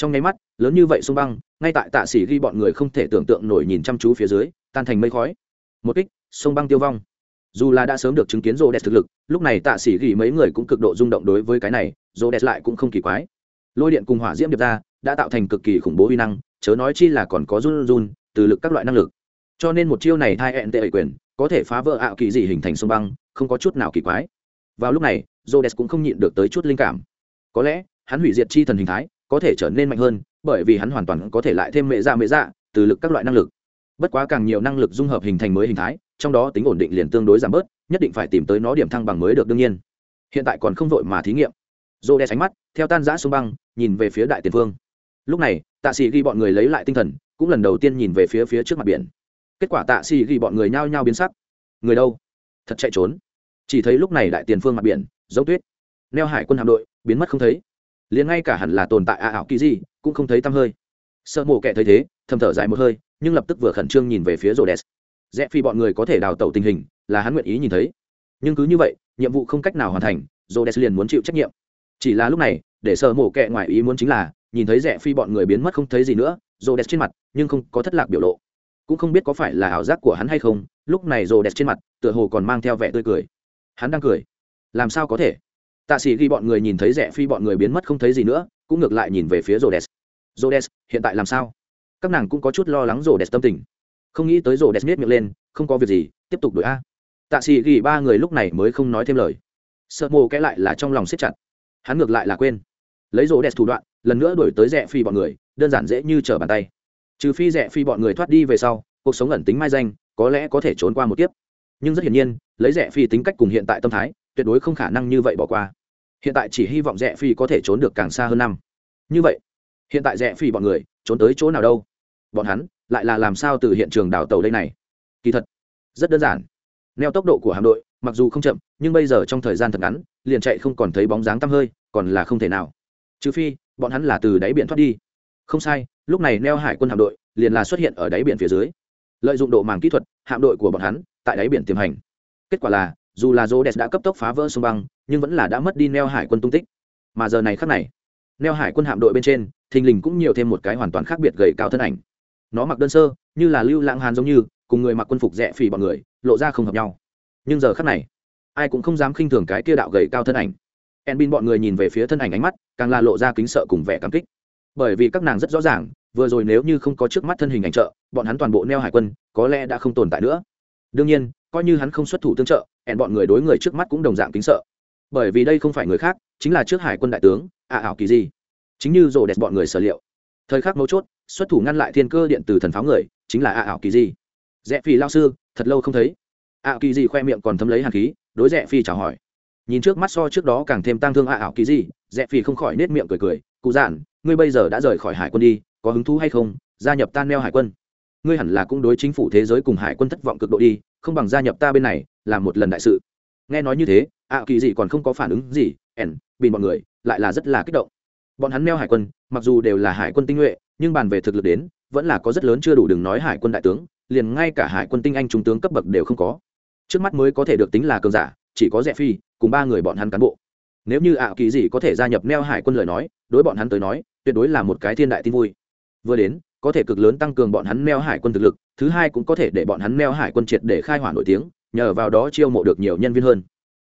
trong nháy mắt, lớn như vậy sông băng, ngay tại tạ sĩ ghi bọn người không thể tưởng tượng nổi nhìn chăm chú phía dưới, tan thành mây khói. Một kích sông băng tiêu vong. Dù là đã sớm được chứng kiến rô đẹp thực lực, lúc này tạ sĩ ghi mấy người cũng cực độ rung động đối với cái này rô đẹp lại cũng không kỳ quái. Lôi điện cùng hỏa diễm điệp ra, đã tạo thành cực kỳ khủng bố uy năng, chớ nói chi là còn có run run, từ lực các loại năng lực. Cho nên một chiêu này hai hẹn tệ quyền, có thể phá vỡ ảo kỳ gì hình thành sông băng, không có chút nào kỳ quái. Vào lúc này, Rhodes cũng không nhịn được tới chút linh cảm. Có lẽ, hắn hủy diệt chi thần hình thái có thể trở nên mạnh hơn, bởi vì hắn hoàn toàn có thể lại thêm mệ dạ mệ dạ từ lực các loại năng lực. Bất quá càng nhiều năng lực dung hợp hình thành mới hình thái, trong đó tính ổn định liền tương đối giảm bớt, nhất định phải tìm tới nó điểm thăng bằng mới được đương nhiên. Hiện tại còn không vội mà thí nghiệm. Jode tránh mắt, theo tan rã xuống băng, nhìn về phía đại tiền phương lúc này, tạ sĩ ghi bọn người lấy lại tinh thần, cũng lần đầu tiên nhìn về phía phía trước mặt biển. Kết quả tạ sĩ ghi bọn người nhao nhao biến sắc. Người đâu? Thật chạy trốn. Chỉ thấy lúc này đại tiền phương mặt biển, giống tuyết. Neo hải quân hạm đội, biến mất không thấy liền ngay cả hẳn là tồn tại a ảo kỳ gì cũng không thấy tăm hơi. Sợ mổ kẻ thấy thế, thầm thở dài một hơi, nhưng lập tức vừa khẩn trương nhìn về phía rô đès rẽ phi bọn người có thể đào tẩu tình hình, là hắn nguyện ý nhìn thấy. Nhưng cứ như vậy, nhiệm vụ không cách nào hoàn thành rô đès liền muốn chịu trách nhiệm. Chỉ là lúc này, để sợ mổ kẻ ngoài ý muốn chính là, nhìn thấy rẽ phi bọn người biến mất không thấy gì nữa rô đès trên mặt, nhưng không có thất lạc biểu lộ. Cũng không biết có phải là ảo giác của hắn hay không, lúc này rô đès trên mặt, tựa hồ còn mang theo vẻ tươi cười. Hắn đang cười. Làm sao có thể? Tạ sĩ ghi bọn người nhìn thấy rẻ phi bọn người biến mất không thấy gì nữa, cũng ngược lại nhìn về phía rô đès rô đès hiện tại làm sao? Các nàng cũng có chút lo lắng rô đès tâm tình. Không nghĩ tới rô đès miết miệng lên, không có việc gì, tiếp tục đổi a. Tạ sĩ ghi ba người lúc này mới không nói thêm lời. Sợ mồ cái lại là trong lòng siết chặt. Hắn ngược lại là quên. Lấy rô đès thủ đoạn, lần nữa đổi tới rẻ phi bọn người, đơn giản dễ như trở bàn tay. Trừ phi rẻ phi bọn người thoát đi về sau, cuộc sống ẩn tính mai danh, có lẽ có thể trốn qua một kiếp. Nhưng rất hiển nhiên, lấy rẻ phi tính cách cùng hiện tại tâm thái, tuyệt đối không khả năng như vậy bỏ qua hiện tại chỉ hy vọng rẽ phi có thể trốn được càng xa hơn năm. Như vậy, hiện tại rẽ phi bọn người trốn tới chỗ nào đâu? Bọn hắn lại là làm sao từ hiện trường đào tàu đây này? Kỳ thật, rất đơn giản. Neo tốc độ của hạm đội, mặc dù không chậm, nhưng bây giờ trong thời gian thật ngắn, liền chạy không còn thấy bóng dáng tăm hơi, còn là không thể nào. Trừ phi, bọn hắn là từ đáy biển thoát đi. Không sai, lúc này neo hải quân hạm đội liền là xuất hiện ở đáy biển phía dưới. Lợi dụng độ màng kỹ thuật, hạm đội của bọn hắn tại đáy biển tiềm hành. Kết quả là, dù là rô đã cấp tốc phá vỡ sông băng nhưng vẫn là đã mất đi neo hải quân tung tích. Mà giờ này khác này, neo hải quân hạm đội bên trên, thình lình cũng nhiều thêm một cái hoàn toàn khác biệt gầy cao thân ảnh. Nó mặc đơn sơ, như là lưu lãng hàn giống như, cùng người mặc quân phục rẽ phì bọn người, lộ ra không hợp nhau. Nhưng giờ khác này, ai cũng không dám khinh thường cái kia đạo gầy cao thân ảnh. En bin bọn người nhìn về phía thân ảnh ánh mắt, càng là lộ ra kính sợ cùng vẻ cảm kích. Bởi vì các nàng rất rõ ràng, vừa rồi nếu như không có trước mắt thân hình ảnh trợ, bọn hắn toàn bộ neo hải quân, có lẽ đã không tồn tại nữa. Đương nhiên, coi như hắn không xuất thủ tương trợ hẹn bọn người đối người trước mắt cũng đồng dạng kính sợ bởi vì đây không phải người khác, chính là trước hải quân đại tướng ạ ảo kỳ di. Chính như rổ đẹp bọn người sở liệu. Thời khắc mấu chốt, xuất thủ ngăn lại thiên cơ điện từ thần pháo người, chính là ạ ảo kỳ di. Rẽ phi lao sư, thật lâu không thấy. Ạ kỳ di khoe miệng còn thấm lấy hàn khí, đối rẽ phi chào hỏi. Nhìn trước mắt so trước đó càng thêm tăng thương ạ ảo kỳ di, rẽ phi không khỏi nết miệng cười cười, cụ giản, ngươi bây giờ đã rời khỏi hải quân đi, có hứng thú hay không, gia nhập tan neo hải quân? Ngươi hẳn là cũng đối chính phủ thế giới cùng hải quân thất vọng cực độ đi, không bằng gia nhập ta bên này, làm một lần đại sự nghe nói như thế, ạ kỳ gì còn không có phản ứng gì, ẻn bình bọn người, lại là rất là kích động. Bọn hắn neo hải quân, mặc dù đều là hải quân tinh nhuệ, nhưng bàn về thực lực đến, vẫn là có rất lớn chưa đủ đừng nói hải quân đại tướng, liền ngay cả hải quân tinh anh trung tướng cấp bậc đều không có. Trước mắt mới có thể được tính là cường giả, chỉ có rẻ phi, cùng ba người bọn hắn cán bộ. Nếu như ạ kỳ gì có thể gia nhập neo hải quân lời nói, đối bọn hắn tới nói, tuyệt đối là một cái thiên đại tin vui. Vừa đến, có thể cực lớn tăng cường bọn hắn neo hải quân thực lực, thứ hai cũng có thể để bọn hắn neo hải quân triệt để khai hỏa nổi tiếng nhờ vào đó chiêu mộ được nhiều nhân viên hơn.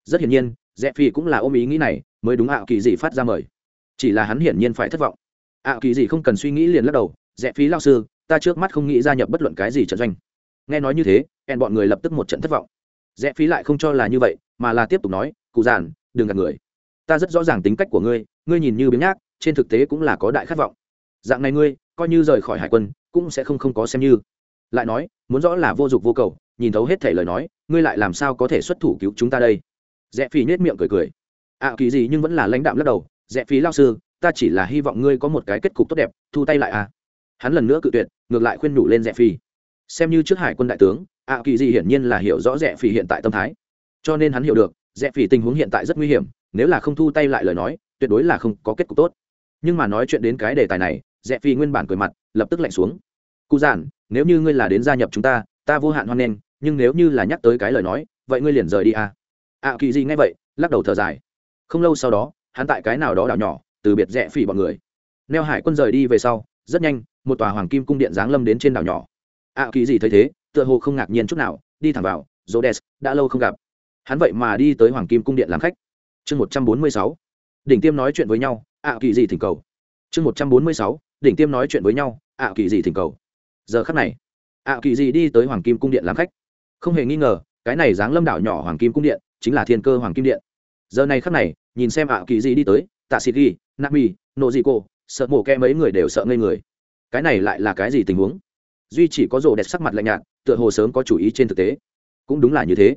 Rất hiển nhiên rẽ phi cũng là ôm ý nghĩ này, mới đúng ảo kỳ gì phát ra mời. Chỉ là hắn hiển nhiên phải thất vọng. Ảo kỳ gì không cần suy nghĩ liền lắc đầu rẽ phí lao sư, ta trước mắt không nghĩ gia nhập bất luận cái gì trận doanh. Nghe nói như thế hẹn bọn người lập tức một trận thất vọng. Rẽ phí lại không cho là như vậy, mà là tiếp tục nói, cụ giản, đừng gạt người. Ta rất rõ ràng tính cách của ngươi ngươi nhìn như biếng nhác, trên thực tế cũng là có đại khát vọng. Dạng này ngươi, coi như rời khỏi hải quân, cũng sẽ không không có xem như. Lại nói, muốn rõ là vô dụng vô cầu nhìn thấu hết thể lời nói ngươi lại làm sao có thể xuất thủ cứu chúng ta đây? Rẽ phi nết miệng cười cười. Ạ à, kỳ gì nhưng vẫn là lãnh đạm lắc đầu. Rẽ phi lao sư ta chỉ là hy vọng ngươi có một cái kết cục tốt đẹp thu tay lại à. Hắn lần nữa cự tuyệt ngược lại khuyên nhủ lên rẽ phi xem như trước hải quân đại tướng ạ à, kỳ gì hiển nhiên là hiểu rõ rẽ phi hiện tại tâm thái. Cho nên hắn hiểu được rẽ phi tình huống hiện tại rất nguy hiểm nếu là không thu tay lại lời nói tuyệt đối là không có kết cục tốt. Nhưng mà nói chuyện đến cái đề tài này rẽ phi nguyên bản cười mặt lập tức lạnh xuống. Cụ giản nếu như ngươi là đến gia nhập chúng ta ta vô hạn hoan nghênh nhưng nếu như là nhắc tới cái lời nói vậy ngươi liền rời đi à? Ạ à, kỳ gì nghe vậy lắc đầu thở dài. Không lâu sau đó hắn tại cái nào đó đảo nhỏ từ biệt rẽ phỉ bọn người. Neo hải quân rời đi về sau rất nhanh một tòa hoàng kim cung điện giáng lâm đến trên đảo nhỏ. Ạ à, kỳ gì thấy thế tựa hồ không ngạc nhiên chút nào đi thẳng vào rô đès đã lâu không gặp. Hắn vậy mà đi tới hoàng kim cung điện làm khách. Chương một trăm bốn mươi sáu đỉnh tiêm nói chuyện với nhau ạ à, kỳ gì thỉnh cầu. Chương một trăm bốn mươi sáu đỉnh tiêm nói chuyện với nhau ạ kỳ gì thỉnh cầu. Giờ khắc này ạ kỳ gì đi tới hoàng kim cung điện làm khách không hề nghi ngờ, cái này dáng lâm đảo nhỏ hoàng kim cung điện, chính là thiên cơ hoàng kim điện. Giờ này khắc này, nhìn xem ạ, kỳ gì đi tới, tạ xịt ghi nami nộ dị cô sợ mổ ke mấy người đều sợ ngây người. Cái này lại là cái gì tình huống? Duy chỉ có rồ đẹp sắc mặt lạnh nhạt, tựa hồ sớm có chủ ý trên thực tế. Cũng đúng là như thế.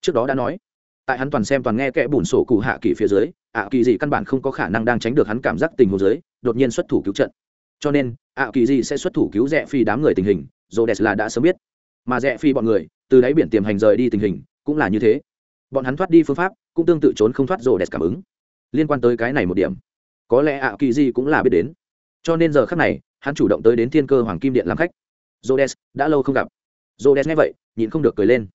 Trước đó đã nói, tại hắn toàn xem toàn nghe kẽ bùn sổ cụ hạ kỳ phía dưới, ạ, kỳ gì căn bản không có khả năng đang tránh được hắn cảm giác tình huống dưới, đột nhiên xuất thủ cứu trận. Cho nên, ạ, kỳ gì sẽ xuất thủ cứu rẽ phi đám người tình hình rồ đẹp là đã sớm biết. Mà rẽ phi bọn người từ đáy biển tiềm hành rời đi tình hình, cũng là như thế. Bọn hắn thoát đi phương pháp, cũng tương tự trốn không thoát rồ đẹp cảm ứng. Liên quan tới cái này một điểm, có lẽ ạ kỳ di cũng là biết đến. Cho nên giờ khác này, hắn chủ động tới đến thiên cơ hoàng kim điện làm khách. Jodes đã lâu không gặp. Jodes nghe vậy, nhịn không được cười lên.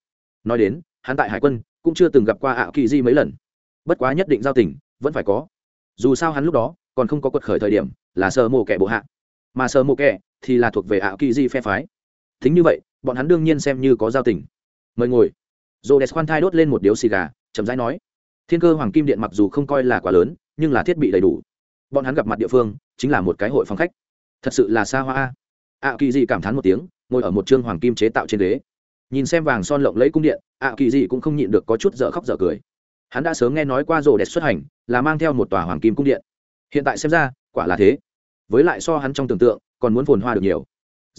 Nói đến, hắn tại hải quân, cũng chưa từng gặp qua ạ kỳ di mấy lần. Bất quá nhất định giao tình, vẫn phải có. Dù sao hắn lúc đó, còn không có quật khởi thời điểm, là sơ mộ kẻ bộ hạ. Mà sơ mộ kẻ thì là thuộc về ạ kỳ di phe phái. Thính như vậy bọn hắn đương nhiên xem như có giao tình. Mời ngồi. Jodes khoan thai đốt lên một điếu xì gà, chậm rãi nói, thiên cơ hoàng kim điện mặc dù không coi là quá lớn, nhưng là thiết bị đầy đủ. Bọn hắn gặp mặt địa phương, chính là một cái hội phòng khách. Thật sự là xa hoa a. Ạ kỳ dị cảm thán một tiếng, ngồi ở một chương hoàng kim chế tạo trên ghế. Nhìn xem vàng son lộng lẫy cung điện ạ kỳ dị cũng không nhịn được có chút dở khóc dở cười. Hắn đã sớm nghe nói qua rồ đẹp xuất hành, là mang theo một tòa hoàng kim cung điện. Hiện tại xem ra, quả là thế. Với lại so hắn trong tưởng tượng, còn muốn phồn hoa được nhiều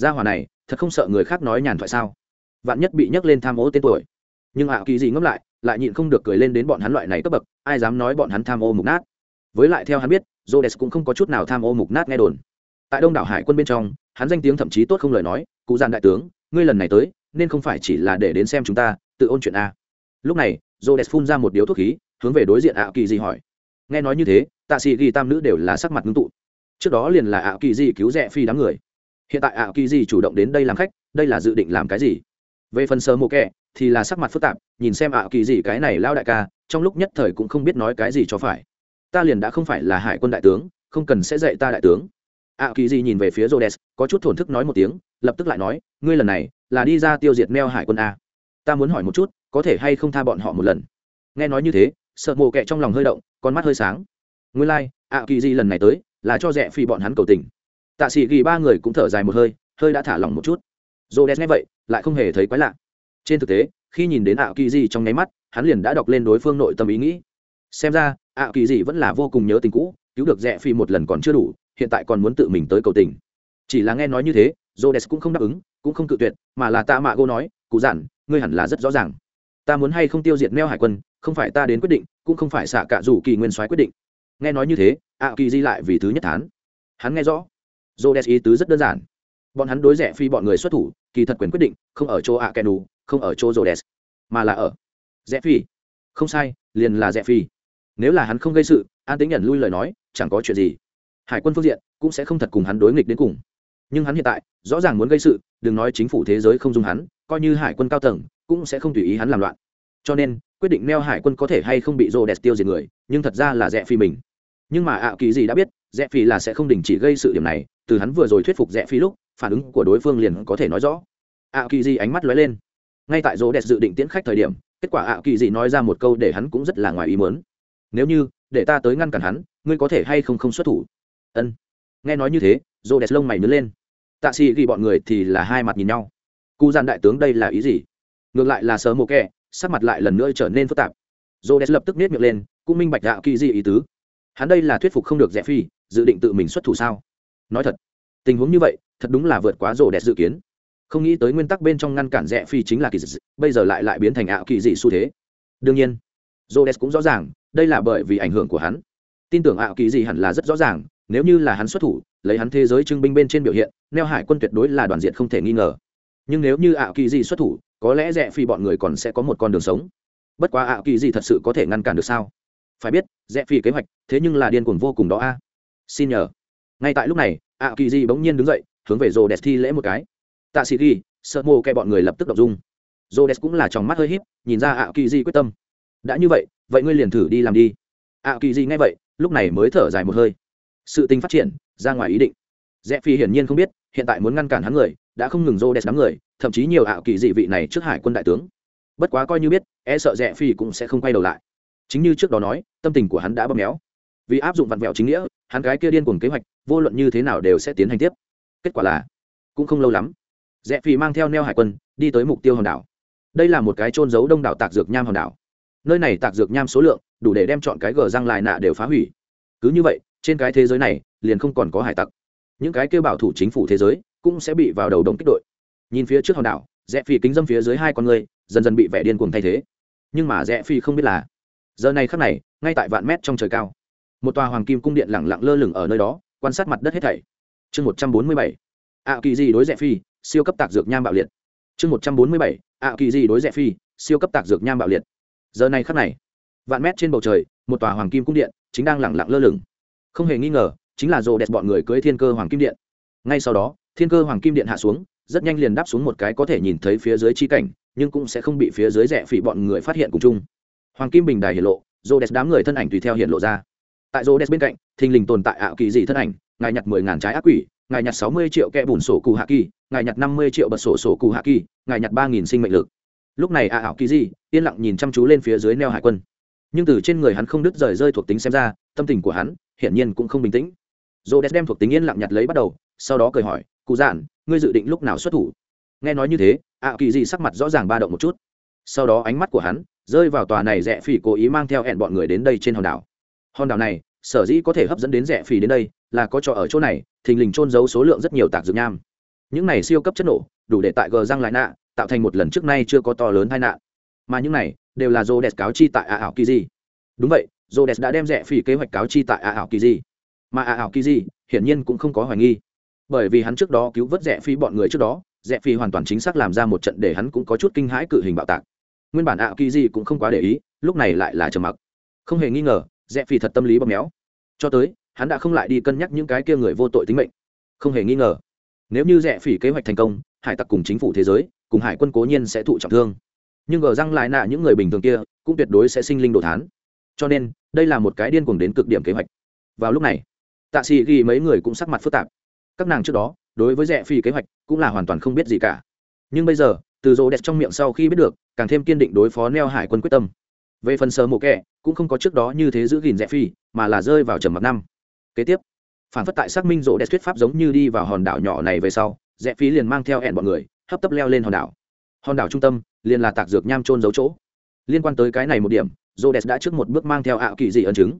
gia hòa này thật không sợ người khác nói nhàn thoại sao vạn nhất bị nhắc lên tham ô tên tuổi nhưng ạ kỳ gì ngẫm lại lại nhịn không được cười lên đến bọn hắn loại này cấp bậc ai dám nói bọn hắn tham ô mục nát với lại theo hắn biết Jodes cũng không có chút nào tham ô mục nát nghe đồn. Tại Đông đảo Hải quân bên trong, hắn danh tiếng thậm chí tốt không lời nói, "Cụ Giản đại tướng, ngươi lần này tới, nên không phải chỉ là để đến xem chúng ta, tự ôn chuyện a." Lúc này, Jodes phun ra một điếu thuốc khí, hướng về đối diện ạ kỳ gì hỏi. Nghe nói như thế, Tạ Sĩ Ghi tam nữ đều là sắc mặt ngưng tụ. Trước đó liền là ạ kỳ gì cứu rẽ phi đám người. Hiện tại ạ kỳ gì chủ động đến đây làm khách, đây là dự định làm cái gì? Về phần sơ mộ kẻ, thì là sắc mặt phức tạp, nhìn xem ạ kỳ gì cái này lao đại ca, trong lúc nhất thời cũng không biết nói cái gì cho phải. Ta liền đã không phải là hải quân đại tướng không cần sẽ dạy ta đại tướng. Ạ kỳ gì nhìn về phía rhodes có chút thổn thức nói một tiếng lập tức lại nói ngươi lần này là đi ra tiêu diệt meo hải quân a. Ta muốn hỏi một chút có thể hay không tha bọn họ một lần? Nghe nói như thế sợ mồ kẹ trong lòng hơi động con mắt hơi sáng. Ngươi lai、like, ạ kỳ gì lần này tới là cho rẻ phi bọn hắn cầu tình tạ sĩ ghi ba người cũng thở dài một hơi hơi đã thả lỏng một chút. Rhodes đen nghe vậy, lại không hề thấy quái lạ. Trên thực tế, khi nhìn đến ảo kỳ gì trong nháy mắt, hắn liền đã đọc lên đối phương nội tâm ý nghĩ. Xem ra, ảo kỳ gì vẫn là vô cùng nhớ tình cũ, cứu được rẽ phi một lần còn chưa đủ, hiện tại còn muốn tự mình tới cầu tình. Chỉ là nghe nói như thế, Rhodes cũng không đáp ứng, cũng không cự tuyệt, mà là ta mạ gô nói, cụ giản, ngươi hẳn là rất rõ ràng. Ta muốn hay không tiêu diệt neo hải quân, không phải ta đến quyết định, cũng không phải xạ cả dù kỳ nguyên soái quyết định. Nghe nói như thế ạ kỳ di lại vì thứ nhất thán. Hắn nghe rõ jodes ý tứ rất đơn giản. Bọn hắn đối rẻ phi bọn người xuất thủ kỳ thật quyền quyết định không ở chỗ Akenu, không ở chỗ jodes mà là ở rẽ phi. Không sai liền là rẽ phi. Nếu là hắn không gây sự an tính nhận lui lời nói chẳng có chuyện gì. Hải quân phương diện cũng sẽ không thật cùng hắn đối nghịch đến cùng. Nhưng hắn hiện tại rõ ràng muốn gây sự đừng nói chính phủ thế giới không dung hắn coi như hải quân cao tầng cũng sẽ không tùy ý hắn làm loạn. Cho nên quyết định neo hải quân có thể hay không bị rô đẹp tiêu diệt người nhưng thật ra là rẽ phi mình. Nhưng mà ạ kỳ gì đã biết rẽ phi là sẽ không đình chỉ gây sự điểm này, từ hắn vừa rồi thuyết phục rẽ phi lúc, phản ứng của đối phương liền có thể nói rõ. Ạ kỳ di ánh mắt lóe lên. Ngay tại rô đẹp dự định tiễn khách thời điểm, kết quả ạ kỳ di nói ra một câu để hắn cũng rất là ngoài ý mớn nếu như, để ta tới ngăn cản hắn, ngươi có thể hay không không xuất thủ? Ân. Nghe nói như thế rô đẹp lông mày nứt lên. Tạ sĩ ghi bọn người thì là hai mặt nhìn nhau. Cụ gian đại tướng đây là ý gì? Ngược lại là sớ mộ kẹ, sắc mặt lại lần nữa trở nên phức tạp. Rô đẹp lập tức nết miệng lên, cũng minh bạch ạ kỳ di ý tứ hắn đây là thuyết phục không được rẻ phi, dự định tự mình xuất thủ sao? Nói thật, tình huống như vậy, thật đúng là vượt quá rổ đẹp dự kiến. Không nghĩ tới nguyên tắc bên trong ngăn cản rẽ phi chính là kỳ dị, bây giờ lại lại biến thành ảo kỳ dị xu thế. Đương nhiên rô đẹp cũng rõ ràng, đây là bởi vì ảnh hưởng của hắn. Tin tưởng ảo kỳ dị hẳn là rất rõ ràng, nếu như là hắn xuất thủ, lấy hắn thế giới trưng binh bên trên biểu hiện, neo hải quân tuyệt đối là đoàn diện không thể nghi ngờ. Nhưng nếu như ảo kỳ dị xuất thủ, có lẽ rẽ phi bọn người còn sẽ có một con đường sống. Bất quá ảo kỳ dị thật sự có thể ngăn cản được sao? Phải biết rẽ phi kế hoạch, thế nhưng là điên cuồng vô cùng đó a. Xin nhờ. Ngay tại lúc này ảo kỳ di bỗng nhiên đứng dậy, hướng về rô đẹp thi lễ một cái. Tạ sĩ ghi, sợ mô kẹ bọn người lập tức đọc dung. Rô đẹp cũng là trong mắt hơi híp, nhìn ra ảo kỳ di quyết tâm. Đã như vậy vậy ngươi liền thử đi làm đi. Ảo kỳ di ngay vậy, lúc này mới thở dài một hơi. Sự tình phát triển, ra ngoài ý định. Rẽ phi hiển nhiên không biết, hiện tại muốn ngăn cản hắn người, đã không ngừng rô đẹp đám người, thậm chí nhiều ảo kỳ dị vị này trước hải quân đại tướng. Bất quá coi như biết e sợ rẽ phi cũng sẽ không quay đầu lại chính như trước đó nói, tâm tình của hắn đã bóp méo. Vì áp dụng vặn vẹo chính nghĩa, hắn gái kia điên cuồng kế hoạch, vô luận như thế nào đều sẽ tiến hành tiếp. Kết quả là, cũng không lâu lắm, rẽ phi mang theo neo hải quân, đi tới mục tiêu hòn đảo. Đây là một cái trôn giấu đông đảo tạc dược nham hòn đảo. Nơi này tạc dược nham số lượng, đủ để đem chọn cái gờ răng lại nạ đều phá hủy. Cứ như vậy, trên cái thế giới này, liền không còn có hải tặc. Những cái kêu bảo thủ chính phủ thế giới, cũng sẽ bị vào đầu đồng kích đội. Nhìn phía trước hòn đảo, rẽ phi kính dâm phía dưới hai con người, dần dần bị vẻ điên cuồng thay thế. Nhưng mà rẽ phi không biết là giờ này khắc này, ngay tại vạn mét trong trời cao. Một tòa hoàng kim cung điện lẳng lặng lơ lửng ở nơi đó, quan sát mặt đất hết thảy. Chương một trăm bốn mươi bảy, ạ kỳ gì đối rẽ phi, siêu cấp tạc dược nham bạo liệt. Chương một trăm bốn mươi bảy, ạ kỳ gì đối rẽ phi, siêu cấp tạc dược nham bạo liệt. Giờ này khắc này, vạn mét trên bầu trời, một tòa hoàng kim cung điện chính đang lẳng lặng lơ lửng. Không hề nghi ngờ, chính là rồ đẹp bọn người cưới thiên cơ hoàng kim điện. Ngay sau đó, thiên cơ hoàng kim điện hạ xuống, rất nhanh liền đáp xuống một cái có thể nhìn thấy phía dưới chi cảnh, nhưng cũng sẽ không bị phía dưới rẻ phỉ bọn người phát hiện cùng chung hoàng kim bình đài hiện lộ rô đès đám người thân ảnh tùy theo hiện lộ ra. Tại rô đès bên cạnh, thình lình tồn tại ảo kỳ dị thân ảnh, ngài nhặt mười ngàn trái ác quỷ, ngài nhặt sáu mươi triệu kẽ bùn sổ cù hạ kỳ, ngài nhặt năm mươi triệu bật sổ sổ cù hạ kỳ, ngài nhặt ba nghìn sinh mệnh lực. Lúc này ảo kỳ dị, yên lặng nhìn chăm chú lên phía dưới neo hải quân. Nhưng từ trên người hắn không đứt rời rơi thuộc tính xem ra, tâm tình của hắn hiển nhiên cũng không bình tĩnh. Dồ đem thuộc tính yên lặng nhặt lấy bắt đầu, sau đó cười hỏi, cụ giản, ngươi dự định lúc nào xuất thủ? Nghe nói như thế ạ kỳ dị sắc mặt rõ ràng ba động một chút. Sau đó ánh mắt của hắn rơi vào tòa này rẽ phỉ cố ý mang theo hẹn bọn người đến đây trên hòn đảo. Hòn đảo này, sở dĩ có thể hấp dẫn đến rẽ phỉ đến đây, là có trò ở chỗ này, thình lình trôn giấu số lượng rất nhiều tạc dược nham. Những này siêu cấp chất nổ, đủ để tại gờ răng lại nạ tạo thành một lần trước nay chưa có to lớn tai nạn. Mà những này, đều là dô đẹp cáo chi tại a ảo kỳ di. Đúng vậy dô đẹp đã đem rẽ phỉ kế hoạch cáo chi tại a ảo kỳ di. Mà a ảo kỳ di, hiển nhiên cũng không có hoài nghi. Bởi vì hắn trước đó cứu vớt rẽ phỉ bọn người trước đó rẽ phỉ hoàn toàn chính xác làm ra một trận để hắn cũng có chút kinh hãi cự hình bạo tạc nguyên bản ạ kỳ gì cũng không quá để ý, lúc này lại là trầm mặc. Không hề nghi ngờ rẽ phi thật tâm lý bóp méo. Cho tới, hắn đã không lại đi cân nhắc những cái kia người vô tội tính mệnh. Không hề nghi ngờ, nếu như rẽ phỉ kế hoạch thành công, hải tặc cùng chính phủ thế giới, cùng hải quân cố nhiên sẽ thụ trọng thương. Nhưng ở răng lại nạ những người bình thường kia, cũng tuyệt đối sẽ sinh linh đồ thán. Cho nên, đây là một cái điên cuồng đến cực điểm kế hoạch. Vào lúc này, tạ sĩ ghi mấy người cũng sắc mặt phức tạp. Các nàng trước đó, đối với rẽ phi kế hoạch cũng là hoàn toàn không biết gì cả. Nhưng bây giờ, từ rô đẹp trong miệng sau khi biết được càng thêm kiên định đối phó neo hải quân quyết tâm. Về phần sơ mộ kẻ, cũng không có trước đó như thế giữ gìn rẽ phi, mà là rơi vào trầm mặc năm. Kế tiếp, phản phất tại xác minh rộ đẹp thuyết pháp giống như đi vào hòn đảo nhỏ này về sau, rẽ phi liền mang theo hẹn bọn người, hấp tấp leo lên hòn đảo. Hòn đảo trung tâm liền là tạc dược nham trôn giấu chỗ. Liên quan tới cái này một điểm rộ đẹp đã trước một bước mang theo ảo kỳ dị ấn chứng.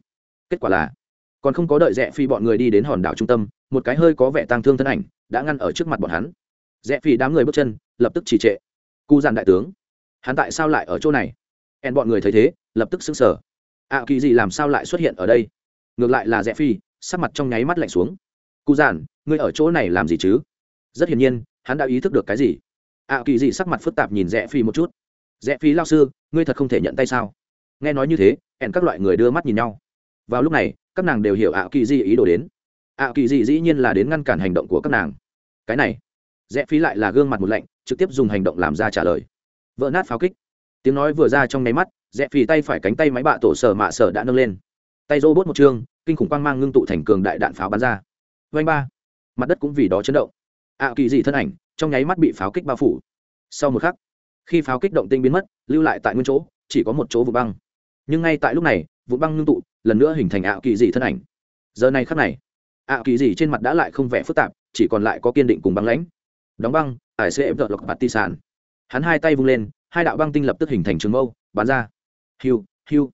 Kết quả là, còn không có đợi rẽ phi bọn người đi đến hòn đảo trung tâm, một cái hơi có vẻ tang thương thân ảnh đã ngăn ở trước mặt bọn hắn. Rẽ phi đám người bước chân lập tức chỉ trệ. Cụ giàn đại tướng hắn tại sao lại ở chỗ này? Hẹn bọn người thấy thế, lập tức xứng sở ạ à, kỳ gì làm sao lại xuất hiện ở đây? Ngược lại là rẽ phi, sắc mặt trong nháy mắt lạnh xuống. Cụ giản, ngươi ở chỗ này làm gì chứ? Rất hiển nhiên, hắn đã ý thức được cái gì. Ạ kỳ gì sắc mặt phức tạp nhìn rẽ phi một chút. Rẽ phi lao sư, ngươi thật không thể nhận tay sao? Nghe nói như thế hẹn các loại người đưa mắt nhìn nhau. Vào lúc này, các nàng đều hiểu ạ kỳ gì ý đồ đến. Ạ kỳ gì dĩ nhiên là đến ngăn cản hành động của các nàng. Cái này, rẽ phi lại là gương mặt một lạnh, trực tiếp dùng hành động làm ra trả lời vỡ nát pháo kích. Tiếng nói vừa ra trong nháy mắt, rẽ phì tay phải cánh tay máy bạ tổ sở mạ sở đã nâng lên. Tay rô bốt một chương kinh khủng quang mang ngưng tụ thành cường đại đạn pháo bắn ra. Vanh ba. Mặt đất cũng vì đó chấn động. Ạ kỳ dị thân ảnh, trong nháy mắt bị pháo kích bao phủ. Sau một khắc, khi pháo kích động tinh biến mất, lưu lại tại nguyên chỗ, chỉ có một chỗ vụ băng. Nhưng ngay tại lúc này vụ băng ngưng tụ, lần nữa hình thành ạ kỳ dị thân ảnh. Giờ này khắc này, ạ kỳ dị trên mặt đã lại không vẻ phức tạp, chỉ còn lại có kiên định cùng băng lãnh. Đóng băng, ải sẽ vợ lộc bạt ti sản hắn hai tay vung lên, hai đạo băng tinh lập tức hình thành trường mâu, bắn ra. Hiu hiu.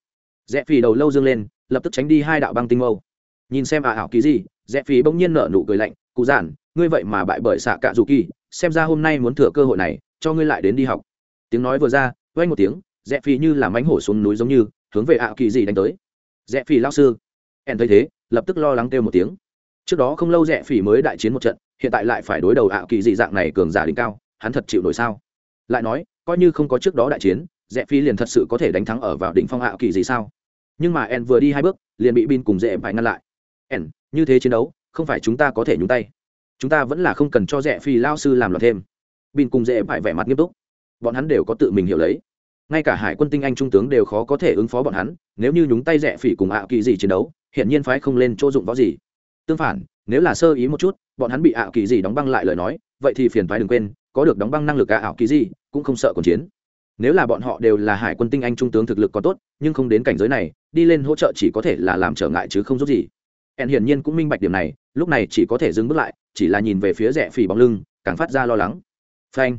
Rẽ phì đầu lâu dương lên, lập tức tránh đi hai đạo băng tinh mâu. Nhìn xem ả ảo kỳ gì, rẽ phì bỗng nhiên nở nụ cười lạnh, cụ giản, ngươi vậy mà bại bởi xạ cạ dù kỳ, xem ra hôm nay muốn thừa cơ hội này, cho ngươi lại đến đi học. Tiếng nói vừa ra quay một tiếng, rẽ phì như làm mánh hổ xuống núi giống như, hướng về ảo kỳ gì đánh tới. Rẽ phì lao sư. Ẻn thấy thế, lập tức lo lắng kêu một tiếng. Trước đó không lâu rẽ phì mới đại chiến một trận, hiện tại lại phải đối đầu ảo kỳ dị dạng này cường giả đỉnh cao, hắn thật chịu nổi sao? Lại nói, coi như không có trước đó đại chiến, rẽ phi liền thật sự có thể đánh thắng ở vào đỉnh phong ảo kỳ gì sao? Nhưng mà en vừa đi hai bước, liền bị bin cùng rẽ phải ngăn lại. En, như thế chiến đấu, không phải chúng ta có thể nhúng tay. Chúng ta vẫn là không cần cho rẽ phi lao sư làm loạn thêm. Bin cùng rẽ phải vẻ mặt nghiêm túc. Bọn hắn đều có tự mình hiểu lấy. Ngay cả hải quân tinh anh trung tướng đều khó có thể ứng phó bọn hắn, nếu như nhúng tay rẽ phỉ cùng ảo kỳ gì chiến đấu hiện nhiên phái không lên chỗ dụng võ gì. Tương phản, nếu là sơ ý một chút, bọn hắn bị ảo kỳ gì đóng băng lại lời nói, vậy thì phiền phái đừng quên có được đóng băng năng lực ảo kỳ gì, cũng không sợ còn chiến. Nếu là bọn họ đều là hải quân tinh anh trung tướng thực lực có tốt, nhưng không đến cảnh giới này, đi lên hỗ trợ chỉ có thể là làm trở ngại chứ không giúp gì. En hiển nhiên cũng minh bạch điểm này, lúc này chỉ có thể dừng bước lại, chỉ là nhìn về phía rẽ phỉ bóng lưng, càng phát ra lo lắng. Phanh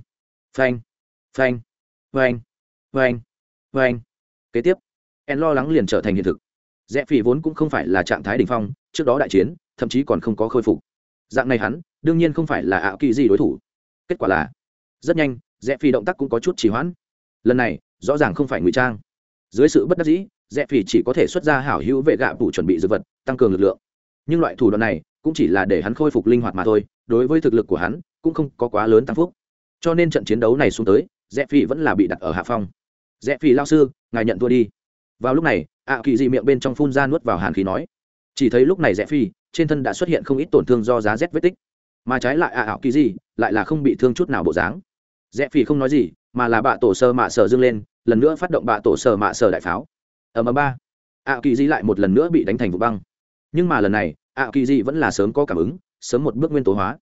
phanh phanh phanh phanh phanh. Kế tiếp, en lo lắng liền trở thành hiện thực. Rẽ phỉ vốn cũng không phải là trạng thái đỉnh phong, trước đó đại chiến, thậm chí còn không có khôi phục. Dạng này hắn, đương nhiên không phải là ảo kỳ gì đối thủ kết quả là rất nhanh rẽ Phi động tác cũng có chút trì hoãn lần này rõ ràng không phải ngụy trang dưới sự bất đắc dĩ rẽ Phi chỉ có thể xuất ra hảo hữu vệ gạ phủ chuẩn bị dược vật tăng cường lực lượng nhưng loại thủ đoạn này cũng chỉ là để hắn khôi phục linh hoạt mà thôi đối với thực lực của hắn cũng không có quá lớn tăng phúc cho nên trận chiến đấu này xuống tới rẽ Phi vẫn là bị đặt ở hạ phong rẽ Phi lao sư ngài nhận thua đi vào lúc này ạ kỳ dị miệng bên trong phun ra nuốt vào hàn khí nói chỉ thấy lúc này rẽ phi trên thân đã xuất hiện không ít tổn thương do giá rét vết tích mà trái lại ạ ảo kỳ gì, lại là không bị thương chút nào bộ dáng. Rẽ phì không nói gì, mà là bạ tổ sơ mạ sờ dâng lên, lần nữa phát động bạ tổ sơ mạ sờ đại pháo. Ở mờ ba. ạ kỳ di lại một lần nữa bị đánh thành vụ băng. Nhưng mà lần này, ạ kỳ di vẫn là sớm có cảm ứng, sớm một bước nguyên tố hóa.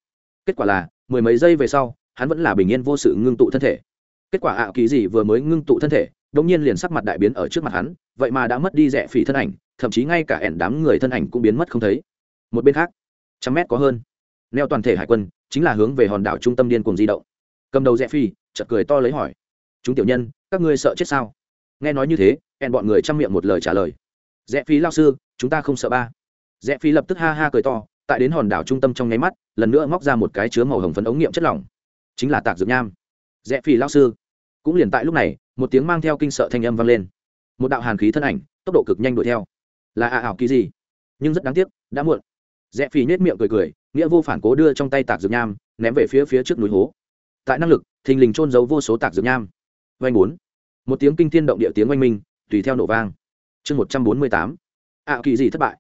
Kết quả là, mười mấy giây về sau, hắn vẫn là bình yên vô sự ngưng tụ thân thể. Kết quả ạ kỳ di vừa mới ngưng tụ thân thể đống nhiên liền sắc mặt đại biến ở trước mặt hắn, vậy mà đã mất đi rẽ phỉ thân ảnh, thậm chí ngay cả ẻn đám người thân ảnh cũng biến mất không thấy. Một bên khác, trăm mét có hơn neo toàn thể hải quân, chính là hướng về hòn đảo trung tâm điên cuồng di động. Cầm đầu rẽ phi chợt cười to lấy hỏi, chúng tiểu nhân, các ngươi sợ chết sao? Nghe nói như thế hẹn bọn người chăm miệng một lời trả lời rẽ phi lao sư, chúng ta không sợ ba. Rẽ phi lập tức ha ha cười to, tại đến hòn đảo trung tâm trong nháy mắt, lần nữa móc ra một cái chứa màu hồng phấn ống nghiệm chất lỏng. Chính là tạc dược nham. Rẽ phi lao sư. Cũng liền tại lúc này, một tiếng mang theo kinh sợ thanh âm vang lên. Một đạo hàn khí thân ảnh, tốc độ cực nhanh đuổi theo. Là ạ ảo kỳ gì? Nhưng rất đáng tiếc, đã muộn rẽ phi nhếch miệng cười cười, nghĩa vô phản cố đưa trong tay tạc dược nham, ném về phía phía trước núi hố. Tại năng lực, thình lình trôn giấu vô số tạc dược nham. Vanh bốn. Một tiếng kinh thiên động địa tiếng oanh minh, tùy theo nổ vang. Chương một trăm bốn mươi tám. Ạ kỳ gì thất bại.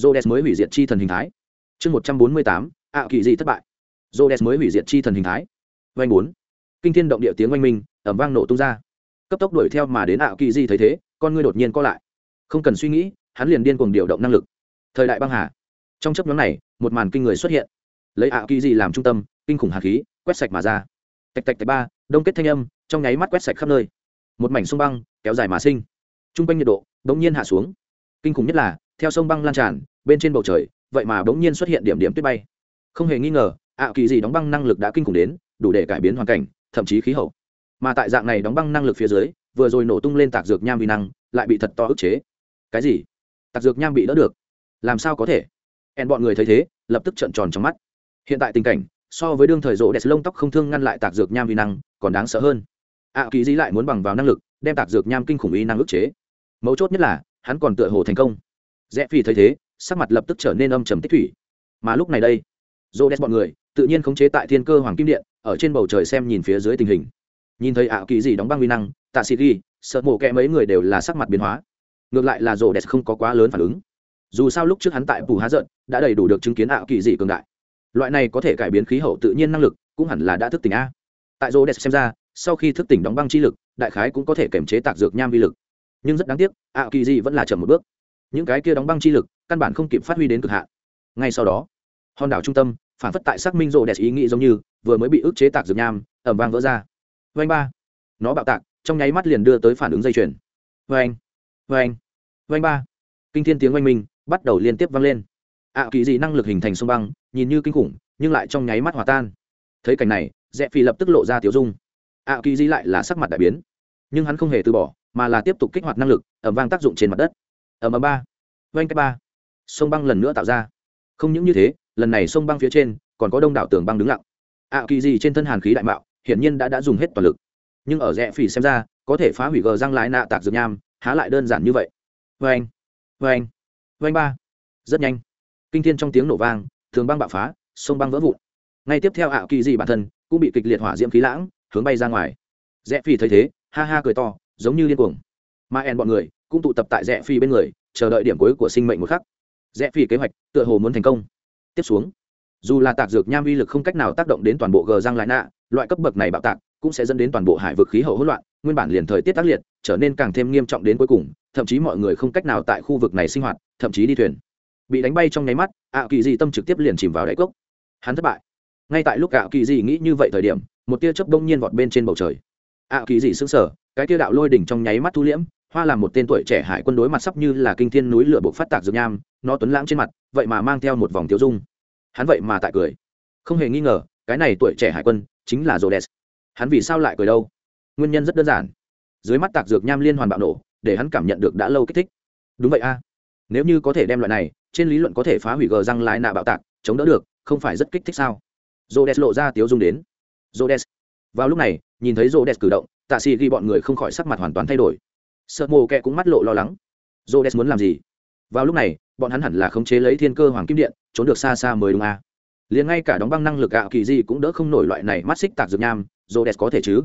Jodes mới hủy diệt chi thần hình thái. Chương một trăm bốn mươi tám. Ạ kỳ gì thất bại. Jodes mới hủy diệt chi thần hình thái. Vanh bốn. Kinh thiên động địa tiếng oanh minh ẩm vang nổ tung ra. Cấp tốc đuổi theo mà đến ạ kỳ gì thấy thế, con ngươi đột nhiên co lại. Không cần suy nghĩ, hắn liền điên cuồng điều động năng lực. Thời đại băng hà trong chấp nhóm này, một màn kinh người xuất hiện. Lấy ạ kỳ gì làm trung tâm, kinh khủng hạt khí, quét sạch mà ra. Tạch tạch tạch ba, đông kết thanh âm, trong nháy mắt quét sạch khắp nơi. Một mảnh sông băng, kéo dài mà sinh. T r u n g quanh nhiệt độ đ ỗ n g nhiên hạ xuống. Kinh khủng nhất là, theo sông băng lan tràn, bên trên bầu trời, vậy mà bỗng nhiên xuất hiện điểm điểm tuyết bay. Không hề nghi ngờ, ạ kỳ gì đóng băng năng lực đã kinh khủng đến, đủ để cải biến hoàn cảnh, thậm chí khí hậu. Mà tại dạng này đóng băng năng lực phía dưới, vừa rồi nổ tung lên tạc dược nham vi năng, lại bị thật to ức chế. Cái gì? Tạc dược nham bị đỡ được. Làm sao có thể? Hẹn bọn người thấy thế lập tức trợn tròn trong mắt. Hiện tại tình cảnh so với đương thời rỗ đẹp lông tóc không thương ngăn lại tạc dược nham vi năng còn đáng sợ hơn. Ạ à, kỳ dĩ lại muốn bằng vào năng lực đem tạc dược nham kinh khủng y năng ức chế. Mấu chốt nhất là hắn còn tựa hồ thành công. Rẽ phi thấy thế sắc mặt lập tức trở nên âm trầm tích thủy. Mà lúc này đây rỗ đẹp bọn người tự nhiên khống chế tại thiên cơ hoàng kim điện ở trên bầu trời xem nhìn phía dưới tình hình. Nhìn thấy ạ kỳ di đóng băng vi năng tạ sĩ ghi sợ mổ kẽ mấy người đều là sắc mặt biến hóa. Ngược lại là rỗ đẹp không có quá lớn phản ứng dù sao lúc trước hắn tại bù há giận đã đầy đủ được chứng kiến ảo kỳ dị cường đại. Loại này có thể cải biến khí hậu tự nhiên năng lực, cũng hẳn là đã thức tỉnh a. Tại rô đẹp xem ra, sau khi thức tỉnh đóng băng chi lực, đại khái cũng có thể kiểm chế tạc dược nham vi lực. Nhưng rất đáng tiếc ảo kỳ dị vẫn là chậm một bước. Những cái kia đóng băng chi lực, căn bản không kịp phát huy đến cực hạn. Ngay sau đó, hòn đảo trung tâm, phản phất tại xác minh rô đẹp ý nghĩ giống như, vừa mới bị ức chế tạc dược nham ẩm vang vỡ ra. Vanh ba. Nó bạo tạc, trong nháy mắt liền đưa tới phản ứng dây chuyền. Vanh vanh vanh ba. Kinh thiên tiếng oanh minh bắt đầu liên tiếp vang lên. Ạ kỳ dị năng lực hình thành sông băng, nhìn như kinh khủng, nhưng lại trong nháy mắt hòa tan. Thấy cảnh này rẽ phi lập tức lộ ra tiểu dung. Ạ kỳ dị lại là sắc mặt đại biến. Nhưng hắn không hề từ bỏ, mà là tiếp tục kích hoạt năng lực ẩm vang tác dụng trên mặt đất. Ẩm ẩm ba. Vanh cách ba. Sông băng lần nữa tạo ra. Không những như thế, lần này sông băng phía trên, còn có đông đảo tường băng đứng lặng. Ạ kỳ dị trên thân hàn khí đại mạo, hiển nhiên đã đã dùng hết toàn lực. Nhưng ở rẽ phỉ xem ra, có thể phá hủy gờ răng lái nạ tạc dược nham, há lại đơn giản như vậy. Vê anh vê anh vê anh ba. Rất nhanh. Kinh thiên trong tiếng nổ vang, thường băng bạo phá, sông băng vỡ vụn. Ngay tiếp theo ảo kỳ dị bản thân cũng bị kịch liệt hỏa diễm khí lãng, hướng bay ra ngoài. Rẽ phi thấy thế, ha ha cười to, giống như điên cuồng. Mà en bọn người cũng tụ tập tại rẽ phi bên người, chờ đợi điểm cuối của sinh mệnh một khắc. Rẽ phi kế hoạch tựa hồ muốn thành công. Tiếp xuống, dù là tạc dược nham uy lực không cách nào tác động đến toàn bộ gờ răng lại nạ loại cấp bậc này bạo tạc cũng sẽ dẫn đến toàn bộ hải vực khí hậu hỗn loạn, nguyên bản liền thời tiết tác liệt trở nên càng thêm nghiêm trọng đến cuối cùng, thậm chí mọi người không cách nào tại khu vực này sinh hoạt, thậm chí đi thuyền bị đánh bay trong nháy mắt, ạ kỳ dị tâm trực tiếp liền chìm vào đáy cốc hắn thất bại ngay tại lúc ạ kỳ dị nghĩ như vậy thời điểm, một tia chớp đông nhiên vọt bên trên bầu trời ạ kỳ dị sững sờ, cái tia đạo lôi đỉnh trong nháy mắt thu liễm, hoa là một tên tuổi trẻ hải quân đối mặt sắp như là kinh thiên núi lửa buộc phát tạc dược nham, nó tuấn lãng trên mặt, vậy mà mang theo một vòng tiêu dung hắn vậy mà tại cười không hề nghi ngờ, cái này tuổi trẻ hải quân chính là Rhodes. Hắn vì sao lại cười đâu? Nguyên nhân rất đơn giản. Dưới mắt tạc dược nham liên hoàn bạo nổ, để hắn cảm nhận được đã lâu kích thích. Đúng vậy a. Nếu như có thể đem loại này, trên lý luận có thể phá hủy gờ răng lái nạ bạo tạc, chống đỡ được, không phải rất kích thích sao? Rhodes lộ ra tiếu dung đến. Rhodes. Vào lúc này, nhìn thấy Rhodes cử động, Tạ xì ghi bọn người không khỏi sắc mặt hoàn toàn thay đổi. Sợ mồ kẹ cũng mắt lộ lo lắng. Rhodes muốn làm gì? Vào lúc này, bọn hắn hẳn là khống chế lấy Thiên Cơ Hoàng Kim Điện, trốn được xa xa mới đúng a liền ngay cả đóng băng năng lực gạo kỳ di cũng đỡ không nổi loại này mắt xích tạc dược nham rô đès có thể chứ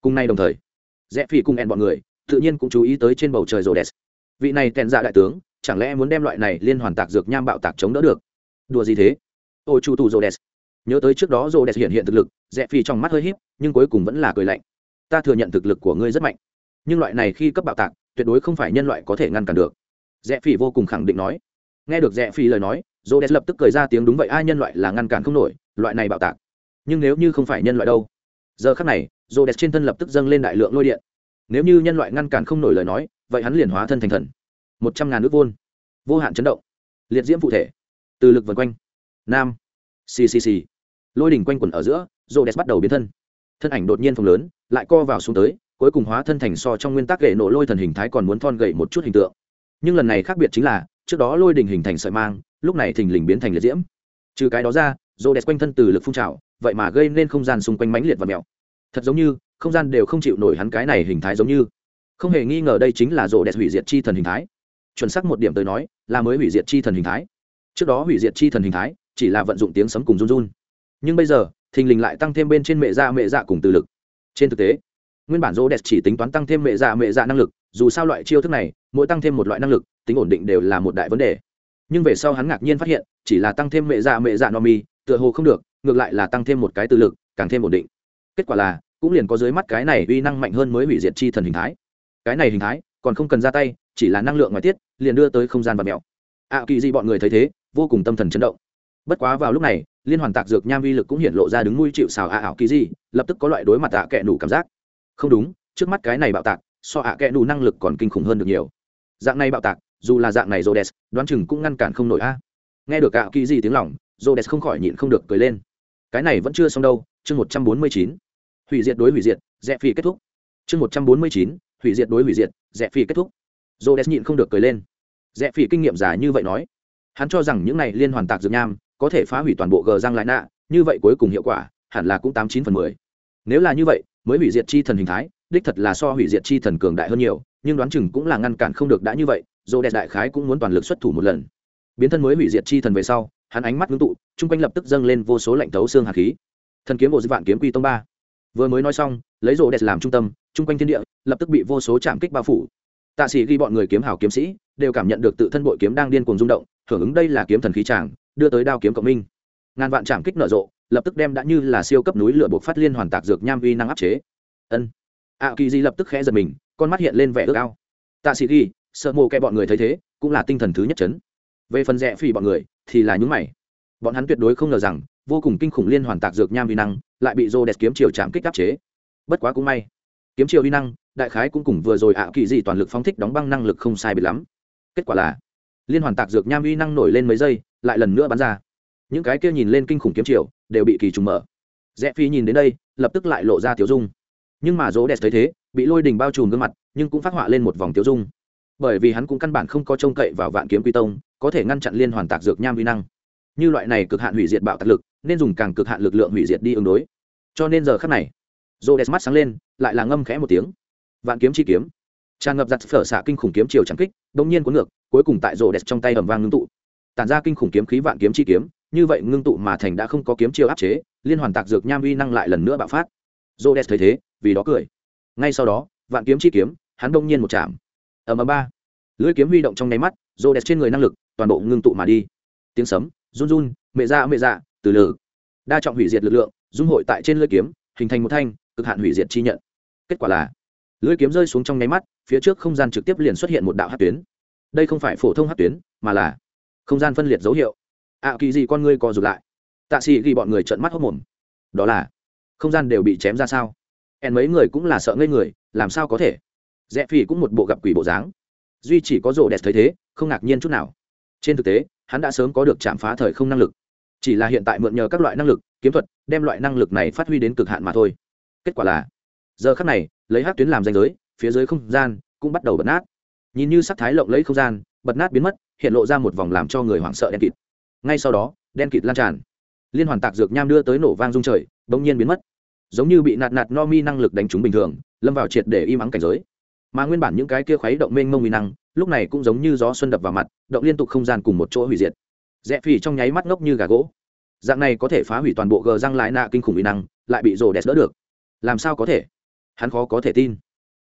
cùng nay đồng thời rẽ phi cùng hẹn bọn người, tự nhiên cũng chú ý tới trên bầu trời rô đèn vị này tèn dạ đại tướng, chẳng lẽ muốn đem loại này liên hoàn tạc dược nham bạo tạc chống đỡ được? Đùa gì thế? Ôi chu tù rô đèn nhớ tới trước đó rô đèn hiện hiện thực lực, rẽ phi trong mắt hơi híp, nhưng cuối cùng vẫn là cười lạnh. Ta thừa nhận thực lực của ngươi rất mạnh, nhưng loại này khi cấp bạo tạc, tuyệt đối không phải nhân loại có thể ngăn cản được. Rẽ phi vô cùng khẳng định nói. Nghe được rẽ phi lời nói rồ đèn lập tức cười ra tiếng đúng vậy, ai nhân loại là ngăn cản không nổi loại này bạo tạc. Nhưng nếu như không phải nhân loại đâu? Giờ khắc này rô đẹp trên thân lập tức dâng lên đại lượng lôi điện. Nếu như nhân loại ngăn cản không nổi lời nói, vậy hắn liền hóa thân thành thần. Một trăm ngàn nước vôn. Vô hạn chấn động. Liệt diễm phụ thể. Từ lực vần quanh. Nam. Ccc lôi đỉnh quanh quẩn ở giữa rô đẹp bắt đầu biến thân. Thân ảnh đột nhiên phồng lớn, lại co vào xuống tới, cuối cùng hóa thân thành so trong nguyên tắc gậy nổ lôi thần hình thái còn muốn thon gậy một chút hình tượng. Nhưng lần này khác biệt chính là, trước đó lôi đỉnh hình thành sợi mang, lúc này thình lình biến thành liệt diễm. Trừ cái đó ra rô đẹp quanh thân từ lực phun trào, vậy mà gây nên không gian xung quanh mãnh liệt và mèo thật giống như, không gian đều không chịu nổi hắn cái này hình thái giống như. Không hề nghi ngờ đây chính là rổ đẹp hủy diệt chi thần hình thái. Chuẩn xác một điểm tới nói, là mới hủy diệt chi thần hình thái. Trước đó hủy diệt chi thần hình thái, chỉ là vận dụng tiếng sấm cùng run run. Nhưng bây giờ, thình lình lại tăng thêm bên trên mẹ dạ mẹ dạ cùng từ lực. Trên thực tế, nguyên bản rô đẹp chỉ tính toán tăng thêm mẹ dạ mẹ dạ năng lực, dù sao loại chiêu thức này, mỗi tăng thêm một loại năng lực, tính ổn định đều là một đại vấn đề. Nhưng về sau hắn ngạc nhiên phát hiện, chỉ là tăng thêm mẹ dạ mẹ dạ no mi, tựa hồ không được, ngược lại là tăng thêm một cái từ lực, càng thêm ổn định kết quả là cũng liền có dưới mắt cái này uy năng mạnh hơn mới hủy diệt chi thần hình thái cái này hình thái còn không cần ra tay chỉ là năng lượng ngoại tiết liền đưa tới không gian và mèo ạ à, kỳ di bọn người thấy thế vô cùng tâm thần chấn động bất quá vào lúc này liên hoàn tạc dược nham vi lực cũng hiện lộ ra đứng nuôi chịu xào ạ ảo kỳ di lập tức có loại đối mặt ạ à kẹ nủ cảm giác không đúng trước mắt cái này bạo tạc so ạ à kẹ nủ năng lực còn kinh khủng hơn được nhiều dạng này bạo tạc dù là dạng này Rhodes, đoán chừng cũng ngăn cản không nổi a. Nghe được ạ kỳ gì tiếng lòng, Rhodes không khỏi nhịn không được cười lên. Cái này vẫn chưa xong đâu, chương 149. Hủy diệt đối hủy diệt, rẽ phi kết thúc. Chương một trăm bốn mươi chín Hủy diệt đối hủy diệt, rẽ phi kết thúc. Rhodes nhịn không được cười lên. Rẽ phi kinh nghiệm giả như vậy nói, hắn cho rằng những này liên hoàn tạc dược nham có thể phá hủy toàn bộ gờ răng lại nạ, như vậy cuối cùng hiệu quả hẳn là cũng tám chín phần mười. Nếu là như vậy, mới hủy diệt chi thần hình thái, đích thật là so hủy diệt chi thần cường đại hơn nhiều, nhưng đoán chừng cũng là ngăn cản không được đã như vậy, dồ đẹp đại khái cũng muốn toàn lực xuất thủ một lần biến thân mới hủy diệt chi thần về sau hắn ánh mắt ngưng tụ chung quanh lập tức dâng lên vô số lạnh thấu xương hạt khí thần kiếm bộ dư vạn kiếm quy tông ba vừa mới nói xong, lấy rộ đẹp làm trung tâm, chung quanh thiên địa, lập tức bị vô số chạm kích bao phủ. Tạ sĩ ghi bọn người kiếm hảo kiếm sĩ, đều cảm nhận được tự thân bội kiếm đang điên cuồng rung động, hưởng ứng đây là kiếm thần khí tràng, đưa tới đao kiếm cộng minh. Ngàn vạn trạm kích nở rộ, lập tức đem đã như là siêu cấp núi lửa buộc phát liên hoàn tạc dược nham vi năng áp chế. Ân. Ạ kỳ di lập tức khẽ giật mình, con mắt hiện lên vẻ ước ao. Tạ sĩ ghi, sợ mộ kẹ bọn người thấy thế, cũng là tinh thần thứ nhất chấn. Về phần rẽ phỉ bọn người, thì là những mày. Bọn hắn tuyệt đối không ngờ rằng vô cùng kinh khủng liên hoàn tạc dược nham vi năng, lại bị rô đẹp kiếm chiều chạm kích áp chế. Bất quá cũng may, kiếm chiều vi năng, đại khái cũng cùng vừa rồi ạ kỳ dị toàn lực phóng thích đóng băng năng lực không sai biệt lắm. Kết quả là, liên hoàn tạc dược nham vi năng nổi lên mấy giây, lại lần nữa bắn ra. Những cái kia nhìn lên kinh khủng kiếm chiều đều bị kỳ trùng mở. Rẽ phi nhìn đến đây, lập tức lại lộ ra tiểu dung. Nhưng mà rô đẹp thấy thế, bị lôi đình bao trùm gương mặt, nhưng cũng phát họa lên một vòng tiểu dung. Bởi vì hắn cũng căn bản không có trông cậy vào vạn kiếm quy tông, có thể ngăn chặn liên hoàn tạc dược nham vi năng. Như loại này cực hạn hủy diệt bạo tạc lực nên dùng càng cực hạn lực lượng hủy diệt đi ứng đối. Cho nên giờ khắc này rô đẹp mắt sáng lên, lại là ngâm khẽ một tiếng. Vạn kiếm chi kiếm. Tràn ngập giặt phở xạ kinh khủng kiếm chiều trắng kích đông nhiên cuốn ngược, cuối cùng tại rô đẹp trong tay ẩm vang ngưng tụ. Tản ra kinh khủng kiếm khí vạn kiếm chi kiếm, như vậy ngưng tụ mà thành đã không có kiếm chiều áp chế, liên hoàn tạc dược nham uy năng lại lần nữa bạo phát. Rô đẹp thấy thế, vì đó cười. Ngay sau đó, vạn kiếm chi kiếm, hắn đông nhiên một chạm. Ở ầm ba. Lưỡi kiếm huy động trong nháy mắt rô đẹp trên người năng lực toàn bộ ngưng tụ mà đi. Tiếng sấm, run run, mẹ dạ mẹ dạ từ lử. Đa trọng hủy diệt lực lượng, dung hội tại trên lưỡi kiếm, hình thành một thanh, cực hạn hủy diệt chi nhận. Kết quả là, lưỡi kiếm rơi xuống trong nháy mắt, phía trước không gian trực tiếp liền xuất hiện một đạo hát tuyến. Đây không phải phổ thông hát tuyến, mà là không gian phân liệt dấu hiệu. Ạ kỳ gì con ngươi co rụt lại. Tạ xị ghi bọn người trợn mắt hốc mồm. Đó là, không gian đều bị chém ra sao? En mấy người cũng là sợ ngây người, làm sao có thể? Rẽ phi cũng một bộ gặp quỷ bộ dáng. Duy chỉ có rộ đẹp thấy thế, không ngạc nhiên chút nào. Trên thực tế, hắn đã sớm có được chạm phá thời không năng lực chỉ là hiện tại mượn nhờ các loại năng lực, kiếm thuật, đem loại năng lực này phát huy đến cực hạn mà thôi. Kết quả là, giờ khắc này, lấy hát tuyến làm danh giới, phía dưới không gian cũng bắt đầu bật nát. Nhìn như sắc thái lộng lấy không gian, bật nát biến mất, hiện lộ ra một vòng làm cho người hoảng sợ đen kịt. Ngay sau đó, đen kịt lan tràn. Liên hoàn tạc dược nham đưa tới nổ vang rung trời, bỗng nhiên biến mất. Giống như bị nạt nạt no mi năng lực đánh trúng bình thường, lâm vào triệt để im ắng cảnh giới. Mà nguyên bản những cái kia khuấy động mênh mông uy năng, lúc này cũng giống như gió xuân đập vào mặt, động liên tục không gian cùng một chỗ hủy diệt rẽ phì trong nháy mắt ngốc như gà gỗ. Dạng này có thể phá hủy toàn bộ gờ răng lại nạ kinh khủng uy năng, lại bị rồ đẹp đỡ được. Làm sao có thể? Hắn khó có thể tin.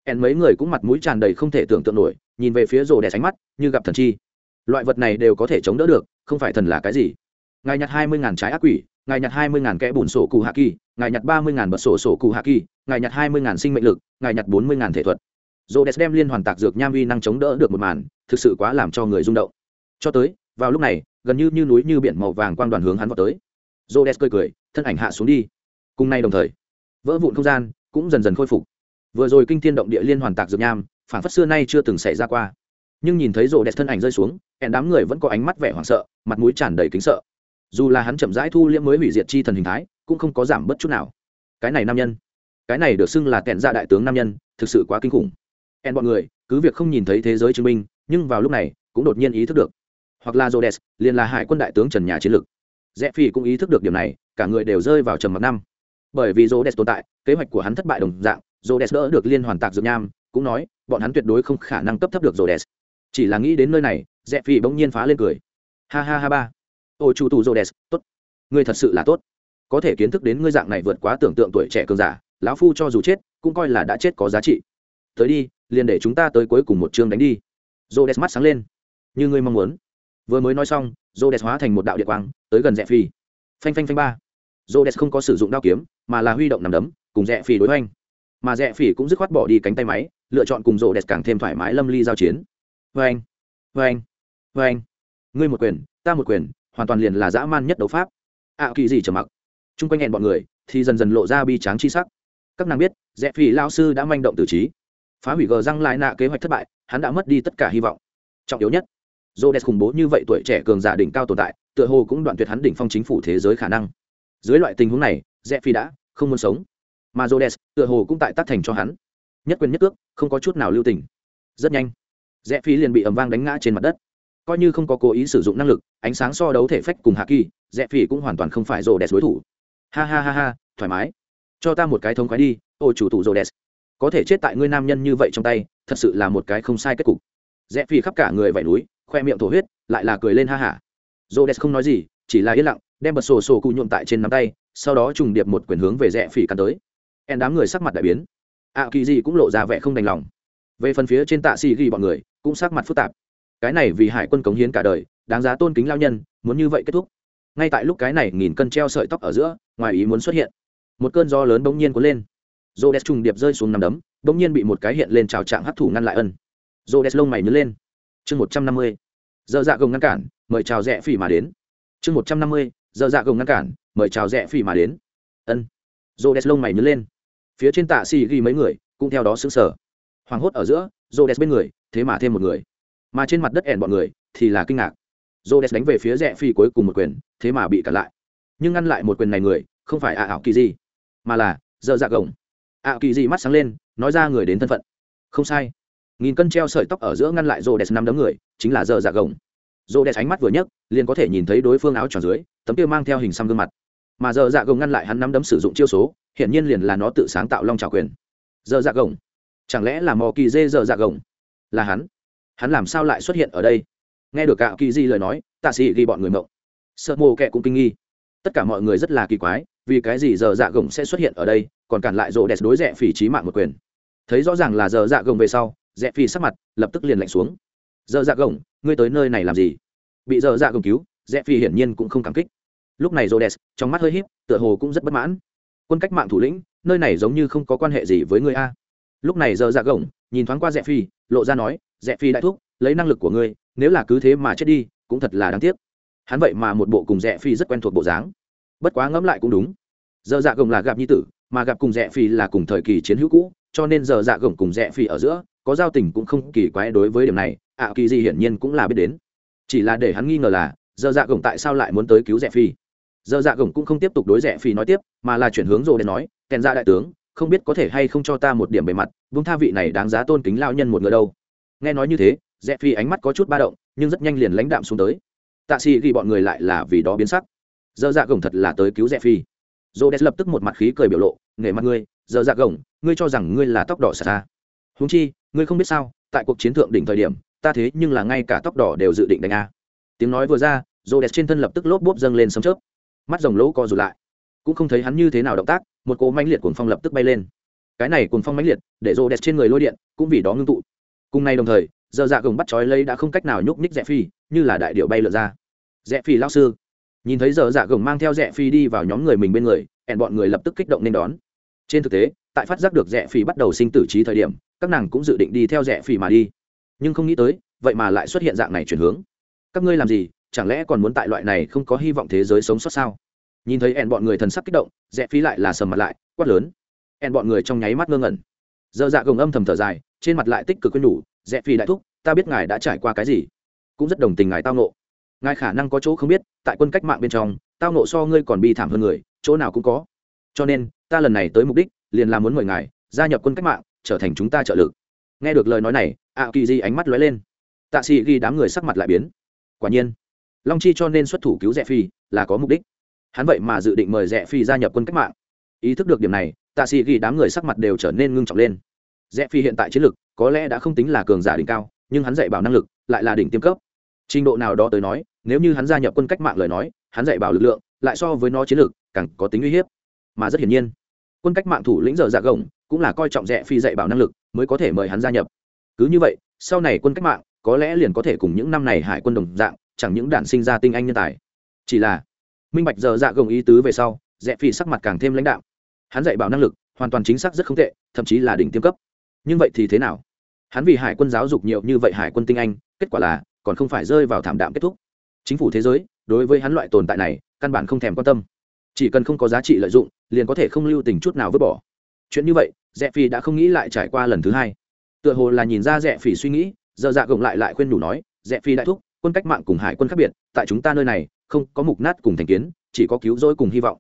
Ẹn mấy người cũng mặt mũi tràn đầy không thể tưởng tượng nổi, nhìn về phía rồ đẹp ánh mắt, như gặp thần chi. Loại vật này đều có thể chống đỡ được, không phải thần là cái gì? Ngài nhặt hai mươi ngàn trái ác quỷ, ngài nhặt hai mươi ngàn kẽ bùn sổ cụ hạ kỳ, ngài nhặt ba mươi ngàn bật sổ sổ cụ hạ kỳ, ngài nhặt hai mươi ngàn sinh mệnh lực, ngài nhặt bốn mươi ngàn thể thuật. Rồ đẹp đem liên hoàn tạc dược nham uy năng chống đỡ được một màn, thực sự quá làm cho người rung động. Cho tới vào lúc này, gần như như núi như biển màu vàng quang đoàn hướng hắn vào tới. Dồ đẹp cười cười, thân ảnh hạ xuống đi. Cùng nay đồng thời, vỡ vụn không gian cũng dần dần khôi phục. Vừa rồi kinh thiên động địa liên hoàn tạc dược nham, phản phất xưa nay chưa từng xảy ra qua. Nhưng nhìn thấy rộ đẹp thân ảnh rơi xuống, hẹn đám người vẫn có ánh mắt vẻ hoảng sợ, mặt mũi tràn đầy kính sợ. Dù là hắn chậm rãi thu liễm mới hủy diệt chi thần hình thái, cũng không có giảm bất chút nào. Cái này nam nhân, cái này được xưng là kẹn ra dạ đại tướng nam nhân, thực sự quá kinh khủng. Hẹn bọn người, cứ việc không nhìn thấy thế giới chứng minh, nhưng vào lúc này, cũng đột nhiên ý thức được hoặc là Rhodes, liền là hải quân đại tướng Trần Nhà chiến lược. Rẽ Phi cũng ý thức được điểm này, cả người đều rơi vào trầm mặc năm. Bởi vì Rhodes tồn tại, kế hoạch của hắn thất bại đồng dạng, Rhodes đỡ được liên hoàn tạc dược nham, cũng nói, bọn hắn tuyệt đối không khả năng cấp thấp được Rhodes. Chỉ là nghĩ đến nơi này, Rẽ Phi bỗng nhiên phá lên cười. Ha ha ha ba. Ôi chủ tù Rhodes, tốt. Ngươi thật sự là tốt. Có thể kiến thức đến ngươi dạng này vượt quá tưởng tượng tuổi trẻ cường giả, lão phu cho dù chết, cũng coi là đã chết có giá trị. Tới đi, liền để chúng ta tới cuối cùng một chương đánh đi. Rhodes mắt sáng lên. Như ngươi mong muốn vừa mới nói xong rô đès hóa thành một đạo địa quang, tới gần rẽ phi phanh phanh phanh ba. Rô đès không có sử dụng đao kiếm, mà là huy động nằm đấm, cùng rẽ phi đối hoành. Mà rẽ phi cũng dứt khoát bỏ đi cánh tay máy, lựa chọn cùng rô đès càng thêm thoải mái lâm ly giao chiến. Vê anh vê anh vê anh ngươi một quyền, ta một quyền, hoàn toàn liền là dã man nhất đấu pháp. Ạ kỳ gì trầm mặc. Chung quanh hẹn bọn người, thì dần dần lộ ra bi tráng chi sắc. Các nàng biết, rẽ phi lao sư đã manh động từ trí. Phá hủy gờ răng lại nạ kế hoạch thất bại, hắn đã mất đi tất cả hy vọng. Trọng yếu nhất Rhodes khủng bố như vậy tuổi trẻ cường giả đỉnh cao tồn tại, tựa hồ cũng đoạn tuyệt hắn đỉnh phong chính phủ thế giới khả năng. Dưới loại tình huống này, Phi đã không muốn sống, mà Rhodes tựa hồ cũng tại tác thành cho hắn. Nhất quyền nhất cước, không có chút nào lưu tình. Rất nhanh, Phi liền bị ầm vang đánh ngã trên mặt đất. Coi như không có cố ý sử dụng năng lực, ánh sáng so đấu thể phách cùng Hạ Kỳ, Phi cũng hoàn toàn không phải Rhodes đối thủ. Ha ha ha ha, thoải mái. Cho ta một cái thống khoái đi, ô chủ tụ Rhodes. Có thể chết tại ngươi nam nhân như vậy trong tay, thật sự là một cái không sai kết cục. Phi khắp cả người vảy núi, khoe miệng thổ huyết, lại là cười lên ha hả. J o không nói gì, chỉ là yên lặng, đem bật sổ sổ cụ nhuộm tại trên nắm tay, sau đó trùng điệp một quyền hướng về rẽ phỉ cắn tới. En đám người sắc mặt đại biến. Ạ kỳ gì cũng lộ ra vẻ không đành lòng. Về phần phía trên tạ xì ghi bọn người, cũng sắc mặt phức tạp. Cái này vì hải quân cống hiến cả đời, đáng giá tôn kính lao nhân, muốn như vậy kết thúc. Ngay tại lúc cái này nghìn cân treo sợi tóc ở giữa, ngoài ý muốn xuất hiện. Một cơn gió lớn bỗng nhiên cuốn lên. Rô đès trùng điệp rơi xuống nằm đấm, bỗng nhiên bị một cái hiện lên trào trạng hấp thủ ngăn lại ân. Rô đès lông mày nhớ lên chương một trăm năm mươi, giờ dạ gồng ngăn cản, mời chào rẽ phỉ mà đến. Chương một trăm năm mươi, giờ dạ gồng ngăn cản, mời chào rẽ phỉ mà đến. Ân. Rô đès lông mày nhớ lên. Phía trên tạ xì ghi mấy người, cũng theo đó xứng sở hoảng hốt ở giữa rô đès bên người, thế mà thêm một người. Mà trên mặt đất ẻn bọn người, thì là kinh ngạc. Rô đès đánh về phía rẽ phi cuối cùng một quyền, thế mà bị cản lại. Nhưng ngăn lại một quyền này người, không phải ạ ảo kỳ gì mà là dơ dạ gồng. Ạ kỳ gì mắt sáng lên, nói ra người đến thân phận. Không sai nghìn cân treo sợi tóc ở giữa ngăn lại rô đès năm đấm người, chính là giờ dạ gồng. Rô đès ánh mắt vừa nhấc, liền có thể nhìn thấy đối phương áo tròn dưới, tấm kia mang theo hình xăm gương mặt. Mà giờ dạ gồng ngăn lại hắn năm đấm sử dụng chiêu số, hiển nhiên liền là nó tự sáng tạo long trào quyền. Giờ dạ gồng. Chẳng lẽ là mò kỳ dê giờ dạ gồng? Là hắn. Hắn làm sao lại xuất hiện ở đây? Nghe được cạo kỳ di lời nói, tạ sĩ ghi bọn người mộng. Sợ mô kệ cũng kinh nghi. Tất cả mọi người rất là kỳ quái, vì cái gì giờ dạ gồng sẽ xuất hiện ở đây, còn cản lại rộ đẹp đối rẽ phỉ trí mạng một quyền. Thấy rõ ràng là giờ dạ gồng về sau rẽ phi sắc mặt, lập tức liền lạnh xuống. Dơ dạ gồng, ngươi tới nơi này làm gì? Bị dơ dạ gồng cứu, rẽ phi hiển nhiên cũng không cảm kích. Lúc này rộ đẹp trong mắt hơi híp, tựa hồ cũng rất bất mãn. Quân cách mạng thủ lĩnh, nơi này giống như không có quan hệ gì với ngươi a. Lúc này dơ dạ gồng, nhìn thoáng qua rẽ phi, lộ ra nói, rẽ phi đại thúc, lấy năng lực của ngươi, nếu là cứ thế mà chết đi, cũng thật là đáng tiếc. Hắn vậy mà một bộ cùng rẽ phi rất quen thuộc bộ dáng. Bất quá ngẫm lại cũng đúng. Giờ dạ gồng là gặp nhi tử, mà gặp cùng rẽ phi là cùng thời kỳ chiến hữu cũ, cho nên giờ dạ gồng cùng rẽ phi ở giữa có giao tình cũng không kỳ quái đối với điểm này, ạ kỳ gì hiển nhiên cũng là biết đến. Chỉ là để hắn nghi ngờ là, giờ dạ gồng tại sao lại muốn tới cứu rẻ phi? Giờ dạ gồng cũng không tiếp tục đối rẻ phi nói tiếp, mà là chuyển hướng rồ để nói, kèn ra đại tướng, không biết có thể hay không cho ta một điểm bề mặt, vung tha vị này đáng giá tôn kính lao nhân một người đâu. Nghe nói như thế rẽ phi ánh mắt có chút ba động, nhưng rất nhanh liền lãnh đạm xuống tới. Tạ xì ghi bọn người lại là vì đó biến sắc. Dơ dạ gồng thật là tới cứu rẽ phi. Dô đès lập tức một mặt khí cười biểu lộ nghề mặt ngươi dơ dạ gồng, ngươi cho rằng ngươi là tóc đỏ xa? Húng chi, ngươi không biết sao, tại cuộc chiến thượng đỉnh thời điểm, ta thế nhưng là ngay cả tóc đỏ đều dự định đánh a. Tiếng nói vừa ra rô đẹp trên thân lập tức lốp bốp dâng lên sấm chớp. Mắt rồng lỗ co rụt lại. Cũng không thấy hắn như thế nào động tác, một cỗ mãnh liệt cuồng phong lập tức bay lên. Cái này cuồng phong mãnh liệt, để rô đẹp trên người lôi điện, cũng vì đó ngưng tụ. Cùng nay đồng thời, giờ dạ gồng bắt chói lấy đã không cách nào nhúc nhích rẽ phi, như là đại điệu bay lượn ra. Rẽ phi lao sư. Nhìn thấy giờ dạ gồng mang theo rẽ phi đi vào nhóm người mình bên người, hẹn bọn người lập tức kích động nên đón. Trên thực tế, tại phát giác được rẽ phi bắt đầu sinh tử trí thời điểm các nàng cũng dự định đi theo rẽ phỉ mà đi. Nhưng không nghĩ tới, vậy mà lại xuất hiện dạng này chuyển hướng. Các ngươi làm gì? Chẳng lẽ còn muốn tại loại này không có hy vọng thế giới sống sót sao? Nhìn thấy ẹn bọn người thần sắc kích động rẽ phí lại là sầm mặt lại, quát lớn. Ẹn bọn người trong nháy mắt ngơ ngẩn. Dơ dạ gồng âm thầm thở dài, trên mặt lại tích cực quên nhủ rẽ phí đại thúc, ta biết ngài đã trải qua cái gì. Cũng rất đồng tình ngài tao nộ. Ngài khả năng có chỗ không biết, tại quân cách mạng bên trong, tao nộ so ngươi còn bi thảm hơn người, chỗ nào cũng có. Cho nên, ta lần này tới mục đích, liền là muốn mời ngài gia nhập quân cách mạng trở thành chúng ta trợ lực. Nghe được lời nói này ạ kỳ di ánh mắt lóe lên. Tạ sĩ ghi đám người sắc mặt lại biến. Quả nhiên, long chi cho nên xuất thủ cứu rẽ phi là có mục đích. Hắn vậy mà dự định mời rẽ phi gia nhập quân cách mạng. Ý thức được điểm này tạ sĩ ghi đám người sắc mặt đều trở nên ngưng trọng lên. Rẽ phi hiện tại chiến lực, có lẽ đã không tính là cường giả đỉnh cao, nhưng hắn dạy bảo năng lực lại là đỉnh tiêm cấp. Trình độ nào đó tới nói, nếu như hắn gia nhập quân cách mạng lời nói, hắn dạy bảo lực lượng, lại so với nó chiến lược càng có tính uy hiếp. Mà rất hiển nhiên, quân cách mạng thủ lĩnh giờ dạ gồng cũng là coi trọng rẽ phi dạy bảo năng lực, mới có thể mời hắn gia nhập. Cứ như vậy, sau này quân cách mạng, có lẽ liền có thể cùng những năm này hải quân đồng dạng, chẳng những đản sinh ra tinh anh nhân tài. Chỉ là, minh bạch giờ dạ gồng ý tứ về sau rẽ phi sắc mặt càng thêm lãnh đạo hắn dạy bảo năng lực, hoàn toàn chính xác rất không tệ, thậm chí là đỉnh tiêm cấp. Nhưng vậy thì thế nào? Hắn vì hải quân giáo dục nhiều như vậy hải quân tinh anh, kết quả là, còn không phải rơi vào thảm đạm kết thúc. Chính phủ thế giới, đối với hắn loại tồn tại này, căn bản không thèm quan tâm. Chỉ cần không có giá trị lợi dụng, liền có thể không lưu tình chút nào vứt bỏ chuyện như vậy, rẽ phi đã không nghĩ lại trải qua lần thứ hai. Tựa hồ là nhìn ra rẽ phi suy nghĩ, giờ dạ gồng lại lại khuyên đủ nói, rẽ phi đại thúc, quân cách mạng cùng hải quân khác biệt, tại chúng ta nơi này, không có mục nát cùng thành kiến, chỉ có cứu rỗi cùng hy vọng.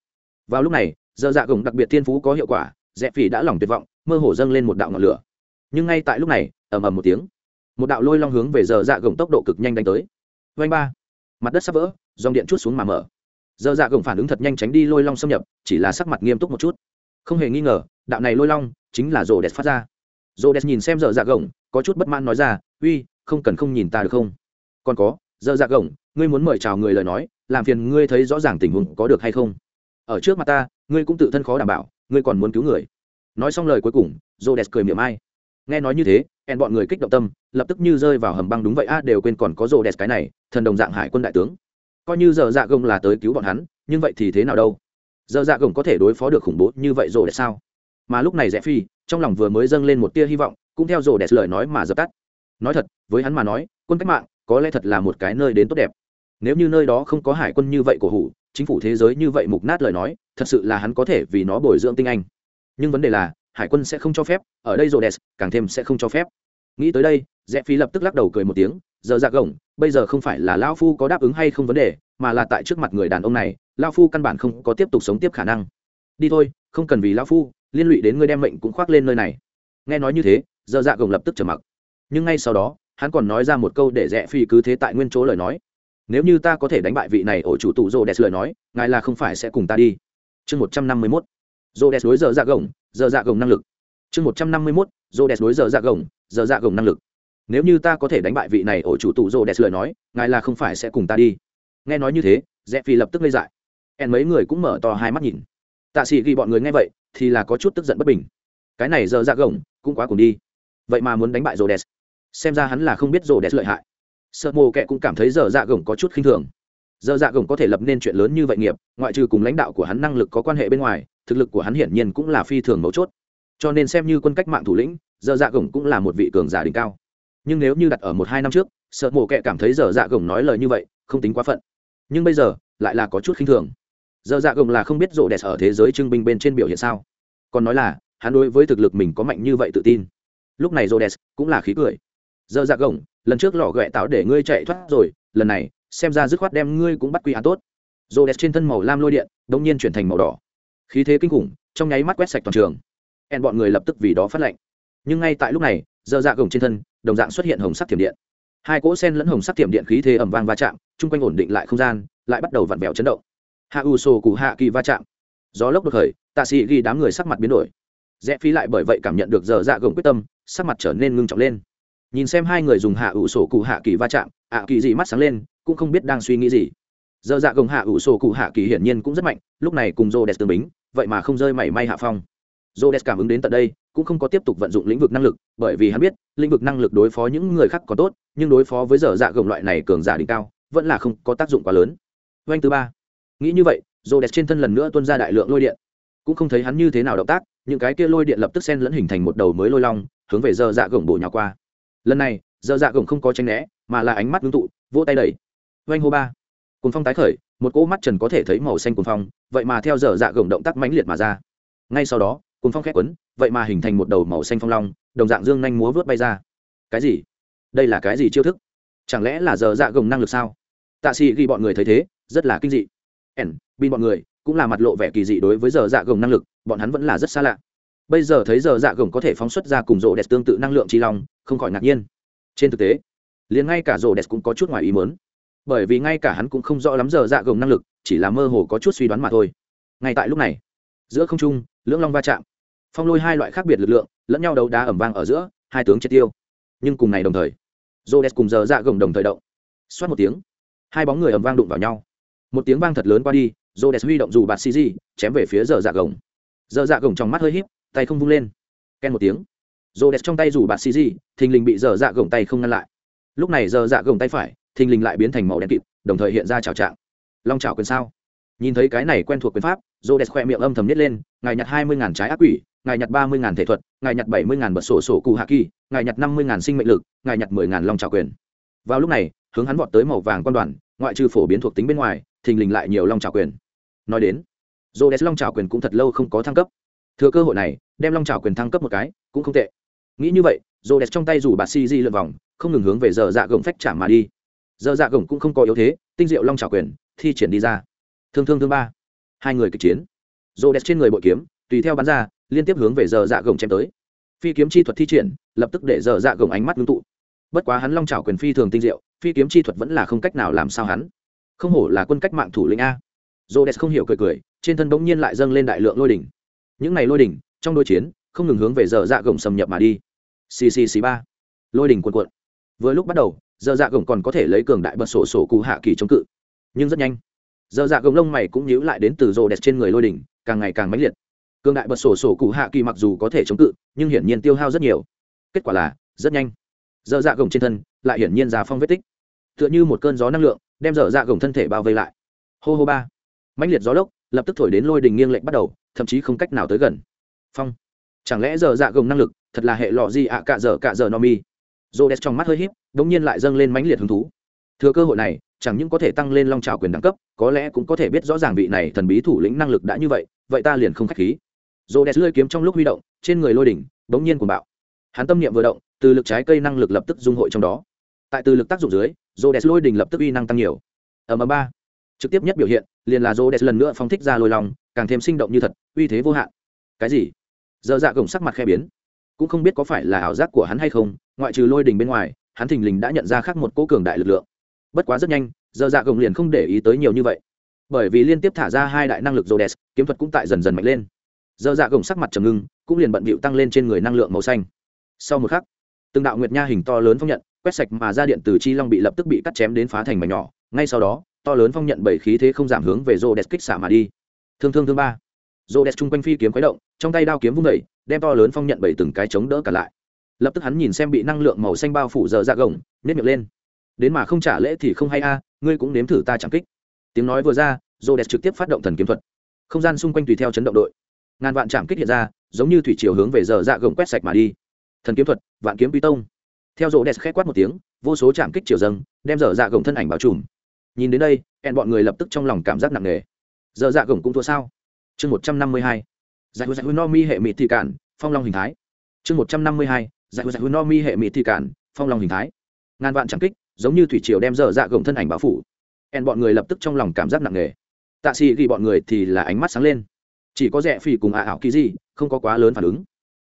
Vào lúc này, giờ dạ gồng đặc biệt thiên phú có hiệu quả, rẽ phi đã lòng tuyệt vọng, mơ hồ dâng lên một đạo ngọn lửa. Nhưng ngay tại lúc này, ầm ầm một tiếng, một đạo lôi long hướng về giờ dạ gồng tốc độ cực nhanh đánh tới. Vanh ba, mặt đất sắp vỡ, dòng điện chút xuống mà mở. Giờ dạ gồng phản ứng thật nhanh tránh đi lôi long xâm nhập, chỉ là sắc mặt nghiêm túc một chút. Không hề nghi ngờ đạo này lôi long chính là rồ đẹp phát ra. Rồ đẹp nhìn xem giờ dạ gồng, có chút bất mãn nói ra, uy, không cần không nhìn ta được không? Còn có giờ dạ gồng, ngươi muốn mời chào người lời nói, làm phiền ngươi thấy rõ ràng tình huống có được hay không? Ở trước mặt ta, ngươi cũng tự thân khó đảm bảo, ngươi còn muốn cứu người. Nói xong lời cuối cùng rồ đẹp cười miệng ai. Nghe nói như thế hẹn bọn người kích động tâm, lập tức như rơi vào hầm băng đúng vậy a đều quên còn có rồ đẹp cái này, thần đồng dạng hải quân đại tướng. Coi như giờ dạ gồng là tới cứu bọn hắn, nhưng vậy thì thế nào đâu? Giờ dạ gồng có thể đối phó được khủng bố như vậy rồ đẹp sao? Mà lúc này rẽ phi, trong lòng vừa mới dâng lên một tia hy vọng, cũng theo rổ đẹp lời nói mà dập tắt. Nói thật, với hắn mà nói, quân cách mạng có lẽ thật là một cái nơi đến tốt đẹp. Nếu như nơi đó không có hải quân như vậy của hủ, chính phủ thế giới như vậy mục nát lời nói, thật sự là hắn có thể vì nó bồi dưỡng tinh anh. Nhưng vấn đề là, hải quân sẽ không cho phép, ở đây rổ đẹp càng thêm sẽ không cho phép. Nghĩ tới đây, rẽ phi lập tức lắc đầu cười một tiếng, giờ ra gồng, bây giờ không phải là lao phu có đáp ứng hay không vấn đề, mà là tại trước mặt người đàn ông này lao phu căn bản không có tiếp tục sống tiếp khả năng. Đi thôi, không cần vì lao phu liên lụy đến ngươi đem mệnh cũng khoác lên nơi này. Nghe nói như thế giờ dạ gồng lập tức trở mặc. Nhưng ngay sau đó, hắn còn nói ra một câu để rẽ phi cứ thế tại nguyên chỗ lời nói. Nếu như ta có thể đánh bại vị này ổ chủ tụ rô đès lời nói, ngài là không phải sẽ cùng ta đi. Chương một trăm năm mươi mốt. Rô đès đối giờ dạ gồng giờ dạ gồng năng lực. Chương một trăm năm mươi mốt. Rô đès đối giờ dạ gồng giờ dạ gồng năng lực. Nếu như ta có thể đánh bại vị này ổ chủ tụ rô đès lời nói, ngài là không phải sẽ cùng ta đi. Nghe nói như thế, rẽ phi lập tức lây dại. En mấy người cũng mở to hai mắt nhìn. Tạ sĩ ghi bọn người nghe vậy thì là có chút tức giận bất bình. Cái này giờ dạ gồng, cũng quá cùng đi. Vậy mà muốn đánh bại rồ đẹp xem ra hắn là không biết rồ đẹp lợi hại. Sợ mồ kệ cũng cảm thấy giờ dạ gồng có chút khinh thường. Giờ dạ gồng có thể lập nên chuyện lớn như vậy nghiệp, ngoại trừ cùng lãnh đạo của hắn năng lực có quan hệ bên ngoài, thực lực của hắn hiển nhiên cũng là phi thường mấu chốt. Cho nên xem như quân cách mạng thủ lĩnh, giờ dạ gồng cũng là một vị cường giả đỉnh cao. Nhưng nếu như đặt ở một hai năm trước, sợ mồ kệ cảm thấy giờ dạ gồng nói lời như vậy, không tính quá phận. Nhưng bây giờ, lại là có chút khinh thường giờ dạ gồng là không biết rộ đẹp ở thế giới trưng binh bên trên biểu hiện sao. Còn nói là, hắn đối với thực lực mình có mạnh như vậy tự tin. Lúc này rộ đẹp cũng là khí cười. Giờ dạ gồng, lần trước lò ghẹ tạo để ngươi chạy thoát rồi, lần này, xem ra dứt khoát đem ngươi cũng bắt quy án tốt. Rộ đẹp trên thân màu lam lôi điện đ ỗ n g nhiên chuyển thành màu đỏ. Khí thế kinh khủng, trong nháy mắt quét sạch toàn trường. Hẹn bọn người lập tức vì đó phát lệnh. Nhưng ngay tại lúc này, giờ dạ gồng trên thân, đồng dạng xuất hiện hồng sắc thiểm điện. Hai cỗ sen lẫn hồng sắc thiểm điện khí thế ẩm vang va chạm, chung quanh ổn định lại không gian, lại bắt đầu vặn vẹo chấn động hạ ủ sổ cụ hạ kỳ va chạm. Gió lốc đột khởi, tạ sĩ ghi đám người sắc mặt biến đổi. Rẽ phi lại bởi vậy cảm nhận được giờ dạ gồng quyết tâm, sắc mặt trở nên ngưng trọng lên. Nhìn xem hai người dùng hạ ủ sổ cụ hạ kỳ va chạm, ạ kỳ gì mắt sáng lên, cũng không biết đang suy nghĩ gì. Giờ dạ gồng hạ ủ sổ cụ hạ kỳ hiển nhiên cũng rất mạnh, lúc này cùng rô đẹp tương bính, vậy mà không rơi mảy may hạ phong. Rô đẹp cảm ứng đến tận đây, cũng không có tiếp tục vận dụng lĩnh vực năng lực, bởi vì hắn biết, lĩnh vực năng lực đối phó những người khác có tốt, nhưng đối phó với giờ dạ gồng loại này cường giả đỉnh cao, vẫn là không có tác dụng quá lớn. Doanh thứ ba nghĩ như vậy rô đès trên thân lần nữa tuôn ra đại lượng lôi điện. Cũng không thấy hắn như thế nào động tác, những cái kia lôi điện lập tức xen lẫn hình thành một đầu mới lôi long, hướng về giờ dạ gồng bổ nhào qua. Lần này, giờ dạ gồng không có tranh né, mà là ánh mắt ngưng tụ, vỗ tay đẩy. Oanh hô ba. Cùng phong tái khởi, một cỗ mắt trần có thể thấy màu xanh cùng phong, vậy mà theo giờ dạ gồng động tác mãnh liệt mà ra. Ngay sau đó cùng phong khét quấn, vậy mà hình thành một đầu màu xanh phong long, đồng dạng dương nhanh múa vớt bay ra. Cái gì? Đây là cái gì chiêu thức? Chẳng lẽ là giờ dạ gồng năng lực sao? Tạ sĩ ghi bọn người thấy thế, rất là kinh dị ẻn bin bọn người, cũng là mặt lộ vẻ kỳ dị đối với giờ dạ gồng năng lực, bọn hắn vẫn là rất xa lạ. Bây giờ thấy giờ dạ gồng có thể phóng xuất ra cùng rộ đẹp tương tự năng lượng tri long, không khỏi ngạc nhiên. Trên thực tế, liền ngay cả rộ đẹp cũng có chút ngoài ý mớn bởi vì ngay cả hắn cũng không rõ lắm giờ dạ gồng năng lực, chỉ là mơ hồ có chút suy đoán mà thôi. Ngay tại lúc này, giữa không trung, lưỡng long va chạm. Phong lôi hai loại khác biệt lực lượng, lẫn nhau đấu đá ẩm vang ở giữa, hai tướng chết tiêu. Nhưng cùng ngày đồng thời rô đès cùng giờ dạ gồng đồng thời động. Xoát một tiếng, hai bóng người ẩm vang đụng vào nhau một tiếng vang thật lớn qua đi rô đès huy động dù bạt cg chém về phía giờ dạ gồng. Giờ dạ gồng trong mắt hơi h í p tay không vung lên. Ken một tiếng. Rô đès trong tay dù bạt cg thình lình bị giờ dạ gồng tay không ngăn lại. Lúc này giờ dạ gồng tay phải, thình lình lại biến thành màu đen kịt, đồng thời hiện ra trào trạng. Long trào quyền sao? Nhìn thấy cái này quen thuộc quyền pháp rô đès khoe miệng âm thầm nhét lên, ngài nhặt hai mươi ngàn trái ác quỷ, ngài nhặt ba mươi ngàn thể thuật, ngài nhặt bảy mươi ngàn bật sổ sổ cụ hạ kỳ, ngài nhặt năm mươi ngàn sinh mệnh lực, ngài nhặt mười ngàn long trào quyền. Vào lúc này, hướng hắn vọt tới màu vàng quan đoàn, ngoại trừ phổ biến thuộc tính bên ngoài thình lình lại nhiều long trào quyền. Nói đến dô s long trào quyền cũng thật lâu không có thăng cấp. Thừa cơ hội này, đem long trào quyền thăng cấp một cái, cũng không tệ. Nghĩ như vậy dô s trong tay rủ bà si di lượt vòng, không ngừng hướng về giờ dạ gồng phách chạm mà đi. Giờ dạ gồng cũng không có yếu thế, tinh diệu long trào quyền, thi triển đi ra. Thương thương thương ba. Hai người kịch chiến. Dô đès trên người bội kiếm, tùy theo bắn ra, liên tiếp hướng về giờ dạ gồng chém tới. Phi kiếm chi thuật thi triển, lập tức để giờ dạ gồng ánh mắt ngưng tụ. Bất quá hắn long trào quyền phi thường tinh diệu, phi kiếm chi thuật vẫn là không cách nào làm sao hắn không hổ là quân cách mạng thủ lĩnh a Rhodes không hiểu cười cười, trên thân bỗng nhiên lại dâng lên đại lượng lôi đỉnh. Những này lôi đỉnh, trong đối chiến, không ngừng hướng về giờ dạ gồng xâm nhập mà đi. ccc ba. Lôi đỉnh cuồn cuộn. Vừa lúc bắt đầu, giờ dạ gồng còn có thể lấy cường đại bật sổ sổ cụ hạ kỳ chống cự. Nhưng rất nhanh, giờ dạ gồng lông mày cũng nhíu lại đến từ Rhodes trên người lôi đỉnh, càng ngày càng mãnh liệt. Cường đại bật sổ sổ cụ hạ kỳ mặc dù có thể chống cự, nhưng hiển nhiên tiêu hao rất nhiều. Kết quả là, rất nhanh giờ dạ gồng trên thân lại hiển nhiên ra phong vết tích tựa như một cơn gió năng lượng đem dở dạ gồng thân thể bao vây lại. Hô hô ba. Mãnh liệt gió lốc lập tức thổi đến lôi đình nghiêng lệnh bắt đầu, thậm chí không cách nào tới gần. Phong. Chẳng lẽ dở dạ gồng năng lực thật là hệ lọ gì ạ, cạ dở cạ dở no mi? Rô đét trong mắt hơi híp đ ỗ n g nhiên lại dâng lên mãnh liệt hứng thú. Thừa cơ hội này, chẳng những có thể tăng lên long trào quyền đẳng cấp, có lẽ cũng có thể biết rõ ràng vị này thần bí thủ lĩnh năng lực đã như vậy vậy ta liền không k h á c h khí. Rô đès lơi kiếm trong lúc huy động, trên người lôi đỉnh bỗng nhiên cuồng bạo. Hắn tâm niệm vừa động, từ lực trái cây năng lực lập tức dung hội trong đó tại từ lực tác dụng dưới rô lôi đình lập tức uy năng tăng nhiều. Ở m ba. Trực tiếp nhất biểu hiện, liền là rô lần nữa phóng thích ra lôi lòng càng thêm sinh động như thật, uy thế vô hạn. Cái gì? Dơ dạ gồng sắc mặt khe biến. Cũng không biết có phải là ảo giác của hắn hay không, ngoại trừ lôi đình bên ngoài, hắn thình lình đã nhận ra khác một cố cường đại lực lượng. Bất quá rất nhanh, giờ dạ gồng liền không để ý tới nhiều như vậy. Bởi vì liên tiếp thả ra hai đại năng lực rô kiếm thuật cũng tại dần dần mạnh lên. Giờ dạ gồng sắc mặt trầm ngưng, cũng liền bận bịu tăng lên trên người năng lượng màu xanh. Sau một khắc, từng đạo nguyệt nha hình to lớn phong nhận quét sạch mà ra điện từ chi long bị lập tức bị cắt chém đến phá thành mảnh nhỏ. Ngay sau đó, to lớn phong nhận bảy khí thế không giảm hướng về rô đès kích xả mà đi. Thương thương thương ba. Rô đès chung quanh phi kiếm khuấy động, trong tay đao kiếm vung đẩy đem to lớn phong nhận bảy từng cái chống đỡ cả lại. Lập tức hắn nhìn xem bị năng lượng màu xanh bao phủ dở dạ ra gồng nếp miệng lên. Đến mà không trả lễ thì không hay a, ngươi cũng nếm thử ta chẳng kích. Tiếng nói vừa ra rô đẹp trực tiếp phát động thần kiếm thuật. Không gian xung quanh tùy theo chấn động đội. Ngàn vạn chạm kích hiện ra, giống như thủy chiều hướng về dở dạ gồng quét sạch mà đi. Thần kiếm thuật, vạn kiếm quy tông theo rô đẹp khét quát một tiếng, vô số chạm kích chiều dâng, đem dở dạ gồng thân ảnh bao trùm. Nhìn đến đây hẹn bọn người lập tức trong lòng cảm giác nặng nề. Dở dạ gồng cũng thua sao? Chương một trăm năm mươi hai. Giải hữu no mi hệ mịt thị cản, phong long hình thái. Chương một trăm năm mươi hai. Giải hữu no mi hệ mịt thị cản, phong long hình thái. Ngàn vạn chẳng kích, giống như thủy triều đem dở dạ gồng thân ảnh bao phủ. Hẹn bọn người lập tức trong lòng cảm giác nặng nề. Tạ xị ghi bọn người thì là ánh mắt sáng lên. Chỉ có rẻ phì cùng ả ảo kỳ gì không có quá lớn phản ứng.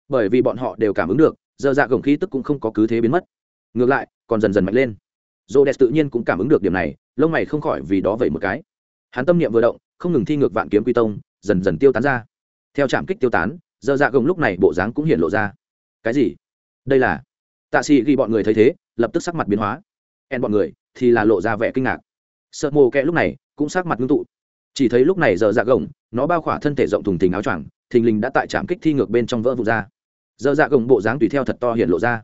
Bởi vì bọn họ đều cảm ứng được giờ dạ gồng khí tức cũng không có cứ thế biến mất. Ngược lại, còn dần dần mạnh lên. Dô đẹp tự nhiên cũng cảm ứng được điểm này, lông mày không khỏi vì đó vậy một cái. Hắn tâm niệm vừa động, không ngừng thi ngược vạn kiếm quy tông, dần dần tiêu tán ra. Theo trạm kích tiêu tán dơ dạ gồng lúc này bộ dáng cũng hiện lộ ra. Cái gì? Đây là? Tạ sĩ ghi bọn người thấy thế, lập tức sắc mặt biến hóa. En bọn người, thì là lộ ra vẻ kinh ngạc. Sợ mồ kẹ lúc này, cũng sắc mặt ngưng tụ. Chỉ thấy lúc này giờ dạ gồng, nó bao khỏa thân thể rộng thùng thình áo choàng, thình lình đã tại trạm kích thi ngược bên trong vỡ vụt ra dơ dạ gồng bộ dáng tùy theo thật to hiện lộ ra.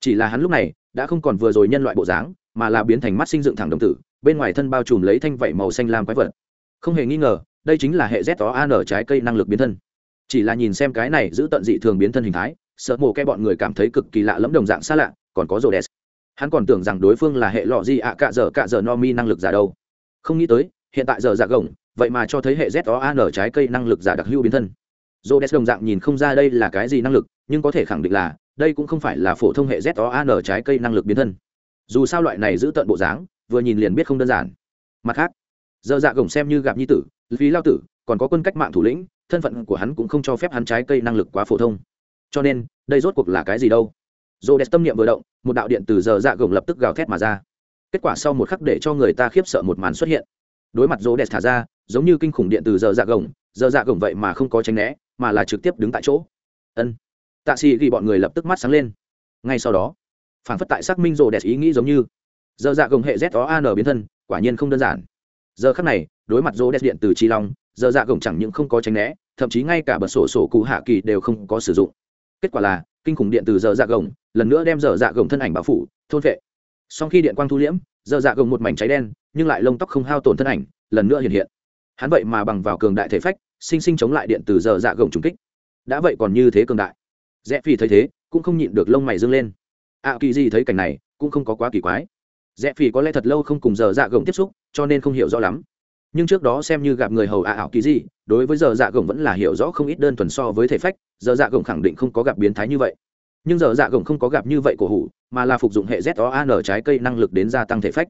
Chỉ là hắn lúc này, đã không còn vừa rồi nhân loại bộ dáng, mà là biến thành mắt sinh dựng thẳng đồng tử, bên ngoài thân bao trùm lấy thanh vảy màu xanh lam quái vật. Không hề nghi ngờ, đây chính là hệ z đó an trái cây năng lực biến thân. Chỉ là nhìn xem cái này giữ tận dị thường biến thân hình thái, sợ mồ ke bọn người cảm thấy cực kỳ lạ lẫm đồng dạng xa lạ, còn có rồ đèn hắn còn tưởng rằng đối phương là hệ lọ gì ạ, cạ dở cạ dở no mi năng lực giả đâu. Không nghĩ tới, hiện tại giờ giả dạ gồng, vậy mà cho thấy hệ z o an trái cây năng lực giả đặc lưu biến thân rồ đès đồng dạng nhìn không ra đây là cái gì năng lực, nhưng có thể khẳng định là, đây cũng không phải là phổ thông hệ z o an trái cây năng lực biến thân. Dù sao loại này giữ tận bộ dáng, vừa nhìn liền biết không đơn giản. Mặt khác giờ dạ gồng xem như gặp nhi tử phí lao tử, còn có quân cách mạng thủ lĩnh, thân phận của hắn cũng không cho phép hắn trái cây năng lực quá phổ thông. Cho nên, đây rốt cuộc là cái gì đâu? Dồ đẹp tâm niệm vừa động, một đạo điện từ giờ dạ gồng lập tức gào thét mà ra. Kết quả sau một khắc để cho người ta khiếp sợ một màn xuất hiện. Đối mặt dồ đẹp thả ra, giống như kinh khủng điện từ giờ dạ gồng giờ dạ gồng vậy mà không có tránh né mà là trực tiếp đứng tại chỗ. Ân. Tạ xì ghi bọn người lập tức mắt sáng lên. Ngay sau đó phản phất tại xác minh rồ đẹp ý nghĩ giống như, giờ dạ gồng hệ z o an biến thân, quả nhiên không đơn giản. Giờ khắc này, đối mặt rồ đẹp điện từ chi long, giờ dạ gồng chẳng những không có tránh né, thậm chí ngay cả bật sổ sổ cụ hạ kỳ đều không có sử dụng. Kết quả là, kinh khủng điện từ giờ dạ gồng, lần nữa đem giờ dạ gồng thân ảnh bao phủ, thôn vệ. Sau khi điện quang thu liễm, giờ dạ gồng một mảnh cháy đen, nhưng lại lông tóc không hao tổn thân ảnh, lần nữa hiện hiện hắn vậy mà bằng vào cường đại thể phách, sinh sinh chống lại điện từ giờ dạ gồng trùng kích. Đã vậy còn như thế cường đại. Rẽ phi thấy thế, cũng không nhịn được lông mày dâng lên. Ạ kỳ gì thấy cảnh này, cũng không có quá kỳ quái. Rẽ phi có lẽ thật lâu không cùng giờ dạ gồng tiếp xúc, cho nên không hiểu rõ lắm. Nhưng trước đó xem như gặp người hầu ạ ảo kỳ gì, đối với giờ dạ gồng vẫn là hiểu rõ không ít đơn thuần so với thể phách, giờ dạ gồng khẳng định không có gặp biến thái như vậy. Nhưng giờ dạ gồng không có gặp như vậy cổ hủ, mà là phục dụng hệ z o an trái cây năng lực đến gia tăng thể phách.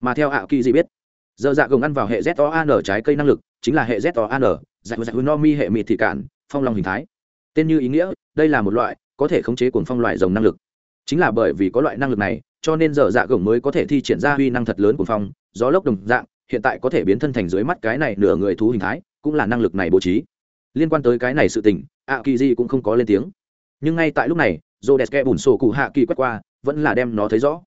Mà theo ảo kỳ gì biết giờ dạ gồng ăn vào hệ z o an trái cây năng lực, chính là hệ z o an dạy dạ, dạ no mi hệ mịt thị cản phong long hình thái. Tên như ý nghĩa, đây là một loại có thể khống chế cuồng phong loại rồng năng lực. Chính là bởi vì có loại năng lực này, cho nên giờ dạ gồng mới có thể thi triển ra huy năng thật lớn của phong, gió lốc đồng dạng, hiện tại có thể biến thân thành dưới mắt cái này nửa người thú hình thái, cũng là năng lực này bố trí. Liên quan tới cái này sự tình ạ kỳ di cũng không có lên tiếng. Nhưng ngay tại lúc này dô đẹp kẽ bùn sổ cụ hạ kỳ quét qua, vẫn là đem nó thấy rõ.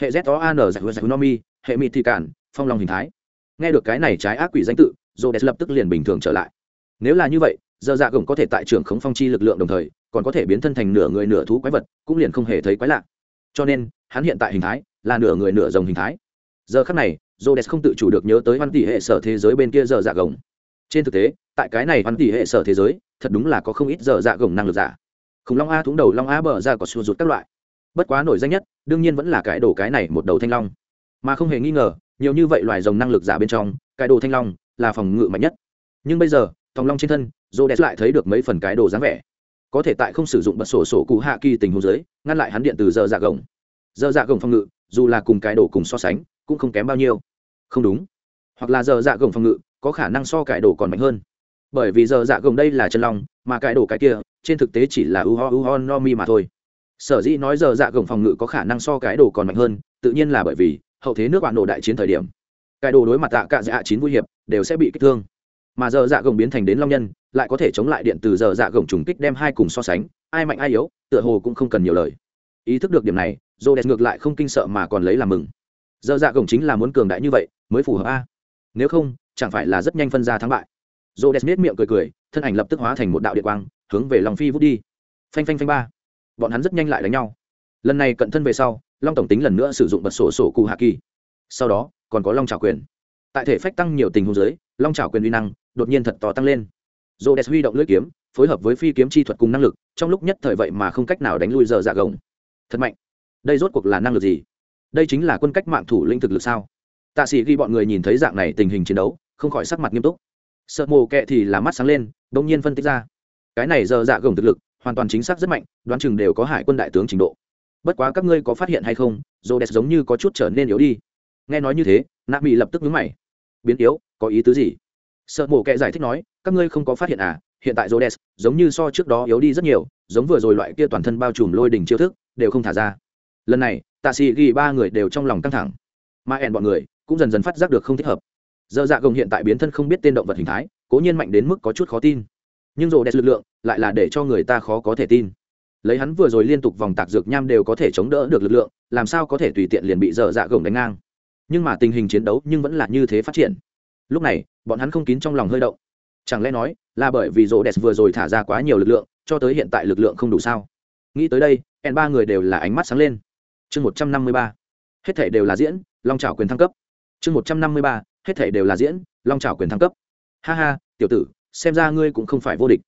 Hệ z o an giải hữu nomi hệ mịt thị cản phong long hình thái. Nghe được cái này trái ác quỷ danh tự dô đẹp lập tức liền bình thường trở lại. Nếu là như vậy, giờ dạ gồng có thể tại trường khống phong chi lực lượng đồng thời, còn có thể biến thân thành nửa người nửa thú quái vật, cũng liền không hề thấy quái lạ. Cho nên, hắn hiện tại hình thái là nửa người nửa rồng hình thái. Giờ khắc này j không tự chủ được nhớ tới văn tỷ hệ sở thế giới bên kia giờ dạ gồng. Trên thực tế, tại cái này văn tỷ hệ sở thế giới, thật đúng là có không ít giờ dạ gồng năng lực giả. Khủng long a thúng đầu long a bờ ra có xua rụt các loại. Bất quá nổi danh nhất, đương nhiên vẫn là cái đổ cái này một đầu thanh long. Mà không hề nghi ngờ nhiều như vậy loài rồng năng lực giả bên trong, cái đồ thanh long là phòng ngự mạnh nhất. Nhưng bây giờ, thòng long trên thân dô đẹp lại thấy được mấy phần cái đồ dáng vẻ. Có thể tại không sử dụng bật sổ sổ cụ hạ kỳ tình huống dưới, ngăn lại hắn điện từ giờ dạ gồng. Giờ dạ gồng phòng ngự, dù là cùng cái đồ cùng so sánh, cũng không kém bao nhiêu. Không đúng. Hoặc là giờ dạ gồng phòng ngự, có khả năng so cải đồ còn mạnh hơn. Bởi vì giờ dạ gồng đây là chân long, mà cải đồ cái kia, trên thực tế chỉ là u ho u ho no mi mà thôi. Sở dĩ nói giờ dạ gồng phòng ngự có khả năng so cái đồ còn mạnh hơn, tự nhiên là bởi vì hậu thế nước bạn nổ đại chiến thời điểm. Cài đồ đối mặt tạ cạ dạ chín vui hiệp đều sẽ bị kích thương. Mà giờ dạ gồng biến thành đến long nhân, lại có thể chống lại điện từ giờ dạ gồng trùng kích đem hai cùng so sánh, ai mạnh ai yếu, tựa hồ cũng không cần nhiều lời. Ý thức được điểm này dô đẹp ngược lại không kinh sợ mà còn lấy làm mừng. Giờ dạ gồng chính là muốn cường đại như vậy, mới phù hợp a. Nếu không, chẳng phải là rất nhanh phân ra thắng bại. Dô đẹp nết miệng cười cười, thân ảnh lập tức hóa thành một đạo địa quang, hướng về lòng phi vút đi. Phanh phanh phanh ba. Bọn hắn rất nhanh lại đánh nhau. Lần này cận thân về sau long tổng tính lần nữa sử dụng bật sổ sổ cụ hạ kỳ. Sau đó, còn có long trào quyền. Tại thể phách tăng nhiều tình huống giới long trào quyền uy năng đột nhiên thật to tăng lên. Dồ đẹp huy động lưỡi kiếm, phối hợp với phi kiếm chi thuật cùng năng lực, trong lúc nhất thời vậy mà không cách nào đánh lui giờ dạ gồng. Thật mạnh. Đây rốt cuộc là năng lực gì? Đây chính là quân cách mạng thủ lĩnh thực lực sao? Tạ sĩ ghi bọn người nhìn thấy dạng này tình hình chiến đấu, không khỏi sắc mặt nghiêm túc. Sợ mồ kệ thì là mắt sáng lên đ ỗ n g nhiên phân tích ra. Cái này giờ dạ gồng thực lực, hoàn toàn chính xác rất mạnh, đoán chừng đều có hải quân đại tướng trình độ bất quá các ngươi có phát hiện hay không dô đẹp giống như có chút trở nên yếu đi. Nghe nói như thế nạ mỹ lập tức nhớ mày. Biến yếu, có ý tứ gì? Sợ mổ kệ giải thích nói, các ngươi không có phát hiện à hiện tại dô đẹp giống như so trước đó yếu đi rất nhiều, giống vừa rồi loại kia toàn thân bao trùm lôi đỉnh chiêu thức, đều không thả ra. Lần này tạ sĩ ghi ba người đều trong lòng căng thẳng. Mà hẹn bọn người cũng dần dần phát giác được không thích hợp. Dơ dạ gồng hiện tại biến thân không biết tên động vật hình thái, cố nhiên mạnh đến mức có chút khó tin. Nhưng rồ đẹp lực lượng lại là để cho người ta khó có thể tin lấy hắn vừa rồi liên tục vòng tạc dược nham đều có thể chống đỡ được lực lượng, làm sao có thể tùy tiện liền bị dở dạ gồng đánh ngang. Nhưng mà tình hình chiến đấu nhưng vẫn là như thế phát triển. Lúc này, bọn hắn không kín trong lòng hơi động. Chẳng lẽ nói là bởi vì rô đẹp vừa rồi thả ra quá nhiều lực lượng, cho tới hiện tại lực lượng không đủ sao? Nghĩ tới đây hẹn ba người đều là ánh mắt sáng lên. Chương một trăm năm mươi ba, hết thể đều là diễn, long trào quyền thăng cấp. Chương một trăm năm mươi ba, hết thể đều là diễn, long trào quyền thăng cấp. Ha ha, tiểu tử, xem ra ngươi cũng không phải vô địch.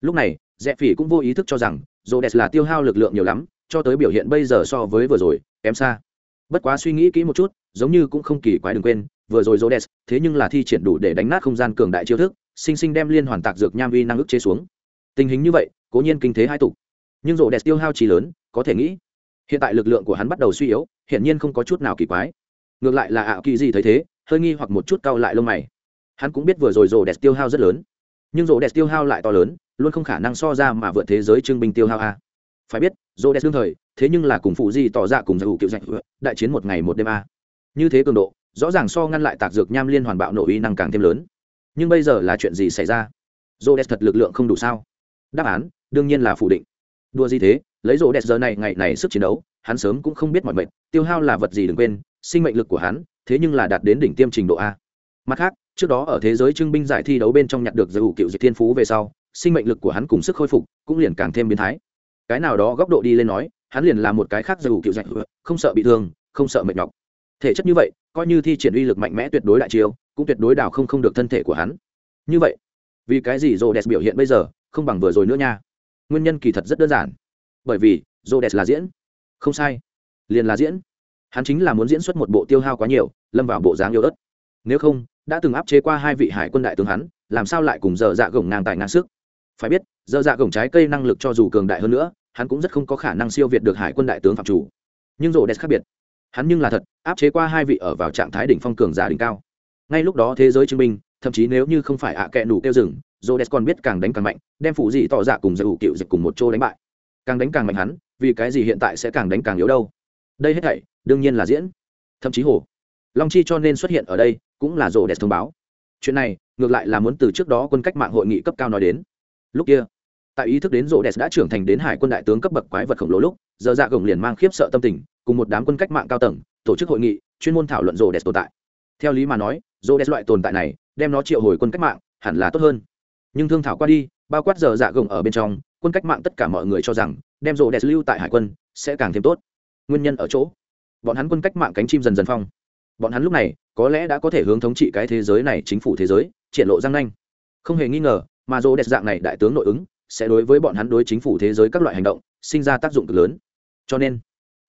Lúc này rẽ phỉ cũng vô ý thức cho rằng rô đẹp là tiêu hao lực lượng nhiều lắm, cho tới biểu hiện bây giờ so với vừa rồi, kém xa. Bất quá suy nghĩ kỹ một chút, giống như cũng không kỳ quái đừng quên, vừa rồi rô đẹp thế nhưng là thi triển đủ để đánh nát không gian cường đại chiêu thức, sinh sinh đem liên hoàn tạc dược nham uy năng ức chế xuống. Tình hình như vậy, cố nhiên kinh thế hai tục. Nhưng rô đẹp tiêu hao trí lớn, có thể nghĩ. Hiện tại lực lượng của hắn bắt đầu suy yếu, hiển nhiên không có chút nào kỳ quái. Ngược lại là ảo kỳ gì thấy thế, hơi nghi hoặc một chút cau lại lông mày. Hắn cũng biết vừa rồi rồ đẹp tiêu hao rất lớn nhưng rô đẹp tiêu hao lại to lớn, luôn không khả năng so ra mà vượt thế giới trưng binh tiêu hao a. Phải biết, rô đẹp đương thời, thế nhưng là cùng phụ di tỏ ra cùng giải hữu kiệu dạch đại chiến một ngày một đêm a. Như thế cường độ, rõ ràng so ngăn lại tạc dược nham liên hoàn bạo nổ uy năng càng thêm lớn. Nhưng bây giờ là chuyện gì xảy ra? Rô đẹp thật lực lượng không đủ sao? Đáp án, đương nhiên là phủ định. Đua gì thế, lấy rô đẹp giờ này ngày này sức chiến đấu, hắn sớm cũng không biết mọi mệnh, tiêu hao là vật gì đừng quên, sinh mệnh lực của hắn, thế nhưng là đạt đến đỉnh tiêm trình độ a. Mặt khác trước đó ở thế giới trưng binh giải thi đấu bên trong nhặt được giới hữu cựu diệt thiên phú về sau, sinh mệnh lực của hắn cùng sức khôi phục cũng liền càng thêm biến thái. Cái nào đó góc độ đi lên nói, hắn liền là một cái khác giới hữu cựu diệt không sợ bị thương, không sợ mệt nhọc. Thể chất như vậy, coi như thi triển uy lực mạnh mẽ tuyệt đối đại chiêu, cũng tuyệt đối đảo không không được thân thể của hắn. Như vậy, vì cái gì rô đẹp biểu hiện bây giờ không bằng vừa rồi nữa nha? Nguyên nhân kỳ thật rất đơn giản. Bởi vì rô đẹp là diễn. Không sai. Liền là diễn. Hắn chính là muốn diễn xuất một bộ tiêu hao quá nhiều, lâm vào bộ dáng yêu ớt. Nếu không đã từng áp chế qua hai vị hải quân đại tướng hắn, làm sao lại cùng dở dạ gồng ngang tài ngang sức? Phải biết dở dạ gồng trái cây năng lực cho dù cường đại hơn nữa, hắn cũng rất không có khả năng siêu việt được hải quân đại tướng phạm chủ. Nhưng rô đẹp khác biệt. Hắn nhưng là thật, áp chế qua hai vị ở vào trạng thái đỉnh phong cường giả đỉnh cao. Ngay lúc đó thế giới chứng minh, thậm chí nếu như không phải ạ à kẹ nủ kêu rừng rô đẹp còn biết càng đánh càng mạnh, đem phụ dị tỏ dạ cùng giải ủ cựu dịch cùng một chỗ đánh bại. Càng đánh càng mạnh hắn, vì cái gì hiện tại sẽ càng đánh càng yếu đâu? Đây hết thảy, đương nhiên là diễn. Thậm chí hồ long chi cho nên xuất hiện ở đây cũng là rổ đẹp thông báo. Chuyện này, ngược lại là muốn từ trước đó quân cách mạng hội nghị cấp cao nói đến. Lúc kia, tại ý thức đến rổ đẹp đã trưởng thành đến hải quân đại tướng cấp bậc quái vật khổng lồ lúc, giờ dạ gồng liền mang khiếp sợ tâm tình, cùng một đám quân cách mạng cao tầng, tổ chức hội nghị, chuyên môn thảo luận rổ đẹp tồn tại. Theo lý mà nói rổ đẹp loại tồn tại này, đem nó triệu hồi quân cách mạng, hẳn là tốt hơn. Nhưng thương thảo qua đi, bao quát giờ dạ gồng ở bên trong, quân cách mạng tất cả mọi người cho rằng, đem rổ đẹp lưu tại hải quân, sẽ càng thêm tốt. Nguyên nhân ở chỗ, bọn hắn quân cách mạng cánh chim dần dần phong bọn hắn lúc này, có lẽ đã có thể hướng thống trị cái thế giới này chính phủ thế giới, triển lộ răng nanh. Không hề nghi ngờ, mà dô đẹp dạng này đại tướng nội ứng, sẽ đối với bọn hắn đối chính phủ thế giới các loại hành động, sinh ra tác dụng cực lớn. Cho nên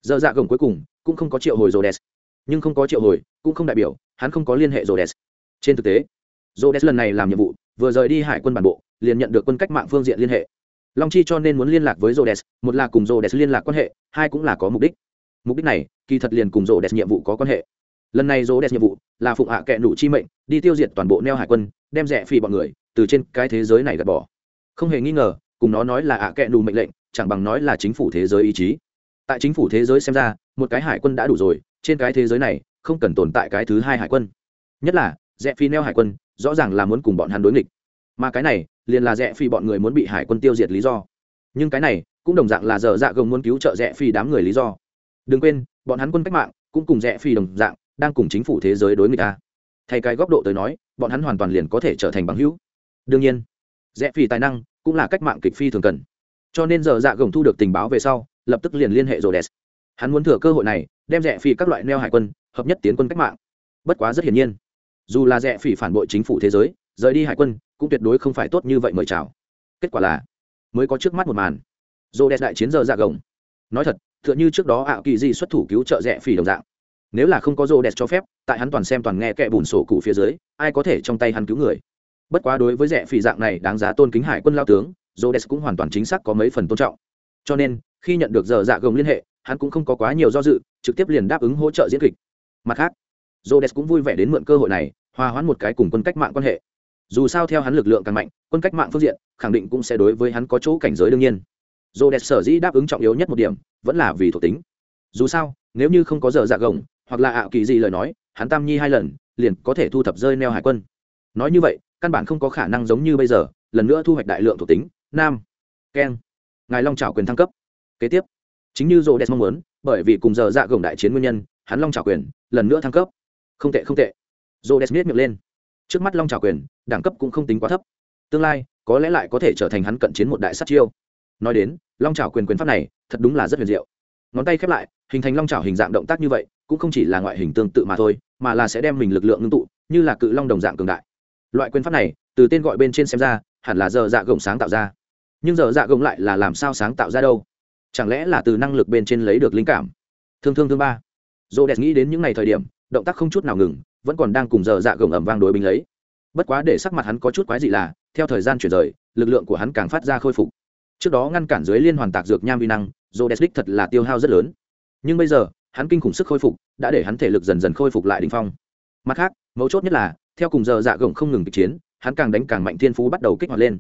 dơ dạ gồng cuối cùng cũng không có triệu hồi dô đẹp nhưng không có triệu hồi, cũng không đại biểu, hắn không có liên hệ dô đẹp trên thực tế dô đẹp lần này làm nhiệm vụ, vừa rời đi hải quân bản bộ, liền nhận được quân cách mạng phương diện liên hệ. Long chi cho nên muốn liên lạc với dô đẹp một là cùng dô đẹp liên lạc quan hệ, hai cũng là có mục đích. Mục đích này, kỳ thật liền cùng dô đẹp nhiệm vụ có quan hệ lần này rô đẹp nhiệm vụ là phụng hạ kệ nụ chi mệnh, đi tiêu diệt toàn bộ neo hải quân, đem rẻ phì bọn người từ trên cái thế giới này gạt bỏ. Không hề nghi ngờ, cùng nó nói là hạ kệ nụ mệnh lệnh, chẳng bằng nói là chính phủ thế giới ý chí. Tại chính phủ thế giới xem ra, một cái hải quân đã đủ rồi, trên cái thế giới này, không cần tồn tại cái thứ hai hải quân. Nhất là rẽ phi neo hải quân, rõ ràng là muốn cùng bọn hắn đối nghịch. Mà cái này, liền là rẽ phi bọn người muốn bị hải quân tiêu diệt lý do. Nhưng cái này, cũng đồng dạng là giờ dạ gồng muốn cứu trợ rẽ phi đám người lý do. Đừng quên, bọn hắn quân cách mạng, cũng cùng rẽ phi đồng dạng đang cùng chính phủ thế giới đối người ta. Thay cái góc độ tới nói, bọn hắn hoàn toàn liền có thể trở thành bằng hữu. Đương nhiên rẽ phi tài năng cũng là cách mạng kịch phi thường cần. Cho nên giờ dạ gồng thu được tình báo về sau, lập tức liền liên hệ rồi đẹp hắn muốn thừa cơ hội này, đem rẽ phi các loại neo hải quân, hợp nhất tiến quân cách mạng. Bất quá rất hiển nhiên, dù là rẽ phi phản bội chính phủ thế giới, rời đi hải quân cũng tuyệt đối không phải tốt như vậy mời chào. Kết quả là, mới có trước mắt một màn. Rô đẹp đại chiến giờ dạ gồng. Nói thật, tựa như trước đó ảo kỳ di xuất thủ cứu trợ rẽ phi đồng dạng nếu là không có rô đẹp cho phép tại hắn toàn xem toàn nghe kẻ bùn sổ cụ phía dưới ai có thể trong tay hắn cứu người bất quá đối với rẻ phỉ dạng này đáng giá tôn kính hải quân lao tướng rô đẹp cũng hoàn toàn chính xác có mấy phần tôn trọng cho nên khi nhận được giờ dạ gồng liên hệ hắn cũng không có quá nhiều do dự trực tiếp liền đáp ứng hỗ trợ diễn kịch mặt khác rô đẹp cũng vui vẻ đến mượn cơ hội này, hòa hoãn một cái cùng quân cách mạng quan hệ. Dù sao theo hắn lực lượng càng mạnh, quân cách mạng phương diện khẳng định cũng sẽ đối với hắn có chỗ cảnh giới đương nhiên. Rhodes sở dĩ đáp ứng trọng yếu nhất một điểm, vẫn là vì thuộc tính. Dù sao, nếu như không có giờ dạ gồng, hoặc là ảo kỳ gì lời nói, hắn tam nhi hai lần, liền có thể thu thập rơi neo hải quân. Nói như vậy, căn bản không có khả năng giống như bây giờ, lần nữa thu hoạch đại lượng thuộc tính. Nam, keng ngài long trào quyền thăng cấp. Kế tiếp, chính như Rhodes mong muốn, bởi vì cùng giờ dạ gồng đại chiến nguyên nhân, hắn long trào quyền lần nữa thăng cấp không tệ không tệ dô đẹp miết miệng lên trước mắt long trào quyền đẳng cấp cũng không tính quá thấp tương lai có lẽ lại có thể trở thành hắn cận chiến một đại sát chiêu nói đến long trào quyền quyền pháp này thật đúng là rất huyền diệu ngón tay khép lại, hình thành long trào hình dạng động tác như vậy, cũng không chỉ là ngoại hình tương tự mà thôi, mà là sẽ đem mình lực lượng ngưng tụ, như là cự long đồng dạng cường đại. Loại quyền pháp này, từ tên gọi bên trên xem ra, hẳn là giờ dạ gồng sáng tạo ra. Nhưng giờ dạ gồng lại là làm sao sáng tạo ra đâu? Chẳng lẽ là từ năng lực bên trên lấy được linh cảm? Thương thương thương ba. Dô đẹp nghĩ đến những ngày thời điểm, động tác không chút nào ngừng, vẫn còn đang cùng giờ dạ gồng ẩm vang đối binh lấy. Bất quá để sắc mặt hắn có chút quái dị là, theo thời gian chuyển rời, lực lượng của hắn càng phát ra khôi phục trước đó ngăn cản dưới liên hoàn tạc dược nham vi năng dô đès đích thật là tiêu hao rất lớn. Nhưng bây giờ, hắn kinh khủng sức khôi phục, đã để hắn thể lực dần dần khôi phục lại đ ỉ n h phong. Mặt khác, mấu chốt nhất là, theo cùng giờ dạ gồng không ngừng kịch chiến, hắn càng đánh càng mạnh thiên phú bắt đầu kích hoạt lên.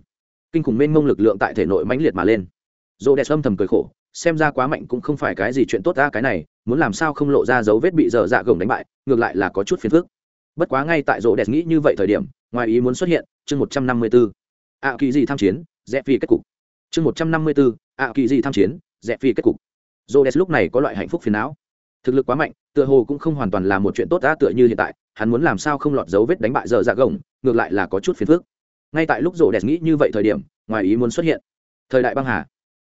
Kinh khủng mênh mông lực lượng tại thể nội mãnh liệt mà lên. Dô đès âm thầm cười khổ, xem ra quá mạnh cũng không phải cái gì chuyện tốt ra cái này, muốn làm sao không lộ ra dấu vết bị dở dạ gồng đánh bại, ngược lại là có chút phiền phức. Bất quá ngay tại rỗ đẹp nghĩ như vậy thời điểm, ngoài ý muốn xuất hiện, chương một trăm năm mươi bốn ạ kỳ gì tham chiến dẹp vì kết cục chương một trăm năm mươi bốn, ạ kỳ gì tham chiến rẽ phi kết cục. Rỗ lúc này có loại hạnh phúc phiền não. Thực lực quá mạnh, tựa hồ cũng không hoàn toàn là một chuyện tốt đã tựa như hiện tại, hắn muốn làm sao không lọt dấu vết đánh bại giờ dạ gồng, ngược lại là có chút phiền phức. Ngay tại lúc rỗ đẹp nghĩ như vậy thời điểm, ngoài ý muốn xuất hiện. Thời đại băng hà.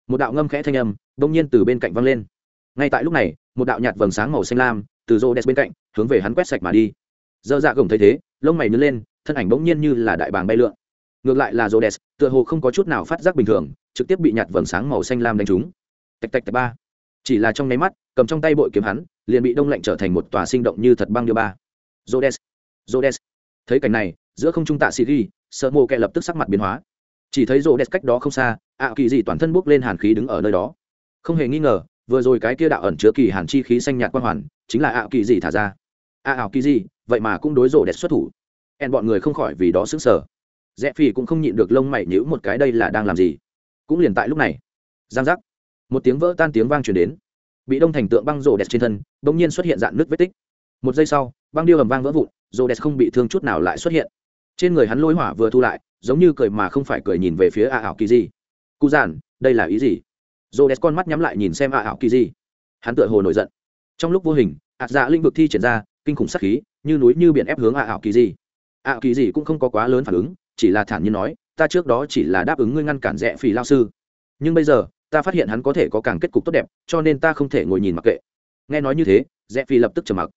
Một đạo ngâm khẽ thanh âm đông nhiên từ bên cạnh văng lên. Ngay tại lúc này, một đạo nhạt vầng sáng màu xanh lam, từ rô đès bên cạnh, hướng về hắn quét sạch mà đi. Giờ dạ gồng thấy thế, lông mày nứt lên, thân ảnh bỗng nhiên như là đại bàng bay lượn ngược lại là rô đès tựa hồ không có chút nào phát giác bình thường trực tiếp bị nhạt vầng sáng màu xanh lam đánh trúng tạch tạch tạch ba chỉ là trong nháy mắt cầm trong tay bội kiếm hắn liền bị đông lạnh trở thành một tòa sinh động như thật băng điêu ba Rhodes, Rhodes. Thấy cảnh này, giữa không trung tạ sĩ ghi, sợ mồ kẹ lập tức sắc mặt biến hóa. Chỉ thấy Rhodes cách đó không xa, ạ kỳ dị toàn thân bốc lên hàn khí đứng ở nơi đó. Không hề nghi ngờ, vừa rồi cái kia đạo ẩn chứa kỳ hàn chi khí xanh nhạt quang hoàn chính là ạ kỳ gì thả ra a ảo kỳ gì vậy mà cũng đối Rhodes xuất thủ en bọn người không khỏi vì đó sững sờ rẽ phi cũng không nhịn được lông mày nhíu một cái đây là đang làm gì. Cũng liền tại lúc này, giang giác, một tiếng vỡ tan tiếng vang truyền đến. Bị đông thành tượng băng rồ đẹp trên thân, bỗng nhiên xuất hiện dạng nước vết tích. Một giây sau, băng điêu ầm vang vỡ vụn, rồ đẹp không bị thương chút nào lại xuất hiện. Trên người hắn lôi hỏa vừa thu lại, giống như cười mà không phải cười nhìn về phía a ảo kỳ gì cụ giản, đây là ý gì? Rồ đẹp con mắt nhắm lại nhìn xem a ảo kỳ gì hắn tựa hồ nổi giận. Trong lúc vô hình ạt dạ linh vực thi triển ra, kinh khủng sắc khí, như núi như biển ép hướng a ảo kỳ gì a ảo kỳ gì cũng không có quá lớn phản ứng chỉ là thản nhiên nói, ta trước đó chỉ là đáp ứng ngươi ngăn cản rẽ phỉ lao sư. Nhưng bây giờ, ta phát hiện hắn có thể có càng kết cục tốt đẹp, cho nên ta không thể ngồi nhìn mặc kệ. Nghe nói như thế rẽ phi lập tức trầm mặc.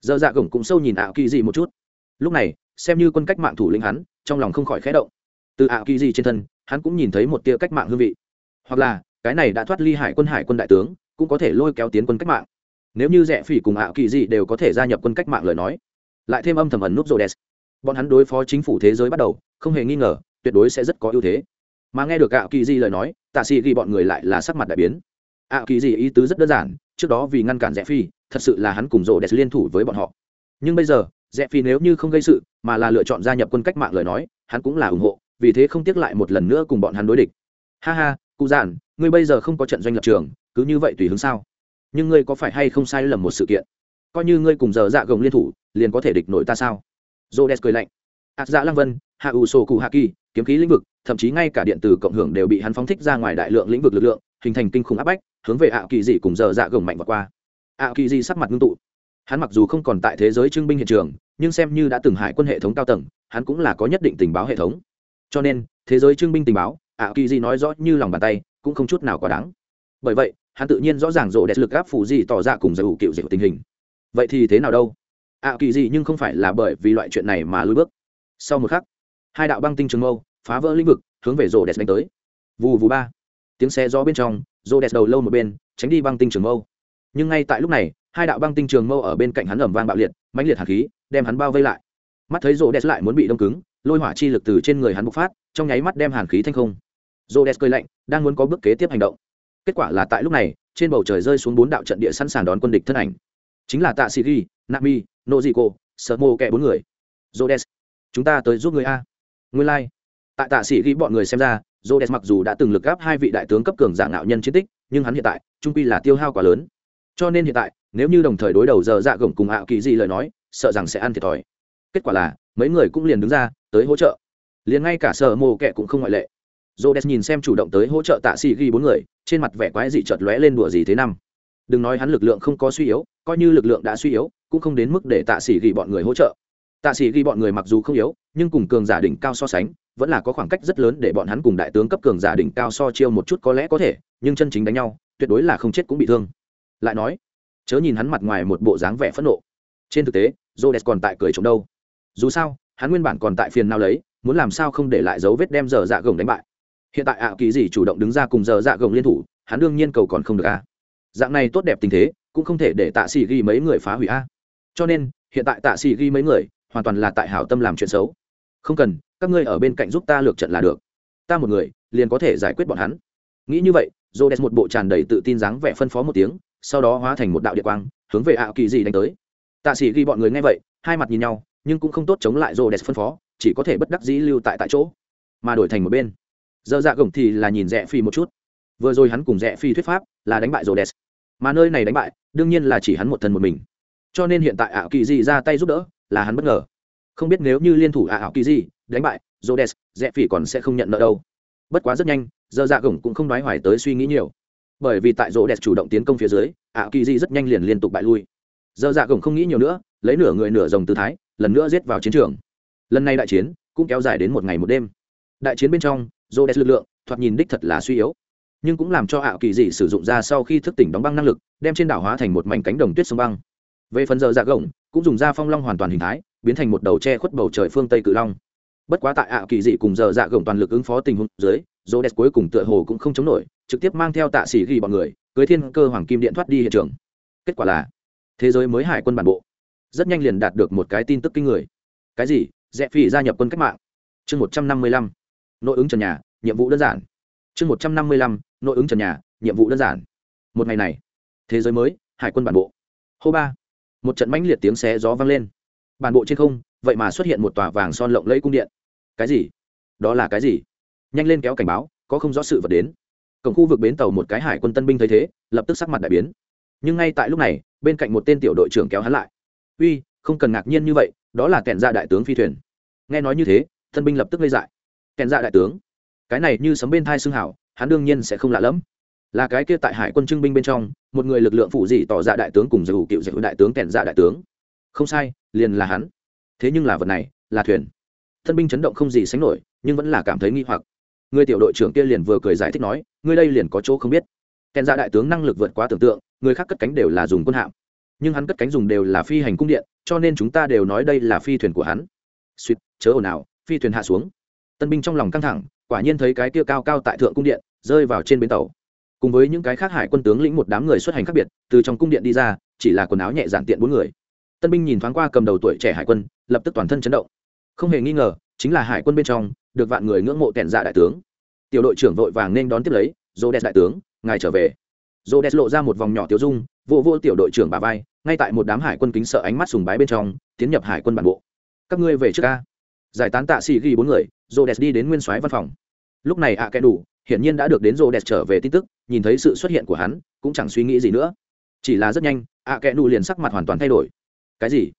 Dơ dạ gồng cũng sâu nhìn ạ kỳ gì một chút. Lúc này, xem như quân cách mạng thủ lĩnh hắn, trong lòng không khỏi khẽ động. Từ ạ kỳ gì trên thân, hắn cũng nhìn thấy một tia cách mạng hương vị. Hoặc là, cái này đã thoát ly hải quân hải quân đại tướng, cũng có thể lôi kéo tiến quân cách mạng. Nếu như rẽ phỉ cùng ạ kỳ gì đều có thể gia nhập quân cách mạng lời nói, lại thêm âm thầm ẩn núp rô đès bọn hắn đối phó chính phủ thế giới bắt đầu không hề nghi ngờ, tuyệt đối sẽ rất có ưu thế. Mà nghe được ạ kỳ di lời nói tạ sĩ ghi bọn người lại là sắc mặt đại biến. Ạ kỳ di ý tứ rất đơn giản, trước đó vì ngăn cản rẽ phi thật sự là hắn cùng rộ đẹp liên thủ với bọn họ. Nhưng bây giờ rẽ phi nếu như không gây sự, mà là lựa chọn gia nhập quân cách mạng lời nói, hắn cũng là ủng hộ, vì thế không tiếc lại một lần nữa cùng bọn hắn đối địch. Ha ha cụ giản ngươi bây giờ không có trận doanh lập trường, cứ như vậy tùy hướng sao? Nhưng ngươi có phải hay không sai lầm một sự kiện? Coi như ngươi cùng giờ dạ gồng liên thủ, liền có thể địch nổi ta sao? J o cười lạnh. Ạt dạ lăng vân hạ ủ sổ cụ hạ kỳ, kiếm khí lĩnh vực, thậm chí ngay cả điện tử cộng hưởng đều bị hắn phóng thích ra ngoài đại lượng lĩnh vực lực lượng, hình thành kinh khủng áp bách, hướng về ạ kỳ dị cùng giờ dạ gồng mạnh vượt qua. Ạ kỳ dị sắc mặt ngưng tụ. Hắn mặc dù không còn tại thế giới trưng binh hiện trường, nhưng xem như đã từng hại quân hệ thống cao tầng, hắn cũng là có nhất định tình báo hệ thống. Cho nên, thế giới trưng binh tình báo ạ kỳ dị nói rõ như lòng bàn tay, cũng không chút nào quá đáng. Bởi vậy, hắn tự nhiên rõ ràng rộ đẹp lực gáp phủ dị tỏ ra cùng giải hữu cựu dịch tình hình. Vậy thì thế nào đâu? Ạ kỳ dị nhưng không phải là bởi vì loại chuyện này mà lùi bước. Sau một khắc hai đạo băng tinh trường mâu phá vỡ lĩnh vực, hướng về rô đẹp đánh tới. Vù vù ba. Tiếng xe gió bên trong rô đẹp đầu lâu một bên, tránh đi băng tinh trường mâu. Nhưng ngay tại lúc này, hai đạo băng tinh trường mâu ở bên cạnh hắn ẩm vang bạo liệt, mãnh liệt hạt khí, đem hắn bao vây lại. Mắt thấy rô đẹp lại muốn bị đông cứng, lôi hỏa chi lực từ trên người hắn bộc phát, trong nháy mắt đem hàn khí thanh không. Rô đẹp cười lạnh, đang muốn có bước kế tiếp hành động. Kết quả là tại lúc này, trên bầu trời rơi xuống bốn đạo trận địa sẵn sàng đón quân địch thân ảnh. Chính là tạ sĩ ghi, nami noziko sợ mô kẻ bốn người. Jodes chúng ta tới giúp người a nguyên lai、like. tại tạ sĩ ghi bọn người xem ra jodes mặc dù đã từng lực gáp hai vị đại tướng cấp cường giả ngạo nhân chiến tích nhưng hắn hiện tại trung quy là tiêu hao quá lớn cho nên hiện tại nếu như đồng thời đối đầu giờ dạ gồng cùng ảo kỳ gì lời nói sợ rằng sẽ ăn thiệt thòi kết quả là mấy người cũng liền đứng ra tới hỗ trợ liền ngay cả sở mô kệ cũng không ngoại lệ Rhodes nhìn xem chủ động tới hỗ trợ Tạ Sĩ Ghi bốn người, trên mặt vẻ quái dị chợt lóe lên đùa gì thế năm. Đừng nói hắn lực lượng không có suy yếu, coi như lực lượng đã suy yếu, cũng không đến mức để Tạ Sĩ Ghi bọn người hỗ trợ. Tạ Sĩ Ghi bọn người mặc dù không yếu, nhưng cùng cường giả đỉnh cao so sánh, vẫn là có khoảng cách rất lớn để bọn hắn cùng đại tướng cấp cường giả đỉnh cao so chiêu một chút có lẽ có thể, nhưng chân chính đánh nhau, tuyệt đối là không chết cũng bị thương. Lại nói, chớ nhìn hắn mặt ngoài một bộ dáng vẻ phẫn nộ, trên thực tế, Rhodes còn tại cười chống đâu. Dù sao, hắn nguyên bản còn tại phiền nào lấy, muốn làm sao không để lại dấu vết đem giờ dạ gồng đánh bại hiện tại ảo kỳ gì chủ động đứng ra cùng giờ dạ gồng liên thủ hắn đương nhiên cầu còn không được a dạng này tốt đẹp tình thế cũng không thể để tạ sĩ ghi mấy người phá hủy a cho nên hiện tại tạ sĩ ghi mấy người hoàn toàn là tại hảo tâm làm chuyện xấu. Không cần, các ngươi ở bên cạnh giúp ta lược trận là được. Ta một người, liền có thể giải quyết bọn hắn. Nghĩ như vậy j o một bộ tràn đầy tự tin dáng vẻ phân phó một tiếng, sau đó hóa thành một đạo địa quang, hướng về ảo kỳ gì đánh tới. Tạ sĩ ghi bọn người nghe vậy, hai mặt nhìn nhau, nhưng cũng không tốt chống lại j o phân phó, chỉ có thể bất đắc dĩ lưu tại tại chỗ, mà đổi thành một bên. Giờ dạ gồng thì là nhìn rẽ phi một chút. Vừa rồi hắn cùng rẽ phi thuyết pháp là đánh bại rô đès mà nơi này đánh bại, đương nhiên là chỉ hắn một thân một mình. Cho nên hiện tại ảo kỳ di ra tay giúp đỡ là hắn bất ngờ. Không biết nếu như liên thủ ảo kỳ di đánh bại rô đès rẽ Phỉ còn sẽ không nhận nợ đâu. Bất quá rất nhanh giờ dạ gồng cũng không nói hoài tới suy nghĩ nhiều. Bởi vì tại rô chủ động tiến công phía dưới ảo kỳ di rất nhanh liền liên tục bại lui. Giờ dạ gồng không nghĩ nhiều nữa, lấy nửa người nửa dòng tư thái, lần nữa giết vào chiến trường. Lần này đại chiến cũng kéo dài đến một ngày một đêm. Đại chiến bên trong dô lực lượng, thoạt nhìn đích thật là suy yếu. Nhưng cũng làm cho ảo kỳ dị sử dụng ra sau khi thức tỉnh đóng băng năng lực, đem trên đảo hóa thành một mảnh cánh đồng tuyết sông băng. Về phần giờ dạ gồng cũng dùng da phong long hoàn toàn hình thái, biến thành một đầu che khuất bầu trời phương tây cự long. Bất quá tại ảo kỳ dị cùng giờ dạ gồng toàn lực ứng phó tình huống dưới dô đẹp cuối cùng tựa hồ cũng không chống nổi, trực tiếp mang theo tạ sĩ ghi bọn người, cưới thiên cơ hoàng kim điện thoát đi hiện trường. Kết quả là, thế giới mới hải quân bản bộ, rất nhanh liền đạt được một cái tin tức kinh người. Cái gì? Rẽ phi gia nhập quân cách mạng. Chương một trăm năm mươi lăm. Nội ứng trần nhà, nhiệm vụ đơn giản. Chương một trăm năm mươi lăm. Nội ứng trần nhà, nhiệm vụ đơn giản. Một ngày này, thế giới mới, hải quân bản bộ. Hô ba một trận mãnh liệt tiếng xé gió vang lên. Bản bộ trên không, vậy mà xuất hiện một tòa vàng son lộng lẫy cung điện. Cái gì? Đó là cái gì? Nhanh lên kéo cảnh báo, có không rõ sự vật đến. Cổng khu vực bến tàu một cái hải quân tân binh thấy thế, lập tức sắc mặt đại biến. Nhưng ngay tại lúc này, bên cạnh một tên tiểu đội trưởng kéo hắn lại. Uy, không cần ngạc nhiên như vậy, đó là kẹn ra dạ đại tướng phi thuyền. Nghe nói như thế, tân binh lập tức gây dại. Kẹn ra dạ đại tướng, cái này như sấm bên thai xương hảo hắn đương nhiên sẽ không lạ lẫm là cái kia tại hải quân trưng binh bên trong, một người lực lượng phụ dị tỏ ra đại tướng cùng giải hữu cựu giải hữu đại tướng kèn dạ đại tướng. Không sai, liền là hắn. Thế nhưng là vật này, là thuyền. Thân binh chấn động không gì sánh nổi, nhưng vẫn là cảm thấy nghi hoặc. Người tiểu đội trưởng kia liền vừa cười giải thích nói người đây liền có chỗ không biết. Kèn dạ đại tướng năng lực vượt quá tưởng tượng, người khác cất cánh đều là dùng quân hạm. Nhưng hắn cất cánh dùng đều là phi hành cung điện, cho nên chúng ta đều nói đây là phi thuyền của hắn. Suýt, chớ ồn ào, phi thuyền hạ xuống. Tân binh trong lòng căng thẳng, quả nhiên thấy cái kia cao cao tại thượng cung điện, rơi vào trên bến tàu cùng với những cái khác hải quân tướng lĩnh một đám người xuất hành khác biệt, từ trong cung điện đi ra, chỉ là quần áo nhẹ giản tiện bốn người. Tân binh nhìn thoáng qua cầm đầu tuổi trẻ hải quân, lập tức toàn thân chấn động. Không hề nghi ngờ, chính là hải quân bên trong, được vạn người ngưỡng mộ kẹn dạ đại tướng. Tiểu đội trưởng vội vàng nên đón tiếp lấy dô đẹp đại tướng, ngài trở về. Dô đẹp lộ ra một vòng nhỏ tiêu dung, vô vô tiểu đội trưởng bà vai, ngay tại một đám hải quân kính sợ ánh mắt sùng bái bên trong, tiến nhập hải quân bản bộ. Các ngươi về trước ca. Giải tán tạ xì ghi bốn người dô đẹp đi đến nguyên soái văn phòng. Lúc này ạ à kẻ đủ hiển nhiên đã được đến rô đẹp trở về tin tức, nhìn thấy sự xuất hiện của hắn, cũng chẳng suy nghĩ gì nữa. Chỉ là rất nhanh ạ à kẽ nụ liền sắc mặt hoàn toàn thay đổi. Cái gì?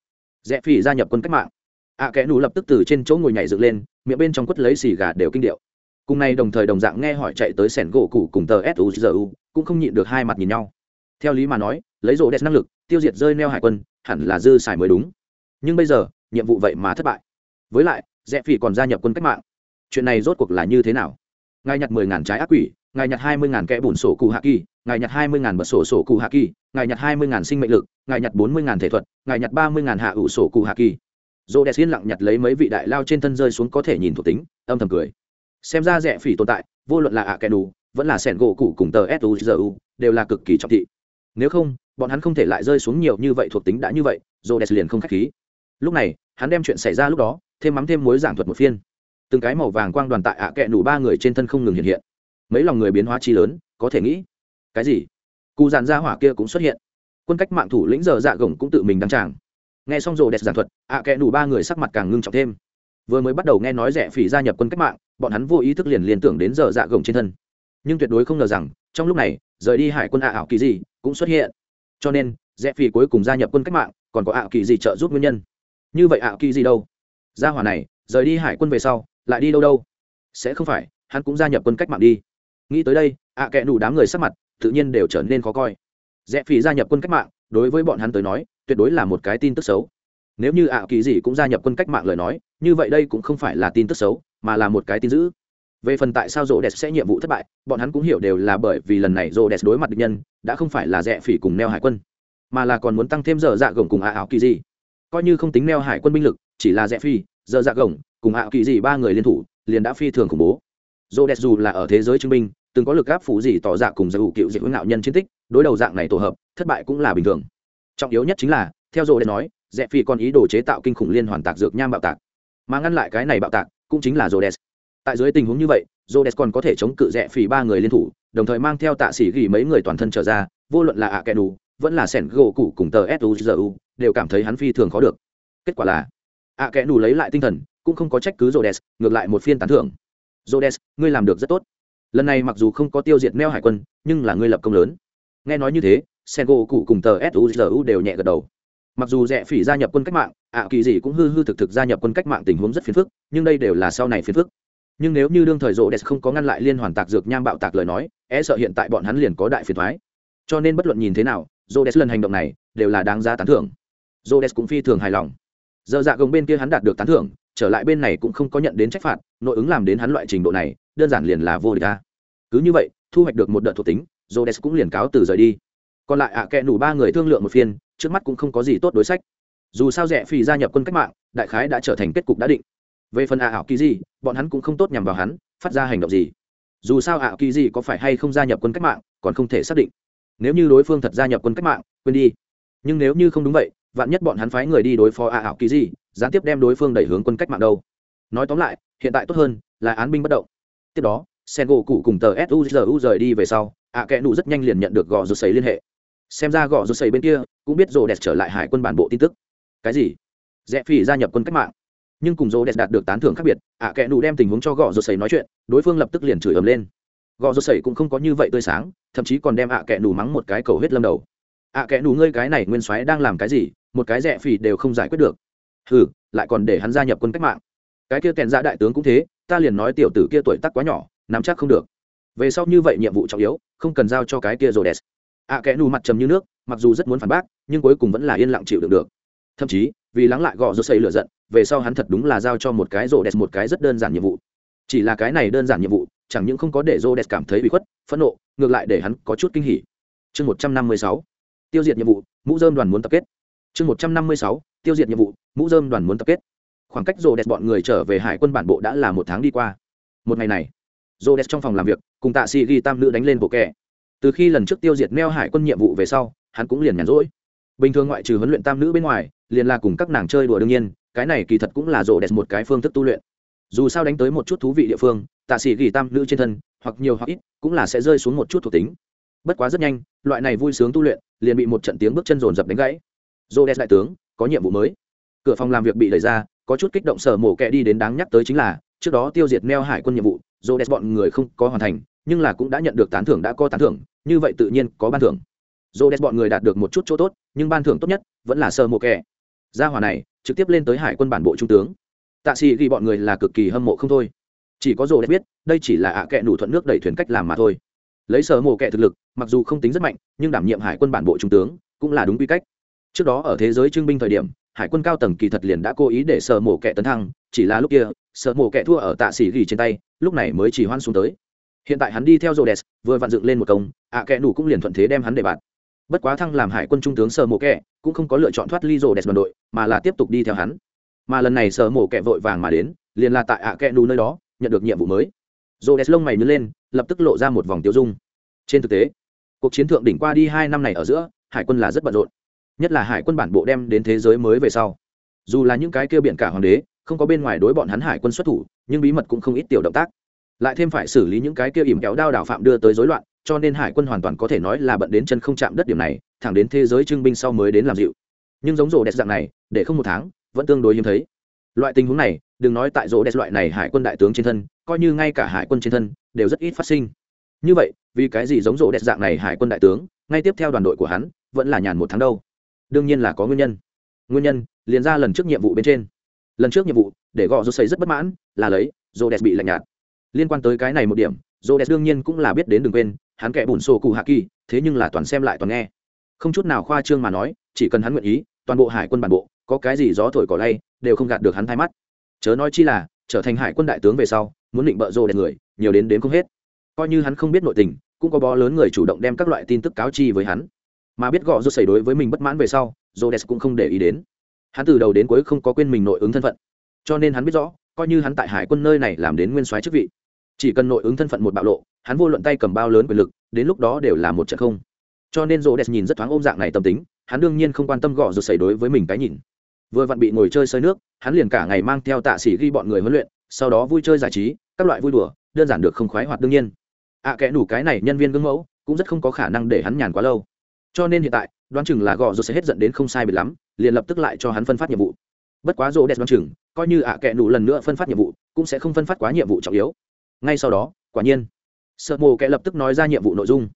Rẽ phi gia nhập quân cách mạng. Ạ à kẽ nụ lập tức từ trên chỗ ngồi nhảy dựng lên, miệng bên trong quất lấy xì gà đều kinh điệu. Cùng nay đồng thời đồng dạng nghe hỏi chạy tới sẻn gỗ cụ cùng tờ suzu cũng không nhịn được hai mặt nhìn nhau. Theo lý mà nói, lấy rô đẹp năng lực, tiêu diệt rơi neo hải quân, hẳn là dư xài mới đúng. Nhưng bây giờ, nhiệm vụ vậy mà thất bại. Với lại, rẽ phi còn gia nhập quân cách mạng. Chuyện này rốt cuộc là như thế nào? Ngài nhặt mười ngàn trái ác quỷ, ngài nhặt hai mươi ngàn kẽ bùn sổ cụ hạ kỳ, ngài nhặt hai mươi ngàn bật sổ sổ cụ hạ kỳ, ngài nhặt hai mươi ngàn sinh mệnh lực, ngài nhặt bốn mươi ngàn thể thuật, ngài nhặt ba mươi ngàn hạ ủ sổ cụ hạ kỳ. Dô đẹp yên lặng nhặt lấy mấy vị đại lao trên thân rơi xuống có thể nhìn thuộc tính, âm thầm cười. Xem ra rẻ phỉ tồn tại, vô luận là ạ kẻ đủ vẫn là sẻn gỗ cụ cùng tờ suzu đều là cực kỳ trọng thị. Nếu không, bọn hắn không thể lại rơi xuống nhiều như vậy thuộc tính đã như vậy dô đẹp liền không k h á c h khí. Lúc này, hắn đem chuyện xảy ra lúc đó, thêm mắm thêm mối giảng thuật một phiên từng cái màu vàng quang đoàn tại ạ à kẹ nủ ba người trên thân không ngừng hiện hiện. Mấy lòng người biến hóa chi lớn, có thể nghĩ. Cái gì? Cụ dàn ra hỏa kia cũng xuất hiện. Quân cách mạng thủ lĩnh giờ dạ gồng cũng tự mình đăng tràng. Nghe xong rồ đẹp giảng thuật, ạ à kẹ nủ ba người sắc mặt càng ngưng trọng thêm. Vừa mới bắt đầu nghe nói rẻ phỉ gia nhập quân cách mạng, bọn hắn vô ý thức liền liên tưởng đến giờ dạ gồng trên thân. Nhưng tuyệt đối không ngờ rằng, trong lúc này, rời đi hải quân ạ ảo kỳ gì cũng xuất hiện. Cho nên rẽ phỉ cuối cùng gia nhập quân cách mạng, còn có ảo kỳ gì trợ giúp nguyên nhân. Như vậy ảo kỳ gì đâu? Gia hỏa này, rời đi hải quân về sau lại đi đâu đâu? Sẽ không phải, hắn cũng gia nhập quân cách mạng đi. Nghĩ tới đây, ạ à kệ đủ đám người sắc mặt, tự nhiên đều trở nên khó coi. Rẽ phỉ gia nhập quân cách mạng, đối với bọn hắn tới nói, tuyệt đối là một cái tin tức xấu. Nếu như ạ kỳ gì cũng gia nhập quân cách mạng lời nói, như vậy đây cũng không phải là tin tức xấu, mà là một cái tin dữ. Về phần tại sao rô đẹp sẽ nhiệm vụ thất bại, bọn hắn cũng hiểu đều là bởi vì lần này rô đẹp đối mặt địch nhân, đã không phải là rẽ phỉ cùng neo hải quân, mà là còn muốn tăng thêm giờ dạ gồng cùng ạ ảo kỳ gì coi như không tính neo hải quân binh lực, chỉ là rẽ phi giờ dạ gồng cùng hạ kỳ gì ba người liên thủ, liền đã phi thường khủng bố. Dô đẹp dù là ở thế giới chứng minh, từng có lực áp phủ gì tỏ dạ cùng giải hữu cựu dịch ngạo nhân chiến tích, đối đầu dạng này tổ hợp, thất bại cũng là bình thường. Trọng yếu nhất chính là, theo dô đẹp nói, dẹp phi còn ý đồ chế tạo kinh khủng liên hoàn tạc dược nham bạo tạc. Mà ngăn lại cái này bạo tạc cũng chính là dô đẹp tại dưới tình huống như vậy dô đẹp còn có thể chống cự dẹp phi ba người liên thủ, đồng thời mang theo tạ sĩ ghi mấy người toàn thân trở ra, vô luận là ạ kẻ đủ, vẫn là sẻn gỗ cụ cùng tờ suzu đều cảm thấy hắn phi thường khó được. Kết quả là, ạ kẻ đủ lấy lại tinh thần cũng không có trách cứ Rhodes, ngược lại một phiên tán thưởng. Rhodes, ngươi làm được rất tốt. Lần này mặc dù không có tiêu diệt neo hải quân, nhưng là ngươi lập công lớn. Nghe nói như thế, Sengo cụ cùng tờ SUZU đều nhẹ gật đầu. Mặc dù rẻ phỉ gia nhập quân cách mạng, ạ kỳ gì cũng hư hư thực thực gia nhập quân cách mạng tình huống rất phiền phức, nhưng đây đều là sau này phiền phức. Nhưng nếu như đương thời Rhodes không có ngăn lại liên hoàn tạc dược nham bạo tạc lời nói, e sợ hiện tại bọn hắn liền có đại phiền toái. Cho nên bất luận nhìn thế nào, Rhodes lần hành động này đều là đáng giá tán thưởng. Rhodes cũng phi thường hài lòng. Giờ dạ gồng bên kia hắn đạt được tán thưởng, trở lại bên này cũng không có nhận đến trách phạt, nội ứng làm đến hắn loại trình độ này, đơn giản liền là vô địch ta cứ như vậy, thu hoạch được một đợt thuộc tính jodes cũng liền cáo từ rời đi. Còn lại ạ à kệ nủ ba người thương lượng một phiên, trước mắt cũng không có gì tốt đối sách. Dù sao rẻ phì gia nhập quân cách mạng, đại khái đã trở thành kết cục đã định. Về phần ạ ảo kỳ gì bọn hắn cũng không tốt nhằm vào hắn, phát ra hành động gì. Dù sao ảo kỳ gì có phải hay không gia nhập quân cách mạng, còn không thể xác định. Nếu như đối phương thật gia nhập quân cách mạng, quên đi. Nhưng nếu như không đúng vậy, vạn nhất bọn hắn phái người đi đối phó ảo kỳ gì gián tiếp đem đối phương đẩy hướng quân cách mạng đâu. Nói tóm lại, hiện tại tốt hơn là án binh bất động. Tiếp đó sen gỗ cụ cùng tờ suzu rời đi về sau, ạ à kẽ nụ rất nhanh liền nhận được gò rút xấy liên hệ. Xem ra gò rút xấy bên kia cũng biết rồ đẹp trở lại hải quân bản bộ tin tức. Cái gì? Rẽ phi gia nhập quân cách mạng. Nhưng cùng rồ đẹp đạt được tán thưởng khác biệt, ạ à kẽ nụ đem tình huống cho gò rút xấy nói chuyện, đối phương lập tức liền chửi ầm lên. Gò rút xấy cũng không có như vậy tươi sáng, thậm chí còn đem ạ à kẽ nụ mắng một cái cầu huyết lâm đầu. Ạ kẽ nụ, ngươi cái này nguyên soái đang làm cái gì? Một cái rẽ phi đều không giải quyết được hừ, lại còn để hắn gia nhập quân cách mạng. Cái kia kèn ra đại tướng cũng thế, ta liền nói tiểu tử kia tuổi tác quá nhỏ, nắm chắc không được. Về sau như vậy nhiệm vụ trọng yếu, không cần giao cho cái kia rồi đẹp ạ kẽ nù mặt trầm như nước, mặc dù rất muốn phản bác, nhưng cuối cùng vẫn là yên lặng chịu được được. Thậm chí, vì lắng lại gò rô xây lửa giận, về sau hắn thật đúng là giao cho một cái rô đẹp một cái rất đơn giản nhiệm vụ. Chỉ là cái này đơn giản nhiệm vụ, chẳng những không có để rô đẹp cảm thấy bị khuất, phẫn nộ, ngược lại để hắn có chút kinh hỉ. Chương một trăm năm mươi sáu. Tiêu diệt nhiệm vụ, mũ dơm đoàn muốn tập kết. Chương một trăm năm mươi sáu tiêu diệt nhiệm vụ, mũ dơm đoàn muốn tập kết. Khoảng cách rô đẹp bọn người trở về hải quân bản bộ đã là một tháng đi qua. Một ngày này rô đẹp trong phòng làm việc, cùng tạ sĩ ghi tam nữ đánh lên bộ kẻ từ khi lần trước tiêu diệt neo hải quân nhiệm vụ về sau, hắn cũng liền nhàn rỗi. Bình thường ngoại trừ huấn luyện tam nữ bên ngoài, liền là cùng các nàng chơi đùa đương nhiên, cái này kỳ thật cũng là rô đẹp một cái phương thức tu luyện. Dù sao đánh tới một chút thú vị địa phương, tạ sĩ ghi tam nữ trên thân, hoặc nhiều hoặc ít, cũng là sẽ rơi xuống một chút thuộc tính. Bất quá rất nhanh, loại này vui sướng tu luyện, liền bị một trận tiếng bước chân rồn rập đánh gãy. Rô đẹp đại tướng có nhiệm vụ mới. Cửa phòng làm việc bị đẩy ra, có chút kích động sở mổ kẹ đi đến đáng nhắc tới chính là, trước đó tiêu diệt neo hải quân nhiệm vụ dô đẹp bọn người không có hoàn thành, nhưng là cũng đã nhận được tán thưởng đã có tán thưởng, như vậy tự nhiên có ban thưởng. Dô đẹp bọn người đạt được một chút chỗ tốt, nhưng ban thưởng tốt nhất vẫn là sở mổ kẹ gia hòa này, trực tiếp lên tới hải quân bản bộ trung tướng. Tạ sĩ ghi bọn người là cực kỳ hâm mộ không thôi. Chỉ có dô đẹp biết, đây chỉ là ạ kẹ đủ thuận nước đẩy thuyền cách làm mà thôi. Lấy sở mổ kẹ thực lực, mặc dù không tính rất mạnh, nhưng đảm nhiệm hải quân bản bộ trung tướng cũng là đúng quy cách trước đó ở thế giới trưng binh thời điểm, hải quân cao tầng kỳ thật liền đã cố ý để sợ mổ kẹ tấn thăng, chỉ là lúc kia sợ mổ kẹ thua ở tạ xỉ gỉ trên tay, lúc này mới chỉ hoan xuống tới. Hiện tại hắn đi theo rô đès vừa vặn dựng lên một công, ạ à kẹ nủ cũng liền thuận thế đem hắn để bạn bất quá thăng làm hải quân trung tướng sợ mổ kẹ cũng không có lựa chọn thoát ly rô đès đoàn đội, mà là tiếp tục đi theo hắn. Mà lần này sợ mổ kẹ vội vàng mà đến, liền là tại ạ à kẹ nủ nơi đó, nhận được nhiệm vụ mới. Rô đès lông mày nhớ lên, lập tức lộ ra một vòng tiêu dung. Trên thực tế, cuộc chiến thượng đỉnh qua đi hai năm này ở giữa, hải quân là rất bận rộn nhất là hải quân bản bộ đem đến thế giới mới về sau. Dù là những cái kia biển cả hoàng đế, không có bên ngoài đối bọn hắn hải quân xuất thủ, nhưng bí mật cũng không ít tiểu động tác. Lại thêm phải xử lý những cái kia ỉm kéo đao đảo phạm đưa tới rối loạn, cho nên hải quân hoàn toàn có thể nói là bận đến chân không chạm đất điểm này, thẳng đến thế giới trưng binh sau mới đến làm dịu. Nhưng giống rổ đẹp dạng này, để không một tháng, vẫn tương đối hiếm thấy. Loại tình huống này, đừng nói tại rổ đẹp loại này hải quân đại tướng trên thân, coi như ngay cả hải quân trên thân, đều rất ít phát sinh. Như vậy, vì cái gì giống rổ đẹp dạng này hải quân đại tướng, ngay tiếp theo đoàn đội của hắn, vẫn là nhàn một tháng đâu? Đương nhiên là có nguyên nhân. Nguyên nhân, liền ra lần trước nhiệm vụ bên trên. Lần trước nhiệm vụ, để gõ rô xây rất bất mãn, là lấy rô đẹp bị lạnh nhạt. Liên quan tới cái này một điểm rô đẹp đương nhiên cũng là biết đến đừng quên, hắn kẻ bùn sổ cụ hạ kỳ, thế nhưng là toàn xem lại toàn nghe. Không chút nào khoa trương mà nói, chỉ cần hắn nguyện ý, toàn bộ hải quân bản bộ, có cái gì gió thổi cỏ lay, đều không gạt được hắn thay mắt. Chớ nói chi là, trở thành hải quân đại tướng về sau, muốn định bợ rô đẹp người, nhiều đến đến không hết. Coi như hắn không biết nội tình, cũng có bó lớn người chủ động đem các loại tin tức cáo chi với hắn mà biết gõ rốt xảy đối với mình bất mãn về sau jodes cũng không để ý đến. Hắn từ đầu đến cuối không có quên mình nội ứng thân phận. Cho nên hắn biết rõ coi như hắn tại hải quân nơi này làm đến nguyên soái chức vị chỉ cần nội ứng thân phận một bạo lộ hắn vô luận tay cầm bao lớn quyền lực đến lúc đó đều là một trận không. Cho nên rô nhìn rất thoáng ôm dạng này tâm tính hắn đương nhiên không quan tâm gõ rốt xảy đối với mình cái nhìn. Vừa vặn bị ngồi chơi sơi nước hắn liền cả ngày mang theo tạ sĩ ghi bọn người huấn luyện sau đó vui chơi giải trí các loại vui đùa đơn giản được không khoái hoạt đương nhiên. Ạ à, kẽ đủ cái này nhân viên gương mẫu cũng rất không có khả năng để hắn nhàn quá lâu cho nên hiện tại, đoán chừng là gò rô sẽ hết dẫn đến không sai biệt lắm, liền lập tức lại cho hắn phân phát nhiệm vụ. Bất quá rô đẹp đoán chừng, coi như ạ à kệ nụ lần nữa phân phát nhiệm vụ, cũng sẽ không phân phát quá nhiệm vụ trọng yếu. Ngay sau đó, quả nhiên, sợ mồ kệ lập tức nói ra nhiệm vụ nội dung.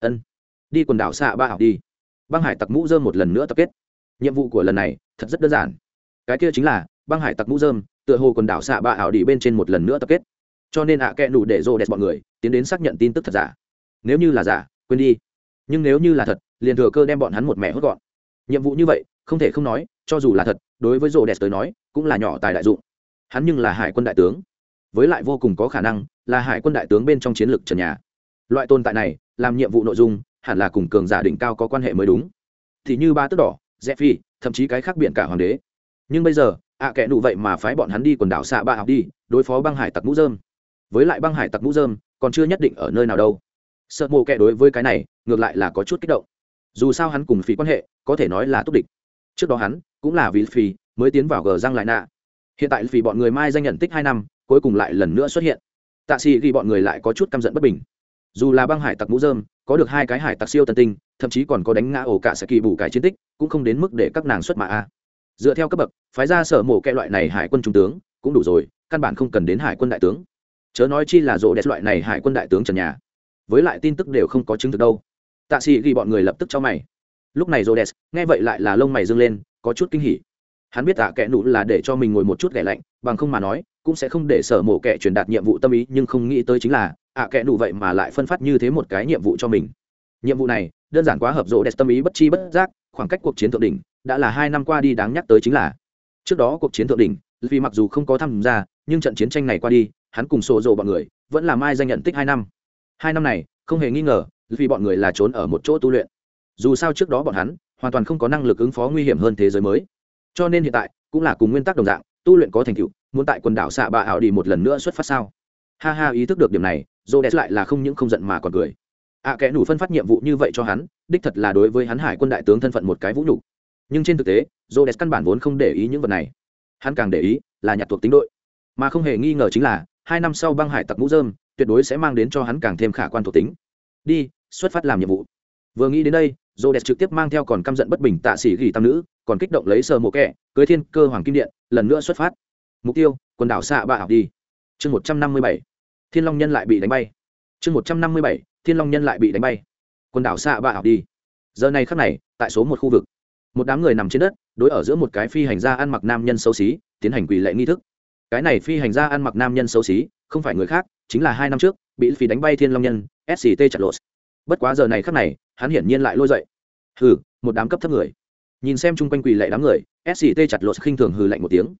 Ân, đi quần đảo xạ ba học đi. Băng hải tặc mũ dơm một lần nữa tập kết. Nhiệm vụ của lần này, thật rất đơn giản. Cái kia chính là, băng hải tặc mũ dơm, tựa hồ quần đảo xạ ba ảo đi bên trên một lần nữa tập kết. Cho nên ạ à kệ nụ để rô đẹp bọn người, tiến đến xác nhận tin tức thật giả. Nếu như là giả, quên đi. Nhưng nếu như là thật liền thừa cơ đem bọn hắn một mẹ hốt gọn. Nhiệm vụ như vậy, không thể không nói, cho dù là thật, đối với rô đẹp tới nói, cũng là nhỏ tài đại dụng. Hắn nhưng là hải quân đại tướng. Với lại vô cùng có khả năng là hải quân đại tướng bên trong chiến lược trần nhà. Loại tồn tại này, làm nhiệm vụ nội dung, hẳn là cùng cường giả đỉnh cao có quan hệ mới đúng. Thì như ba tước đỏ rẽ phi thậm chí cái khác biện cả hoàng đế. Nhưng bây giờ, ạ à kẻ nụ vậy mà phái bọn hắn đi quần đảo xạ ba học đi, đối phó băng hải tặc mũ dơm với lại băng hải tặc mũ dơm còn chưa nhất định ở nơi nào đâu. Sợ mộ kẻ đối với cái này, ngược lại là có chút kích động dù sao hắn cùng phí quan hệ có thể nói là túc địch. Trước đó hắn cũng là vì phí mới tiến vào gờ răng lại nạ. Hiện tại phí bọn người mai danh nhận tích hai năm, cuối cùng lại lần nữa xuất hiện. Tạ xì ghi bọn người lại có chút căm giận bất bình. Dù là băng hải tặc mũ dơm có được hai cái hải tặc siêu tân tinh, thậm chí còn có đánh ngã ổ cả sẽ kỳ bù cái chiến tích, cũng không đến mức để các nàng xuất mạ a. Dựa theo cấp bậc, phái ra sở mổ kẹ loại này hải quân trung tướng, cũng đủ rồi, căn bản không cần đến hải quân đại tướng. Chớ nói chi là rộ đẹp loại này hải quân đại tướng trần nhà. Với lại tin tức đều không có chứng thực đâu tạ sĩ ghi bọn người lập tức cho mày. Lúc này rô đès nghe vậy lại là lông mày dâng lên, có chút kinh hỉ. Hắn biết tạ kẽ nụ là để cho mình ngồi một chút ghẻ lạnh, bằng không mà nói, cũng sẽ không để sở mổ kẻ truyền đạt nhiệm vụ tâm ý, nhưng không nghĩ tới chính là, ạ kẽ nụ vậy mà lại phân phát như thế một cái nhiệm vụ cho mình. Nhiệm vụ này, đơn giản quá hợp rộ đẹp tâm ý bất chi bất giác, khoảng cách cuộc chiến thượng đỉnh đã là hai năm qua đi đáng nhắc tới chính là. Trước đó cuộc chiến thượng đỉnh vì mặc dù không có tham gia, nhưng trận chiến tranh này qua đi, hắn cùng sổ rộ bọn người vẫn là mai danh nhận tích hai năm. Hai năm này, không hề nghi ngờ vì bọn người là trốn ở một chỗ tu luyện. Dù sao trước đó bọn hắn hoàn toàn không có năng lực ứng phó nguy hiểm hơn thế giới mới. Cho nên hiện tại cũng là cùng nguyên tắc đồng dạng tu luyện có thành tựu muốn tại quần đảo xạ bạ ảo đi một lần nữa xuất phát sao? Ha ha ý thức được điểm này dô đès lại là không những không giận mà còn cười. Ạ à, kẻ nủ phân phát nhiệm vụ như vậy cho hắn đích thật là đối với hắn hải quân đại tướng thân phận một cái vũ nhục. Nhưng trên thực tế dô đès căn bản vốn không để ý những vật này. Hắn càng để ý là nhặt thuộc tính đội. Mà không hề nghi ngờ chính là hai năm sau băng hải tặc mũ dơm tuyệt đối sẽ mang đến cho hắn càng thêm khả quan thuộc tính. Đi xuất phát làm nhiệm vụ. Vừa nghĩ đến đây dô đẹp trực tiếp mang theo còn căm giận bất bình tạ sĩ ghi tam nữ, còn kích động lấy sơ mộ kẹ, cưới thiên cơ hoàng kim điện, lần nữa xuất phát. Mục tiêu, quần đảo xạ bạ học đi. Chương một trăm năm mươi bảy, thiên long nhân lại bị đánh bay. Chương một trăm năm mươi bảy, thiên long nhân lại bị đánh bay. Quần đảo xạ bạ học đi. Giờ này khắc này, tại số một khu vực, một đám người nằm trên đất, đối ở giữa một cái phi hành gia ăn mặc nam nhân xấu xí, tiến hành quỷ lệ nghi thức. Cái này phi hành gia ăn mặc nam nhân xấu xí, không phải người khác, chính là hai năm trước, bị phi đánh bay thiên long nhân sct chặt lột bất quá giờ này khắc này, hắn hiển nhiên lại lôi dậy. Hừ, một đám cấp thấp người. Nhìn xem chung quanh quỳ lệ đám người sct chặt lột khinh thường hừ lạnh một tiếng.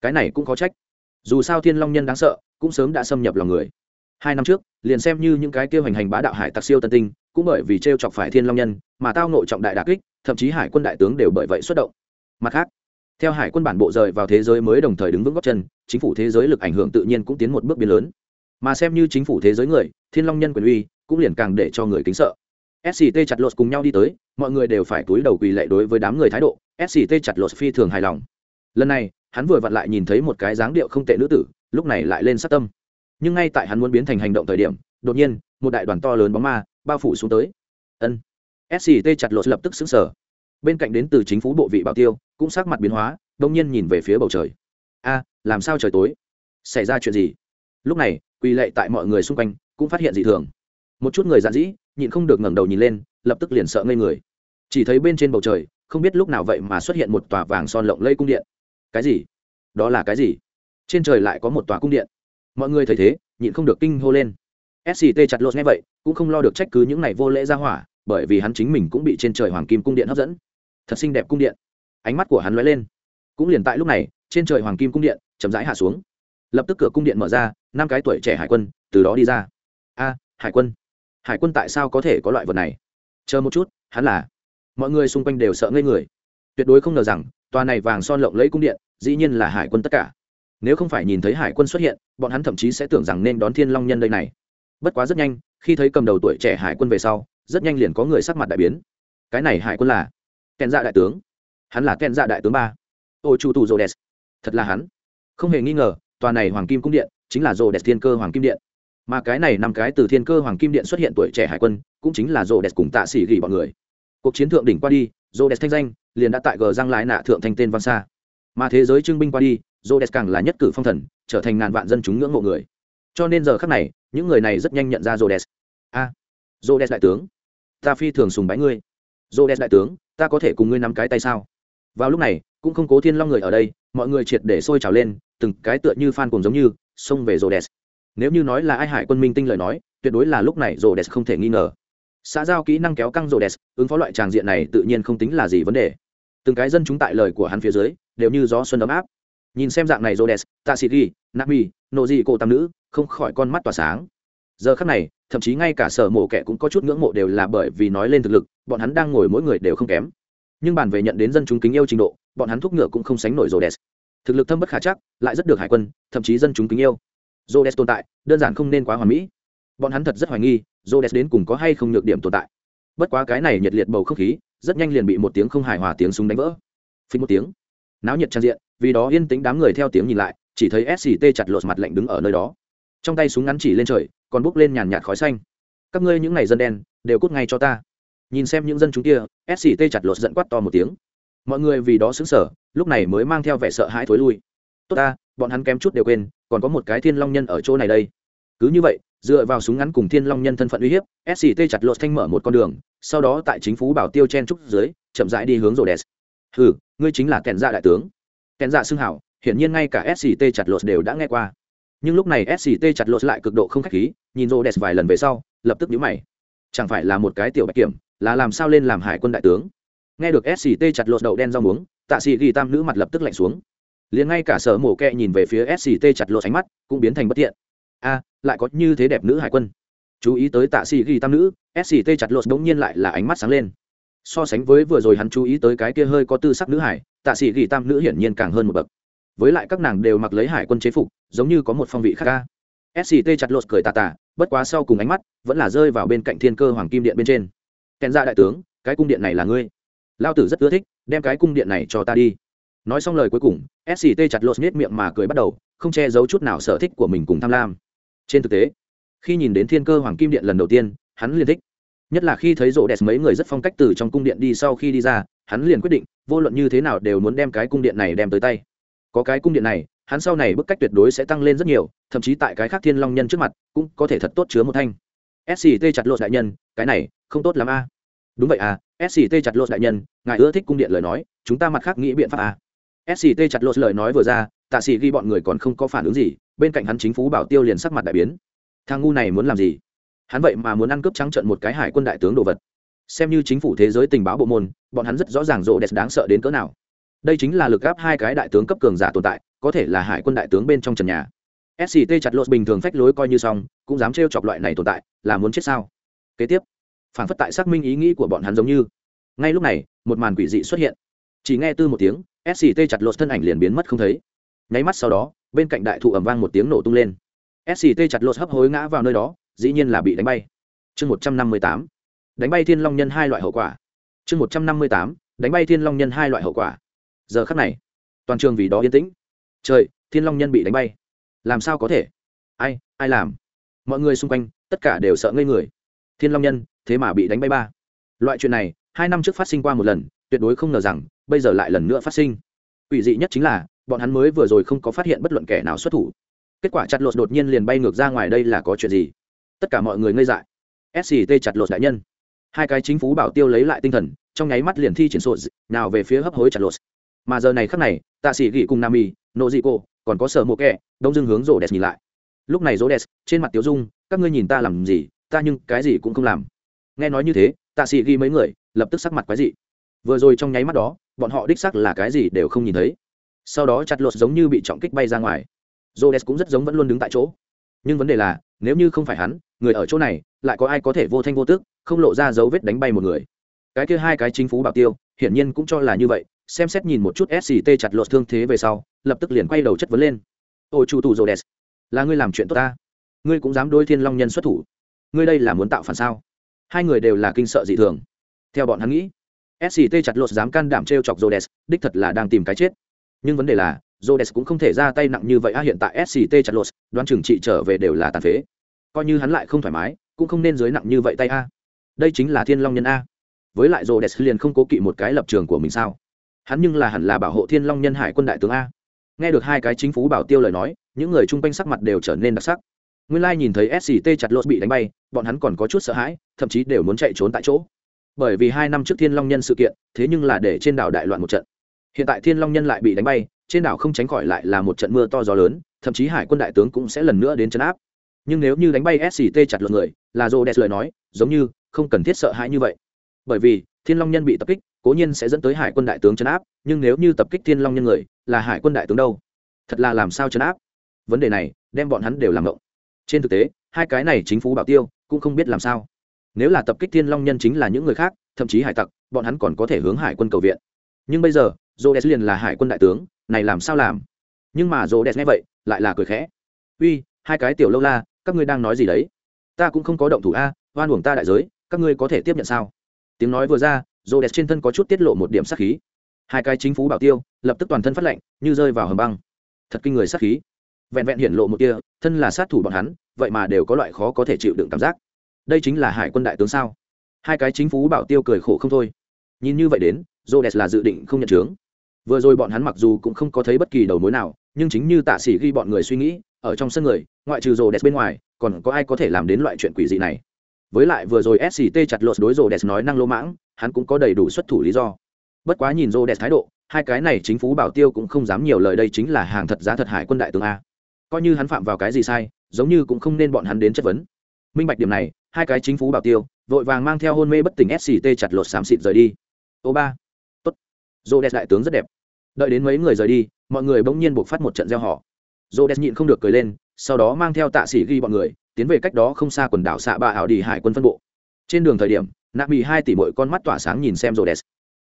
Cái này cũng có trách. Dù sao thiên long nhân đáng sợ, cũng sớm đã xâm nhập lòng người. Hai năm trước, liền xem như những cái kêu hành hành bá đạo hải tặc siêu tân tinh, cũng bởi vì t r e o chọc phải thiên long nhân, mà tao nội trọng đại đà kích, thậm chí hải quân đại tướng đều bởi vậy xuất động. Mặt khác, theo hải quân bản bộ rời vào thế giới mới đồng thời đứng vững góc chân, chính phủ thế giới lực ảnh hưởng tự nhiên cũng tiến một bước biến lớn. Mà xem như chính phủ thế giới người, thiên long nhân quyền uy cũng liền càng để cho người kính sợ. Sct chặt lột cùng nhau đi tới, mọi người đều phải túi đầu quỳ lệ đối với đám người thái độ sct chặt lột phi thường hài lòng. Lần này, hắn vừa vặn lại nhìn thấy một cái dáng điệu không tệ nữ tử, lúc này lại lên sát tâm. Nhưng ngay tại hắn muốn biến thành hành động thời điểm, đột nhiên, một đại đoàn to lớn bóng ma bao phủ xuống tới. Ân. Sct chặt lột lập tức xứng sở bên cạnh đến từ chính phủ bộ vị bảo tiêu, cũng sắc mặt biến hóa, đông nhiên nhìn về phía bầu trời. A, làm sao trời tối? Xảy ra chuyện gì? Lúc này, quỳ lệ tại mọi người xung quanh cũng phát hiện dị thường một chút người dạn dĩ, nhịn không được ngẩng đầu nhìn lên, lập tức liền sợ ngây người. Chỉ thấy bên trên bầu trời, không biết lúc nào vậy mà xuất hiện một tòa vàng son lộng lây cung điện. Cái gì? Đó là cái gì? Trên trời lại có một tòa cung điện. Mọi người thấy thế, nhịn không được kinh hô lên. Sct chặt lột nghe vậy, cũng không lo được trách cứ những này vô lễ ra hỏa, bởi vì hắn chính mình cũng bị trên trời hoàng kim cung điện hấp dẫn. Thật xinh đẹp cung điện. Ánh mắt của hắn lóe lên. Cũng liền tại lúc này, trên trời hoàng kim cung điện chậm rãi hạ xuống. Lập tức cửa cung điện mở ra, năm cái tuổi trẻ hải quân từ đó đi ra. A, hải quân hải quân tại sao có thể có loại vật này? Chờ một chút, hắn là. Mọi người xung quanh đều sợ ngây người. Tuyệt đối không ngờ rằng, tòa này vàng son lộng lấy cung điện, dĩ nhiên là hải quân tất cả. Nếu không phải nhìn thấy hải quân xuất hiện, bọn hắn thậm chí sẽ tưởng rằng nên đón thiên long nhân đây này. Bất quá rất nhanh, khi thấy cầm đầu tuổi trẻ hải quân về sau, rất nhanh liền có người sắc mặt đại biến. Cái này hải quân là kèn dạ đại tướng. Hắn là kèn dạ đại tướng ba. Ôi chu tù rô đès. Thật là hắn. Không hề nghi ngờ, tòa này hoàng kim cung điện chính là rô đès thiên cơ hoàng kim điện mà cái này năm cái từ thiên cơ hoàng kim điện xuất hiện tuổi trẻ hải quân cũng chính là rô đẹp cùng tạ xỉ gỉ bọn người. Cuộc chiến thượng đỉnh qua đi rô đẹp thanh danh liền đã tại gờ giang lái nạ thượng thanh tên vang xa. Mà thế giới trưng binh qua đi rô đẹp càng là nhất cử phong thần trở thành ngàn vạn dân chúng ngưỡng mộ người. Cho nên giờ khác này những người này rất nhanh nhận ra rô đẹp a à, rô đẹp đại tướng ta phi thường sùng bái ngươi. Rô đẹp đại tướng ta có thể cùng ngươi nắm cái tay sao? Vào lúc này cũng không cố thiên long người ở đây mọi người triệt để sôi trào lên từng cái tựa như phan cùng giống như xông về rô đẹp nếu như nói là ai hải quân minh tinh lời nói, tuyệt đối là lúc này rô đès không thể nghi ngờ. Xã giao kỹ năng kéo căng rô đès ứng phó loại tràng diện này tự nhiên không tính là gì vấn đề. Từng cái dân chúng tại lời của hắn phía dưới, đều như gió xuân ấm áp. Nhìn xem dạng này rô đès tạ xịt ghi nami nộ dị cổ tam nữ, không khỏi con mắt tỏa sáng. Giờ khắc này, thậm chí ngay cả sở mổ kẻ cũng có chút ngưỡng mộ đều là bởi vì nói lên thực lực, bọn hắn đang ngồi mỗi người đều không kém. Nhưng bàn về nhận đến dân chúng kính yêu trình độ, bọn hắn thúc ngựa cũng không sánh nổi rô đès thực lực thâm bất khả chắc, lại rất được hải quân, thậm chí dân chúng kính yêu. Rhodes tồn tại đơn giản không nên quá hoàn mỹ. Bọn hắn thật rất hoài nghi Rhodes đến cùng có hay không nhược điểm tồn tại. Bất quá cái này nhiệt liệt bầu không khí rất nhanh liền bị một tiếng không hài hòa tiếng súng đánh vỡ. Phí một tiếng náo nhiệt trang diện vì đó yên tĩnh đám người theo tiếng nhìn lại chỉ thấy sct chặt lột mặt lạnh đứng ở nơi đó. Trong tay súng ngắn chỉ lên trời còn bốc lên nhàn nhạt khói xanh. Các ngươi những ngày dân đen đều cút ngay cho ta. Nhìn xem những dân chúng kia sct chặt lột giận quát to một tiếng. Mọi người vì đó sững sờ, lúc này mới mang theo vẻ sợ hãi thối lui. Tốt ta bọn hắn kém chút đều quên, còn có một cái thiên long nhân ở chỗ này đây. Cứ như vậy, dựa vào súng ngắn cùng thiên long nhân thân phận uy hiếp sct chặt lột thanh mở một con đường, sau đó tại chính phủ bảo tiêu chen trúc dưới, chậm rãi đi hướng rổ đèn ừ ngươi chính là kèn dạ đại tướng. Kèn dạ xưng hảo, hiển nhiên ngay cả sct chặt lột đều đã nghe qua. Nhưng lúc này sct chặt lột lại cực độ không khách khí, nhìn rổ đèn vài lần về sau, lập tức nhíu mày. Chẳng phải là một cái tiểu bạch kiểm, là làm sao lên làm hải quân đại tướng? Nghe được sct chặt lột đậu đen rau muống, tạ sĩ ghi tam nữ mặt lập tức lạnh xuống liền ngay cả sở mổ kẹ nhìn về phía sct chặt lột ánh mắt, cũng biến thành bất tiện. A, lại có như thế đẹp nữ hải quân. Chú ý tới tạ sĩ ghi tam nữ sct chặt lột bỗng nhiên lại là ánh mắt sáng lên. So sánh với vừa rồi hắn chú ý tới cái kia hơi có tư sắc nữ hải, tạ sĩ ghi tam nữ hiển nhiên càng hơn một bậc. Với lại các nàng đều mặc lấy hải quân chế phục, giống như có một phong vị khác ca sct chặt lột cười tà tà, bất quá sau cùng ánh mắt vẫn là rơi vào bên cạnh thiên cơ hoàng kim điện bên trên. Kèn ra đại tướng, cái cung điện này là ngươi. Lao tử rất ưa thích, đem cái cung điện này cho ta đi nói xong lời cuối cùng sct chặt lột nết miệng mà cười bắt đầu, không che giấu chút nào sở thích của mình cùng tham lam. Trên thực tế, khi nhìn đến thiên cơ hoàng kim điện lần đầu tiên, hắn liền thích. Nhất là khi thấy rộ đẹp mấy người rất phong cách từ trong cung điện đi sau khi đi ra, hắn liền quyết định, vô luận như thế nào đều muốn đem cái cung điện này đem tới tay. Có cái cung điện này, hắn sau này bức cách tuyệt đối sẽ tăng lên rất nhiều, thậm chí tại cái khác thiên long nhân trước mặt, cũng có thể thật tốt chứa một thanh. Sct chặt lột đại nhân, cái này, không tốt lắm a. Đúng vậy à sct chặt lột đại nhân, ngài ưa thích cung điện lời nói, chúng ta mặt khác nghĩ biện pháp à sct chặt lột lời nói vừa ra, tạ sĩ ghi bọn người còn không có phản ứng gì, bên cạnh hắn chính phủ bảo tiêu liền sắc mặt đại biến. Thằng ngu này muốn làm gì? Hắn vậy mà muốn ăn cướp trắng trận một cái hải quân đại tướng đồ vật. Xem như chính phủ thế giới tình báo bộ môn, bọn hắn rất rõ ràng rộ đẹp đáng sợ đến cỡ nào. Đây chính là lực gáp hai cái đại tướng cấp cường giả tồn tại, có thể là hải quân đại tướng bên trong trần nhà. Sct chặt lột bình thường phách lối coi như xong, cũng dám trêu chọc loại này tồn tại, là muốn chết sao? Kế tiếp, phản phất tại xác minh ý nghĩ của bọn hắn giống như. Ngay lúc này, một màn quỷ dị xuất hiện chỉ nghe tư một tiếng sct chặt lột thân ảnh liền biến mất không thấy. Nháy mắt sau đó, bên cạnh đại thụ ẩm vang một tiếng nổ tung lên. Sct chặt lột hấp hối ngã vào nơi đó, dĩ nhiên là bị đánh bay. Chương một trăm năm mươi tám. Đánh bay thiên long nhân hai loại hậu quả. Chương một trăm năm mươi tám. Đánh bay thiên long nhân hai loại hậu quả. Giờ khắc này, toàn trường vì đó yên tĩnh. Trời, thiên long nhân bị đánh bay. Làm sao có thể? Ai ai làm? Mọi người xung quanh, tất cả đều sợ ngây người. Thiên long nhân, thế mà bị đánh bay ba. Loại chuyện này, hai năm trước phát sinh qua một lần tuyệt đối không ngờ rằng, bây giờ lại lần nữa phát sinh. Quỷ dị nhất chính là, bọn hắn mới vừa rồi không có phát hiện bất luận kẻ nào xuất thủ. Kết quả chặt lột đột nhiên liền bay ngược ra ngoài đây là có chuyện gì? Tất cả mọi người ngây dại. Sct chặt lột đại nhân. Hai cái chính phủ bảo tiêu lấy lại tinh thần, trong nháy mắt liền thi triển sột nào về phía hấp hối chặt lột. Mà giờ này khắc này, tạ sĩ gỉ cùng nam mì nộ dị cô còn có sở mộ kẹ đông dưng hướng rổ đẹp nhìn lại. Lúc này rổ đẹp trên mặt tiếu dung, các ngươi nhìn ta làm gì, ta nhưng cái gì cũng không làm. Nghe nói như thế, tạ sĩ ghi mấy người, lập tức sắc mặt quái dị vừa rồi trong nháy mắt đó, bọn họ đích sắc là cái gì đều không nhìn thấy. Sau đó chặt lột giống như bị trọng kích bay ra ngoài. Rô cũng rất giống vẫn luôn đứng tại chỗ. Nhưng vấn đề là, nếu như không phải hắn, người ở chỗ này, lại có ai có thể vô thanh vô tước không lộ ra dấu vết đánh bay một người. Cái kia hai cái chính phủ bảo tiêu, hiển nhiên cũng cho là như vậy, xem xét nhìn một chút sct chặt lột thương thế về sau, lập tức liền quay đầu chất vấn lên. Ôi chủ tù rồ là ngươi làm chuyện tốt ta? Ngươi cũng dám đôi thiên long nhân xuất thủ. Ngươi đây là muốn tạo phản sao? Hai người đều là kinh sợ dị thường. Theo bọn hắn nghĩ sct chặt lột dám can đảm t r e o chọc Rhodes, đích thật là đang tìm cái chết. Nhưng vấn đề là Rhodes cũng không thể ra tay nặng như vậy a hiện tại sct chặt lột đoán chừng trị trở về đều là tàn phế. Coi như hắn lại không thoải mái cũng không nên dưới nặng như vậy tay a đây chính là thiên long nhân a với lại Rhodes liền không cố kỵ một cái lập trường của mình sao? Hắn nhưng là hẳn là bảo hộ thiên long nhân hải quân đại tướng a nghe được hai cái chính phủ bảo tiêu lời nói những người chung quanh sắc mặt đều trở nên đặc sắc. Nguyên lai nhìn thấy sct chặt lột bị đánh bay bọn hắn còn có chút sợ hãi thậm chí đều muốn chạy trốn tại chỗ bởi vì hai năm trước thiên long nhân sự kiện, thế nhưng là để trên đảo đại loạn một trận. Hiện tại thiên long nhân lại bị đánh bay, trên đảo không tránh khỏi lại là một trận mưa to gió lớn, thậm chí hải quân đại tướng cũng sẽ lần nữa đến chấn áp. Nhưng nếu như đánh bay sct chặt lượng người, là rô đẹp lời nói, giống như, không cần thiết sợ hãi như vậy. Bởi vì, thiên long nhân bị tập kích, cố nhiên sẽ dẫn tới hải quân đại tướng chấn áp, nhưng nếu như tập kích thiên long nhân người, là hải quân đại tướng đâu? Thật là làm sao chấn áp? Vấn đề này, đem bọn hắn đều làm động trên thực tế, hai cái này chính phủ bảo tiêu, cũng không biết làm sao nếu là tập kích thiên long nhân chính là những người khác, thậm chí hải tặc, bọn hắn còn có thể hướng hải quân cầu viện. Nhưng bây giờ j o liền là hải quân đại tướng, này làm sao làm? Nhưng mà j o nghe vậy, lại là cười khẽ. Uy, hai cái tiểu lâu la, các ngươi đang nói gì đấy? Ta cũng không có động thủ a, oan uổng ta đại giới, các ngươi có thể tiếp nhận sao? Tiếng nói vừa ra rô đẹp trên thân có chút tiết lộ một điểm sát khí. Hai cái chính phủ bảo tiêu, lập tức toàn thân phát lệnh như rơi vào hầm băng. Thật kinh người sát khí. Vẹn vẹn hiển lộ một kia thân là sát thủ bọn hắn, vậy mà đều có loại khó có thể chịu đựng cảm giác đây chính là hải quân đại tướng sao? Hai cái chính phủ bảo tiêu cười khổ không thôi. Nhìn như vậy đến rô là dự định không nhận chướng. Vừa rồi bọn hắn mặc dù cũng không có thấy bất kỳ đầu mối nào, nhưng chính như tạ sĩ ghi bọn người suy nghĩ, ở trong sân người, ngoại trừ rô bên ngoài, còn có ai có thể làm đến loại chuyện quỷ dị này? Với lại vừa rồi sct chặt lột đối rô nói năng lô mãng, hắn cũng có đầy đủ xuất thủ lý do. Bất quá nhìn rô thái độ, hai cái này chính phủ bảo tiêu cũng không dám nhiều lời đây chính là hàng thật giá thật hải quân đại tướng a. Coi như hắn phạm vào cái gì sai, giống như cũng không nên bọn hắn đến chất vấn. Minh bạch điểm này hai cái chính phủ bảo tiêu, vội vàng mang theo hôn mê bất tỉnh sct chặt lột xám xịt rời đi. Ô ba. Tốt. Dô đẹp đại tướng rất đẹp. Đợi đến mấy người rời đi, mọi người bỗng nhiên buộc phát một trận gieo họ dô đẹp nhịn không được cười lên, sau đó mang theo tạ sĩ ghi bọn người, tiến về cách đó không xa quần đảo xạ ba ảo đi hải quân phân bộ. Trên đường thời điểm, nạ mỹ hai tỷ mỗi con mắt tỏa sáng nhìn xem rhodes.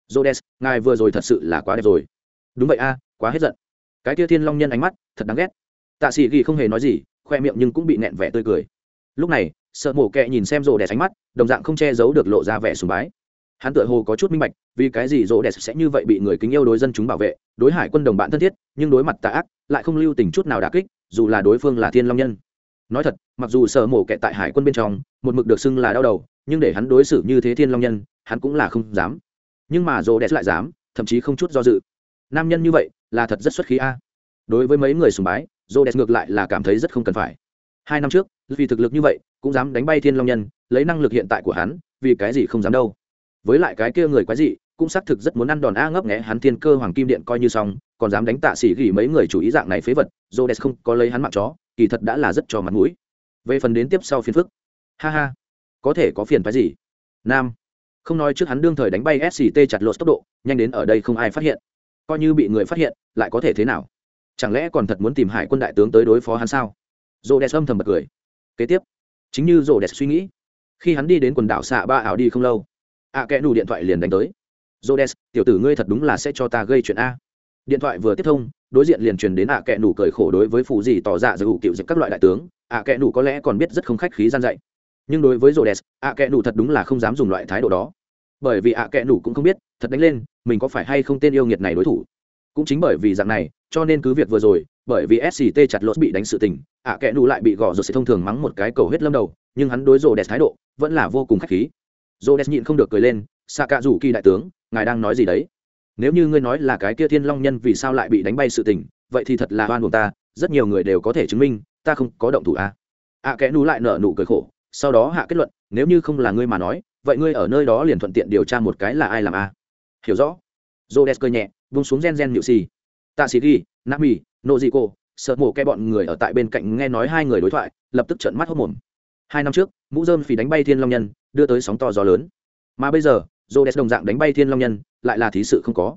Rhodes, ngài vừa rồi thật sự là quá đẹp rồi. Đúng vậy a, quá hết giận. Cái tia thiên long nhân ánh mắt thật đáng ghét. Tạ sĩ ghi không hề nói gì, khoe miệng nhưng cũng bị nẹn vẻ tươi cười. Lúc này sợ mổ kẹ nhìn xem rô đẹp ánh mắt, đồng dạng không che giấu được lộ ra vẻ sùng bái. Hắn tựa hồ có chút minh bạch, vì cái gì rô đẹp sẽ như vậy bị người kính yêu đối dân chúng bảo vệ, đối hải quân đồng bạn thân thiết, nhưng đối mặt tà ác, lại không lưu tình chút nào đà kích, dù là đối phương là thiên long nhân. Nói thật, mặc dù sợ mổ kẹ tại hải quân bên trong, một mực được xưng là đau đầu, nhưng để hắn đối xử như thế thiên long nhân, hắn cũng là không dám. Nhưng mà rô đẹp lại dám, thậm chí không chút do dự. Nam nhân như vậy là thật rất xuất khí a. Đối với mấy người sùng bái rô đẹp ngược lại là cảm thấy rất không cần phải hai năm trước, vì thực lực như vậy, cũng dám đánh bay thiên long nhân, lấy năng lực hiện tại của hắn, vì cái gì không dám đâu? Với lại cái kia người quái dị, cũng xác thực rất muốn ăn đòn a ngấp nghẽ hắn thiên cơ hoàng kim điện coi như xong, còn dám đánh tạ xỉ gỉ mấy người chủ ý dạng này phế vật j o không có lấy hắn mạng chó, kỳ thật đã là rất cho mặt mũi. Về phần đến tiếp sau phiền phức. Ha ha. Có thể có phiền phái gì? Nam. Không nói trước hắn đương thời đánh bay sct chặt lột tốc độ, nhanh đến ở đây không ai phát hiện. Coi như bị người phát hiện, lại có thể thế nào? Chẳng lẽ còn thật muốn tìm hải quân đại tướng tới đối phó hắn sao? Rô đès âm thầm bật cười. Kế tiếp chính như rô đès suy nghĩ khi hắn đi đến quần đảo xạ ba ảo đi không lâu ạ à, kẽ đủ điện thoại liền đánh tới. Rô đès tiểu tử ngươi thật đúng là sẽ cho ta gây chuyện a. Điện thoại vừa tiếp thông đối diện liền truyền đến ạ à kẽ đủ cười khổ đối với phụ gì tỏ dạ ra giữ cựu dịch các loại đại tướng. Ạ à kẽ đủ có lẽ còn biết rất không khách khí gian dạy. Nhưng đối với rô đès ạ kẽ đủ thật đúng là không dám dùng loại thái độ đó. Bởi vì ạ kẽ đủ cũng không biết thật đánh lên mình có phải hay không tên yêu nghiệt này đối thủ. Cũng chính bởi vì dạng này cho nên cứ việc vừa rồi bởi vì sct chặt lốt bị đánh sự tình, ạ kẽ nụ lại bị gõ rồi sẽ thông thường mắng một cái cầu hết lâm đầu, nhưng hắn đối rồ đẹp thái độ vẫn là vô cùng khách khí. Rhodes đẹp nhịn không được cười lên xạ cạ rủ kỳ đại tướng, ngài đang nói gì đấy? Nếu như ngươi nói là cái kia thiên long nhân vì sao lại bị đánh bay sự tình, vậy thì thật là oan buồn ta, rất nhiều người đều có thể chứng minh, ta không có động thủ a ạ kẽ nụ lại nở nụ cười khổ, sau đó hạ kết luận, nếu như không là ngươi mà nói, vậy ngươi ở nơi đó liền thuận tiện điều tra một cái là ai làm a hiểu rõ. Rhodes cười nhẹ vung xuống gen gen nhự xì. Tạ sĩ ghi nami nô dị cô sợ mổ kẻ bọn người ở tại bên cạnh nghe nói hai người đối thoại, lập tức trợn mắt hốt mồm. Hai năm trước, mũ dơm phì đánh bay thiên long nhân, đưa tới sóng to gió lớn. Mà bây giờ dô o đồng dạng đánh bay thiên long nhân, lại là thí sự không có.